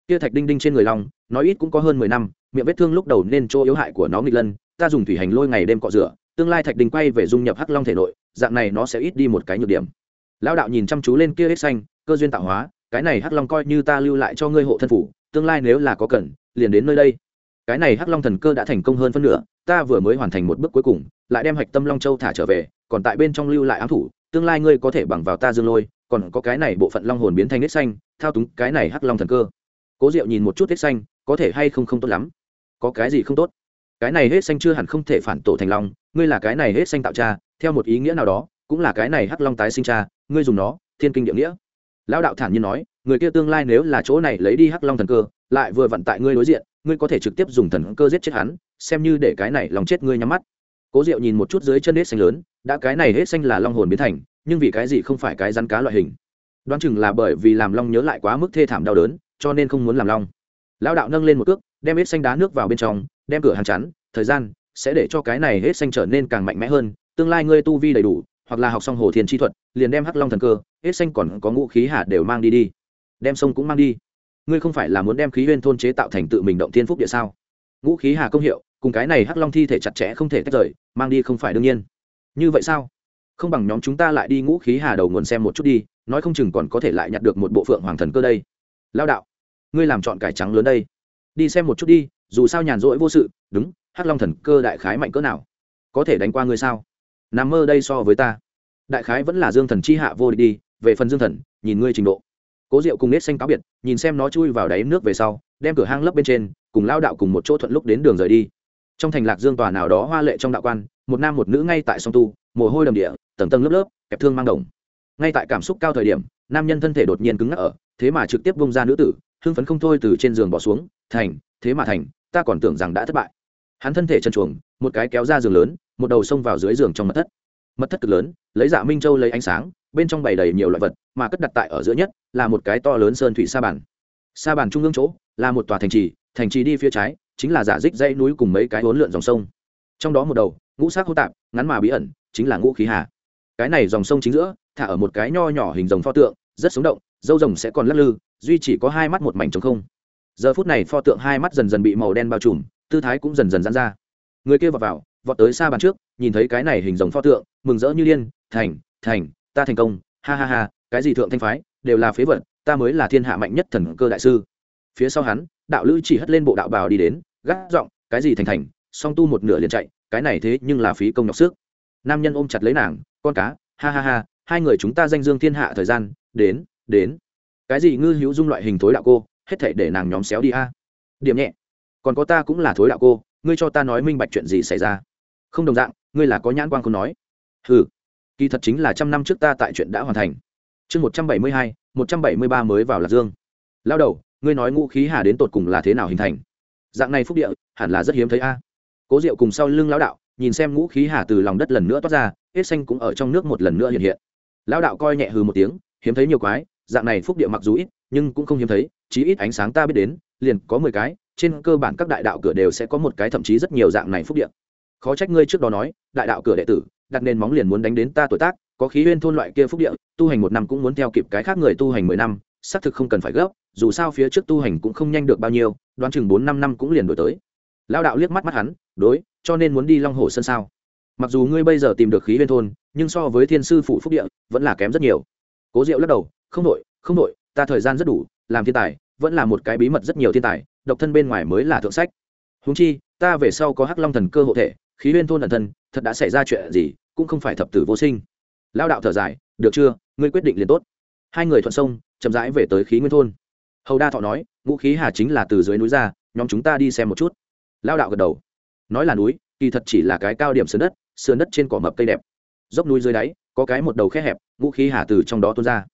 Kia thạch đinh đinh trên người long, nói ít cũng có hơn mười năm, miệng vết thương lúc đầu nên chỗ yếu hại của nó nghịch lân, ta dùng thủy hành lôi ngày đêm cọ rửa, tương lai thạch đinh quay về dung nhập hắc long thể nội, dạng này nó sẽ ít đi một cái nhược điểm. Lão đạo nhìn chăm chú lên kia hết xanh, cơ duyên tạo hóa, cái này hắc long coi như ta lưu lại cho ngươi hộ thân phủ, tương lai nếu là có cần, liền đến nơi đây cái này hắc long thần cơ đã thành công hơn phân nửa, ta vừa mới hoàn thành một bước cuối cùng, lại đem hạch tâm long châu thả trở về, còn tại bên trong lưu lại ám thủ, tương lai ngươi có thể bằng vào ta dương lôi, còn có cái này bộ phận long hồn biến thành nết xanh, thao túng cái này hắc long thần cơ. Cố diệu nhìn một chút nết xanh, có thể hay không không tốt lắm? Có cái gì không tốt? Cái này hết xanh chưa hẳn không thể phản tổ thành long, ngươi là cái này hết xanh tạo cha, theo một ý nghĩa nào đó, cũng là cái này hắc long tái sinh cha, ngươi dùng nó, thiên kinh địa nghĩa lão đạo thản nhiên nói, người kia tương lai nếu là chỗ này lấy đi hắc long thần cơ, lại vừa vận tại ngươi đối diện, ngươi có thể trực tiếp dùng thần cơ giết chết hắn, xem như để cái này lòng chết ngươi nhắm mắt. Cố diệu nhìn một chút dưới chân hết xanh lớn, đã cái này hết xanh là long hồn biến thành, nhưng vì cái gì không phải cái rắn cá loại hình? Đoán chừng là bởi vì làm long nhớ lại quá mức thê thảm đau đớn, cho nên không muốn làm long. Lão đạo nâng lên một cước, đem hết xanh đá nước vào bên trong, đem cửa hàng chắn, thời gian sẽ để cho cái này hết xanh trở nên càng mạnh mẽ hơn, tương lai ngươi tu vi đầy đủ hoặc là học xong hồ thiên chi thuật, liền đem hắc long thần cơ, hết xanh còn có ngũ khí hà đều mang đi đi. Đem sông cũng mang đi. Ngươi không phải là muốn đem khí huyên thôn chế tạo thành tự mình động thiên phúc địa sao? Ngũ khí hà công hiệu, cùng cái này hắc long thi thể chặt chẽ không thể tách rời, mang đi không phải đương nhiên. Như vậy sao? Không bằng nhóm chúng ta lại đi ngũ khí hà đầu nguồn xem một chút đi, nói không chừng còn có thể lại nhặt được một bộ phượng hoàng thần cơ đây. Lao đạo, ngươi làm chọn cải trắng lớn đây. Đi xem một chút đi, dù sao nhàn rỗi vô sự, đúng, hắc long thần cơ đại khái mạnh cỡ nào? Có thể đánh qua ngươi sao? Nằm mơ đây so với ta. Đại khái vẫn là dương thần chi hạ vô địch đi, về phần dương thần, nhìn ngươi trình độ. Cố diệu cùng nết xanh cáo biệt, nhìn xem nó chui vào đáy nước về sau, đem cửa hang lấp bên trên, cùng lao đạo cùng một chỗ thuận lúc đến đường rời đi. Trong thành lạc dương tòa nào đó hoa lệ trong đạo quan, một nam một nữ ngay tại sông tu, mồ hôi đầm địa, tầng tầng lớp lớp, kẹp thương mang đồng. Ngay tại cảm xúc cao thời điểm, nam nhân thân thể đột nhiên cứng ngắc ở, thế mà trực tiếp bông ra nữ tử, hưng phấn không thôi từ trên giường bỏ xuống, thành, thế mà thành, ta còn tưởng rằng đã thất bại. Hắn thân thể chân chuồng một cái kéo ra giường lớn, một đầu xông vào dưới giường trong mật thất. Mật thất cực lớn, lấy dạ minh châu lấy ánh sáng, bên trong bày đầy nhiều loại vật, mà cất đặt tại ở giữa nhất là một cái to lớn sơn thủy sa bàn. Sa bàn trung ương chỗ là một tòa thành trì thành trì đi phía trái chính là giả dích dãy núi cùng mấy cái hốn lượn dòng sông. Trong đó một đầu, ngũ sắc hô tạp, ngắn mà bí ẩn, chính là ngũ khí hà. Cái này dòng sông chính giữa, thả ở một cái nho nhỏ hình rồng pho tượng, rất sống động, dâu rồng sẽ còn lắc lư, duy chỉ có hai mắt một mảnh trống không. Giờ phút này pho tượng hai mắt dần dần bị màu đen bao trùm, tư thái cũng dần dần giãn ra người kia vào vào, vọt tới xa bàn trước, nhìn thấy cái này hình dòng pho tượng, mừng rỡ như điên, thành thành, ta thành công, ha ha ha, cái gì thượng thanh phái, đều là phế vật, ta mới là thiên hạ mạnh nhất thần cơ đại sư. Phía sau hắn, đạo lữ chỉ hất lên bộ đạo bào đi đến gác giọng, cái gì thành thành, song tu một nửa liền chạy, cái này thế nhưng là phí công nhọc sức. Nam nhân ôm chặt lấy nàng, con cá, ha ha ha, hai người chúng ta danh dương thiên hạ thời gian, đến đến. Cái gì ngư hữu dung loại hình thối đạo cô, hết thể để nàng nhóm xéo đi a. Điểm nhẹ, còn có ta cũng là thối đạo cô ngươi cho ta nói minh bạch chuyện gì xảy ra? Không đồng dạng, ngươi là có nhãn quan không nói. Ừ kỳ thật chính là trăm năm trước ta tại chuyện đã hoàn thành. Chương một trăm bảy mươi hai, một trăm bảy mươi ba mới vào lạc dương. Lao đầu, ngươi nói ngũ khí hà đến tột cùng là thế nào hình thành? Dạng này phúc địa, hẳn là rất hiếm thấy a. Cố diệu cùng sau lưng lão đạo, nhìn xem ngũ khí hà từ lòng đất lần nữa toát ra, hết xanh cũng ở trong nước một lần nữa hiện hiện. Lão đạo coi nhẹ hừ một tiếng, hiếm thấy nhiều quái, dạng này phúc địa mặc dù ít, nhưng cũng không hiếm thấy, chí ít ánh sáng ta biết đến, liền có mười cái trên cơ bản các đại đạo cửa đều sẽ có một cái thậm chí rất nhiều dạng này phúc địa. Khó trách ngươi trước đó nói, đại đạo cửa đệ tử, đặt nền móng liền muốn đánh đến ta tuổi tác, có khí huyên thôn loại kia phúc địa, tu hành một năm cũng muốn theo kịp cái khác người tu hành mười năm, xác thực không cần phải gấp, dù sao phía trước tu hành cũng không nhanh được bao nhiêu, đoán chừng bốn năm năm cũng liền đổi tới. Lao đạo liếc mắt mắt hắn, đối, cho nên muốn đi long hồ sân sao? Mặc dù ngươi bây giờ tìm được khí huyên thôn, nhưng so với thiên sư phụ phúc địa, vẫn là kém rất nhiều. Cố diệu lắc đầu, không đội không đội ta thời gian rất đủ, làm thiên tài vẫn là một cái bí mật rất nhiều thiên tài, độc thân bên ngoài mới là thượng sách. Húng chi, ta về sau có hắc long thần cơ hộ thể, khí huyên thôn ẩn thân, thật đã xảy ra chuyện gì, cũng không phải thập tử vô sinh. Lao đạo thở dài, được chưa, ngươi quyết định liền tốt. Hai người thuận sông, chậm rãi về tới khí nguyên thôn. Hầu đa thọ nói, ngũ khí hà chính là từ dưới núi ra, nhóm chúng ta đi xem một chút. Lao đạo gật đầu. Nói là núi, kỳ thật chỉ là cái cao điểm sườn đất sườn đất trên cỏ mập cây đẹp. Dốc núi dưới đáy, có cái một đầu khe hẹp, ngũ khí hà từ trong đó tuôn ra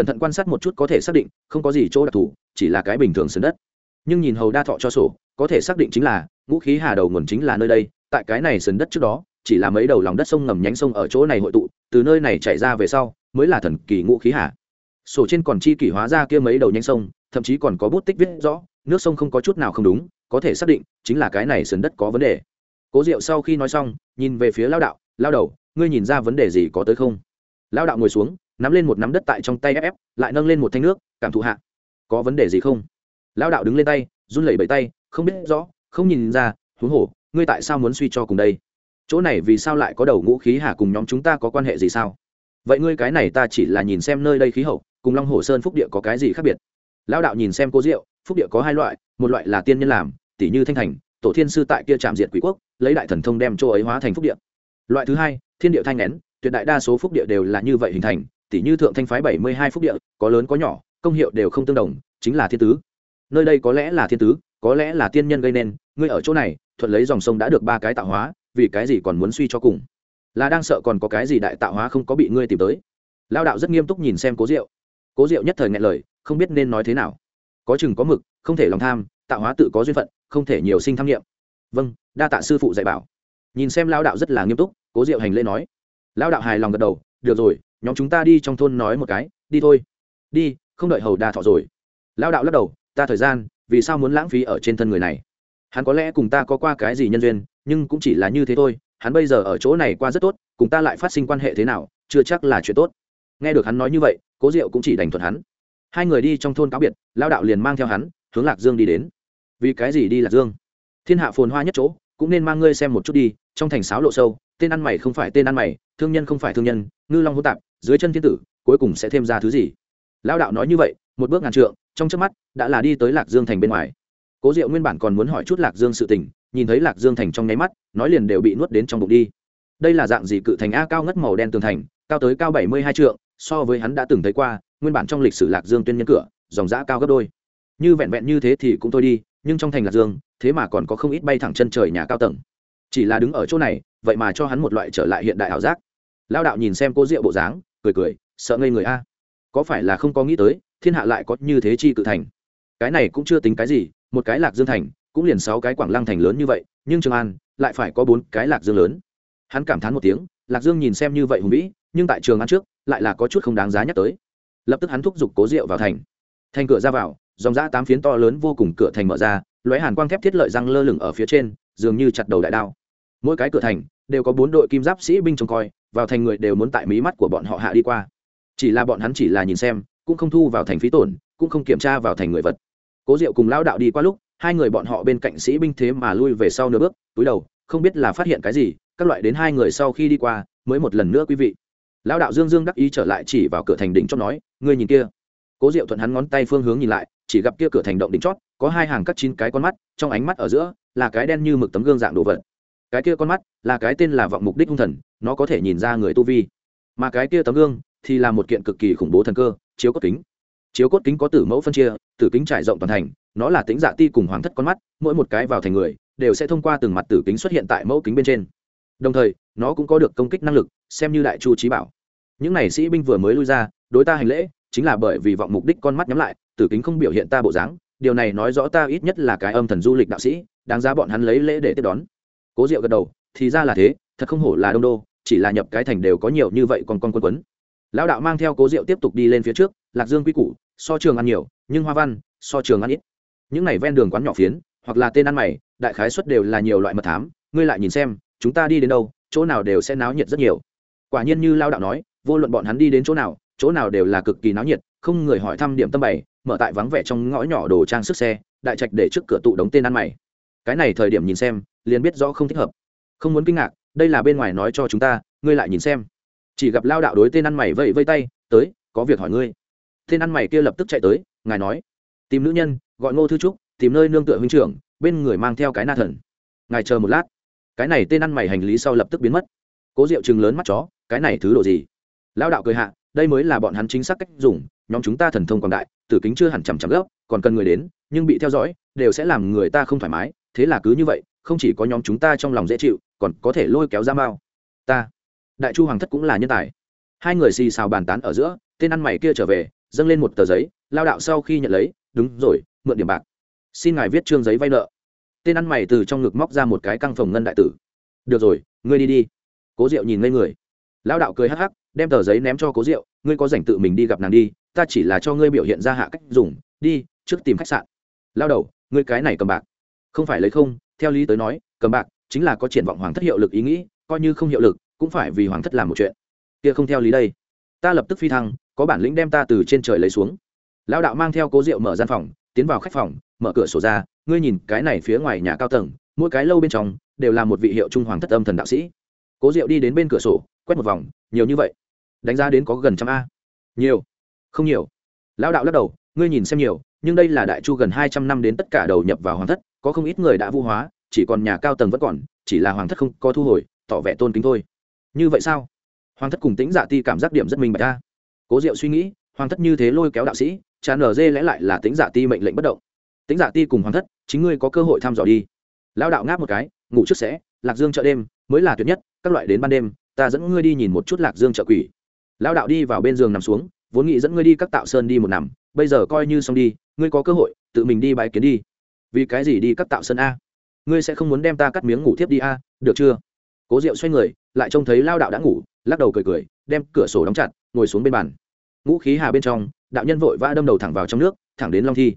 cẩn thận quan sát một chút có thể xác định, không có gì chỗ đặc thù, chỉ là cái bình thường sườn đất. Nhưng nhìn hầu đa thọ cho sổ, có thể xác định chính là, ngũ khí hà đầu nguồn chính là nơi đây, tại cái này sườn đất trước đó, chỉ là mấy đầu lòng đất sông ngầm nhánh sông ở chỗ này hội tụ, từ nơi này chảy ra về sau, mới là thần kỳ ngũ khí hà. Sổ trên còn chi kỷ hóa ra kia mấy đầu nhánh sông, thậm chí còn có bút tích viết rõ, nước sông không có chút nào không đúng, có thể xác định, chính là cái này sườn đất có vấn đề. Cố diệu sau khi nói xong, nhìn về phía lao đạo, lao đầu, ngươi nhìn ra vấn đề gì có tới không? Lao đạo ngồi xuống nắm lên một nắm đất tại trong tay ép ép, lại nâng lên một thanh nước, cảm thụ hạ. Có vấn đề gì không? Lao đạo đứng lên tay, run lẩy bẩy tay, không biết rõ, không nhìn ra, huống hồ, ngươi tại sao muốn suy cho cùng đây? Chỗ này vì sao lại có đầu ngũ khí hà cùng nhóm chúng ta có quan hệ gì sao? Vậy ngươi cái này ta chỉ là nhìn xem nơi đây khí hậu, cùng long hồ sơn phúc địa có cái gì khác biệt? Lao đạo nhìn xem cô diệu, phúc địa có hai loại, một loại là tiên nhân làm, tỷ như thanh thành, tổ thiên sư tại kia trạm diện quỷ quốc, lấy đại thần thông đem chỗ ấy hóa thành phúc địa. Loại thứ hai, thiên địa thanh nén, tuyệt đại đa số phúc địa đều là như vậy hình thành tỷ như thượng thanh phái bảy mươi hai phúc địa, có lớn có nhỏ, công hiệu đều không tương đồng, chính là thiên tứ. Nơi đây có lẽ là thiên tứ, có lẽ là tiên nhân gây nên, ngươi ở chỗ này, thuận lấy dòng sông đã được ba cái tạo hóa, vì cái gì còn muốn suy cho cùng? Là đang sợ còn có cái gì đại tạo hóa không có bị ngươi tìm tới? Lao đạo rất nghiêm túc nhìn xem cố diệu. Cố diệu nhất thời ngại lời, không biết nên nói thế nào. Có chừng có mực, không thể lòng tham, tạo hóa tự có duyên phận, không thể nhiều sinh tham nghiệm vâng đa tạ sư phụ dạy bảo. Nhìn xem lao đạo rất là nghiêm túc, cố diệu hành lễ nói. Lao đạo hài lòng gật đầu, được rồi nhóm chúng ta đi trong thôn nói một cái, đi thôi. Đi, không đợi hầu đa thọ rồi. Lao đạo lắc đầu, ta thời gian, vì sao muốn lãng phí ở trên thân người này? Hắn có lẽ cùng ta có qua cái gì nhân duyên, nhưng cũng chỉ là như thế thôi. Hắn bây giờ ở chỗ này qua rất tốt, cùng ta lại phát sinh quan hệ thế nào, chưa chắc là chuyện tốt. Nghe được hắn nói như vậy, cố diệu cũng chỉ đành thuận hắn. Hai người đi trong thôn cáo biệt lao đạo liền mang theo hắn, hướng lạc dương đi đến. Vì cái gì đi lạc dương? Thiên hạ phồn hoa nhất chỗ, cũng nên mang ngươi xem một chút đi, trong thành sáo lộ sâu, tên ăn mày không phải tên ăn mày, thương nhân không phải thương nhân, ngư long hô tạp dưới chân thiên tử, cuối cùng sẽ thêm ra thứ gì? Lao đạo nói như vậy, một bước ngàn trượng, trong trước mắt, đã là đi tới lạc dương thành bên ngoài. Cố diệu nguyên bản còn muốn hỏi chút lạc dương sự tình, nhìn thấy lạc dương thành trong nháy mắt, nói liền đều bị nuốt đến trong bụng đi. Đây là dạng gì cự thành a cao ngất màu đen tường thành, cao tới cao bảy mươi hai trượng, so với hắn đã từng thấy qua, nguyên bản trong lịch sử lạc dương tuyên nhân cửa, dòng giã cao gấp đôi. Như vẹn vẹn như thế thì cũng thôi đi, nhưng trong thành lạc dương, thế mà còn có không ít bay thẳng chân trời nhà cao tầng. Chỉ là đứng ở chỗ này, vậy mà cho hắn một loại trở lại hiện đại ảo giác. Lao đạo nhìn xem cô diệu bộ dáng cười cười, sợ ngây người a. Có phải là không có nghĩ tới, thiên hạ lại có như thế chi cự thành? Cái này cũng chưa tính cái gì, một cái lạc dương thành, cũng liền sáu cái quảng lăng thành lớn như vậy, nhưng trường an lại phải có bốn cái lạc dương lớn. Hắn cảm thán một tiếng, lạc dương nhìn xem như vậy hùng vĩ, nhưng tại trường an trước, lại là có chút không đáng giá nhắc tới. Lập tức hắn thúc giục cố rượu vào thành. Thành cửa ra vào, dòng giã tám phiến to lớn vô cùng cửa thành mở ra, lóe hàn quang thép thiết lợi răng lơ lửng ở phía trên, dường như chặt đầu đại đao. Mỗi cái cửa thành đều có bốn đội kim giáp sĩ binh trông coi vào thành người đều muốn tại mí mắt của bọn họ hạ đi qua. Chỉ là bọn hắn chỉ là nhìn xem, cũng không thu vào thành phí tổn, cũng không kiểm tra vào thành người vật. Cố diệu cùng lão đạo đi qua lúc, hai người bọn họ bên cạnh sĩ binh thế mà lui về sau nửa bước, túi đầu, không biết là phát hiện cái gì, các loại đến hai người sau khi đi qua, mới một lần nữa quý vị. Lão đạo dương dương đắc ý trở lại chỉ vào cửa thành đỉnh chót nói, ngươi nhìn kia. Cố diệu thuận hắn ngón tay phương hướng nhìn lại, chỉ gặp kia cửa thành động đỉnh chót, có hai hàng cắt chín cái con mắt, trong ánh mắt ở giữa là cái đen như mực tấm gương dạng đồ vật cái kia con mắt là cái tên là vọng mục đích hung thần, nó có thể nhìn ra người tu vi. Mà cái kia tấm gương thì là một kiện cực kỳ khủng bố thần cơ, chiếu cốt kính. Chiếu cốt kính có tử mẫu phân chia, tử kính trải rộng toàn thành, nó là tính dạ ti cùng hoàng thất con mắt, mỗi một cái vào thành người đều sẽ thông qua từng mặt tử kính xuất hiện tại mẫu kính bên trên. Đồng thời, nó cũng có được công kích năng lực, xem như đại chu trí bảo. Những n à y sĩ binh vừa mới lui ra, đối ta hành lễ, chính là bởi vì vọng mục đích con mắt nhắm lại, tử kính không biểu hiện ta bộ dáng, điều này nói rõ ta ít nhất là cái âm thần du lịch đạo sĩ, đáng giá bọn hắn lấy lễ để tiếp đón cố diệu gật đầu, thì ra là thế, thật không hổ là đông đô, chỉ là nhập cái thành đều có nhiều như vậy còn con quân quấn. Lão đạo mang theo cố diệu tiếp tục đi lên phía trước, lạc dương quy củ, so trường ăn nhiều, nhưng hoa văn, so trường ăn ít. Những này ven đường quán nhỏ phiến, hoặc là tên ăn mày, đại khái xuất đều là nhiều loại mật thám, ngươi lại nhìn xem, chúng ta đi đến đâu, chỗ nào đều sẽ náo nhiệt rất nhiều. Quả nhiên như lao đạo nói, vô luận bọn hắn đi đến chỗ nào chỗ nào đều là cực kỳ náo nhiệt, không người hỏi thăm điểm tâm bày, mở tại vắng vẻ trong ngõ nhỏ đồ trang sức xe, đại trạch để trước cửa tụ đống tên ăn mày. Cái này thời điểm nhìn xem liền biết rõ không thích hợp. Không muốn kinh ngạc, đây là bên ngoài nói cho chúng ta, ngươi lại nhìn xem. Chỉ gặp lao đạo đối tên ăn mày vẫy vây tay, tới, có việc hỏi ngươi. Tên ăn mày kia lập tức chạy tới, ngài nói, tìm nữ nhân, gọi ngô thư trúc, tìm nơi nương tựa huynh trưởng, bên người mang theo cái na thần. Ngài chờ một lát. Cái này tên ăn mày hành lý sau lập tức biến mất. Cố diệu chừng lớn mắt chó, cái này thứ đồ gì? Lao đạo cười hạ, đây mới là bọn hắn chính xác cách dùng, nhóm chúng ta thần thông quảng đại, tử kính chưa hẳn chằm chằm gốc, còn cần người đến, nhưng bị theo dõi, đều sẽ làm người ta không thoải mái, thế là cứ như vậy không chỉ có nhóm chúng ta trong lòng dễ chịu, còn có thể lôi kéo ra mao ta, đại chu hoàng thất cũng là nhân tài. Hai người xì xào bàn tán ở giữa, tên ăn mày kia trở về, dâng lên một tờ giấy, lao đạo sau khi nhận lấy, đúng rồi, mượn điểm bạc. Xin ngài viết trương giấy vay nợ. Tên ăn mày từ trong ngực móc ra một cái căng phòng ngân đại tử. Được rồi, ngươi đi đi. Cố diệu nhìn ngây người. Lao đạo cười hắc hắc, đem tờ giấy ném cho cố diệu, ngươi có dành tự mình đi gặp nàng đi, ta chỉ là cho ngươi biểu hiện ra hạ cách dùng, đi, trước tìm khách sạn. Lao đầu, ngươi cái này cầm bạc, không phải lấy không theo lý tới nói cầm bạc chính là có triển vọng hoàng thất hiệu lực ý nghĩ, coi như không hiệu lực, cũng phải vì hoàng thất làm một chuyện. Kia không theo lý đây. Ta lập tức phi thăng, có bản lĩnh đem ta từ trên trời lấy xuống. Lão đạo mang theo cố rượu mở gian phòng, tiến vào khách phòng, mở cửa sổ ra, ngươi nhìn cái này phía ngoài nhà cao tầng, mỗi cái lâu bên trong, đều là một vị hiệu trung hoàng thất âm thần đạo sĩ. Cố diệu đi đến bên cửa sổ, quét một vòng, nhiều như vậy. Đánh giá đến có gần trăm a. Nhiều. Không nhiều. Lão đạo lắc đầu, ngươi nhìn xem nhiều, nhưng đây là đại chu gần hai trăm năm đến tất cả đầu nhập vào hoàng thất có không ít người đã vu hóa, chỉ còn nhà cao tầng vẫn còn, chỉ là hoàng thất không có thu hồi, tỏ vẻ tôn kính thôi. Như vậy sao? Hoàng thất cùng tính dạ ti cảm giác điểm rất minh bạch ta cố diệu suy nghĩ, hoàng thất như thế lôi kéo đạo sĩ, chán nở dê lẽ lại là tính dạ ti mệnh lệnh bất động. Tính dạ ti cùng hoàng thất, chính ngươi có cơ hội thăm dò đi. Lão đạo ngáp một cái, ngủ trước sẽ, lạc dương chợ đêm, mới là tuyệt nhất, các loại đến ban đêm, ta dẫn ngươi đi nhìn một chút lạc dương chợ quỷ. Lão đạo đi vào bên giường nằm xuống, vốn nghĩ dẫn ngươi đi các tạo sơn đi một nằm, bây giờ coi như xong đi, ngươi có cơ hội, tự mình đi bãi kiến đi vì cái gì đi cắt tạo sân a? Ngươi sẽ không muốn đem ta cắt miếng ngủ tiếp đi a, được chưa? Cố diệu xoay người, lại trông thấy lao đạo đã ngủ, lắc đầu cười cười, đem cửa sổ đóng chặt, ngồi xuống bên bàn. Ngũ khí hà bên trong, đạo nhân vội vã đâm đầu thẳng vào trong nước, thẳng đến long thi.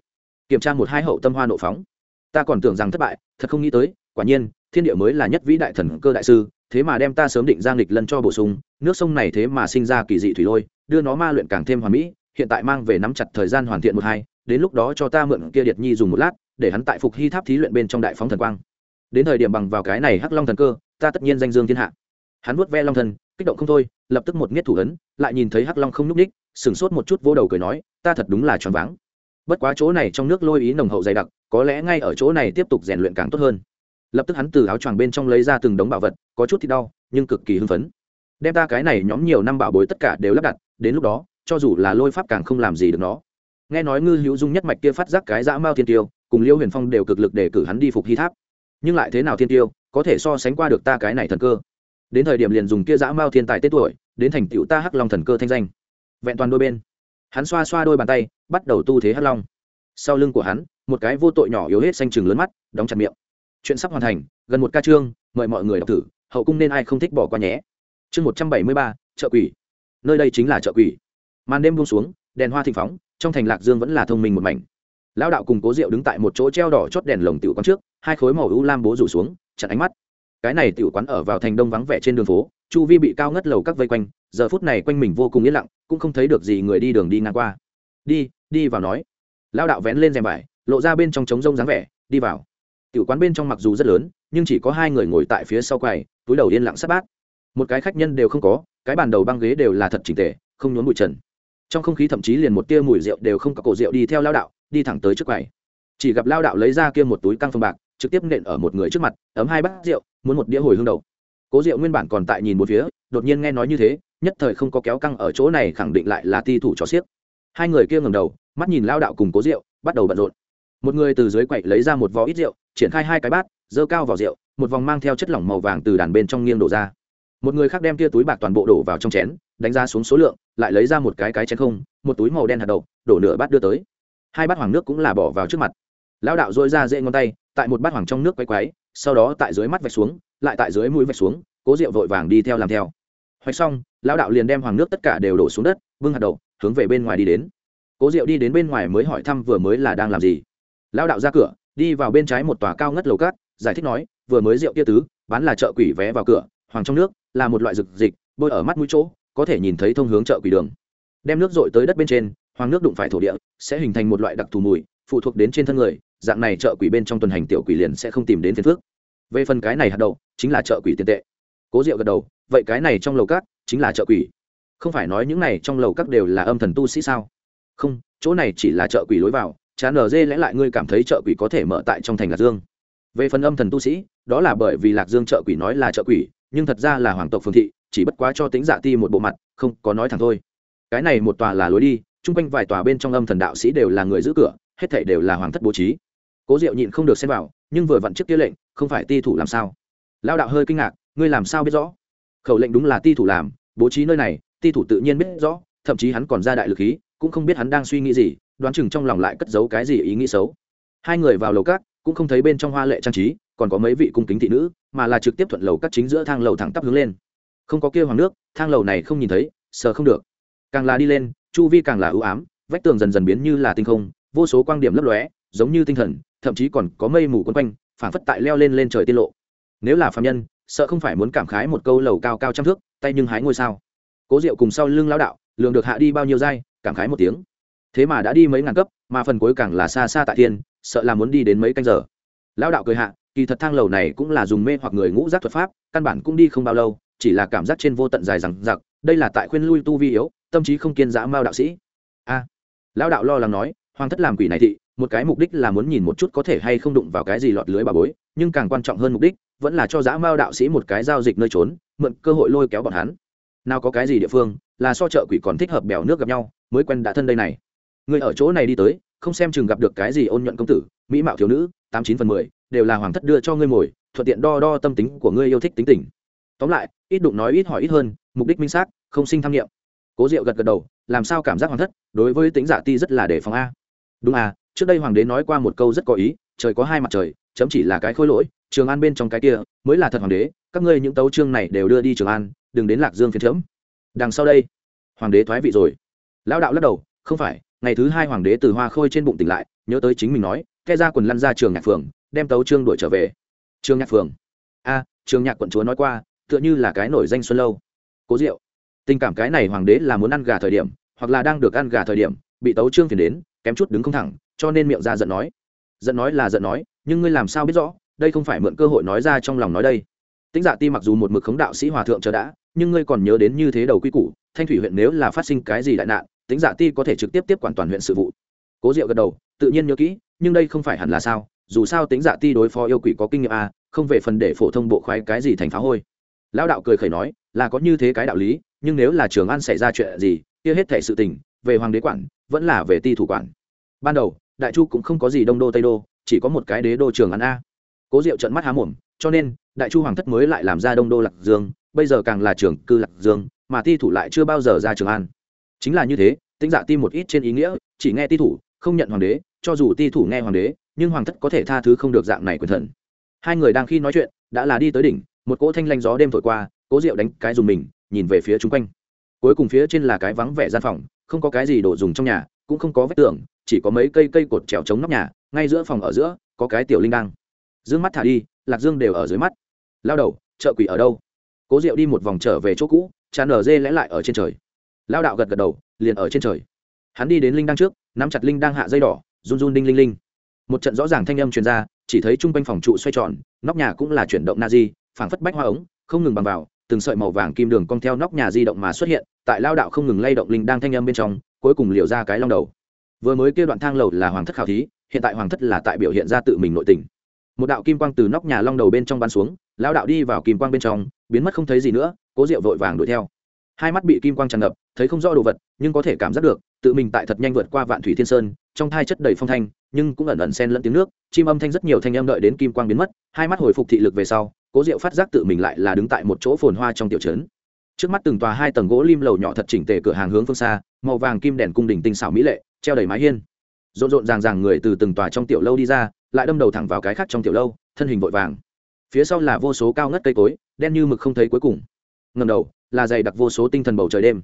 Kiểm tra một hai hậu tâm hoa nộ phóng. Ta còn tưởng rằng thất bại, thật không nghĩ tới, quả nhiên, thiên địa mới là nhất vĩ đại thần cơ đại sư, thế mà đem ta sớm định giang lịch lân cho bổ sung, nước sông này thế mà sinh ra kỳ dị thủy lôi, đưa nó ma luyện càng thêm hoàn mỹ, hiện tại mang về nắm chặt thời gian hoàn thiện một hai, đến lúc đó cho ta mượn kia điệt nhi dùng một lát để hắn tại phục hy tháp thí luyện bên trong đại phóng thần quang. Đến thời điểm bằng vào cái này hắc long thần cơ, ta tất nhiên danh dương thiên hạ. Hắn vuốt ve long thần, kích động không thôi, lập tức một nghiết thủ ấn, lại nhìn thấy hắc long không nhúc ních sửng sốt một chút vô đầu cười nói, ta thật đúng là choáng váng. Bất quá chỗ này trong nước lôi ý nồng hậu dày đặc, có lẽ ngay ở chỗ này tiếp tục rèn luyện càng tốt hơn. Lập tức hắn từ áo choàng bên trong lấy ra từng đống bảo vật, có chút thì đau, nhưng cực kỳ hưng phấn. Đem ta cái này nhóm nhiều năm bảo bối tất cả đều lắp đặt, đến lúc đó, cho dù là lôi pháp càng không làm gì được nó. Nghe nói ngư hữu dung nhất mạch kia phát giác cái dã mao thiên tiêu cùng liêu huyền phong đều cực lực để cử hắn đi phục hy tháp. Nhưng lại thế nào thiên tiêu, có thể so sánh qua được ta cái này thần cơ. Đến thời điểm liền dùng kia dã mao thiên tài tết tuổi, đến thành tựu ta hắc long thần cơ thanh danh. Vẹn toàn đôi bên, hắn xoa xoa đôi bàn tay, bắt đầu tu thế hắc long. Sau lưng của hắn, một cái vô tội nhỏ yếu hết xanh chừng lớn mắt, đóng chặt miệng. Chuyện sắp hoàn thành, gần một ca chương, mời mọi người đọc thử, hậu cung nên ai không thích bỏ qua nhé. Chương một trăm bảy mươi ba chợ quỷ. Nơi đây chính là chợ quỷ. Màn đêm buông xuống, đèn hoa thịnh phóng, trong thành lạc dương vẫn là thông minh một mảnh lão đạo cùng cố diệu đứng tại một chỗ treo đỏ chót đèn lồng tiểu quán trước, hai khối màu u lam bố rủ xuống, chặn ánh mắt. Cái này tiểu quán ở vào thành đông vắng vẻ trên đường phố, chu vi bị cao ngất lầu các vây quanh, giờ phút này quanh mình vô cùng yên lặng, cũng không thấy được gì người đi đường đi ngang qua. Đi đi vào nói. Lao đạo vén lên rèm vải, lộ ra bên trong trống rông dáng vẻ, đi vào. Tiểu quán bên trong mặc dù rất lớn, nhưng chỉ có hai người ngồi tại phía sau quầy, túi đầu yên lặng sát bát. Một cái khách nhân đều không có, cái bàn đầu băng ghế đều là thật chỉnh tề, không nhốn bụi trần. Trong không khí thậm chí liền một tia mùi rượu đều không có cổ rượu đi theo lao đạo đi thẳng tới trước quầy. Chỉ gặp lao đạo lấy ra kia một túi căng phong bạc, trực tiếp nện ở một người trước mặt, ấm hai bát rượu, muốn một đĩa hồi hương đầu. Cố rượu nguyên bản còn tại nhìn một phía, đột nhiên nghe nói như thế, nhất thời không có kéo căng ở chỗ này khẳng định lại là ti thủ trò xiếc. Hai người kia ngầm đầu, mắt nhìn lao đạo cùng cố rượu bắt đầu bận rộn. Một người từ dưới quậy lấy ra một vò ít rượu, triển khai hai cái bát dơ cao vào rượu, một vòng mang theo chất lỏng màu vàng từ đàn bên trong nghiêng đổ ra. Một người khác đem tia túi bạc toàn bộ đổ vào trong chén, đánh ra xuống số lượng, lại lấy ra một cái cái chén không, một túi màu đen hạt đậu, đổ nửa bát đưa tới hai bát hoàng nước cũng là bỏ vào trước mặt. Lao đạo dội ra dễ ngón tay, tại một bát hoàng trong nước quay quáy sau đó tại dưới mắt vạch xuống, lại tại dưới mũi vạch xuống, cố rượu vội vàng đi theo làm theo. Hoạch xong, lão đạo liền đem hoàng nước tất cả đều đổ xuống đất vương hạt đậu, hướng về bên ngoài đi đến. Cố diệu đi đến bên ngoài mới hỏi thăm vừa mới là đang làm gì. Lão đạo ra cửa, đi vào bên trái một tòa cao ngất lầu cát, giải thích nói, vừa mới rượu kia tứ, bán là chợ quỷ vé vào cửa, hoàng trong nước là một loại dược dịch, bôi ở mắt mũi chỗ, có thể nhìn thấy thông hướng chợ quỷ đường. Đem nước dội tới đất bên trên hoàng nước đụng phải thổ địa, sẽ hình thành một loại đặc thù mùi, phụ thuộc đến trên thân người, dạng này chợ quỷ bên trong tuần hành tiểu quỷ liền sẽ không tìm đến phiền phước về phần cái này hạt đậu, chính là chợ quỷ tiền tệ. Cố diệu gật đầu, vậy cái này trong lầu cát chính là chợ quỷ. Không phải nói những này trong lầu các đều là âm thần tu sĩ sao? Không, chỗ này chỉ là chợ quỷ lối vào, chán ở dê lẽ lại ngươi cảm thấy chợ quỷ có thể mở tại trong thành lạc dương. Về phần âm thần tu sĩ, đó là bởi vì lạc dương chợ quỷ nói là chợ quỷ, nhưng thật ra là hoàng tộc phương thị, chỉ bất quá cho tính dạ ti một bộ mặt, không có nói thẳng thôi. Cái này một tòa là lối đi chung quanh vài tòa bên trong âm thần đạo sĩ đều là người giữ cửa, hết thảy đều là hoàng thất bố trí. Cố diệu nhịn không được xem vào, nhưng vừa vặn trước kia lệnh, không phải ti thủ làm sao? Lao đạo hơi kinh ngạc, ngươi làm sao biết rõ? Khẩu lệnh đúng là ti thủ làm, bố trí nơi này, ti thủ tự nhiên biết rõ, thậm chí hắn còn ra đại lực khí, cũng không biết hắn đang suy nghĩ gì, đoán chừng trong lòng lại cất giấu cái gì ý nghĩ xấu. Hai người vào lầu cát cũng không thấy bên trong hoa lệ trang trí, còn có mấy vị cung kính thị nữ, mà là trực tiếp thuận lầu cát chính giữa thang lầu thẳng tắp hướng lên. Không có kia hoàng nước, thang lầu này không nhìn thấy, sờ không được. Càng là đi lên chu vi càng là ưu ám, vách tường dần dần biến như là tinh không, vô số quang điểm lấp lóe, giống như tinh thần, thậm chí còn có mây mù quấn quanh phản phất tại leo lên lên trời tiết lộ. Nếu là phạm nhân, sợ không phải muốn cảm khái một câu lầu cao cao trăm thước, tay nhưng hái ngôi sao. Cố diệu cùng sau lưng lao đạo, lường được hạ đi bao nhiêu dai cảm khái một tiếng. Thế mà đã đi mấy ngàn cấp, mà phần cuối càng là xa xa tại thiên, sợ là muốn đi đến mấy canh giờ. Lao đạo cười hạ, kỳ thật thang lầu này cũng là dùng mê hoặc người ngũ giác thuật pháp, căn bản cũng đi không bao lâu, chỉ là cảm giác trên vô tận dài rằng giặc đây là tại khuyên lui tu vi yếu tâm trí không kiên giã mao đạo sĩ. A à, lão đạo lo lắng nói hoàng thất làm quỷ này thị một cái mục đích là muốn nhìn một chút có thể hay không đụng vào cái gì lọt lưới bà bối nhưng càng quan trọng hơn mục đích vẫn là cho dã mao đạo sĩ một cái giao dịch nơi trốn mượn cơ hội lôi kéo bọn hắn. Nào có cái gì địa phương là so chợ quỷ còn thích hợp bèo nước gặp nhau mới quen đã thân đây này. Người ở chỗ này đi tới không xem chừng gặp được cái gì ôn nhuận công tử mỹ mạo thiếu nữ tám chín phần mười đều là hoàng thất đưa cho ngươi mồi thuận tiện đo đo tâm tính của ngươi yêu thích tính tình. Tóm lại ít đụng nói ít hỏi ít hơn mục đích minh xác không sinh tham nghiệm cố diệu gật gật đầu, làm sao cảm giác hoàng thất, đối với tính giả dạ ti rất là đề phòng a. Đúng à trước đây hoàng đế nói qua một câu rất có ý, trời có hai mặt trời, chấm chỉ là cái khôi lỗi, trường an bên trong cái kia, mới là thật hoàng đế, các ngươi những tấu chương này đều đưa đi trường an, đừng đến lạc dương phiên chấm. Đằng sau đây, hoàng đế thoái vị rồi. Lão đạo lắc đầu, không phải, ngày thứ hai hoàng đế từ hoa khôi trên bụng tỉnh lại, nhớ tới chính mình nói ke ra quần lăn ra trường nhạc phường, đem tấu trương đuổi trở về. Trường nhạc phường. A, trường nhạc quận chúa nói qua, tựa như là cái nổi danh xuân lâu. Cố diệu tình cảm cái này hoàng đế là muốn ăn gà thời điểm hoặc là đang được ăn gà thời điểm bị tấu trương phiền đến kém chút đứng không thẳng cho nên miệng ra giận nói. Giận nói là giận nói nhưng ngươi làm sao biết rõ đây không phải mượn cơ hội nói ra trong lòng nói đây. Tính dạ ti mặc dù một mực khống đạo sĩ hòa thượng chờ đã nhưng ngươi còn nhớ đến như thế đầu quy củ thanh thủy huyện nếu là phát sinh cái gì đại nạn tính dạ ti có thể trực tiếp tiếp quản toàn huyện sự vụ. Cố diệu gật đầu tự nhiên nhớ kỹ nhưng đây không phải hẳn là sao dù sao tính dạ ti đối phó yêu quỷ có kinh nghiệm a à, không về phần để phổ thông bộ khoái cái gì thành phá hôi lão đạo cười khẩy nói, là có như thế cái đạo lý, nhưng nếu là trường an xảy ra chuyện gì, kia hết thể sự tình, về hoàng đế quản, vẫn là về ti thủ quản. Ban đầu, đại chu cũng không có gì đông đô tây đô, chỉ có một cái đế đô trường an a. Cố diệu trận mắt há mồm, cho nên, đại chu hoàng thất mới lại làm ra đông đô lạc dương, bây giờ càng là trường cư lạc dương, mà ti thủ lại chưa bao giờ ra trường an. Chính là như thế tính dạ ti một ít trên ý nghĩa, chỉ nghe ti thủ, không nhận hoàng đế, cho dù ti thủ nghe hoàng đế, nhưng hoàng thất có thể tha thứ không được dạng này quyền thần. Hai người đang khi nói chuyện, đã là đi tới đỉnh một cỗ thanh lanh gió đêm thổi qua, cố rượu đánh cái dùng mình, nhìn về phía chung quanh. Cuối cùng phía trên là cái vắng vẻ gian phòng, không có cái gì đồ dùng trong nhà, cũng không có vách tường, chỉ có mấy cây cây cột trèo chống nóc nhà, ngay giữa phòng ở giữa, có cái tiểu linh đăng d ư ơ n g mắt thả đi, lạc dương đều ở dưới mắt. Lao đầu, chợ quỷ ở đâu? Cố diệu đi một vòng trở về chỗ cũ tràn ở dê lẽ lại ở trên trời. Lao đạo gật gật đầu, liền ở trên trời. Hắn đi đến linh đăng trước, nắm chặt linh đăng hạ dây đỏ, run run đinh linh linh. Một trận rõ ràng thanh âm truyền ra, chỉ thấy chung quanh phòng trụ xoay tròn, nóc nhà cũng là chuyển động na di phảng phất bách hoa ống, không ngừng bằng vào, từng sợi màu vàng kim đường cong theo nóc nhà di động mà xuất hiện, tại lao đạo không ngừng lay động linh đang thanh âm bên trong, cuối cùng liều ra cái long đầu. Vừa mới kia đoạn thang lầu là hoàng thất khảo thí, hiện tại hoàng thất là tại biểu hiện ra tự mình nội tình. Một đạo kim quang từ nóc nhà long đầu bên trong bắn xuống, lao đạo đi vào kim quang bên trong, biến mất không thấy gì nữa, cố diệu vội vàng đuổi theo. Hai mắt bị kim quang tràn ngập, thấy không rõ đồ vật, nhưng có thể cảm giác được, tự mình tại thật nhanh vượt qua vạn thủy thiên sơn, trong thai chất đầy phong thanh, nhưng cũng ẩn ẩn xen lẫn tiếng nước, chim âm thanh rất nhiều thanh âm đợi đến kim quang biến mất, hai mắt hồi phục thị lực về sau cố diệu phát giác tự mình lại là đứng tại một chỗ phồn hoa trong tiểu trấn. Trước mắt từng tòa hai tầng gỗ lim lầu nhỏ thật chỉnh tề cửa hàng hướng phương xa, màu vàng kim đèn cung đình tinh xảo mỹ lệ, treo đầy mái hiên. Rộn rộn ràng ràng người từ từng tòa trong tiểu lâu đi ra, lại đâm đầu thẳng vào cái khác trong tiểu lâu, thân hình vội vàng. Phía sau là vô số cao ngất cây cối, đen như mực không thấy cuối cùng. Ngầm đầu, là dày đặc vô số tinh thần bầu trời đêm.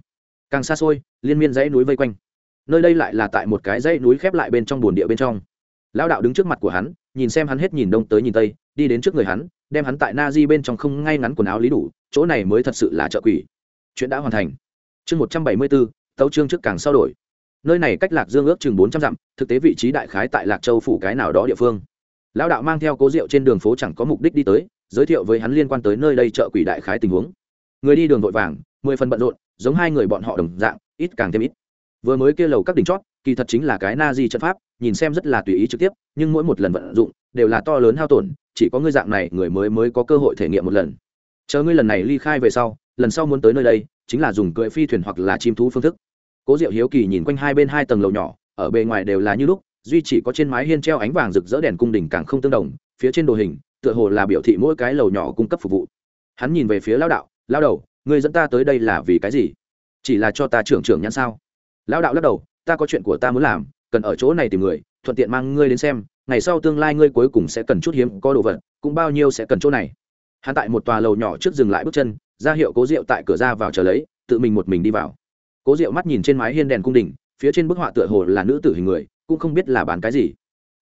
Càng xa xôi, liên miên dãy núi vây quanh. Nơi đây lại là tại một cái dãy núi khép lại bên trong bồn địa bên trong. Lão đạo đứng trước mặt của hắn, nhìn xem hắn hết nhìn đông tới nhìn tây đi đến trước người hắn, đem hắn tại na di bên trong không ngay ngắn quần áo lý đủ, chỗ này mới thật sự là chợ quỷ. Chuyện đã hoàn thành. Chương một trăm bảy mươi bốn tấu trương trước càng sau đổi. Nơi này cách lạc dương ước chừng bốn trăm dặm, thực tế vị trí đại khái tại lạc châu phủ cái nào đó địa phương. Lão đạo mang theo cố rượu trên đường phố chẳng có mục đích đi tới, giới thiệu với hắn liên quan tới nơi đây chợ quỷ đại khái tình huống. Người đi đường vội vàng, mười phần bận rộn, giống hai người bọn họ đồng dạng, ít càng thêm ít. Vừa mới kêu lầu các đỉnh chót, kỳ thật chính là cái na di trận pháp, nhìn xem rất là tùy ý trực tiếp, nhưng mỗi một lần vận dụng, đều là to lớn hao tổn chỉ có ngươi dạng này người mới mới có cơ hội thể nghiệm một lần. Chờ ngươi lần này ly khai về sau, lần sau muốn tới nơi đây, chính là dùng cưỡi phi thuyền hoặc là chim thú phương thức. Cố diệu hiếu kỳ nhìn quanh hai bên hai tầng lầu nhỏ, ở bề ngoài đều là như lúc, duy chỉ có trên mái hiên treo ánh vàng rực rỡ đèn cung đình càng không tương đồng, phía trên đồ hình, tựa hồ là biểu thị mỗi cái lầu nhỏ cung cấp phục vụ. Hắn nhìn về phía lao đạo lao đầu người dẫn ta tới đây là vì cái gì? Chỉ là cho ta trưởng trưởng nhãn sao? Lao đạo lắc đầu, ta có chuyện của ta muốn làm, cần ở chỗ này tìm người, thuận tiện mang ngươi đến xem ngày sau tương lai ngươi cuối cùng sẽ cần chút hiếm có đồ vật, cũng bao nhiêu sẽ cần chỗ này. Hắn tại một tòa lầu nhỏ trước dừng lại bước chân, ra hiệu cố rượu tại cửa ra vào chờ lấy, tự mình một mình đi vào. Cố rượu mắt nhìn trên mái hiên đèn cung đình, phía trên bức họa tựa hồ là nữ tử hình người, cũng không biết là bán cái gì.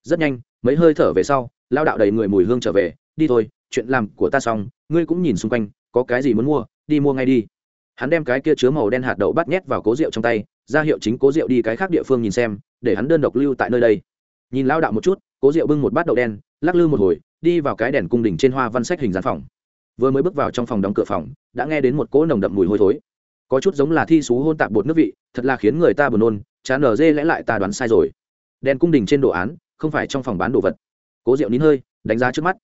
Rất nhanh, mấy hơi thở về sau lao đạo đầy người mùi hương trở về, đi thôi, chuyện làm của ta xong, ngươi cũng nhìn xung quanh, có cái gì muốn mua, đi mua ngay đi. Hắn đem cái kia chứa màu đen hạt đậu bắt nhét vào cố rượu trong tay, ra hiệu chính cố rượu đi cái khác địa phương nhìn xem, để hắn đơn độc lưu tại nơi đây. Nhìn lao đạo một chút cố Diệu bưng một bát đậu đen, lắc lư một hồi, đi vào cái đèn cung đình trên hoa văn sách hình dán phòng. Vừa mới bước vào trong phòng đóng cửa phòng, đã nghe đến một cỗ nồng đậm mùi hôi thối. Có chút giống là thi xú hôn tạp bột nước vị, thật là khiến người ta buồn nôn, chán nở dê lẽ lại ta đoán sai rồi. Đèn cung đình trên đồ án, không phải trong phòng bán đồ vật. Cố Diệu nín hơi, đánh giá trước mắt.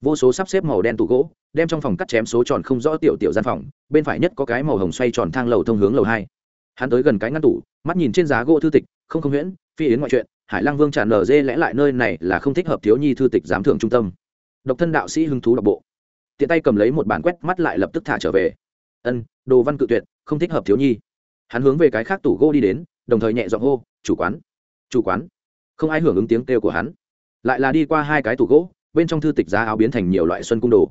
Vô số sắp xếp màu đen tủ gỗ, đem trong phòng cắt chém số tròn không rõ tiểu tiểu gian phòng, bên phải nhất có cái màu hồng xoay tròn thang lầu thông hướng lầu hai. Hắn tới gần cái ngăn tủ, mắt nhìn trên giá gỗ thư tịch, không không huyễn, phi yến ngoại truyện hải lăng vương tràn nở dê lẽ lại nơi này là không thích hợp thiếu nhi thư tịch giám thưởng trung tâm. Độc thân đạo sĩ hứng thú đọc bộ. Tiện tay cầm lấy một bản quét mắt lại lập tức thả trở về. Ân, đồ văn cự tuyệt, không thích hợp thiếu nhi. Hắn hướng về cái khác tủ gỗ đi đến, đồng thời nhẹ giọng hô, chủ quán chủ quán. Không ai hưởng ứng tiếng kêu của hắn. Lại là đi qua hai cái tủ gỗ, bên trong thư tịch giá áo biến thành nhiều loại xuân cung đồ.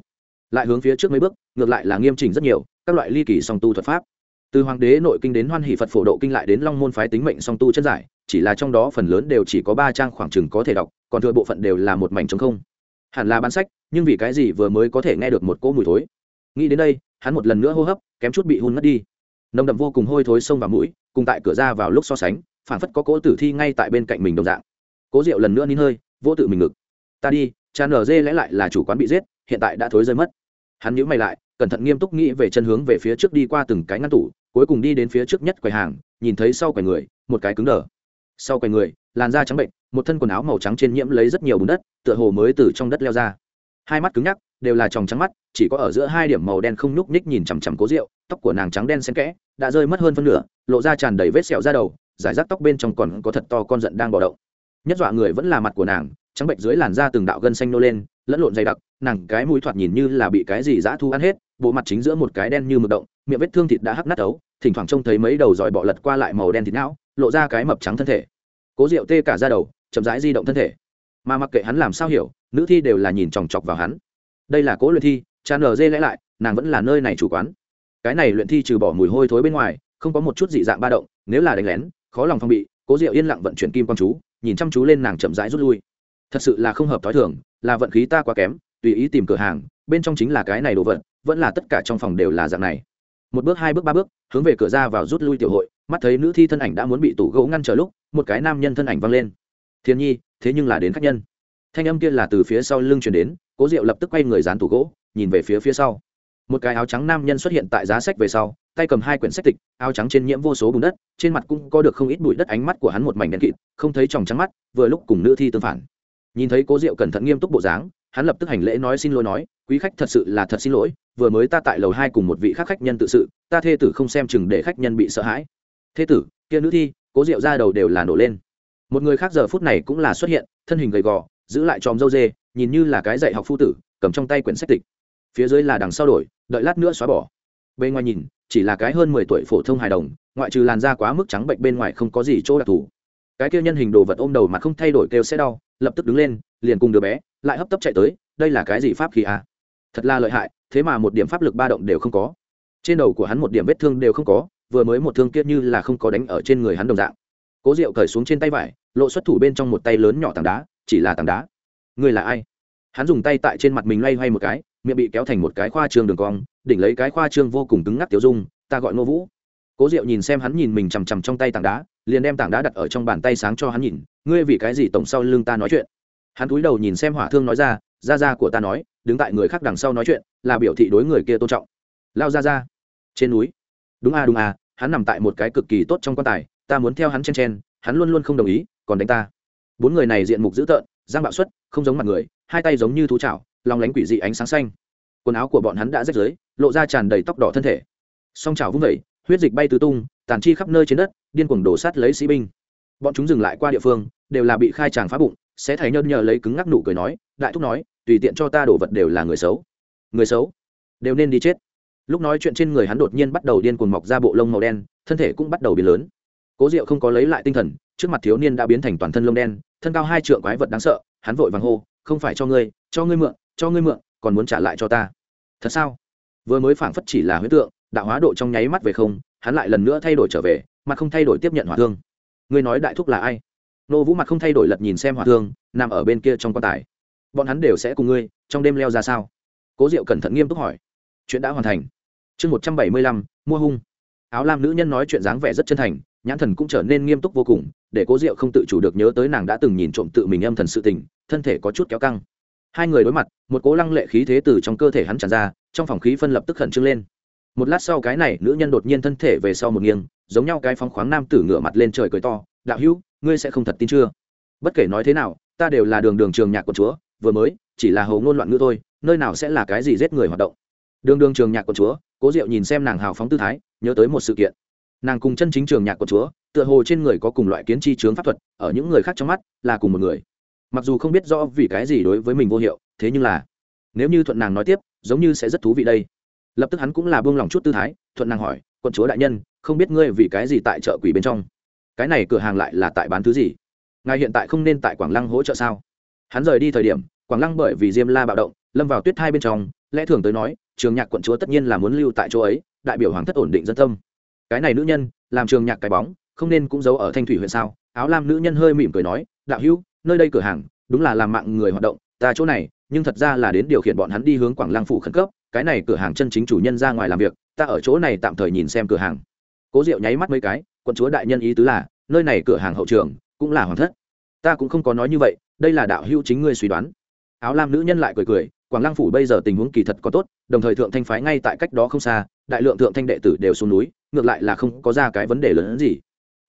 Lại hướng phía trước mấy bước, ngược lại là nghiêm chỉnh rất nhiều, các loại ly kỳ song tu thuật pháp. Từ hoàng đế nội kinh đến hoan hỷ phật phổ độ kinh lại đến long môn phái tính mệnh song tu chân giải chỉ là trong đó phần lớn đều chỉ có ba trang khoảng chừng có thể đọc, còn thừa bộ phận đều là một mảnh trống không. Hẳn là bán sách, nhưng vì cái gì vừa mới có thể nghe được một cỗ mùi thối? Nghĩ đến đây, hắn một lần nữa hô hấp, kém chút bị hôn mất đi. Nồng đậm vô cùng hôi thối xông vào mũi, cùng tại cửa ra vào lúc so sánh phản phất có cỗ tử thi ngay tại bên cạnh mình đồng dạng. Cố rượu lần nữa nín hơi vô tự mình ngực. Ta đi cha nở dê lẽ lại là chủ quán bị giết, hiện tại đã thối rơi mất. Hắn nhíu mày lại, cẩn thận nghiêm túc nghĩ về chân hướng về phía trước đi qua từng cái ngăn tủ, cuối cùng đi đến phía trước nhất quầy hàng, nhìn thấy sau quầy người, một cái cứng đờ sau quầy người, làn da trắng bệnh, một thân quần áo màu trắng trên nhiễm lấy rất nhiều bùn đất, tựa hồ mới từ trong đất leo ra. Hai mắt cứng nhắc, đều là tròng trắng mắt, chỉ có ở giữa hai điểm màu đen không nhúc nhích nhìn chằm chằm cố rượu, tóc của nàng trắng đen xen kẽ, đã rơi mất hơn phân nửa, lộ ra tràn đầy vết sẹo ra đầu, giải rác tóc bên trong còn có thật to con giận đang bò động nhất dọa người vẫn là mặt của nàng, trắng bệnh dưới làn da từng đạo gân xanh nô lên, lẫn lộn dày đặc, nàng cái mũi thoạt nhìn như là bị cái gì dã thu ăn hết, bộ mặt chính giữa một cái đen như mực động, miệng vết thương thịt đã hắc nát ấu, thỉnh thoảng trông thấy mấy đầu dòi bọ lật qua lại màu đen thịt não, lộ ra cái mập trắng thân thể cố Diệu tê cả ra đầu, chậm rãi di động thân thể. Mà mặc kệ hắn làm sao hiểu, nữ thi đều là nhìn chòng chọc vào hắn. Đây là cố luyện thi cha nở dê lẽ lại, nàng vẫn là nơi này chủ quán. Cái này luyện thi trừ bỏ mùi hôi thối bên ngoài, không có một chút dị dạng ba động, nếu là đánh lén, khó lòng phong bị, cố diệu yên lặng vận chuyển kim quang chú, nhìn chăm chú lên nàng chậm rãi rút lui. Thật sự là không hợp t h o i thường, là vận khí ta quá kém, tùy ý tìm cửa hàng, bên trong chính là cái này đồ vật, vẫn là tất cả trong phòng đều là dạng này. Một bước, hai bước, ba bước, hướng về cửa ra vào rút lui tiểu hội mắt thấy nữ thi thân ảnh đã muốn bị tủ gỗ ngăn trở lúc, một cái nam nhân thân ảnh văng lên. Thiên nhi, thế nhưng là đến khách nhân. Thanh âm kia là từ phía sau lưng chuyển đến, cố diệu lập tức quay người dán tủ gỗ, nhìn về phía phía sau. Một cái áo trắng nam nhân xuất hiện tại giá sách về sau, tay cầm hai quyển sách tịch, áo trắng trên nhiễm vô số bùn đất, trên mặt cũng có được không ít bụi đất ánh mắt của hắn một mảnh đen kịt, không thấy tròng trắng mắt, vừa lúc cùng nữ thi tương phản. Nhìn thấy cố diệu cẩn thận nghiêm túc bộ dáng, hắn lập tức hành lễ nói xin lỗi nói, quý khách thật sự là thật xin lỗi, vừa mới ta tại lầu hai cùng một vị khác khách nhân tự sự, ta thê tử không xem chừng để khách nhân bị sợ hãi. Thế tử, kia nữ thi, cố diệu ra đầu đều là nổ lên. Một người khác giờ phút này cũng là xuất hiện, thân hình gầy gò, giữ lại tròm dâu dê, nhìn như là cái dạy học phu tử, cầm trong tay quyển sách tịch. Phía dưới là đằng sau đổi, đợi lát nữa xóa bỏ. Bên ngoài nhìn, chỉ là cái hơn mười tuổi phổ thông hài đồng, ngoại trừ làn da quá mức trắng bệnh bên ngoài không có gì chỗ đặc thù. Cái kia nhân hình đồ vật ôm đầu mà không thay đổi kêu sẽ đau, lập tức đứng lên, liền cùng đứa bé, lại hấp tấp chạy tới, đây là cái gì pháp khí à? thật là lợi hại, thế mà một điểm pháp lực ba động đều không có. Trên đầu của hắn một điểm vết thương đều không có vừa mới một thương kiết như là không có đánh ở trên người hắn đồng dạng. Cố diệu cởi xuống trên tay vải, lộ xuất thủ bên trong một tay lớn nhỏ tảng đá, chỉ là tảng đá. Người là ai? Hắn dùng tay tại trên mặt mình loay hoay một cái, miệng bị kéo thành một cái khoa trương đường cong, đỉnh lấy cái khoa trương vô cùng cứng ngắc tiểu dung, ta gọi ngô vũ. Cố diệu nhìn xem hắn nhìn mình chằm chằm trong tay tảng đá, liền đem tảng đá đặt ở trong bàn tay sáng cho hắn nhìn, ngươi vì cái gì tổng sau lưng ta nói chuyện? Hắn cúi đầu nhìn xem hỏa thương nói ra ra ra của ta nói, đứng tại người khác đằng sau nói chuyện, là biểu thị đối người kia tôn trọng. Lao ra ra trên núi. Đúng à đúng à hắn nằm tại một cái cực kỳ tốt trong quan tài, ta muốn theo hắn chen chen, hắn luôn luôn không đồng ý, còn đánh ta. Bốn người này diện mục dữ tợn, giang bạo xuất, không giống mặt người, hai tay giống như thú chảo lòng lánh quỷ dị ánh sáng xanh. Quần áo của bọn hắn đã rách rưới, lộ ra tràn đầy tóc đỏ thân thể. Song chảo vung vẩy huyết dịch bay tứ tung, tàn chi khắp nơi trên đất, điên cuồng đổ sát lấy sĩ binh. Bọn chúng dừng lại qua địa phương, đều là bị khai tràng phá bụng, sẽ thấy nhơn nhờ lấy cứng ngắc nụ cười nói, đại thúc nói, tùy tiện cho ta đổ vật đều là người xấu. Người xấu? Đều nên đi chết lúc nói chuyện trên người hắn đột nhiên bắt đầu điên cuồng mọc ra bộ lông màu đen, thân thể cũng bắt đầu biến lớn. Cố diệu không có lấy lại tinh thần, trước mặt thiếu niên đã biến thành toàn thân lông đen, thân cao hai trượng quái vật đáng sợ, hắn vội vàng hô, không phải cho ngươi cho ngươi mượn, cho ngươi mượn, còn muốn trả lại cho ta. Thật sao? Vừa mới phảng phất chỉ là huyết tượng, đạo hóa độ trong nháy mắt về không, hắn lại lần nữa thay đổi trở về, mà không thay đổi tiếp nhận hỏa thương. Ngươi nói đại thúc là ai? Nô vũ mặt không thay đổi lật nhìn xem hỏa thương, nằm ở bên kia trong quan tài. Bọn hắn đều sẽ cùng ngươi, trong đêm leo ra sao? Cố diệu cẩn thận nghiêm túc hỏi. Chuyện đã hoàn thành chương một trăm bảy mươi lăm, mua hung. Áo lam nữ nhân nói chuyện dáng vẻ rất chân thành, nhãn thần cũng trở nên nghiêm túc vô cùng, để cố diệu không tự chủ được nhớ tới nàng đã từng nhìn trộm tự mình âm thần sự tình, thân thể có chút kéo căng. Hai người đối mặt, một cố lăng lệ khí thế từ trong cơ thể hắn tràn ra, trong phòng khí phân lập tức khẩn trương lên. Một lát sau cái này, nữ nhân đột nhiên thân thể về sau một nghiêng, giống nhau cái phóng khoáng nam tử ngửa mặt lên trời cười to, đạo hữu, ngươi sẽ không thật tin chưa? Bất kể nói thế nào, ta đều là đường đường trường nhạc của chúa, vừa mới, chỉ là hầu ngôn loạn ngữ thôi, nơi nào sẽ là cái gì giết người hoạt động? Đường đường trường nhạc của chúa cố diệu nhìn xem nàng hào phóng tư thái, nhớ tới một sự kiện. Nàng cùng chân chính trường nhạc của chúa, tựa hồ trên người có cùng loại kiến chi chướng pháp thuật, ở những người khác trong mắt, là cùng một người. Mặc dù không biết rõ vì cái gì đối với mình vô hiệu, thế nhưng là, nếu như thuận nàng nói tiếp, giống như sẽ rất thú vị đây. Lập tức hắn cũng là buông lòng chút tư thái, thuận nàng hỏi, quận chúa đại nhân, không biết ngươi vì cái gì tại chợ quỷ bên trong? Cái này cửa hàng lại là tại bán thứ gì? Ngài hiện tại không nên tại quảng lăng hỗ trợ sao? Hắn rời đi thời điểm, quảng lăng bởi vì diêm la bạo động, lâm vào tuyết hai bên trong lẽ thường tới nói, trường nhạc quận chúa tất nhiên là muốn lưu tại chỗ ấy, đại biểu hoàng thất ổn định dân tâm. Cái này nữ nhân, làm trường nhạc cái bóng, không nên cũng giấu ở thanh thủy huyện sao? Áo lam nữ nhân hơi mỉm cười nói, đạo hữu, nơi đây cửa hàng, đúng là làm mạng người hoạt động, ta chỗ này, nhưng thật ra là đến điều khiển bọn hắn đi hướng quảng lăng phủ khẩn cấp, cái này cửa hàng chân chính chủ nhân ra ngoài làm việc, ta ở chỗ này tạm thời nhìn xem cửa hàng. Cố diệu nháy mắt mấy cái, quận chúa đại nhân ý tứ là, nơi này cửa hàng hậu trường, cũng là hoàng thất. Ta cũng không có nói như vậy, đây là đạo hữu chính ngươi suy đoán. Áo lam nữ nhân lại cười cười quảng lăng phủ bây giờ tình huống kỳ thật có tốt, đồng thời thượng thanh phái ngay tại cách đó không xa, đại lượng thượng thanh đệ tử đều xuống núi, ngược lại là không có ra cái vấn đề lớn hơn gì.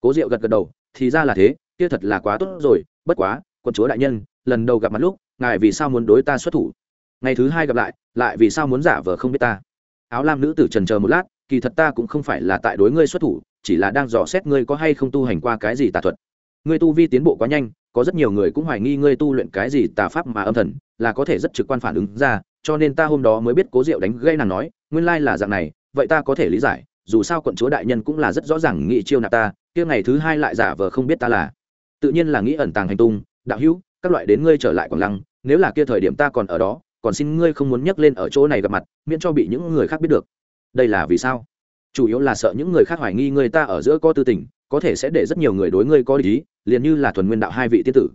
Cố diệu gật gật đầu, thì ra là thế, kia thật là quá tốt rồi, bất quá quân chúa đại nhân, lần đầu gặp mặt lúc, ngài vì sao muốn đối ta xuất thủ? Ngày thứ hai gặp lại lại vì sao muốn giả vờ không biết ta? Áo lam nữ tử trần chờ một lát, kỳ thật ta cũng không phải là tại đối ngươi xuất thủ, chỉ là đang dò xét ngươi có hay không tu hành qua cái gì tà thuật ngươi tu vi tiến bộ quá nhanh, có rất nhiều người cũng hoài nghi ngươi tu luyện cái gì tà pháp mà âm thần, là có thể rất trực quan phản ứng ra, cho nên ta hôm đó mới biết cố diệu đánh gây nàng nói, nguyên lai là dạng này, vậy ta có thể lý giải, dù sao quận chúa đại nhân cũng là rất rõ ràng nghị chiêu nạp ta, kia ngày thứ hai lại giả vờ không biết ta là. Tự nhiên là nghĩ ẩn tàng hành tung, đạo hữu, các loại đến ngươi trở lại quảng lăng, nếu là kia thời điểm ta còn ở đó, còn xin ngươi không muốn nhắc lên ở chỗ này gặp mặt, miễn cho bị những người khác biết được. Đây là vì sao? Chủ yếu là sợ những người khác hoài nghi người ta ở giữa có tư tình, có thể sẽ để rất nhiều người đối ngươi có lý liền như là thuần nguyên đạo hai vị tiết tử.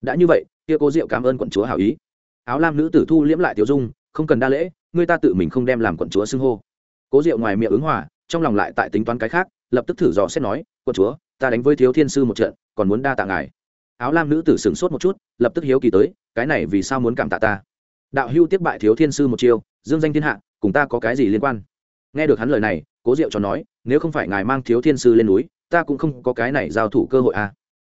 Đã như vậy, kia cố diệu cảm ơn quận chúa hảo ý. Áo lam nữ tử thu liễm lại tiểu dung, không cần đa lễ, người ta tự mình không đem làm quận chúa xưng hô. Cố diệu ngoài miệng ứng hòa, trong lòng lại tại tính toán cái khác, lập tức thử dò xét nói, quận chúa, ta đánh với thiếu thiên sư một trận, còn muốn đa tạ ngài. Áo lam nữ tử sửng sốt một chút, lập tức hiếu kỳ tới, cái này vì sao muốn cảm tạ ta? Đạo hưu tiếp bại thiếu thiên sư một chiêu, dương danh thiên hạ, cùng ta có cái gì liên quan? Nghe được hắn lời này, cố diệu cho nói, nếu không phải ngài mang thiếu thiên sư lên núi, ta cũng không có cái này giao thủ cơ hội à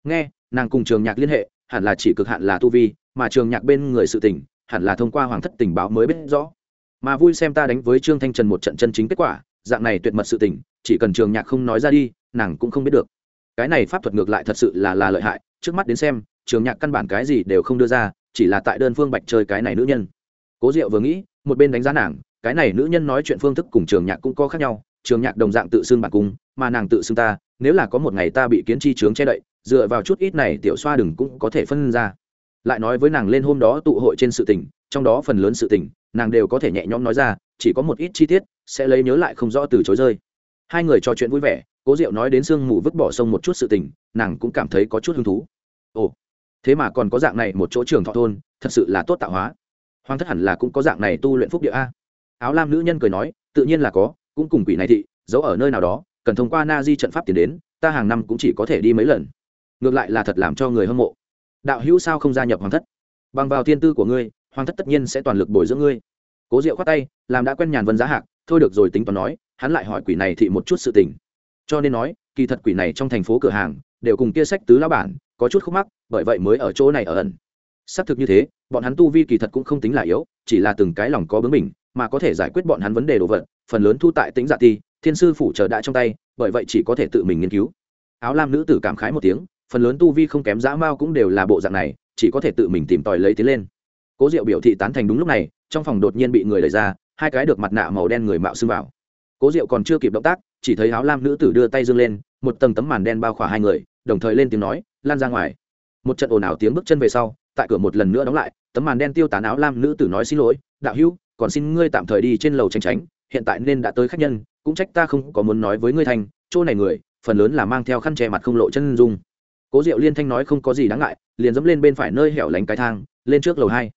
nghe, nàng cùng trường nhạc liên hệ, hẳn là chỉ cực hạn là tu vi, mà trường nhạc bên người sự tình, hẳn là thông qua hoàng thất tình báo mới biết rõ. Mà vui xem ta đánh với trương thanh trần một trận chân chính kết quả, dạng này tuyệt mật sự tình, chỉ cần trường nhạc không nói ra đi, nàng cũng không biết được. Cái này pháp thuật ngược lại thật sự là là lợi hại, trước mắt đến xem, trường nhạc căn bản cái gì đều không đưa ra, chỉ là tại đơn phương bạch chơi cái này nữ nhân. Cố diệu vừa nghĩ, một bên đánh giá nàng, cái này nữ nhân nói chuyện phương thức cùng trường nhạc cũng có khác nhau, trường nhạc đồng dạng tự xưng bản cung, mà nàng tự xưng ta nếu là có một ngày ta bị kiến chi trướng che đậy, dựa vào chút ít này tiểu xoa đừng cũng có thể phân ra. Lại nói với nàng lên hôm đó tụ hội trên sự tình, trong đó phần lớn sự tình, nàng đều có thể nhẹ nhõm nói ra, chỉ có một ít chi tiết, sẽ lấy nhớ lại không rõ từ chối rơi. Hai người trò chuyện vui vẻ, cố diệu nói đến sương mù vứt bỏ sông một chút sự tình, nàng cũng cảm thấy có chút hứng thú. Ồ, thế mà còn có dạng này một chỗ trường thọ thôn, thật sự là tốt tạo hóa. Hoàng thất hẳn là cũng có dạng này tu luyện phúc địa a. Áo lam nữ nhân cười nói, tự nhiên là có, cũng cùng quỷ này thị, giấu ở nơi nào đó cần thông qua na di trận pháp tiến đến, ta hàng năm cũng chỉ có thể đi mấy lần. Ngược lại là thật làm cho người hâm mộ. Đạo hữu sao không gia nhập hoàng thất? Bằng vào thiên tư của ngươi, hoàng thất tất nhiên sẽ toàn lực bồi dưỡng ngươi. Cố diệu khoát tay, làm đã quen nhàn vân giá hạc, thôi được rồi tính toán nói, hắn lại hỏi quỷ này thị một chút sự tình. Cho nên nói, kỳ thật quỷ này trong thành phố cửa hàng, đều cùng kia sách tứ lão bản, có chút khúc mắc, bởi vậy mới ở chỗ này ở ẩn. Xác thực như thế, bọn hắn tu vi kỳ thật cũng không tính là yếu, chỉ là từng cái lòng có bướng mình mà có thể giải quyết bọn hắn vấn đề đồ vật, phần lớn thu tại tính dạ ti thiên sư phủ chờ đã trong tay, bởi vậy chỉ có thể tự mình nghiên cứu. Áo lam nữ tử cảm khái một tiếng, phần lớn tu vi không kém dã mao cũng đều là bộ dạng này, chỉ có thể tự mình tìm tòi lấy tiến lên. Cố diệu biểu thị tán thành đúng lúc này, trong phòng đột nhiên bị người lấy ra, hai cái được mặt nạ màu đen người mạo xưng vào. Cố diệu còn chưa kịp động tác, chỉ thấy áo lam nữ tử đưa tay dương lên, một tầng tấm màn đen bao khỏa hai người, đồng thời lên tiếng nói, lan ra ngoài. Một trận ồn ào tiếng bước chân về sau, tại cửa một lần nữa đóng lại, tấm màn đen tiêu tán áo lam nữ tử nói, xin lỗi, đạo hữu, còn xin ngươi tạm thời đi trên lầu tranh tránh hiện tại nên đã tới khách nhân, cũng trách ta không có muốn nói với ngươi thành chỗ này người, phần lớn là mang theo khăn che mặt không lộ chân dung. Cố diệu liên thanh nói không có gì đáng ngại, liền dẫm lên bên phải nơi hẻo lánh cái thang, lên trước lầu hai.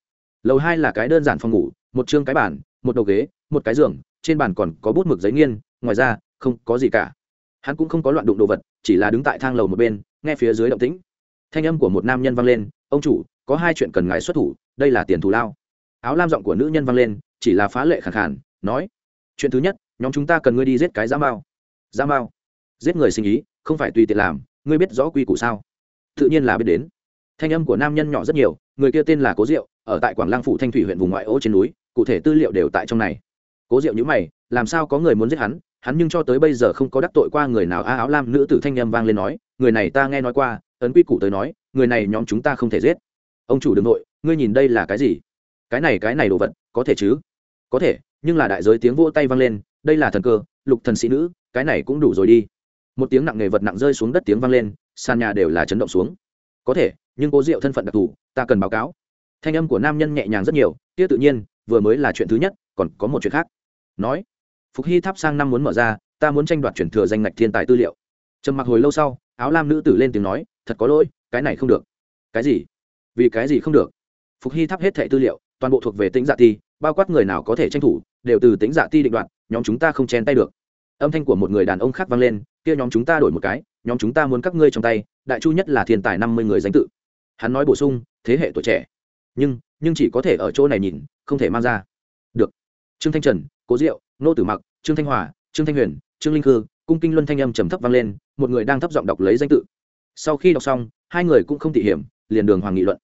Lầu hai là cái đơn giản phòng ngủ, một chương cái bàn, một đầu ghế, một cái giường, trên bàn còn có bút mực giấy nghiên, ngoài ra, không có gì cả. Hắn cũng không có loạn đụng đồ vật, chỉ là đứng tại thang lầu một bên, nghe phía dưới động tĩnh. Thanh âm của một nam nhân vang lên, ông chủ, có hai chuyện cần ngài xuất thủ, đây là tiền thù lao. Áo lam giọng của nữ nhân vang lên, chỉ là phá lệ khẳng khản nói chuyện thứ nhất, nhóm chúng ta cần ngươi đi giết cái giã mao. Giã mao? Giết người sinh ý, không phải tùy tiện làm, ngươi biết rõ quy củ sao? Tự nhiên là biết đến. Thanh âm của nam nhân nhỏ rất nhiều, người kia tên là cố diệu, ở tại quảng lăng phủ thanh thủy huyện vùng ngoại ô trên núi, cụ thể tư liệu đều tại trong này. Cố diệu nhữ mày, làm sao có người muốn giết hắn? Hắn nhưng cho tới bây giờ không có đắc tội qua người nào. A áo lam nữ tử thanh âm vang lên nói, người này ta nghe nói qua, ấn quy củ tới nói, người này nhóm chúng ta không thể giết. Ông chủ đ ư n g nội ngươi nhìn đây là cái gì? Cái này cái này đồ vật, có thể chứ? Có thể nhưng là đại giới tiếng vỗ tay vang lên, đây là thần cơ, lục thần sĩ nữ, cái này cũng đủ rồi đi. Một tiếng nặng nghề vật nặng rơi xuống đất tiếng vang lên, sàn nhà đều là chấn động xuống. Có thể, nhưng cố diệu thân phận đặc thù, ta cần báo cáo. Thanh âm của nam nhân nhẹ nhàng rất nhiều, kia tự nhiên, vừa mới là chuyện thứ nhất, còn có một chuyện khác. Nói, phục hy tháp sang năm muốn mở ra, ta muốn tranh đoạt chuyển thừa danh ngạch thiên tài tư liệu. Trầm mặc hồi lâu sau, áo lam nữ tử lên tiếng nói, thật có lỗi, cái này không được. Cái gì? Vì cái gì không được? Phục hy tháp hết thẻ tư liệu, toàn bộ thuộc về tính dạ thi bao quát người nào có thể tranh thủ, đều từ tính dạ ti định đoạt, nhóm chúng ta không chen tay được. Âm thanh của một người đàn ông khác vang lên, kia nhóm chúng ta đổi một cái, nhóm chúng ta muốn các ngươi trong tay, đại chu nhất là thiên tài năm mươi người danh tự. Hắn nói bổ sung, thế hệ tuổi trẻ. Nhưng nhưng chỉ có thể ở chỗ này nhìn, không thể mang ra. Được. Trương thanh trần, cố diệu, nô tử mặc, trương thanh hòa, trương thanh huyền, trương linh khư, cung kinh luân thanh âm trầm thấp vang lên, một người đang thấp giọng đọc lấy danh tự. Sau khi đọc xong, hai người cũng không tỉ hiểm, liền đường hoàng nghị luận.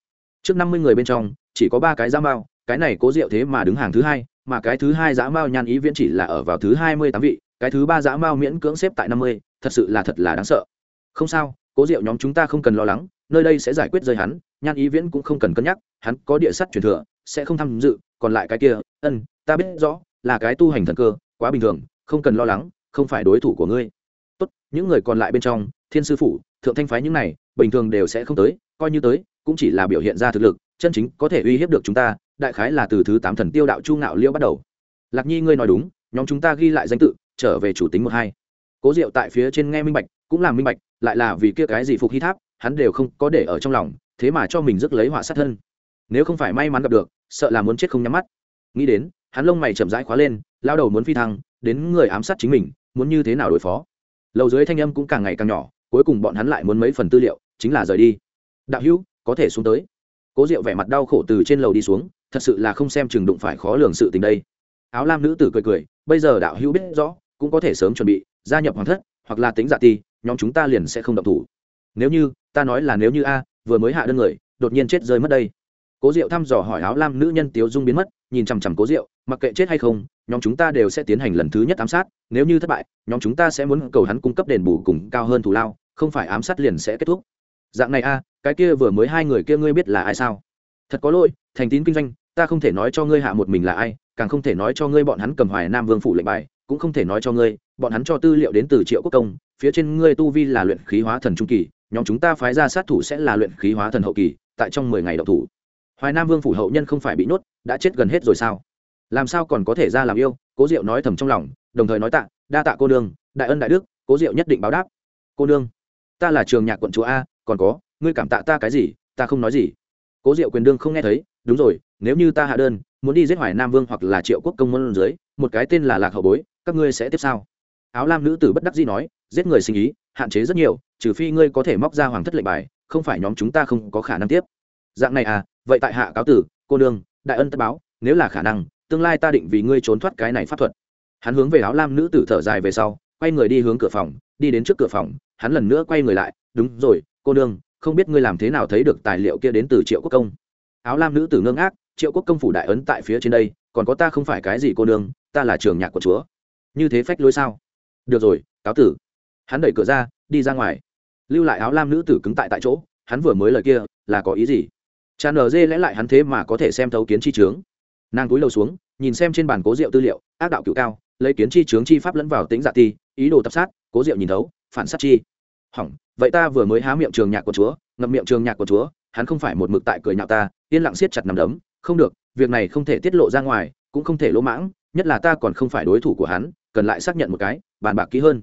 Trước năm mươi người bên trong, chỉ có ba cái giam bao cái này cố diệu thế mà đứng hàng thứ hai, mà cái thứ hai giã mao nhan ý viễn chỉ là ở vào thứ hai mươi tám vị, cái thứ ba giã mao miễn cưỡng xếp tại năm mươi, thật sự là thật là đáng sợ. Không sao, cố diệu nhóm chúng ta không cần lo lắng, nơi đây sẽ giải quyết rơi hắn, nhan ý viễn cũng không cần cân nhắc, hắn có địa sắt truyền thừa, sẽ không tham dự, còn lại cái kia, ân, ta biết rõ, là cái tu hành thần cơ, quá bình thường, không cần lo lắng, không phải đối thủ của ngươi. Tốt, những người còn lại bên trong, thiên sư phủ, thượng thanh phái những này, bình thường đều sẽ không tới, coi như tới, cũng chỉ là biểu hiện ra thực lực chân chính có thể uy hiếp được chúng ta, đại khái là từ thứ tám thần tiêu đạo chu ngạo liễu bắt đầu. Lạc nhi ngươi nói đúng, nhóm chúng ta ghi lại danh tự, trở về chủ tính một hai. Cố diệu tại phía trên nghe minh bạch, cũng là minh bạch, lại là vì kia cái gì phục hy tháp, hắn đều không có để ở trong lòng, thế mà cho mình rước lấy họa sát thân. Nếu không phải may mắn gặp được, sợ là muốn chết không nhắm mắt. Nghĩ đến, hắn lông mày chậm rãi khóa lên, lao đầu muốn phi thăng, đến người ám sát chính mình, muốn như thế nào đối phó? Lầu dưới thanh âm cũng càng ngày càng nhỏ, cuối cùng bọn hắn lại muốn mấy phần tư liệu, chính là rời đi. Đạo hữu, có thể xuống tới cố diệu vẻ mặt đau khổ từ trên lầu đi xuống, thật sự là không xem chừng đụng phải khó lường sự tình đây. Áo lam nữ tử cười cười, bây giờ đạo hữu biết rõ, cũng có thể sớm chuẩn bị, gia nhập hoàng thất, hoặc là tính dạ ti, nhóm chúng ta liền sẽ không động thủ. Nếu như, ta nói là nếu như a, vừa mới hạ đơn người, đột nhiên chết rơi mất đây. Cố diệu thăm dò hỏi áo lam nữ nhân tiếu dung biến mất, nhìn chằm chằm cố diệu, mặc kệ chết hay không, nhóm chúng ta đều sẽ tiến hành lần thứ nhất ám sát, nếu như thất bại, nhóm chúng ta sẽ muốn cầu hắn cung cấp đền bù cùng cao hơn thù lao, không phải ám sát liền sẽ kết thúc dạng này a, cái kia vừa mới hai người kia ngươi biết là ai sao? Thật có lỗi, thành tín kinh doanh, ta không thể nói cho ngươi hạ một mình là ai, càng không thể nói cho ngươi bọn hắn cầm hoài nam vương phủ lệnh bài, cũng không thể nói cho ngươi, bọn hắn cho tư liệu đến từ triệu quốc công, phía trên ngươi tu vi là luyện khí hóa thần trung kỳ, nhóm chúng ta phái ra sát thủ sẽ là luyện khí hóa thần hậu kỳ, tại trong mười ngày đậu thủ. Hoài nam vương phủ hậu nhân không phải bị nhốt, đã chết gần hết rồi sao? Làm sao còn có thể ra làm yêu? Cố diệu nói thầm trong lòng, đồng thời nói tạ, đa tạ cô nương, đại ân đại đức, cố diệu nhất định báo đáp. Cô nương, ta là trường nhạc quận chúa a còn có, ngươi cảm tạ ta cái gì, ta không nói gì. Cố diệu quyền đương không nghe thấy, đúng rồi, nếu như ta hạ đơn, muốn đi giết hoài nam vương hoặc là triệu quốc công môn dưới, một cái tên là lạc hậu bối, các ngươi sẽ tiếp sao áo lam nữ tử bất đắc dĩ nói, giết người sinh ý, hạn chế rất nhiều, trừ phi ngươi có thể móc ra hoàng thất lệnh bài, không phải nhóm chúng ta không có khả năng tiếp. Dạng này à vậy tại hạ cáo tử, cô nương, đại ân tất báo, nếu là khả năng, tương lai ta định vì ngươi trốn thoát cái này pháp thuật. Hắn hướng về áo lam nữ tử thở dài về sau, quay người đi hướng cửa phòng, đi đến trước cửa phòng, hắn lần nữa quay người lại, đúng rồi cô nương, không biết ngươi làm thế nào thấy được tài liệu kia đến từ triệu quốc công. Áo lam nữ tử ngưng ác triệu quốc công phủ đại ấn tại phía trên đây, còn có ta không phải cái gì cô nương, ta là trường nhạc của chúa. Như thế phách lối sao? Được rồi, cáo tử. Hắn đẩy cửa ra, đi ra ngoài. Lưu lại áo lam nữ tử cứng tại tại chỗ, hắn vừa mới lời kia, là có ý gì? Cha nở dê lẽ lại hắn thế mà có thể xem thấu kiến chi trướng nàng cúi đầu xuống, nhìn xem trên bàn cố rượu tư liệu, ác đạo cựu cao, lấy kiến chi trướng chi pháp lẫn vào tính dạ ti, ý đồ tập sát, cố rượu nhìn thấu, phản sát chi hỏng, vậy ta vừa mới há miệng trường nhạc của chúa, ngậm miệng trường nhạc của chúa, hắn không phải một mực tại cười nhạo ta, yên lặng siết chặt nằm đấm, không được, việc này không thể tiết lộ ra ngoài, cũng không thể lỗ mãng, nhất là ta còn không phải đối thủ của hắn, cần lại xác nhận một cái, bàn bạc kỹ hơn.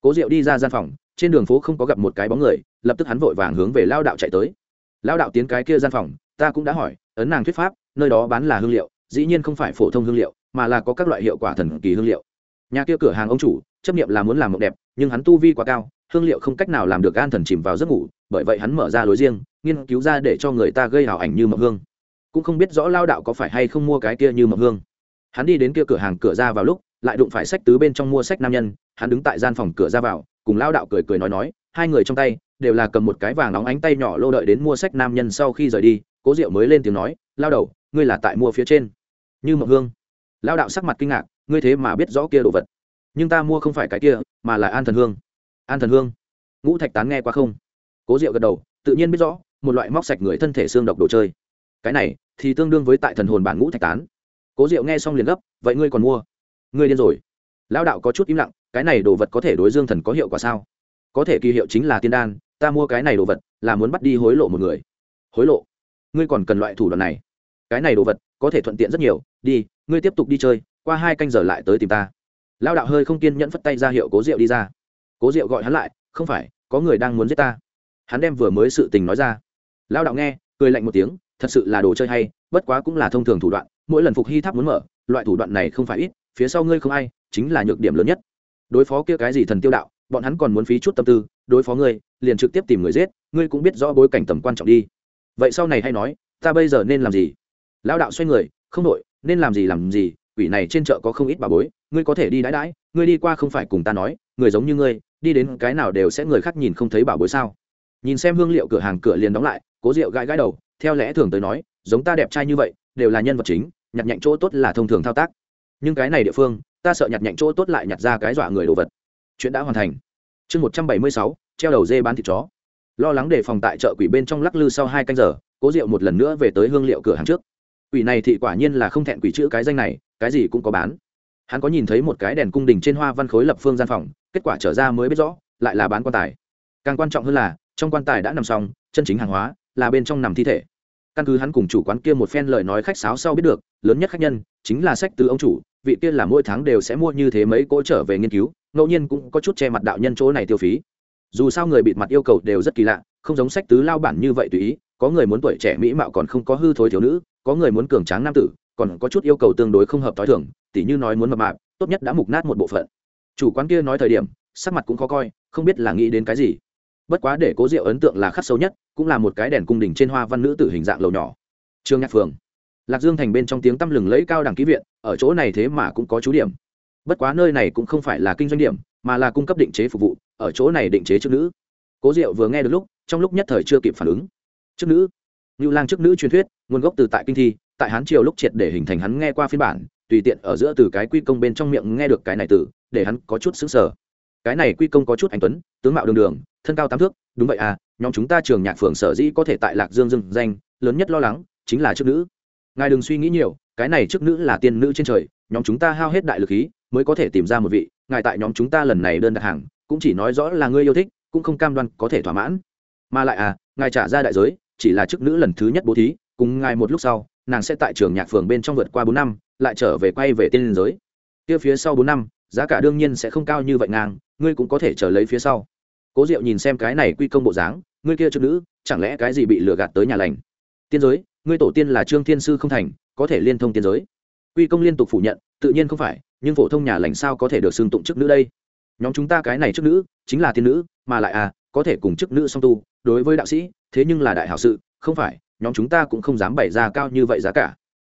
Cố diệu đi ra gian phòng, trên đường phố không có gặp một cái bóng người, lập tức hắn vội vàng hướng về lao đạo chạy tới. Lao đạo tiến cái kia gian phòng, ta cũng đã hỏi, ấn nàng thuyết pháp, nơi đó bán là hương liệu, dĩ nhiên không phải phổ thông hương liệu, mà là có các loại hiệu quả thần kỳ hương liệu. Nhà kia cửa hàng ông chủ, chấp nghiệm là muốn làm mộng đẹp, nhưng hắn tu vi quá cao hương liệu không cách nào làm được an thần chìm vào giấc ngủ, bởi vậy hắn mở ra lối riêng, nghiên cứu ra để cho người ta gây hảo ảnh như mộng hương. Cũng không biết rõ lao đạo có phải hay không mua cái kia như mộng hương. Hắn đi đến kia cửa hàng cửa ra vào lúc, lại đụng phải sách tứ bên trong mua sách nam nhân, hắn đứng tại gian phòng cửa ra vào, cùng lao đạo cười cười nói nói, hai người trong tay, đều là cầm một cái vàng nóng ánh tay nhỏ lô đợi đến mua sách nam nhân sau khi rời đi, cố diệu mới lên tiếng nói, lao đầu, ngươi là tại mua phía trên. Như mộng hương. Lao đạo sắc mặt kinh ngạc, ngươi thế mà biết rõ kia đồ vật. Nhưng ta mua không phải cái kia, mà là an thần hương an thần hương. Ngũ thạch tán nghe qua không? Cố diệu gật đầu, tự nhiên biết rõ, một loại móc sạch người thân thể xương độc đồ chơi. Cái này thì tương đương với tại thần hồn bản ngũ thạch tán. Cố diệu nghe xong liền gấp, vậy ngươi còn mua? Ngươi điên rồi. Lão đạo có chút im lặng, cái này đồ vật có thể đối dương thần có hiệu quả sao? Có thể kỳ hiệu chính là tiên đan, ta mua cái này đồ vật là muốn bắt đi hối lộ một người. Hối lộ? Ngươi còn cần loại thủ đoạn này. Cái này đồ vật có thể thuận tiện rất nhiều, đi, ngươi tiếp tục đi chơi, qua hai canh giờ lại tới tìm ta. Lao đạo hơi không kiên nhẫn phất tay ra hiệu cố diệu đi ra cố diệu gọi hắn lại, không phải, có người đang muốn giết ta. Hắn đem vừa mới sự tình nói ra. Lao đạo nghe, cười lạnh một tiếng, thật sự là đồ chơi hay, bất quá cũng là thông thường thủ đoạn, mỗi lần phục hy tháp muốn mở, loại thủ đoạn này không phải ít, phía sau ngươi không ai, chính là nhược điểm lớn nhất. Đối phó kia cái gì thần tiêu đạo, bọn hắn còn muốn phí chút tâm tư, đối phó ngươi, liền trực tiếp tìm người giết, ngươi cũng biết rõ bối cảnh tầm quan trọng đi. Vậy sau này hay nói, ta bây giờ nên làm gì? Lão đạo xoay người, không đội nên làm gì làm gì, quỷ này trên chợ có không ít bà bối, ngươi có thể đi đãi đãi, ngươi đi qua không phải cùng ta nói, người giống như ngươi đi đến cái nào đều sẽ người khác nhìn không thấy bảo bối sao? Nhìn xem hương liệu cửa hàng cửa liền đóng lại, cố rượu gãi gãi đầu, theo lẽ thường tới nói, giống ta đẹp trai như vậy, đều là nhân vật chính, nhặt nhạnh chỗ tốt là thông thường thao tác. Nhưng cái này địa phương, ta sợ nhặt nhạnh chỗ tốt lại nhặt ra cái dọa người đồ vật. Chuyện đã hoàn thành. Chương một trăm bảy mươi sáu, treo đầu dê bán thịt chó. Lo lắng đề phòng tại chợ quỷ bên trong lắc lư sau hai canh giờ, cố rượu một lần nữa về tới hương liệu cửa hàng trước. Quỷ này thì quả nhiên là không thẹn quỷ chữ cái danh này, cái gì cũng có bán hắn có nhìn thấy một cái đèn cung đình trên hoa văn khối lập phương gian phòng, kết quả trở ra mới biết rõ, lại là bán quan tài. Càng quan trọng hơn là, trong quan tài đã nằm xong, chân chính hàng hóa là bên trong nằm thi thể. Căn cứ hắn cùng chủ quán kia một phen lời nói khách sáo sau biết được, lớn nhất khách nhân chính là sách từ ông chủ, vị kia là mỗi tháng đều sẽ mua như thế mấy cỗ trở về nghiên cứu, ngẫu nhiên cũng có chút che mặt đạo nhân chỗ này tiêu phí. Dù sao người bịt mặt yêu cầu đều rất kỳ lạ, không giống sách tứ lao bản như vậy tùy ý, có người muốn tuổi trẻ mỹ mạo còn không có hư thối thiếu nữ, có người muốn cường tráng nam tử còn có chút yêu cầu tương đối không hợp t h o i thường, tỉ như nói muốn mập mạp, tốt nhất đã mục nát một bộ phận. Chủ quán kia nói thời điểm, sắc mặt cũng khó coi, không biết là nghĩ đến cái gì. Bất quá để cố diệu ấn tượng là khắc sâu nhất, cũng là một cái đèn cung đình trên hoa văn nữ tử hình dạng lầu nhỏ. Trương nhạc phường lạc dương thành bên trong tiếng tăm lừng lẫy cao đẳng ký viện, ở chỗ này thế mà cũng có chú điểm. Bất quá nơi này cũng không phải là kinh doanh điểm, mà là cung cấp định chế phục vụ, ở chỗ này định chế trước nữ. Cố diệu vừa nghe được lúc, trong lúc nhất thời chưa kịp phản ứng. Trước nữ. Như lang trước nữ truyền thuyết, nguồn gốc từ tại kinh thi tại hán triều lúc triệt để hình thành hắn nghe qua phiên bản, tùy tiện ở giữa từ cái quy công bên trong miệng nghe được cái này từ, để hắn có chút xứng sở cái này quy công có chút anh tuấn, tướng mạo đường đường, thân cao tám thước, đúng vậy à nhóm chúng ta trường nhạc phường sở dĩ có thể tại lạc dương dừng danh, lớn nhất lo lắng chính là trước nữ. Ngài đừng suy nghĩ nhiều, cái này trước nữ là tiên nữ trên trời, nhóm chúng ta hao hết đại lực khí mới có thể tìm ra một vị, ngài tại nhóm chúng ta lần này đơn đặt hàng, cũng chỉ nói rõ là ngươi yêu thích, cũng không cam đoan có thể thỏa mãn. Mà lại à ngài trả ra đại giới, chỉ là chức nữ lần thứ nhất bố thí, cùng ngài một lúc sau nàng sẽ tại trường nhạc phường bên trong vượt qua bốn năm, lại trở về quay về tiên liên giới. Kia phía sau bốn năm, giá cả đương nhiên sẽ không cao như vậy ngang, ngươi cũng có thể trở lấy phía sau. Cố diệu nhìn xem cái này quy công bộ dáng, ngươi kia trước nữ, chẳng lẽ cái gì bị lừa gạt tới nhà lành? Tiên giới, ngươi tổ tiên là trương thiên sư không thành, có thể liên thông tiên giới. Quy công liên tục phủ nhận, tự nhiên không phải, nhưng phổ thông nhà lành sao có thể được xưng tụng chức nữ đây? Nhóm chúng ta cái này chức nữ, chính là tiên nữ, mà lại à có thể cùng chức nữ song tu, đối với đạo sĩ, thế nhưng là đại hảo sự, không phải nhóm chúng ta cũng không dám bày ra cao như vậy giá cả.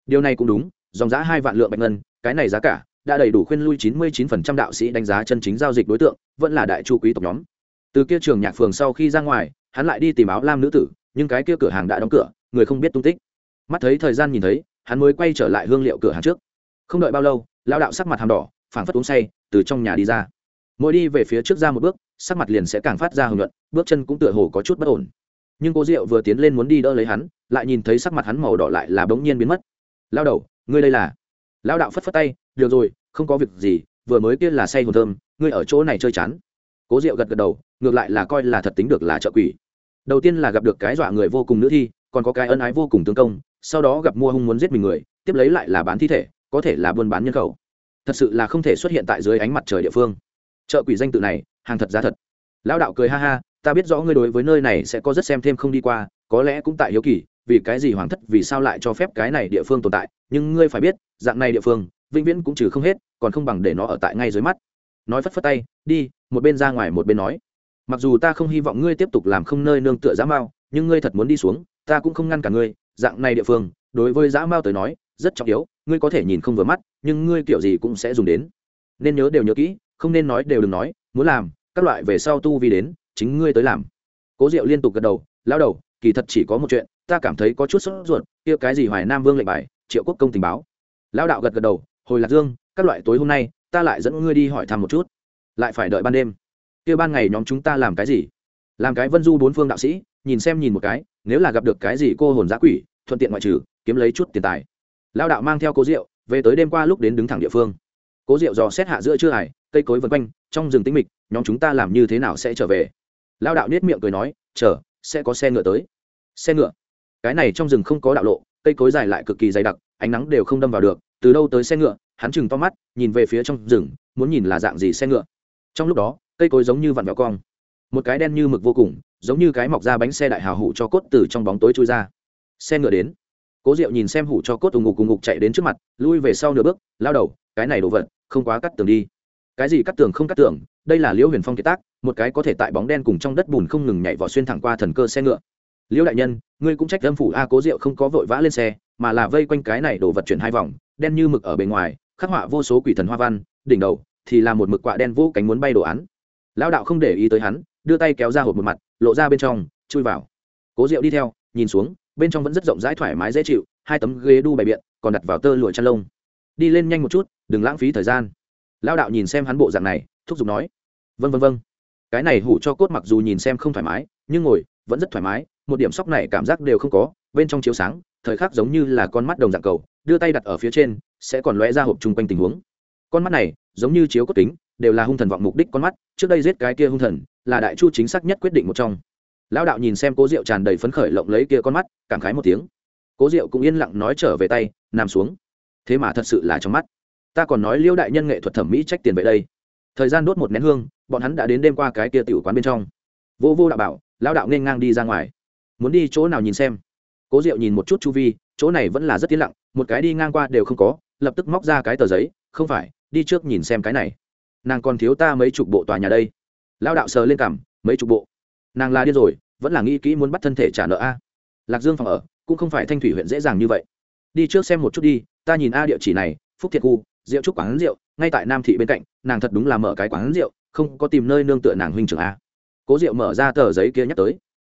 Điều này cũng đúng, dòng giá hai vạn lượng bạch ngân, cái này giá cả đã đầy đủ khuyên lui chín mươi chín phần trăm đạo sĩ đánh giá chân chính giao dịch đối tượng, vẫn là đại chu quý tộc nhóm. Từ kia trường nhạc phường sau khi ra ngoài, hắn lại đi tìm áo lam nữ tử, nhưng cái kia cửa hàng đã đóng cửa, người không biết tung tích. Mắt thấy thời gian nhìn thấy, hắn mới quay trở lại hương liệu cửa hàng trước. Không đợi bao lâu, lão đạo sắc mặt hàm đỏ, phảng phất uống say, từ trong nhà đi ra. Mỗi đi về phía trước ra một bước, sắc mặt liền sẽ càng phát ra hưởng luận bước chân cũng tựa hồ có chút bất ổn nhưng cô diệu vừa tiến lên muốn đi đỡ lấy hắn, lại nhìn thấy sắc mặt hắn màu đỏ lại là bỗng nhiên biến mất. Lao đầu, ngươi đây là? Lao đạo phất phất tay, được rồi, không có việc gì, vừa mới kia là say hồn thơm, ngươi ở chỗ này chơi chán. Cố diệu gật gật đầu, ngược lại là coi là thật tính được là trợ quỷ. Đầu tiên là gặp được cái dọa người vô cùng nữ thi, còn có cái ân ái vô cùng tương công, sau đó gặp mua hung muốn giết mình người, tiếp lấy lại là bán thi thể, có thể là buôn bán nhân khẩu. Thật sự là không thể xuất hiện tại dưới ánh mặt trời địa phương. Chợ quỷ danh tự này, hàng thật giá thật. Lão đạo cười ha ha ta biết rõ ngươi đối với nơi này sẽ có rất xem thêm không đi qua, có lẽ cũng tại hiếu kỳ, vì cái gì hoàng thất vì sao lại cho phép cái này địa phương tồn tại, nhưng ngươi phải biết, dạng này địa phương, vĩnh viễn cũng trừ không hết, còn không bằng để nó ở tại ngay dưới mắt. Nói phất phất tay, đi, một bên ra ngoài một bên nói. Mặc dù ta không hy vọng ngươi tiếp tục làm không nơi nương tựa giã mao, nhưng ngươi thật muốn đi xuống, ta cũng không ngăn cả ngươi, dạng này địa phương, đối với giã mao tới nói, rất trọng yếu, ngươi có thể nhìn không vừa mắt, nhưng ngươi kiểu gì cũng sẽ dùng đến. Nên nhớ đều nhớ kỹ, không nên nói đều đừng nói, muốn làm, các loại về sau tu vi đến chính ngươi tới làm. Cố diệu liên tục gật đầu lao đầu, kỳ thật chỉ có một chuyện, ta cảm thấy có chút sốt ruột, kia cái gì hoài nam vương lệnh bài, triệu quốc công tình báo. Lao đạo gật gật đầu, hồi lạc dương, các loại tối hôm nay, ta lại dẫn ngươi đi hỏi thăm một chút. Lại phải đợi ban đêm. Kia ban ngày nhóm chúng ta làm cái gì? Làm cái vân du bốn phương đạo sĩ, nhìn xem nhìn một cái, nếu là gặp được cái gì cô hồn giã quỷ, thuận tiện ngoại trừ, kiếm lấy chút tiền tài. Lao đạo mang theo cố diệu, về tới đêm qua lúc đến đứng thẳng địa phương. Cố diệu dò xét hạ giữa chưa hải, cây cối vân quanh, trong rừng tĩnh mịch, nhóm chúng ta làm như thế nào sẽ trở về? Lao đạo nết miệng cười nói, chờ, sẽ có xe ngựa tới. Xe ngựa? Cái này trong rừng không có đạo lộ, cây cối dài lại cực kỳ dày đặc, ánh nắng đều không đâm vào được, từ đâu tới xe ngựa? Hắn chừng to mắt, nhìn về phía trong rừng, muốn nhìn là dạng gì xe ngựa. Trong lúc đó, cây cối giống như vặn vẹo cong, một cái đen như mực vô cùng, giống như cái mọc ra bánh xe đại hào hụ cho cốt từ trong bóng tối trôi ra. Xe ngựa đến. Cố diệu nhìn xem hủ cho cốt ùng ngục ùng ngục chạy đến trước mặt, lui về sau nửa bước lao đầu, cái này đồ vật, không quá cắt tường đi. Cái gì cắt tường không cắt tường đây là liễu huyền phong kiệt tác, một cái có thể tại bóng đen cùng trong đất bùn không ngừng nhảy vỏ xuyên thẳng qua thần cơ xe ngựa. Liễu đại nhân, ngươi cũng trách âm phủ a cố diệu không có vội vã lên xe, mà là vây quanh cái này đổ vật chuyển hai vòng, đen như mực ở bề ngoài, khắc họa vô số quỷ thần hoa văn, đỉnh đầu thì là một mực quạ đen vô cánh muốn bay đồ án. Lão đạo không để ý tới hắn, đưa tay kéo ra hộp một mặt, lộ ra bên trong, chui vào. Cố diệu đi theo, nhìn xuống, bên trong vẫn rất rộng rãi thoải mái dễ chịu, hai tấm ghế đu bày biện, còn đặt vào tơ lụa chăn lông. Đi lên nhanh một chút, đừng lãng phí thời gian. Lão đạo nhìn xem hắn bộ dạng này thúc giục nói. Vân vân vân cái này hủ cho cốt mặc dù nhìn xem không thoải mái, nhưng ngồi, vẫn rất thoải mái, một điểm sóc này cảm giác đều không có, bên trong chiếu sáng, thời khắc giống như là con mắt đồng dạng cầu, đưa tay đặt ở phía trên, sẽ còn lóe ra hộp chung quanh tình huống. Con mắt này, giống như chiếu cốt kính, đều là hung thần vọng mục đích con mắt, trước đây giết cái kia hung thần, là đại chu chính xác nhất quyết định một trong. Lão đạo nhìn xem cố diệu tràn đầy phấn khởi lộng lấy kia con mắt, cảm khái một tiếng. Cố diệu cũng yên lặng nói trở về tay, nằm xuống. Thế mà thật sự là trong mắt. Ta còn nói liêu đại nhân nghệ thuật thẩm mỹ trách tiền vậy đây thời gian đốt một nén hương, bọn hắn đã đến đêm qua cái kia tiểu quán bên trong. Vô vô đạo bảo, lão đạo nên ngang đi ra ngoài. Muốn đi chỗ nào nhìn xem? Cố diệu nhìn một chút chu vi, chỗ này vẫn là rất tiến lặng, một cái đi ngang qua đều không có, lập tức móc ra cái tờ giấy, không phải, đi trước nhìn xem cái này. Nàng còn thiếu ta mấy chục bộ tòa nhà đây. Lao đạo sờ lên cảm mấy chục bộ? Nàng là điên rồi, vẫn là nghĩ kỹ muốn bắt thân thể trả nợ a. Lạc dương phòng ở, cũng không phải thanh thủy huyện dễ dàng như vậy. Đi trước xem một chút đi, ta nhìn a địa chỉ này, phúc thiệt khu rượu trúc quán rượu ngay tại nam thị bên cạnh, nàng thật đúng là mở cái quán rượu, không có tìm nơi nương tựa nàng huynh trưởng a. Cố rượu mở ra tờ giấy kia nhắc tới.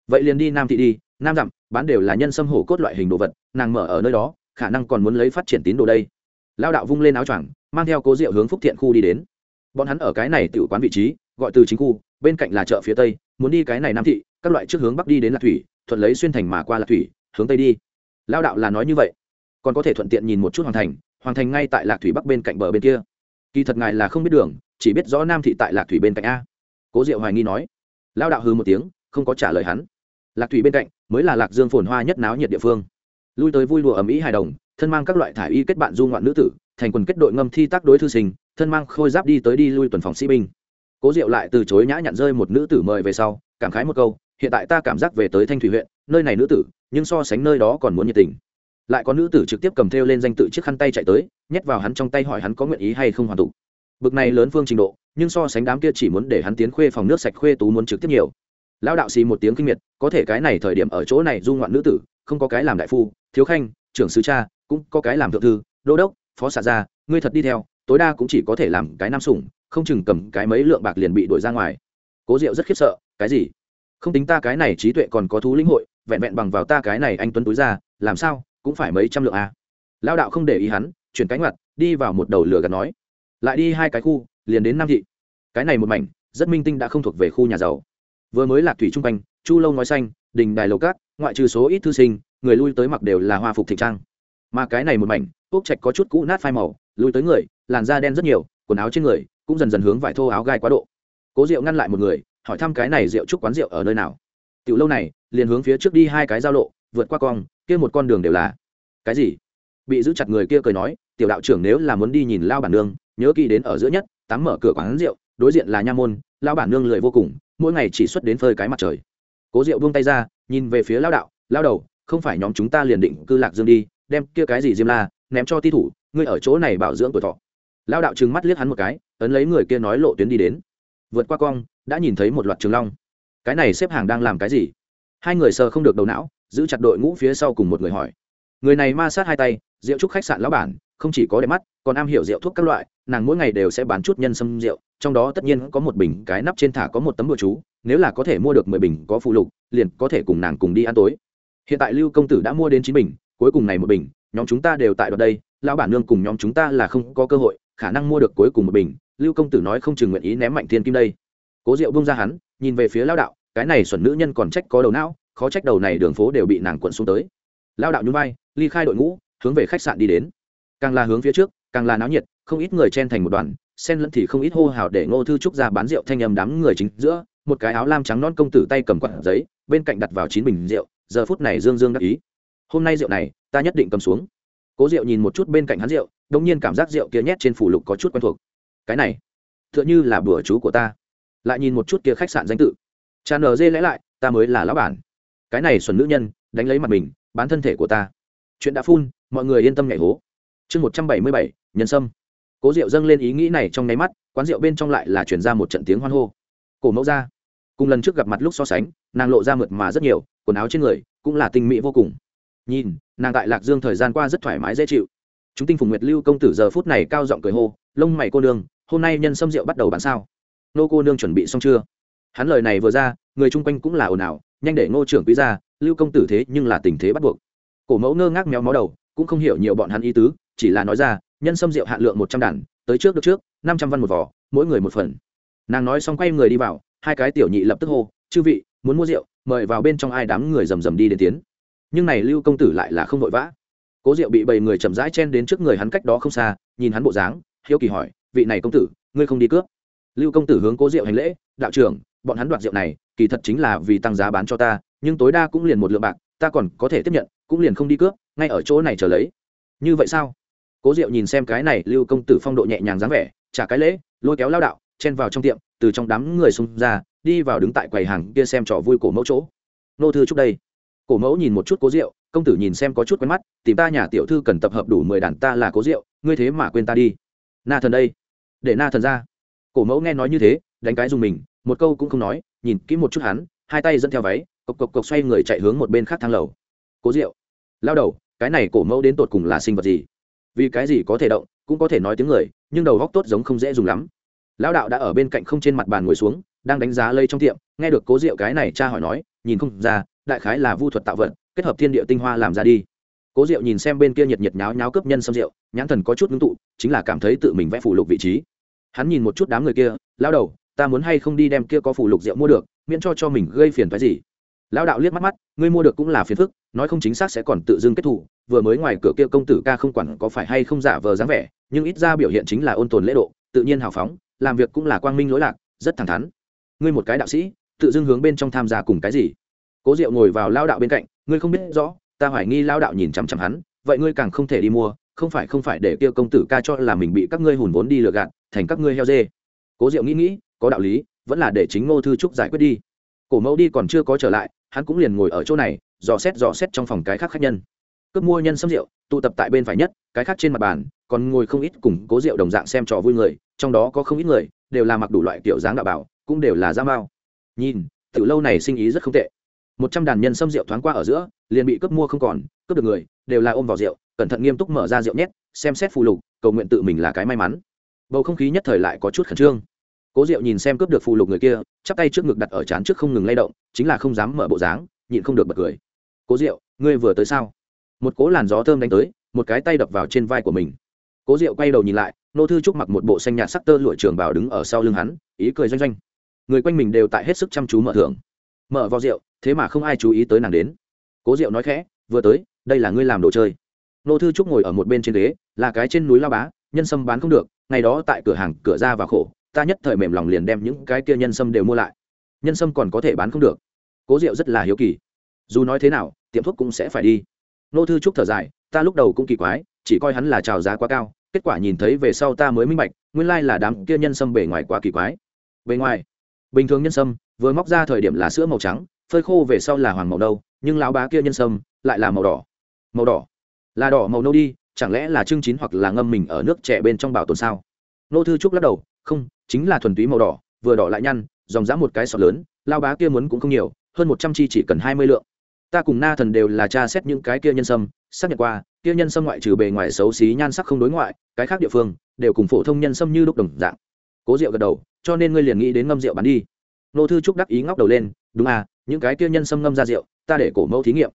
Vậy liền đi nam thị đi, nam dặm, bán đều là nhân sâm hổ cốt loại hình đồ vật, nàng mở ở nơi đó, khả năng còn muốn lấy phát triển tín đồ đây. Lao đạo vung lên áo choàng, mang theo cố rượu hướng phúc thiện khu đi đến. Bọn hắn ở cái này tự quán vị trí, gọi từ chính khu, bên cạnh là chợ phía tây, muốn đi cái này nam thị, các loại trước hướng bắc đi đến lạc thủy, thuận lấy xuyên thành mà qua lạc thủy, hướng tây đi. Lao đạo là nói như vậy. Còn có thể thuận tiện nhìn một chút hoàng thành hoàng thành ngay tại lạc thủy bắc bên cạnh bờ bên kia kỳ thật ngài là không biết đường, chỉ biết rõ nam thị tại lạc thủy bên cạnh a. Cố diệu hoài nghi nói. Lao đạo hư một tiếng, không có trả lời hắn. Lạc thủy bên cạnh mới là lạc dương phồn hoa nhất náo nhiệt địa phương. Lui tới vui lụa ầm ĩ hài đồng, thân mang các loại thải y kết bạn du ngoạn nữ tử, thành quần kết đội ngâm thi tác đối thư sinh, thân mang khôi giáp đi tới đi lui tuần phòng sĩ binh. Cố diệu lại từ chối nhã nhặn rơi một nữ tử mời về sau, cảm khái một câu, hiện tại ta cảm giác về tới thanh thủy huyện, nơi này nữ tử, nhưng so sánh nơi đó còn muốn nhiệt tình lại có nữ tử trực tiếp cầm theo lên danh tự chiếc khăn tay chạy tới, nhét vào hắn trong tay hỏi hắn có nguyện ý hay không hoàn tục. Bực này lớn phương trình độ, nhưng so sánh đám kia chỉ muốn để hắn tiến khuê phòng nước sạch khuê tú muốn trực tiếp nhiều. Lão đạo xì một tiếng kinh miệt, có thể cái này thời điểm ở chỗ này du ngoạn nữ tử, không có cái làm đại phu, thiếu khanh, trưởng sứ cha, cũng có cái làm thượng thư, đô đốc, phó xạ gia, ngươi thật đi theo, tối đa cũng chỉ có thể làm cái nam sủng, không chừng cầm cái mấy lượng bạc liền bị đuổi ra ngoài. Cố diệu rất khiếp sợ, cái gì? Không tính ta cái này trí tuệ còn có thú lĩnh hội, vẹn vẹn bằng vào ta cái này anh tuấn túi ra, làm sao? Cũng phải mấy trăm lượng a. À. lao đạo không để ý hắn, chuyển cánh mặt đi vào một đầu lửa gạt nói. Lại đi hai cái khu, liền đến nam thị. Cái này một mảnh, rất minh tinh đã không thuộc về khu nhà giàu. Vừa mới lạc thủy trung quanh, chu lâu nói xanh, đình đài lầu cát ngoại trừ số ít thư sinh, người lui tới mặc đều là hoa phục thịnh trang. Mà cái này một mảnh ốc trạch có chút cũ nát phai màu, lui tới người, làn da đen rất nhiều, quần áo trên người cũng dần dần hướng vải thô áo gai quá độ. Cố rượu ngăn lại một người, hỏi thăm cái này rượu trúc quán rượu ở nơi nào. Tiểu lâu này, liền hướng phía trước đi hai cái giao lộ, vượt qua cong kia một con đường đều là. Cái gì? Bị giữ chặt người kia cười nói, tiểu đạo trưởng nếu là muốn đi nhìn lao bản nương, nhớ kỹ đến ở giữa nhất tắm mở cửa quán rượu, đối diện là nha môn lao bản nương lười vô cùng, mỗi ngày chỉ xuất đến phơi cái mặt trời. Cố rượu buông tay ra, nhìn về phía lao đạo lao đầu, không phải nhóm chúng ta liền định cư lạc dương đi, đem kia cái gì diêm la, ném cho ti thủ, ngươi ở chỗ này bảo dưỡng tuổi thọ. Lao đạo trừng mắt liếc hắn một cái, ấn lấy người kia nói lộ tuyến đi đến. Vượt qua cong, đã nhìn thấy một loạt trường long. Cái này xếp hàng đang làm cái gì? Hai người sờ không được đầu não giữ chặt đội ngũ phía sau cùng một người hỏi. Người này ma sát hai tay, rượu trúc khách sạn lão bản, không chỉ có đẹp mắt, còn am hiểu rượu thuốc các loại, nàng mỗi ngày đều sẽ bán chút nhân sâm rượu, trong đó tất nhiên có một bình, cái nắp trên thả có một tấm bùa chú, nếu là có thể mua được mười bình có phụ lục, liền có thể cùng nàng cùng đi ăn tối. Hiện tại lưu công tử đã mua đến chín bình, cuối cùng này một bình, nhóm chúng ta đều tại đoạn đây, lão bản nương cùng nhóm chúng ta là không có cơ hội, khả năng mua được cuối cùng một bình, lưu công tử nói không chừng nguyện ý ném mạnh thiên kim đây. Cố diệu bung ra hắn, nhìn về phía lão đạo, cái này xuẩn nữ nhân còn trách có đầu não khó trách đầu này đường phố đều bị nàng quận xuống tới. Lao đạo nhún vai, ly khai đội ngũ, hướng về khách sạn đi đến. Càng là hướng phía trước, càng là náo nhiệt, không ít người chen thành một đoàn, xen lẫn thì không ít hô hào để ngô thư trúc ra bán rượu thanh âm đám người chính giữa, một cái áo lam trắng non công tử tay cầm quạt giấy, bên cạnh đặt vào chín bình rượu, giờ phút này dương dương đắc ý. Hôm nay rượu này, ta nhất định cầm xuống. Cố rượu nhìn một chút bên cạnh hắn rượu đông nhiên cảm giác rượu kia nhét trên phủ lục có chút quen thuộc. Cái này t h ư ợ n h ư là bữa chú của ta. Lại nhìn một chút kia khách sạn danh tự. Tràn nờ dê lẽ lại, ta mới là lão bản cái này xuẩn nữ nhân, đánh lấy mặt mình, bán thân thể của ta. Chuyện đã phun, mọi người yên tâm nhảy hố. Chương một trăm bảy mươi bảy, nhân sâm. Cố rượu dâng lên ý nghĩ này trong nháy mắt, quán rượu bên trong lại là chuyển ra một trận tiếng hoan hô. Cổ mẫu ra cùng lần trước gặp mặt lúc so sánh, nàng lộ ra mượt mà rất nhiều, quần áo trên người cũng là tinh mỹ vô cùng. Nhìn, nàng tại lạc dương thời gian qua rất thoải mái dễ chịu. Chúng tinh phùng nguyệt lưu công tử giờ phút này cao giọng cười hô, lông mày cô nương, hôm nay nhân sâm rượu bắt đầu bán sao? Nô cô nương chuẩn bị xong chưa? Hắn lời này vừa ra, người chung quanh cũng là ồn ào nhanh để ngô trưởng quý ra lưu công tử thế nhưng là tình thế bắt buộc. Cổ mẫu ngơ ngác méo mó đầu, cũng không hiểu nhiều bọn hắn ý tứ, chỉ là nói ra, nhân sâm rượu hạn lượng một trăm đàn, tới trước được trước, năm trăm văn một vỏ mỗi người một phần. Nàng nói xong quay người đi vào, hai cái tiểu nhị lập tức hô, chư vị, muốn mua rượu, mời vào bên trong ai đám người rầm rầm đi đến tiến. Nhưng này lưu công tử lại là không vội vã. Cố diệu bị bầy người chậm rãi chen đến trước người hắn cách đó không xa, nhìn hắn bộ dáng, hiếu kỳ hỏi, vị này công tử, ngươi không đi cướp? Lưu công tử hướng cố diệu hành lễ, đạo trưởng bọn hắn đoạt rượu này kỳ thật chính là vì tăng giá bán cho ta nhưng tối đa cũng liền một lượng bạc ta còn có thể tiếp nhận cũng liền không đi cướp ngay ở chỗ này chờ lấy. Như vậy sao? Cố diệu nhìn xem cái này lưu công tử phong độ nhẹ nhàng dáng vẻ trả cái lễ lôi kéo lao đạo chen vào trong tiệm từ trong đám người xung ra đi vào đứng tại quầy hàng kia xem trò vui cổ mẫu chỗ. Nô thư chúc đây. Cổ mẫu nhìn một chút cố Diệu, công tử nhìn xem có chút quen mắt tìm ta nhà tiểu thư cần tập hợp đủ mười đàn ta là cố Diệu, ngươi thế mà quên ta đi. Na thần đây. Để na thần ra. Cổ mẫu nghe nói như thế đánh cái dùng mình một câu cũng không nói nhìn kỹ một chút hắn hai tay dẫn theo váy cộc cộc cộc xoay người chạy hướng một bên khác thang lầu. Cố Diệu, lao đầu cái này cổ mẫu đến tột cùng là sinh vật gì? Vì cái gì có thể động cũng có thể nói tiếng người nhưng đầu góc tốt giống không dễ dùng lắm. Lão đạo đã ở bên cạnh không trên mặt bàn ngồi xuống đang đánh giá lây trong tiệm nghe được cố Diệu cái này cha hỏi nói nhìn không ra đại khái là vu thuật tạo vật kết hợp thiên địa tinh hoa làm ra đi. Cố diệu nhìn xem bên kia nhiệt nhiệt nháo nháo cướp nhân xâm rượu nhãn thần có chút ngưng tụ chính là cảm thấy tự mình vẽ phủ lục vị trí. Hắn nhìn một chút đám người kia lao đầu ta muốn hay không đi đem kia có phủ lục rượu mua được, miễn cho cho mình gây phiền phái gì. Lão đạo liếc mắt mắt, ngươi mua được cũng là phiền phức, nói không chính xác sẽ còn tự dưng kết thủ vừa mới ngoài cửa kia công tử ca không quản có phải hay không giả vờ dáng vẻ, nhưng ít ra biểu hiện chính là ôn tồn lễ độ, tự nhiên hào phóng, làm việc cũng là quang minh lỗi lạc, rất thẳng thắn. Ngươi một cái đạo sĩ, tự dưng hướng bên trong tham gia cùng cái gì? Cố diệu ngồi vào lao đạo bên cạnh, ngươi không biết rõ, ta hoài nghi lao đạo nhìn chằm chằm hắn, vậy ngươi càng không thể đi mua, không phải không phải để kia công tử ca cho là mình bị các ngươi hùn vốn đi lừa gạt, thành các ngươi heo dê. Cố diệu nghĩ nghĩ có đạo lý, vẫn là để chính ngô thư trúc giải quyết đi. Cổ mẫu đi còn chưa có trở lại, hắn cũng liền ngồi ở chỗ này, dò xét dò xét trong phòng cái khác khách nhân. Cướp mua nhân xâm rượu, tụ tập tại bên phải nhất, cái khác trên mặt bàn, còn ngồi không ít cùng cố rượu đồng dạng xem trò vui người, trong đó có không ít người, đều là mặc đủ loại kiểu dáng đạo bảo, cũng đều là da mao. Nhìn từ lâu này sinh ý rất không tệ. Một trăm đàn nhân xâm rượu thoáng qua ở giữa, liền bị cướp mua không còn, cướp được người, đều là ôm vào rượu, cẩn thận nghiêm túc mở ra rượu nhét, xem xét phù lục, cầu nguyện tự mình là cái may mắn. Bầu không khí nhất thời lại có chút khẩn trương cố diệu nhìn xem cướp được phù lục người kia, chắp tay trước ngực đặt ở trán trước không ngừng lay động, chính là không dám mở bộ dáng, nhịn không được bật cười. Cố diệu, ngươi vừa tới sao? Một cố làn gió thơm đánh tới, một cái tay đập vào trên vai của mình. Cố diệu quay đầu nhìn lại, nô thư trúc mặc một bộ xanh nhạt sắc tơ lụa trường bào đứng ở sau lưng hắn, ý cười doanh doanh. Người quanh mình đều tại hết sức chăm chú mở thưởng. Mở vào rượu, thế mà không ai chú ý tới nàng đến. Cố diệu nói khẽ, vừa tới, đây là ngươi làm đồ chơi. Nô thư trúc ngồi ở một bên trên ghế, là cái trên núi lao bá, nhân sâm bán không được, ngày đó tại cửa hàng cửa ra và khổ ta nhất thời mềm lòng liền đem những cái kia nhân sâm đều mua lại. Nhân sâm còn có thể bán không được. Cố diệu rất là hiếu kỳ. Dù nói thế nào, tiệm thuốc cũng sẽ phải đi. Nô thư trúc thở dài, ta lúc đầu cũng kỳ quái, chỉ coi hắn là trào giá quá cao, kết quả nhìn thấy về sau ta mới minh bạch, nguyên lai là đám kia nhân sâm bề ngoài quá kỳ quái. Bề ngoài, bình thường nhân sâm, vừa móc ra thời điểm là sữa màu trắng, phơi khô về sau là hoàng màu nâu, nhưng lão bá kia nhân sâm lại là màu đỏ. Màu đỏ? Là đỏ màu nâu đi, chẳng lẽ là trưng chín hoặc là ngâm mình ở nước trẻ bên trong bảo tồn sao? Nô thư trúc lắc đầu, không chính là thuần túy màu đỏ, vừa đỏ lại nhăn, dòng dã một cái sọt lớn, lao bá kia muốn cũng không nhiều, hơn một trăm chi chỉ cần hai mươi lượng. Ta cùng na thần đều là tra xét những cái kia nhân sâm, xác nhận qua, kia nhân sâm ngoại trừ bề ngoài xấu xí nhan sắc không đối ngoại, cái khác địa phương đều cùng phổ thông nhân sâm như lúc đồng dạng. Cố rượu gật đầu, cho nên ngươi liền nghĩ đến ngâm rượu bán đi. Nô thư trúc đắc ý ngóc đầu lên, đúng à những cái kia nhân sâm ngâm ra rượu, ta để cổ mẫu thí nghiệm.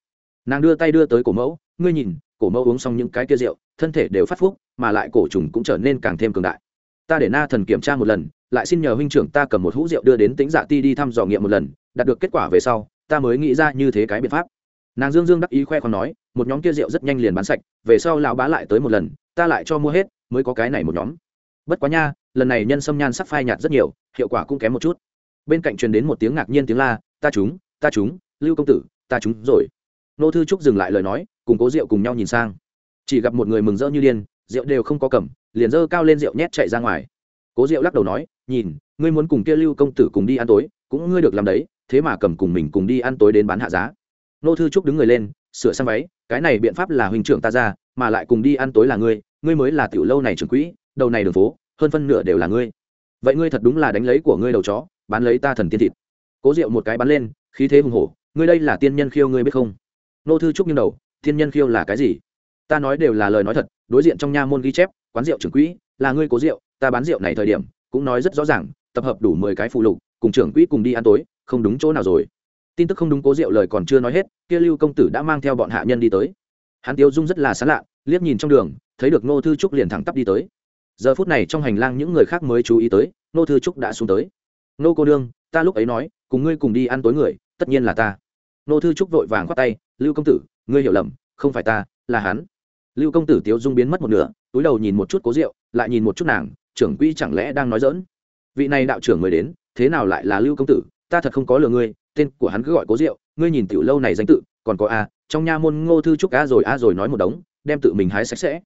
Nàng đưa tay đưa tới cổ mẫu, ngươi nhìn, cổ mẫu uống xong những cái kia rượu, thân thể đều phát phúc, mà lại cổ trùng cũng trở nên càng thêm cường đại ta để na thần kiểm tra một lần, lại xin nhờ huynh trưởng ta cầm một hũ rượu đưa đến tính dạ ti đi thăm dò nghiệm một lần, đạt được kết quả về sau, ta mới nghĩ ra như thế cái biện pháp. Nàng dương dương đắc ý khoe còn nói, một nhóm kia rượu rất nhanh liền bán sạch, về sau lão bá lại tới một lần, ta lại cho mua hết, mới có cái này một nhóm. Bất quá nha, lần này nhân sâm nhan sắc phai nhạt rất nhiều, hiệu quả cũng kém một chút. Bên cạnh truyền đến một tiếng ngạc nhiên tiếng la, ta chúng ta chúng lưu công tử, ta chúng rồi. Nô thư trúc dừng lại lời nói, cùng cố rượu cùng nhau nhìn sang. Chỉ gặp một người mừng rỡ như điên, rượu đều không có cầm liền dơ cao lên rượu nhét chạy ra ngoài. Cố rượu lắc đầu nói, nhìn, ngươi muốn cùng kia lưu công tử cùng đi ăn tối, cũng ngươi được làm đấy, thế mà cầm cùng mình cùng đi ăn tối đến bán hạ giá. Nô thư trúc đứng người lên, sửa sang váy, cái này biện pháp là huynh trưởng ta ra, mà lại cùng đi ăn tối là ngươi ngươi mới là tiểu lâu này trưởng quỹ, đầu này đường phố, hơn phân nửa đều là ngươi. Vậy ngươi thật đúng là đánh lấy của ngươi đầu chó, bán lấy ta thần tiên thịt. Cố rượu một cái bắn lên, khí thế hùng hổ, ngươi đây là tiên nhân khiêu ngươi biết không? Nô thư trúc nghiêng đầu, tiên nhân khiêu là cái gì? Ta nói đều là lời nói thật, đối diện trong nha môn ghi chép quán rượu trưởng quỹ, là ngươi cố rượu, ta bán rượu này thời điểm, cũng nói rất rõ ràng, tập hợp đủ mười cái phụ lục, cùng trưởng quỹ cùng đi ăn tối, không đúng chỗ nào rồi. Tin tức không đúng cố rượu lời còn chưa nói hết, kia lưu công tử đã mang theo bọn hạ nhân đi tới. Hắn tiêu dung rất là sán lạ, liếc nhìn trong đường, thấy được Ngô thư trúc liền thẳng tắp đi tới. Giờ phút này trong hành lang những người khác mới chú ý tới, Ngô thư trúc đã xuống tới. Ngô cô đương ta lúc ấy nói, cùng ngươi cùng đi ăn tối người, tất nhiên là ta. Ngô thư trúc vội vàng khoát tay, lưu công tử, ngươi hiểu lầm, không phải ta, là hắn lưu công tử tiếu dung biến mất một nửa, túi đầu nhìn một chút cố rượu lại nhìn một chút nàng, trưởng quỹ chẳng lẽ đang nói dỡn vị này đạo trưởng mới đến, thế nào lại là lưu công tử? Ta thật không có lừa ngươi, tên của hắn cứ gọi cố rượu ngươi nhìn tiểu lâu này danh tự, còn có a, trong nha môn ngô thư trúc a rồi a rồi nói một đống, đem tự mình hái sạch sẽ.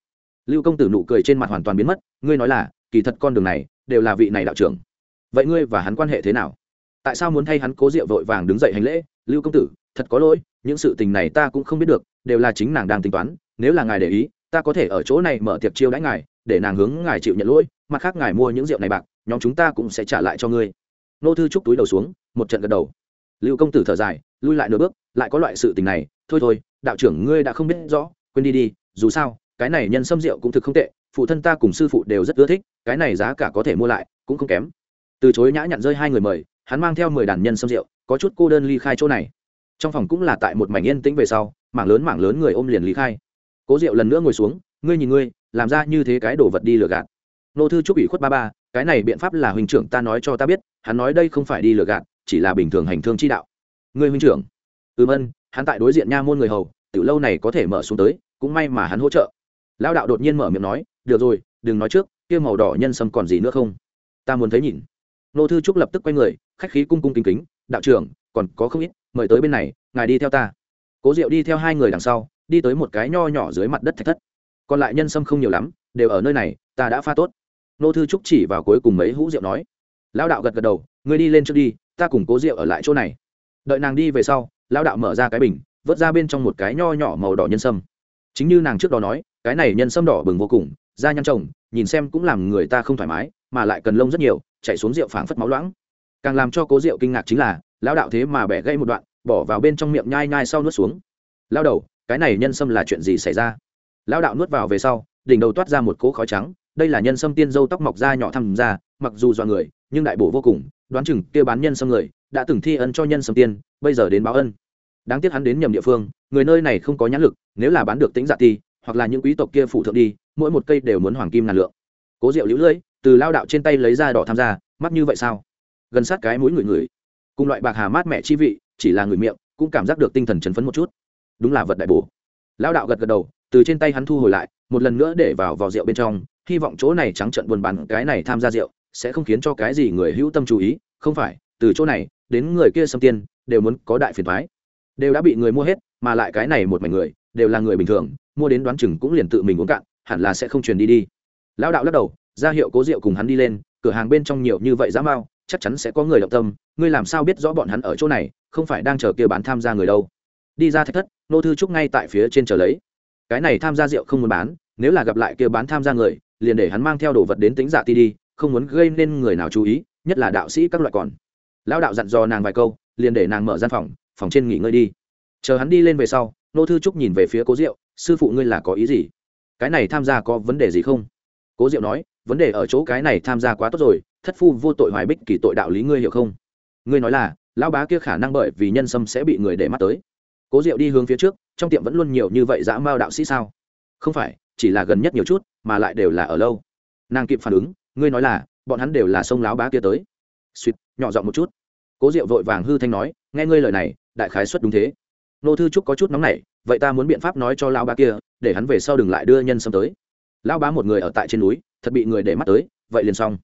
Lưu công tử nụ cười trên mặt hoàn toàn biến mất, ngươi nói là, kỳ thật con đường này, đều là vị này đạo trưởng. Vậy ngươi và hắn quan hệ thế nào? Tại sao muốn thay hắn cố rượu vội vàng đứng dậy hành lễ? Lưu công tử, thật có lỗi, những sự tình này ta cũng không biết được, đều là chính nàng đang tính toán nếu là ngài để ý, ta có thể ở chỗ này mở tiệc chiêu đãi ngài, để nàng hướng ngài chịu nhận lỗi, mặt khác ngài mua những rượu này bạc, nhóm chúng ta cũng sẽ trả lại cho ngươi. Nô thư trúc túi đầu xuống, một trận gật đầu. Lưu công tử thở dài, lui lại nửa bước, lại có loại sự tình này, thôi thôi, đạo trưởng ngươi đã không biết rõ, quên đi đi, dù sao, cái này nhân sâm rượu cũng thực không tệ, phụ thân ta cùng sư phụ đều rất ưa thích, cái này giá cả có thể mua lại, cũng không kém. Từ chối nhã nhặn rơi hai người mời, hắn mang theo mười đàn nhân sâm rượu, có chút cô đơn ly khai chỗ này. Trong phòng cũng là tại một mảnh yên tĩnh về sau, mảng lớn mảng lớn người ôm liền ly khai cố Diệu lần nữa ngồi xuống, ngươi nhìn ngươi, làm ra như thế cái đồ vật đi lừa gạt. Nô thư chúc ủy khuất ba ba, cái này biện pháp là huynh trưởng ta nói cho ta biết, hắn nói đây không phải đi lừa gạt, chỉ là bình thường hành thương chi đạo. Ngươi huynh trưởng? Ừm ân, hắn tại đối diện nha môn người hầu từ lâu này có thể mở xuống tới, cũng may mà hắn hỗ trợ. Lão đạo đột nhiên mở miệng nói, được rồi, đừng nói trước, kia màu đỏ nhân sâm còn gì nữa không? Ta muốn thấy nhìn. Nô thư trúc lập tức quay người, khách khí cung cung kính kính, đạo trưởng, còn có không ít, mời tới bên này, ngài đi theo ta. Cố diệu đi theo hai người đằng sau đi tới một cái nho nhỏ dưới mặt đất thạch thất. Còn lại nhân sâm không nhiều lắm, đều ở nơi này, ta đã pha tốt. Nô thư trúc chỉ vào cuối cùng mấy hũ rượu nói, lão đạo gật gật đầu, ngươi đi lên trước đi, ta cùng cố rượu ở lại chỗ này. Đợi nàng đi về sau, lão đạo mở ra cái bình, vớt ra bên trong một cái nho nhỏ màu đỏ nhân sâm. Chính như nàng trước đó nói, cái này nhân sâm đỏ bừng vô cùng, da nhăn trồng, nhìn xem cũng làm người ta không thoải mái, mà lại cần lông rất nhiều, chạy xuống rượu phảng phất máu loãng. Càng làm cho cố rượu kinh ngạc chính là, lão đạo thế mà bẻ gây một đoạn, bỏ vào bên trong miệng nhai nhai sau nuốt xuống. Lao đầu cái này nhân sâm là chuyện gì xảy ra? Lão đạo nuốt vào về sau, đỉnh đầu toát ra một cỗ khói trắng, đây là nhân sâm tiên dâu tóc mọc da nhỏ thăm ra, mặc dù dọa người, nhưng đại bổ vô cùng, đoán chừng kia bán nhân sâm người, đã từng thi ân cho nhân sâm tiên, bây giờ đến báo ân. Đáng tiếc hắn đến nhầm địa phương, người nơi này không có nhãn lực, nếu là bán được tính dạ ti hoặc là những quý tộc kia phụ thượng đi, mỗi một cây đều muốn hoàng kim ngàn lượng. Cố diệu lũ lưỡi, từ lao đạo trên tay lấy ra đỏ tham gia, mắt như vậy sao? Gần sát cái mũi người người. Cùng loại bạc hà mát mẹ chi vị, chỉ là người miệng, cũng cảm giác được tinh thần chấn phấn một chút đúng là vật đại bổ. Lao đạo gật gật đầu, từ trên tay hắn thu hồi lại, một lần nữa để vào vò rượu bên trong, hy vọng chỗ này trắng trận buôn bán, cái này tham gia rượu, sẽ không khiến cho cái gì người hữu tâm chú ý, không phải, từ chỗ này, đến người kia xâm tiên, đều muốn có đại phiền thoái đều đã bị người mua hết, mà lại cái này một mảnh người, đều là người bình thường, mua đến đoán chừng cũng liền tự mình uống cạn, hẳn là sẽ không truyền đi đi. Lão đạo lắc đầu, ra hiệu cố rượu cùng hắn đi lên, cửa hàng bên trong nhiều như vậy giá mao, chắc chắn sẽ có người động tâm, ngươi làm sao biết rõ bọn hắn ở chỗ này, không phải đang chờ kia bán tham gia người đâu. Đi ra thách thất nô thư trúc ngay tại phía trên chờ lấy. Cái này tham gia rượu không muốn bán, nếu là gặp lại kia bán tham gia người, liền để hắn mang theo đồ vật đến tính giả ti đi, không muốn gây nên người nào chú ý, nhất là đạo sĩ các loại còn. Lão đạo dặn dò nàng vài câu, liền để nàng mở gian phòng phòng trên nghỉ ngơi đi. Chờ hắn đi lên về sau, nô thư trúc nhìn về phía cố diệu, sư phụ ngươi là có ý gì? Cái này tham gia có vấn đề gì không? Cố diệu nói, vấn đề ở chỗ cái này tham gia quá tốt rồi, thất phu vô tội hoài bích kỳ tội đạo lý ngươi hiểu không? Ngươi nói là, lão bá kia khả năng bởi vì nhân sâm sẽ bị người để mắt tới cố diệu đi hướng phía trước, trong tiệm vẫn luôn nhiều như vậy dã mao đạo sĩ sao? Không phải, chỉ là gần nhất nhiều chút, mà lại đều là ở lâu. Nàng kịp phản ứng, ngươi nói là, bọn hắn đều là sông lão bá kia tới. Suýt nhỏ giọng một chút. Cố diệu vội vàng hư thanh nói, nghe ngươi lời này, đại khái xuất đúng thế. Nô thư trúc có chút nóng nảy, vậy ta muốn biện pháp nói cho lão bá kia, để hắn về sau đừng lại đưa nhân sâm tới. Lão bá một người ở tại trên núi, thật bị người để mắt tới, vậy liền xong.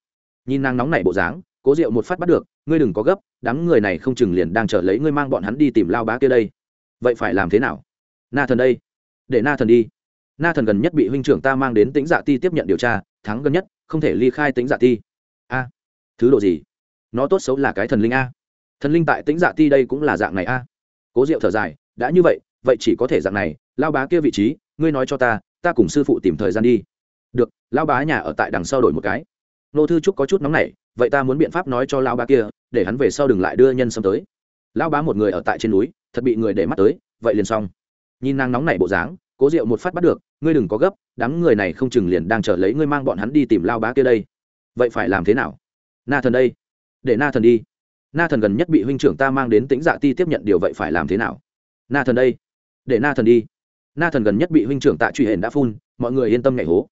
Nhìn nàng nóng nảy bộ dáng, cố diệu một phát bắt được, ngươi đừng có gấp, đám người này không chừng liền đang chờ lấy ngươi mang bọn hắn đi tìm lao bá kia đây vậy phải làm thế nào? Na thần đây. Để na thần đi. Na thần gần nhất bị huynh trưởng ta mang đến tính dạ ti tiếp nhận điều tra, thắng gần nhất, không thể ly khai tính dạ ti. A. Thứ độ gì? Nó tốt xấu là cái thần linh a. Thần linh tại tính dạ ti đây cũng là dạng này a. Cố diệu thở dài, đã như vậy vậy chỉ có thể dạng này lao bá kia vị trí, ngươi nói cho ta ta cùng sư phụ tìm thời gian đi. Được lao bá nhà ở tại đằng sau đổi một cái. Nô thư trúc có chút nóng nảy, vậy ta muốn biện pháp nói cho lao bá kia, để hắn về sau đừng lại đưa nhân sâm tới. Lao bá một người ở tại trên núi thật bị người để mắt tới, vậy liền xong. Nhìn nàng nóng nảy bộ dáng, cố diệu một phát bắt được, ngươi đừng có gấp, đám người này không chừng liền đang chờ lấy ngươi mang bọn hắn đi tìm lao bá kia đây. Vậy phải làm thế nào? Na thần đây. Để na thần đi. Na thần gần nhất bị huynh trưởng ta mang đến tính dạ ti tiếp nhận điều vậy phải làm thế nào? Na thần đây. Để na thần đi. Na thần gần nhất bị huynh trưởng tạ truy hển đã phun, mọi người yên tâm nhảy hố.